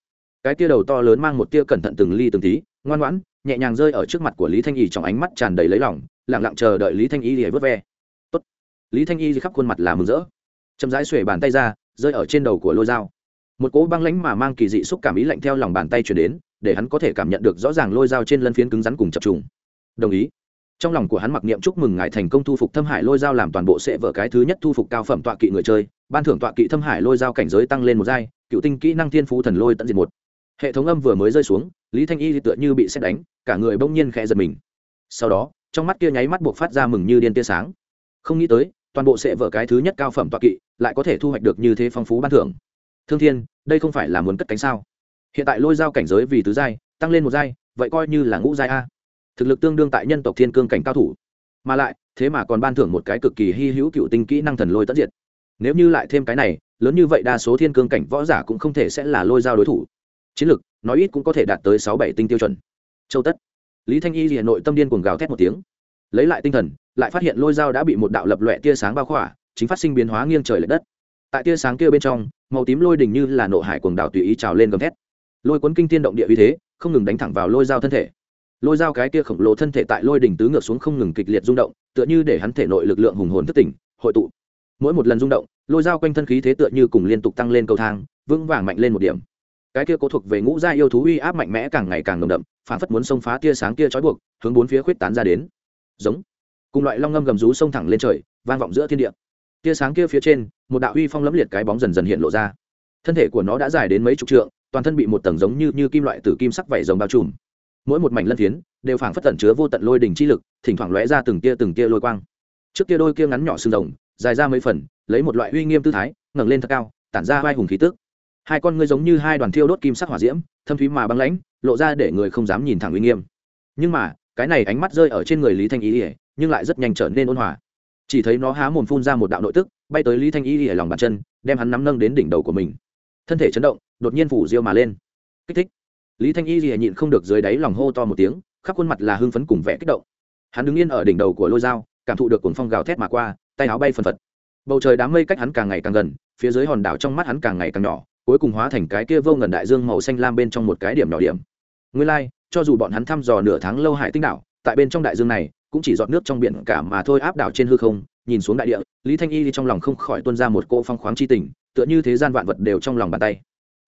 Cái tia đầu to lớn mang một tia cẩn thận từng ly từng tí, ngoan ngoãn, nhẹ nhàng rơi ở trước mặt của lý thanh y trong ánh mắt tràn đầy lấy lòng lẳng lặng chờ đợi lý thanh y lìa vớt ve. Tốt. lý thanh y khắp khuôn mặt là mừng rỡ. Chậm rãi xuể bàn tay ra, rơi ở trên đầu của lôi dao. Một cỗ băng lánh mà mang kỳ dị xúc cảm ý lạnh theo lòng bàn tay chuyển đến, để hắn có thể cảm nhận được rõ ràng lôi dao trên lân phiến cứng rắn cùng chập trùng. Đồng ý. Trong lòng của hắn mặc niệm chúc mừng ngài thành công thu phục thâm hải lôi dao làm toàn bộ sẽ vở cái thứ nhất thu phục cao phẩm tọa kỵ người chơi, ban thưởng tọa kỵ thâm hải lôi dao cảnh giới tăng lên một giai cựu tinh kỹ năng thiên phú thần lôi tận diệt một. Hệ thống âm vừa mới rơi xuống, lý thanh y tựa như bị xét đánh, cả người bỗng nhiên khẽ giật mình. Sau đó, trong mắt kia nháy mắt buộc phát ra mừng như điên tia sáng. Không nghĩ tới, toàn bộ sẽ vở cái thứ nhất cao phẩm tọa kỵ, lại có thể thu hoạch được như thế phong phú ban thưởng. Thương thiên, đây không phải là muốn cất cánh sao? Hiện tại lôi dao cảnh giới vì tứ giai, tăng lên một giai, vậy coi như là ngũ giai a. Thực lực tương đương tại nhân tộc thiên cương cảnh cao thủ. Mà lại, thế mà còn ban thưởng một cái cực kỳ hy hữu cựu tinh kỹ năng thần lôi tất diệt. Nếu như lại thêm cái này lớn như vậy đa số thiên cương cảnh võ giả cũng không thể sẽ là lôi dao đối thủ. Chiến lược nói ít cũng có thể đạt tới sáu bảy tinh tiêu chuẩn. Châu tất, lý thanh y hà nội tâm điên cuồng gào thét một tiếng. Lấy lại tinh thần, lại phát hiện lôi dao đã bị một đạo lập loẹ tia sáng bao khỏa, chính phát sinh biến hóa nghiêng trời l ệ đất. Tại tia sáng kia bên trong, màu tím lôi đình như là nộ hải cuồng đảo tùy ý trào lên gầm thét. Lôi cuốn kinh tiên động địa uy thế, không ngừng đánh thẳng vào lôi dao thân thể. Lôi dao cái kia khổng lồ thân thể tại lôi đỉnh tứ ngược xuống không ngừng kịch liệt rung động, tựa như để hắn thể nội lực lượng hùng hồn thất tỉnh, hội tụ. Mỗi một lần rung động lôi dao quanh thân khí thế tựa như cùng liên tục tăng lên cầu thang, vững vàng mạnh lên một điểm. Cái kia cố thuộc về ngũ gia yêu thú uy áp mạnh mẽ càng ngày càng nồng đậm, phản phất muốn xông phá tia sáng kia trói buộc, hướng bốn phía khuyết tán ra đến. Giống. Cùng loại long ngâm gầm rú xông thẳng lên trời, vang vọng giữa thiên địa. Tia sáng kia phía trên, một đạo uy phong lẫm liệt cái bóng dần dần hiện lộ ra. Thân thể của nó đã dài đến mấy chục trượng, toàn thân bị một tầng giống như như kim loại tử kim sắc vảy rồng bao trùm. Mỗi một mảnh lân phiến, đều phảng phất tẩn chứa vô tận lôi đỉnh chi lực, thỉnh thoảng lóe ra từng tia từng tia lôi quang. Trước kia đôi kia ngắn nhỏ xương rồng dài ra mấy phần, lấy một loại uy nghiêm tư thái, ngẩng lên thật cao, tản ra vai hùng khí tức. Hai con ngươi giống như hai đoàn thiêu đốt kim sắc hỏa diễm, thâm thúy mà băng lãnh, lộ ra để người không dám nhìn thẳng uy nghiêm. Nhưng mà, cái này ánh mắt rơi ở trên người lý thanh ý ỉa nhưng lại rất nhanh trở nên ôn hòa. Chỉ thấy nó há mồm phun ra một đạo nội tức, bay tới lý thanh ý ỉa lòng bàn chân, đem hắn nắm nâng đến đỉnh đầu của mình. Thân thể chấn động, đột nhiên phủ diêu mà lên. Kích thích. Lý thanh y gì nhịn không được dưới đáy lòng hô to một tiếng, khắp khuôn mặt là hưng phấn cùng vẻ kích động. Hắn đứng yên ở đỉnh đầu của lôi dao, cảm thụ được cuồng phong gào thét mà qua tay áo bay phần phật. Bầu trời đám mây cách hắn càng ngày càng gần phía dưới hòn đảo trong mắt hắn càng ngày càng nhỏ cuối cùng hóa thành cái kia vô ngần đại dương màu xanh lam bên trong một cái điểm nhỏ điểm. Nguyên lai、like, cho dù bọn hắn thăm dò nửa tháng lâu hải tinh đảo tại bên trong đại dương này cũng chỉ dọn nước trong biển cả mà thôi áp đảo trên hư không nhìn xuống đại địa lý thanh y trong lòng không khỏi tuân ra một cỗ phong khoáng c h i tình tựa như thế gian vạn vật đều trong lòng bàn tay.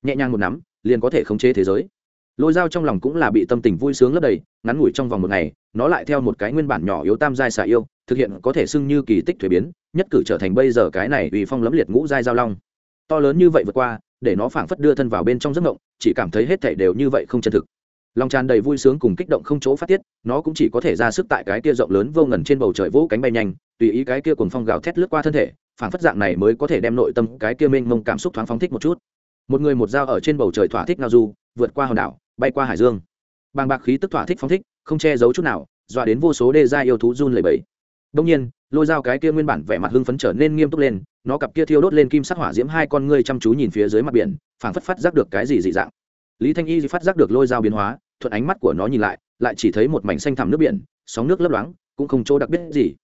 Nhẹ nhàng một nắm liền có thể khống chế thế giới. Lôi dao trong lòng cũng là bị tâm tình vui sướng lấp đầy ngắn ngủi trong vòng một ngày nó lại theo một cái nguyên bản nhỏ yếu tam giai xả yêu thực hiện có thể xưng như kỳ tích thuế biến, nhất cử trở thành bây giờ cái này uy phong lẫm liệt ngũ giai giao long. To lớn như vậy vượt qua, để nó phảng phất đưa thân vào bên trong giấc ngộng chỉ cảm thấy hết thảy đều như vậy không chân thực. Lòng tràn đầy vui sướng cùng kích động không chỗ phát tiết, nó cũng chỉ có thể ra sức tại cái kia rộng lớn vô ngần trên bầu trời vỗ cánh bay nhanh, tùy ý cái kia cùng phong gào thét lướt qua thân thể, phảng phất dạng này mới có thể đem nội tâm cái kia mênh mông cảm xúc thoáng phóng thích một chút. Một người một dao ở trên bầu trời thỏa thích ngao du, vượt qua hòn đảo, bay qua hải dương. Bàng bạc khí tức thỏa thích phóng thích, không che giấu chút nào, dọa đến vô số đê gia yêu thú run lẩy bẩy đông nhiên, lôi dao cái kia nguyên bản vẻ mặt hưng phấn trở nên nghiêm túc lên, nó cặp kia thiêu đốt lên kim sắc hỏa diễm hai con ngươi chăm chú nhìn phía dưới mặt biển, phảng phất phát giác được cái gì dị dạng. Lý thanh y phát giác được lôi dao biến hóa, thuận ánh mắt của nó nhìn lại lại chỉ thấy một mảnh xanh thẳm nước biển, sóng nước lấp loáng, cũng không chỗ đặc biệt gì.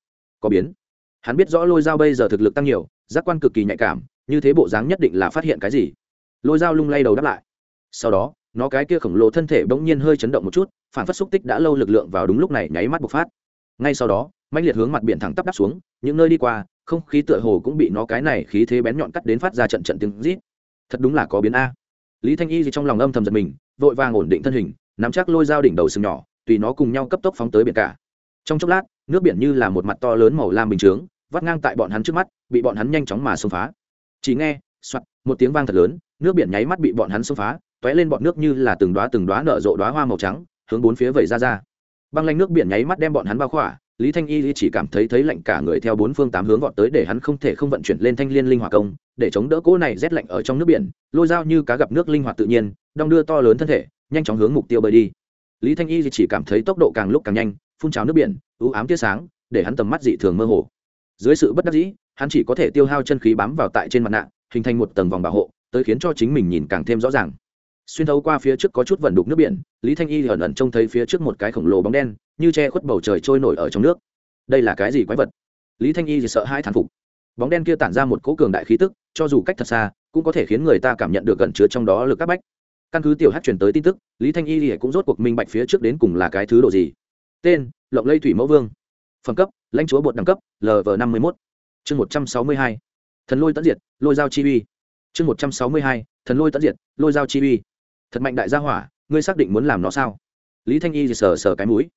Có biến. Hắn biết rõ lôi dao bây giờ thực lực tăng nhiều, giác quan cực kỳ nhạy cảm, như thế bộ dáng nhất định là phát hiện cái gì. Lôi dao lung lay đầu đáp lại. Sau đó, nó cái kia khổng lồ thân thể bỗng nhiên hơi chấn động một chút phản phát xúc tích đã lâu lực lượng vào đúng lúc này nháy mắt bộc phát. Ngay sau đó mạnh liệt hướng mặt biển thẳng tắp đắp xuống, những nơi đi qua, không khí tựa hồ cũng bị nó cái này khí thế bén nhọn cắt đến phát ra trận trận tiếng rít. Thật đúng là có biến a. Lý thanh y gì trong lòng âm thầm giật mình, vội vàng ổn định thân hình, nắm chắc lôi dao đỉnh đầu sừng nhỏ, tùy nó cùng nhau cấp tốc phóng tới biển cả. Trong chốc lát, nước biển như là một mặt to lớn màu lam bình chướng, vắt ngang tại bọn hắn trước mắt, bị bọn hắn nhanh chóng mà xông phá. Chỉ nghe soạt một tiếng vang thật lớn, nước biển nháy mắt bị bọn hắn xông phá t lên bọn nước như là từng đoá từng đoá nở rộ đoá hoa màu trắng, hướng bốn phía vẩy ra ra. Băng lanh nước biển nháy mắt đem bọn hắn bao khỏa lý thanh y chỉ cảm thấy thấy lạnh cả người theo bốn phương tám hướng vọt tới để hắn không thể không vận chuyển lên thanh liên linh hoạt công, để chống đỡ cỗ này rét lạnh ở trong nước biển, lôi dao như cá gặp nước linh hoạt tự nhiên, đong đưa to lớn thân thể, nhanh chóng hướng mục tiêu bơi đi. Lý thanh y chỉ cảm thấy tốc độ càng lúc càng nhanh, phun trào nước biển ưu ám tia sáng, để hắn tầm mắt dị thường mơ hồ. Dưới sự bất đắc dĩ, hắn chỉ có thể tiêu hao chân khí bám vào tại trên mặt nạ, hình thành một tầng vòng bảo hộ, tới khiến cho chính mình nhìn càng thêm rõ ràng. Xuyên thấu qua phía trước có chút vận đục nước biển, lý thanh y ẩn ẩn trông thấy phía trước một cái khổng lồ bóng đen như che khuất bầu trời trôi nổi ở trong nước. Đây là cái gì quái vật? Lý thanh y thì sợ hai thán phục. Bóng đen kia tản ra một cỗ cường đại khí tức, cho dù cách thật xa, cũng có thể khiến người ta cảm nhận được gần chứa trong đó lực các bách. Căn cứ tiểu hát truyền tới tin tức, lý thanh y thì cũng rốt cuộc minh bạch phía trước đến cùng là cái thứ độ gì. Tên, lộng lây thủy mẫu vương. Phẩm cấp, lãnh chúa bột đẳng cấp lv năm mươi một chương một trăm sáu mươi hai. Thần lôi tận diệt, lôi dao chi uy. Chương một trăm sáu mươi hai. Thần lôi tận diệt, lôi dao chi uy. Thật mạnh đại gia hỏa, ngươi xác định muốn làm nó sao? Lý thanh y thì sờ sờ cái mũi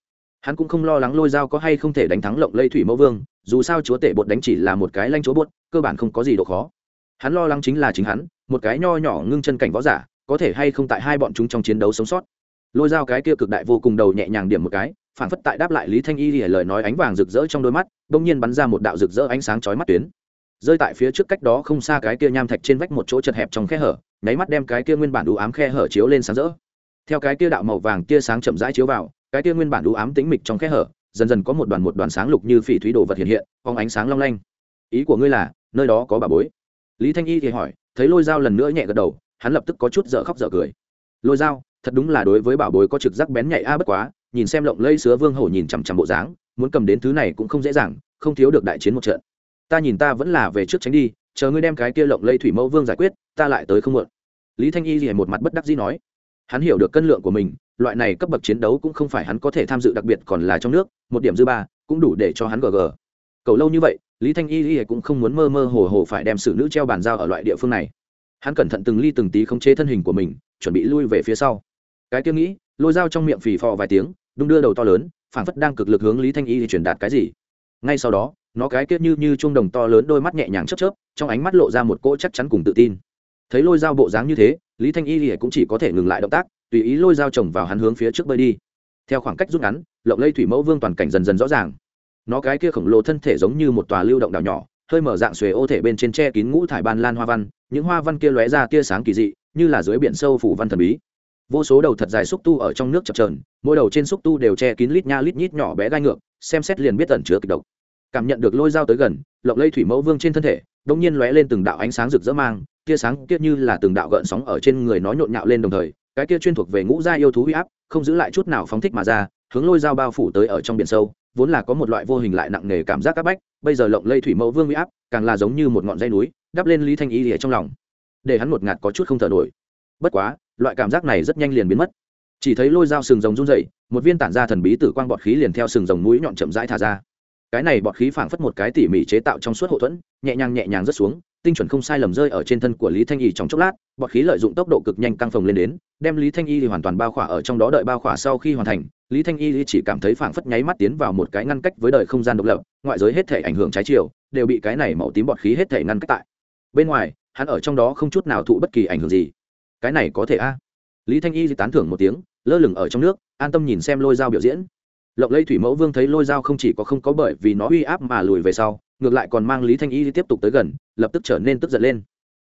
hắn cũng không lo lắng lôi dao có hay không thể đánh thắng lộng lây thủy mẫu vương, dù sao chúa tể bột đánh chỉ là một cái lanh chúa bột, cơ bản không có gì độ khó. Hắn lo lắng chính là chính hắn, một cái nho nhỏ ngưng chân cảnh võ giả, có thể hay không tại hai bọn chúng trong chiến đấu sống sót. Lôi dao cái kia cực đại vô cùng đầu nhẹ nhàng điểm một cái, phản phất tại đáp lại lý thanh y thì lời nói ánh vàng rực rỡ trong đôi mắt, bỗng nhiên bắn ra một đạo rực rỡ ánh sáng chói mắt tuyến. Rơi tại phía trước cách đó không xa cái kia nham thạch trên vách một chỗ chật hẹp trong khe hở, nháy mắt đem cái kia nguyên bản đủ ám khe hở chiếu lên sáng rỡ. Theo cái kia đạo màu vàng kia sáng chậm rãi chiếu vào cái kia nguyên bản đủ ám tĩnh mịch trong khe hở, dần dần có một đoàn một đoàn sáng lục như phỉ thúy đồ vật hiện hiện, phóng ánh sáng long lanh. Ý của ngươi là, nơi đó có bà bối. Lý thanh y thì hỏi, thấy lôi dao lần nữa nhẹ gật đầu, hắn lập tức có chút dở khóc dở cười. Lôi dao, thật đúng là đối với bảo bối có trực giác bén nhạy a, bất quá, nhìn xem lộng lây sứa vương hổ nhìn chằm chằm bộ dáng, muốn cầm đến thứ này cũng không dễ dàng, không thiếu được đại chiến một trận. Ta nhìn ta vẫn là về trước tránh đi, chờ ngươi đem cái kia lộng lây thủy mẫu vương giải quyết, ta lại tới không muộn. Lý thanh y thì một mặt bất đắc dĩ nói hắn hiểu được cân lượng của mình, loại này cấp bậc chiến đấu cũng không phải hắn có thể tham dự đặc biệt còn là trong nước, một điểm dư ba, cũng đủ để cho hắn gg cầu lâu như vậy, lý thanh y y cũng không muốn mơ mơ hồ hồ phải đem xử nữ treo bàn giao ở loại địa phương này. Hắn cẩn thận từng ly từng tí khống chế thân hình của mình, chuẩn bị lui về phía sau. Cái tiếng nghĩ, lôi dao trong miệng phì phò vài tiếng, đung đưa đầu to lớn, phảng phất đang cực lực hướng lý thanh y truyền đạt cái gì. Ngay sau đó, nó cái kết như như chuông đồng to lớn đôi mắt nhẹ nhàng chớp chớp, trong ánh mắt lộ ra một cỗ chắc chắn cùng tự tin. Thấy lôi dao bộ dáng như thế lý thanh y thì cũng chỉ có thể ngừng lại động tác, tùy ý lôi dao chồng vào hắn hướng phía trước bơi đi. Theo khoảng cách rút ngắn, lộng lây thủy mẫu vương toàn cảnh dần dần rõ ràng. Nó cái kia khổng lồ thân thể giống như một tòa lưu động đảo nhỏ, hơi mở dạng xuề ô thể bên trên tre kín ngũ thải ban lan hoa văn, những hoa văn kia lóe ra tia sáng kỳ dị, như là dưới biển sâu phủ văn thần bí. Vô số đầu thật dài xúc tu ở trong nước chập trờn mỗi đầu trên xúc tu đều che kín lít nha lít nhít nhỏ bé gai ngược, xem xét liền biết tẩn chứa kịch độc. Cảm nhận được lôi dao tới gần, lộng lây thủy mẫu vương trên thân thể đông nhiên lóe lên từng đạo ánh sáng rực rỡ mang, tia sáng kia như là từng đạo gợn sóng ở trên người nó nhộn nhạo lên đồng thời, cái kia chuyên thuộc về ngũ gia yêu thú huy áp, không giữ lại chút nào phóng thích mà ra, hướng lôi dao bao phủ tới ở trong biển sâu, vốn là có một loại vô hình lại nặng nề cảm giác áp bách, bây giờ lộng lây thủy mẫu vương huy áp, càng là giống như một ngọn dây núi, đắp lên lý thanh y ở trong lòng. Để hắn một ngạt có chút không thở nổi. Bất quá, loại cảm giác này rất nhanh liền biến mất. Chỉ thấy lôi dao sừng rồng run dậy một viên tản ra thần bí tử quang bọt khí liền theo sừng rồng mũi nhọn chậm rãi thả ra cái này bọt khí phảng phất một cái tỉ mỉ chế tạo trong suốt hậu thuẫn, nhẹ nhàng nhẹ nhàng rớt xuống, tinh chuẩn không sai lầm rơi ở trên thân của lý thanh y trong chốc lát, bọt khí lợi dụng tốc độ cực nhanh căng phồng lên đến, đem lý thanh y thì hoàn toàn bao khỏa ở trong đó đợi bao khỏa sau khi hoàn thành, lý thanh y chỉ cảm thấy phảng phất nháy mắt tiến vào một cái ngăn cách với đời không gian độc lập, ngoại giới hết thể ảnh hưởng trái chiều, đều bị cái này màu tím bọt khí hết thể ngăn cách tại. Bên ngoài, hắn ở trong đó không chút nào thụ bất kỳ ảnh hưởng gì. Cái này có thể a? Lý thanh y tán thưởng một tiếng, lơ lửng ở trong nước, an tâm nhìn xem lôi dao biểu diễn lộng lây thủy mẫu vương thấy lôi dao không chỉ có không có bởi vì nó uy áp mà lùi về sau, ngược lại còn mang lý thanh y tiếp tục tới gần, lập tức trở nên tức giận lên.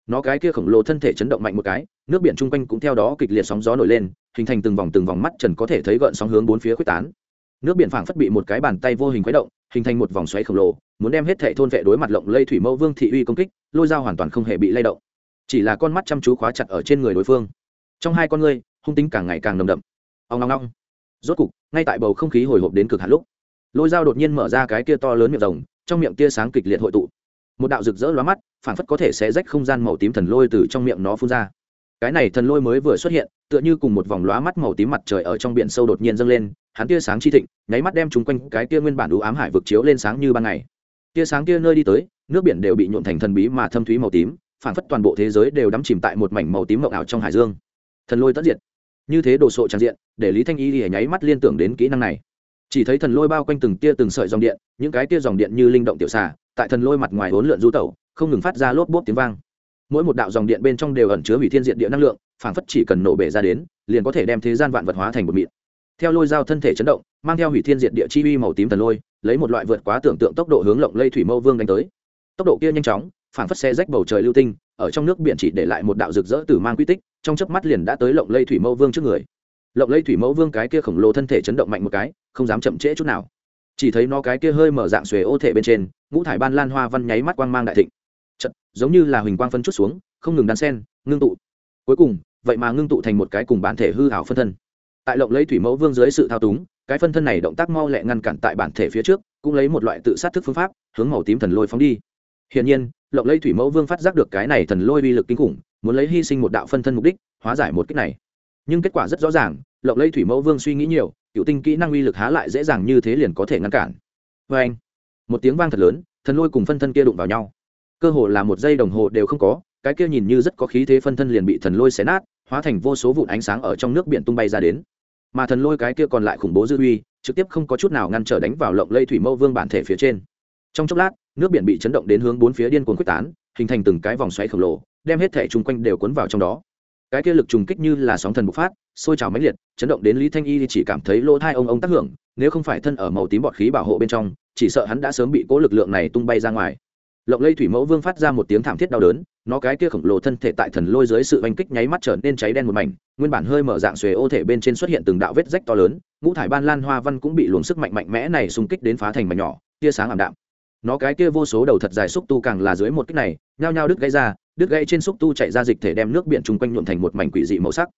Nó cái kia khổng lồ thân thể chấn động mạnh một cái, nước biển chung quanh cũng theo đó kịch liệt sóng gió nổi lên, hình thành từng vòng từng vòng mắt trần có thể thấy gợn sóng hướng bốn phía quyết tán. Nước biển phảng phất bị một cái bàn tay vô hình khuấy động, hình thành một vòng xoáy khổng lồ, muốn đem hết thể thôn vệ đối mặt lộng lây thủy mẫu vương thị uy công kích, lôi dao hoàn toàn không hề bị lay động. Chỉ là con mắt chăm chú khóa chặt ở trên người đối phương. Trong hai con ngươi, hung tính càng ngày càng nồng đậm. Ông long long rốt cục, ngay tại bầu không khí hồi hộp đến cực hạn lúc, lôi dao đột nhiên mở ra cái kia to lớn miệng rồng, trong miệng tia sáng kịch liệt hội tụ. Một đạo rực rỡ lóa mắt phản phất có thể sẽ rách không gian màu tím thần lôi từ trong miệng nó phun ra. Cái này thần lôi mới vừa xuất hiện, tựa như cùng một vòng lóa mắt màu tím mặt trời ở trong biển sâu đột nhiên dâng lên, hắn tia sáng chi thịnh, nháy mắt đem chúng quanh cái tia nguyên bản đủ ám hải vực chiếu lên sáng như ban ngày. Tia sáng kia nơi đi tới, nước biển đều bị nhuộn thành thần bí mà thâm thúy màu tím phản phất toàn bộ thế giới đều đắm chìm tại một mảnh màu tím mộng ảo trong hải dương. Thần lôi tất diệt như thế đồ sộ trang diện, để lý thanh y thì nháy mắt liên tưởng đến kỹ năng này. Chỉ thấy thần lôi bao quanh từng tia từng sợi dòng điện, những cái tia dòng điện như linh động tiểu xà, tại thần lôi mặt ngoài hỗn lượn du tẩu, không ngừng phát ra lốp bốp tiếng vang. Mỗi một đạo dòng điện bên trong đều ẩn chứa hủy thiên diện địa năng lượng, phảng phất chỉ cần nổ bể ra đến, liền có thể đem thế gian vạn vật hóa thành một mịn. Theo lôi dao thân thể chấn động, mang theo hủy thiên diện địa chi uy màu tím thần lôi, lấy một loại vượt quá tưởng tượng tốc độ hướng lộng lây thủy mâu vương đánh tới. Tốc độ kia nhanh chóng, phảng phất xe rách bầu trời lưu tinh ở trong nước biển chỉ để lại một đạo rực rỡ từ mang quy tích trong chớp mắt liền đã tới lộng lây thủy mẫu vương trước người. Lộng lây thủy mẫu vương cái kia khổng lồ thân thể chấn động mạnh một cái không dám chậm trễ chút nào. Chỉ thấy nó cái kia hơi mở dạng xuề ô thể bên trên ngũ thải ban lan hoa văn nháy mắt quang mang đại thịnh. Chật, giống như là huỳnh quang phân chút xuống không ngừng đan sen ngưng tụ. Cuối cùng vậy mà ngưng tụ thành một cái cùng bản thể hư hảo phân thân. Tại lộng lấy thủy mẫu vương dưới sự thao túng cái phân thân này động tác mau lẹ ngăn cản tại bản thể phía trước cũng lấy một loại tự sát thức phương pháp hướng màu tím thần lôi phóng đi hiển nhiên Lộc Lây thủy mẫu vương phát giác được cái này thần lôi uy lực kinh khủng, muốn lấy hy sinh một đạo phân thân mục đích, hóa giải một kích này. Nhưng kết quả rất rõ ràng Lộc Lây thủy mẫu vương suy nghĩ nhiều cựu tinh kỹ năng uy lực há lại dễ dàng như thế liền có thể ngăn cản. Oeng! anh, một tiếng vang thật lớn, thần lôi cùng phân thân kia đụng vào nhau. Cơ hồ là một giây đồng hồ đều không có, cái kia nhìn như rất có khí thế phân thân liền bị thần lôi xé nát, hóa thành vô số vụn ánh sáng ở trong nước biển tung bay ra đến. Mà thần lôi cái kia còn lại khủng bố dư uy, trực tiếp không có chút nào ngăn trở đánh vào lộng lây thủy mâu vương bản thể phía trên. Trong chốc lát nước biển bị chấn động đến hướng bốn phía điên cuồng quyết tán, hình thành từng cái vòng xoáy khổng lồ, đem hết thể chung quanh đều cuốn vào trong đó. Cái kia lực trùng kích như là sóng thần bộc phát, sôi trào mãnh liệt, chấn động đến lý thanh y chỉ cảm thấy lỗ thai ông ông tác hưởng, nếu không phải thân ở màu tím bọt khí bảo hộ bên trong, chỉ sợ hắn đã sớm bị cố lực lượng này tung bay ra ngoài. Lộng lây thủy mẫu vương phát ra một tiếng thảm thiết đau đớn, nó cái kia khổng lồ thân thể tại thần lôi dưới sự oanh kích nháy mắt trở nên cháy đen một mảnh, nguyên bản hơi mở dạng xuề ô thể bên trên xuất hiện từng đạo vết rách to lớn, ngũ thải ban lan hoa văn cũng bị luồng sức mạnh mạnh mẽ này xung kích đến phá thành mảnh nhỏ, tia sáng ảm đạm nó cái kia vô số đầu thật dài xúc tu càng là dưới một cách này, nhao nhao đứt gãy ra, đứt gãy trên xúc tu chạy ra dịch thể đem nước biển chung quanh nhuộm thành một mảnh quỷ dị màu sắc.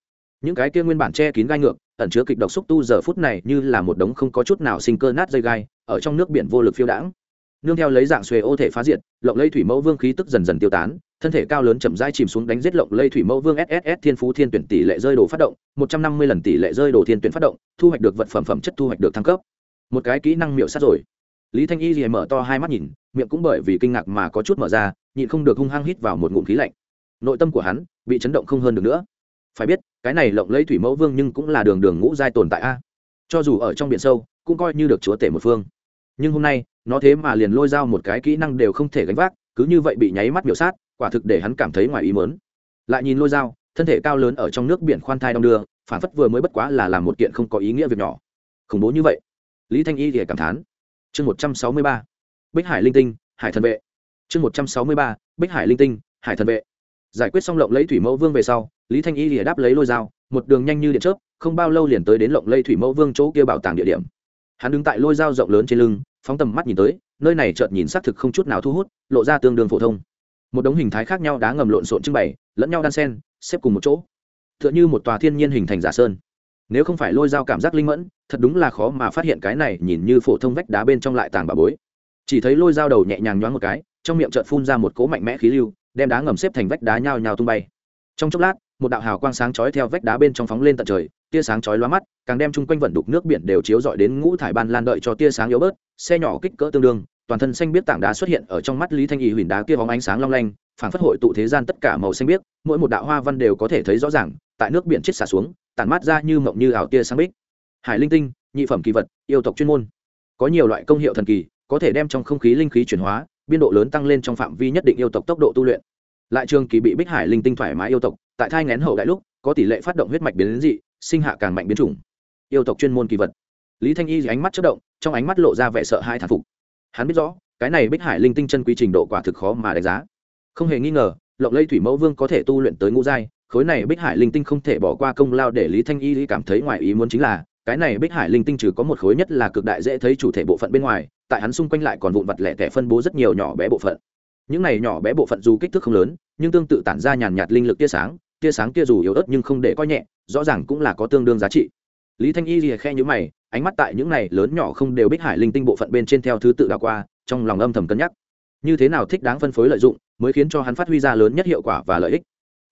Những cái kia nguyên bản che kín gai ngược, ẩn chứa kịch độc xúc tu giờ phút này như là một đống không có chút nào sinh cơ nát dây gai, ở trong nước biển vô lực phiêu đãng. Nương theo lấy dạng xuề ô thể phá diệt, lộng lây thủy mẫu vương khí tức dần dần tiêu tán, thân thể cao lớn chậm rãi chìm xuống đánh giết lộng lây thủy mẫu vương sss thiên phú thiên tuyển tỷ lệ rơi đồ phát động, một trăm năm mươi lần tỷ lệ rơi đồ thiên tuyển phát động, thu hoạch được vật phẩm phẩm chất thu hoạch được thăng cấp. Một cái kỹ năng miệu sát rồi lý thanh y gì mở to hai mắt nhìn, miệng cũng bởi vì kinh ngạc mà có chút mở ra, nhịn không được hung hăng hít vào một ngụm khí lạnh. Nội tâm của hắn bị chấn động không hơn được nữa. Phải biết, cái này lộng lấy thủy mẫu vương nhưng cũng là đường đường ngũ giai tồn tại a. Cho dù ở trong biển sâu, cũng coi như được chúa tể một phương. Nhưng hôm nay, nó thế mà liền lôi dao một cái kỹ năng đều không thể gánh vác, cứ như vậy bị nháy mắt biểu sát, quả thực để hắn cảm thấy ngoài ý mớn lại nhìn lôi dao, thân thể cao lớn ở trong nước biển khoan thai đong đưa, phản phất vừa mới bất quá là làm một kiện không có ý nghĩa việc nhỏ. Khủng bố như vậy. Lý thanh y thì cảm thán chương một trăm sáu mươi ba, bích hải linh tinh, hải thần vệ. Chương một trăm sáu mươi ba, bích hải linh tinh, hải thần vệ. Giải quyết xong lộng lấy thủy mẫu vương về sau, lý thanh y lìa đáp lấy lôi dao, một đường nhanh như điện chớp, không bao lâu liền tới đến lộng lây thủy mẫu vương chỗ kia bảo tàng địa điểm. Hắn đứng tại lôi dao rộng lớn trên lưng, phóng tầm mắt nhìn tới, nơi này chợt nhìn xác thực không chút nào thu hút, lộ ra tương đương phổ thông. Một đống hình thái khác nhau đá ngầm lộn xộn trưng bày, lẫn nhau đan sen, xếp cùng một chỗ. T h ư ợ n h ư một tòa thiên nhiên hình thành giả sơn nếu không phải lôi dao cảm giác linh mẫn, thật đúng là khó mà phát hiện cái này nhìn như phổ thông vách đá bên trong lại tàng bà bối. Chỉ thấy lôi dao đầu nhẹ nhàng nhoáng một cái, trong miệng trợn phun ra một cỗ mạnh mẽ khí lưu, đem đá ngầm xếp thành vách đá nhào nhào tung bay. Trong chốc lát, một đạo hào quang sáng chói theo vách đá bên trong phóng lên tận trời, tia sáng chói lóa mắt, càng đem chung quanh vận đục nước biển đều chiếu rọi đến ngũ thải ban lan đợi cho tia sáng yếu bớt, xe nhỏ kích cỡ tương đương, toàn thân xanh biết tảng đá xuất hiện ở trong mắt lý thanh y huỳnh đá kia bóng ánh sáng long lanh phản phất hội tụ thế gian tất cả màu xanh biếc, mỗi một đạo hoa văn đều có thể thấy rõ ràng, tại nước biển chết xả xuống tản mát ra như mộng như ảo tia sáng bích. Hải linh tinh, nhị phẩm kỳ vật, yêu tộc chuyên môn. Có nhiều loại công hiệu thần kỳ, có thể đem trong không khí linh khí chuyển hóa, biên độ lớn tăng lên trong phạm vi nhất định yêu tộc tốc độ tu luyện. Lại trường kỳ bị bích hải linh tinh thoải mái yêu tộc, tại thai ngén hậu đại lúc, có tỷ lệ phát động huyết mạch biến dị, sinh hạ càng mạnh biến chủng. Yêu tộc chuyên môn kỳ vật. Lý thanh y ánh mắt chất động, trong ánh mắt lộ ra vẻ sợ hai thản phục. Hắn biết rõ, cái này bích hải linh tinh chân quý trình độ quả thực khó mà đánh giá. Không hề nghi ngờ, lộng lây thủy mẫu vương có thể tu luyện tới ngũ giai khối này bích hải linh tinh không thể bỏ qua công lao để lý thanh y cảm thấy ngoài ý muốn chính là, cái này bích hải linh tinh trừ có một khối nhất là cực đại dễ thấy chủ thể bộ phận bên ngoài, tại hắn xung quanh lại còn vụn vặt lẻ tẻ phân bố rất nhiều nhỏ bé bộ phận. Những này nhỏ bé bộ phận dù kích thước không lớn, nhưng tương tự tản ra nhàn nhạt linh lực tia sáng tia sáng kia dù yếu ớt nhưng không để coi nhẹ, rõ ràng cũng là có tương đương giá trị. Lý thanh y lìa khe nhữ mày, ánh mắt tại những này lớn nhỏ không đều bích hải linh tinh bộ phận bên trên theo thứ tự đào qua, trong lòng âm thầm cân nhắc. Như thế nào thích đáng phân phối lợi dụng, mới khiến cho hắn phát huy ra lớn nhất hiệu quả và lợi ích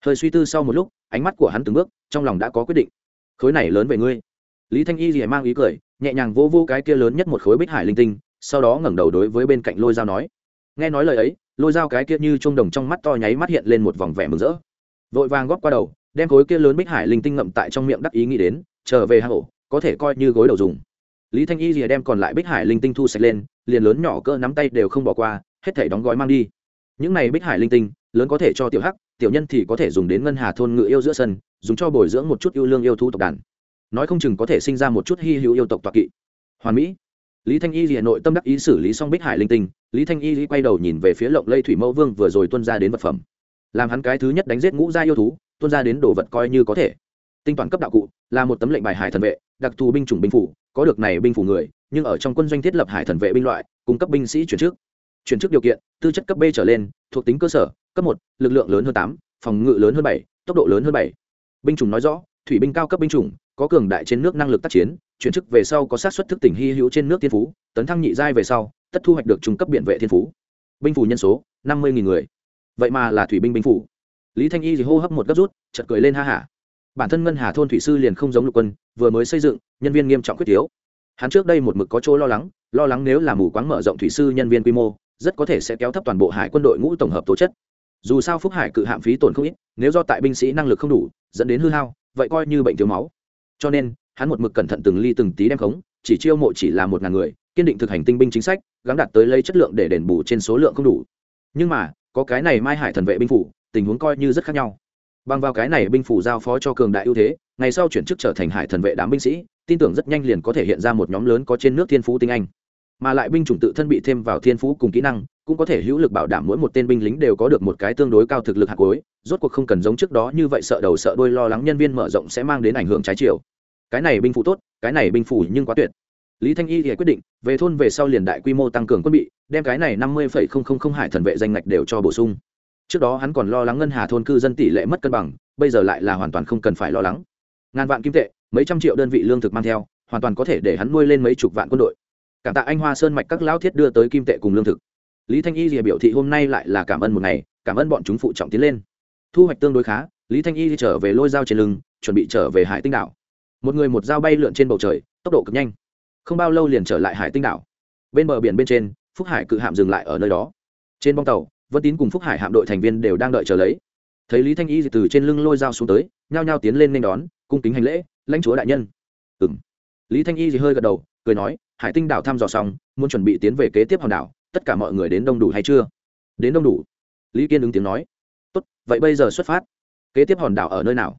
hơi suy tư sau một lúc, ánh mắt của hắn từng bước, trong lòng đã có quyết định. Khối này lớn về ngươi. Lý thanh y lìa mang ý cười, nhẹ nhàng vô vô cái kia lớn nhất một khối bích hải linh tinh, sau đó ngẩng đầu đối với bên cạnh lôi dao nói. Nghe nói lời ấy, lôi dao cái kia như trung đồng trong mắt to nháy mắt hiện lên một vòng vẻ mừng rỡ. Vội vàng góp qua đầu, đem khối kia lớn bích hải linh tinh ngậm tại trong miệng đắc ý nghĩ đến, trở về hang ổ, có thể coi như gối đầu dùng. Lý thanh y rìa đem còn lại bích hải linh tinh thu sạch lên, liền lớn nhỏ cỡ nắm tay đều không bỏ qua, hết thể đóng gói mang đi. Những này bích hải linh tinh lớn có thể cho tiểu hắc tiểu nhân thì có thể dùng đến ngân hà thôn ngự yêu giữa sân dùng cho bồi dưỡng một chút yêu lương yêu thú tộc đàn. Nói không chừng có thể sinh ra một chút hy hữu yêu tộc toạc kỵ. Hoàn mỹ. Lý thanh y hà nội tâm đắc ý xử lý xong bích hải linh tinh lý thanh y quay đầu nhìn về phía lộng lây thủy mẫu vương vừa rồi tuân ra đến vật phẩm. Làm hắn cái thứ nhất đánh giết ngũ gia yêu thú tuân ra đến đồ vật coi như có thể. Tinh toàn cấp đạo cụ là một tấm lệnh bài hải thần vệ đặc thù binh chủng binh phủ có được này binh phủ người nhưng ở trong quân doanh thiết lập hải thần vệ binh loại cung cấp binh sĩ chuyển trước, chuyển trước điều kiện tư chất cấp b trở lên thuộc tính cơ sở cấp một, lực lượng lớn hơn tám, phòng ngự lớn hơn bảy, tốc độ lớn hơn bảy. Binh chủng nói rõ, thủy binh cao cấp binh chủng, có cường đại trên nước năng lực tác chiến, chuyển chức về sau có sát xuất thức tỉnh hy hữu trên nước thiên phú, tấn thăng nhị giai về sau, tất thu hoạch được trung cấp biện vệ thiên phú. Binh phủ nhân số, năm mươi người. Vậy mà là thủy binh binh phủ. Lý thanh y thì hô hấp một gấp rút chật cười lên ha hả. Bản thân ngân hà thôn thủy sư liền không giống lục quân, vừa mới xây dựng, nhân viên nghiêm trọng quyết thiếu. Hắn trước đây một mực có chỗ lo lắng lo lắng nếu là mù quáng mở rộng thủy sư nhân viên quy mô, rất có thể sẽ kéo thấp toàn bộ hải quân đội ngũ tổng hợp tố chất dù sao phúc hải cự hạm phí tổn không ít, nếu do tại binh sĩ năng lực không đủ, dẫn đến hư hao, vậy coi như bệnh thiếu máu. Cho nên, hắn một mực cẩn thận từng ly từng tí đem khống, chỉ chiêu mộ chỉ là một ngàn người, kiên định thực hành tinh binh chính sách gắn đạt tới lấy chất lượng để đền bù trên số lượng không đủ. Nhưng mà, có cái này mai hải thần vệ binh phủ, tình huống coi như rất khác nhau. Bằng vào cái này binh phủ giao phó cho cường đại ưu thế, ngày sau chuyển chức trở thành hải thần vệ đám binh sĩ, tin tưởng rất nhanh liền có thể hiện ra một nhóm lớn có trên nước thiên phú tinh anh. Mà lại binh chủng tự thân bị thêm vào thiên phú cùng kỹ năng cũng có thể hữu lực bảo đảm mỗi một tên binh lính đều có được một cái tương đối cao thực lực hạt cuối rốt cuộc không cần giống trước đó như vậy sợ đầu sợ đôi lo lắng nhân viên mở rộng sẽ mang đến ảnh hưởng trái chiều. Cái này binh phủ tốt, cái này binh phủ nhưng quá tuyệt. Lý thanh y thì quyết định, về thôn về sau liền đại quy mô tăng cường quân bị, đem cái này năm mươi hải thần vệ danh ngạch đều cho bổ sung. Trước đó hắn còn lo lắng ngân hà thôn cư dân tỷ lệ mất cân bằng, bây giờ lại là hoàn toàn không cần phải lo lắng. Ngàn vạn kim tệ, mấy trăm triệu đơn vị lương thực mang theo, hoàn toàn có thể để hắn nuôi lên mấy chục vạn quân đội. Cảm tạ anh hoa sơn mạch các lão thiết đưa tới kim tệ cùng lương thực lý thanh y rìa biểu thị hôm nay lại là cảm ơn một ngày, cảm ơn bọn chúng phụ trọng tiến lên. Thu hoạch tương đối khá, lý thanh y trở về lôi dao trên lưng, chuẩn bị trở về hải tinh đảo. Một người một dao bay lượn trên bầu trời, tốc độ cực nhanh. Không bao lâu liền trở lại hải tinh đảo. Bên bờ biển bên trên, phúc hải cự hạm dừng lại ở nơi đó. Trên bong tàu, vân tín cùng phúc hải hạm đội thành viên đều đang đợi chờ lấy. Thấy lý thanh y từ trên lưng lôi dao xuống tới, nhao nhao tiến lên nên đón, cung kính hành lễ, lãnh chúa đại nhân. Ừ m lý thanh y thì hơi gật đầu, cười nói, hải tinh đảo thăm dò xong, muốn chuẩn bị tiến về kế tiếp hòn đảo tất cả mọi người đến đông đủ hay chưa? Đến đông đủ. Lý kiên ứng tiếng nói. Tốt, vậy bây giờ xuất phát. Kế tiếp hòn đảo ở nơi nào?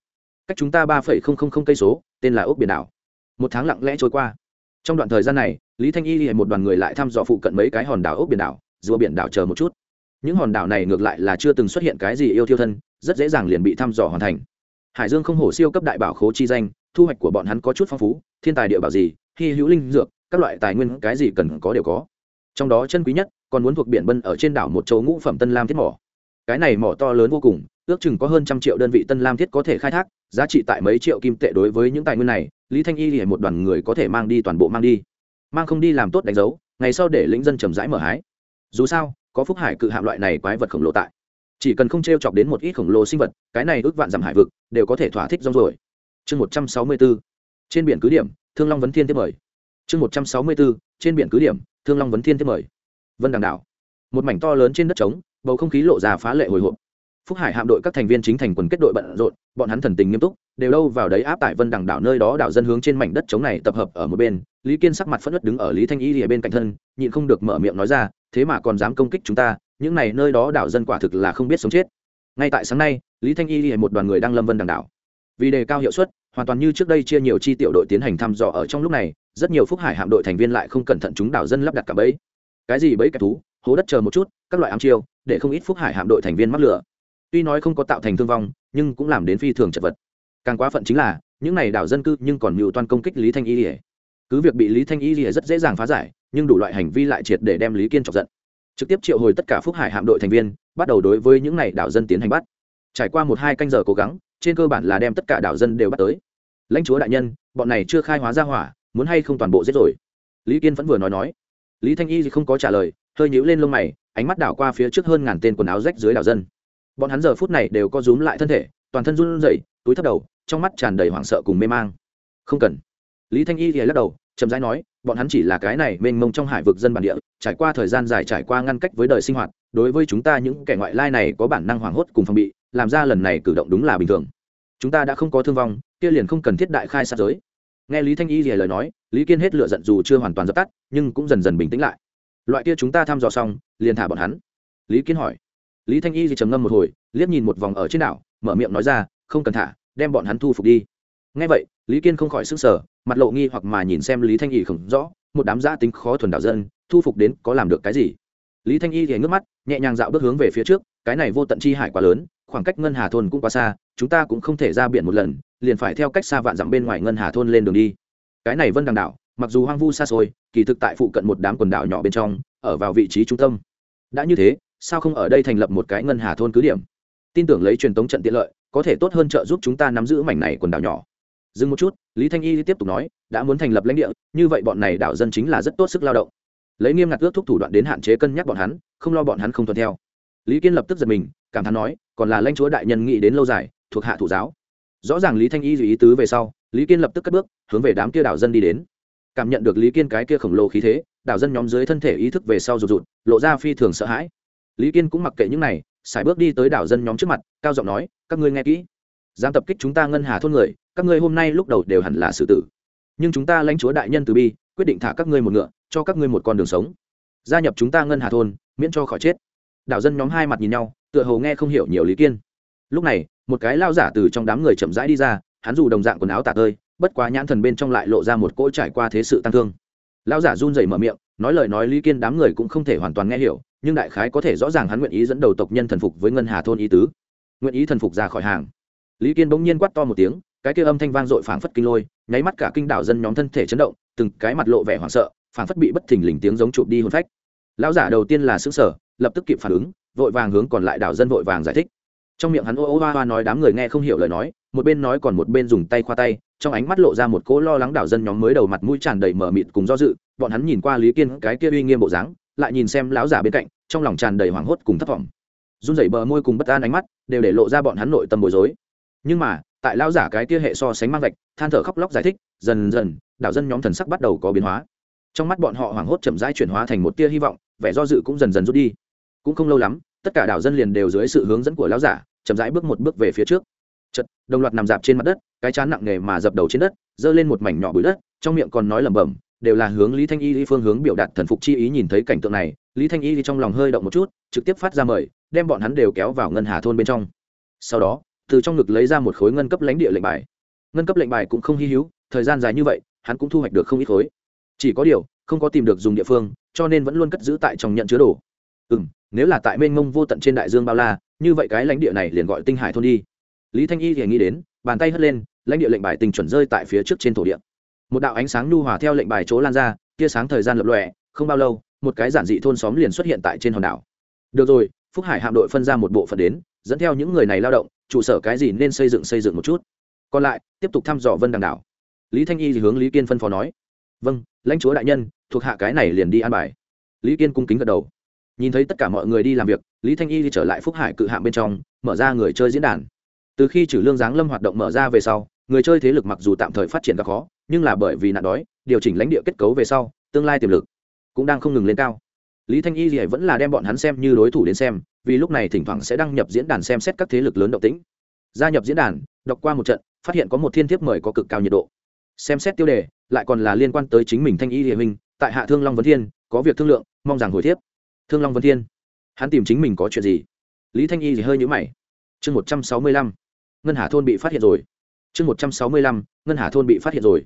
Cách chúng ta ba phẩy không không không cây số, tên là ốc biển đảo. Một tháng lặng lẽ trôi qua. Trong đoạn thời gian này, lý thanh y hiện một đoàn người lại thăm dò phụ cận mấy cái hòn đảo ốc biển đảo, rùa biển đảo chờ một chút. Những hòn đảo này ngược lại là chưa từng xuất hiện cái gì yêu thiêu thân, rất dễ dàng liền bị thăm dò hoàn thành. Hải dương không hổ siêu cấp đại bảo khố chi danh, thu hoạch của bọn hắn có chút phong phú, thiên tài địa bảo gì, hy hữu linh dược, các loại tài nguyên cái gì cần có đều có trong đó chân quý nhất còn muốn thuộc biển bân ở trên đảo một chỗ ngũ phẩm tân lam thiết mỏ. Cái này mỏ to lớn vô cùng, ước chừng có hơn trăm triệu đơn vị tân lam thiết có thể khai thác, giá trị tại mấy triệu kim tệ đối với những tài nguyên này, lý thanh y hiện một đoàn người có thể mang đi toàn bộ mang đi. Mang không đi làm tốt đánh dấu, ngày sau để lĩnh dân trầm rãi mở hái. Dù sao, có phúc hải cự hạm loại này quái vật khổng lồ tại. Chỉ cần không t r e o chọc đến một ít khổng lồ sinh vật, cái này ước vạn dặm hải vực đều có thể thỏa thích rong rồi chương một trăm sáu mươi b trên biển cứ điểm, thương long vấn thiên tiếp mời. Chương một trăm sáu mươi b trên biển cứ điểm thương long vấn thiên tiếp mời. Vân đằng đảo. Một mảnh to lớn trên đất trống, bầu không khí lộ ra phá lệ hồi hộp. Phúc hải hạm đội các thành viên chính thành quần kết đội bận rộn, bọn hắn thần tình nghiêm túc, đều đâu vào đấy áp tại vân đằng đảo nơi đó đảo dân hướng trên mảnh đất trống này tập hợp ở một bên. Lý kiên sắc mặt phất đất đứng ở lý thanh y lìa bên cạnh thân, nhịn không được mở miệng nói ra, thế mà còn dám công kích chúng ta, những này nơi đó đảo dân quả thực là không biết sống chết. Ngay tại sáng nay, lý thanh y một đoàn người đang lâm vân đằng đảo. Vì đề cao hiệu suất hoàn toàn như trước đây chia nhiều chi tiểu đội tiến hành thăm dò ở trong lúc này, rất nhiều phúc hải hạm đội thành viên lại không cẩn thận chúng đảo dân lắp đặt cả bẫy. Cái gì bẫy kẻ thú? Hố đất chờ một chút, các loại ám chiêu, để không ít phúc hải hạm đội thành viên mắc lửa. Tuy nói không có tạo thành thương vong, nhưng cũng làm đến phi thường chật vật. Càng quá phận chính là, những này đảo dân cư nhưng còn mưu toan công kích lý thanh y cứ việc bị lý thanh y rất dễ dàng phá giải, nhưng đủ loại hành vi lại triệt để đem lý kiên chọc giận. Trực tiếp triệu hồi tất cả phúc hải hạm đội thành viên, bắt đầu đối với những này đảo dân tiến hành bắt. Trải qua một hai canh giờ cố gắng trên cơ bản là đem tất cả đảo dân đều bắt tới. Lãnh chúa đại nhân, bọn này chưa khai hóa ra hỏa, muốn hay không toàn bộ giết rồi? Lý kiên vẫn vừa nói nói. Lý thanh y thì không có trả lời, hơi nhíu lên lông mày, ánh mắt đảo qua phía trước hơn ngàn tên quần áo rách dưới đảo dân. Bọn hắn giờ phút này đều có rúm lại thân thể, toàn thân run rẩy, túi thấp đầu, trong mắt tràn đầy hoảng sợ cùng mê mang. Không cần. Lý thanh y thì lắc đầu chậm rãi nói, bọn hắn chỉ là cái này mênh mông trong hải vực dân bản địa, trải qua thời gian dài trải qua ngăn cách với đời sinh hoạt, đối với chúng ta những kẻ ngoại lai này có bản năng hoảng hốt cùng phòng bị, làm ra lần này cử động đúng là bình thường. Chúng ta đã không có thương vong, kia liền không cần thiết đại khai sát giới. Nghe lý thanh y lìa lời nói, lý kiên hết lựa giận dù chưa hoàn toàn dập tắt, nhưng cũng dần dần bình tĩnh lại. Loại kia chúng ta thăm dò xong, liền thả bọn hắn. Lý kiên hỏi. Lý thanh y thì trầm ngâm một hồi, liếc nhìn một vòng ở trên đảo, mở miệng nói ra, không cần thả, đem bọn hắn thu phục đi. Ngay vậy, lý kiên không khỏi s sờ. n g sở mặt lộ nghi hoặc mà nhìn xem lý thanh y không rõ, một đám giã tính khó thuần đảo dân, thu phục đến có làm được cái gì? Lý thanh y thì ngước mắt, nhẹ nhàng dạo bước hướng về phía trước, cái này vô tận chi hải quá lớn, khoảng cách ngân hà thôn cũng quá xa, chúng ta cũng không thể ra biển một lần, liền phải theo cách xa vạn dặm bên ngoài ngân hà thôn lên đường đi. Cái này vân đằng đảo, mặc dù hoang vu xa xôi, kỳ thực tại phụ cận một đám quần đảo nhỏ bên trong, ở vào vị trí trung tâm. Đã như thế, sao không ở đây thành lập một cái ngân hà thôn cứ điểm? Tin tưởng lấy truyền tống trận tiện lợi, có thể tốt hơn trợ giúp chúng ta nắm giữ mảnh này quần đảo nhỏ dừng một chút, lý thanh y tiếp tục nói, đã muốn thành lập lãnh địa, như vậy bọn này đảo dân chính là rất tốt sức lao động. Lấy nghiêm ngặt ước thúc thủ đoạn đến hạn chế cân nhắc bọn hắn, không lo bọn hắn không tuân theo. Lý kiên lập tức giật mình, cảm thán nói, còn là lãnh chúa đại nhân nghĩ đến lâu dài, thuộc hạ thủ giáo. Rõ ràng lý thanh y dù ý tứ về sau, lý kiên lập tức cất bước, hướng về đám kia đảo dân đi đến. Cảm nhận được lý kiên cái kia khổng lồ khí thế, đảo dân nhóm dưới thân thể ý thức về sau rụt rụt, lộ ra phi thường sợ hãi. Lý kiên cũng mặc kệ những này, sải bước đi tới đảo dân nhóm trước mặt, cao giọng nói, các ngươi nghe kỹ dám tập kích chúng ta ngân hà thôn người, các ngươi hôm nay lúc đầu đều hẳn là xử tử. Nhưng chúng ta lãnh chúa đại nhân từ bi, quyết định thả các ngươi một ngựa, cho các ngươi một con đường sống. Gia nhập chúng ta ngân hà thôn, miễn cho khỏi chết. Đảo dân nhóm hai mặt nhìn nhau, tựa hồ nghe không hiểu nhiều lý kiên. Lúc này, một cái lao giả từ trong đám người chậm rãi đi ra, hắn dù đồng dạng quần áo tả tơi, bất quá nhãn thần bên trong lại lộ ra một cỗ trải qua thế sự tăng thương. Lao giả run rẩy mở miệng, nói lời nói lý kiên đám người cũng không thể hoàn toàn nghe hiểu, nhưng đại khái có thể rõ ràng hắn nguyện ý dẫn đầu tộc nhân thần phục với ngân hà thôn ý tứ. Nguyện ý thần phục ra khỏi hàng lý kiên bỗng nhiên quát to một tiếng, cái kia âm thanh vang dội phảng phất kinh lôi, nháy mắt cả kinh đảo dân nhóm thân thể chấn động, từng cái mặt lộ vẻ hoảng sợ, phảng phất bị bất thình lình tiếng giống chụp đi hôn phách. Lão giả đầu tiên là xứng sở lập tức kịp phản ứng, vội vàng hướng còn lại đảo dân vội vàng giải thích. Trong miệng hắn ô ô hoa hoa nói đám người nghe không hiểu lời nói, một bên nói còn một bên dùng tay khoa tay, trong ánh mắt lộ ra một cỗ lo lắng đảo dân nhóm mới đầu mặt mũi tràn đầy mờ mịt cùng do dự, bọn hắn nhìn qua lý kiên cái kia uy nghiêm bộ dáng, lại nhìn xem lão giả bên cạnh, trong lòng tràn đầy hoảng hốt cùng thất vọng. Run rẩy bờ môi cùng bất an ánh mắt, đều để lộ ra bọn hắn nội tâm bối rối nhưng mà, tại lão giả cái kia hệ so sánh mang vạch, than thở khóc lóc giải thích, dần dần đảo dân nhóm thần sắc bắt đầu có biến hóa. Trong mắt bọn họ hoảng hốt chậm rãi chuyển hóa thành một tia hy vọng, vẻ do dự cũng dần dần rút đi. Cũng không lâu lắm, tất cả đảo dân liền đều dưới sự hướng dẫn của lão giả, chậm rãi bước một bước về phía trước. Chật đồng loạt nằm dạp trên mặt đất, cái chán nặng nề mà dập đầu trên đất, giơ lên một mảnh nhỏ bụi đất, trong miệng còn nói lẩm bẩm, đều là hướng lý thanh y lý phương hướng biểu đạt thần phục chi ý nhìn thấy cảnh tượng này, lý thanh y thì trong lòng hơi động một chút, trực tiếp phát ra mời, đem bọn hắn đều kéo vào ngân hà thôn bên trong. Sau đó từ trong ngực lấy ra một khối ngân cấp lãnh địa lệnh bài. Ngân cấp lệnh bài cũng không hy hữu, thời gian dài như vậy, hắn cũng thu hoạch được không ít khối. Chỉ có điều, không có tìm được dùng địa phương, cho nên vẫn luôn cất giữ tại trong nhận chứa đồ. Ừ m nếu là tại mênh mông vô tận trên đại dương bao la, như vậy cái lãnh địa này liền gọi tinh hải thôn đi. Lý thanh y thì nghĩ đến, bàn tay hất lên, lãnh địa lệnh bài tình chuẩn rơi tại phía trước trên thổ địa. Một đạo ánh sáng nhu hòa theo lệnh bài chỗ lan ra, tia sáng thời gian lập lòe, không bao lâu, một cái giản dị thôn xóm liền xuất hiện tại trên hòn đảo. Được rồi, phúc hải hạm đội phân ra một bộ phận đến, dẫn theo những người này lao động trụ sở cái gì nên xây dựng xây dựng một chút. Còn lại, tiếp tục thăm dò vân đằng đảo. Lý thanh y thì hướng lý kiên phân phó nói. Vâng lãnh chúa đại nhân, thuộc hạ cái này liền đi an bài. Lý kiên cung kính gật đầu. Nhìn thấy tất cả mọi người đi làm việc, lý thanh y thì trở lại phúc hải cự Hạng bên trong, mở ra người chơi diễn đàn. Từ khi trừ lương giáng lâm hoạt động mở ra về sau, người chơi thế lực mặc dù tạm thời phát triển gặp khó, nhưng là bởi vì nạn đói, điều chỉnh lãnh địa kết cấu về sau, tương lai tiềm lực cũng đang không ngừng lên cao lý thanh y thì vẫn là đem bọn hắn xem như đối thủ đến xem, vì lúc này thỉnh thoảng sẽ đăng nhập diễn đàn xem xét các thế lực lớn động tĩnh. Gia nhập diễn đàn, đọc qua một trận, phát hiện có một thiên thiếp mời có cực cao nhiệt độ. Xem xét tiêu đề, lại còn là liên quan tới chính mình thanh y địa minh, tại hạ thương long vấn thiên, có việc thương lượng, mong rằng hồi thiếp. Thương long vấn thiên, hắn tìm chính mình có chuyện gì? Lý thanh y thì hơi nhũ mày. Chương một trăm sáu mươi lăm, ngân hà thôn bị phát hiện rồi. Chương một trăm sáu mươi lăm, ngân hà thôn bị phát hiện rồi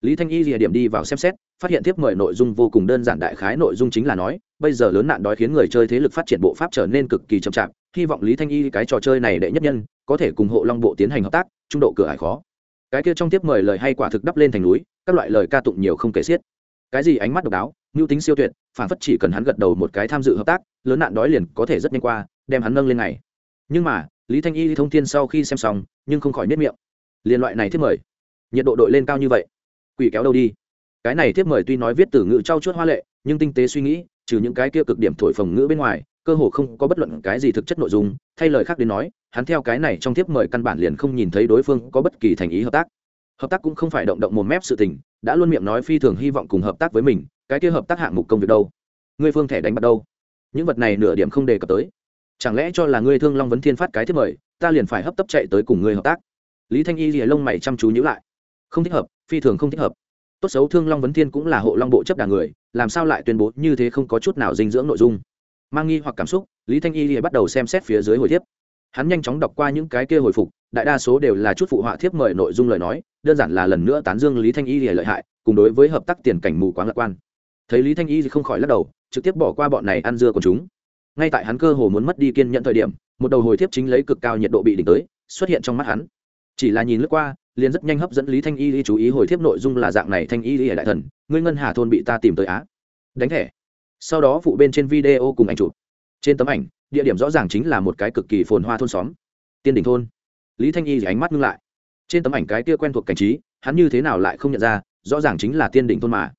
lý thanh y rìa điểm đi vào xem xét, phát hiện tiếp mời nội dung vô cùng đơn giản đại khái nội dung chính là nói, bây giờ lớn nạn đói khiến người chơi thế lực phát triển bộ pháp trở nên cực kỳ chậm chạp, hy vọng lý thanh y cái trò chơi này đệ nhất nhân, có thể cùng hộ long bộ tiến hành hợp tác, trung độ cửa hải khó. Cái kia trong tiếp mời lời hay quả thực đắp lên thành núi, các loại lời ca tụng nhiều không kể xiết. Cái gì ánh mắt độc đáo, mưu tính siêu tuyệt, phản phất chỉ cần hắn gật đầu một cái tham dự hợp tác, lớn nạn đói liền có thể rất nhanh qua, đem hắn nâng lên này nhưng mà, lý thanh y thông tin sau khi xem xong, nhưng không khỏi nếp miệng. Liên loại này thiết mời, nhiệt độ đội lên cao như vậy quỷ kéo đâu đi. Cái này tiếp mời tuy nói viết từ ngữ trau chuốt hoa lệ, nhưng tinh tế suy nghĩ, trừ những cái kia cực điểm thổi phồng ngữ bên ngoài, cơ hồ không có bất luận cái gì thực chất nội dung, thay lời khác đến nói, hắn theo cái này trong tiếp mời căn bản liền không nhìn thấy đối phương có bất kỳ thành ý hợp tác. Hợp tác cũng không phải động động một mép sự tình, đã luôn miệng nói phi thường hy vọng cùng hợp tác với mình, cái kia hợp tác hạng mục công việc đâu? Ngươi phương thẻ đánh bắt đâu? Những vật này nửa điểm không đề cập tới. Chẳng lẽ cho là ngươi thương long vấn thiên phát cái thiết mời, ta liền phải hấp tấp chạy tới cùng ngươi hợp tác? Lý thanh y rìa lông mày chăm chú nhữ lại. Không thích hợp phi thường không thích hợp. Tốt xấu thương long vấn thiên cũng là hộ long bộ chấp đà người, làm sao lại tuyên bố như thế không có chút nào dinh dưỡng nội dung? Mang nghi hoặc cảm xúc, lý thanh y lìa bắt đầu xem xét phía dưới hồi thiếp. Hắn nhanh chóng đọc qua những cái kia hồi phục, đại đa số đều là chút phụ họa thiếp mời nội dung lời nói, đơn giản là lần nữa tán dương lý thanh y lìa lợi hại, cùng đối với hợp tác tiền cảnh mù quáng lạc quan. Thấy lý thanh y thì không khỏi lắc đầu, trực tiếp bỏ qua bọn này ăn dưa của chúng. Ngay tại hắn cơ hồ muốn mất đi kiên nhận thời điểm, một đầu hồi thiếp chính lấy cực cao nhiệt độ bị đỉnh tới, xuất hiện trong mắt hắn. Chỉ là nhìn lướt qua liền rất nhanh hấp dẫn lý thanh y y chú ý hồi thiếp nội dung là dạng này, thanh y y đại thần, ngươi ngân hà thôn bị ta tìm tới á. Đánh thẻ. Sau đó phụ bên trên video cùng ảnh chụp. Trên tấm ảnh, địa điểm rõ ràng chính là một cái cực kỳ phồn hoa thôn xóm. Tiên đỉnh thôn. Lý thanh y ánh mắt ngưng lại. Trên tấm ảnh cái kia quen thuộc cảnh trí, hắn như thế nào lại không nhận ra, rõ ràng chính là tiên đỉnh thôn mà.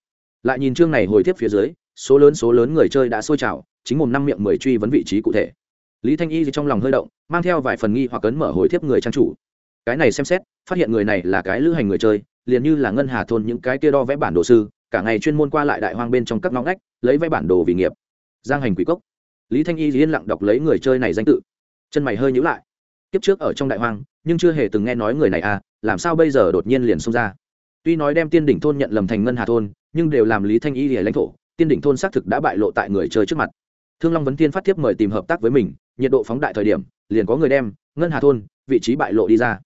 Lại nhìn chương này hồi tiếp phía dưới, số lớn số lớn người chơi đã sôi trào, chính mồm năm miệng mười truy vấn vị trí cụ thể. Lý thanh y trong lòng hơi động, mang theo vài phần nghi hoặc cấn mở hồi tiếp người trang chủ cái này xem xét, phát hiện người này là cái lữ hành người chơi, liền như là ngân hà thôn những cái kia đo vẽ bản đồ sư, cả ngày chuyên môn qua lại đại hoang bên trong các ngõ ngách, lấy vẽ bản đồ vì nghiệp. Giang hành quỷ cốc. Lý thanh y yên lặng đọc lấy người chơi này danh tự. Chân mày hơi nhữ lại. Kiếp trước ở trong đại hoang, nhưng chưa hề từng nghe nói người này à làm sao bây giờ đột nhiên liền xông ra? Tuy nói đem tiên đỉnh thôn nhận lầm thành ngân hà thôn, nhưng đều làm lý thanh y lìa lãnh thổ, tiên đỉnh thôn xác thực đã bại lộ tại người chơi trước mặt. Thương long vấn tiên phát tiếp mời tìm hợp tác với mình, nhiệt độ phóng đại thời điểm, liền có người đem ngân hà thôn vị trí bại lộ đi ra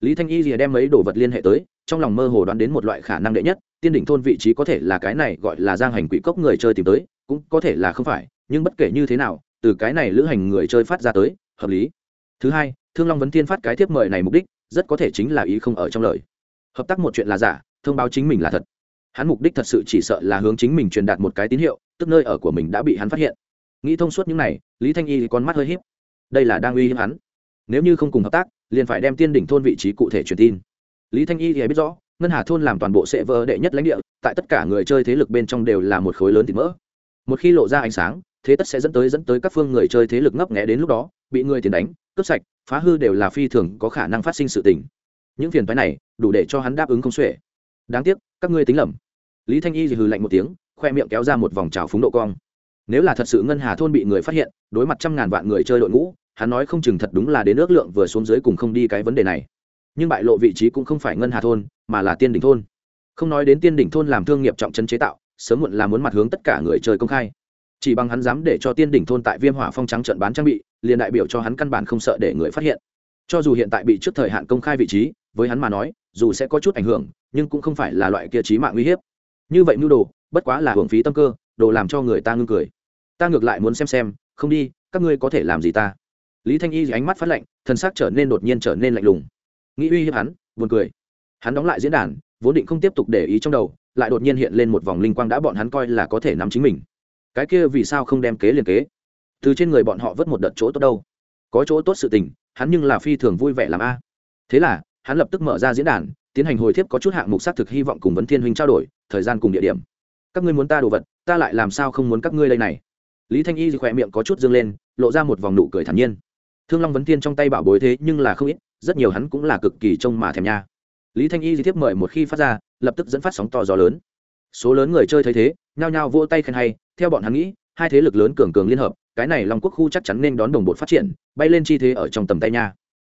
lý thanh y rìa đem mấy đồ vật liên hệ tới, trong lòng mơ hồ đoán đến một loại khả năng đệ nhất, tiên đỉnh thôn vị trí có thể là cái này gọi là giang hành quỷ cốc người chơi tìm tới, cũng có thể là không phải, nhưng bất kể như thế nào, từ cái này lữ hành người chơi phát ra tới, hợp lý. Thứ hai, thương long vấn Thiên phát cái tiếp mời này mục đích, rất có thể chính là ý không ở trong lời. Hợp tác một chuyện là giả, thông báo chính mình là thật. Hắn mục đích thật sự chỉ sợ là hướng chính mình truyền đạt một cái tín hiệu, tức nơi ở của mình đã bị hắn phát hiện. Nghĩ thông suốt những này, lý thanh y thì con mắt hơi h í p đây là đang uy hiếp hắn nếu như không cùng hợp tác, liền phải đem tiên đỉnh thôn vị trí cụ thể truyền tin. Lý thanh y thì biết rõ, ngân hà thôn làm toàn bộ sệ vỡ đệ nhất lãnh địa, tại tất cả người chơi thế lực bên trong đều là một khối lớn thịt mỡ. Một khi lộ ra ánh sáng, thế tất sẽ dẫn tới dẫn tới các phương người chơi thế lực ngấp nghẽ đến lúc đó, bị người tiền đánh, cướp sạch, phá hư đều là phi thường có khả năng phát sinh sự tình. Những phiền phái này, đủ để cho hắn đáp ứng không xuể. Đáng tiếc, các ngươi tính lầm. Lý thanh y thì hừ lạnh một tiếng, khoe miệng kéo ra một vòng trào phúng độ cong. Nếu là thật sự ngân hà thôn bị người phát hiện, đối mặt trăm ngàn vạn người chơi đội ngũ hắn nói không chừng thật đúng là đến ước lượng vừa xuống dưới cùng không đi cái vấn đề này. Nhưng bại lộ vị trí cũng không phải ngân hà thôn, mà là tiên đỉnh thôn. Không nói đến tiên đỉnh thôn làm thương nghiệp trọng chân chế tạo, sớm muộn là muốn mặt hướng tất cả người chơi công khai. Chỉ bằng hắn dám để cho tiên đỉnh thôn tại viêm hỏa phong trắng trận bán trang bị, liền đại biểu cho hắn căn bản không sợ để người phát hiện. Cho dù hiện tại bị trước thời hạn công khai vị trí, với hắn mà nói, dù sẽ có chút ảnh hưởng, nhưng cũng không phải là loại kia trí mạng uy hiếp. Như vậy mưu đồ, bất quá là hưởng phí tâm cơ, đồ làm cho người ta ngưng cười. Ta ngược lại muốn xem xem, không đi, các ngươi có thể làm gì ta? Lý thanh y ánh mắt phát lạnh thân xác trở nên đột nhiên trở nên lạnh lùng. Nghĩ uy hiếp hắn, buồn cười. Hắn đóng lại diễn đàn, vốn định không tiếp tục để ý trong đầu, lại đột nhiên hiện lên một vòng linh quang đã bọn hắn coi là có thể nắm chính mình. Cái kia vì sao không đem kế liền kế? Từ trên người bọn họ vớt một đợt chỗ tốt đâu? Có chỗ tốt sự tình, hắn nhưng là phi thường vui vẻ làm a. Thế là, hắn lập tức mở ra diễn đàn, tiến hành hồi thiếp có chút hạng mục xác thực hy vọng cùng vấn thiên huynh trao đổi, thời gian cùng địa điểm. Các ngươi muốn ta đồ vật, ta lại làm sao không muốn các ngươi đây này? Lý thanh y khỏe miệng có chút dương lên, lộ ra một vòng nụ cười thản nhiên thương long vấn thiên trong tay bảo bối thế nhưng là không ít, rất nhiều hắn cũng là cực kỳ trông mà thèm nha. Lý thanh y di thiếp mời một khi phát ra, lập tức dẫn phát sóng to gió lớn. Số lớn người chơi thấy thế, nhao nhao vỗ tay khen hay, theo bọn hắn nghĩ, hai thế lực lớn cường cường liên hợp, cái này long quốc khu chắc chắn nên đón đồng bộ phát triển, bay lên chi thế ở trong tầm tay nha.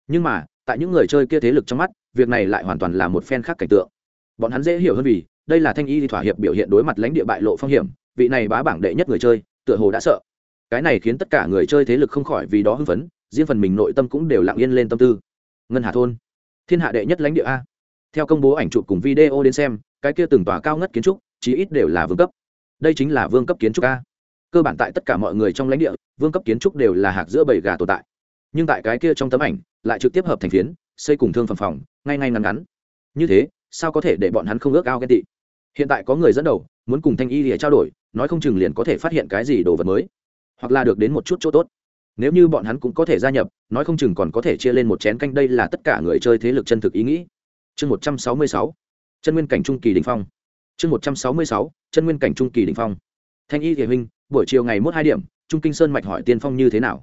Nhưng mà, tại những người chơi kia thế lực trong mắt, việc này lại hoàn toàn là một phen khác cảnh tượng. Bọn hắn dễ hiểu hơn vì, đây là thanh y thỏa hiệp biểu hiện đối mặt lãnh địa bại lộ phong hiểm, vị này bá bảng đệ nhất người chơi, tựa hồ đã sợ. Cái này khiến tất cả người chơi thế lực không khỏi vì đó hưng phấn riêng phần mình nội tâm cũng đều lặng yên lên tâm tư. Ngân hà thôn, thiên hạ đệ nhất lãnh địa a. Theo công bố ảnh chụp cùng video đến xem, cái kia từng tòa cao ngất kiến trúc, chí ít đều là vương cấp. Đây chính là vương cấp kiến trúc a. Cơ bản tại tất cả mọi người trong lãnh địa, vương cấp kiến trúc đều là hạc giữa bầy gà tồn tại. Nhưng tại cái kia trong tấm ảnh, lại trực tiếp hợp thành phiến, xây cùng thương phẩm phòng, ngay ngay ngắn ngắn. Như thế, sao có thể để bọn hắn không ước ao ghen tị? Hiện tại có người dẫn đầu, muốn cùng thanh y để trao đổi, nói không chừng liền có thể phát hiện cái gì đồ vật mới. Hoặc là được đến một chút chỗ tốt nếu như bọn hắn cũng có thể gia nhập, nói không chừng còn có thể chia lên một chén canh, đây là tất cả người chơi thế lực chân thực ý nghĩ. Chương một trăm sáu mươi sáu, chân nguyên cảnh trung kỳ đình phong. Chương một trăm sáu mươi sáu, chân nguyên cảnh trung kỳ đình phong. Thanh y thiện huynh, buổi chiều ngày mốt hai điểm, trung kinh sơn mạch hỏi tiên phong như thế nào?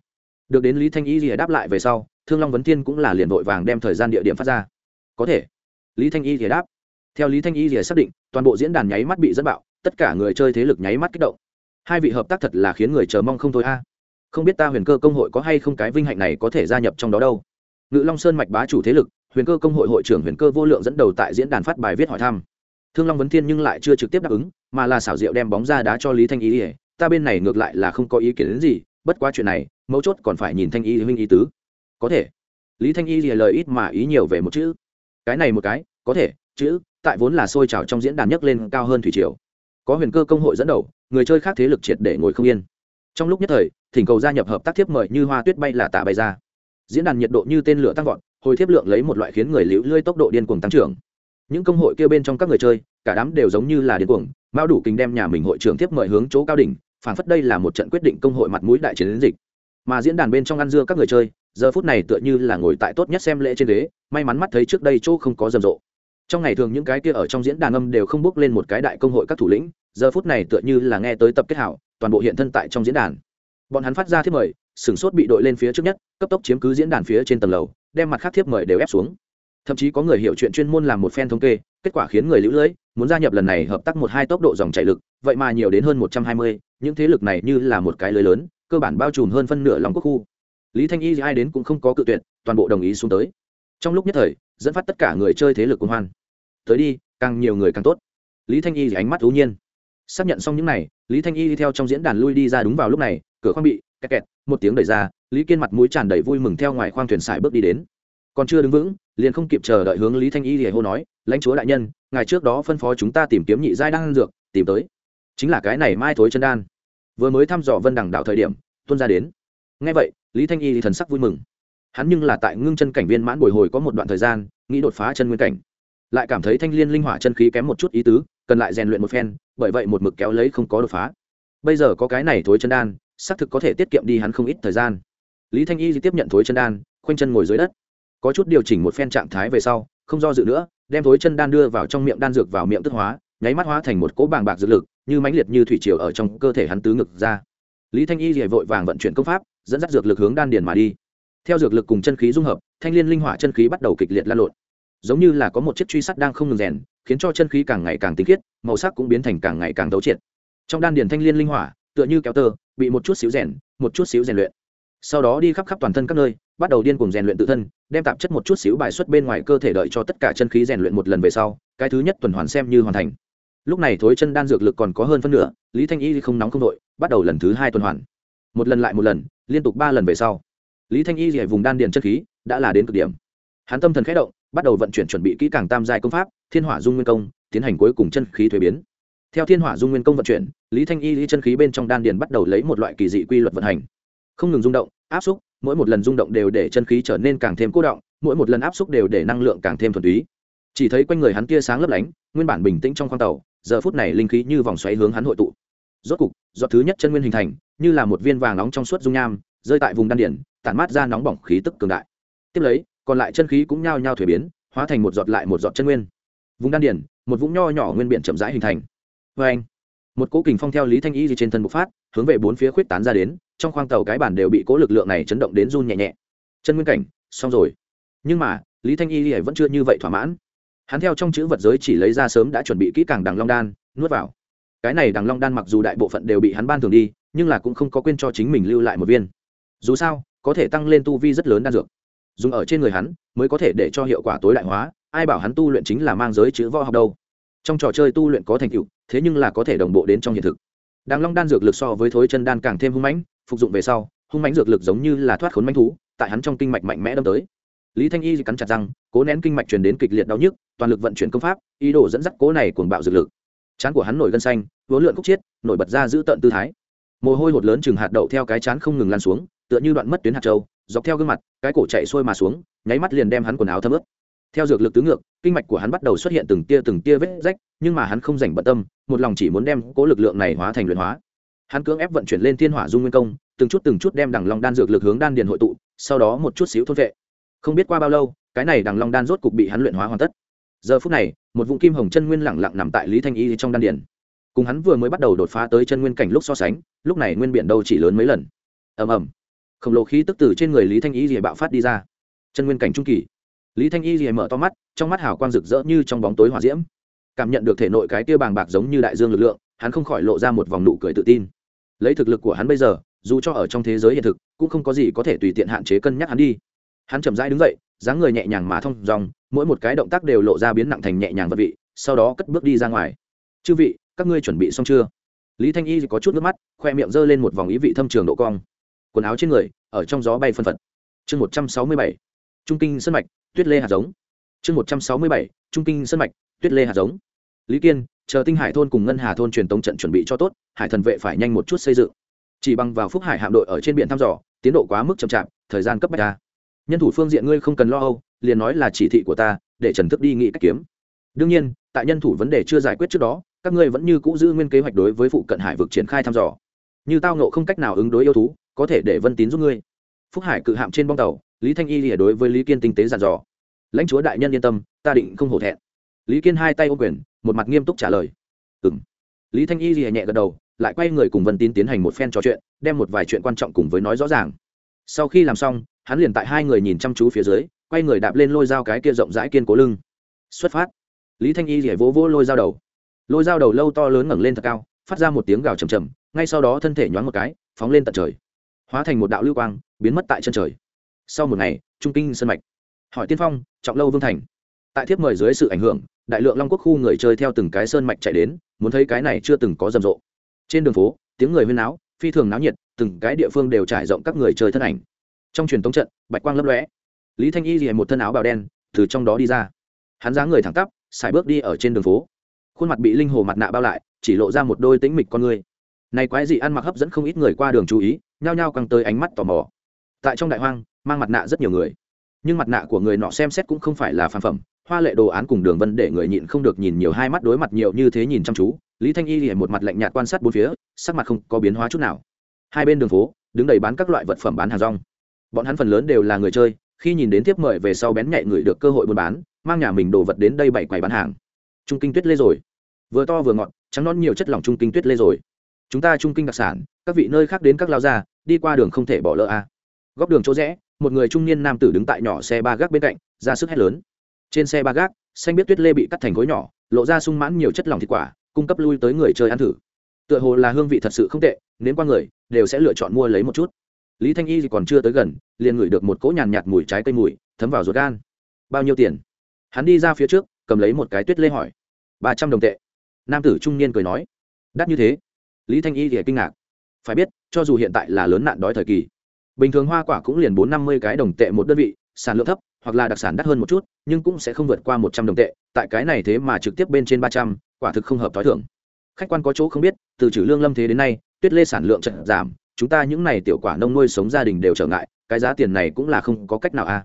Được đến lý thanh y thì đáp lại về sau, thương long vấn tiên cũng là liền vội vàng đem thời gian địa điểm phát ra. Có thể. Lý thanh y thì đáp. Theo lý thanh y thì xác định, toàn bộ diễn đàn nháy mắt bị dẫn bạo, tất cả người chơi thế lực nháy mắt kích động. Hai vị hợp tác thật là khiến người chờ mong không thôi a không biết ta huyền cơ công hội có hay không cái vinh hạnh này có thể gia nhập trong đó đâu. Ngự long sơn mạch bá chủ thế lực, huyền cơ công hội hội trưởng huyền cơ vô lượng dẫn đầu tại diễn đàn phát bài viết hỏi thăm. Thương long vấn thiên nhưng lại chưa trực tiếp đáp ứng, mà là xảo diệu đem bóng ra đá cho lý thanh ý ỉa ta bên này ngược lại là không có ý kiến đến gì, bất quá chuyện này, mấu chốt còn phải nhìn thanh ý huynh ý tứ. Có thể. Lý thanh ý ỉa lời ít mà ý nhiều về một chữ. Cái này một cái, có thể, chữ, tại vốn là sôi trào trong diễn đàn nhấc lên cao hơn thủy triều. Có huyền cơ công hội dẫn đầu, người chơi khác thế lực triệt để ngồi không yên trong lúc nhất thời, thỉnh cầu gia nhập hợp tác thiếp mời như hoa tuyết bay là tạ bay ra. Diễn đàn nhiệt độ như tên lửa tăng vọt, hồi thiếp lượng lấy một loại khiến người liễu lươi tốc độ điên cuồng tăng trưởng. Những công hội kêu bên trong các người chơi, cả đám đều giống như là điên cuồng, mao đủ kinh đem nhà mình hội trưởng tiếp mời hướng chỗ cao đỉnh phản phất đây là một trận quyết định công hội mặt mũi đại chiến dịch. Mà diễn đàn bên trong ăn dưa các người chơi, giờ phút này tựa như là ngồi tại tốt nhất xem lễ trên ghế, may mắn mắt thấy trước đây chỗ không có rầm rộ. Trong ngày thường những cái kia ở trong diễn đàn âm đều không bước lên một cái đại công hội các thủ lĩnh, giờ phút này tựa như là nghe tới tập kết hảo toàn bộ hiện thân tại trong diễn đàn. Bọn hắn phát ra thiếp mời, sửng sốt bị đội lên phía trước nhất, cấp tốc chiếm cứ diễn đàn phía trên tầng lầu, đem mặt khác thiếp mời đều ép xuống. Thậm chí có người hiểu chuyện chuyên môn làm một phen thống kê, kết quả khiến người lũ lưỡi muốn gia nhập lần này hợp tác một hai tốc độ dòng chạy lực, vậy mà nhiều đến hơn một trăm hai mươi, những thế lực này như là một cái lưới lớn, cơ bản bao trùm hơn phân nửa lòng quốc khu. Lý thanh y ai đến cũng không có cự tuyệt, toàn bộ đồng ý xuống tới. Trong lúc nhất thời, dẫn phát tất cả người chơi thế lực công hoan. Tới đi, càng nhiều người càng tốt. Lý thanh y ánh mắt thú nhiên xác nhận xong những này, lý thanh y đi theo trong diễn đàn lui đi ra đúng vào lúc này cửa khoang bị kẹt kẹt một tiếng đẩy ra lý kiên mặt mũi tràn đầy vui mừng theo ngoài khoang thuyền sải bước đi đến. Còn chưa đứng vững liền không kịp chờ đợi hướng lý thanh y thì hô nói lãnh chúa đại nhân ngày trước đó phân phó chúng ta tìm kiếm nhị giai đan dược tìm tới. Chính là cái này mai thối chân đan. Vừa mới thăm dò vân đẳng đạo thời điểm tuân ra đến. Ngay vậy lý thanh y thì thần sắc vui mừng. Hắn nhưng là tại ngưng chân cảnh viên mãn bồi hồi có một đoạn thời gian nghĩ đột phá chân nguyên cảnh. Lại cảm thấy thanh liên linh hỏa chân khí kém một chút ý tứ cần lại rèn luyện một phen, bởi vậy một mực kéo lấy không có đột phá. Bây giờ có cái này thối chân đan, xác thực có thể tiết kiệm đi hắn không ít thời gian. Lý thanh y tiếp nhận thối chân đan, khoanh chân ngồi dưới đất. Có chút điều chỉnh một phen trạng thái về sau, không do dự nữa, đem thối chân đan đưa vào trong miệng đan dược vào miệng tức hóa, nháy mắt hóa thành một cỗ bàng bạc dược lực, như mãnh liệt như thủy triều ở trong cơ thể hắn tứ ngực ra. Lý thanh y dạy vội vàng vận chuyển công pháp, dẫn dắt dược lực hướng đan điền mà đi. Theo dược lực cùng chân khí dung hợp, thanh liên linh hỏa chân khí bắt đầu kịch liệt lan lộn. Giống như là có một chiếc truy sắt đang không ngừng rèn khiến cho chân khí càng ngày càng tinh khiết, màu sắc cũng biến thành càng ngày càng thấu triệt. Trong đan điền thanh liên linh hỏa, tựa như kéo tơ, bị một chút xíu rèn, một chút xíu rèn luyện. Sau đó đi khắp khắp toàn thân các nơi, bắt đầu điên cuồng rèn luyện tự thân, đem tạp chất một chút xíu bài xuất bên ngoài cơ thể đợi cho tất cả chân khí rèn luyện một lần về sau, cái thứ nhất tuần hoàn xem như hoàn thành. Lúc này thối chân đan dược lực còn có hơn phân nửa, lý thanh y không nóng không đội bắt đầu lần thứ hai tuần hoàn. Một lần lại một lần, liên tục ba lần về sau. Lý thanh y dạy vùng đan điền chân khí, đã là đến cực điểm. Hắn tâm thần khẽ động, bắt đầu vận chuyển chuẩn bị kỹ càng tam giai công pháp thiên hỏa dung nguyên công, tiến hành cuối cùng chân khí thuế biến. Theo thiên hỏa dung nguyên công vận chuyển, lý thanh y, lý chân khí bên trong đan điền bắt đầu lấy một loại kỳ dị quy luật vận hành. Không ngừng rung động, áp xúc, mỗi một lần rung động đều để chân khí trở nên càng thêm cố động, mỗi một lần áp xúc đều để năng lượng càng thêm thuần túy. Chỉ thấy quanh người hắn tia sáng lấp lánh, nguyên bản bình tĩnh trong khoang tàu, giờ phút này linh khí như vòng xoáy hướng hắn hội tụ. Rốt cục, do thứ nhất chân nguyên hình thành, như là một viên vàng nóng trong suốt dung nham, rơi tại vùng đan điển tản mát ra nóng bỏng khí tức cường đại. Tiếp lấy, còn lại chân khí cũng nhao nhao thuế biến, hóa thành một giọt lại một giọt chân nguyên vùng đan điển một vũng nho nhỏ nguyên biển chậm rãi hình thành. Vê anh, một cỗ kình phong theo lý thanh y trên thân bộc phát, hướng về bốn phía khuyết tán ra đến, trong khoang tàu cái bản đều bị cỗ lực lượng này chấn động đến run nhẹ nhẹ. Chân nguyên cảnh, xong rồi. Nhưng mà, lý thanh y vẫn chưa như vậy thỏa mãn. Hắn theo trong chữ vật giới chỉ lấy ra sớm đã chuẩn bị kỹ càng đằng long đan, nuốt vào. Cái này đằng long đan mặc dù đại bộ phận đều bị hắn ban thường đi, nhưng là cũng không có quên cho chính mình lưu lại một viên. Dù sao, có thể tăng lên tu vi rất lớn đan dược. Dùng ở trên người hắn, mới có thể để cho hiệu quả tối đại hóa ai bảo hắn tu luyện chính là mang giới chữ võ học đâu. Trong trò chơi tu luyện có thành tựu, thế nhưng là có thể đồng bộ đến trong hiện thực. Đàng long đan dược lực so với thối chân đan càng thêm hung mãnh, phục dụng về sau, hung mãnh dược lực giống như là thoát khốn mãnh thú, tại hắn trong kinh mạch mạnh mẽ đâm tới. Lý thanh y cắn chặt răng, cố nén kinh mạch truyền đến kịch liệt đau nhức, toàn lực vận chuyển công pháp, ý đồ dẫn dắt cố này cuồng bạo dược lực. Chán của hắn nổi gân xanh vốn lượn khúc chiết, nổi bật ra giữ tận tư thái. Mồ hôi hột lớn chừng hạt đậu theo cái chán không ngừng lan xuống, tựa như đoạn mất tuyến hạt châu, dọc theo gương mặt, cái cổ chạy xuôi mà xuống, nháy mắt liền đem hắn quần áo thấm ướt theo dược lực tứ ngược, kinh mạch của hắn bắt đầu xuất hiện từng tia từng tia vết rách, nhưng mà hắn không dành bận tâm, một lòng chỉ muốn đem cố lực lượng này hóa thành luyện hóa. Hắn cưỡng ép vận chuyển lên thiên hỏa dung nguyên công, từng chút từng chút đem đằng long đan dược lực hướng đan điền hội tụ, sau đó một chút xíu thôn vệ. Không biết qua bao lâu, cái này đằng long đan rốt cục bị hắn luyện hóa hoàn tất. Giờ phút này, một vũng kim hồng chân nguyên lẳng lặng nằm tại lý thanh y trong đan điền. Cùng hắn vừa mới bắt đầu đột phá tới chân nguyên cảnh lúc so sánh, lúc này nguyên biển đâu chỉ lớn mấy lần. Ầm ầm. Khổng lồ khí tức từ trên người lý thanh y rìa bạo phát đi ra. Chân nguyên cảnh trung kỳ lý thanh y thì mở to mắt, trong mắt hào quang rực rỡ như trong bóng tối hỏa diễm. Cảm nhận được thể nội cái tia bàng bạc giống như đại dương lực lượng, hắn không khỏi lộ ra một vòng nụ cười tự tin. Lấy thực lực của hắn bây giờ, dù cho ở trong thế giới hiện thực, cũng không có gì có thể tùy tiện hạn chế cân nhắc hắn đi. Hắn chậm rãi đứng dậy, dáng người nhẹ nhàng mà thông dòng, mỗi một cái động tác đều lộ ra biến nặng thành nhẹ nhàng vật vị, sau đó cất bước đi ra ngoài. Chư vị, các ngươi chuẩn bị xong chưa? Lý thanh y có chút nước mắt, khoe miệng g ơ lên một vòng ý vị thâm trường độ cong. Quần áo trên người, ở trong gió bay phân phật. Chương một trăm sáu mươi bảy. Trung kinh sân mạch tuyết lê hạt giống. Chương một trăm sáu mươi bảy, trung kinh sân mạch, tuyết lê hạt giống. Lý kiên, chờ tinh hải thôn cùng ngân hà thôn truyền tống trận chuẩn bị cho tốt, hải thần vệ phải nhanh một chút xây dựng. Chỉ bằng vào phúc hải hạm đội ở trên biển thăm dò, tiến độ quá mức chậm chạp, thời gian cấp bách ra nhân thủ phương diện ngươi không cần lo âu, liền nói là chỉ thị của ta, để trần thức đi nghị cách kiếm. Đương nhiên, tại nhân thủ vấn đề chưa giải quyết trước đó, các ngươi vẫn như cũ giữ nguyên kế hoạch đối với phụ cận hải vực triển khai thăm dò. Như tao nộ không cách nào ứng đối yêu thú, có thể để vân tín giúp ngươi. Phúc hải cự hạm trên bong tàu lý thanh y lìa đối với lý kiên tinh tế dặn dò. Lãnh chúa đại nhân yên tâm, ta định không hổ thẹn. Lý kiên hai tay ô quyền, một mặt nghiêm túc trả lời. Ừ m lý thanh y lìa nhẹ gật đầu, lại quay người cùng vân tín tiến hành một phen trò chuyện, đem một vài chuyện quan trọng cùng với nói rõ ràng. Sau khi làm xong, hắn liền tại hai người nhìn chăm chú phía dưới, quay người đạp lên lôi dao cái kia rộng rãi kiên cố lưng. Xuất phát. Lý thanh y rỉa vỗ vỗ lôi dao đầu. Lôi dao đầu lâu to lớn ngẩng lên thật cao, phát ra một tiếng gào chầm chầm, ngay sau đó thân thể nhoáng một cái, phóng lên tận trời. Hóa thành một đạo lưu quang, biến mất tại chân trời sau một ngày, trung kinh sân mạch. Hỏi tiên phong, trọng lâu vương thành. Tại thiếp mời dưới sự ảnh hưởng, đại lượng long quốc khu người chơi theo từng cái sơn mạch chạy đến, muốn thấy cái này chưa từng có rầm rộ. Trên đường phố, tiếng người huyên náo, phi thường náo nhiệt, từng cái địa phương đều trải rộng các người chơi thân ảnh. Trong truyền thống trận, bạch quang lấp lóe. Lý thanh y liền một thân áo bào đen, từ trong đó đi ra. Hắn dáng người thẳng tắp xài bước đi ở trên đường phố. Khuôn mặt bị linh hồ mặt nạ bao lại, chỉ lộ ra một đôi tĩnh mịch con người. Này quái dị ăn mặc hấp dẫn không ít người qua đường chú ý, nhao nhao căng tới ánh mắt tò mò. Tại trong đại hoang mang mặt nạ rất nhiều người. Nhưng mặt nạ của người nọ xem xét cũng không phải là phản phẩm, hoa lệ đồ án cùng đường vân để người nhịn không được nhìn nhiều hai mắt đối mặt nhiều như thế nhìn chăm chú, lý thanh y liền một mặt lạnh nhạt quan sát bốn phía, sắc mặt không có biến hóa chút nào. Hai bên đường phố, đứng đầy bán các loại vật phẩm bán hàng rong. Bọn hắn phần lớn đều là người chơi, khi nhìn đến tiếp mời về sau bén nhạy người được cơ hội buôn bán, mang nhà mình đồ vật đến đây bảy quầy bán hàng. Trung kinh tuyết lê rồi. Vừa to vừa ngọt, trắng non nhiều chất lỏng trung kinh tuyết lê rồi. Chúng ta trung kinh đặc sản, các vị nơi khác đến các lao gia, đi qua đường không thể bỏ lỡ a. Góc đường chỗ rẽ một người trung niên nam tử đứng tại nhỏ xe ba gác bên cạnh, ra sức hét lớn. Trên xe ba gác, xanh biết tuyết lê bị cắt thành khối nhỏ, lộ ra sung mãn nhiều chất lỏng thịt quả, cung cấp lui tới người chơi ăn thử. Tựa hồ là hương vị thật sự không tệ nếu qua người, đều sẽ lựa chọn mua lấy một chút. Lý thanh y còn chưa tới gần, liền ngửi được một cỗ nhàn nhạt mùi trái cây mùi, thấm vào ruột gan. Bao nhiêu tiền? Hắn đi ra phía trước, cầm lấy một cái tuyết lê hỏi. Ba trăm đồng tệ. Nam tử trung niên cười nói. Đắt như thế? Lý thanh y thì kinh ngạc. Phải biết, cho dù hiện tại là lớn nạn đói thời kỳ bình thường hoa quả cũng liền bốn năm mươi cái đồng tệ một đơn vị, sản lượng thấp, hoặc là đặc sản đắt hơn một chút, nhưng cũng sẽ không vượt qua một trăm đồng tệ, tại cái này thế mà trực tiếp bên trên ba trăm, quả thực không hợp t h ó i thưởng khách quan có chỗ không biết, từ trừ lương lâm thế đến nay, tuyết lê sản lượng trận giảm, chúng ta những n à y tiểu quả nông nuôi sống gia đình đều trở ngại, cái giá tiền này cũng là không có cách nào a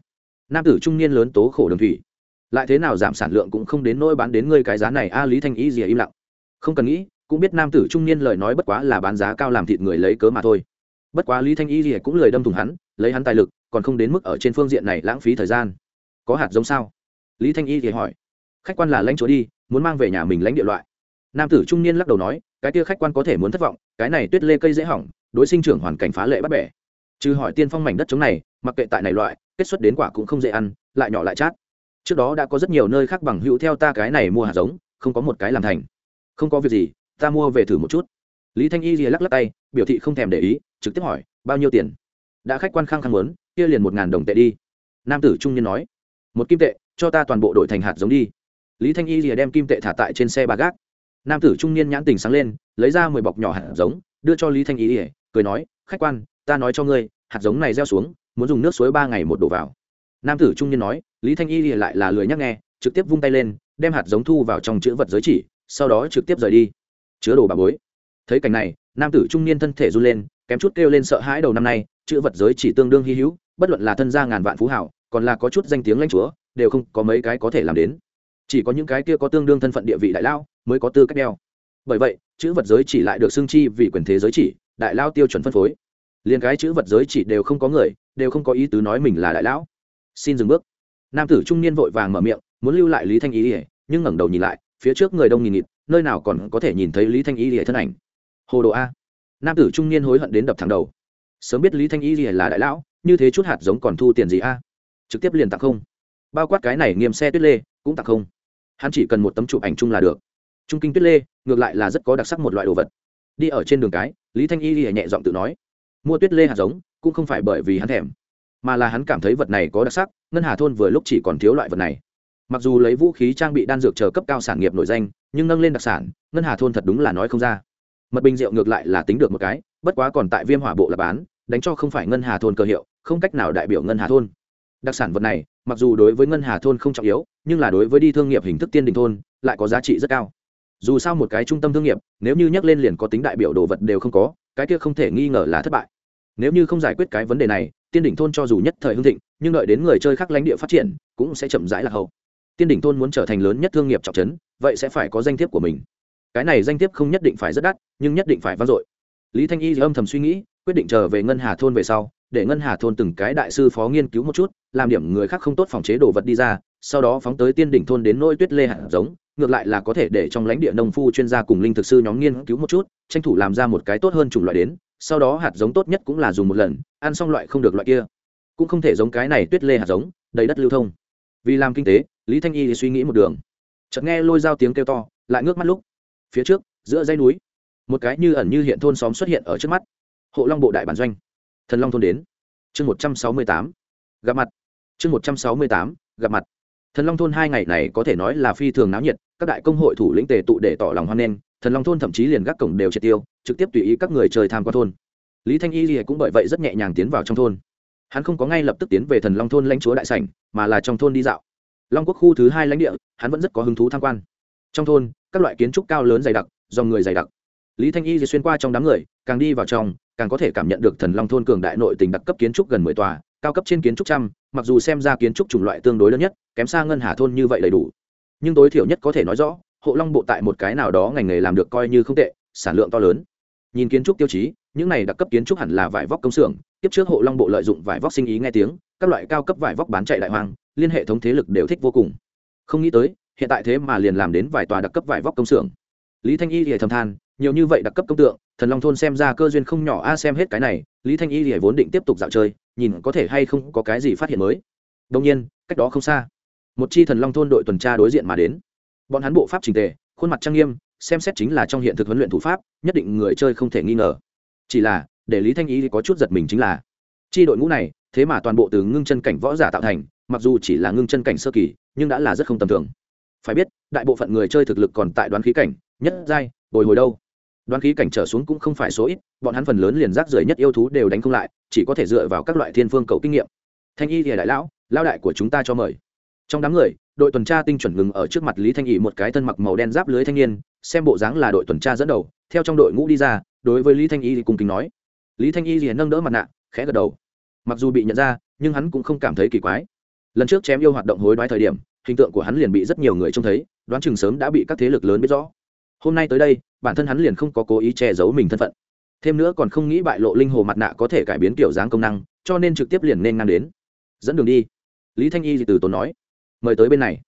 nam tử trung niên lớn tố khổ đường thủy. Lại thế nào giảm sản lượng cũng không đến nỗi bán đến ngươi cái giá này a lý thanh ý gì im lặng. Không cần nghĩ, cũng biết nam tử trung niên lời nói bất quá là bán giá cao làm thịt người lấy cớ mà thôi bất quá lý thanh y thì cũng lời đâm thùng hắn, lấy hắn tài lực, còn không đến mức ở trên phương diện này lãng phí thời gian. Có hạt giống sao? Lý thanh y thì hỏi. Khách quan là lãnh chúa đi, muốn mang về nhà mình lãnh địa loại. Nam tử trung niên lắc đầu nói, cái kia khách quan có thể muốn thất vọng, cái này tuyết lê cây dễ hỏng, đối sinh trưởng hoàn cảnh phá lệ bắt bẻ. Trừ hỏi tiên phong mảnh đất chống này, mặc kệ tại này loại, kết xuất đến quả cũng không dễ ăn, lại nhỏ lại chát. Trước đó đã có rất nhiều nơi khác bằng hữu theo ta cái này mua hạt giống, không có một cái làm thành. Không có việc gì, ta mua về thử một chút lý thanh y lìa lắc lắc tay, biểu thị không thèm để ý, trực tiếp hỏi, bao nhiêu tiền? Đã khách quan khăng khăng muốn, kia liền một ngàn đồng tệ đi. Nam tử trung niên nói, một kim tệ, cho ta toàn bộ đổi thành hạt giống đi. Lý thanh y lìa đem kim tệ thả tại trên xe ba gác. Nam tử trung niên nhãn tình sáng lên, lấy ra mười bọc nhỏ hạt giống, đưa cho lý thanh y lìa, cười nói, khách quan, ta nói cho ngươi, hạt giống này gieo xuống, muốn dùng nước suối ba ngày một đổ vào. Nam tử trung niên nói, lý thanh y lìa lại là lười nhắc nghe, trực tiếp vung tay lên, đem hạt giống thu vào trong chữ vật giới chỉ, sau đó trực tiếp rời đi. Chứa đồ bà bối thấy cảnh này, nam tử trung niên thân thể run lên, kém chút kêu lên sợ hãi đầu năm nay, chữ vật giới chỉ tương đương hy hữu, bất luận là thân gia ngàn vạn phú hảo, còn là có chút danh tiếng lãnh chúa, đều không có mấy cái có thể làm đến. Chỉ có những cái kia có tương đương thân phận địa vị đại lao mới có tư cách đeo. Bởi vậy, chữ vật giới chỉ lại được xưng chi vì quyền thế giới chỉ, đại lao tiêu chuẩn phân phối. Liền cái chữ vật giới chỉ đều không có người, đều không có ý tứ nói mình là đại lão. Xin dừng bước. Nam tử trung niên vội vàng mở miệng, muốn lưu lại lý thanh ý ỉa nhưng ngẩng đầu nhìn lại, phía trước người đông nghìn nghịt, nơi nào còn có thể nhìn thấy lý thanh ý ỉa thân ảnh hồ đồ a. Nam tử trung niên hối hận đến đập thẳng đầu. Sớm biết lý thanh y là đại lão, như thế chút hạt giống còn thu tiền gì a? Trực tiếp liền tặng không. Bao quát cái này nghiêm xe tuyết lê, cũng tặng không. Hắn chỉ cần một tấm chụp ảnh chung là được. Trung kinh tuyết lê, ngược lại là rất có đặc sắc một loại đồ vật. Đi ở trên đường cái, lý thanh y nhẹ giọng tự nói, mua tuyết lê hạt giống, cũng không phải bởi vì hắn thèm, mà là hắn cảm thấy vật này có đặc sắc, ngân hà thôn vừa lúc chỉ còn thiếu loại vật này. Mặc dù lấy vũ khí trang bị đan dược chờ cấp cao sản nghiệp nổi danh, nhưng nâng lên đặc sản, ngân hà thôn thật đúng là nói không ra mật bình rượu ngược lại là tính được một cái, bất quá còn tại viêm hỏa bộ là bán, đánh cho không phải ngân hà thôn cơ hiệu, không cách nào đại biểu ngân hà thôn. Đặc sản vật này, mặc dù đối với ngân hà thôn không trọng yếu, nhưng là đối với đi thương nghiệp hình thức tiên đình thôn, lại có giá trị rất cao. Dù sao một cái trung tâm thương nghiệp, nếu như nhắc lên liền có tính đại biểu đồ vật đều không có, cái kia không thể nghi ngờ là thất bại. Nếu như không giải quyết cái vấn đề này, tiên đỉnh thôn cho dù nhất thời hưng thịnh, nhưng đợi đến người chơi khác lãnh địa phát triển, cũng sẽ chậm rãi lạc hậu. Tiên đỉnh thôn muốn trở thành lớn nhất thương nghiệp trọng trấn, vậy sẽ phải có danh thiếp của mình cái này danh thiếp không nhất định phải rất đắt, nhưng nhất định phải vang dội. Lý thanh y âm thầm suy nghĩ, quyết định trở về ngân hà thôn về sau, để ngân hà thôn từng cái đại sư phó nghiên cứu một chút, làm điểm người khác không tốt phòng chế đồ vật đi ra, sau đó phóng tới tiên đỉnh thôn đến nôi tuyết lê hạt giống, ngược lại là có thể để trong lãnh địa nông phu chuyên gia cùng linh thực sư nhóm nghiên cứu một chút, tranh thủ làm ra một cái tốt hơn chủng loại đến, sau đó hạt giống tốt nhất cũng là dùng một lần, ăn xong loại không được loại kia. Cũng không thể giống cái này tuyết lê hạt giống, đầy đất lưu thông. Vì làm kinh tế, lý thanh y thì suy nghĩ một đường. Chợt nghe lôi dao tiếng kêu to, lại ngước mắt lúc phía trước, giữa dãy núi, một cái như ẩn như hiện thôn xóm xuất hiện ở trước mắt. Hộ long bộ đại bản doanh, thần long thôn đến. Chương một trăm sáu mươi tám, gặp mặt. Chương một trăm sáu mươi tám, gặp mặt. Thần long thôn hai ngày này có thể nói là phi thường náo nhiệt, các đại công hội thủ lĩnh tề tụ để tỏ lòng hoan nghênh, thần long thôn thậm chí liền gác cổng đều triệt tiêu, trực tiếp tùy ý các người chơi tham quan thôn. Lý thanh y cũng bởi vậy rất nhẹ nhàng tiến vào trong thôn. Hắn không có ngay lập tức tiến về thần long thôn lãnh chúa đại sảnh, mà là trong thôn đi dạo. Long quốc khu thứ hai lãnh địa, hắn vẫn rất có hứng thú tham quan. Trong thôn các loại kiến trúc cao lớn dày đặc dòng người dày đặc. Lý thanh y xuyên qua trong đám người, càng đi vào trong, càng có thể cảm nhận được thần long thôn cường đại nội tình đặc cấp kiến trúc gần mười tòa, cao cấp trên kiến trúc trăm, mặc dù xem ra kiến trúc chủng loại tương đối lớn nhất, kém xa ngân hà thôn như vậy đầy đủ. Nhưng tối thiểu nhất có thể nói rõ, hộ long bộ tại một cái nào đó ngành nghề làm được coi như không tệ, sản lượng to lớn. Nhìn kiến trúc tiêu chí, những này đặc cấp kiến trúc hẳn là vải vóc công xưởng, tiếp trước hộ long bộ lợi dụng vải vóc sinh ý nghe tiếng, các loại cao cấp vải vóc bán chạy đại hoang liên hệ thống thế lực đều thích vô cùng. Không nghĩ tới hiện tại thế mà liền làm đến vài tòa đặc cấp vải vóc công xưởng. Lý thanh y thì thầm than, nhiều như vậy đặc cấp công tượng, thần long thôn xem ra cơ duyên không nhỏ a, xem hết cái này, lý thanh y thì vốn định tiếp tục dạo chơi, nhìn có thể hay không có cái gì phát hiện mới. Đông nhiên, cách đó không xa, một chi thần long thôn đội tuần tra đối diện mà đến. Bọn hắn bộ pháp trình tề, khuôn mặt trang nghiêm, xem xét chính là trong hiện thực huấn luyện thủ pháp, nhất định người chơi không thể nghi ngờ. Chỉ là, để lý thanh y có chút giật mình chính là, chi đội ngũ này, thế mà toàn bộ từ ngưng chân cảnh võ giả tạo thành, mặc dù chỉ là ngưng chân cảnh sơ kỳ, nhưng đã là rất không tầm thường phải biết, đại bộ phận người chơi thực lực còn tại đoán khí cảnh, nhất giai, bồi hồi đâu. Đoán khí cảnh trở xuống cũng không phải số ít, bọn hắn phần lớn liền rác rưởi nhất yêu thú đều đánh không lại, chỉ có thể dựa vào các loại thiên phương cầu kinh nghiệm. Thanh y thì đại lão lao đại của chúng ta cho mời. Trong đám người, đội tuần tra tinh chuẩn ngừng ở trước mặt lý thanh y một cái thân mặc màu đen giáp lưới thanh niên, xem bộ dáng là đội tuần tra dẫn đầu, theo trong đội ngũ đi ra, đối với lý thanh y thì cùng kính nói. Lý thanh y thì nâng đỡ mặt nạ, khẽ gật đầu. Mặc dù bị nhận ra, nhưng hắn cũng không cảm thấy kỳ quái. Lần trước chém yêu hoạt động hối đoái thời điểm hình tượng của hắn liền bị rất nhiều người trông thấy, đoán chừng sớm đã bị các thế lực lớn biết rõ. Hôm nay tới đây, bản thân hắn liền không có cố ý che giấu mình thân phận. Thêm nữa còn không nghĩ bại lộ linh hồ mặt nạ có thể cải biến kiểu dáng công năng, cho nên trực tiếp liền nên ngang đến. Dẫn đường đi. Lý thanh y từ tốn nói. Mời tới bên này.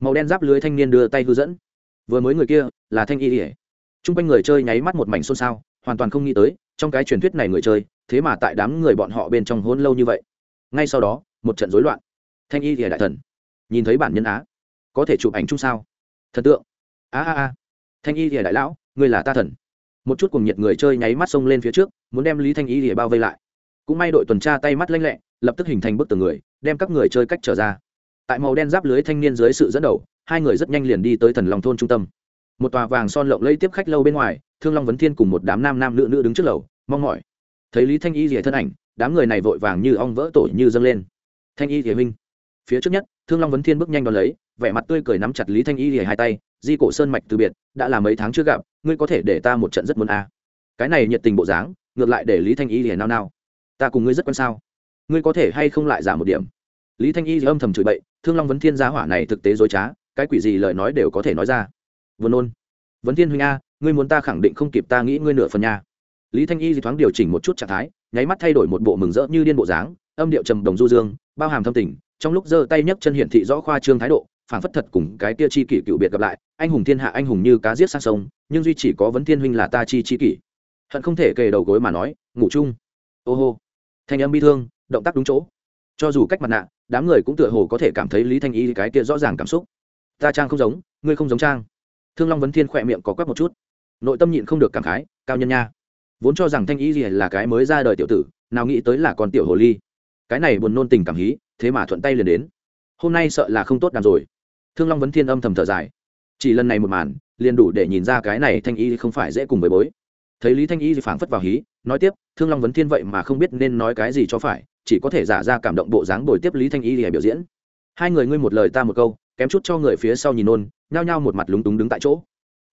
Màu đen giáp lưới thanh niên đưa tay hư dẫn. Vừa mới người kia là thanh y ỉa t r u n g quanh người chơi nháy mắt một mảnh xôn xao, hoàn toàn không nghĩ tới, trong cái truyền thuyết này người chơi, thế mà tại đám người bọn họ bên trong hôn lâu như vậy. Ngay sau đó, một trận rối loạn. Thanh y ỉa đại thần nhìn thấy bản nhân á, có thể chụp ảnh chung sao? Thần tượng. A a a. Thanh y thì đại lão, ngươi là ta thần. Một chút cùng nhiệt người chơi nháy mắt xông lên phía trước, muốn đem lý thanh y thì bao vây lại. Cũng may đội tuần tra tay mắt lanh lẹ, lập tức hình thành bức tường người, đem các người chơi cách trở ra. Tại màu đen giáp lưới thanh niên dưới sự dẫn đầu, hai người rất nhanh liền đi tới thần lòng thôn trung tâm. Một tòa vàng son lộng lây tiếp khách lâu bên ngoài, thương long vấn thiên cùng một đám nam nam nữ nữ đứng trước lầu, mong mỏi. Thấy lý thanh y rỉa thân ảnh, đám người này vội vàng như ong vỡ tổ như dâng lên. Thanh y rỉa huynh, phía trước nhất thương long vấn thiên bước nhanh đón lấy, vẻ mặt tươi cười nắm chặt lý thanh y lìa hai tay, di cổ sơn mạch từ biệt, đã là mấy tháng chưa gặp, ngươi có thể để ta một trận rất muốn a. À. cái này nhiệt tình bộ dáng, ngược lại để lý thanh y lìa nao nao. Ta cùng ngươi rất quan sao? Ngươi có thể hay không lại giả một điểm? Lý thanh y âm thầm chửi bậy, thương long vấn thiên giá hỏa này thực tế dối trá, cái quỷ gì lời nói đều có thể nói ra. Vừa nôn, vấn thiên huynh a, ngươi muốn ta khẳng định không kịp ta nghĩ ngươi nửa phần nha. Lý thanh y thì thoáng điều chỉnh một chút trạng thái, nháy mắt thay đổi một bộ mừng rỡ như điên bộ dáng, âm điệu trầm đồng du dương, bao hàm thâm tình trong lúc giơ tay nhấc chân hiển thị rõ khoa trương thái độ phản phất thật cùng cái kia chi kỷ cựu biệt gặp lại, anh hùng thiên hạ anh hùng như cá giết sang sông, nhưng duy chỉ có vấn thiên huynh là ta chi chi kỷ. Hận không thể kề đầu gối mà nói, ngủ chung. Ô hô. Thanh âm bi thương, động tác đúng chỗ. Cho dù cách mặt nạ, đám người cũng tựa hồ có thể cảm thấy lý thanh y cái kia rõ ràng cảm xúc. Ta trang không giống, ngươi không giống trang. Thương long vấn thiên khỏe miệng có quét một chút. Nội tâm nhịn không được cảm khái, cao nhân nha. Vốn cho rằng thanh y gì là cái mới ra đời tiểu tử, nào nghĩ tới là con tiểu hồ ly cái này buồn nôn tình cảm hí, thế mà thuận tay liền đến. Hôm nay sợ là không tốt đàn rồi. Thương long vấn thiên âm thầm thở dài. Chỉ lần này một màn, liền đủ để nhìn ra cái này thanh y không phải dễ cùng với bối. Thấy lý thanh y phảng phất vào hí, nói tiếp, thương long vấn thiên vậy mà không biết nên nói cái gì cho phải, chỉ có thể giả ra cảm động bộ dáng bồi tiếp lý thanh y để biểu diễn. Hai người ngươi một lời ta một câu, kém chút cho người phía sau nhìn nôn, nhao nhao một mặt lúng túng đứng tại chỗ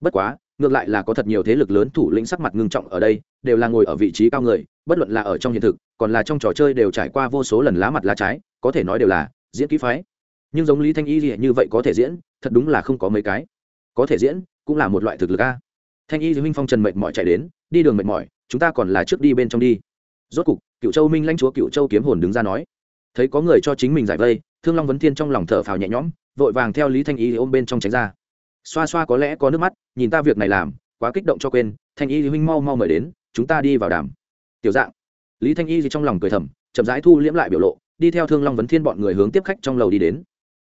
bất quá, ngược lại là có thật nhiều thế lực lớn thủ lĩnh sắc mặt ngưng trọng ở đây, đều là ngồi ở vị trí cao người, bất luận là ở trong hiện thực, còn là trong trò chơi đều trải qua vô số lần lá mặt lá trái, có thể nói đều là diễn kỹ phái. Nhưng giống lý thanh y như vậy có thể diễn, thật đúng là không có mấy cái. Có thể diễn, cũng là một loại thực lực a. Thanh y huynh phong trần mệt mỏi chạy đến, đi đường mệt mỏi, chúng ta còn là trước đi bên trong đi. Rốt cục cựu châu minh lãnh chúa cựu châu kiếm hồn đứng ra nói. Thấy có người cho chính mình giải vây, thương long vấn thiên trong lòng thở phào nhẹ nhõm, vội vàng theo lý thanh y ôm bên trong tránh ra xoa xoa có lẽ có nước mắt, nhìn ta việc này làm, quá kích động cho quên, thanh y huynh mau mau mời đến, chúng ta đi vào đàm. Tiểu dạng, lý thanh y gì trong lòng cười thầm, chậm rãi thu liễm lại biểu lộ, đi theo thương long vấn thiên bọn người hướng tiếp khách trong lầu đi đến.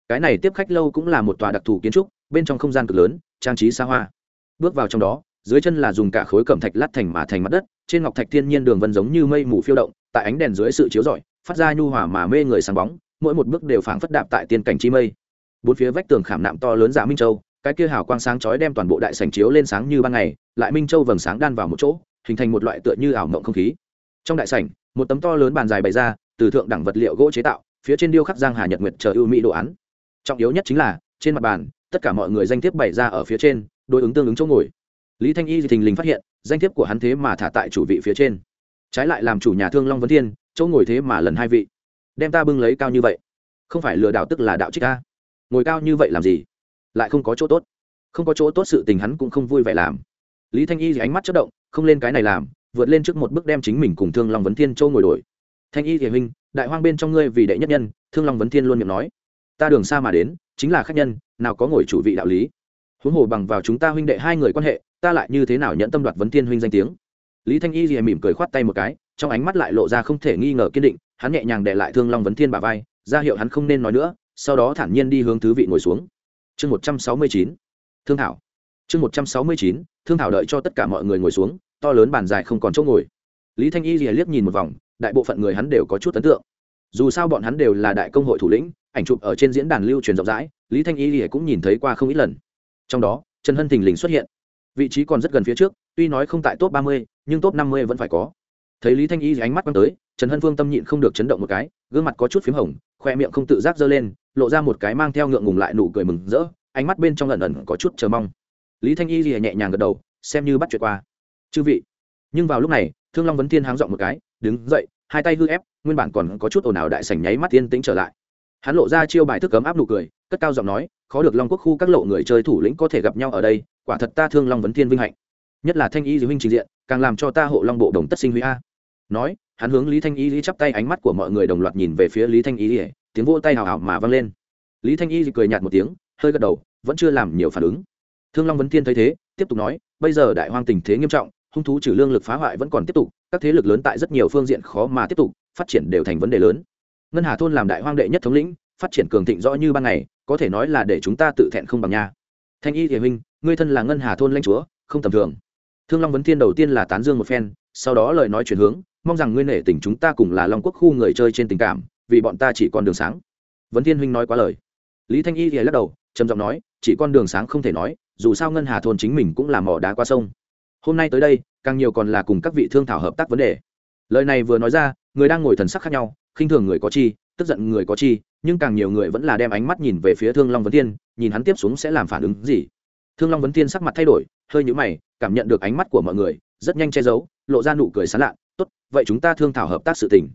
Cái này tiếp khách lâu cũng là một tòa đặc thù kiến trúc, bên trong không gian cực lớn, trang trí xa hoa. Bước vào trong đó, dưới chân là dùng cả khối cẩm thạch lát thành mà thành mặt đất, trên ngọc thạch thiên nhiên đường vân giống như mây mù phiêu động, tại ánh đèn dưới sự chiếu rọi, phát ra nhu hòa mà mê người sáng bóng, mỗi một bước đều phảng phất đạp tại tiên cảnh chi mây. Bốn phía vách tường khảm nạm to lớn giả minh châu cái kia hào quang sáng chói đem toàn bộ đại sảnh chiếu lên sáng như ban ngày, lại minh châu vầng sáng đan vào một chỗ, hình thành một loại tựa như ảo mộng không khí. Trong đại sảnh, một tấm to lớn bàn dài bày ra, từ thượng đẳng vật liệu gỗ chế tạo, phía trên điêu khắc giang hà nhật nguyệt chờ ưu mỹ đồ án. Trọng yếu nhất chính là, trên mặt bàn, tất cả mọi người danh thiếp bày ra ở phía trên, đối ứng tương ứng chỗ ngồi. Lý thanh y thì thình lình phát hiện, danh thiếp của hắn thế mà thả tại chủ vị phía trên. Trái lại làm chủ nhà thương long vấn thiên, chỗ ngồi thế mà lần hai vị. Đem ta bưng lấy cao như vậy. Không phải lừa đảo tức là đạo trích a? ngồi cao như vậy làm gì? Lại không có chỗ tốt. Không có chỗ tốt sự tình hắn cũng không vui vẻ làm. Lý thanh y thì ánh mắt chất động, không lên cái này làm, vượt lên trước một bước đem chính mình cùng thương long vấn thiên châu ngồi đổi. Thanh y thì huynh, đại hoang bên trong ngươi vì đệ nhất nhân, thương long vấn thiên luôn miệng nói. Ta đường xa mà đến, chính là khách nhân, nào có ngồi chủ vị đạo lý. Huống hồ bằng vào chúng ta huynh đệ hai người quan hệ, ta lại như thế nào nhận tâm đoạt vấn thiên huynh danh tiếng? Lý thanh y thì mỉm cười khoát tay một cái, trong ánh mắt lại lộ ra không thể nghi ngờ kiên định, hắn nhẹ nhàng để lại thương long vấn thiên bà vai, ra hiệu hắn không nên nói nữa, sau đó thản nhiên đi hướng thứ vị ngồi xuống chương một trăm sáu mươi chín, thương thảo. Chương một trăm sáu mươi chín, thương thảo đợi cho tất cả mọi người ngồi xuống, to lớn bàn dài không còn chỗ ngồi. Lý thanh y rìa liếc nhìn một vòng, đại bộ phận người hắn đều có chút ấn tượng. Dù sao bọn hắn đều là đại công hội thủ lĩnh, ảnh chụp ở trên diễn đàn lưu truyền rộng rãi, lý thanh y rìa cũng nhìn thấy qua không ít lần. Trong đó, trần hân thình lình xuất hiện. Vị trí còn rất gần phía trước, tuy nói không tại top ba mươi, nhưng top năm mươi vẫn phải có. Thấy lý thanh y ánh mắt quăng tới, trần hân phương tâm nhịn không được chấn động một cái, gương mặt có chút p h í m hồng khoe miệng không tự giác giơ lên, lộ ra một cái mang theo ngượng ngùng lại nụ cười mừng rỡ, ánh mắt bên trong ẩn ẩn có chút chờ mong. Lý thanh y nhẹ nhàng gật đầu, xem như bắt chuyện qua. Chư vị. Nhưng vào lúc này, thương long vấn thiên háng dọn một cái, đứng dậy, hai tay hư ép, nguyên bản còn có chút ồn ào đại sảnh nháy mắt tiên tĩnh trở lại. Hắn lộ ra chiêu bài thức cấm áp nụ cười, cất cao giọng nói, khó được long quốc khu các lộ người chơi thủ lĩnh có thể gặp nhau ở đây, quả thật ta thương long vấn thiên vinh hạnh. Nhất là thanh y dưới huynh trình diện, càng làm cho ta hộ long bộ đồng tất sinh huy a. Nói hắn hướng lý thanh y lý chắp tay, ánh mắt của mọi người đồng loạt nhìn về phía lý thanh y lý, tiếng vỗ tay hào hào mà vang lên. Lý thanh y cười nhạt một tiếng, hơi gật đầu, vẫn chưa làm nhiều phản ứng. Thương long vấn thiên thấy thế, tiếp tục nói, bây giờ đại hoang tình thế nghiêm trọng, hung thú trừ lương lực phá hoại vẫn còn tiếp tục, các thế lực lớn tại rất nhiều phương diện khó mà tiếp tục, phát triển đều thành vấn đề lớn. Ngân hà thôn làm đại hoang đệ nhất thống lĩnh, phát triển cường thịnh rõ như ban ngày, có thể nói là để chúng ta tự thẹn không bằng nha. Thanh y thiền huynh, ngươi thân là ngân hà thôn lãnh chúa, không tầm thường. Thương long vấn thiên đầu tiên là tán dương một phen, sau đó lời nói chuyển hướng mong rằng ngươi nể tình chúng ta cùng là long quốc khu người chơi trên tình cảm, vì bọn ta chỉ còn đường sáng. Vấn thiên huynh nói quá lời. Lý thanh y thì lắc đầu, trầm giọng nói, chỉ con đường sáng không thể nói, dù sao ngân hà thôn chính mình cũng là mỏ đá qua sông. Hôm nay tới đây, càng nhiều còn là cùng các vị thương thảo hợp tác vấn đề. Lời này vừa nói ra, người đang ngồi thần sắc khác nhau, khinh thường người có chi, tức giận người có chi, nhưng càng nhiều người vẫn là đem ánh mắt nhìn về phía thương long vấn thiên, nhìn hắn tiếp xuống sẽ làm phản ứng gì. Thương long vấn thiên sắc mặt thay đổi, hơi nhũ mày, cảm nhận được ánh mắt của mọi người, rất nhanh che giấu, lộ ra nụ cười sán lạ tốt, vậy chúng ta thương thảo hợp tác sự tình.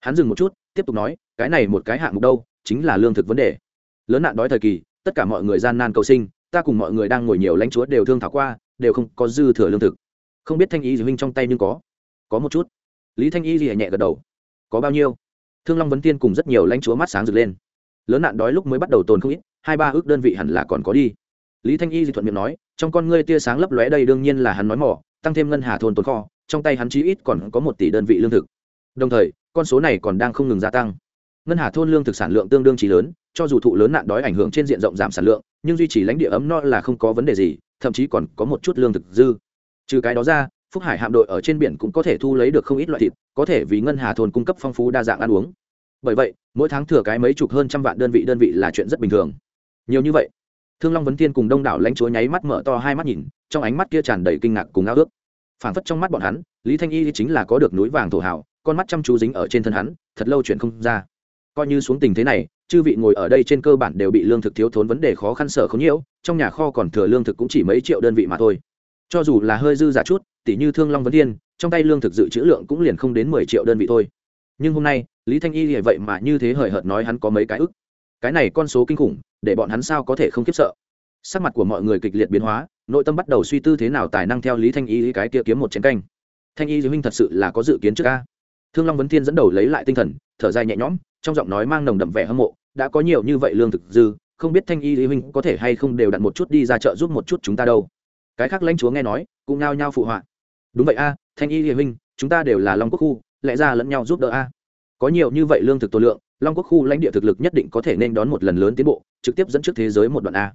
Hắn dừng một chút, tiếp tục nói, cái này một cái hạng mục đâu, chính là lương thực vấn đề. Lớn nạn đói thời kỳ, tất cả mọi người gian nan cầu sinh, ta cùng mọi người đang ngồi nhiều lãnh chúa đều thương thảo qua, đều không có dư thừa lương thực. Không biết thanh y gì huynh trong tay nhưng có. Có một chút. Lý thanh y gì nhẹ gật đầu. Có bao nhiêu? Thương long vấn tiên cùng rất nhiều lãnh chúa mắt sáng rực lên. Lớn nạn đói lúc mới bắt đầu tồn không ít, hai ba ước đơn vị hẳn là còn có đi. Lý thanh y di thuận miệng nói, trong con ngươi tia sáng lấp lóe đây đương nhiên là hắn nói mỏ, tăng thêm ngân hà thôn tồn kho trong tay hắn chí ít còn có một tỷ đơn vị lương thực. Đồng thời, con số này còn đang không ngừng gia tăng. Ngân hà thôn lương thực sản lượng tương đương trí lớn, cho dù thụ lớn nạn đói ảnh hưởng trên diện rộng giảm sản lượng, nhưng duy trì lãnh địa ấm no là không có vấn đề gì, thậm chí còn có một chút lương thực dư. Trừ cái đó ra, phúc hải hạm đội ở trên biển cũng có thể thu lấy được không ít loại thịt, có thể vì ngân hà thôn cung cấp phong phú đa dạng ăn uống. Bởi vậy, mỗi tháng thừa cái mấy chục hơn trăm vạn đơn vị đơn vị là chuyện rất bình thường. Nhiều như vậy, thương long vấn tiên cùng đông đảo lãnh chúa nháy mắt mở to hai mắt nhìn, trong ánh mắt kia tràn đầy kinh ngạc cùng ao ước phảng phất trong mắt bọn hắn, lý thanh y chính là có được núi vàng thổ hào, con mắt chăm chú dính ở trên thân hắn, thật lâu chuyện không ra. Coi như xuống tình thế này, chư vị ngồi ở đây trên cơ bản đều bị lương thực thiếu thốn vấn đề khó khăn sở không nhiễu, trong nhà kho còn thừa lương thực cũng chỉ mấy triệu đơn vị mà thôi. Cho dù là hơi dư giả chút tỷ như thương long vấn thiên trong tay lương thực dự trữ lượng cũng liền không đến mười triệu đơn vị thôi. Nhưng hôm nay, lý thanh y thì vậy mà như thế hời hợt nói hắn có mấy cái ức. Cái này con số kinh khủng, để bọn hắn sao có thể không khiếp sợ? Sắc mặt của mọi người kịch liệt biến hóa nội tâm bắt đầu suy tư thế nào tài năng theo lý thanh y cái kia kiếm một chén canh. Thanh y huynh thật sự là có dự kiến trước ca thương long vấn thiên dẫn đầu lấy lại tinh thần, thở dài nhẹ nhõm, trong giọng nói mang nồng đậm vẻ hâm mộ, đã có nhiều như vậy lương thực dư, không biết thanh y huynh có thể hay không đều đặt một chút đi ra chợ giúp một chút chúng ta đâu. Cái khác lãnh chúa nghe nói, cũng nao nhao phụ họa. Đúng vậy a, thanh y huynh chúng ta đều là long quốc khu, lẽ ra lẫn nhau giúp đỡ a. Có nhiều như vậy lương thực tổ lượng, long quốc khu lãnh địa thực lực nhất định có thể nên đón một lần lớn tiến bộ, trực tiếp dẫn trước thế giới một đoạn a.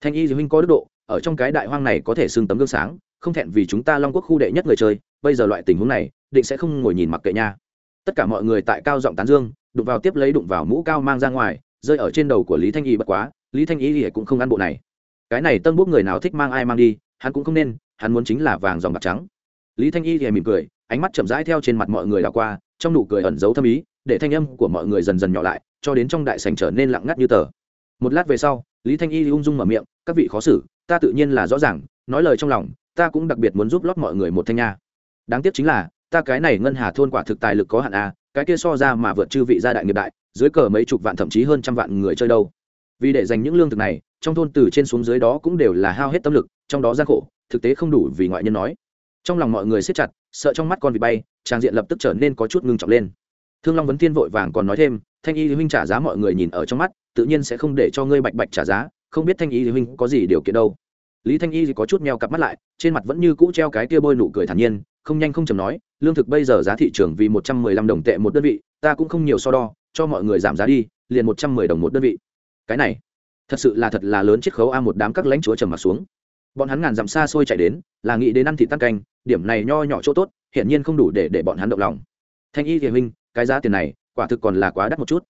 Thanh y huynh có đức độ ở trong cái đại hoang này có thể xưng tấm gương sáng, không thẹn vì chúng ta long quốc khu đệ nhất người chơi, bây giờ loại tình huống này, định sẽ không ngồi nhìn mặc kệ nha. Tất cả mọi người tại cao giọng tán dương, đụng vào tiếp lấy đụng vào mũ cao mang ra ngoài, rơi ở trên đầu của lý thanh y bất quá, lý thanh y cũng không ăn bộ này. Cái này tân bút người nào thích mang ai mang đi, hắn cũng không nên, hắn muốn chính là vàng dòng bạc trắng. Lý thanh y thì mỉm cười, ánh mắt chậm rãi theo trên mặt mọi người đảo qua, trong nụ cười ẩn giấu thâm ý, để thanh âm của mọi người dần dần nhỏ lại, cho đến trong đại sành trở nên lặng ngắt như tờ. Một lát về sau, lý thanh y ung dung mở miệng, các vị khó xử ta tự nhiên là rõ ràng, nói lời trong lòng, ta cũng đặc biệt muốn giúp lót mọi người một thanh nha. Đáng tiếc chính là, ta cái này ngân hà thôn quả thực tài lực có hạn a cái kia so ra mà vượt chư vị gia đại nghiệp đại, dưới cờ mấy chục vạn thậm chí hơn trăm vạn người chơi đâu. Vì để dành những lương thực này, trong thôn từ trên xuống dưới đó cũng đều là hao hết tâm lực, trong đó gian khổ, thực tế không đủ vì ngoại nhân nói. Trong lòng mọi người siết chặt, sợ trong mắt con vịt bay trang diện lập tức trở nên có chút ngưng trọng lên. Thương long vấn Thiên vội vàng còn nói thêm, thanh y huynh trả giá mọi người nhìn ở trong mắt, tự nhiên sẽ không để cho ngươi bạch bạch trả giá không biết thanh y huynh có gì điều kiện đâu. Lý thanh y có chút meo cặp mắt lại, trên mặt vẫn như cũ treo cái kia bôi nụ cười thản nhiên, không nhanh không chầm nói, lương thực bây giờ giá thị trường vì một trăm mười lăm đồng tệ một đơn vị, ta cũng không nhiều so đo, cho mọi người giảm giá đi, liền một trăm mười đồng một đơn vị. Cái này, thật sự là thật là lớn chiếc khấu a một đám các lãnh chúa trầm mặt xuống. Bọn hắn ngàn dặm xa xôi chạy đến, là nghĩ đến ăn thịt tăng canh, điểm này nho nhỏ chỗ tốt, hiển nhiên không đủ để để bọn hắn động lòng. Thanh y thì huynh, cái giá tiền này, quả thực còn là quá đắt một chút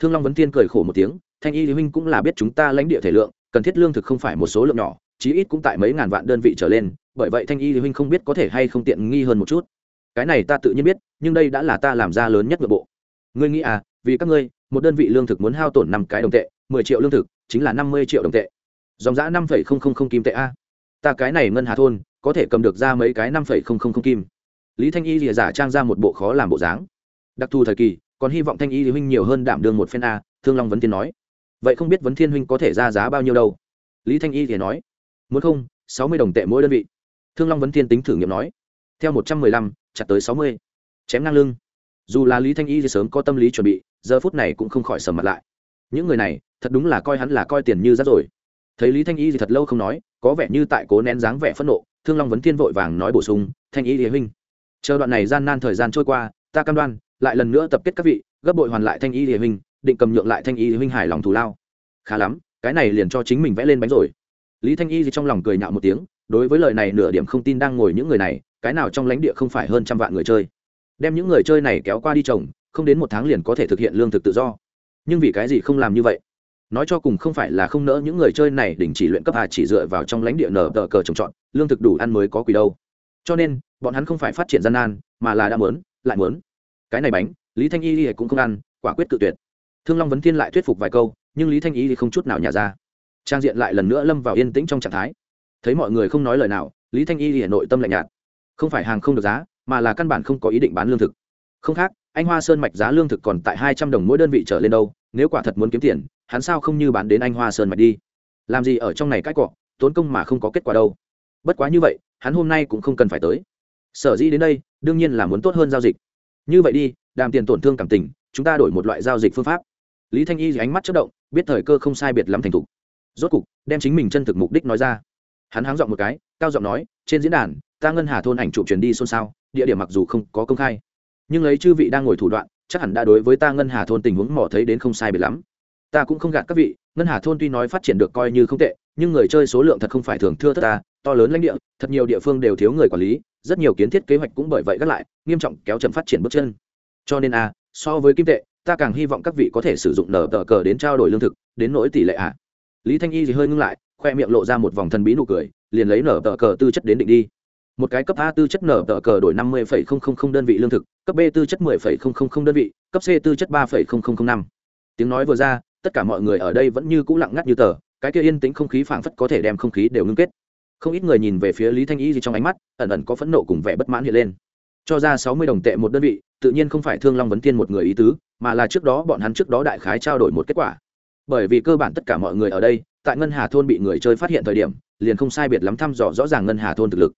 thương long vấn tiên cười khổ một tiếng, thanh y Lý huynh cũng là biết chúng ta lãnh địa thể lượng, cần thiết lương thực không phải một số lượng nhỏ, chí ít cũng tại mấy ngàn vạn đơn vị trở lên, bởi vậy thanh y Lý huynh không biết có thể hay không tiện nghi hơn một chút. Cái này ta tự nhiên biết, nhưng đây đã là ta làm ra lớn nhất nội bộ. Ngươi nghĩ à vì các ngươi, một đơn vị lương thực muốn hao tổn năm cái đồng tệ, mười triệu lương thực chính là năm mươi triệu đồng tệ. Dòng giã năm phẩy không không không kim tệ a. Ta cái này ngân hà thôn, có thể cầm được ra mấy cái năm phẩy không không không kim. Lý thanh y lìa giả trang ra một bộ khó làm bộ dáng. Đặc thù thời kỳ còn hy vọng thanh y huynh nhiều hơn đảm đương một phen a, thương long vấn thiên nói. Vậy không biết vấn thiên huynh có thể ra giá bao nhiêu đâu? Lý thanh y thì nói. Muốn không, sáu mươi đồng tệ mỗi đơn vị. Thương long vấn thiên tính thử nghiệm nói. Theo một trăm mười lăm, chặt tới sáu mươi. Chém ngang lưng. Dù là lý thanh y thì sớm có tâm lý chuẩn bị, giờ phút này cũng không khỏi sầm mặt lại. Những người này, thật đúng là coi hắn là coi tiền như rác rồi. Thấy lý thanh y thì thật lâu không nói, có vẻ như tại cố nén dáng vẻ phẫn nộ, thương long vấn thiên vội vàng nói bổ sung, thanh y thì huynh, chờ đoạn này gian nan thời gian trôi qua, ta cam đoan lại lần nữa tập kết các vị, gấp bội hoàn lại thanh y địa huynh, định cầm nhượng lại thanh y huynh hài lòng thù lao. Khá lắm, cái này liền cho chính mình vẽ lên bánh rồi. Lý thanh y thì trong lòng cười nhạo một tiếng, đối với lời này nửa điểm không tin đang ngồi những người này, cái nào trong lãnh địa không phải hơn trăm vạn người chơi. Đem những người chơi này kéo qua đi trồng, không đến một tháng liền có thể thực hiện lương thực tự do. Nhưng vì cái gì không làm như vậy? Nói cho cùng không phải là không nỡ những người chơi này đình chỉ luyện cấp hà chỉ dựa vào trong lãnh địa nở tờ cờ trồng trọt, lương thực đủ ăn mới có quỷ đâu. Cho nên, bọn hắn không phải phát triển gian nan, mà là đã mớn lại mớn cái này bánh, lý thanh y cũng không ăn, quả quyết cự tuyệt. Thương long vấn thiên lại thuyết phục vài câu, nhưng lý thanh y thì không chút nào nhả ra. Trang diện lại lần nữa lâm vào yên tĩnh trong trạng thái. Thấy mọi người không nói lời nào, lý thanh y thì nội tâm lạnh nhạt. Không phải hàng không được giá, mà là căn bản không có ý định bán lương thực. Không khác, anh hoa sơn mạch giá lương thực còn tại hai trăm đồng mỗi đơn vị trở lên đâu, nếu quả thật muốn kiếm tiền, hắn sao không như bán đến anh hoa sơn mạch đi? Làm gì ở trong này cãi cọ, tốn công mà không có kết quả đâu. Bất quá như vậy, hắn hôm nay cũng không cần phải tới. Sở dĩ đến đây, đương nhiên là muốn tốt hơn giao dịch như vậy đi, đàm tiền tổn thương cảm tình, chúng ta đổi một loại giao dịch phương pháp. Lý thanh y ánh mắt chất động, biết thời cơ không sai biệt lắm thành thục. Rốt cục, đem chính mình chân thực mục đích nói ra. Hắn háng giọng một cái, cao giọng nói, trên diễn đàn, ta ngân hà thôn ảnh chụp truyền đi xôn xao, địa điểm mặc dù không có công khai, nhưng lấy chư vị đang ngồi thủ đoạn, chắc hẳn đã đối với ta ngân hà thôn tình huống mỏ thấy đến không sai biệt lắm. Ta cũng không gạt các vị, ngân hà thôn tuy nói phát triển được coi như không tệ, nhưng người chơi số lượng thật không phải thường thưa thất ta to lớn lãnh địa, thật nhiều địa phương đều thiếu người quản lý, rất nhiều kiến thiết kế hoạch cũng bởi vậy gác lại, nghiêm trọng kéo chậm phát triển bước chân. Cho nên a so với kim tệ, ta càng hy vọng các vị có thể sử dụng nở tờ cờ đến trao đổi lương thực, đến nỗi tỷ lệ ạ lý thanh y thì hơi ngưng lại, khoe miệng lộ ra một vòng thần bí nụ cười, liền lấy nở tờ cờ tư chất đến định đi. Một cái cấp a tư chất nở tờ cờ đổi năm mươi đơn vị lương thực, cấp b tư chất 10 đơn vị, cấp c tư chất ba năm. Tiếng nói vừa ra, tất cả mọi người ở đây vẫn như cũ lặng ngắt như tờ, cái kia yên tĩnh không khí phảng phất có thể đem không khí đều ngưng kết không ít người nhìn về phía lý thanh y gì trong ánh mắt ẩn ẩn có phẫn nộ cùng vẻ bất mãn hiện lên. Cho ra sáu mươi đồng tệ một đơn vị, tự nhiên không phải thương long vấn tiên một người ý tứ, mà là trước đó bọn hắn trước đó đại khái trao đổi một kết quả. Bởi vì cơ bản tất cả mọi người ở đây, tại ngân hà thôn bị người chơi phát hiện thời điểm, liền không sai biệt lắm thăm dò rõ ràng ngân hà thôn thực lực.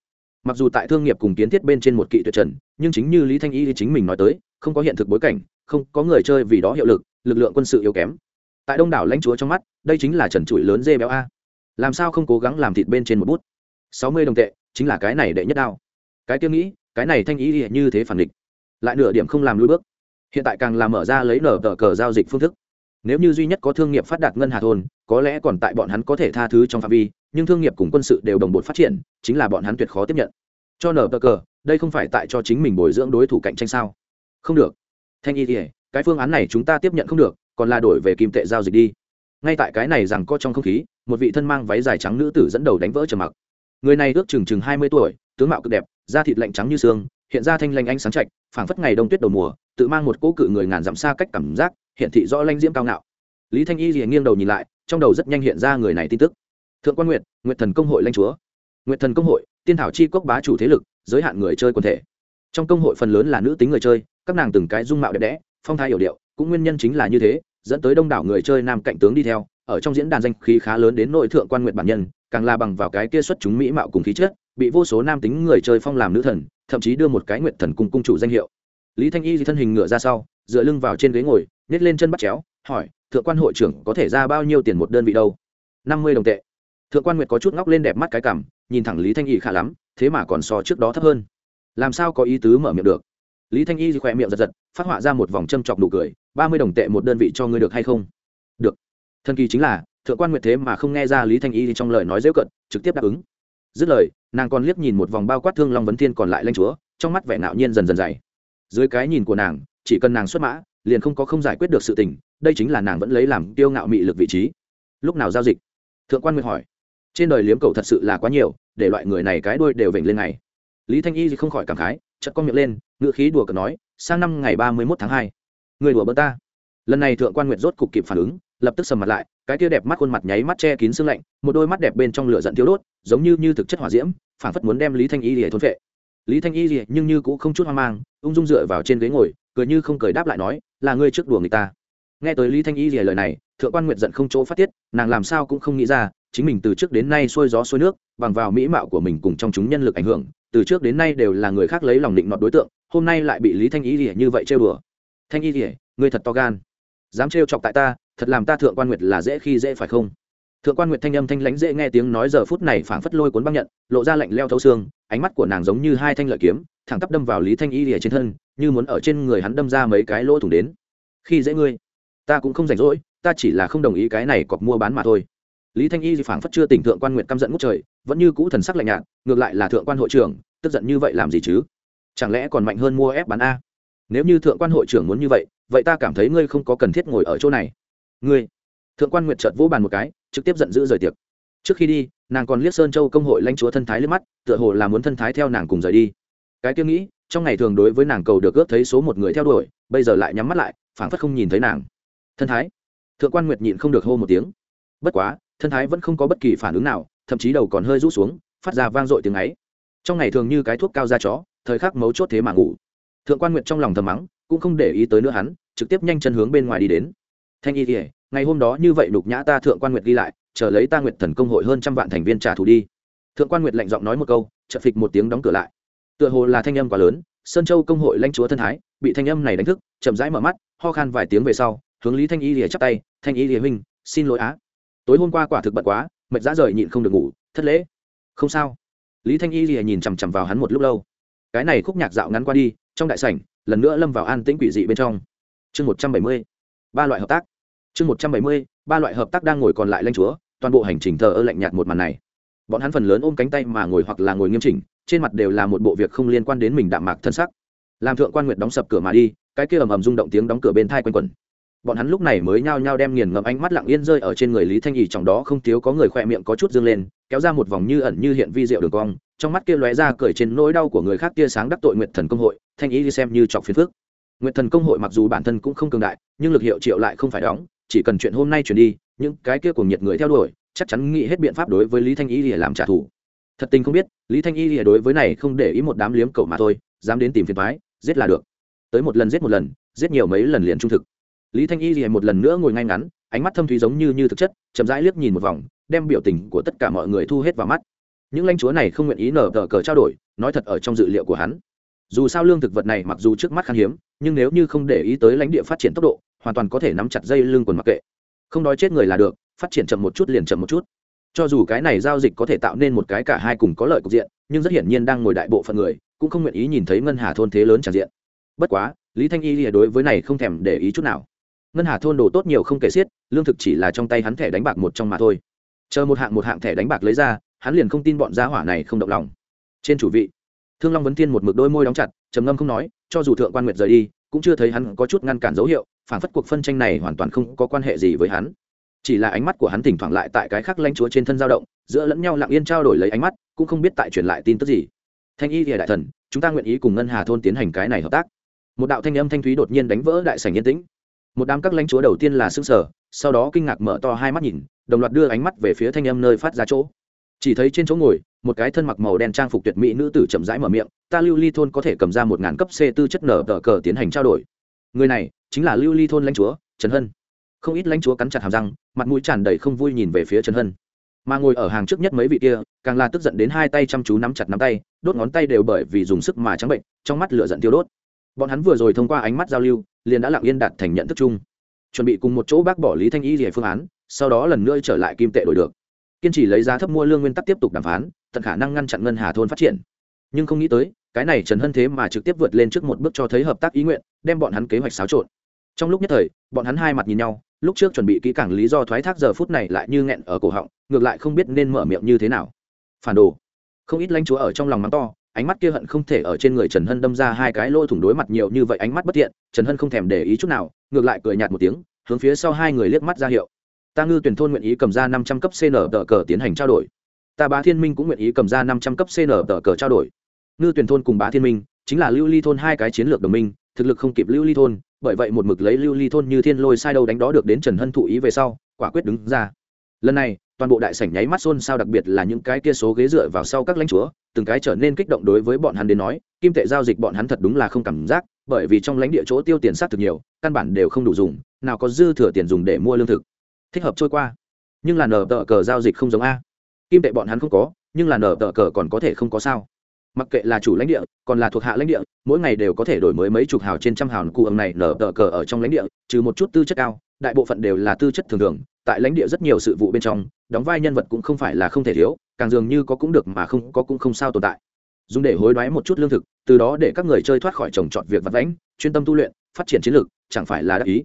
Mặc dù tại thương nghiệp cùng kiến thiết bên trên một kỵ tuyệt trần, nhưng chính như lý thanh y thì chính mình nói tới, không có hiện thực bối cảnh, không có người chơi vì đó hiệu lực lực lượng quân sự yếu kém. Tại đông đảo lãnh chúa trong mắt, đây chính là trần trụi lớn dê béo a. Làm sao không cố gắng làm thịt bên trên một bút? Sáu mươi đồng tệ, chính là cái này đệ nhất đao. Cái tiêu nghĩ, cái này thanh ý như thế phản địch. Lại nửa điểm không làm lùi bước. Hiện tại càng làm mở ra lấy nở tờ cờ giao dịch phương thức. Nếu như duy nhất có thương nghiệp phát đạt ngân hà thôn, có lẽ còn tại bọn hắn có thể tha thứ trong phạm vi, nhưng thương nghiệp cùng quân sự đều đồng bộ phát triển, chính là bọn hắn tuyệt khó tiếp nhận. Cho nở tờ cờ, đây không phải tại cho chính mình bồi dưỡng đối thủ cạnh tranh sao? Không được. Thanh y thì cái phương án này chúng ta tiếp nhận không được, còn là đổi về kim tệ giao dịch đi. Ngay tại cái này rằng có trong không khí, một vị thân mang váy dài trắng nữ tử dẫn đầu đánh vỡ trầm mặc người này ước chừng chừng hai mươi tuổi, tướng mạo cực đẹp, da thịt lạnh trắng như xương, hiện ra thanh lanh ánh sáng chạch phảng phất ngày đông tuyết đầu mùa, tự mang một cỗ cự người ngàn dặm xa cách cảm giác hiện thị rõ lanh diễm cao ngạo. Lý thanh y liền nghiêng đầu nhìn lại, trong đầu rất nhanh hiện ra người này tin tức. Thượng quan nguyệt nguyệt thần công hội lãnh chúa. Nguyệt thần công hội, tiên thảo chi cốc bá chủ thế lực, giới hạn người chơi quần thể. Trong công hội phần lớn là nữ tính người chơi, các nàng từng cái dung mạo đẹp đẽ, phong thái hiểu điệu, cũng nguyên nhân chính là như thế, dẫn tới đông đảo người chơi nam cạnh tướng đi theo, ở trong diễn đàn danh khí khá lớn đến nội thượng quan nguyện bản nhân càng là bằng vào cái kia xuất chúng mỹ mạo cùng khí chất, bị vô số nam tính người chơi phong làm nữ thần, thậm chí đưa một cái nguyện thần cung cung chủ danh hiệu. Lý thanh y thì thân hình ngựa ra sau, dựa lưng vào trên ghế ngồi, nhét lên chân bắt chéo, hỏi, thượng quan hội trưởng có thể ra bao nhiêu tiền một đơn vị đâu? Năm mươi đồng tệ. Thượng quan nguyệt có chút ngóc lên đẹp mắt cái cảm nhìn thẳng lý thanh y khả lắm, thế mà còn so trước đó thấp hơn. Làm sao có ý tứ mở miệng được? Lý thanh y khỏe miệng giật giật, phát họa ra một vòng châm chọc nụ cười, ba mươi đồng tệ một đơn vị cho ngươi được hay không? Được. Thần kỳ chính là thượng quan nguyệt thế mà không nghe ra lý thanh y trong lời nói dễ cận, trực tiếp đáp ứng. Dứt lời, nàng còn liếc nhìn một vòng bao quát thương long vấn thiên còn lại lanh chúa, trong mắt vẻ nạo nhiên dần dần dày. Dưới cái nhìn của nàng, chỉ cần nàng xuất mã, liền không có không giải quyết được sự tình, đây chính là nàng vẫn lấy làm tiêu ngạo mị lực vị trí. Lúc nào giao dịch? Thượng quan nguyệt hỏi. Trên đời liếm cầu thật sự là quá nhiều, để loại người này cái đuôi đều vểnh lên ngày. Lý thanh y không khỏi cảm khái, chợt con miệng lên ngựa khí đùa cợt nói, sang năm ngày ba mươi mốt tháng hai, người đùa bỡ ta. Lần này thượng quan nguyệt rốt cục kịp phản ứng lập tức sầm mặt lại, cái tia đẹp mắt khuôn mặt nháy mắt che kín sương lạnh, một đôi mắt đẹp bên trong lửa giận thiếu đốt, giống như như thực chất hỏa diễm phản phất muốn đem lý thanh y lìa thôn vệ lý thanh y lìa nhưng như cũng không chút hoang mang, ung dung dựa vào trên ghế ngồi, cười như không cười đáp lại nói, là ngươi trước đùa người ta. Nghe tới lý thanh y lìa lời này, thượng quan nguyệt giận không chỗ phát tiết, nàng làm sao cũng không nghĩ ra, chính mình từ trước đến nay xuôi gió xuôi nước, bằng vào mỹ mạo của mình cùng trong chúng nhân lực ảnh hưởng, từ trước đến nay đều là người khác lấy lòng định nọt đối tượng, hôm nay lại bị lý thanh y lìa như vậy trêu đùa. Thanh y lìa, ngươi thật to gan. Dám trêu chọc tại ta thật làm ta thượng quan nguyệt là dễ khi dễ phải không? Thượng quan nguyệt thanh âm thanh lãnh dễ nghe tiếng nói giờ phút này phảng phất lôi cuốn băng nhận, lộ ra lạnh leo thấu xương, ánh mắt của nàng giống như hai thanh lợi kiếm, thẳng tắp đâm vào lý thanh y lìa trên thân, như muốn ở trên người hắn đâm ra mấy cái lỗ thủng đến. Khi dễ ngươi, ta cũng không rảnh rỗi, ta chỉ là không đồng ý cái này cọc mua bán mà thôi. Lý thanh y thì phảng phất chưa tỉnh thượng quan nguyệt căm giận ngút trời, vẫn như cũ thần sắc lạnh nhạt, ngược lại là thượng quan hội trưởng, tức giận như vậy làm gì chứ? Chẳng lẽ còn mạnh hơn mua ép bán a? Nếu như thượng quan hội trưởng muốn như vậy vậy ta cảm thấy ngươi không có cần thiết ngồi ở chỗ này ngươi. Thượng quan nguyệt trợt vỗ bàn một cái, trực tiếp giận dữ rời tiệc. Trước khi đi, nàng còn liếc sơn châu công hội lãnh chúa thân thái liếc mắt, tựa hồ là muốn thân thái theo nàng cùng rời đi. Cái kia nghĩ, trong ngày thường đối với nàng cầu được ước thấy số một người theo đuổi, bây giờ lại nhắm mắt lại, phảng phất không nhìn thấy nàng. Thân thái. Thượng quan nguyệt nhịn không được hô một tiếng. Bất quá, thân thái vẫn không có bất kỳ phản ứng nào, thậm chí đầu còn hơi rút xuống, phát ra vang dội tiếng ấy. Trong ngày thường như cái thuốc cao da chó, thời khắc mấu chốt thế mà ngủ. Thượng quan nguyệt trong lòng thầm mắng, cũng không để ý tới nữa hắn, trực tiếp nhanh chân hướng bên ngoài đi đến thanh y kỉa ngày hôm đó như vậy đục nhã ta thượng quan nguyệt đi lại, chờ lấy ta nguyệt thần công hội hơn trăm vạn thành viên trả thù đi. Thượng quan nguyệt lạnh giọng nói một câu, chợt phịch một tiếng đóng cửa lại. Tựa hồ là thanh âm quá lớn, sơn châu công hội lãnh chúa thân thái, bị thanh âm này đánh thức, chậm rãi mở mắt, ho khan vài tiếng về sau, hướng lý thanh y lìa chắp tay, thanh y lìa huynh, xin lỗi á. Tối hôm qua quả thực bận quá, mệt dã rời nhịn không được ngủ, thất lễ. Không sao. Lý thanh y lìa nhìn chằm chằm vào hắn một lúc lâu. Cái này khúc nhạc dạo ngắn qua đi, trong đại sảnh, lần nữa lâm vào an tĩnh quỷ dị bên trong. Chương một trăm bảy mươi, ba loại hợp tác chương một trăm bảy mươi, ba loại hợp tác đang ngồi còn lại lãnh chúa, toàn bộ hành trình thờ ơ lạnh nhạt một màn này. Bọn hắn phần lớn ôm cánh tay mà ngồi hoặc là ngồi nghiêm chỉnh, trên mặt đều là một bộ việc không liên quan đến mình đạm mạc thân sắc. Làm thượng quan nguyệt đóng sập cửa mà đi, cái kia ầm ầm rung động tiếng đóng cửa bên thai quanh quẩn. Bọn hắn lúc này mới nhao nhao đem nghiền ngẫm ánh mắt lặng yên rơi ở trên người lý thanh Nghị trong đó không thiếu có người khoe miệng có chút dương lên, kéo ra một vòng như ẩn như hiện vi diệu đường cong, trong mắt kia lóe ra cởi trên nỗi đau của người khác tia sáng đắc tội nguyệt thần công hội, thanh ý đi xem như chọc phiền phước nguyệt thần công hội mặc dù bản thân cũng không cường đại, nhưng lực hiệu triệu lại không phải đóng chỉ cần chuyện hôm nay chuyển đi, những cái kia cùng nhiệt người theo đuổi, chắc chắn nghĩ hết biện pháp đối với lý thanh y lìa làm trả thù. Thật tình không biết, lý thanh y lìa đối với này không để ý một đám liếm cầu mà thôi, dám đến tìm phiền thoái giết là được. Tới một lần giết một lần, giết nhiều mấy lần liền trung thực. Lý thanh y lìa một lần nữa ngồi ngay ngắn, ánh mắt thâm thúy giống như như thực chất, chậm rãi liếc nhìn một vòng, đem biểu tình của tất cả mọi người thu hết vào mắt. Những lãnh chúa này không nguyện ý nở tờ cờ trao đổi, nói thật ở trong dự liệu của hắn. Dù sao lương thực vật này mặc dù trước mắt khan hiếm, nhưng nếu như không để ý tới lãnh địa phát triển tốc độ hoàn toàn có thể nắm chặt dây lưng quần mặc kệ. Không đói chết người là được, phát triển chậm một chút liền chậm một chút. Cho dù cái này giao dịch có thể tạo nên một cái cả hai cùng có lợi cục diện, nhưng rất hiển nhiên đang ngồi đại bộ phận người cũng không nguyện ý nhìn thấy ngân hà thôn thế lớn tràn diện. Bất quá, lý thanh y thì đối với này không thèm để ý chút nào. Ngân hà thôn đồ tốt nhiều không kể xiết, lương thực chỉ là trong tay hắn thẻ đánh bạc một trong mà thôi. Chờ một hạng một hạng thẻ đánh bạc lấy ra, hắn liền không tin bọn gia hỏa này không động lòng. Trên chủ vị, thương long vấn thiên một mực đôi môi đóng chặt, trầm ngâm không nói, cho dù thượng quan nguyệt rời đi, cũng chưa thấy hắn có chút ngăn cản dấu hiệu phản phất cuộc phân tranh này hoàn toàn không có quan hệ gì với hắn. Chỉ là ánh mắt của hắn thỉnh thoảng lại tại cái khác lãnh chúa trên thân dao động, giữa lẫn nhau lặng yên trao đổi lấy ánh mắt, cũng không biết tại truyền lại tin tức gì. Thanh y thì đại thần, chúng ta nguyện ý cùng ngân hà thôn tiến hành cái này hợp tác. Một đạo thanh âm thanh thúy đột nhiên đánh vỡ đại sảnh yên tĩnh. Một đám các lãnh chúa đầu tiên là xương sở sau đó kinh ngạc mở to hai mắt nhìn, đồng loạt đưa ánh mắt về phía thanh âm nơi phát ra chỗ. Chỉ thấy trên chỗ ngồi, một cái thân mặc màu đen trang phục tuyệt mỹ nữ tử chậm rãi mở miệng, ta lưu ly thôn có thể cầm ra một ngàn cấp c tư chất nở tờ cờ tiến hành trao đổi người này chính là lưu ly thôn lãnh chúa, trần hân. Không ít lãnh chúa cắn chặt hàm răng, mặt mũi tràn đầy không vui nhìn về phía trần hân. Mà ngồi ở hàng trước nhất mấy vị kia, càng là tức giận đến hai tay chăm chú nắm chặt nắm tay, đốt ngón tay đều bởi vì dùng sức mà trắng bệnh, trong mắt lửa giận tiêu đốt. Bọn hắn vừa rồi thông qua ánh mắt giao lưu, liền đã lặng yên đạt thành nhận thức chung. Chuẩn bị cùng một chỗ bác bỏ lý thanh y về phương án, sau đó lần nữa trở lại kim tệ đổi được. Kiên trì lấy giá thấp mua lương nguyên tắc tiếp tục đàm phán, tận khả năng ngăn chặn ngân hà thôn phát triển. Nhưng không nghĩ tới cái này trần hân thế mà trực tiếp vượt lên trước một bước cho thấy hợp tác ý nguyện, đem bọn hắn kế hoạch xáo trộn. Trong lúc nhất thời, bọn hắn hai mặt nhìn nhau, lúc trước chuẩn bị kỹ càng lý do thoái thác giờ phút này lại như nghẹn ở cổ họng, ngược lại không biết nên mở miệng như thế nào. Phản đồ. Không ít lãnh chúa ở trong lòng mắng to, ánh mắt kia hận không thể ở trên người trần hân đâm ra hai cái lỗ thủng đối mặt nhiều như vậy ánh mắt bất thiện, trần hân không thèm để ý chút nào, ngược lại cười nhạt một tiếng, hướng phía sau hai người liếc mắt ra hiệu. Ta ngư tuyển thôn nguyện ý cầm ra năm trăm cấp cn tờ cờ tiến hành trao đổi. Ta bá thiên minh cũng nguyện ý cầm ra năm trăm cấp cn tờ cờ trao đổi ngư tuyển thôn cùng bá thiên minh chính là lưu ly thôn hai cái chiến lược đồng minh, thực lực không kịp lưu ly thôn, bởi vậy một mực lấy lưu ly thôn như thiên lôi sai đâu đánh đó được đến trần hân thụ ý về sau, quả quyết đứng ra. Lần này, toàn bộ đại sảnh nháy mắt xôn xao đặc biệt là những cái kia số ghế dựa vào sau các lãnh chúa, từng cái trở nên kích động đối với bọn hắn đến nói, kim tệ giao dịch bọn hắn thật đúng là không cảm giác, bởi vì trong lãnh địa chỗ tiêu tiền sát thực nhiều, căn bản đều không đủ dùng, nào có dư thừa tiền dùng để mua lương thực. Thích hợp trôi qua. Nhưng là nở tờ cờ giao dịch không giống a. Kim tệ bọn hắn không có, nhưng là nở tờ cờ còn có thể không có sao mặc kệ là chủ lãnh địa, còn là thuộc hạ lãnh địa, mỗi ngày đều có thể đổi mới mấy chục hào trên trăm hào cụ ẩm này nở tờ cờ ở trong lãnh địa, trừ một chút tư chất cao, đại bộ phận đều là tư chất thường thường, tại lãnh địa rất nhiều sự vụ bên trong, đóng vai nhân vật cũng không phải là không thể thiếu, càng dường như có cũng được mà không có cũng không sao tồn tại. Dùng để hối đoái một chút lương thực, từ đó để các người chơi thoát khỏi trồng trọt việc vặt vãnh, chuyên tâm tu luyện, phát triển chiến lược, chẳng phải là đắc ý.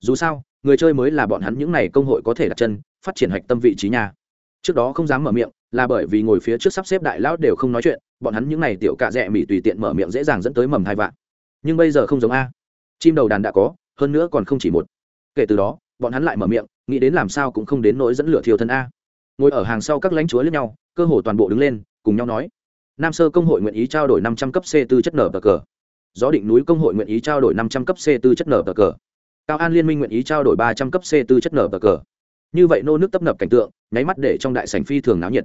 Dù sao, người chơi mới là bọn hắn những n à y công hội có thể đặt chân, phát triển hạch tâm vị trí nhà trước đó không dám mở miệng, là bởi vì ngồi phía trước sắp xếp đại lão đều không nói chuyện bọn hắn những n à y tiểu cạ rẽ mỹ tùy tiện mở miệng dễ dàng dẫn tới mầm hai vạn. Nhưng bây giờ không giống a. Chim đầu đàn đã có, hơn nữa còn không chỉ một. Kể từ đó, bọn hắn lại mở miệng, nghĩ đến làm sao cũng không đến nỗi dẫn lửa thiêu thân a. Ngồi ở hàng sau các lãnh chúa lẫn nhau, cơ hồ toàn bộ đứng lên, cùng nhau nói. Nam sơ công hội nguyện ý trao đổi năm trăm cấp c tư chất nở bờ cờ. Gió định núi công hội nguyện ý trao đổi năm trăm cấp c tư chất nở bờ cờ. Cao an liên minh nguyện ý trao đổi ba trăm cấp c tư chất nở bờ cờ. Như vậy nô nước tấp nập cảnh tượng, nháy mắt để trong đại sành phi thường náo nhiệt.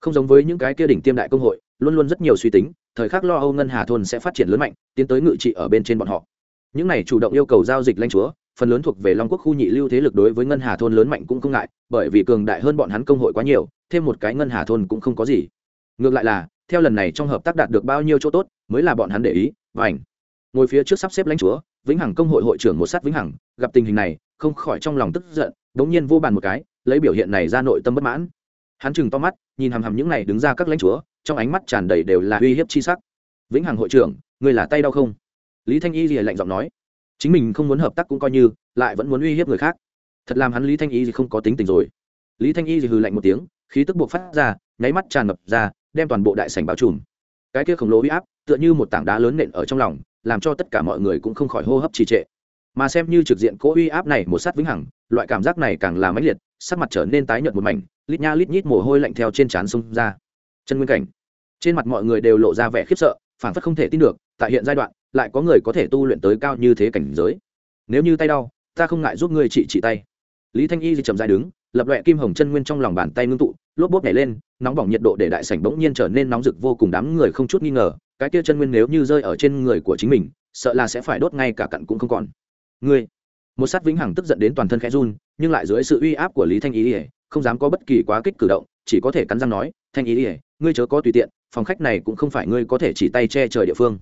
Không giống với những cái kia đỉnh tiêm đại công hội luôn luôn rất nhiều suy tính, thời khắc lo âu ngân hà thôn sẽ phát triển lớn mạnh, tiến tới ngự trị ở bên trên bọn họ. Những này chủ động yêu cầu giao dịch lãnh chúa, phần lớn thuộc về long quốc khu nhị lưu thế lực đối với ngân hà thôn lớn mạnh cũng không ngại, bởi vì cường đại hơn bọn hắn công hội quá nhiều, thêm một cái ngân hà thôn cũng không có gì. Ngược lại là, theo lần này trong hợp tác đạt được bao nhiêu chỗ tốt, mới là bọn hắn để ý và ảnh ngồi phía trước sắp xếp lãnh chúa, vĩnh hằng công hội hội trưởng một sát vĩnh hằng, gặp tình hình này, không khỏi trong lòng tức giận, đống nhiên vô bàn một cái, lấy biểu hiện này ra nội tâm bất mãn. Hắn chừng to mắt, nhìn hằm hằm những này đứng ra các lãnh chúa trong ánh mắt tràn đầy đều là uy hiếp chi sắc. Vĩnh hằng hội trưởng, ngươi là tay đau không? Lý thanh y gì lạnh giọng nói. Chính mình không muốn hợp tác cũng coi như, lại vẫn muốn uy hiếp người khác. Thật làm hắn lý thanh y gì không có tính tình rồi. Lý thanh y gì hừ lạnh một tiếng, khí tức buộc phát ra, nháy mắt tràn ngập ra, đem toàn bộ đại sảnh bao trùm. Cái kia khổng lồ uy áp, tựa như một tảng đá lớn nện ở trong lòng, làm cho tất cả mọi người cũng không khỏi hô hấp trì trệ. Mà xem như trực diện cố uy áp này một sát vĩnh hằng, loại cảm giác này càng là mãnh liệt, sắc mặt trở nên tái nhợt một mảnh, lít nha lít nhít mồ hôi lạnh theo trên trán xông ra chân nguyên cảnh. Trên mặt mọi người đều lộ ra vẻ khiếp sợ phản phất không thể tin được tại hiện giai đoạn lại có người có thể tu luyện tới cao như thế cảnh giới. Nếu như tay đau ta không ngại giúp ngươi trị trị tay. Lý thanh y thì chậm dài đứng lập loẹ kim hồng chân nguyên trong lòng bàn tay ngưng tụ lốp bốp nhảy lên nóng bỏng nhiệt độ để đại sảnh bỗng nhiên trở nên nóng rực vô cùng đám người không chút nghi ngờ cái kia chân nguyên nếu như rơi ở trên người của chính mình sợ là sẽ phải đốt ngay cả cặn cũng không còn. Ngươi một sát vĩnh hằng tức giận đến toàn thân khẽ run nhưng lại dưới sự uy áp của lý thanh Y, không dám có bất kỳ quá kích cử động chỉ có thể cắn răng nói thanh Y ngươi chớ có tùy tiện, phòng khách này cũng không phải ngươi có thể chỉ tay che trời địa phương.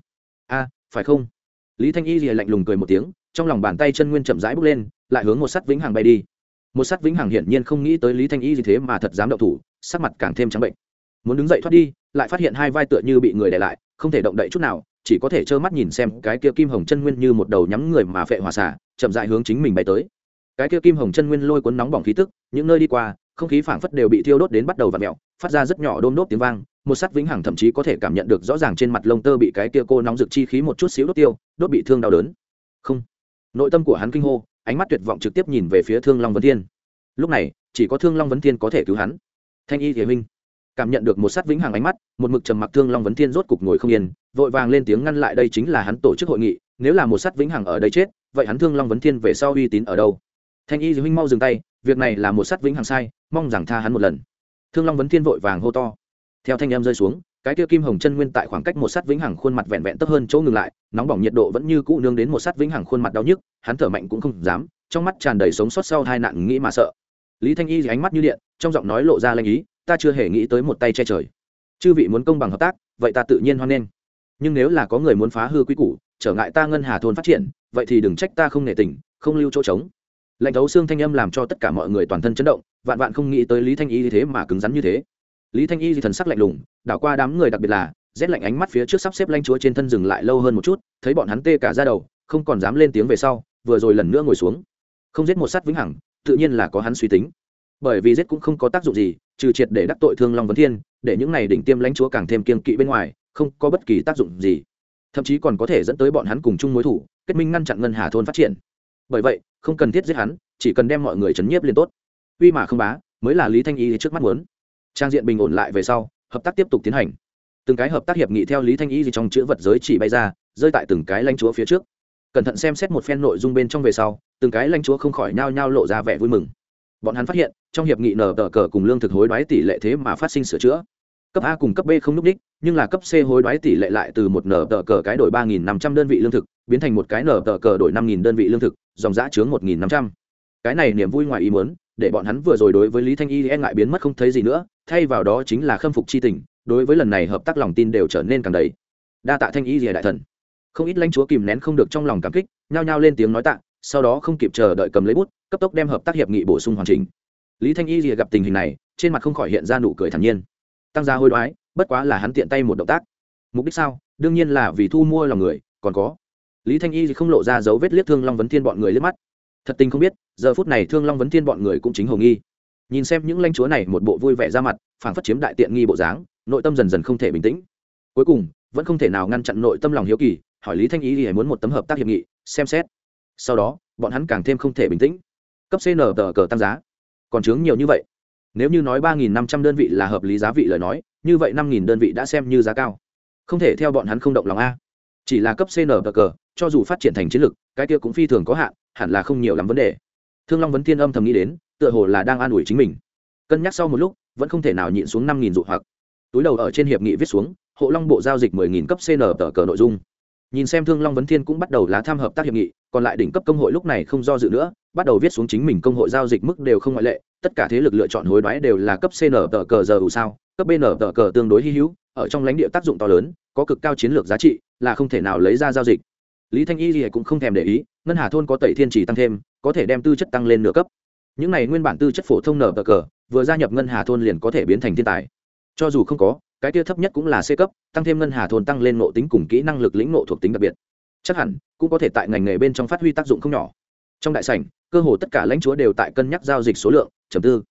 A, phải không? Lý thanh y lìa lạnh lùng cười một tiếng, trong lòng bàn tay chân nguyên chậm rãi bước lên, lại hướng một sắt vĩnh hằng bay đi. Một sắt vĩnh hằng hiển nhiên không nghĩ tới lý thanh y gì thế mà thật dám đậu thủ, sắc mặt càng thêm trắng bệnh. Muốn đứng dậy thoát đi, lại phát hiện hai vai tựa như bị người đè lại, không thể động đậy chút nào, chỉ có thể trơ mắt nhìn xem cái kia kim hồng chân nguyên như một đầu nhắm người mà phệ hòa xả chậm dại hướng chính mình bay tới. Cái kia kim hồng chân nguyên lôi cuốn nóng bỏng khí tức, những nơi đi qua không khí phảng phất đều bị thiêu đốt đến bắt đầu và mèo, mẹo phát ra rất nhỏ đôm đốt tiếng vang một sắt vĩnh hằng thậm chí có thể cảm nhận được rõ ràng trên mặt lông tơ bị cái kia cô nóng rực chi khí một chút xíu đốt tiêu đốt bị thương đau đớn. Không. Nội tâm của hắn kinh hô ánh mắt tuyệt vọng trực tiếp nhìn về phía thương long vấn thiên. Lúc này chỉ có thương long vấn thiên có thể cứu hắn. Thanh y thế minh. Cảm nhận được một sát vĩnh hằng ánh mắt một mực trầm mặc thương long vấn thiên rốt cục ngồi không yên vội vàng lên tiếng ngăn lại đây chính là hắn tổ chức hội nghị nếu là một sát vĩnh hằng ở đây chết vậy hắn thương long vấn thiên về sau uy tín ở đâu? Thanh y huynh mau dừng tay việc này là một sát vĩnh hằng sai mong rằng tha hắn một lần. Thương long vấn thiên vội vàng hô to. Theo thanh em rơi xuống, cái kia kim hồng chân nguyên tại khoảng cách một sát vĩnh hằng khuôn mặt vẹn vẹn tấp hơn chỗ ngừng lại, nóng bỏng nhiệt độ vẫn như cũ nương đến một sát vĩnh hằng khuôn mặt đau nhức, hắn thở mạnh cũng không dám, trong mắt tràn đầy sống sót sau hai nạn nghĩ mà sợ. Lý thanh y ánh mắt như điện, trong giọng nói lộ ra lanh ý, ta chưa hề nghĩ tới một tay che trời. Chư vị muốn công bằng hợp tác, vậy ta tự nhiên hoan nghênh. Nhưng nếu là có người muốn phá hư quy củ, trở ngại ta ngân hà thôn phát triển, vậy thì đừng trách ta không nể tình, không lưu chỗ trống lệnh thấu xương thanh âm làm cho tất cả mọi người toàn thân chấn động, vạn vạn không nghĩ tới lý thanh y như thế mà cứng rắn như thế. Lý thanh y thì thần sắc lạnh lùng, đảo qua đám người đặc biệt là, rét lạnh ánh mắt phía trước sắp xếp lanh chúa trên thân dừng lại lâu hơn một chút, thấy bọn hắn tê cả ra đầu, không còn dám lên tiếng về sau, vừa rồi lần nữa ngồi xuống. Không giết một sát vĩnh hằng, tự nhiên là có hắn suy tính. Bởi vì giết cũng không có tác dụng gì, trừ triệt để đắc tội thương long vấn thiên, để những này đỉnh tiêm lãnh chúa càng thêm kiên kỵ bên ngoài, không có bất kỳ tác dụng gì. Thậm chí còn có thể dẫn tới bọn hắn cùng chung mối thủ, kết minh ngăn chặn ngân hà thôn phát triển bởi vậy, không cần thiết giết hắn, chỉ cần đem mọi người chấn nhiếp lên tốt. Uy mà không bá, mới là lý thanh y trước mắt muốn. Trang diện bình ổn lại về sau, hợp tác tiếp tục tiến hành. Từng cái hợp tác hiệp nghị theo lý thanh y trong chữ vật giới chỉ bay ra, rơi tại từng cái lãnh chúa phía trước. Cẩn thận xem xét một phen nội dung bên trong về sau, từng cái lãnh chúa không khỏi nhao nhao lộ ra vẻ vui mừng. Bọn hắn phát hiện, trong hiệp nghị nở tờ cờ cùng lương thực hối đoái tỷ lệ thế mà phát sinh sửa chữa. Cấp a cùng cấp b không núp h nhưng là cấp c hối đoái tỷ lệ lại từ một nở tờ cờ cái đổi ba nghìn năm trăm đơn vị lương thực, biến thành một cái nở tờ cờ đổi năm nghìn đơn vị lương thực, dòng giã chướng một nghìn năm trăm. Cái này niềm vui ngoài ý muốn, để bọn hắn vừa rồi đối với lý thanh y e ngại biến mất không thấy gì nữa, thay vào đó chính là khâm phục chi tình, đối với lần này hợp tác lòng tin đều trở nên càng đầy. Đa tạ thanh y rìa đại thần. Không ít lãnh chúa kìm nén không được trong lòng cảm kích, nhao nhao lên tiếng nói tạ, sau đó không kịp chờ đợi cầm lấy bút, cấp tốc đem hợp tác hiệp nghị bổ sung hoàn chỉnh. Lý thanh y rìa gặp tình hình này, trên mặt không khỏi hiện ra nụ cười thản nhiên. Tăng gia hối đoái bất quá là hắn tiện tay một động tác. Mục đích sao? Đương nhiên là vì thu mua lòng người, còn có. Lý thanh y thì không lộ ra dấu vết liếc thương long vấn thiên bọn người liếc mắt. Thật tình không biết, giờ phút này thương long vấn thiên bọn người cũng chính hồng nghi. Nhìn xem những lãnh chúa này một bộ vui vẻ ra mặt, phảng phất chiếm đại tiện nghi bộ dáng, nội tâm dần dần không thể bình tĩnh. Cuối cùng, vẫn không thể nào ngăn chặn nội tâm lòng hiếu kỳ, hỏi lý thanh Y thì muốn một tấm hợp tác hiệp nghị, xem xét. Sau đó, bọn hắn càng thêm không thể bình tĩnh. Cấp cn tờ cờ tăng giá. Còn chướng nhiều như vậy. Nếu như nói ba nghìn năm trăm đơn vị là hợp lý giá vị lời nói như vậy năm nghìn đơn vị đã xem như giá cao. Không thể theo bọn hắn không động lòng a. Chỉ là cấp cn cờ cho dù phát triển thành chiến lược, cái kia cũng phi thường có hạn, hẳn là không nhiều lắm vấn đề. Thương long vấn thiên âm thầm nghĩ đến, tựa hồ là đang an ủi chính mình. Cân nhắc sau một lúc, vẫn không thể nào nhịn xuống năm nghìn dụ hoặc. Túi đầu ở trên hiệp nghị viết xuống, hộ long bộ giao dịch mười nghìn cấp cn tờ cờ nội dung. Nhìn xem thương long vấn thiên cũng bắt đầu lá tham hợp tác hiệp nghị, còn lại đỉnh cấp công hội lúc này không do dự nữa, bắt đầu viết xuống chính mình công hội giao dịch mức đều không ngoại lệ, tất cả thế lực lựa chọn hối đoái đều là cấp cn tờ cờ giờ ủ sao cấp bn tờ cờ tương đối hy hữu, ở trong lãnh địa tác dụng to lớn, có cực cao chiến lược giá trị, là không thể nào lấy ra giao dịch. Lý thanh y gì cũng không thèm để ý, ngân hà thôn có tẩy thiên trì tăng thêm, có thể đem tư chất tăng lên nửa cấp. Những này nguyên bản tư chất phổ thông nở cờ, vừa gia nhập ngân hà thôn liền có thể biến thành thiên tài. Cho dù không có, cái kia thấp nhất cũng là c cấp, tăng thêm ngân hà thôn tăng lên nộ tính cùng kỹ năng lực lĩnh nộ thuộc tính đặc biệt. Chắc hẳn, cũng có thể tại ngành nghề bên trong phát huy tác dụng không nhỏ. Trong đại sảnh, cơ hồ tất cả lãnh chúa đều tại cân nhắc giao dịch số lượng, trầm tư.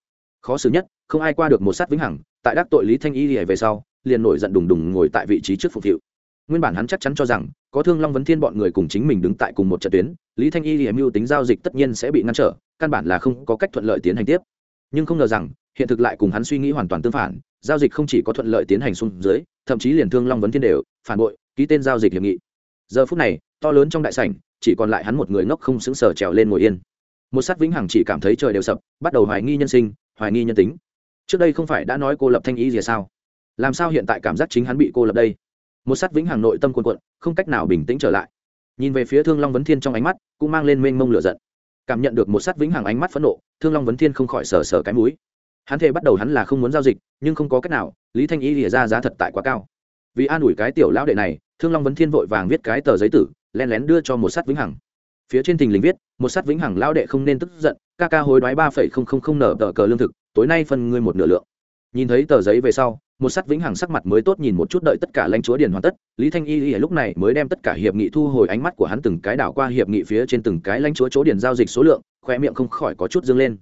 Khó xử nhất, không ai qua được một sát vĩnh hằng tại đắc tội lý thanh y về sau, liền nổi giận đùng đùng ngồi tại vị trí trước phục thiệu nguyên bản hắn chắc chắn cho rằng, có thương long vấn thiên bọn người cùng chính mình đứng tại cùng một trận tuyến, lý thanh y hiểm mưu tính giao dịch tất nhiên sẽ bị ngăn trở, căn bản là không có cách thuận lợi tiến hành tiếp. Nhưng không ngờ rằng, hiện thực lại cùng hắn suy nghĩ hoàn toàn tương phản, giao dịch không chỉ có thuận lợi tiến hành xuống dưới, thậm chí liền thương long vấn thiên đều phản bội, ký tên giao dịch hiệp nghị. Giờ phút này, to lớn trong đại sảnh, chỉ còn lại hắn một người ngốc không xứng sở trèo lên ngồi yên. Một sát vĩnh hằng chỉ cảm thấy trời đều sập, bắt đầu hoài nghi nhân sinh, hoài nghi nhân tính trước đây không phải đã nói cô lập thanh ý gì à sao? Làm sao hiện tại cảm giác chính hắn bị cô lập đây? Một sát vĩnh hằng nội tâm cuồn cuộn, không cách nào bình tĩnh trở lại. Nhìn về phía thương long vấn thiên trong ánh mắt cũng mang lên mênh mông lửa giận. Cảm nhận được một sát vĩnh hằng ánh mắt phẫn nộ thương long vấn thiên không khỏi sờ sờ cái mũi. Hắn thề bắt đầu hắn là không muốn giao dịch nhưng không có cách nào lý thanh y lìa ra giá thật tại quá cao. Vì an ủi cái tiểu lão đệ này thương long vấn thiên vội vàng viết cái tờ giấy tử len lén đưa cho một sát vĩnh hằng phía trên thình lình viết, một sát vĩnh hằng lão đệ không nên tức giận, ca ca hối đoái ba phẩy không không không nở tờ cờ lương thực, tối nay phân ngươi một nửa lượng. Nhìn thấy tờ giấy về sau, một sát vĩnh hằng sắc mặt mới tốt nhìn một chút đợi tất cả lãnh chúa điền hoàn tất, lý thanh y y lúc này mới đem tất cả hiệp nghị thu hồi ánh mắt của hắn từng cái đảo qua hiệp nghị phía trên từng cái lãnh chúa chỗ điền giao dịch số lượng khoe miệng không khỏi có chút dâng lên.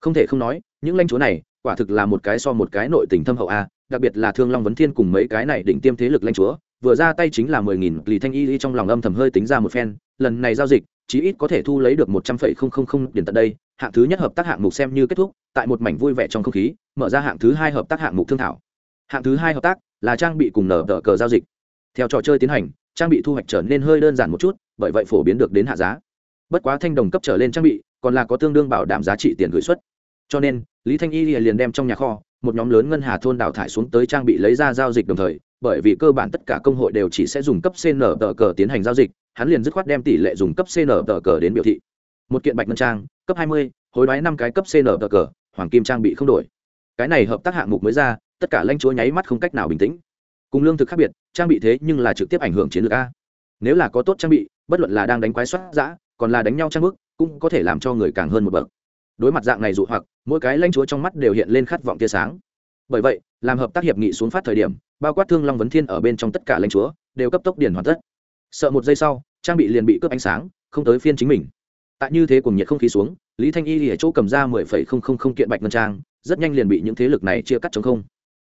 Không thể không nói, những lãnh chúa này, quả thực là một cái so một cái nội tình thâm hậu a, đặc biệt là thương long vấn thiên cùng mấy cái này định tiêm thế lực lãnh chúa, vừa ra tay chính là mười nghìn, lý thanh y y trong lòng âm thầm hơi tính ra một phen, lần này giao dịch chí ít có thể thu lấy được một trăm phẩy không không không tận đây, hạng thứ nhất hợp tác hạng mục xem như kết thúc, tại một mảnh vui vẻ trong không khí, mở ra hạng thứ hai hợp tác hạng mục thương thảo. Hạng thứ hai hợp tác là trang bị cùng nở tờ cờ giao dịch. Theo trò chơi tiến hành, trang bị thu hoạch trở nên hơi đơn giản một chút, bởi vậy phổ biến được đến hạ giá. Bất quá thanh đồng cấp trở lên trang bị, còn là có tương đương bảo đảm giá trị tiền gửi xuất cho nên, lý thanh y liền đem trong nhà kho, một nhóm lớn ngân hà thôn đào thải xuống tới trang bị lấy ra giao dịch đồng thời, bởi vì cơ bản tất cả công hội đều chỉ sẽ dùng cấp cn tờ cờ tiến hành giao dịch hắn liền dứt khoát đem tỷ lệ dùng cấp cn tờ cờ đến biểu thị. Một kiện bạch ngân trang cấp 20, hối đoái năm cái cấp cn tờ cờ hoàng kim trang bị không đổi. Cái này hợp tác hạng mục mới ra tất cả lãnh chúa nháy mắt không cách nào bình tĩnh. Cùng lương thực khác biệt trang bị thế nhưng là trực tiếp ảnh hưởng chiến lược a. Nếu là có tốt trang bị bất luận là đang đánh quái soát giã còn là đánh nhau trang bức cũng có thể làm cho người càng hơn một bậc. Đối mặt dạng này dụ hoặc mỗi cái lãnh chúa trong mắt đều hiện lên khát vọng tia sáng. Bởi vậy làm hợp tác hiệp nghị xuống phát thời điểm bao quát thương long vấn thiên ở bên trong tất cả lãnh chúa đều cấp tốc điển hoàn tất sợ một giây sau, trang bị liền bị cướp ánh sáng, không tới phiên chính mình. Tại như thế cùng nhiệt không khí xuống, lý thanh y ở chỗ cầm ra mười phẩy không không không kiện bạch ngân trang, rất nhanh liền bị những thế lực này chia cắt chống không.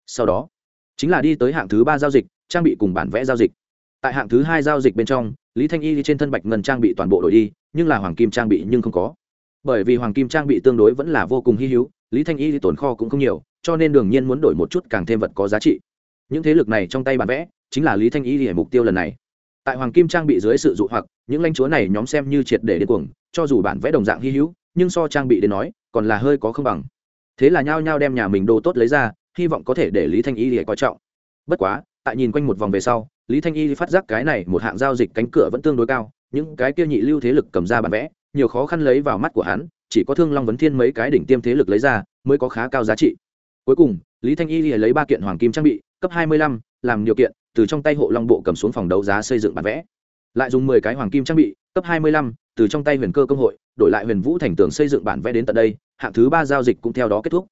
Sau đó, chính là đi tới hạng thứ ba giao dịch, trang bị cùng bản vẽ giao dịch. Tại hạng thứ hai giao dịch bên trong, lý thanh y trên thân bạch ngân trang bị toàn bộ đổi đi, nhưng là hoàng kim trang bị nhưng không có. Bởi vì hoàng kim trang bị tương đối vẫn là vô cùng hy hữu, lý thanh y tồn kho cũng không nhiều, cho nên đương nhiên muốn đổi một chút càng thêm vật có giá trị. Những thế lực này trong tay bản vẽ, chính là lý thanh y để mục tiêu lần này tại hoàng kim trang bị dưới sự dụ hoặc, những lãnh chúa này nhóm xem như triệt để điên cuồng, cho dù bản vẽ đồng dạng hy hữu, nhưng so trang bị đến nói, còn là hơi có không bằng. Thế là nhao nhao đem nhà mình đồ tốt lấy ra, hy vọng có thể để lý thanh y thì coi trọng. Bất quá, tại nhìn quanh một vòng về sau, lý thanh y phát giác cái này một hạng giao dịch cánh cửa vẫn tương đối cao, những cái kia nhị lưu thế lực cầm ra bản vẽ, nhiều khó khăn lấy vào mắt của hắn, chỉ có thương long vấn thiên mấy cái đỉnh tiêm thế lực lấy ra, mới có khá cao giá trị. Cuối cùng, lý thanh y lấy ba kiện hoàng kim trang bị, cấp hai mươi lăm, làm điều kiện từ trong tay hộ long bộ cầm xuống phòng đấu giá xây dựng bản vẽ. Lại dùng mười cái hoàng kim trang bị, cấp hai mươi lăm, từ trong tay huyền cơ công hội, đổi lại huyền vũ thành tường xây dựng bản vẽ đến tận đây, hạng thứ ba giao dịch cũng theo đó kết thúc.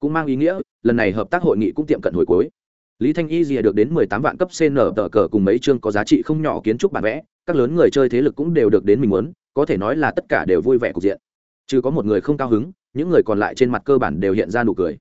Cũng mang ý nghĩa, lần này hợp tác hội nghị cũng tiệm cận hồi cuối. Lý thanh y rìa được đến mười tám vạn cấp cn tờ cờ cùng mấy chương có giá trị không nhỏ kiến trúc bản vẽ, các lớn người chơi thế lực cũng đều được đến mình muốn, có thể nói là tất cả đều vui vẻ cục diện. Chứ có một người không cao hứng, những người còn lại trên mặt cơ bản đều hiện ra nụ cười.